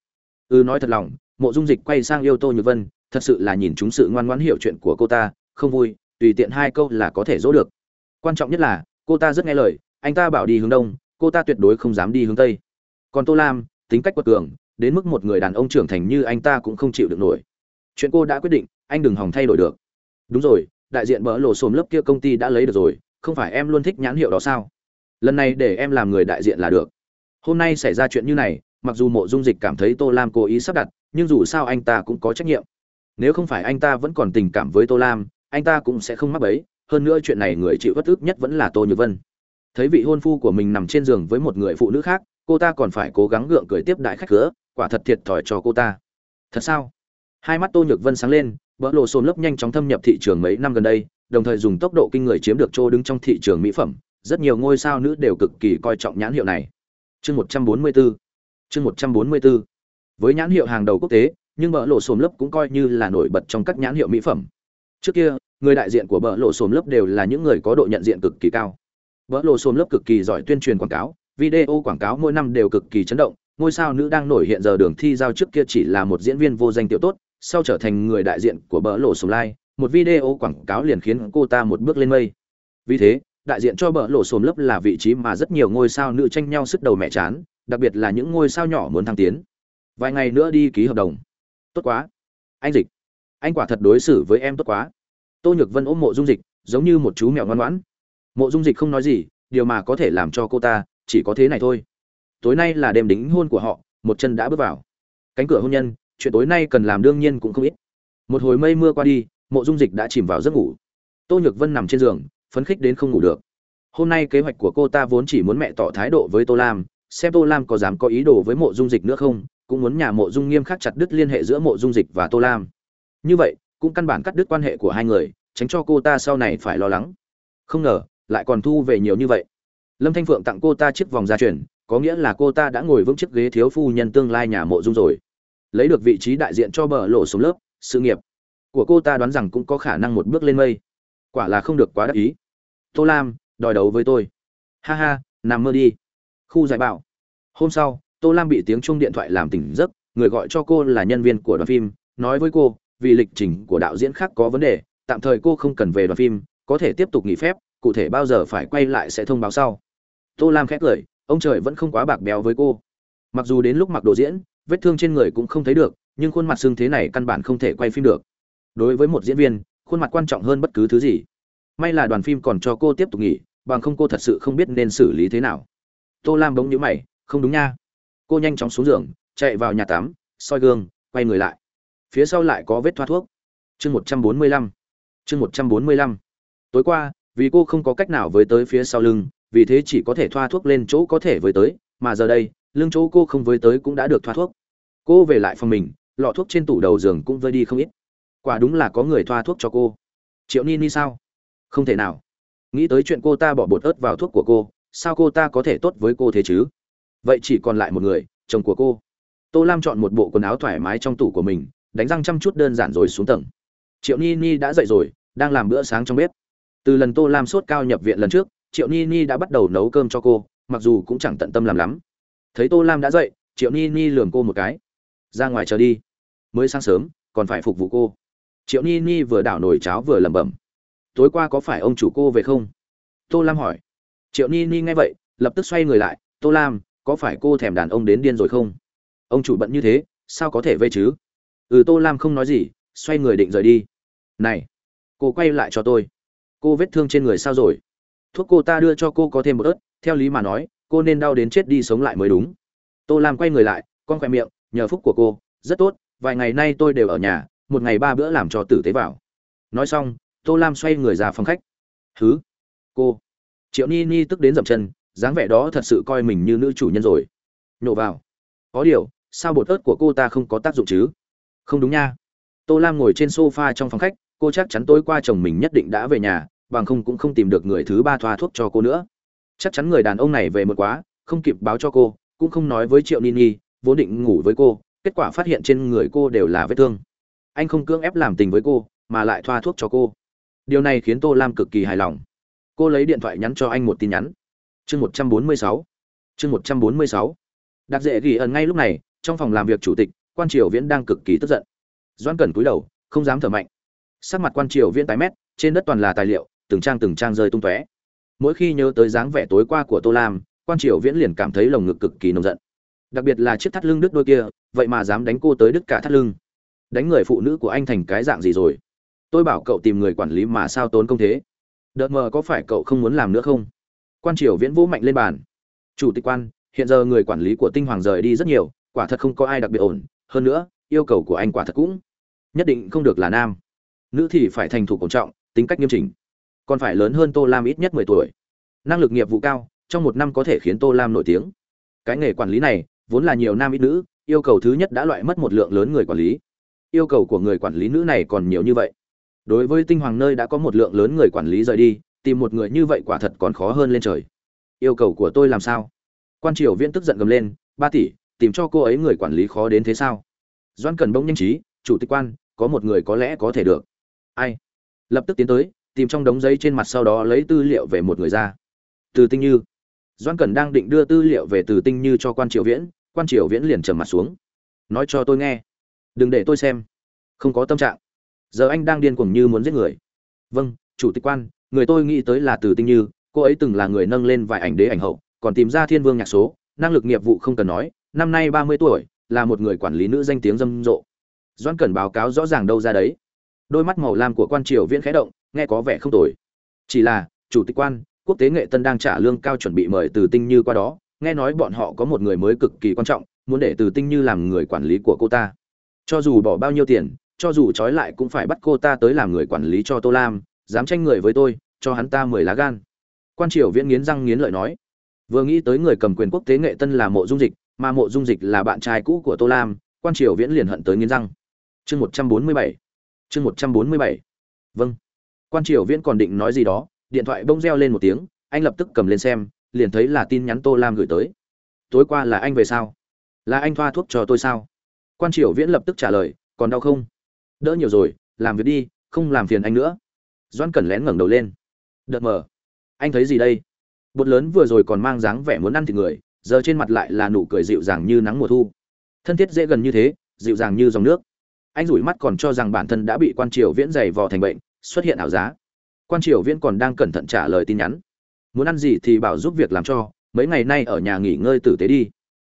Speaker 1: Ừ nói thật lòng, mộ dung dịch quay sang yêu tô nhược vân, thật sự là nhìn chúng sự ngoan ngoãn hiểu chuyện của cô ta, không vui, tùy tiện hai câu là có thể dỗ được. Quan trọng nhất là, cô ta rất nghe lời, anh ta bảo đi hướng đông, cô ta tuyệt đối không dám đi hướng tây. Còn tô lam, tính cách quật cường, đến mức một người đàn ông trưởng thành như anh ta cũng không chịu được nổi chuyện cô đã quyết định, anh đừng hòng thay đổi được. Đúng rồi, đại diện bỡ lộ xồm lớp kia công ty đã lấy được rồi, không phải em luôn thích nhãn hiệu đó sao? Lần này để em làm người đại diện là được. Hôm nay xảy ra chuyện như này, mặc dù mộ dung dịch cảm thấy tô lam cố ý sắp đặt, nhưng dù sao anh ta cũng có trách nhiệm. Nếu không phải anh ta vẫn còn tình cảm với tô lam, anh ta cũng sẽ không mắc bấy hơn nữa chuyện này người chịu bất ức nhất vẫn là tô nhược vân. Thấy vị hôn phu của mình nằm trên giường với một người phụ nữ khác, cô ta còn phải cố gắng gượng cười tiếp đại khách cửa, quả thật thiệt thòi cho cô ta. Thật sao? Hai mắt tô nhược vân sáng lên, bỡ lộ xôn lớp nhanh chóng thâm nhập thị trường mấy năm gần đây, đồng thời dùng tốc độ kinh người chiếm được chỗ đứng trong thị trường mỹ phẩm. Rất nhiều ngôi sao nữ đều cực kỳ coi trọng nhãn hiệu này. Chương một trăm bốn mươi bốn chương một trăm bốn mươi bốn với nhãn hiệu hàng đầu quốc tế, nhưng bỡ lộ xôn lớp cũng coi như là nổi bật trong các nhãn hiệu mỹ phẩm. Trước kia, người đại diện của bỡ lộ xôn lớp đều là những người có độ nhận diện cực kỳ cao. Bỡ lộ xôn lớp cực kỳ giỏi tuyên truyền quảng cáo, video quảng cáo mỗi năm đều cực kỳ chấn động. Ngôi sao nữ đang nổi hiện giờ đường thi giao trước kia chỉ là một diễn viên vô danh tiểu tốt sau trở thành người đại diện của bờ lộ xồm lai, một video quảng cáo liền khiến cô ta một bước lên mây. Vì thế, đại diện cho bờ lộ sồm lớp là vị trí mà rất nhiều ngôi sao nữ tranh nhau sức đầu mẹ chán, đặc biệt là những ngôi sao nhỏ muốn thăng tiến. Vài ngày nữa đi ký hợp đồng. Tốt quá. Anh dịch. Anh quả thật đối xử với em tốt quá. Tô nhược vân ôm mộ dung dịch, giống như một chú mèo ngoan ngoãn. Mộ dung dịch không nói gì, điều mà có thể làm cho cô ta, chỉ có thế này thôi. Tối nay là đêm đính hôn của họ, một chân đã bước vào. Cánh cửa hôn nhân chuyện tối nay cần làm đương nhiên cũng không ít. Một hồi mây mưa qua đi, mộ dung dịch đã chìm vào giấc ngủ. Tô nhược vân nằm trên giường, phấn khích đến không ngủ được. Hôm nay kế hoạch của cô ta vốn chỉ muốn mẹ tỏ thái độ với tô lam, xem tô lam có dám có ý đồ với mộ dung dịch nữa không, cũng muốn nhà mộ dung nghiêm khắc chặt đứt liên hệ giữa mộ dung dịch và tô lam. Như vậy, cũng căn bản cắt đứt quan hệ của hai người, tránh cho cô ta sau này phải lo lắng. Không ngờ, lại còn thu về nhiều như vậy. Lâm thanh phượng tặng cô ta chiếc vòng gia truyền, có nghĩa là cô ta đã ngồi vững chiếc ghế thiếu phu nhân tương lai nhà mộ dung rồi lấy được vị trí đại diện cho bờ lộ xuống lớp sự nghiệp của cô ta đoán rằng cũng có khả năng một bước lên mây. Quả là không được quá đắc ý. Tô lam đòi đấu với tôi. Ha ha nằm mơ đi. Khu giải bạo hôm sau tô lam bị tiếng chuông điện thoại làm tỉnh giấc người gọi cho cô là nhân viên của đoàn phim nói với cô vì lịch trình của đạo diễn khác có vấn đề tạm thời cô không cần về đoàn phim có thể tiếp tục nghỉ phép cụ thể bao giờ phải quay lại sẽ thông báo sau. Tô lam khét cười, ông trời vẫn không quá bạc béo với cô. Mặc dù đến lúc mặc đồ diễn vết thương trên người cũng không thấy được, nhưng khuôn mặt xương thế này căn bản không thể quay phim được. Đối với một diễn viên, khuôn mặt quan trọng hơn bất cứ thứ gì. May là đoàn phim còn cho cô tiếp tục nghỉ, bằng không cô thật sự không biết nên xử lý thế nào. Tô lam bỗng nhíu mày, không đúng nha. Cô nhanh chóng xuống giường, chạy vào nhà tắm, soi gương, quay người lại. Phía sau lại có vết thoa thuốc. Chương một trăm bốn mươi lăm, chương một trăm bốn mươi lăm. Tối qua, vì cô không có cách nào với tới phía sau lưng, vì thế chỉ có thể thoa thuốc lên chỗ có thể với tới, mà giờ đây lương chỗ cô không với tới cũng đã được thoa thuốc. Cô về lại phòng mình, lọ thuốc trên tủ đầu giường cũng vơi đi không ít. Quả đúng là có người thoa thuốc cho cô. Triệu ni ni sao? Không thể nào. Nghĩ tới chuyện cô ta bỏ bột ớt vào thuốc của cô, sao cô ta có thể tốt với cô thế chứ? Vậy chỉ còn lại một người, chồng của cô. Tô lam chọn một bộ quần áo thoải mái trong tủ của mình, đánh răng chăm chút đơn giản rồi xuống tầng. Triệu ni ni đã dậy rồi, đang làm bữa sáng trong bếp. Từ lần tô lam sốt cao nhập viện lần trước, triệu ni ni đã bắt đầu nấu cơm cho cô, mặc dù cũng chẳng tận tâm làm lắm thấy tô lam đã dậy, triệu ni ni lườm cô một cái. Ra ngoài chờ đi. Mới sáng sớm, còn phải phục vụ cô. Triệu ni ni vừa đảo nồi cháo vừa lẩm bẩm. Tối qua có phải ông chủ cô về không? Tô lam hỏi. Triệu ni ni nghe vậy, lập tức xoay người lại. Tô lam, có phải cô thèm đàn ông đến điên rồi không? Ông chủ bận như thế, sao có thể vây chứ? Ừ tô lam không nói gì, xoay người định rời đi. Này, cô quay lại cho tôi. Cô vết thương trên người sao rồi? Thuốc cô ta đưa cho cô có thêm một ớt, theo lý mà nói cô nên đau đến chết đi sống lại mới đúng. Tô lam quay người lại, con khoe miệng, nhờ phúc của cô, rất tốt, vài ngày nay tôi đều ở nhà, một ngày ba bữa làm cho tử tế vào. Nói xong, tô lam xoay người ra phòng khách. Thứ cô? Triệu ni ni tức đến dậm chân, dáng vẻ đó thật sự coi mình như nữ chủ nhân rồi. Nhổ vào. Có điều, sao bột ớt của cô ta không có tác dụng chứ? Không đúng nha. Tô lam ngồi trên sofa trong phòng khách, cô chắc chắn tối qua chồng mình nhất định đã về nhà, bằng không cũng không tìm được người thứ ba thoa thuốc cho cô nữa chắc chắn người đàn ông này về một quá, không kịp báo cho cô, cũng không nói với triệu nini, vốn định ngủ với cô, kết quả phát hiện trên người cô đều là vết thương. Anh không cưỡng ép làm tình với cô, mà lại thoa thuốc cho cô. Điều này khiến tô lam cực kỳ hài lòng. Cô lấy điện thoại nhắn cho anh một tin nhắn. Chương một trăm bốn mươi sáu. Chương một trăm bốn mươi sáu. Đặc dễ ghi ẩn ngay lúc này, trong phòng làm việc chủ tịch, quan triều viễn đang cực kỳ tức giận. Doan cẩn cúi đầu, không dám thở mạnh. Sắc mặt quan triều viễn tái mét, trên đất toàn là tài liệu, từng trang từng trang rơi tung tóe mỗi khi nhớ tới dáng vẻ tối qua của tô lam, quan triều viễn liền cảm thấy lồng ngực cực kỳ nồng giận. Đặc biệt là chiếc thắt lưng đứt đôi kia, vậy mà dám đánh cô tới đứt cả thắt lưng. Đánh người phụ nữ của anh thành cái dạng gì rồi? Tôi bảo cậu tìm người quản lý mà sao tốn công thế? Đợt mờ có phải cậu không muốn làm nữa không? Quan triều viễn vũ mạnh lên bàn. Chủ tịch quan, hiện giờ người quản lý của tinh hoàng rời đi rất nhiều, quả thật không có ai đặc biệt ổn. Hơn nữa, yêu cầu của anh quả thật cũng nhất định không được là nam. Nữ thì phải thành thủ cổ trọng, tính cách nghiêm chỉnh còn phải lớn hơn tô lam ít nhất mười tuổi. Năng lực nghiệp vụ cao, trong một năm có thể khiến tô lam nổi tiếng. Cái nghề quản lý này, vốn là nhiều nam ít nữ, yêu cầu thứ nhất đã loại mất một lượng lớn người quản lý. Yêu cầu của người quản lý nữ này còn nhiều như vậy. Đối với tinh hoàng nơi đã có một lượng lớn người quản lý rời đi, tìm một người như vậy quả thật còn khó hơn lên trời. Yêu cầu của tôi làm sao? Quan triều viễn tức giận gầm lên, ba tỷ, tìm cho cô ấy người quản lý khó đến thế sao? Doan cần bỗng nhanh trí, chủ tịch quan, có một người có lẽ có thể được. Ai? Lập tức tiến tới tìm trong đống giấy trên mặt sau đó lấy tư liệu về một người ra. Từ tinh như. Doan cần đang định đưa tư liệu về từ tinh như cho quan triều viễn, quan triều viễn liền trầm mặt xuống. Nói cho tôi nghe. Đừng để tôi xem. Không có tâm trạng. Giờ anh đang điên cuồng như muốn giết người. Vâng chủ tịch quan, người tôi nghĩ tới là từ tinh như, cô ấy từng là người nâng lên vài ảnh đế ảnh hậu, còn tìm ra thiên vương nhạc số, năng lực nghiệp vụ không cần nói, năm nay ba mươi tuổi, là một người quản lý nữ danh tiếng râm rộ. Doan cần báo cáo rõ ràng đâu ra đấy. Đôi mắt màu lam của quan triều viễn khẽ động nghe có vẻ không tồi. Chỉ là, chủ tịch quan, quốc tế nghệ tân đang trả lương cao chuẩn bị mời từ tinh như qua đó, nghe nói bọn họ có một người mới cực kỳ quan trọng, muốn để từ tinh như làm người quản lý của cô ta. Cho dù bỏ bao nhiêu tiền, cho dù trói lại cũng phải bắt cô ta tới làm người quản lý cho tô lam, dám tranh người với tôi, cho hắn ta mười lá gan. Quan triều viễn nghiến răng nghiến lợi nói. Vừa nghĩ tới người cầm quyền quốc tế nghệ tân là mộ dung dịch, mà mộ dung dịch là bạn trai cũ của tô lam, quan triều viễn liền hận tới nghiến răng. Chương một trăm bốn mươi bảy. Chương một trăm bốn mươi bảy. Vâng quan triều viễn còn định nói gì đó, điện thoại bông reo lên một tiếng, anh lập tức cầm lên xem, liền thấy là tin nhắn tô lam gửi tới. Tối qua là anh về sao? Là anh thoa thuốc cho tôi sao? Quan triều viễn lập tức trả lời, còn đau không? Đỡ nhiều rồi, làm việc đi, không làm phiền anh nữa. Doan cẩn lén ngẩng đầu lên. Đợt mờ, anh thấy gì đây? Bột lớn vừa rồi còn mang dáng vẻ muốn ăn thịt người, giờ trên mặt lại là nụ cười dịu dàng như nắng mùa thu. Thân thiết dễ gần như thế, dịu dàng như dòng nước. Anh rủi mắt còn cho rằng bản thân đã bị quan triều viễn dày vò thành bệnh xuất hiện ảo giá. Quan triều viễn còn đang cẩn thận trả lời tin nhắn. Muốn ăn gì thì bảo giúp việc làm cho, mấy ngày nay ở nhà nghỉ ngơi tử tế đi.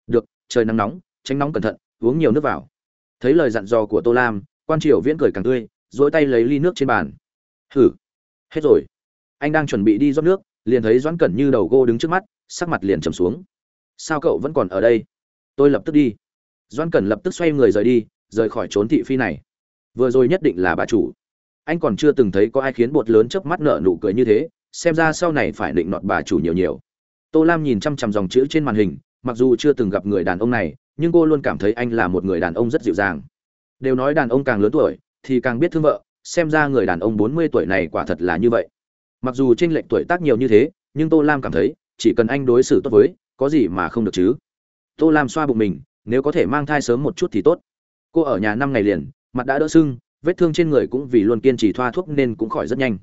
Speaker 1: Được, trời nắng nóng, tránh nóng cẩn thận, uống nhiều nước vào. Thấy lời dặn dò của tô lam, quan triều viễn cười càng tươi dỗi tay lấy ly nước trên bàn. Hử, hết rồi. Anh đang chuẩn bị đi rót nước, liền thấy doãn cẩn như đầu gô đứng trước mắt, sắc mặt liền trầm xuống. Sao cậu vẫn còn ở đây? Tôi lập tức đi. Doãn cẩn lập tức xoay người rời đi, rời khỏi trốn thị phi này. Vừa rồi nhất định là bà chủ anh còn chưa từng thấy có ai khiến bột lớn chớp mắt nở nụ cười như thế, xem ra sau này phải định nọt bà chủ nhiều nhiều. Tô lam nhìn chăm chăm dòng chữ trên màn hình, mặc dù chưa từng gặp người đàn ông này, nhưng cô luôn cảm thấy anh là một người đàn ông rất dịu dàng. Đều nói đàn ông càng lớn tuổi, thì càng biết thương vợ, xem ra người đàn ông bốn mươi tuổi này quả thật là như vậy. Mặc dù tranh lệch tuổi tác nhiều như thế, nhưng tô lam cảm thấy, chỉ cần anh đối xử tốt với, có gì mà không được chứ. Tô lam xoa bụng mình, nếu có thể mang thai sớm một chút thì tốt. Cô ở nhà năm ngày liền, mặt đã đỡ sưng vết thương trên người cũng vì luôn kiên trì thoa thuốc nên cũng khỏi rất nhanh.